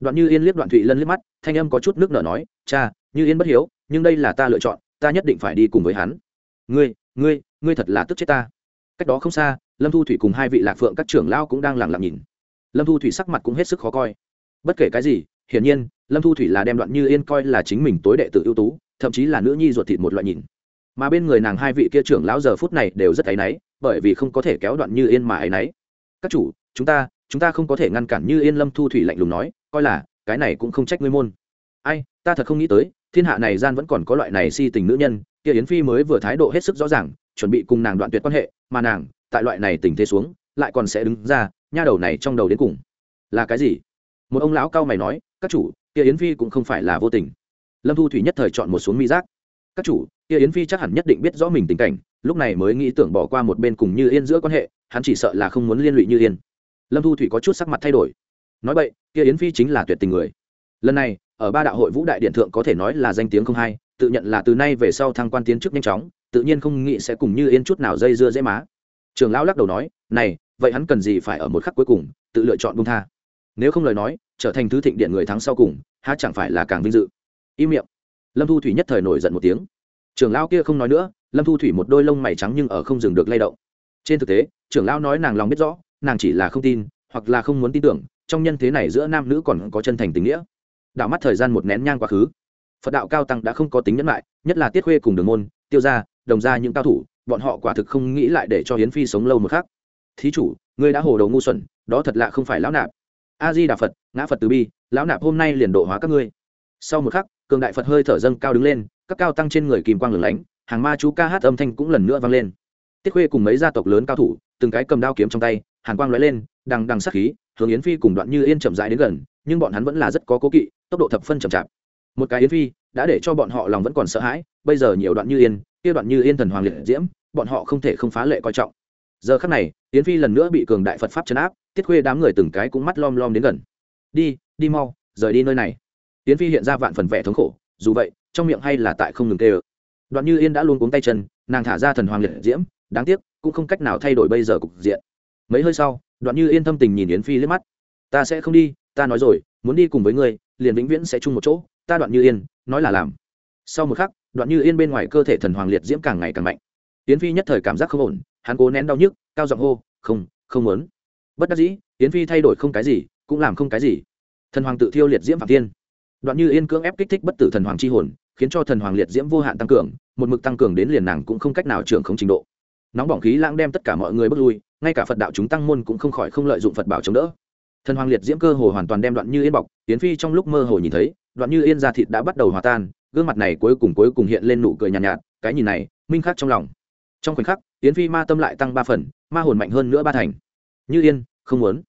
Đoạn như yên liếc đoạn thụy lân liếc mắt, thanh âm có chút nước nở nói, cha, như yên bất hiếu, nhưng đây là ta lựa chọn, ta nhất định phải đi cùng với hắn. Ngươi ngươi ngươi thật là tức chết ta. Cách đó không xa, lâm thu thủy cùng hai vị lạc phượng các trưởng lao cũng đang lẳng lặng nhìn. Lâm thu thủy sắc mặt cũng hết sức khó coi. Bất kể cái gì, hiển nhiên, lâm thu thủy là đem đoạn như yên coi là chính mình tối đệ tử ưu tú, thậm chí là nữ nhi ruột thịt một loại nhìn mà bên người nàng hai vị kia trưởng lão giờ phút này đều rất áy náy, bởi vì không có thể kéo đoạn như yên mà áy náy. Các chủ, chúng ta chúng ta không có thể ngăn cản như yên lâm thu thủy lạnh lùng nói, coi là, cái này cũng không trách ngươi môn. Ai, ta thật không nghĩ tới, thiên hạ này gian vẫn còn có loại này si tình nữ nhân, kia yến phi mới vừa thái độ hết sức rõ ràng, chuẩn bị cùng nàng đoạn tuyệt quan hệ, mà nàng, tại loại này tình thế xuống, lại còn sẽ đứng ra, nha đầu này trong đầu đến cùng là cái gì? Một ông lão cao mày nói, các chủ, kia yến phi cũng không phải là vô tình. Lâm thu thủy nhất thời chọn một xuống mi giác. Các chủ kia yến phi chắc hẳn nhất định biết rõ mình tình cảnh, lúc này mới nghĩ tưởng bỏ qua một bên cùng như yên giữa quan hệ, hắn chỉ sợ là không muốn liên lụy như yên. Lâm thu thủy có chút sắc mặt thay đổi. Nói vậy kia yến phi chính là tuyệt tình người. Lần này, ở ba đạo hội vũ đại điện thượng có thể nói là danh tiếng không hay tự nhận là từ nay về sau thăng quan tiến chức nhanh chóng, tự nhiên không nghĩ sẽ cùng như yên chút nào dây dưa dễ má. Trường lão lắc đầu nói, này, vậy hắn cần gì phải ở một khắc cuối cùng, tự lựa chọn bung tha? Nếu không lời nói, trở thành thứ thịnh điện người thắng sau cùng, há chẳng phải là càng vinh dự? Im miệng. Lâm thu thủy nhất thời nổi giận một tiếng trưởng lão kia không nói nữa, lâm thu thủy một đôi lông mày trắng nhưng ở không dừng được lay động. Trên thực tế, trưởng lão nói nàng lòng biết rõ, nàng chỉ là không tin, hoặc là không muốn tin tưởng, trong nhân thế này giữa nam nữ còn có chân thành tình nghĩa. Đảo mắt thời gian một nén nhang quá khứ. Phật đạo cao tăng đã không có tính nhẫn lại nhất là tiết khuê cùng đường môn, tiêu ra đồng ra những cao thủ, bọn họ quả thực không nghĩ lại để cho hiến phi sống lâu một khắc. Thí chủ, ngươi đã hồ đầu ngu xuẩn, đó thật lạ không phải lão nạp. A di đà phật, ngã phật từ bi, lão nạp hôm nay liền độ hóa các ngươi. Sau một khắc, cường đại phật hơi thở dâng cao đứng lên các cao tăng trên người kìm quang lửng lánh, hàng ma chú ca hát âm thanh cũng lần nữa vang lên. Tiết khuê cùng mấy gia tộc lớn cao thủ, từng cái cầm đao kiếm trong tay, hàn quang lóe lên, đằng đằng sắc khí, hướng yến phi cùng đoạn như yên chậm rãi đến gần, nhưng bọn hắn vẫn là rất có cố kỵ, tốc độ thập phân chậm chạp. Một cái yến phi đã để cho bọn họ lòng vẫn còn sợ hãi, bây giờ nhiều đoạn như yên, kia đoạn như yên thần hoàng liệt diễm, bọn họ không thể không phá lệ coi trọng. Giờ khắc này, yến phi lần nữa bị cường đại phật pháp chấn áp, tiết khuê đám người từng cái cũng mắt lom lom đến gần. Đi đi mau, rời đi nơi này. Yến phi hiện ra vạn phần vẻ thống khổ dù vậy, trong miệng hay là tại không ngừng tê ơ đoạn như yên đã luôn cuống tay chân, nàng thả ra thần hoàng liệt diễm, đáng tiếc, cũng không cách nào thay đổi bây giờ cục diện. Mấy hơi sau, đoạn như yên thâm tình nhìn yến phi liếc mắt. Ta sẽ không đi, ta nói rồi, muốn đi cùng với ngươi, liền vĩnh viễn sẽ chung một chỗ. Ta đoạn như yên, nói là làm. Sau một khắc, đoạn như yên bên ngoài cơ thể thần hoàng liệt diễm càng ngày càng mạnh. Yến phi nhất thời cảm giác không ổn, hắn cố nén đau nhức, cao giọng hô, không không muốn. Bất đắc dĩ, yến phi thay đổi không cái gì, cũng làm không cái gì. Thần hoàng tự thiêu liệt diễm phạm tiên đoạn như yên cưỡng ép kích thích bất tử thần hoàng c h i hồn khiến cho thần hoàng liệt diễm vô hạn tăng cường một mực tăng cường đến liền nàng cũng không cách nào trưởng không trình độ. Nóng bỏng khí lãng đem tất cả mọi người bước lui ngay cả phật đạo chúng tăng môn cũng không khỏi không lợi dụng phật bảo chống đỡ. Thần hoàng liệt diễm cơ hồ hoàn toàn đem đoạn như yên bọc tiến phi trong lúc mơ hồ nhìn thấy đoạn như yên da thịt đã bắt đầu hòa tan gương mặt này cuối cùng cuối cùng hiện lên nụ cười nhàn nhạt, nhạt cái nhìn này minh khắc trong lòng. Trong khoảnh khắc tiến phi ma tâm lại tăng ba phần ma hồn mạnh hơn nữa ba thành. Như yên không muốn.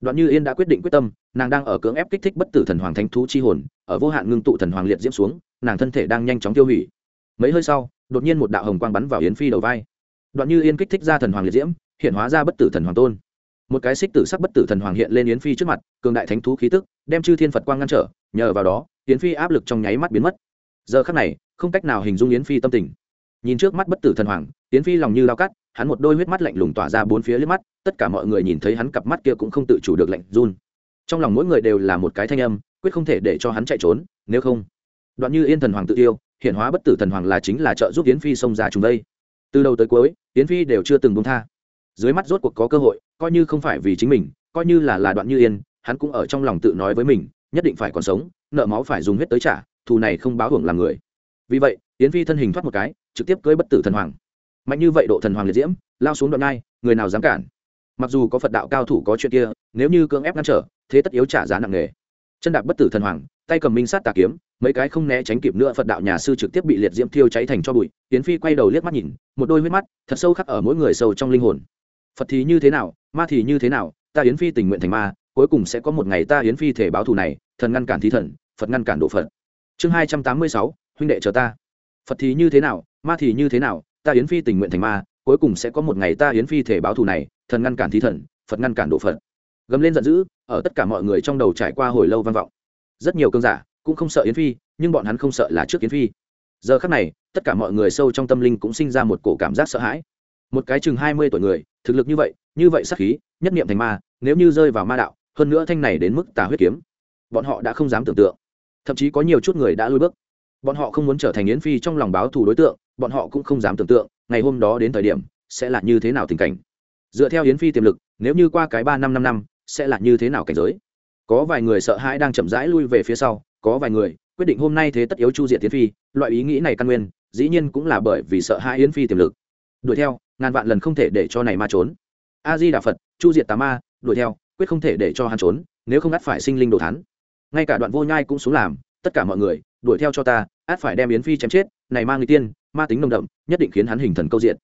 Đoạn như yên đã quyết định quyết tâm nàng đang ở cưỡng ép kích thích bất tử thần hoàng thánh thú chi hồn, ở vô hạn ngưng tụ thần hoàng liệt diễm xuống, nàng thân thể đang nhanh chóng tiêu hủy. Mấy hơi sau, đột nhiên một đạo hồng quang bắn vào yến phi đầu vai. Đoạn như yên kích thích ra thần hoàng liệt diễm, hiện hóa ra bất tử thần hoàng tôn. Một cái xích tử sắc bất tử thần hoàng hiện lên yến phi trước mặt, cường đại thánh thú khí tức, đem chư thiên phật quang ngăn trở, nhờ vào đó, yến phi áp lực trong nháy mắt biến mất. Giờ khắc này, không cách nào hình dung yến phi tâm tình. Nhìn trước mắt bất tử thần hoàng, yến phi lòng như lao cắt, hắn một đôi huyết mắt lạnh lùng tỏa ra bốn phía liếc mắt, tất cả mọi người nhìn thấy hắn cặp mắt kia cũng không tự chủ được lạnh run trong lòng mỗi người đều là một cái thanh âm quyết không thể để cho hắn chạy trốn nếu không. Đoạn như yên thần hoàng tự tiêu, hiện hóa bất tử thần hoàng là chính là trợ giúp yến phi xông ra chúng đây. Từ đầu tới cuối yến phi đều chưa từng buông tha. Dưới mắt rốt cuộc có cơ hội coi như không phải vì chính mình coi như là là đoạn như yên hắn cũng ở trong lòng tự nói với mình nhất định phải còn sống nợ máu phải dùng huyết tới trả thù này không báo hưởng làm người. Vì vậy yến phi thân hình thoát một cái trực tiếp cưới bất tử thần hoàng. Mạnh như vậy độ thần hoàng liệt diễm lao xuống đoạn ngai người nào dám cản? Mặc dù có phật đạo cao thủ có chuyện kia nếu như cưỡng ép ngăn trở thế tất yếu trả giá nặng nề. Chân đạp bất tử thần hoàng, tay cầm minh sát tà kiếm, mấy cái không né tránh kịp nữa phật đạo nhà sư trực tiếp bị liệt diễm thiêu cháy thành cho bụi tiến phi quay đầu liếc mắt nhìn, một đôi huyết mắt, thật sâu khắc ở mỗi người sâu trong linh hồn. Phật thì như thế nào, ma thì như thế nào, ta yến phi tình nguyện thành ma, cuối cùng sẽ có một ngày ta yến phi thể báo thù này, thần ngăn cản thí thần, phật ngăn cản độ phật. Chương hai trăm tám mươi sáu, huynh đệ chờ ta. Phật thì như thế nào, ma thì như thế nào, ta yến phi tình nguyện thành ma, cuối cùng sẽ có một ngày ta yến phi thể báo thù này, thần ngăn cản thí thần, phật ngăn cản độ phật. Gầm lên giận dữ ở tất cả mọi người trong đầu trải qua hồi lâu vang vọng. Rất nhiều cơn giả cũng không sợ yến phi, nhưng bọn hắn không sợ là trước yến phi. Giờ khắc này, tất cả mọi người sâu trong tâm linh cũng sinh ra một cổ cảm giác sợ hãi. Một cái chừng hai mươi tuổi người, thực lực như vậy như vậy sắc khí, nhất niệm thành ma, nếu như rơi vào ma đạo, hơn nữa thanh này đến mức tà huyết kiếm, bọn họ đã không dám tưởng tượng. Thậm chí có nhiều chút người đã lùi bước. Bọn họ không muốn trở thành yến phi trong lòng báo thù đối tượng, bọn họ cũng không dám tưởng tượng, ngày hôm đó đến thời điểm, sẽ là như thế nào tình cảnh. Dựa theo yến phi tiềm lực, nếu như qua cái ba năm năm năm sẽ là như thế nào cảnh giới? Có vài người sợ hãi đang chậm rãi lui về phía sau, có vài người quyết định hôm nay thế tất yếu chu diệt tiến phi, loại ý nghĩ này căn nguyên, dĩ nhiên cũng là bởi vì sợ hãi yến phi tiềm lực. Đuổi theo, ngàn vạn lần không thể để cho này ma trốn. A di đà phật chu diệt tà ma, đuổi theo, quyết không thể để cho hắn trốn, nếu không ắt phải sinh linh đồ thắn ngay cả đoạn vô nhai cũng xuống làm, tất cả mọi người, đuổi theo cho ta, át phải đem yến phi chém chết, này ma người tiên, ma tính nồng đậm, nhất định khiến hắn hình thần câu diện.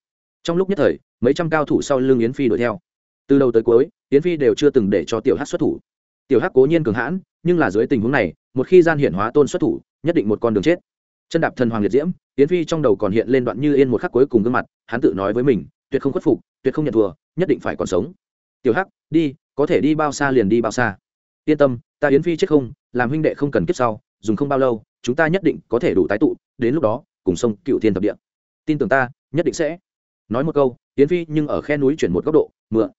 Trong lúc nhất thời, mấy trăm cao thủ sau lưng yến phi đuổi theo từ đầu tới cuối tiến phi đều chưa từng để cho tiểu hát xuất thủ. Tiểu hắc cố nhiên cường hãn, nhưng là dưới tình huống này, một khi gian hiển hóa tôn xuất thủ, nhất định một con đường chết. Chân đạp thần hoàng liệt diễm tiến phi trong đầu còn hiện lên đoạn như yên một khắc cuối cùng gương mặt, hắn tự nói với mình, tuyệt không khuất phục, tuyệt không nhận thua, nhất định phải còn sống. Tiểu hắc, đi, có thể đi bao xa liền đi bao xa. Yên tâm, ta yến phi chết không, làm huynh đệ không cần kiếp sau, dùng không bao lâu, chúng ta nhất định có thể đủ tái tụ, đến lúc đó, cùng sông cựu thiên thập địa. Tin tưởng ta, nhất định sẽ. Nói một câu, yến phi nhưng ở khe núi chuyển một góc độ, mượn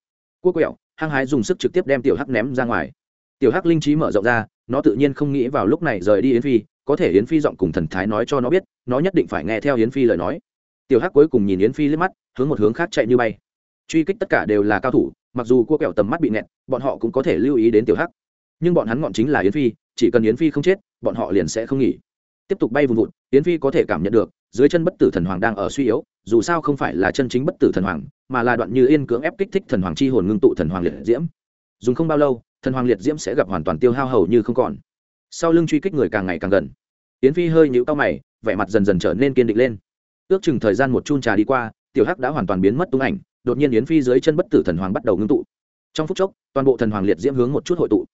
quốc quẹo, hăng hái dùng sức trực tiếp đem tiểu hắc ném ra ngoài. Tiểu hắc linh trí mở rộng ra, nó tự nhiên không nghĩ vào lúc này rời đi yến phi, có thể yến phi giọng cùng thần thái nói cho nó biết, nó nhất định phải nghe theo yến phi lời nói. Tiểu hắc cuối cùng nhìn yến phi liếc mắt, hướng một hướng khác chạy như bay. Truy kích tất cả đều là cao thủ, mặc dù cua kẹo tầm mắt bị nẹt, bọn họ cũng có thể lưu ý đến tiểu hắc. Nhưng bọn hắn ngọn chính là yến phi, chỉ cần yến phi không chết, bọn họ liền sẽ không nghỉ. Tiếp tục bay vùng vụt, yến phi có thể cảm nhận được dưới chân bất tử thần hoàng đang ở suy yếu, dù sao không phải là chân chính bất tử thần hoàng, mà là đoạn như yên cưỡng ép kích thích thần hoàng chi hồn ngưng tụ thần hoàng liệt diễm. Dùng không bao lâu, thần hoàng liệt diễm sẽ gặp hoàn toàn tiêu hao hầu như không còn. Sau lưng truy kích người càng ngày càng gần. Yến phi hơi nhũ cao mày, vẻ mặt dần dần trở nên kiên định lên. Ước chừng thời gian một chun trà đi qua, tiểu hắc đã hoàn toàn biến mất tung ảnh, đột nhiên yến phi dưới chân bất tử thần hoàng bắt đầu ngưng tụ. Trong phút chốc, toàn bộ thần hoàng liệt diễm hướng một chút hội tụ.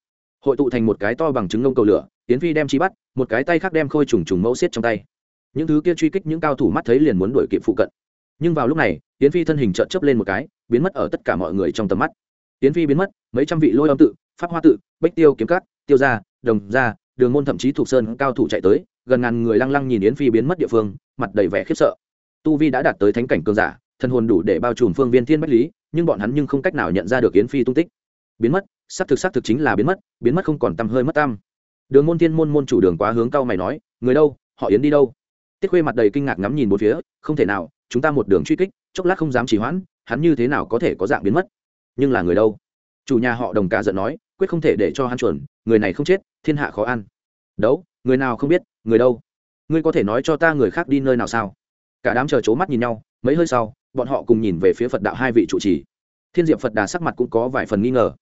Hội tụ thành một cái to bằng trứng ngông cầu lửa, yến phi đem chi bắt, một cái tay khác đem khôi trùng trùng mẫu xiết trong tay những thứ kia truy kích những cao thủ mắt thấy liền muốn đuổi kịp phụ cận. Nhưng vào lúc này tiến phi thân hình trợn chấp lên một cái, biến mất ở tất cả mọi người trong tầm mắt. Tiến phi biến mất, mấy trăm vị lôi âm tự, pháp hoa tự bách tiêu kiếm cát tiêu gia, đồng gia, đường môn thậm chí thuộc sơn cao thủ chạy tới, gần ngàn người lăng lăng nhìn yến phi biến mất địa phương, mặt đầy vẻ khiếp sợ. Tu vi đã đạt tới thánh cảnh cường giả, thân hồn đủ để bao trùm phương viên thiên bách lý, nhưng bọn hắn nhưng không cách nào nhận ra được yến phi tung tích. Biến mất, xác thực xác thực chính là biến mất biến mất không còn tăm hơi mất tăm. Đường môn thiên môn môn chủ đường quá hướng cao mày nói, người đâu? Họ yến đi đâu? Tiết khuê mặt đầy kinh ngạc ngắm nhìn bốn phía, không thể nào, chúng ta một đường truy kích, chốc lát không dám trì hoãn, hắn như thế nào có thể có dạng biến mất? Nhưng là người đâu? Chủ nhà họ đồng cả giận nói, quyết không thể để cho hắn chuẩn, người này không chết, thiên hạ khó ăn. Đấu người nào không biết, người đâu? Ngươi có thể nói cho ta người khác đi nơi nào sao? Cả đám chờ c mắt nhìn nhau, mấy hơi sau, bọn họ cùng nhìn về phía phật đạo hai vị trụ trì. Thiên Diệm phật đà sắc mặt cũng có vài phần nghi ngờ.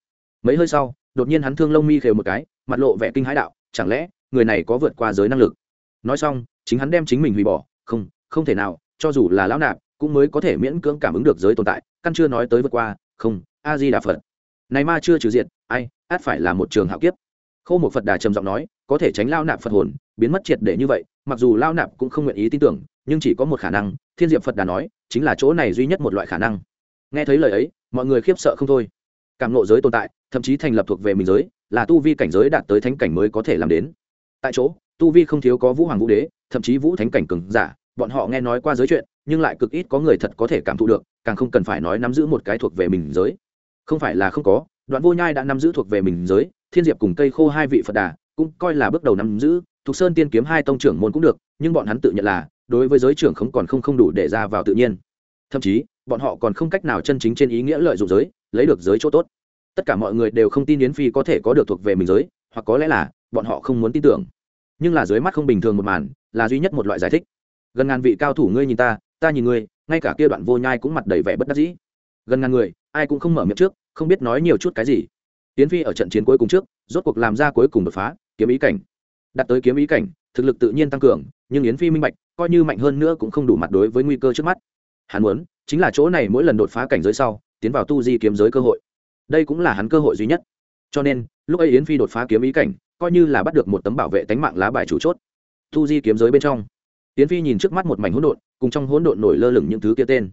Mấy hơi sau, đột nhiên hắn thương lông mi khều một cái, mặt lộ vẻ kinh hãi đạo, chẳng lẽ, người này có vượt qua giới năng lực? Nói xong chính hắn đem chính mình hủy bỏ, không không thể nào, cho dù là lão nạp, cũng mới có thể miễn cưỡng cảm ứng được giới tồn tại, căn chưa nói tới vượt qua, không a di đà phật này ma chưa trừ diệt, ai, át phải là một trường hạo kiếp. Khâu một phật đà trầm giọng nói, có thể tránh lao nạp phật hồn, biến mất triệt để như vậy, mặc dù lao nạp cũng không nguyện ý tin tưởng, nhưng chỉ có một khả năng, thiên diệp phật đà nói, chính là chỗ này duy nhất một loại khả năng. Nghe thấy lời ấy, mọi người khiếp sợ không thôi. Cảm nộ giới tồn tại, thậm chí thành lập thuộc về mình giới, là tu vi cảnh giới đạt tới thánh cảnh mới có thể làm đến. Tại chỗ tu vi không thiếu có vũ hoàng vũ đế, thậm chí vũ thánh cảnh cường giả, bọn họ nghe nói qua giới chuyện, nhưng lại cực ít có người thật có thể cảm thụ được, càng không cần phải nói nắm giữ một cái thuộc về mình giới. Không phải là không có, đoạn vô nhai đã nắm giữ thuộc về mình giới, thiên diệp cùng cây khô hai vị phật đà cũng coi là bước đầu nắm giữ, thục sơn tiên kiếm hai tông trưởng môn cũng được, nhưng bọn hắn tự nhận là, đối với giới trưởng không còn không không đủ để ra vào tự nhiên. Thậm chí, bọn họ còn không cách nào chân chính trên ý nghĩa lợi dụng giới, lấy được giới chỗ tốt. Tất cả mọi người đều không tin yến phi có thể có được thuộc về mình giới, hoặc có lẽ là, bọn họ không muốn tin tưởng nhưng là dưới mắt không bình thường một màn, là duy nhất một loại giải thích. Gần ngàn vị cao thủ ngươi nhìn ta ta nhìn ngươi, ngay cả kia đoạn vô nhai cũng mặt đầy vẻ bất đắc dĩ. Gần ngàn người, ai cũng không mở miệng trước, không biết nói nhiều chút cái gì. Tiến phi ở trận chiến cuối cùng trước, rốt cuộc làm ra cuối cùng đột phá, kiếm ý cảnh. Đặt tới kiếm ý cảnh, thực lực tự nhiên tăng cường, nhưng yến phi minh bạch, coi như mạnh hơn nữa cũng không đủ mặt đối với nguy cơ trước mắt. Hắn muốn, chính là chỗ này mỗi lần đột phá cảnh giới sau, tiến vào tu di kiếm giới cơ hội. Đây cũng là hắn cơ hội duy nhất. Cho nên, lúc ấy yến phi đột phá kiếm ý cảnh coi như là bắt được một tấm bảo vệ tánh mạng lá bài chủ chốt. Thu di kiếm giới bên trong tiến phi nhìn trước mắt một mảnh hỗn độn, cùng trong hỗn độn nổi lơ lửng những thứ kia tên.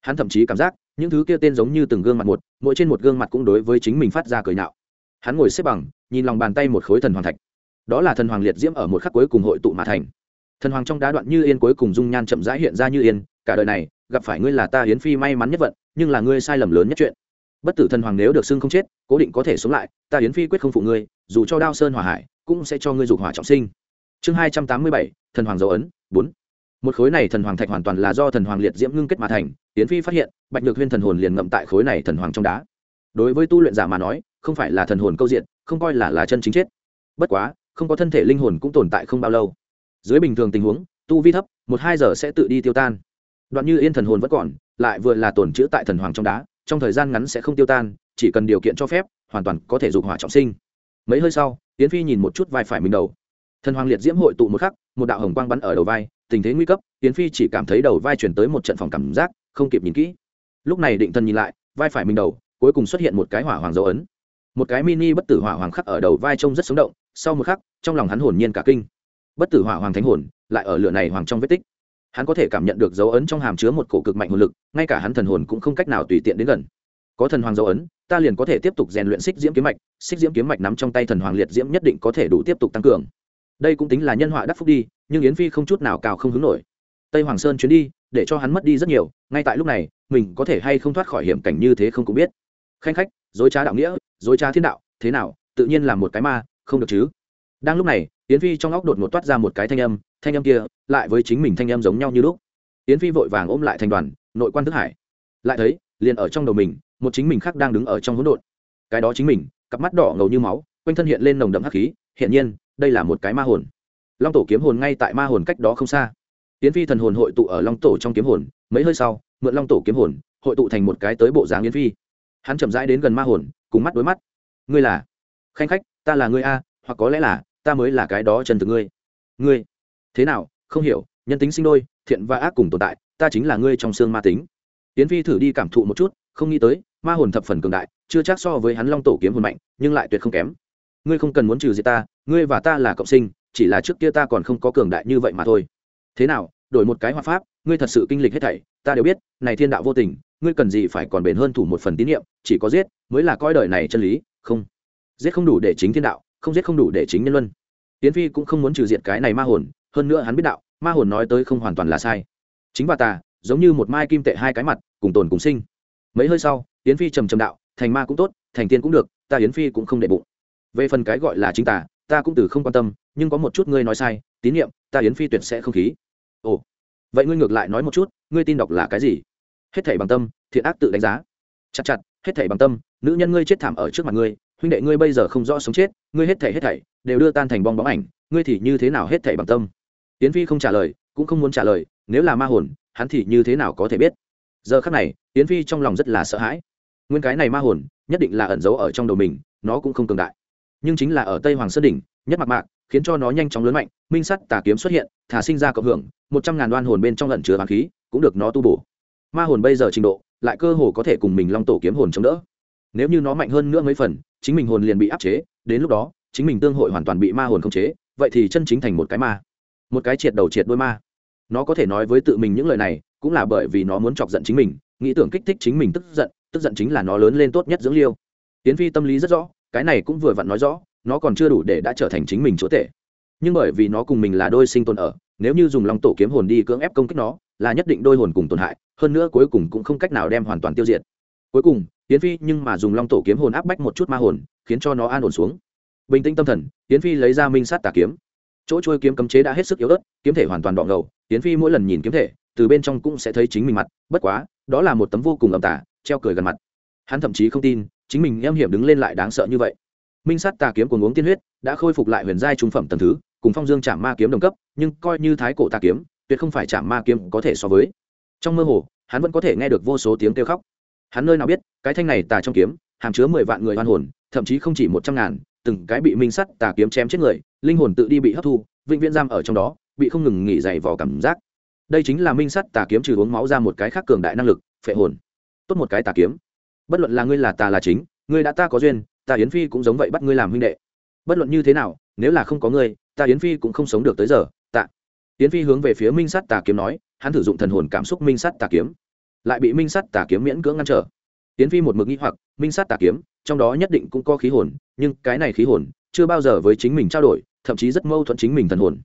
Hắn thậm chí cảm giác, những thứ kia tên giống như từng gương mặt một, mỗi trên một gương mặt cũng đối với chính mình phát ra cười nạo hắn ngồi xếp bằng, nhìn lòng bàn tay một khối thần hoàng thạch. Đó là thần hoàng liệt diễm ở một khắc cuối cùng hội tụ mà thành. Thần hoàng trong đá đoạn như yên cuối cùng dung nhan chậm rãi hiện ra như yên, cả đời này, gặp phải ngươi là ta hiến phi may mắn nhất vận, nhưng là ngươi sai lầm lớn nhất chuyện. Bất tử thần hoàng nếu được xưng không chết, cố định có thể sống lại, ta hiến phi quyết không phụ ngươi dù cho đao sơn hỏa hải, cũng sẽ cho ngươi dục hỏa trọng sinh. Chương hai trăm tám mươi bảy, thần hoàng dấu ấn, bốn. Một khối này thần hoàng thạch hoàn toàn là do thần hoàng liệt diễm ngưng kết mà thành tiến phi phát hiện, bạch nhược huyên thần hồn liền ngậm tại khối này thần hoàng trong đá. Đối với tu luyện giả mà nói, không phải là thần hồn câu diện, không coi là là chân chính chết. Bất quá, không có thân thể linh hồn cũng tồn tại không bao lâu. Dưới bình thường tình huống, tu vi thấp, một hai giờ sẽ tự đi tiêu tan. Đoạn như yên thần hồn vẫn còn, lại vừa là tổn chữ tại thần hoàng trong đá, trong thời gian ngắn sẽ không tiêu tan, chỉ cần điều kiện cho phép, hoàn toàn có thể dục hỏa trọng sinh mấy hơi sau tiến phi nhìn một chút vai phải mình đầu. Thần hoàng liệt diễm hội tụ một khắc, một đạo hồng quang bắn ở đầu vai, tình thế nguy cấp tiến phi chỉ cảm thấy đầu vai chuyển tới một trận phòng cảm giác, không kịp nhìn kỹ. Lúc này định thần nhìn lại, vai phải mình đầu, cuối cùng xuất hiện một cái hỏa hoàng dấu ấn. Một cái mini bất tử hỏa hoàng khắc ở đầu vai trông rất sống động, sau một khắc, trong lòng hắn hồn nhiên cả kinh. Bất tử hỏa hoàng thánh hồn, lại ở lửa này hoàng trong vết tích. Hắn có thể cảm nhận được dấu ấn trong hàm chứa một cổ cực mạnh hồn lực, ngay cả hắn thần hồn cũng không cách nào tùy tiện đến gần. Có thần hoàng dấu ấn ta liền có thể tiếp tục rèn luyện xích diễm kiếm mạch, xích diễm kiếm mạch nắm trong tay thần hoàng liệt diễm nhất định có thể đủ tiếp tục tăng cường. Đây cũng tính là nhân họa đắc phúc đi, nhưng yến phi không chút nào cào không hứng nổi. Tây hoàng sơn chuyến đi, để cho hắn mất đi rất nhiều, ngay tại lúc này, mình có thể hay không thoát khỏi hiểm cảnh như thế không cũng biết. Khanh khách, dối trá đạo nghĩa, dối trá thiên đạo, thế nào, tự nhiên là một cái ma, không được chứ. Đang lúc này, yến phi trong óc đột ngột toát ra một cái thanh âm thanh âm kia, lại với chính mình thanh âm giống nhau như lúc. Yến phi vội vàng ôm lại thành đoàn, nội quan thức hải. Lại thấy, liền ở trong đầu mình một chính mình khác đang đứng ở trong hỗn độn. Cái đó chính mình, cặp mắt đỏ ngầu như máu, quanh thân hiện lên nồng đậm hắc khí hiện nhiên, đây là một cái ma hồn. Long tổ kiếm hồn ngay tại ma hồn cách đó không xa. Tiến phi thần hồn hội tụ ở long tổ trong kiếm hồn, mấy hơi sau, mượn long tổ kiếm hồn, hội tụ thành một cái tới bộ dáng yến phi. Hắn chậm rãi đến gần ma hồn, cùng mắt đối mắt. Ngươi là? Khanh khách, ta là ngươi a, hoặc có lẽ là, ta mới là cái đó chân từ ngươi. Ngươi? Thế nào? Không hiểu, nhân tính sinh đôi, thiện và ác cùng tồn tại, ta chính là ngươi trong xương ma tính. Tiến phi thử đi cảm thụ một chút, không nghĩ tới ma hồn thập phần cường đại, chưa chắc so với hắn long tổ kiếm hồn mạnh, nhưng lại tuyệt không kém. Ngươi không cần muốn trừ diệt ta, ngươi và ta là cộng sinh, chỉ là trước kia ta còn không có cường đại như vậy mà thôi. Thế nào, đổi một cái hoa pháp, ngươi thật sự kinh lịch hết thảy, ta đều biết, này thiên đạo vô tình, ngươi cần gì phải còn bền hơn thủ một phần tín nhiệm chỉ có giết, mới là coi đời này chân lý, không. Giết không đủ để chính thiên đạo, không giết không đủ để chính nhân luân. Tiến phi cũng không muốn trừ diệt cái này ma hồn, hơn nữa hắn biết đạo, ma hồn nói tới không hoàn toàn là sai. Chính và ta, giống như một mai kim tệ hai cái mặt, cùng tồn cùng sinh. Mấy hơi sau tiến phi trầm trầm đạo, thành ma cũng tốt, thành tiên cũng được, ta yến phi cũng không để bụng. Về phần cái gọi là chính tà, ta cũng từ không quan tâm, nhưng có một chút ngươi nói sai, tín nhiệm ta yến phi tuyệt sẽ không khí. Ồ, vậy ngươi ngược lại nói một chút, ngươi tin đọc là cái gì? Hết thảy bằng tâm, thiện ác tự đánh giá. Chặt chặt, hết thảy bằng tâm, nữ nhân ngươi chết thảm ở trước mặt ngươi, huynh đệ ngươi bây giờ không rõ sống chết, ngươi hết thảy hết thảy đều đưa tan thành bong bóng ảnh, ngươi thì như thế nào hết thảy bằng tâm? Yến phi không trả lời, cũng không muốn trả lời, nếu là ma hồn, hắn thì như thế nào có thể biết? Giờ khắc này, yến phi trong lòng rất là sợ hãi nguyên cái này ma hồn nhất định là ẩn giấu ở trong đầu mình, nó cũng không cường đại. Nhưng chính là ở tây hoàng sơn đỉnh, nhất mặt mạc, khiến cho nó nhanh chóng lớn mạnh, minh sắt tà kiếm xuất hiện, thả sinh ra cộng hưởng, một trăm ngàn đoan hồn bên trong lẩn chứa hoàng khí, cũng được nó tu bổ. Ma hồn bây giờ trình độ, lại cơ hồ có thể cùng mình long tổ kiếm hồn chống đỡ. Nếu như nó mạnh hơn nữa mấy phần, chính mình hồn liền bị áp chế, đến lúc đó, chính mình tương hội hoàn toàn bị ma hồn khống chế, vậy thì chân chính thành một cái ma. Một cái triệt đầu triệt đôi ma. Nó có thể nói với tự mình những lời này, cũng là bởi vì nó muốn chọc giận chính mình, nghĩ tưởng kích thích chính mình tức giận tức giận chính là nó lớn lên tốt nhất dưỡng liêu. Tiến phi tâm lý rất rõ, cái này cũng vừa vặn nói rõ, nó còn chưa đủ để đã trở thành chính mình chúa tể. Nhưng bởi vì nó cùng mình là đôi sinh tồn ở, nếu như dùng long tổ kiếm hồn đi cưỡng ép công kích nó, là nhất định đôi hồn cùng tổn hại, hơn nữa cuối cùng cũng không cách nào đem hoàn toàn tiêu diệt. Cuối cùng, tiến phi nhưng mà dùng long tổ kiếm hồn áp bách một chút ma hồn, khiến cho nó an ổn xuống. Bình tĩnh tâm thần, tiến phi lấy ra minh sát tà kiếm. Chỗ trôi kiếm cấm chế đã hết sức yếu ớt, kiếm thể hoàn toàn đỏ ngầu, tiến phi mỗi lần nhìn kiếm thể, từ bên trong cũng sẽ thấy chính mình mặt, bất quá, đó là một tấm vô cùng ầm tả treo cười gần mặt. Hắn thậm chí không tin, chính mình em hiểm đứng lên lại đáng sợ như vậy. Minh sát tà kiếm của uống tiên huyết, đã khôi phục lại huyền giai trung phẩm tầng thứ, cùng phong dương chạm ma kiếm đồng cấp, nhưng coi như thái cổ tà kiếm, tuyệt không phải chạm ma kiếm có thể so với. Trong mơ hồ, hắn vẫn có thể nghe được vô số tiếng kêu khóc. Hắn nơi nào biết, cái thanh này tà trong kiếm, hàm chứa mười vạn người hoan hồn, thậm chí không chỉ một trăm ngàn, từng cái bị minh sắt tà kiếm chém chết người, linh hồn tự đi bị hấp thu, vĩnh viễn giam ở trong đó, bị không ngừng nghỉ dày vò cảm giác. Đây chính là minh sắt tà kiếm trừ uống máu ra một cái khác cường đại năng lực, phệ hồn tốt một cái tà kiếm. Bất luận là ngươi là tà là chính, ngươi đã ta có duyên, ta yến phi cũng giống vậy bắt ngươi làm huynh đệ. Bất luận như thế nào, nếu là không có ngươi, ta yến phi cũng không sống được tới giờ. Tạ. Yến phi hướng về phía minh sắt tà kiếm nói, hắn thử dụng thần hồn cảm xúc minh sắt tà kiếm. Lại bị minh sắt tà kiếm miễn cưỡng ngăn trở. Yến phi một mực nghĩ hoặc, minh sắt tà kiếm, trong đó nhất định cũng có khí hồn, nhưng cái này khí hồn chưa bao giờ với chính mình trao đổi, thậm chí rất mâu thuẫn chính mình thần hồn.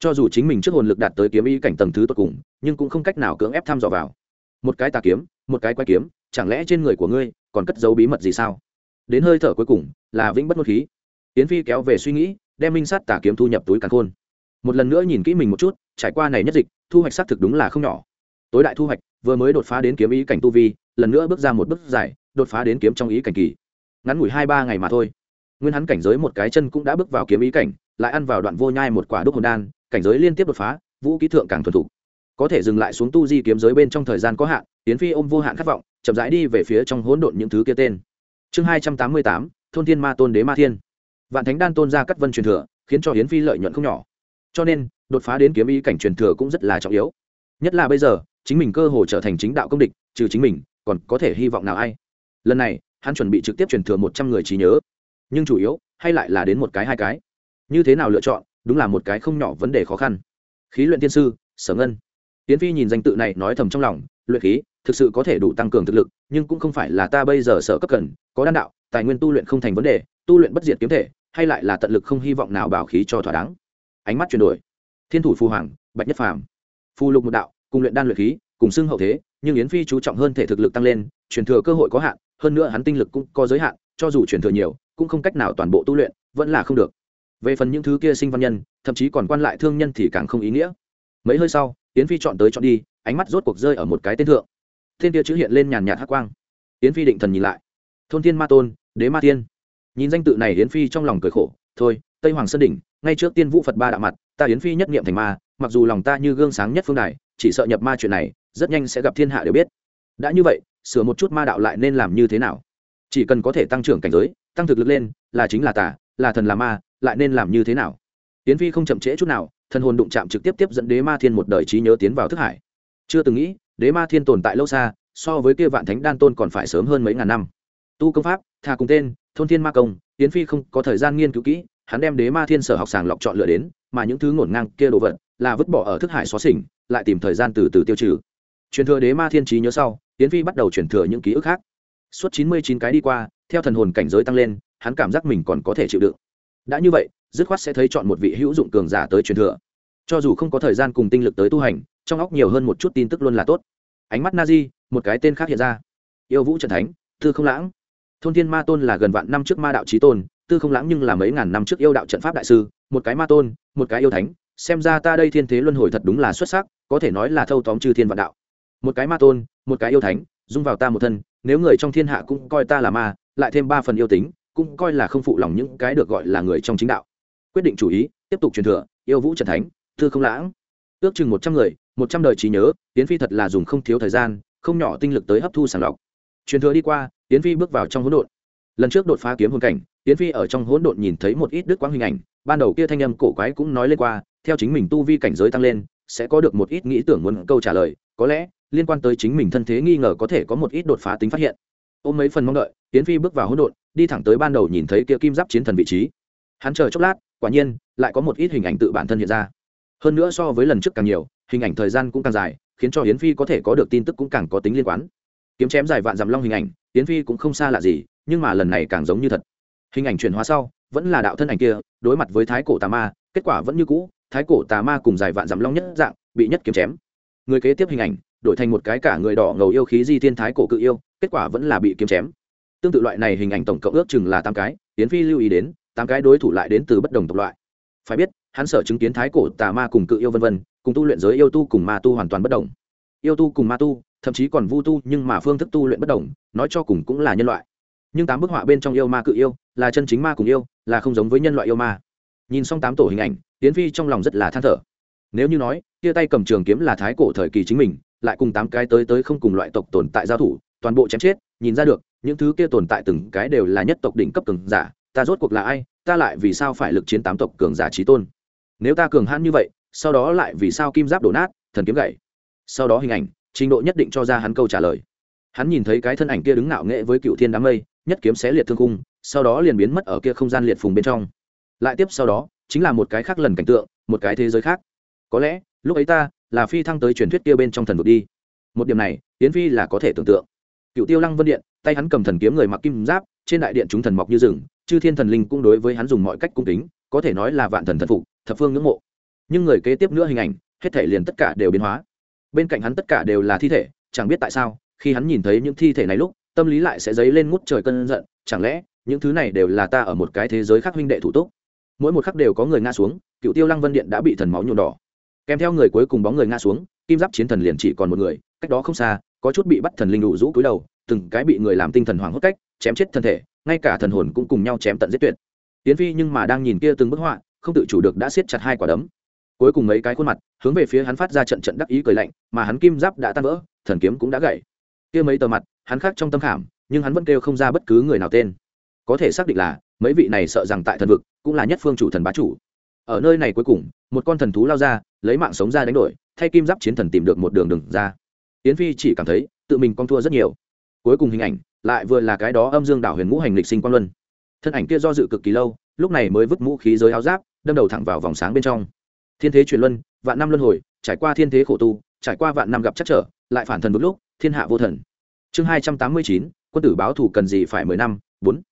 Cho dù chính mình trước hồn lực đạt tới kiếm ý cảnh tầng thứ tột cùng, nhưng cũng không cách nào cưỡng ép thăm dò vào. Một cái tà kiếm một cái quái kiếm, chẳng lẽ trên người của ngươi còn cất giấu bí mật gì sao? Đến hơi thở cuối cùng là vĩnh bất ngôn khí. Tiến phi kéo về suy nghĩ, đem minh sát tà kiếm thu nhập túi càn khôn. Một lần nữa nhìn kỹ mình một chút, trải qua này nhất dịch, thu hoạch xác thực đúng là không nhỏ. Tối đại thu hoạch, vừa mới đột phá đến kiếm ý cảnh tu vi, lần nữa bước ra một bước dài, đột phá đến kiếm trong ý cảnh kỳ. Ngắn ngủi hai ba ngày mà thôi. Nguyên hắn cảnh giới một cái chân cũng đã bước vào kiếm ý cảnh, lại ăn vào đoạn vô nhai một quả đúc hồn đan, cảnh giới liên tiếp đột phá, vũ ký thượng càng thuần thục có thể dừng lại xuống tu di kiếm giới bên trong thời gian có hạn tiến phi ôm vô hạn khát vọng, chậm rãi đi về phía trong hỗn độn những thứ kia tên. Chương hai trăm tám mươi tám, thôn thiên ma tôn đế ma thiên. Vạn thánh đan tôn ra cắt vân truyền thừa, khiến cho hiến phi lợi nhuận không nhỏ. Cho nên, đột phá đến kiếm ý cảnh truyền thừa cũng rất là trọng yếu. Nhất là bây giờ, chính mình cơ hồ trở thành chính đạo công địch, trừ chính mình, còn có thể hy vọng nào ai? Lần này, hắn chuẩn bị trực tiếp truyền thừa một trăm người trí nhớ. Nhưng chủ yếu, hay lại là đến một cái hai cái. Như thế nào lựa chọn, đúng là một cái không nhỏ vấn đề khó khăn. Khí luyện tiên sư, sở ngân. Tiễn phi nhìn danh tự này nói thầm trong lòng, luyện khí thực sự có thể đủ tăng cường thực lực, nhưng cũng không phải là ta bây giờ sở cấp cần, có đan đạo, tài nguyên tu luyện không thành vấn đề, tu luyện bất diệt kiếm thể, hay lại là tận lực không hy vọng nào bảo khí cho thỏa đáng. Ánh mắt chuyển đổi. Thiên thủ phù hoàng, bạch nhất phàm. Phù lục một đạo, cùng luyện đan luyện khí, cùng xưng hậu thế, nhưng yến phi chú trọng hơn thể thực lực tăng lên, truyền thừa cơ hội có hạn, hơn nữa hắn tinh lực cũng có giới hạn, cho dù truyền thừa nhiều, cũng không cách nào toàn bộ tu luyện, vẫn là không được. Về phần những thứ kia sinh văn nhân, thậm chí còn quan lại thương nhân thì càng không ý nghĩa mấy hơi sau, yến phi chọn tới chọn đi, ánh mắt rốt cuộc rơi ở một cái tên thượng. Tên kia chữ hiện lên nhàn nhạt hắc quang. Yến phi định thần nhìn lại. Thôn thiên ma tôn, đế ma tiên. Nhìn danh tự này, yến phi trong lòng cười khổ. Thôi, tây hoàng sơn đỉnh, ngay trước tiên vũ phật ba đạo mặt, ta yến phi nhất nghiệm thành ma, mặc dù lòng ta như gương sáng nhất phương đài, chỉ sợ nhập ma chuyện này, rất nhanh sẽ gặp thiên hạ đều biết. Đã như vậy, sửa một chút ma đạo lại nên làm như thế nào? Chỉ cần có thể tăng trưởng cảnh giới, tăng thực lực lên, là chính là tà, là thần là ma, lại nên làm như thế nào? Yến phi không chậm trễ chút nào thần hồn đụng chạm trực tiếp tiếp dẫn đế ma thiên một đời trí nhớ tiến vào thức hải. Chưa từng nghĩ, đế ma thiên tồn tại lâu xa, so với kia vạn thánh đan tôn còn phải sớm hơn mấy ngàn năm. Tu công pháp thà cùng tên, thôn thiên ma công tiến phi không có thời gian nghiên cứu kỹ, hắn đem đế ma thiên sở học sàng lọc chọn lựa đến, mà những thứ ngổn ngang kia đồ vật là vứt bỏ ở thức hải xóa xỉnh, lại tìm thời gian từ từ tiêu trừ. Truyền thừa đế ma thiên trí nhớ sau tiến phi bắt đầu truyền thừa những ký ức khác. Suốt chín mươi chín cái đi qua, theo thần hồn cảnh giới tăng lên, hắn cảm giác mình còn có thể chịu đựng. Đã như vậy dứt khoát sẽ thấy chọn một vị hữu dụng cường giả tới truyền thừa. Cho dù không có thời gian cùng tinh lực tới tu hành, trong óc nhiều hơn một chút tin tức luôn là tốt. Ánh mắt na di một cái tên khác hiện ra. Yêu vũ trần thánh, tư không lãng. Thôn thiên ma tôn là gần vạn năm trước ma đạo trí tôn, tư không lãng nhưng là mấy ngàn năm trước yêu đạo trận pháp đại sư, một cái ma tôn, một cái yêu thánh. Xem ra ta đây thiên thế luân hồi thật đúng là xuất sắc, có thể nói là thâu tóm chư thiên vạn đạo. Một cái ma tôn, một cái yêu thánh, dung vào ta một thân, nếu người trong thiên hạ cũng coi ta là ma, lại thêm ba phần yêu tính, cũng coi là không phụ lòng những cái được gọi là người trong chính đạo quyết định chủ ý, tiếp tục truyền thừa, yêu vũ trần thánh, thư không lãng. Ước chừng một trăm người, một trăm đời trí nhớ tiến phi thật là dùng không thiếu thời gian, không nhỏ tinh lực tới hấp thu sàng lọc. Truyền thừa đi qua tiến phi bước vào trong hỗn độn. Lần trước đột phá kiếm hồn cảnh tiến phi ở trong hỗn độn nhìn thấy một ít đức quang hình ảnh, ban đầu kia thanh âm cổ quái cũng nói lên qua, theo chính mình tu vi cảnh giới tăng lên, sẽ có được một ít nghĩ tưởng muốn câu trả lời, có lẽ, liên quan tới chính mình thân thế nghi ngờ có thể có một ít đột phá tính phát hiện. Ôm mấy phần mong đợi tiến phi bước vào hỗn độn, đi thẳng tới ban đầu nhìn thấy kia kim giáp chiến thần vị trí. Hắn chờ chốc lát quả nhiên, lại có một ít hình ảnh tự bản thân hiện ra. Hơn nữa so với lần trước càng nhiều, hình ảnh thời gian cũng càng dài, khiến cho Hiến phi có thể có được tin tức cũng càng có tính liên quan. Kiếm chém dài vạn dặm long hình ảnh Hiến phi cũng không xa lạ gì, nhưng mà lần này càng giống như thật. Hình ảnh chuyển hóa sau, vẫn là đạo thân ảnh kia, đối mặt với thái cổ tà ma, kết quả vẫn như cũ, thái cổ tà ma cùng dài vạn dặm long nhất dạng, bị nhất kiếm chém. Người kế tiếp hình ảnh, đổi thành một cái cả người đỏ ngầu yêu khí di thiên thái cổ cự yêu, kết quả vẫn là bị kiếm chém. Tương tự loại này hình ảnh tổng cộng ước chừng là tám cái Hiến phi lưu ý đến tám cái đối thủ lại đến từ bất đồng tộc loại. Phải biết, hắn sở chứng kiến thái cổ tà ma cùng cự yêu vân vân, cùng tu luyện giới yêu tu cùng ma tu hoàn toàn bất đồng. Yêu tu cùng ma tu, thậm chí còn vu tu, nhưng mà phương thức tu luyện bất đồng, nói cho cùng cũng là nhân loại. Nhưng tám bức họa bên trong yêu ma cự yêu, là chân chính ma cùng yêu, là không giống với nhân loại yêu ma. Nhìn xong tám tổ hình ảnh tiến phi trong lòng rất là than thở. Nếu như nói tia tay cầm trường kiếm là thái cổ thời kỳ chính mình, lại cùng tám cái tới tới không cùng loại tộc tồn tại giao thủ, toàn bộ chém chết, nhìn ra được, những thứ kia tồn tại từng cái đều là nhất tộc đỉnh cấp cường giả ta rốt cuộc là ai, ta lại vì sao phải lực chiến tám tộc cường giả trí tôn? Nếu ta cường hãn như vậy, sau đó lại vì sao kim giáp đổ nát, thần kiếm gậy sau đó hình ảnh, trình độ nhất định cho ra hắn câu trả lời. Hắn nhìn thấy cái thân ảnh kia đứng ngạo nghệ với cựu thiên đám mây, nhất kiếm xé liệt thương cung sau đó liền biến mất ở kia không gian liệt phùng bên trong. Lại tiếp sau đó, chính là một cái khác lần cảnh tượng, một cái thế giới khác. Có lẽ, lúc ấy ta là phi thăng tới truyền thuyết kia bên trong thần vực đi. Một điểm này tiến phi là có thể tưởng tượng. Cựu tiêu lăng vân điện, tay hắn cầm thần kiếm người mặc kim giáp, trên đại điện chúng thần mọc như rừng chư thiên thần linh cũng đối với hắn dùng mọi cách cung kính, có thể nói là vạn thần thần phục, thập phương ngưỡng mộ. Nhưng người kế tiếp nữa hình ảnh, hết thể liền tất cả đều biến hóa. Bên cạnh hắn tất cả đều là thi thể, chẳng biết tại sao, khi hắn nhìn thấy những thi thể này lúc, tâm lý lại sẽ dấy lên ngút trời cơn giận, chẳng lẽ, những thứ này đều là ta ở một cái thế giới khác huynh đệ thủ túc? Mỗi một khắc đều có người ngã xuống, cựu tiêu lăng vân điện đã bị thần máu nhuộm đỏ. Kèm theo người cuối cùng bóng người ngã xuống, kim giáp chiến thần liền chỉ còn một người, cách đó không xa, có chút bị bắt thần linh đủ rũ cúi đầu, từng cái bị người làm tinh thần hoảng hốt cách, chém chết thân thể ngay cả thần hồn cũng cùng nhau chém tận giết tuyệt. Tiến phi nhưng mà đang nhìn kia từng bức họa, không tự chủ được đã siết chặt hai quả đấm. Cuối cùng mấy cái khuôn mặt, hướng về phía hắn phát ra trận trận đắc ý cười lạnh, mà hắn kim giáp đã tan vỡ, thần kiếm cũng đã gãy. Kia mấy tờ mặt, hắn khác trong tâm khảm, nhưng hắn vẫn kêu không ra bất cứ người nào tên. Có thể xác định là, mấy vị này sợ rằng tại thần vực, cũng là nhất phương chủ thần bá chủ. Ở nơi này cuối cùng, một con thần thú lao ra, lấy mạng sống ra đánh đổi, thay kim giáp chiến thần tìm được một đường đừng ra. Yến phi chỉ cảm thấy, tự mình con thua rất nhiều. Cuối cùng hình ảnh lại vừa là cái đó âm dương đảo huyền ngũ hành lịch sinh quang luân. Thân ảnh kia do dự cực kỳ lâu, lúc này mới vứt mũ khí giới áo giáp, đâm đầu thẳng vào vòng sáng bên trong. Thiên thế truyền luân, vạn năm luân hồi, trải qua thiên thế khổ tu, trải qua vạn năm gặp chắc trở, lại phản thần một lúc, thiên hạ vô thần. Chương hai trăm tám mươi chín, quân tử báo thủ cần gì phải mười năm, bốn.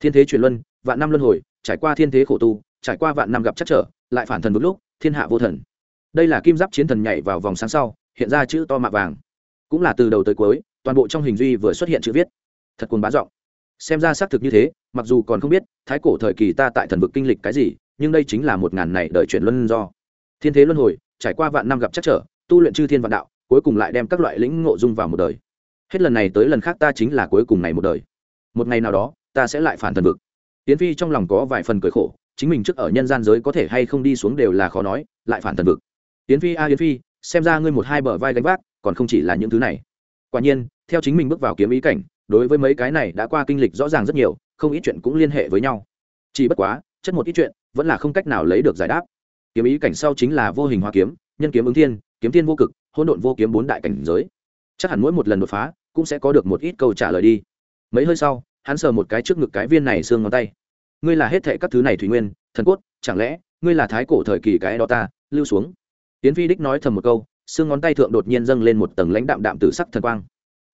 Thiên thế truyền luân, vạn năm luân hồi, trải qua thiên thế khổ tu, trải qua vạn năm gặp chắc trở, lại phản thần một lúc, thiên hạ vô thần. Đây là kim giáp chiến thần nhảy vào vòng sáng sau, hiện ra chữ to mạ vàng. Cũng là từ đầu tới cuối, toàn bộ trong hình duy vừa xuất hiện chữ viết thật cuồng bá giọng. Xem ra xác thực như thế mặc dù còn không biết thái cổ thời kỳ ta tại thần vực kinh lịch cái gì nhưng đây chính là một ngàn này đợi chuyển luân do. Thiên thế luân hồi trải qua vạn năm gặp chắc trở tu luyện chư thiên vạn đạo cuối cùng lại đem các loại lĩnh ngộ dung vào một đời. Hết lần này tới lần khác ta chính là cuối cùng này một đời. Một ngày nào đó ta sẽ lại phản thần vực. Tiến phi trong lòng có vài phần cười khổ chính mình trước ở nhân gian giới có thể hay không đi xuống đều là khó nói lại phản thần vực. Tiến phi a à, yến phi xem ra ngươi một hai bờ vai gánh vác còn không chỉ là những thứ này. Quả nhiên theo chính mình bước vào kiếm ý cảnh đối với mấy cái này đã qua kinh lịch rõ ràng rất nhiều, không ít chuyện cũng liên hệ với nhau. Chỉ bất quá, chất một ít chuyện, vẫn là không cách nào lấy được giải đáp. Kiếm ý cảnh sau chính là vô hình hoa kiếm, nhân kiếm ứng thiên, kiếm thiên vô cực, hỗn độn vô kiếm bốn đại cảnh giới. Chắc hẳn mỗi một lần đột phá, cũng sẽ có được một ít câu trả lời đi. Mấy hơi sau, hắn sờ một cái trước ngực cái viên này xương ngón tay. Ngươi là hết thệ các thứ này thủy nguyên, thần cốt, chẳng lẽ, ngươi là thái cổ thời kỳ cái đó ta, lưu xuống. Tiến phi đích nói thầm một câu, xương ngón tay thượng đột nhiên dâng lên một tầng lãnh đạm đạm từ sắc thần quang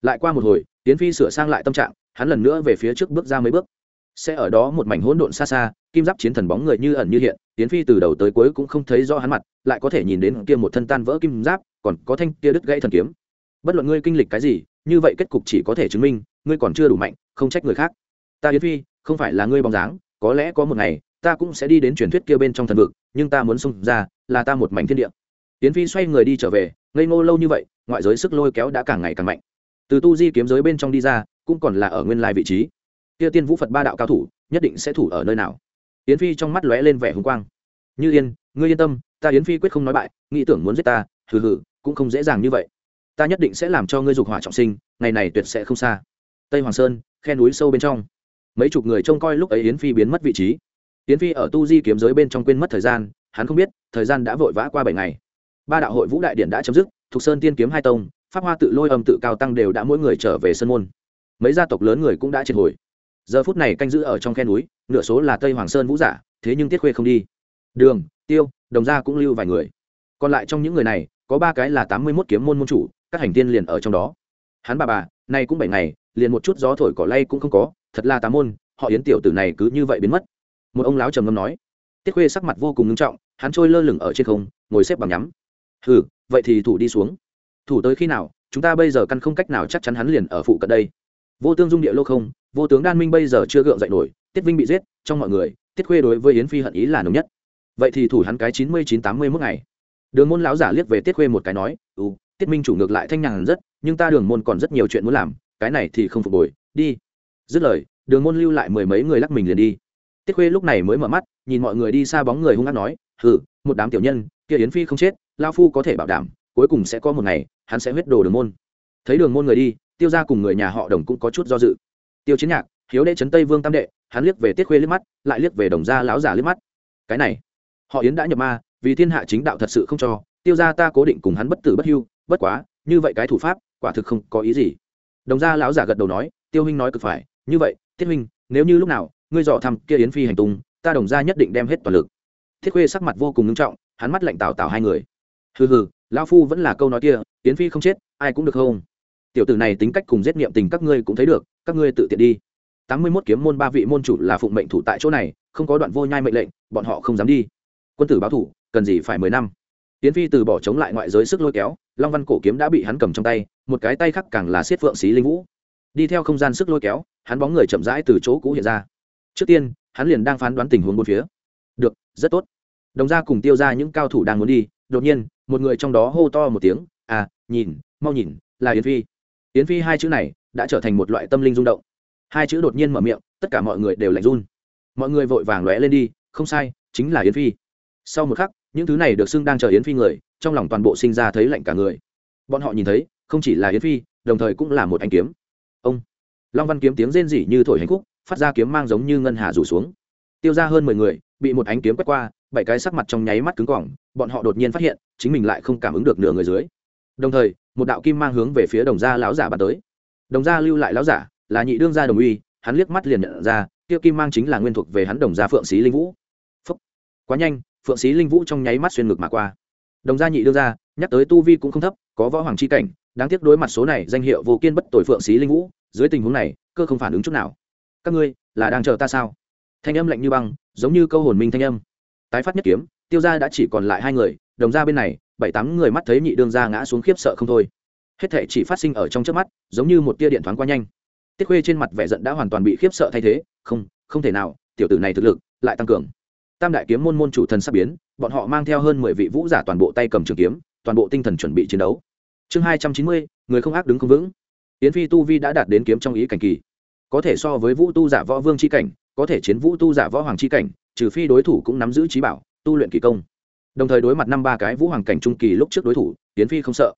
lại qua một hồi tiến phi sửa sang lại tâm trạng, hắn lần nữa về phía trước bước ra mấy bước. Sẽ ở đó một mảnh hỗn độn xa xa, kim giáp chiến thần bóng người như ẩn như hiện tiến phi từ đầu tới cuối cũng không thấy rõ hắn mặt, lại có thể nhìn đến kia một thân tan vỡ kim giáp, còn có thanh kia đứt gãy thần kiếm. Bất luận ngươi kinh lịch cái gì, như vậy kết cục chỉ có thể chứng minh, ngươi còn chưa đủ mạnh, không trách người khác. Ta yến phi, không phải là ngươi bóng dáng, có lẽ có một ngày, ta cũng sẽ đi đến truyền thuyết kia bên trong thần vực, nhưng ta muốn xông ra, là ta một mảnh thiên địa. Yến phi xoay người đi trở về, ngây ngô lâu như vậy, ngoại giới sức lôi kéo đã càng ngày càng mạnh từ tu di kiếm giới bên trong đi ra, cũng còn là ở nguyên lai vị trí. Kia tiên vũ phật ba đạo cao thủ, nhất định sẽ thủ ở nơi nào? Yến phi trong mắt lóe lên vẻ hùng quang. Như yên, ngươi yên tâm, ta yến phi quyết không nói bại, nghĩ tưởng muốn giết ta, hừ hừ, cũng không dễ dàng như vậy. Ta nhất định sẽ làm cho ngươi dục hỏa trọng sinh, ngày này tuyệt sẽ không xa. Tây hoàng sơn, khe núi sâu bên trong. Mấy chục người trông coi lúc ấy yến phi biến mất vị trí. Yến phi ở tu di kiếm giới bên trong quên mất thời gian, hắn không biết, thời gian đã vội vã qua bảy ngày. Ba đạo hội vũ đại điện đã chấm dứt, thục sơn tiên kiếm hai tông pháp hoa tự lôi âm tự cao tăng đều đã mỗi người trở về sân môn. Mấy gia tộc lớn người cũng đã triệt hồi. Giờ phút này canh giữ ở trong khe núi, nửa số là tây hoàng sơn vũ giả, thế nhưng tiết khuê không đi. Đường, tiêu, đồng gia cũng lưu vài người. Còn lại trong những người này, có ba cái là tám mươi mốt kiếm môn môn chủ, các hành tiên liền ở trong đó. Hắn bà bà, nay cũng bảy ngày, liền một chút gió thổi cỏ lay cũng không có, thật là tám môn, họ yến tiểu tử này cứ như vậy biến mất. Một ông lão trầm ngâm nói. Tiết khuê sắc mặt vô cùng nghiêm trọng, hắn trôi lơ lửng ở trên không, ngồi xếp bằng nhắm. Hừ, vậy thì thủ đi xuống thủ tới khi nào, chúng ta bây giờ căn không cách nào chắc chắn hắn liền ở phụ cận đây. Vô tương dung địa lô không, vô tướng đan minh bây giờ chưa gượng dậy nổi, tiết vinh bị giết, trong mọi người, tiết khuê đối với yến phi hận ý là nồng nhất. Vậy thì thủ hắn cái chín mươi chín tám mươi mức ngày. Đường môn lão giả liếc về tiết khuê một cái nói ừ tiết minh chủ ngược lại thanh nhàn rất, nhưng ta đường môn còn rất nhiều chuyện muốn làm, cái này thì không phục hồi, đi. Dứt lời, đường môn lưu lại mười mấy người lắc mình liền đi. Tiết khuê lúc này mới mở mắt, nhìn mọi người đi xa bóng người hung hát nói, hừ, một đám tiểu nhân, kia yến phi không chết lao phu có thể bảo đảm cuối cùng sẽ có một ngày, hắn sẽ huyết đồ đường môn. Thấy đường môn người đi, tiêu ra cùng người nhà họ đồng cũng có chút do dự. Tiêu chiến nhạc, hiếu đệ trấn tây vương tam đệ, hắn liếc về tiết khuê liếc mắt, lại liếc về đồng gia láo giả liếc mắt. Cái này, họ yến đã nhập ma, vì thiên hạ chính đạo thật sự không cho, tiêu ra ta cố định cùng hắn bất tử bất hưu, bất quá, như vậy cái thủ pháp, quả thực không có ý gì. Đồng gia lão giả gật đầu nói, tiêu huynh nói cực phải, như vậy, tiết huynh, nếu như lúc nào, ngươi dò thăm kia yến phi hành tung, ta đồng gia nhất định đem hết toàn lực. Thiết khuê sắc mặt vô cùng nghiêm trọng, hắn mắt lạnh tào tào hai người hừ hừ, lão phu vẫn là câu nói kia, yến phi không chết, ai cũng được không? Tiểu tử này tính cách cùng giết niệm tình các ngươi cũng thấy được, các ngươi tự tiện đi. Tám mươi mốt kiếm môn ba vị môn chủ là phụng mệnh thủ tại chỗ này, không có đoạn vô nhai mệnh lệnh, bọn họ không dám đi. Quân tử báo thủ, cần gì phải mười năm? Tiến phi từ bỏ chống lại ngoại giới sức lôi kéo, long văn cổ kiếm đã bị hắn cầm trong tay, một cái tay khác càng là xiết phượng xí linh vũ. Đi theo không gian sức lôi kéo, hắn bóng người chậm rãi từ chỗ cũ hiện ra. Trước tiên, hắn liền đang phán đoán tình huống bốn phía. Được, rất tốt. Đồng ra cùng tiêu ra những cao thủ đang muốn đi đột nhiên, một người trong đó hô to một tiếng à nhìn, mau nhìn, là yến phi. Yến phi hai chữ này đã trở thành một loại tâm linh rung động. Hai chữ đột nhiên mở miệng, tất cả mọi người đều lạnh run. Mọi người vội vàng lóe lên đi, không sai, chính là yến phi. Sau một khắc, những thứ này được xưng đang chờ yến phi người, trong lòng toàn bộ sinh ra thấy lạnh cả người. Bọn họ nhìn thấy, không chỉ là yến phi, đồng thời cũng là một anh kiếm. Ông! Long văn kiếm tiếng rên rỉ như thổi hành khúc, phát ra kiếm mang giống như ngân hà rủ xuống. Tiêu ra hơn mười người bị một ánh kiếm quét qua, bảy cái sắc mặt trong nháy mắt cứng cỏng, bọn họ đột nhiên phát hiện, chính mình lại không cảm ứng được nửa người dưới. Đồng thời, một đạo kim mang hướng về phía đồng gia lão giả bắn tới. Đồng gia lưu lại lão giả, là nhị đương gia đồng uy, hắn liếc mắt liền nhận ra tiêu kim mang chính là nguyên thuộc về hắn đồng gia phượng sĩ linh vũ. Phúc. quá nhanh, phượng sĩ linh vũ trong nháy mắt xuyên ngực mà qua. Đồng gia nhị đương gia, nhắc tới tu vi cũng không thấp, có võ hoàng c h i cảnh, đáng tiếc đối mặt số này danh hiệu vô kiên bất tội phượng sĩ linh vũ, dưới tình huống này, cơ không phản ứng chút nào. Các ngươi, là đang chờ ta sao? Thanh âm lạnh như băng giống như câu hồn minh thanh âm. Tái phát nhất kiếm, tiêu ra đã chỉ còn lại hai người, đồng ra bên này, bảy tám người mắt thấy nhị đương ra ngã xuống khiếp sợ không thôi. Hết thể chỉ phát sinh ở trong trước mắt, giống như một tia điện thoáng qua nhanh. Tiết khuê trên mặt vẻ giận đã hoàn toàn bị khiếp sợ thay thế, không không thể nào, tiểu tử này thực lực lại tăng cường. Tam đại kiếm môn môn chủ thần sắp biến, bọn họ mang theo hơn mười vị vũ giả toàn bộ tay cầm trường kiếm, toàn bộ tinh thần chuẩn bị chiến đấu. Chương hai trăm chín mươi, người không ác đứng không vững. Yến phi tu vi đã đạt đến kiếm trong ý cảnh kỳ có thể so với vũ tu giả võ vương c h i cảnh, có thể chiến vũ tu giả võ hoàng c h i cảnh, trừ phi đối thủ cũng nắm giữ trí bảo, tu luyện kỳ công. Đồng thời đối mặt năm ba cái vũ hoàng cảnh trung kỳ lúc trước đối thủ tiến phi không sợ.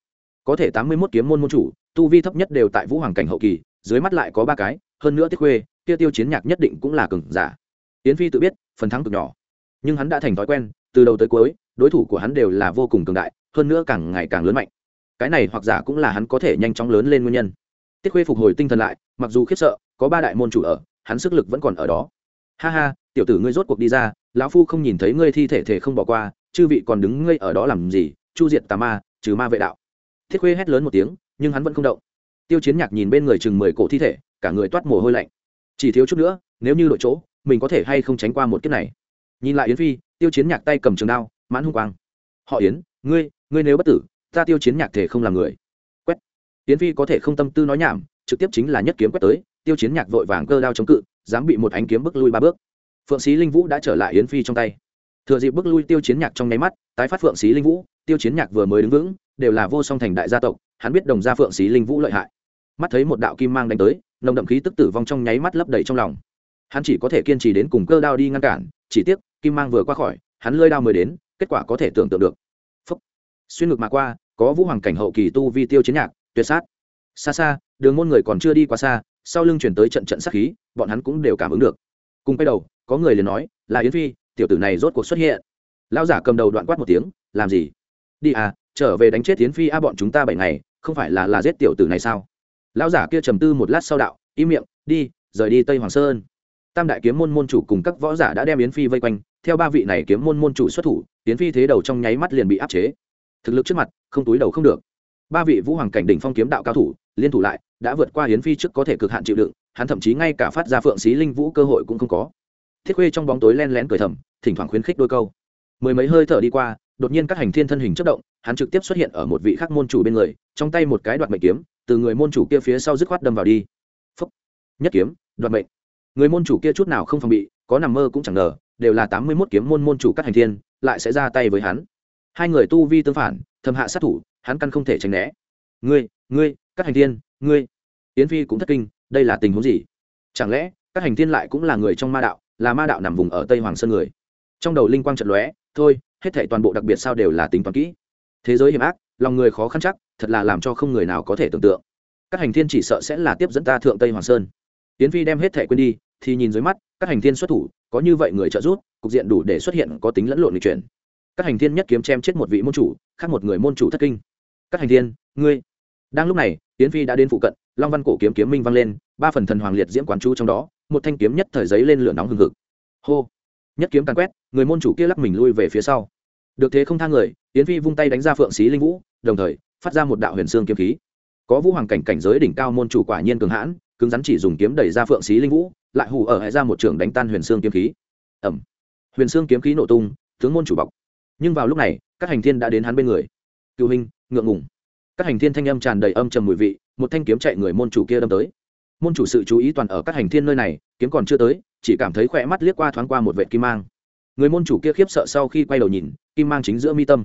Có thể tám mươi mốt kiếm môn môn chủ, tu vi thấp nhất đều tại vũ hoàng cảnh hậu kỳ, dưới mắt lại có ba cái, hơn nữa tiết khuê, tiêu tiêu chiến nhạc nhất định cũng là cừng giả. Tiến phi tự biết, phần thắng cực nhỏ. Nhưng hắn đã thành thói quen, từ đầu tới cuối, đối thủ của hắn đều là vô cùng cường đại, hơn nữa càng ngày càng lớn mạnh. Cái này hoặc giả cũng là hắn có thể nhanh chóng lớn lên nguyên nhân tiết khuê phục hồi tinh thần lại, mặc dù khiếp sợ, có ba đại môn chủ ở, hắn sức lực vẫn còn ở đó. Ha ha, tiểu tử ngươi rốt cuộc đi ra, lão phu không nhìn thấy ngươi thi thể thể không bỏ qua, chư vị còn đứng ngây ở đó làm gì, chu diệt tà ma, trừ ma vệ đạo. Thiết khuê hét lớn một tiếng, nhưng hắn vẫn không động. Tiêu chiến nhạc nhìn bên người chừng mười cổ thi thể, cả người toát mồ hôi lạnh. Chỉ thiếu chút nữa, nếu như đội chỗ, mình có thể hay không tránh qua một kiếp này. Nhìn lại yến phi, tiêu chiến nhạc tay cầm trường đao, mãn hung quang. Họ yến, ngươi ngươi nếu bất tử, ta tiêu chiến nhạc thể không làm người. Tiến phi có thể không tâm tư nói nhảm, trực tiếp chính là nhất kiếm quét tới, tiêu chiến nhạc vội vàng cơ đao chống cự, dám bị một ánh kiếm bức lui ba bước. Phượng sĩ linh vũ đã trở lại yến phi trong tay. Thừa dịp bức lui tiêu chiến nhạc trong nháy mắt, tái phát phượng sĩ linh vũ, tiêu chiến nhạc vừa mới đứng vững, đều là vô song thành đại gia tộc, hắn biết đồng gia phượng sĩ linh vũ lợi hại. Mắt thấy một đạo kim mang đánh tới, nồng đậm khí tức tử vong trong nháy mắt lấp đầy trong lòng. Hắn chỉ có thể kiên trì đến cùng cơ đao đi ngăn cản, chỉ tiếc, kim mang vừa qua khỏi, hắn lơi đao mới đến, kết quả có thể tưởng tượng được. Phúc. xuyên ngược mà qua, có vũ hoàng cảnh hậu kỳ tu vi tiêu chiến nhạc tuyệt sát. Xa xa, đường môn người còn chưa đi quá xa, sau lưng chuyển tới trận trận sát khí, bọn hắn cũng đều cảm ứng được. Cùng quay đầu, có người liền nói, là yến phi, tiểu tử này rốt cuộc xuất hiện. Lão giả cầm đầu đoạn quát một tiếng, làm gì? Đi à trở về đánh chết yến phi a bọn chúng ta bảy ngày, không phải là là giết tiểu tử này sao? Lão giả kia trầm tư một lát sau đạo, im miệng, đi, rời đi tây hoàng sơn. Tam đại kiếm môn môn chủ cùng các võ giả đã đem yến phi vây quanh, theo ba vị này kiếm môn môn chủ xuất thủ, yến phi thế đầu trong nháy mắt liền bị áp chế. Thực lực trước mặt, không túi đầu không được ba vị vũ hoàng cảnh đỉnh phong kiếm đạo cao thủ, liên thủ lại, đã vượt qua yến phi trước có thể cực hạn chịu đựng, hắn thậm chí ngay cả phát ra phượng xí linh vũ cơ hội cũng không có. Thiết khuê trong bóng tối len lén cười thầm, thỉnh thoảng khuyến khích đôi câu. Mười mấy hơi thở đi qua, đột nhiên các hành thiên thân hình chất động, hắn trực tiếp xuất hiện ở một vị khắc môn chủ bên người, trong tay một cái đoạt mệnh kiếm, từ người môn chủ kia phía sau dứt khoát đâm vào đi. Phúc. nhất kiếm, đoạt mệnh. Người môn chủ kia chút nào không phòng bị, có nằm mơ cũng chẳng ngờ, đều là tám mươi mốt kiếm môn môn chủ các hành thiên, lại sẽ ra tay với hắn. Hai người tu vi tương phản thầm hạ sát thủ hắn căn không thể tránh né. Ngươi ngươi các hành thiên, ngươi. Yến phi cũng thất kinh, đây là tình huống gì? Chẳng lẽ các hành thiên lại cũng là người trong ma đạo, là ma đạo nằm vùng ở tây hoàng sơn người? Trong đầu linh quang trận lóe, thôi, hết thảy toàn bộ đặc biệt sao đều là tính toán kỹ. Thế giới hiểm ác, lòng người khó khăn chắc, thật là làm cho không người nào có thể tưởng tượng. Các hành thiên chỉ sợ sẽ là tiếp dẫn ta thượng tây hoàng sơn. Tiến phi đem hết thẻ quên đi, thì nhìn dưới mắt các hành thiên xuất thủ, có như vậy người trợ giúp, cục diện đủ để xuất hiện có tính lẫn lộn lịch chuyển. Các hành thiên nhất kiếm chém chết một vị môn chủ, khác một người môn chủ thất kinh các hành thiên, ngươi. Đang lúc này tiến phi đã đến phụ cận, long văn cổ kiếm kiếm minh vang lên, ba phần thần hoàng liệt diễm quán chú trong đó, một thanh kiếm nhất thời giấy lên lửa nóng hừng hực. Hô. Nhất kiếm càn quét, người môn chủ kia lắc mình lui về phía sau. Được thế không thang người tiến phi vung tay đánh ra phượng xí linh vũ, đồng thời, phát ra một đạo huyền xương kiếm khí. Có vũ hoàng cảnh cảnh giới đỉnh cao môn chủ quả nhiên cường hãn, cứng rắn chỉ dùng kiếm đẩy ra phượng xí linh vũ, lại hù ở hệ ra một trường đánh tan huyền xương kiếm khí. Ẩm huyền xương kiếm khí nổ tung, tướng môn chủ bọc. Nhưng vào lúc này, các hành thiên đã đến hắn bên người. Cựu hình ngượng ngùng. Các hành thiên thanh âm tràn đầy âm trầm mùi vị, một thanh kiếm chạy người môn chủ kia đâm tới. Môn chủ sự chú ý toàn ở các hành thiên nơi này, kiếm còn chưa tới, chỉ cảm thấy khỏe mắt liếc qua thoáng qua một vệ kim mang. Người môn chủ kia khiếp sợ sau khi quay đầu nhìn, kim mang chính giữa mi tâm.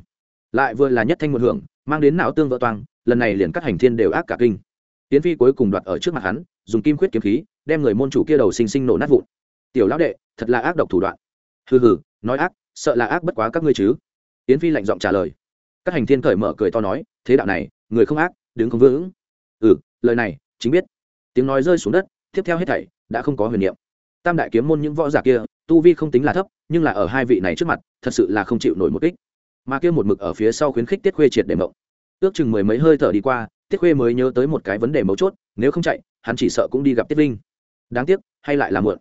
Lại vừa là nhất thanh một hưởng, mang đến não tương vỡ toang, lần này liền các hành thiên đều ác cả kinh. Tiến phi cuối cùng đoạt ở trước mặt hắn, dùng kim khuyết kiếm khí, đem người môn chủ kia đầu sinh sinh nổ nát vụn. Tiểu lão đệ, thật là ác độc thủ đoạn. Hừ hừ, nói ác, sợ là ác bất quá các ngươi chứ. Tiến phi lạnh giọng trả lời các hành thiên cởi mở cười to nói, thế đạo này, người không ác, đứng không vững. Ừ lời này, chính biết. Tiếng nói rơi xuống đất, tiếp theo hết thảy, đã không có huyền niệm. Tam đại kiếm môn những võ giả kia, tu vi không tính là thấp, nhưng là ở hai vị này trước mặt, thật sự là không chịu nổi một kích. Mà kia một mực ở phía sau khuyến khích tiết khuê triệt để mộng. Ước chừng mười mấy hơi thở đi qua, tiết khuê mới nhớ tới một cái vấn đề mấu chốt, nếu không chạy, hắn chỉ sợ cũng đi gặp tiết linh đáng tiếc, hay lại là muộn.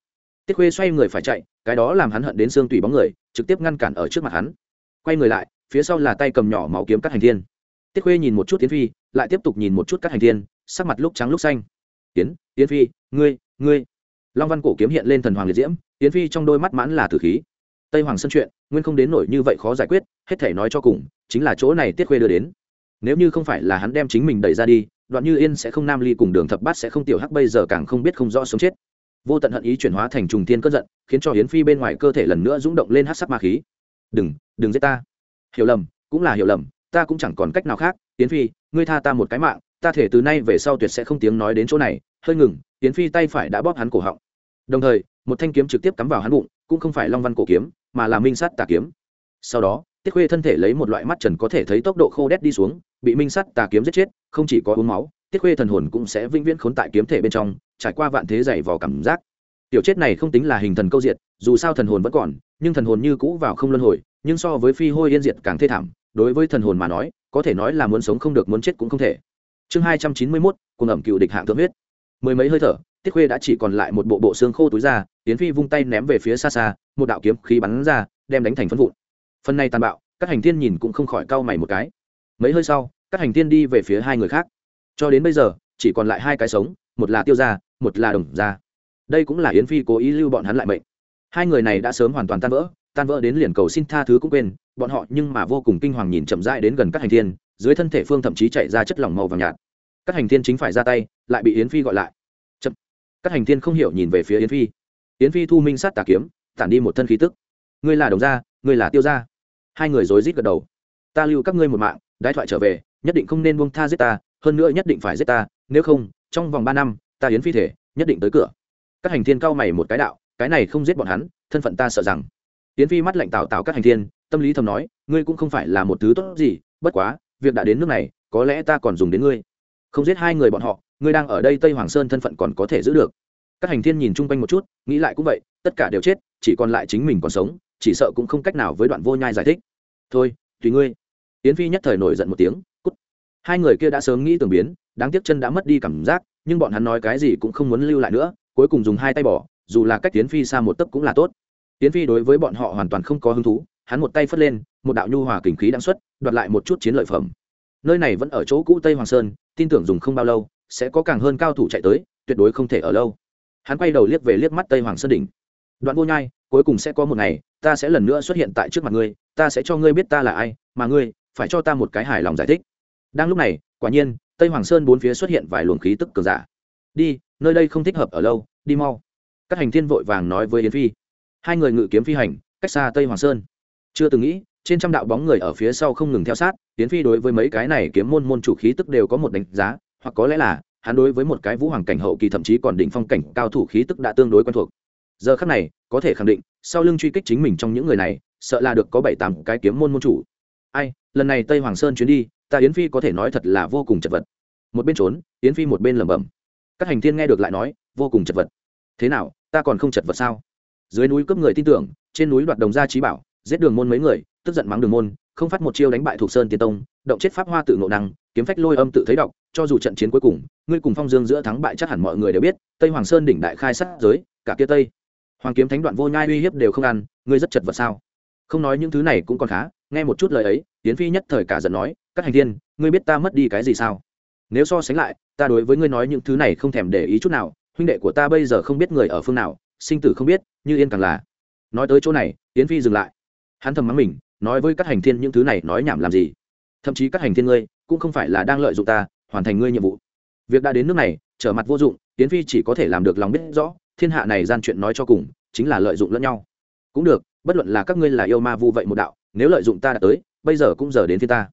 Tiết khuê xoay người phải chạy, cái đó làm hắn hận đến xương tùy bóng người, trực tiếp ngăn cản ở trước mặt hắn. Quay người lại phía sau là tay cầm nhỏ máu kiếm các hành thiên. Tiết khuê nhìn một chút tiến phi, lại tiếp tục nhìn một chút các hành thiên, sắc mặt lúc trắng lúc xanh. Tiến tiến phi, ngươi ngươi. Long văn cổ kiếm hiện lên thần hoàng liệt diễm tiến phi trong đôi mắt mãn là tử khí. Tây hoàng sân chuyện, nguyên không đến nổi như vậy khó giải quyết, hết thể nói cho cùng, chính là chỗ này tiết khuê đưa đến. Nếu như không phải là hắn đem chính mình đẩy ra đi, đoạn như yên sẽ không nam ly cùng đường thập bát sẽ không tiểu hắc bây giờ càng không biết không rõ sống chết. Vô tận hận ý chuyển hóa thành trùng thiên cơn giận, khiến cho hiến phi bên ngoài cơ thể lần nữa rung động lên hát sắc ma khí. Đừng đừng giết ta hiểu lầm, cũng là hiểu lầm, ta cũng chẳng còn cách nào khác tiến phi, ngươi tha ta một cái mạng, ta thể từ nay về sau tuyệt sẽ không tiếng nói đến chỗ này, hơi ngừng tiến phi tay phải đã bóp hắn cổ họng. Đồng thời, một thanh kiếm trực tiếp cắm vào hắn bụng, cũng không phải long văn cổ kiếm, mà là minh sắt tà kiếm. Sau đó, tiết khuê thân thể lấy một loại mắt trần có thể thấy tốc độ khô đét đi xuống, bị minh sắt tà kiếm giết chết, không chỉ có uống máu, tiết khuê thần hồn cũng sẽ vĩnh viễn khốn tại kiếm thể bên trong, trải qua vạn thế dày vò cảm giác. Tiểu chết này không tính là hình thần câu diệt, dù sao thần hồn vẫn còn, nhưng thần hồn như cũ vào không luân hồi nhưng so với phi hôi yên diệt càng thê thảm, đối với thần hồn mà nói, có thể nói là muốn sống không được, muốn chết cũng không thể. Chương hai trăm chín mươi mốt cùng ẩm cựu địch hạng thượng huyết. Mười mấy hơi thở, tiết khuê đã chỉ còn lại một bộ bộ xương khô túi ra tiến phi vung tay ném về phía xa xa, một đạo kiếm khí bắn ra, đem đánh thành phân vụn. Phần này tàn bạo các hành thiên nhìn cũng không khỏi cau mày một cái. Mấy hơi sau các hành thiên đi về phía hai người khác. Cho đến bây giờ, chỉ còn lại hai cái sống, một là tiêu gia, một là đồng gia. Đây cũng là yến phi cố ý lưu bọn hắn lại mệnh. Hai người này đã sớm hoàn toàn tan vỡ tan vỡ đến liền cầu xin tha thứ cũng quên, bọn họ nhưng mà vô cùng kinh hoàng nhìn chậm rãi đến gần các hành thiên, dưới thân thể phương thậm chí chạy ra chất lỏng màu vàng nhạt. Các hành thiên chính phải ra tay, lại bị yến phi gọi lại. Chậm. Các hành thiên không hiểu nhìn về phía yến phi. Yến phi thu minh sát tà kiếm, tản đi một thân khí tức. Ngươi là đồng gia, ngươi là tiêu gia. Hai người rối rít gật đầu. Ta lưu các ngươi một mạng, đái thoại trở về, nhất định không nên buông tha giết ta, hơn nữa nhất định phải giết ta, nếu không, trong vòng ba năm, ta yến phi thể, nhất định tới cửa. Các hành thiên cao mày một cái đạo, cái này không giết bọn hắn, thân phận ta sợ rằng. Tiến phi mắt lạnh tào tào các hành thiên, tâm lý thầm nói, ngươi cũng không phải là một thứ tốt gì, bất quá, việc đã đến nước này, có lẽ ta còn dùng đến ngươi. Không giết hai người bọn họ, ngươi đang ở đây tây hoàng sơn thân phận còn có thể giữ được. Các hành thiên nhìn chung quanh một chút, nghĩ lại cũng vậy, tất cả đều chết, chỉ còn lại chính mình còn sống, chỉ sợ cũng không cách nào với đoạn vô nhai giải thích. Thôi, tùy ngươi. Yến phi nhất thời nổi giận một tiếng, cút. Hai người kia đã sớm nghĩ tưởng biến, đáng tiếc chân đã mất đi cảm giác, nhưng bọn hắn nói cái gì cũng không muốn lưu lại nữa, cuối cùng dùng hai tay bỏ, dù là cách tiến phi xa một tấc cũng là tốt tiến phi đối với bọn họ hoàn toàn không có hứng thú, hắn một tay phất lên, một đạo nhu hòa kình khí đang xuất, đoạt lại một chút chiến lợi phẩm. Nơi này vẫn ở chỗ cũ tây hoàng sơn, tin tưởng dùng không bao lâu, sẽ có càng hơn cao thủ chạy tới, tuyệt đối không thể ở lâu. Hắn quay đầu liếc về liếc mắt tây hoàng sơn đỉnh. Đoạn vô nhai, cuối cùng sẽ có một ngày, ta sẽ lần nữa xuất hiện tại trước mặt ngươi, ta sẽ cho ngươi biết ta là ai, mà ngươi, phải cho ta một cái hài lòng giải thích. Đang lúc này, quả nhiên, tây hoàng sơn bốn phía xuất hiện vài luồng khí tức cường giả. Đi, nơi đây không thích hợp ở lâu, đi mau. Các hành thiên vội vàng nói với yến phi hai người ngự kiếm phi hành, cách xa tây hoàng sơn. Chưa từng nghĩ, trên trăm đạo bóng người ở phía sau không ngừng theo sát tiến phi đối với mấy cái này kiếm môn môn chủ khí tức đều có một đánh giá, hoặc có lẽ là, hắn đối với một cái vũ hoàng cảnh hậu kỳ thậm chí còn đỉnh phong cảnh cao thủ khí tức đã tương đối quen thuộc. Giờ khắc này, có thể khẳng định, sau lưng truy kích chính mình trong những người này, sợ là được có bảy tám cái kiếm môn môn chủ. Ai, lần này tây hoàng sơn chuyến đi, ta yến phi có thể nói thật là vô cùng chật vật. Một bên trốn, yến phi một bên lẩm bẩm. Các hành thiên nghe được lại nói, vô cùng chật vật. Thế nào, ta còn không chật vật sao? Dưới núi cướp người tin tưởng, trên núi đoạt đồng gia trí bảo, giết đường môn mấy người, tức giận mắng đường môn, không phát một chiêu đánh bại thuộc sơn tiên tông, động chết pháp hoa tự ngộ năng, kiếm phách lôi âm tự thấy đọc, cho dù trận chiến cuối cùng, ngươi cùng phong dương giữa thắng bại chắc hẳn mọi người đều biết, tây hoàng sơn đỉnh đại khai sát giới, cả kia tây. Hoàng kiếm thánh đoạn vô nhai uy hiếp đều không ăn, ngươi rất chật vật sao? Không nói những thứ này cũng còn khá, nghe một chút lời ấy tiến phi nhất thời cả giận nói, các hành thiên, ngươi biết ta mất đi cái gì sao? Nếu so sánh lại, ta đối với ngươi nói những thứ này không thèm để ý chút nào, huynh đệ của ta bây giờ không biết người ở phương nào sinh tử không biết, như yên càng là. Nói tới chỗ này tiến phi dừng lại. Hắn thầm mắng mình, nói với các hành thiên những thứ này nói nhảm làm gì? Thậm chí các hành thiên ngươi, cũng không phải là đang lợi dụng ta, hoàn thành ngươi nhiệm vụ. Việc đã đến nước này, trở mặt vô dụng tiến phi chỉ có thể làm được lòng biết rõ, thiên hạ này gian chuyện nói cho cùng, chính là lợi dụng lẫn nhau. Cũng được, bất luận là các ngươi là yêu ma vu vậy một đạo, nếu lợi dụng ta đã tới, bây giờ cũng giờ đến phía ta.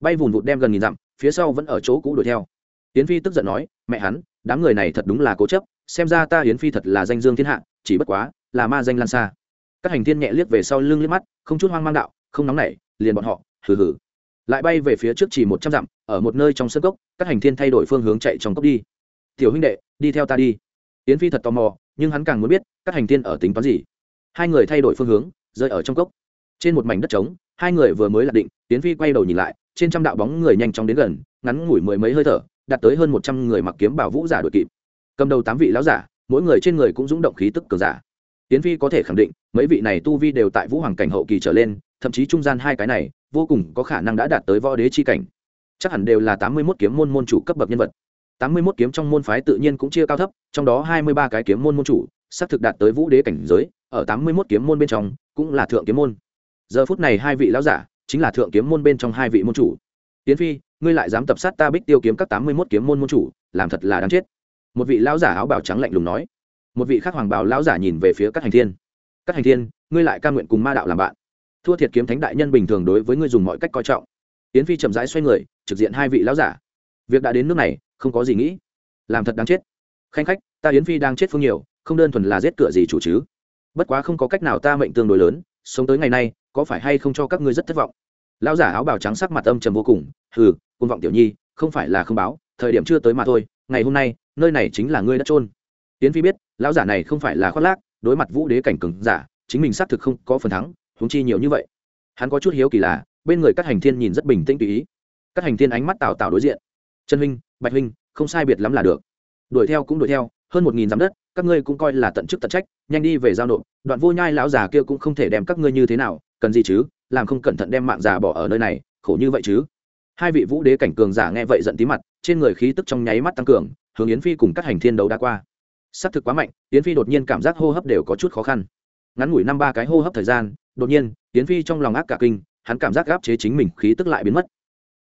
Bay vùn vụt đem gần nghìn dặm, phía sau vẫn ở chỗ cũ đuổi theo yến phi tức giận nói, mẹ hắn, đám người này thật đúng là cố chấp, xem ra ta yến phi thật là danh dương thiên hạ, chỉ bất quá là ma danh lan xa. Các hành thiên nhẹ liếc về sau lưng liếc mắt, không chút hoang mang đạo, không nóng nảy, liền bọn họ, hừ hừ. Lại bay về phía trước chỉ một trăm dặm, ở một nơi trong sân cốc, các hành thiên thay đổi phương hướng chạy trong cốc đi. Tiểu huynh đệ, đi theo ta đi. Yến phi thật tò mò, nhưng hắn càng muốn biết, các hành thiên ở tính toán gì. Hai người thay đổi phương hướng, rơi ở trong cốc. Trên một mảnh đất trống, hai người vừa mới lạc định, yến phi quay đầu nhìn lại, trên trăm đạo bóng người nhanh chóng đến gần, ngắn ngủi mười mấy hơi thở đạt tới hơn một trăm người mặc kiếm bảo vũ giả đội kịp. Cầm đầu tám vị lão giả, mỗi người trên người cũng rúng động khí tức cường giả. Tiến phi có thể khẳng định, mấy vị này tu vi đều tại vũ hoàng cảnh hậu kỳ trở lên, thậm chí trung gian hai cái này, vô cùng có khả năng đã đạt tới võ đế chi cảnh. Chắc hẳn đều là tám mươi mốt kiếm môn môn chủ cấp bậc nhân vật. tám mươi mốt kiếm trong môn phái tự nhiên cũng chia cao thấp, trong đó hai mươi ba cái kiếm môn môn chủ, xác thực đạt tới vũ đế cảnh giới, ở tám mươi mốt kiếm môn bên trong, cũng là thượng kiếm môn. Giờ phút này hai vị lão giả, chính là thượng kiếm môn bên trong hai vị môn chủ. Tiến phi ngươi lại dám tập sát ta bích tiêu kiếm các tám mươi mốt kiếm môn môn chủ, làm thật là đáng chết. Một vị lão giả áo bào trắng lạnh lùng nói. Một vị khác hoàng bào lão giả nhìn về phía các hành thiên. Các hành thiên, ngươi lại ca nguyện cùng ma đạo làm bạn. Thua thiệt kiếm thánh đại nhân bình thường đối với ngươi dùng mọi cách coi trọng. Yến phi chậm rãi xoay người, trực diện hai vị lão giả. Việc đã đến nước này, không có gì nghĩ. Làm thật đáng chết. Khanh khách, ta yến phi đang chết phương nhiều, không đơn thuần là giết cửa gì chủ chứ. Bất quá không có cách nào ta mệnh tương đối lớn, sống tới ngày nay, có phải hay không cho các ngươi rất thất vọng? Lão giả áo bào trắng sắc mặt âm trầm vô cùng, hừ côn vọng tiểu nhi, không phải là không báo, thời điểm chưa tới mà thôi, ngày hôm nay, nơi này chính là ngươi đã trôn tiến phi biết, lão giả này không phải là khoác lác, đối mặt vũ đế cảnh cừng giả, chính mình xác thực không có phần thắng húng chi nhiều như vậy. Hắn có chút hiếu kỳ là, bên người các hành thiên nhìn rất bình tĩnh tùy ý. Các hành thiên ánh mắt tào tào đối diện. Trần huynh, bạch huynh, không sai biệt lắm là được. Đuổi theo cũng đuổi theo, hơn một nghìn dặm đất, các ngươi cũng coi là tận chức tận trách, nhanh đi về giao nộp, đoạn vô nhai lão già kia cũng không thể đem các ngươi như thế nào, cần gì chứ, làm không cẩn thận đem mạng già bỏ ở nơi này, khổ như vậy chứ hai vị vũ đế cảnh cường giả nghe vậy giận tí mặt, trên người khí tức trong nháy mắt tăng cường, hướng yến phi cùng các hành thiên đấu đã qua. S á c thực quá mạnh, yến phi đột nhiên cảm giác hô hấp đều có chút khó khăn. Ngắn ngủi năm ba cái hô hấp thời gian, đột nhiên, yến phi trong lòng ác cả kinh, hắn cảm giác gáp chế chính mình, khí tức lại biến mất.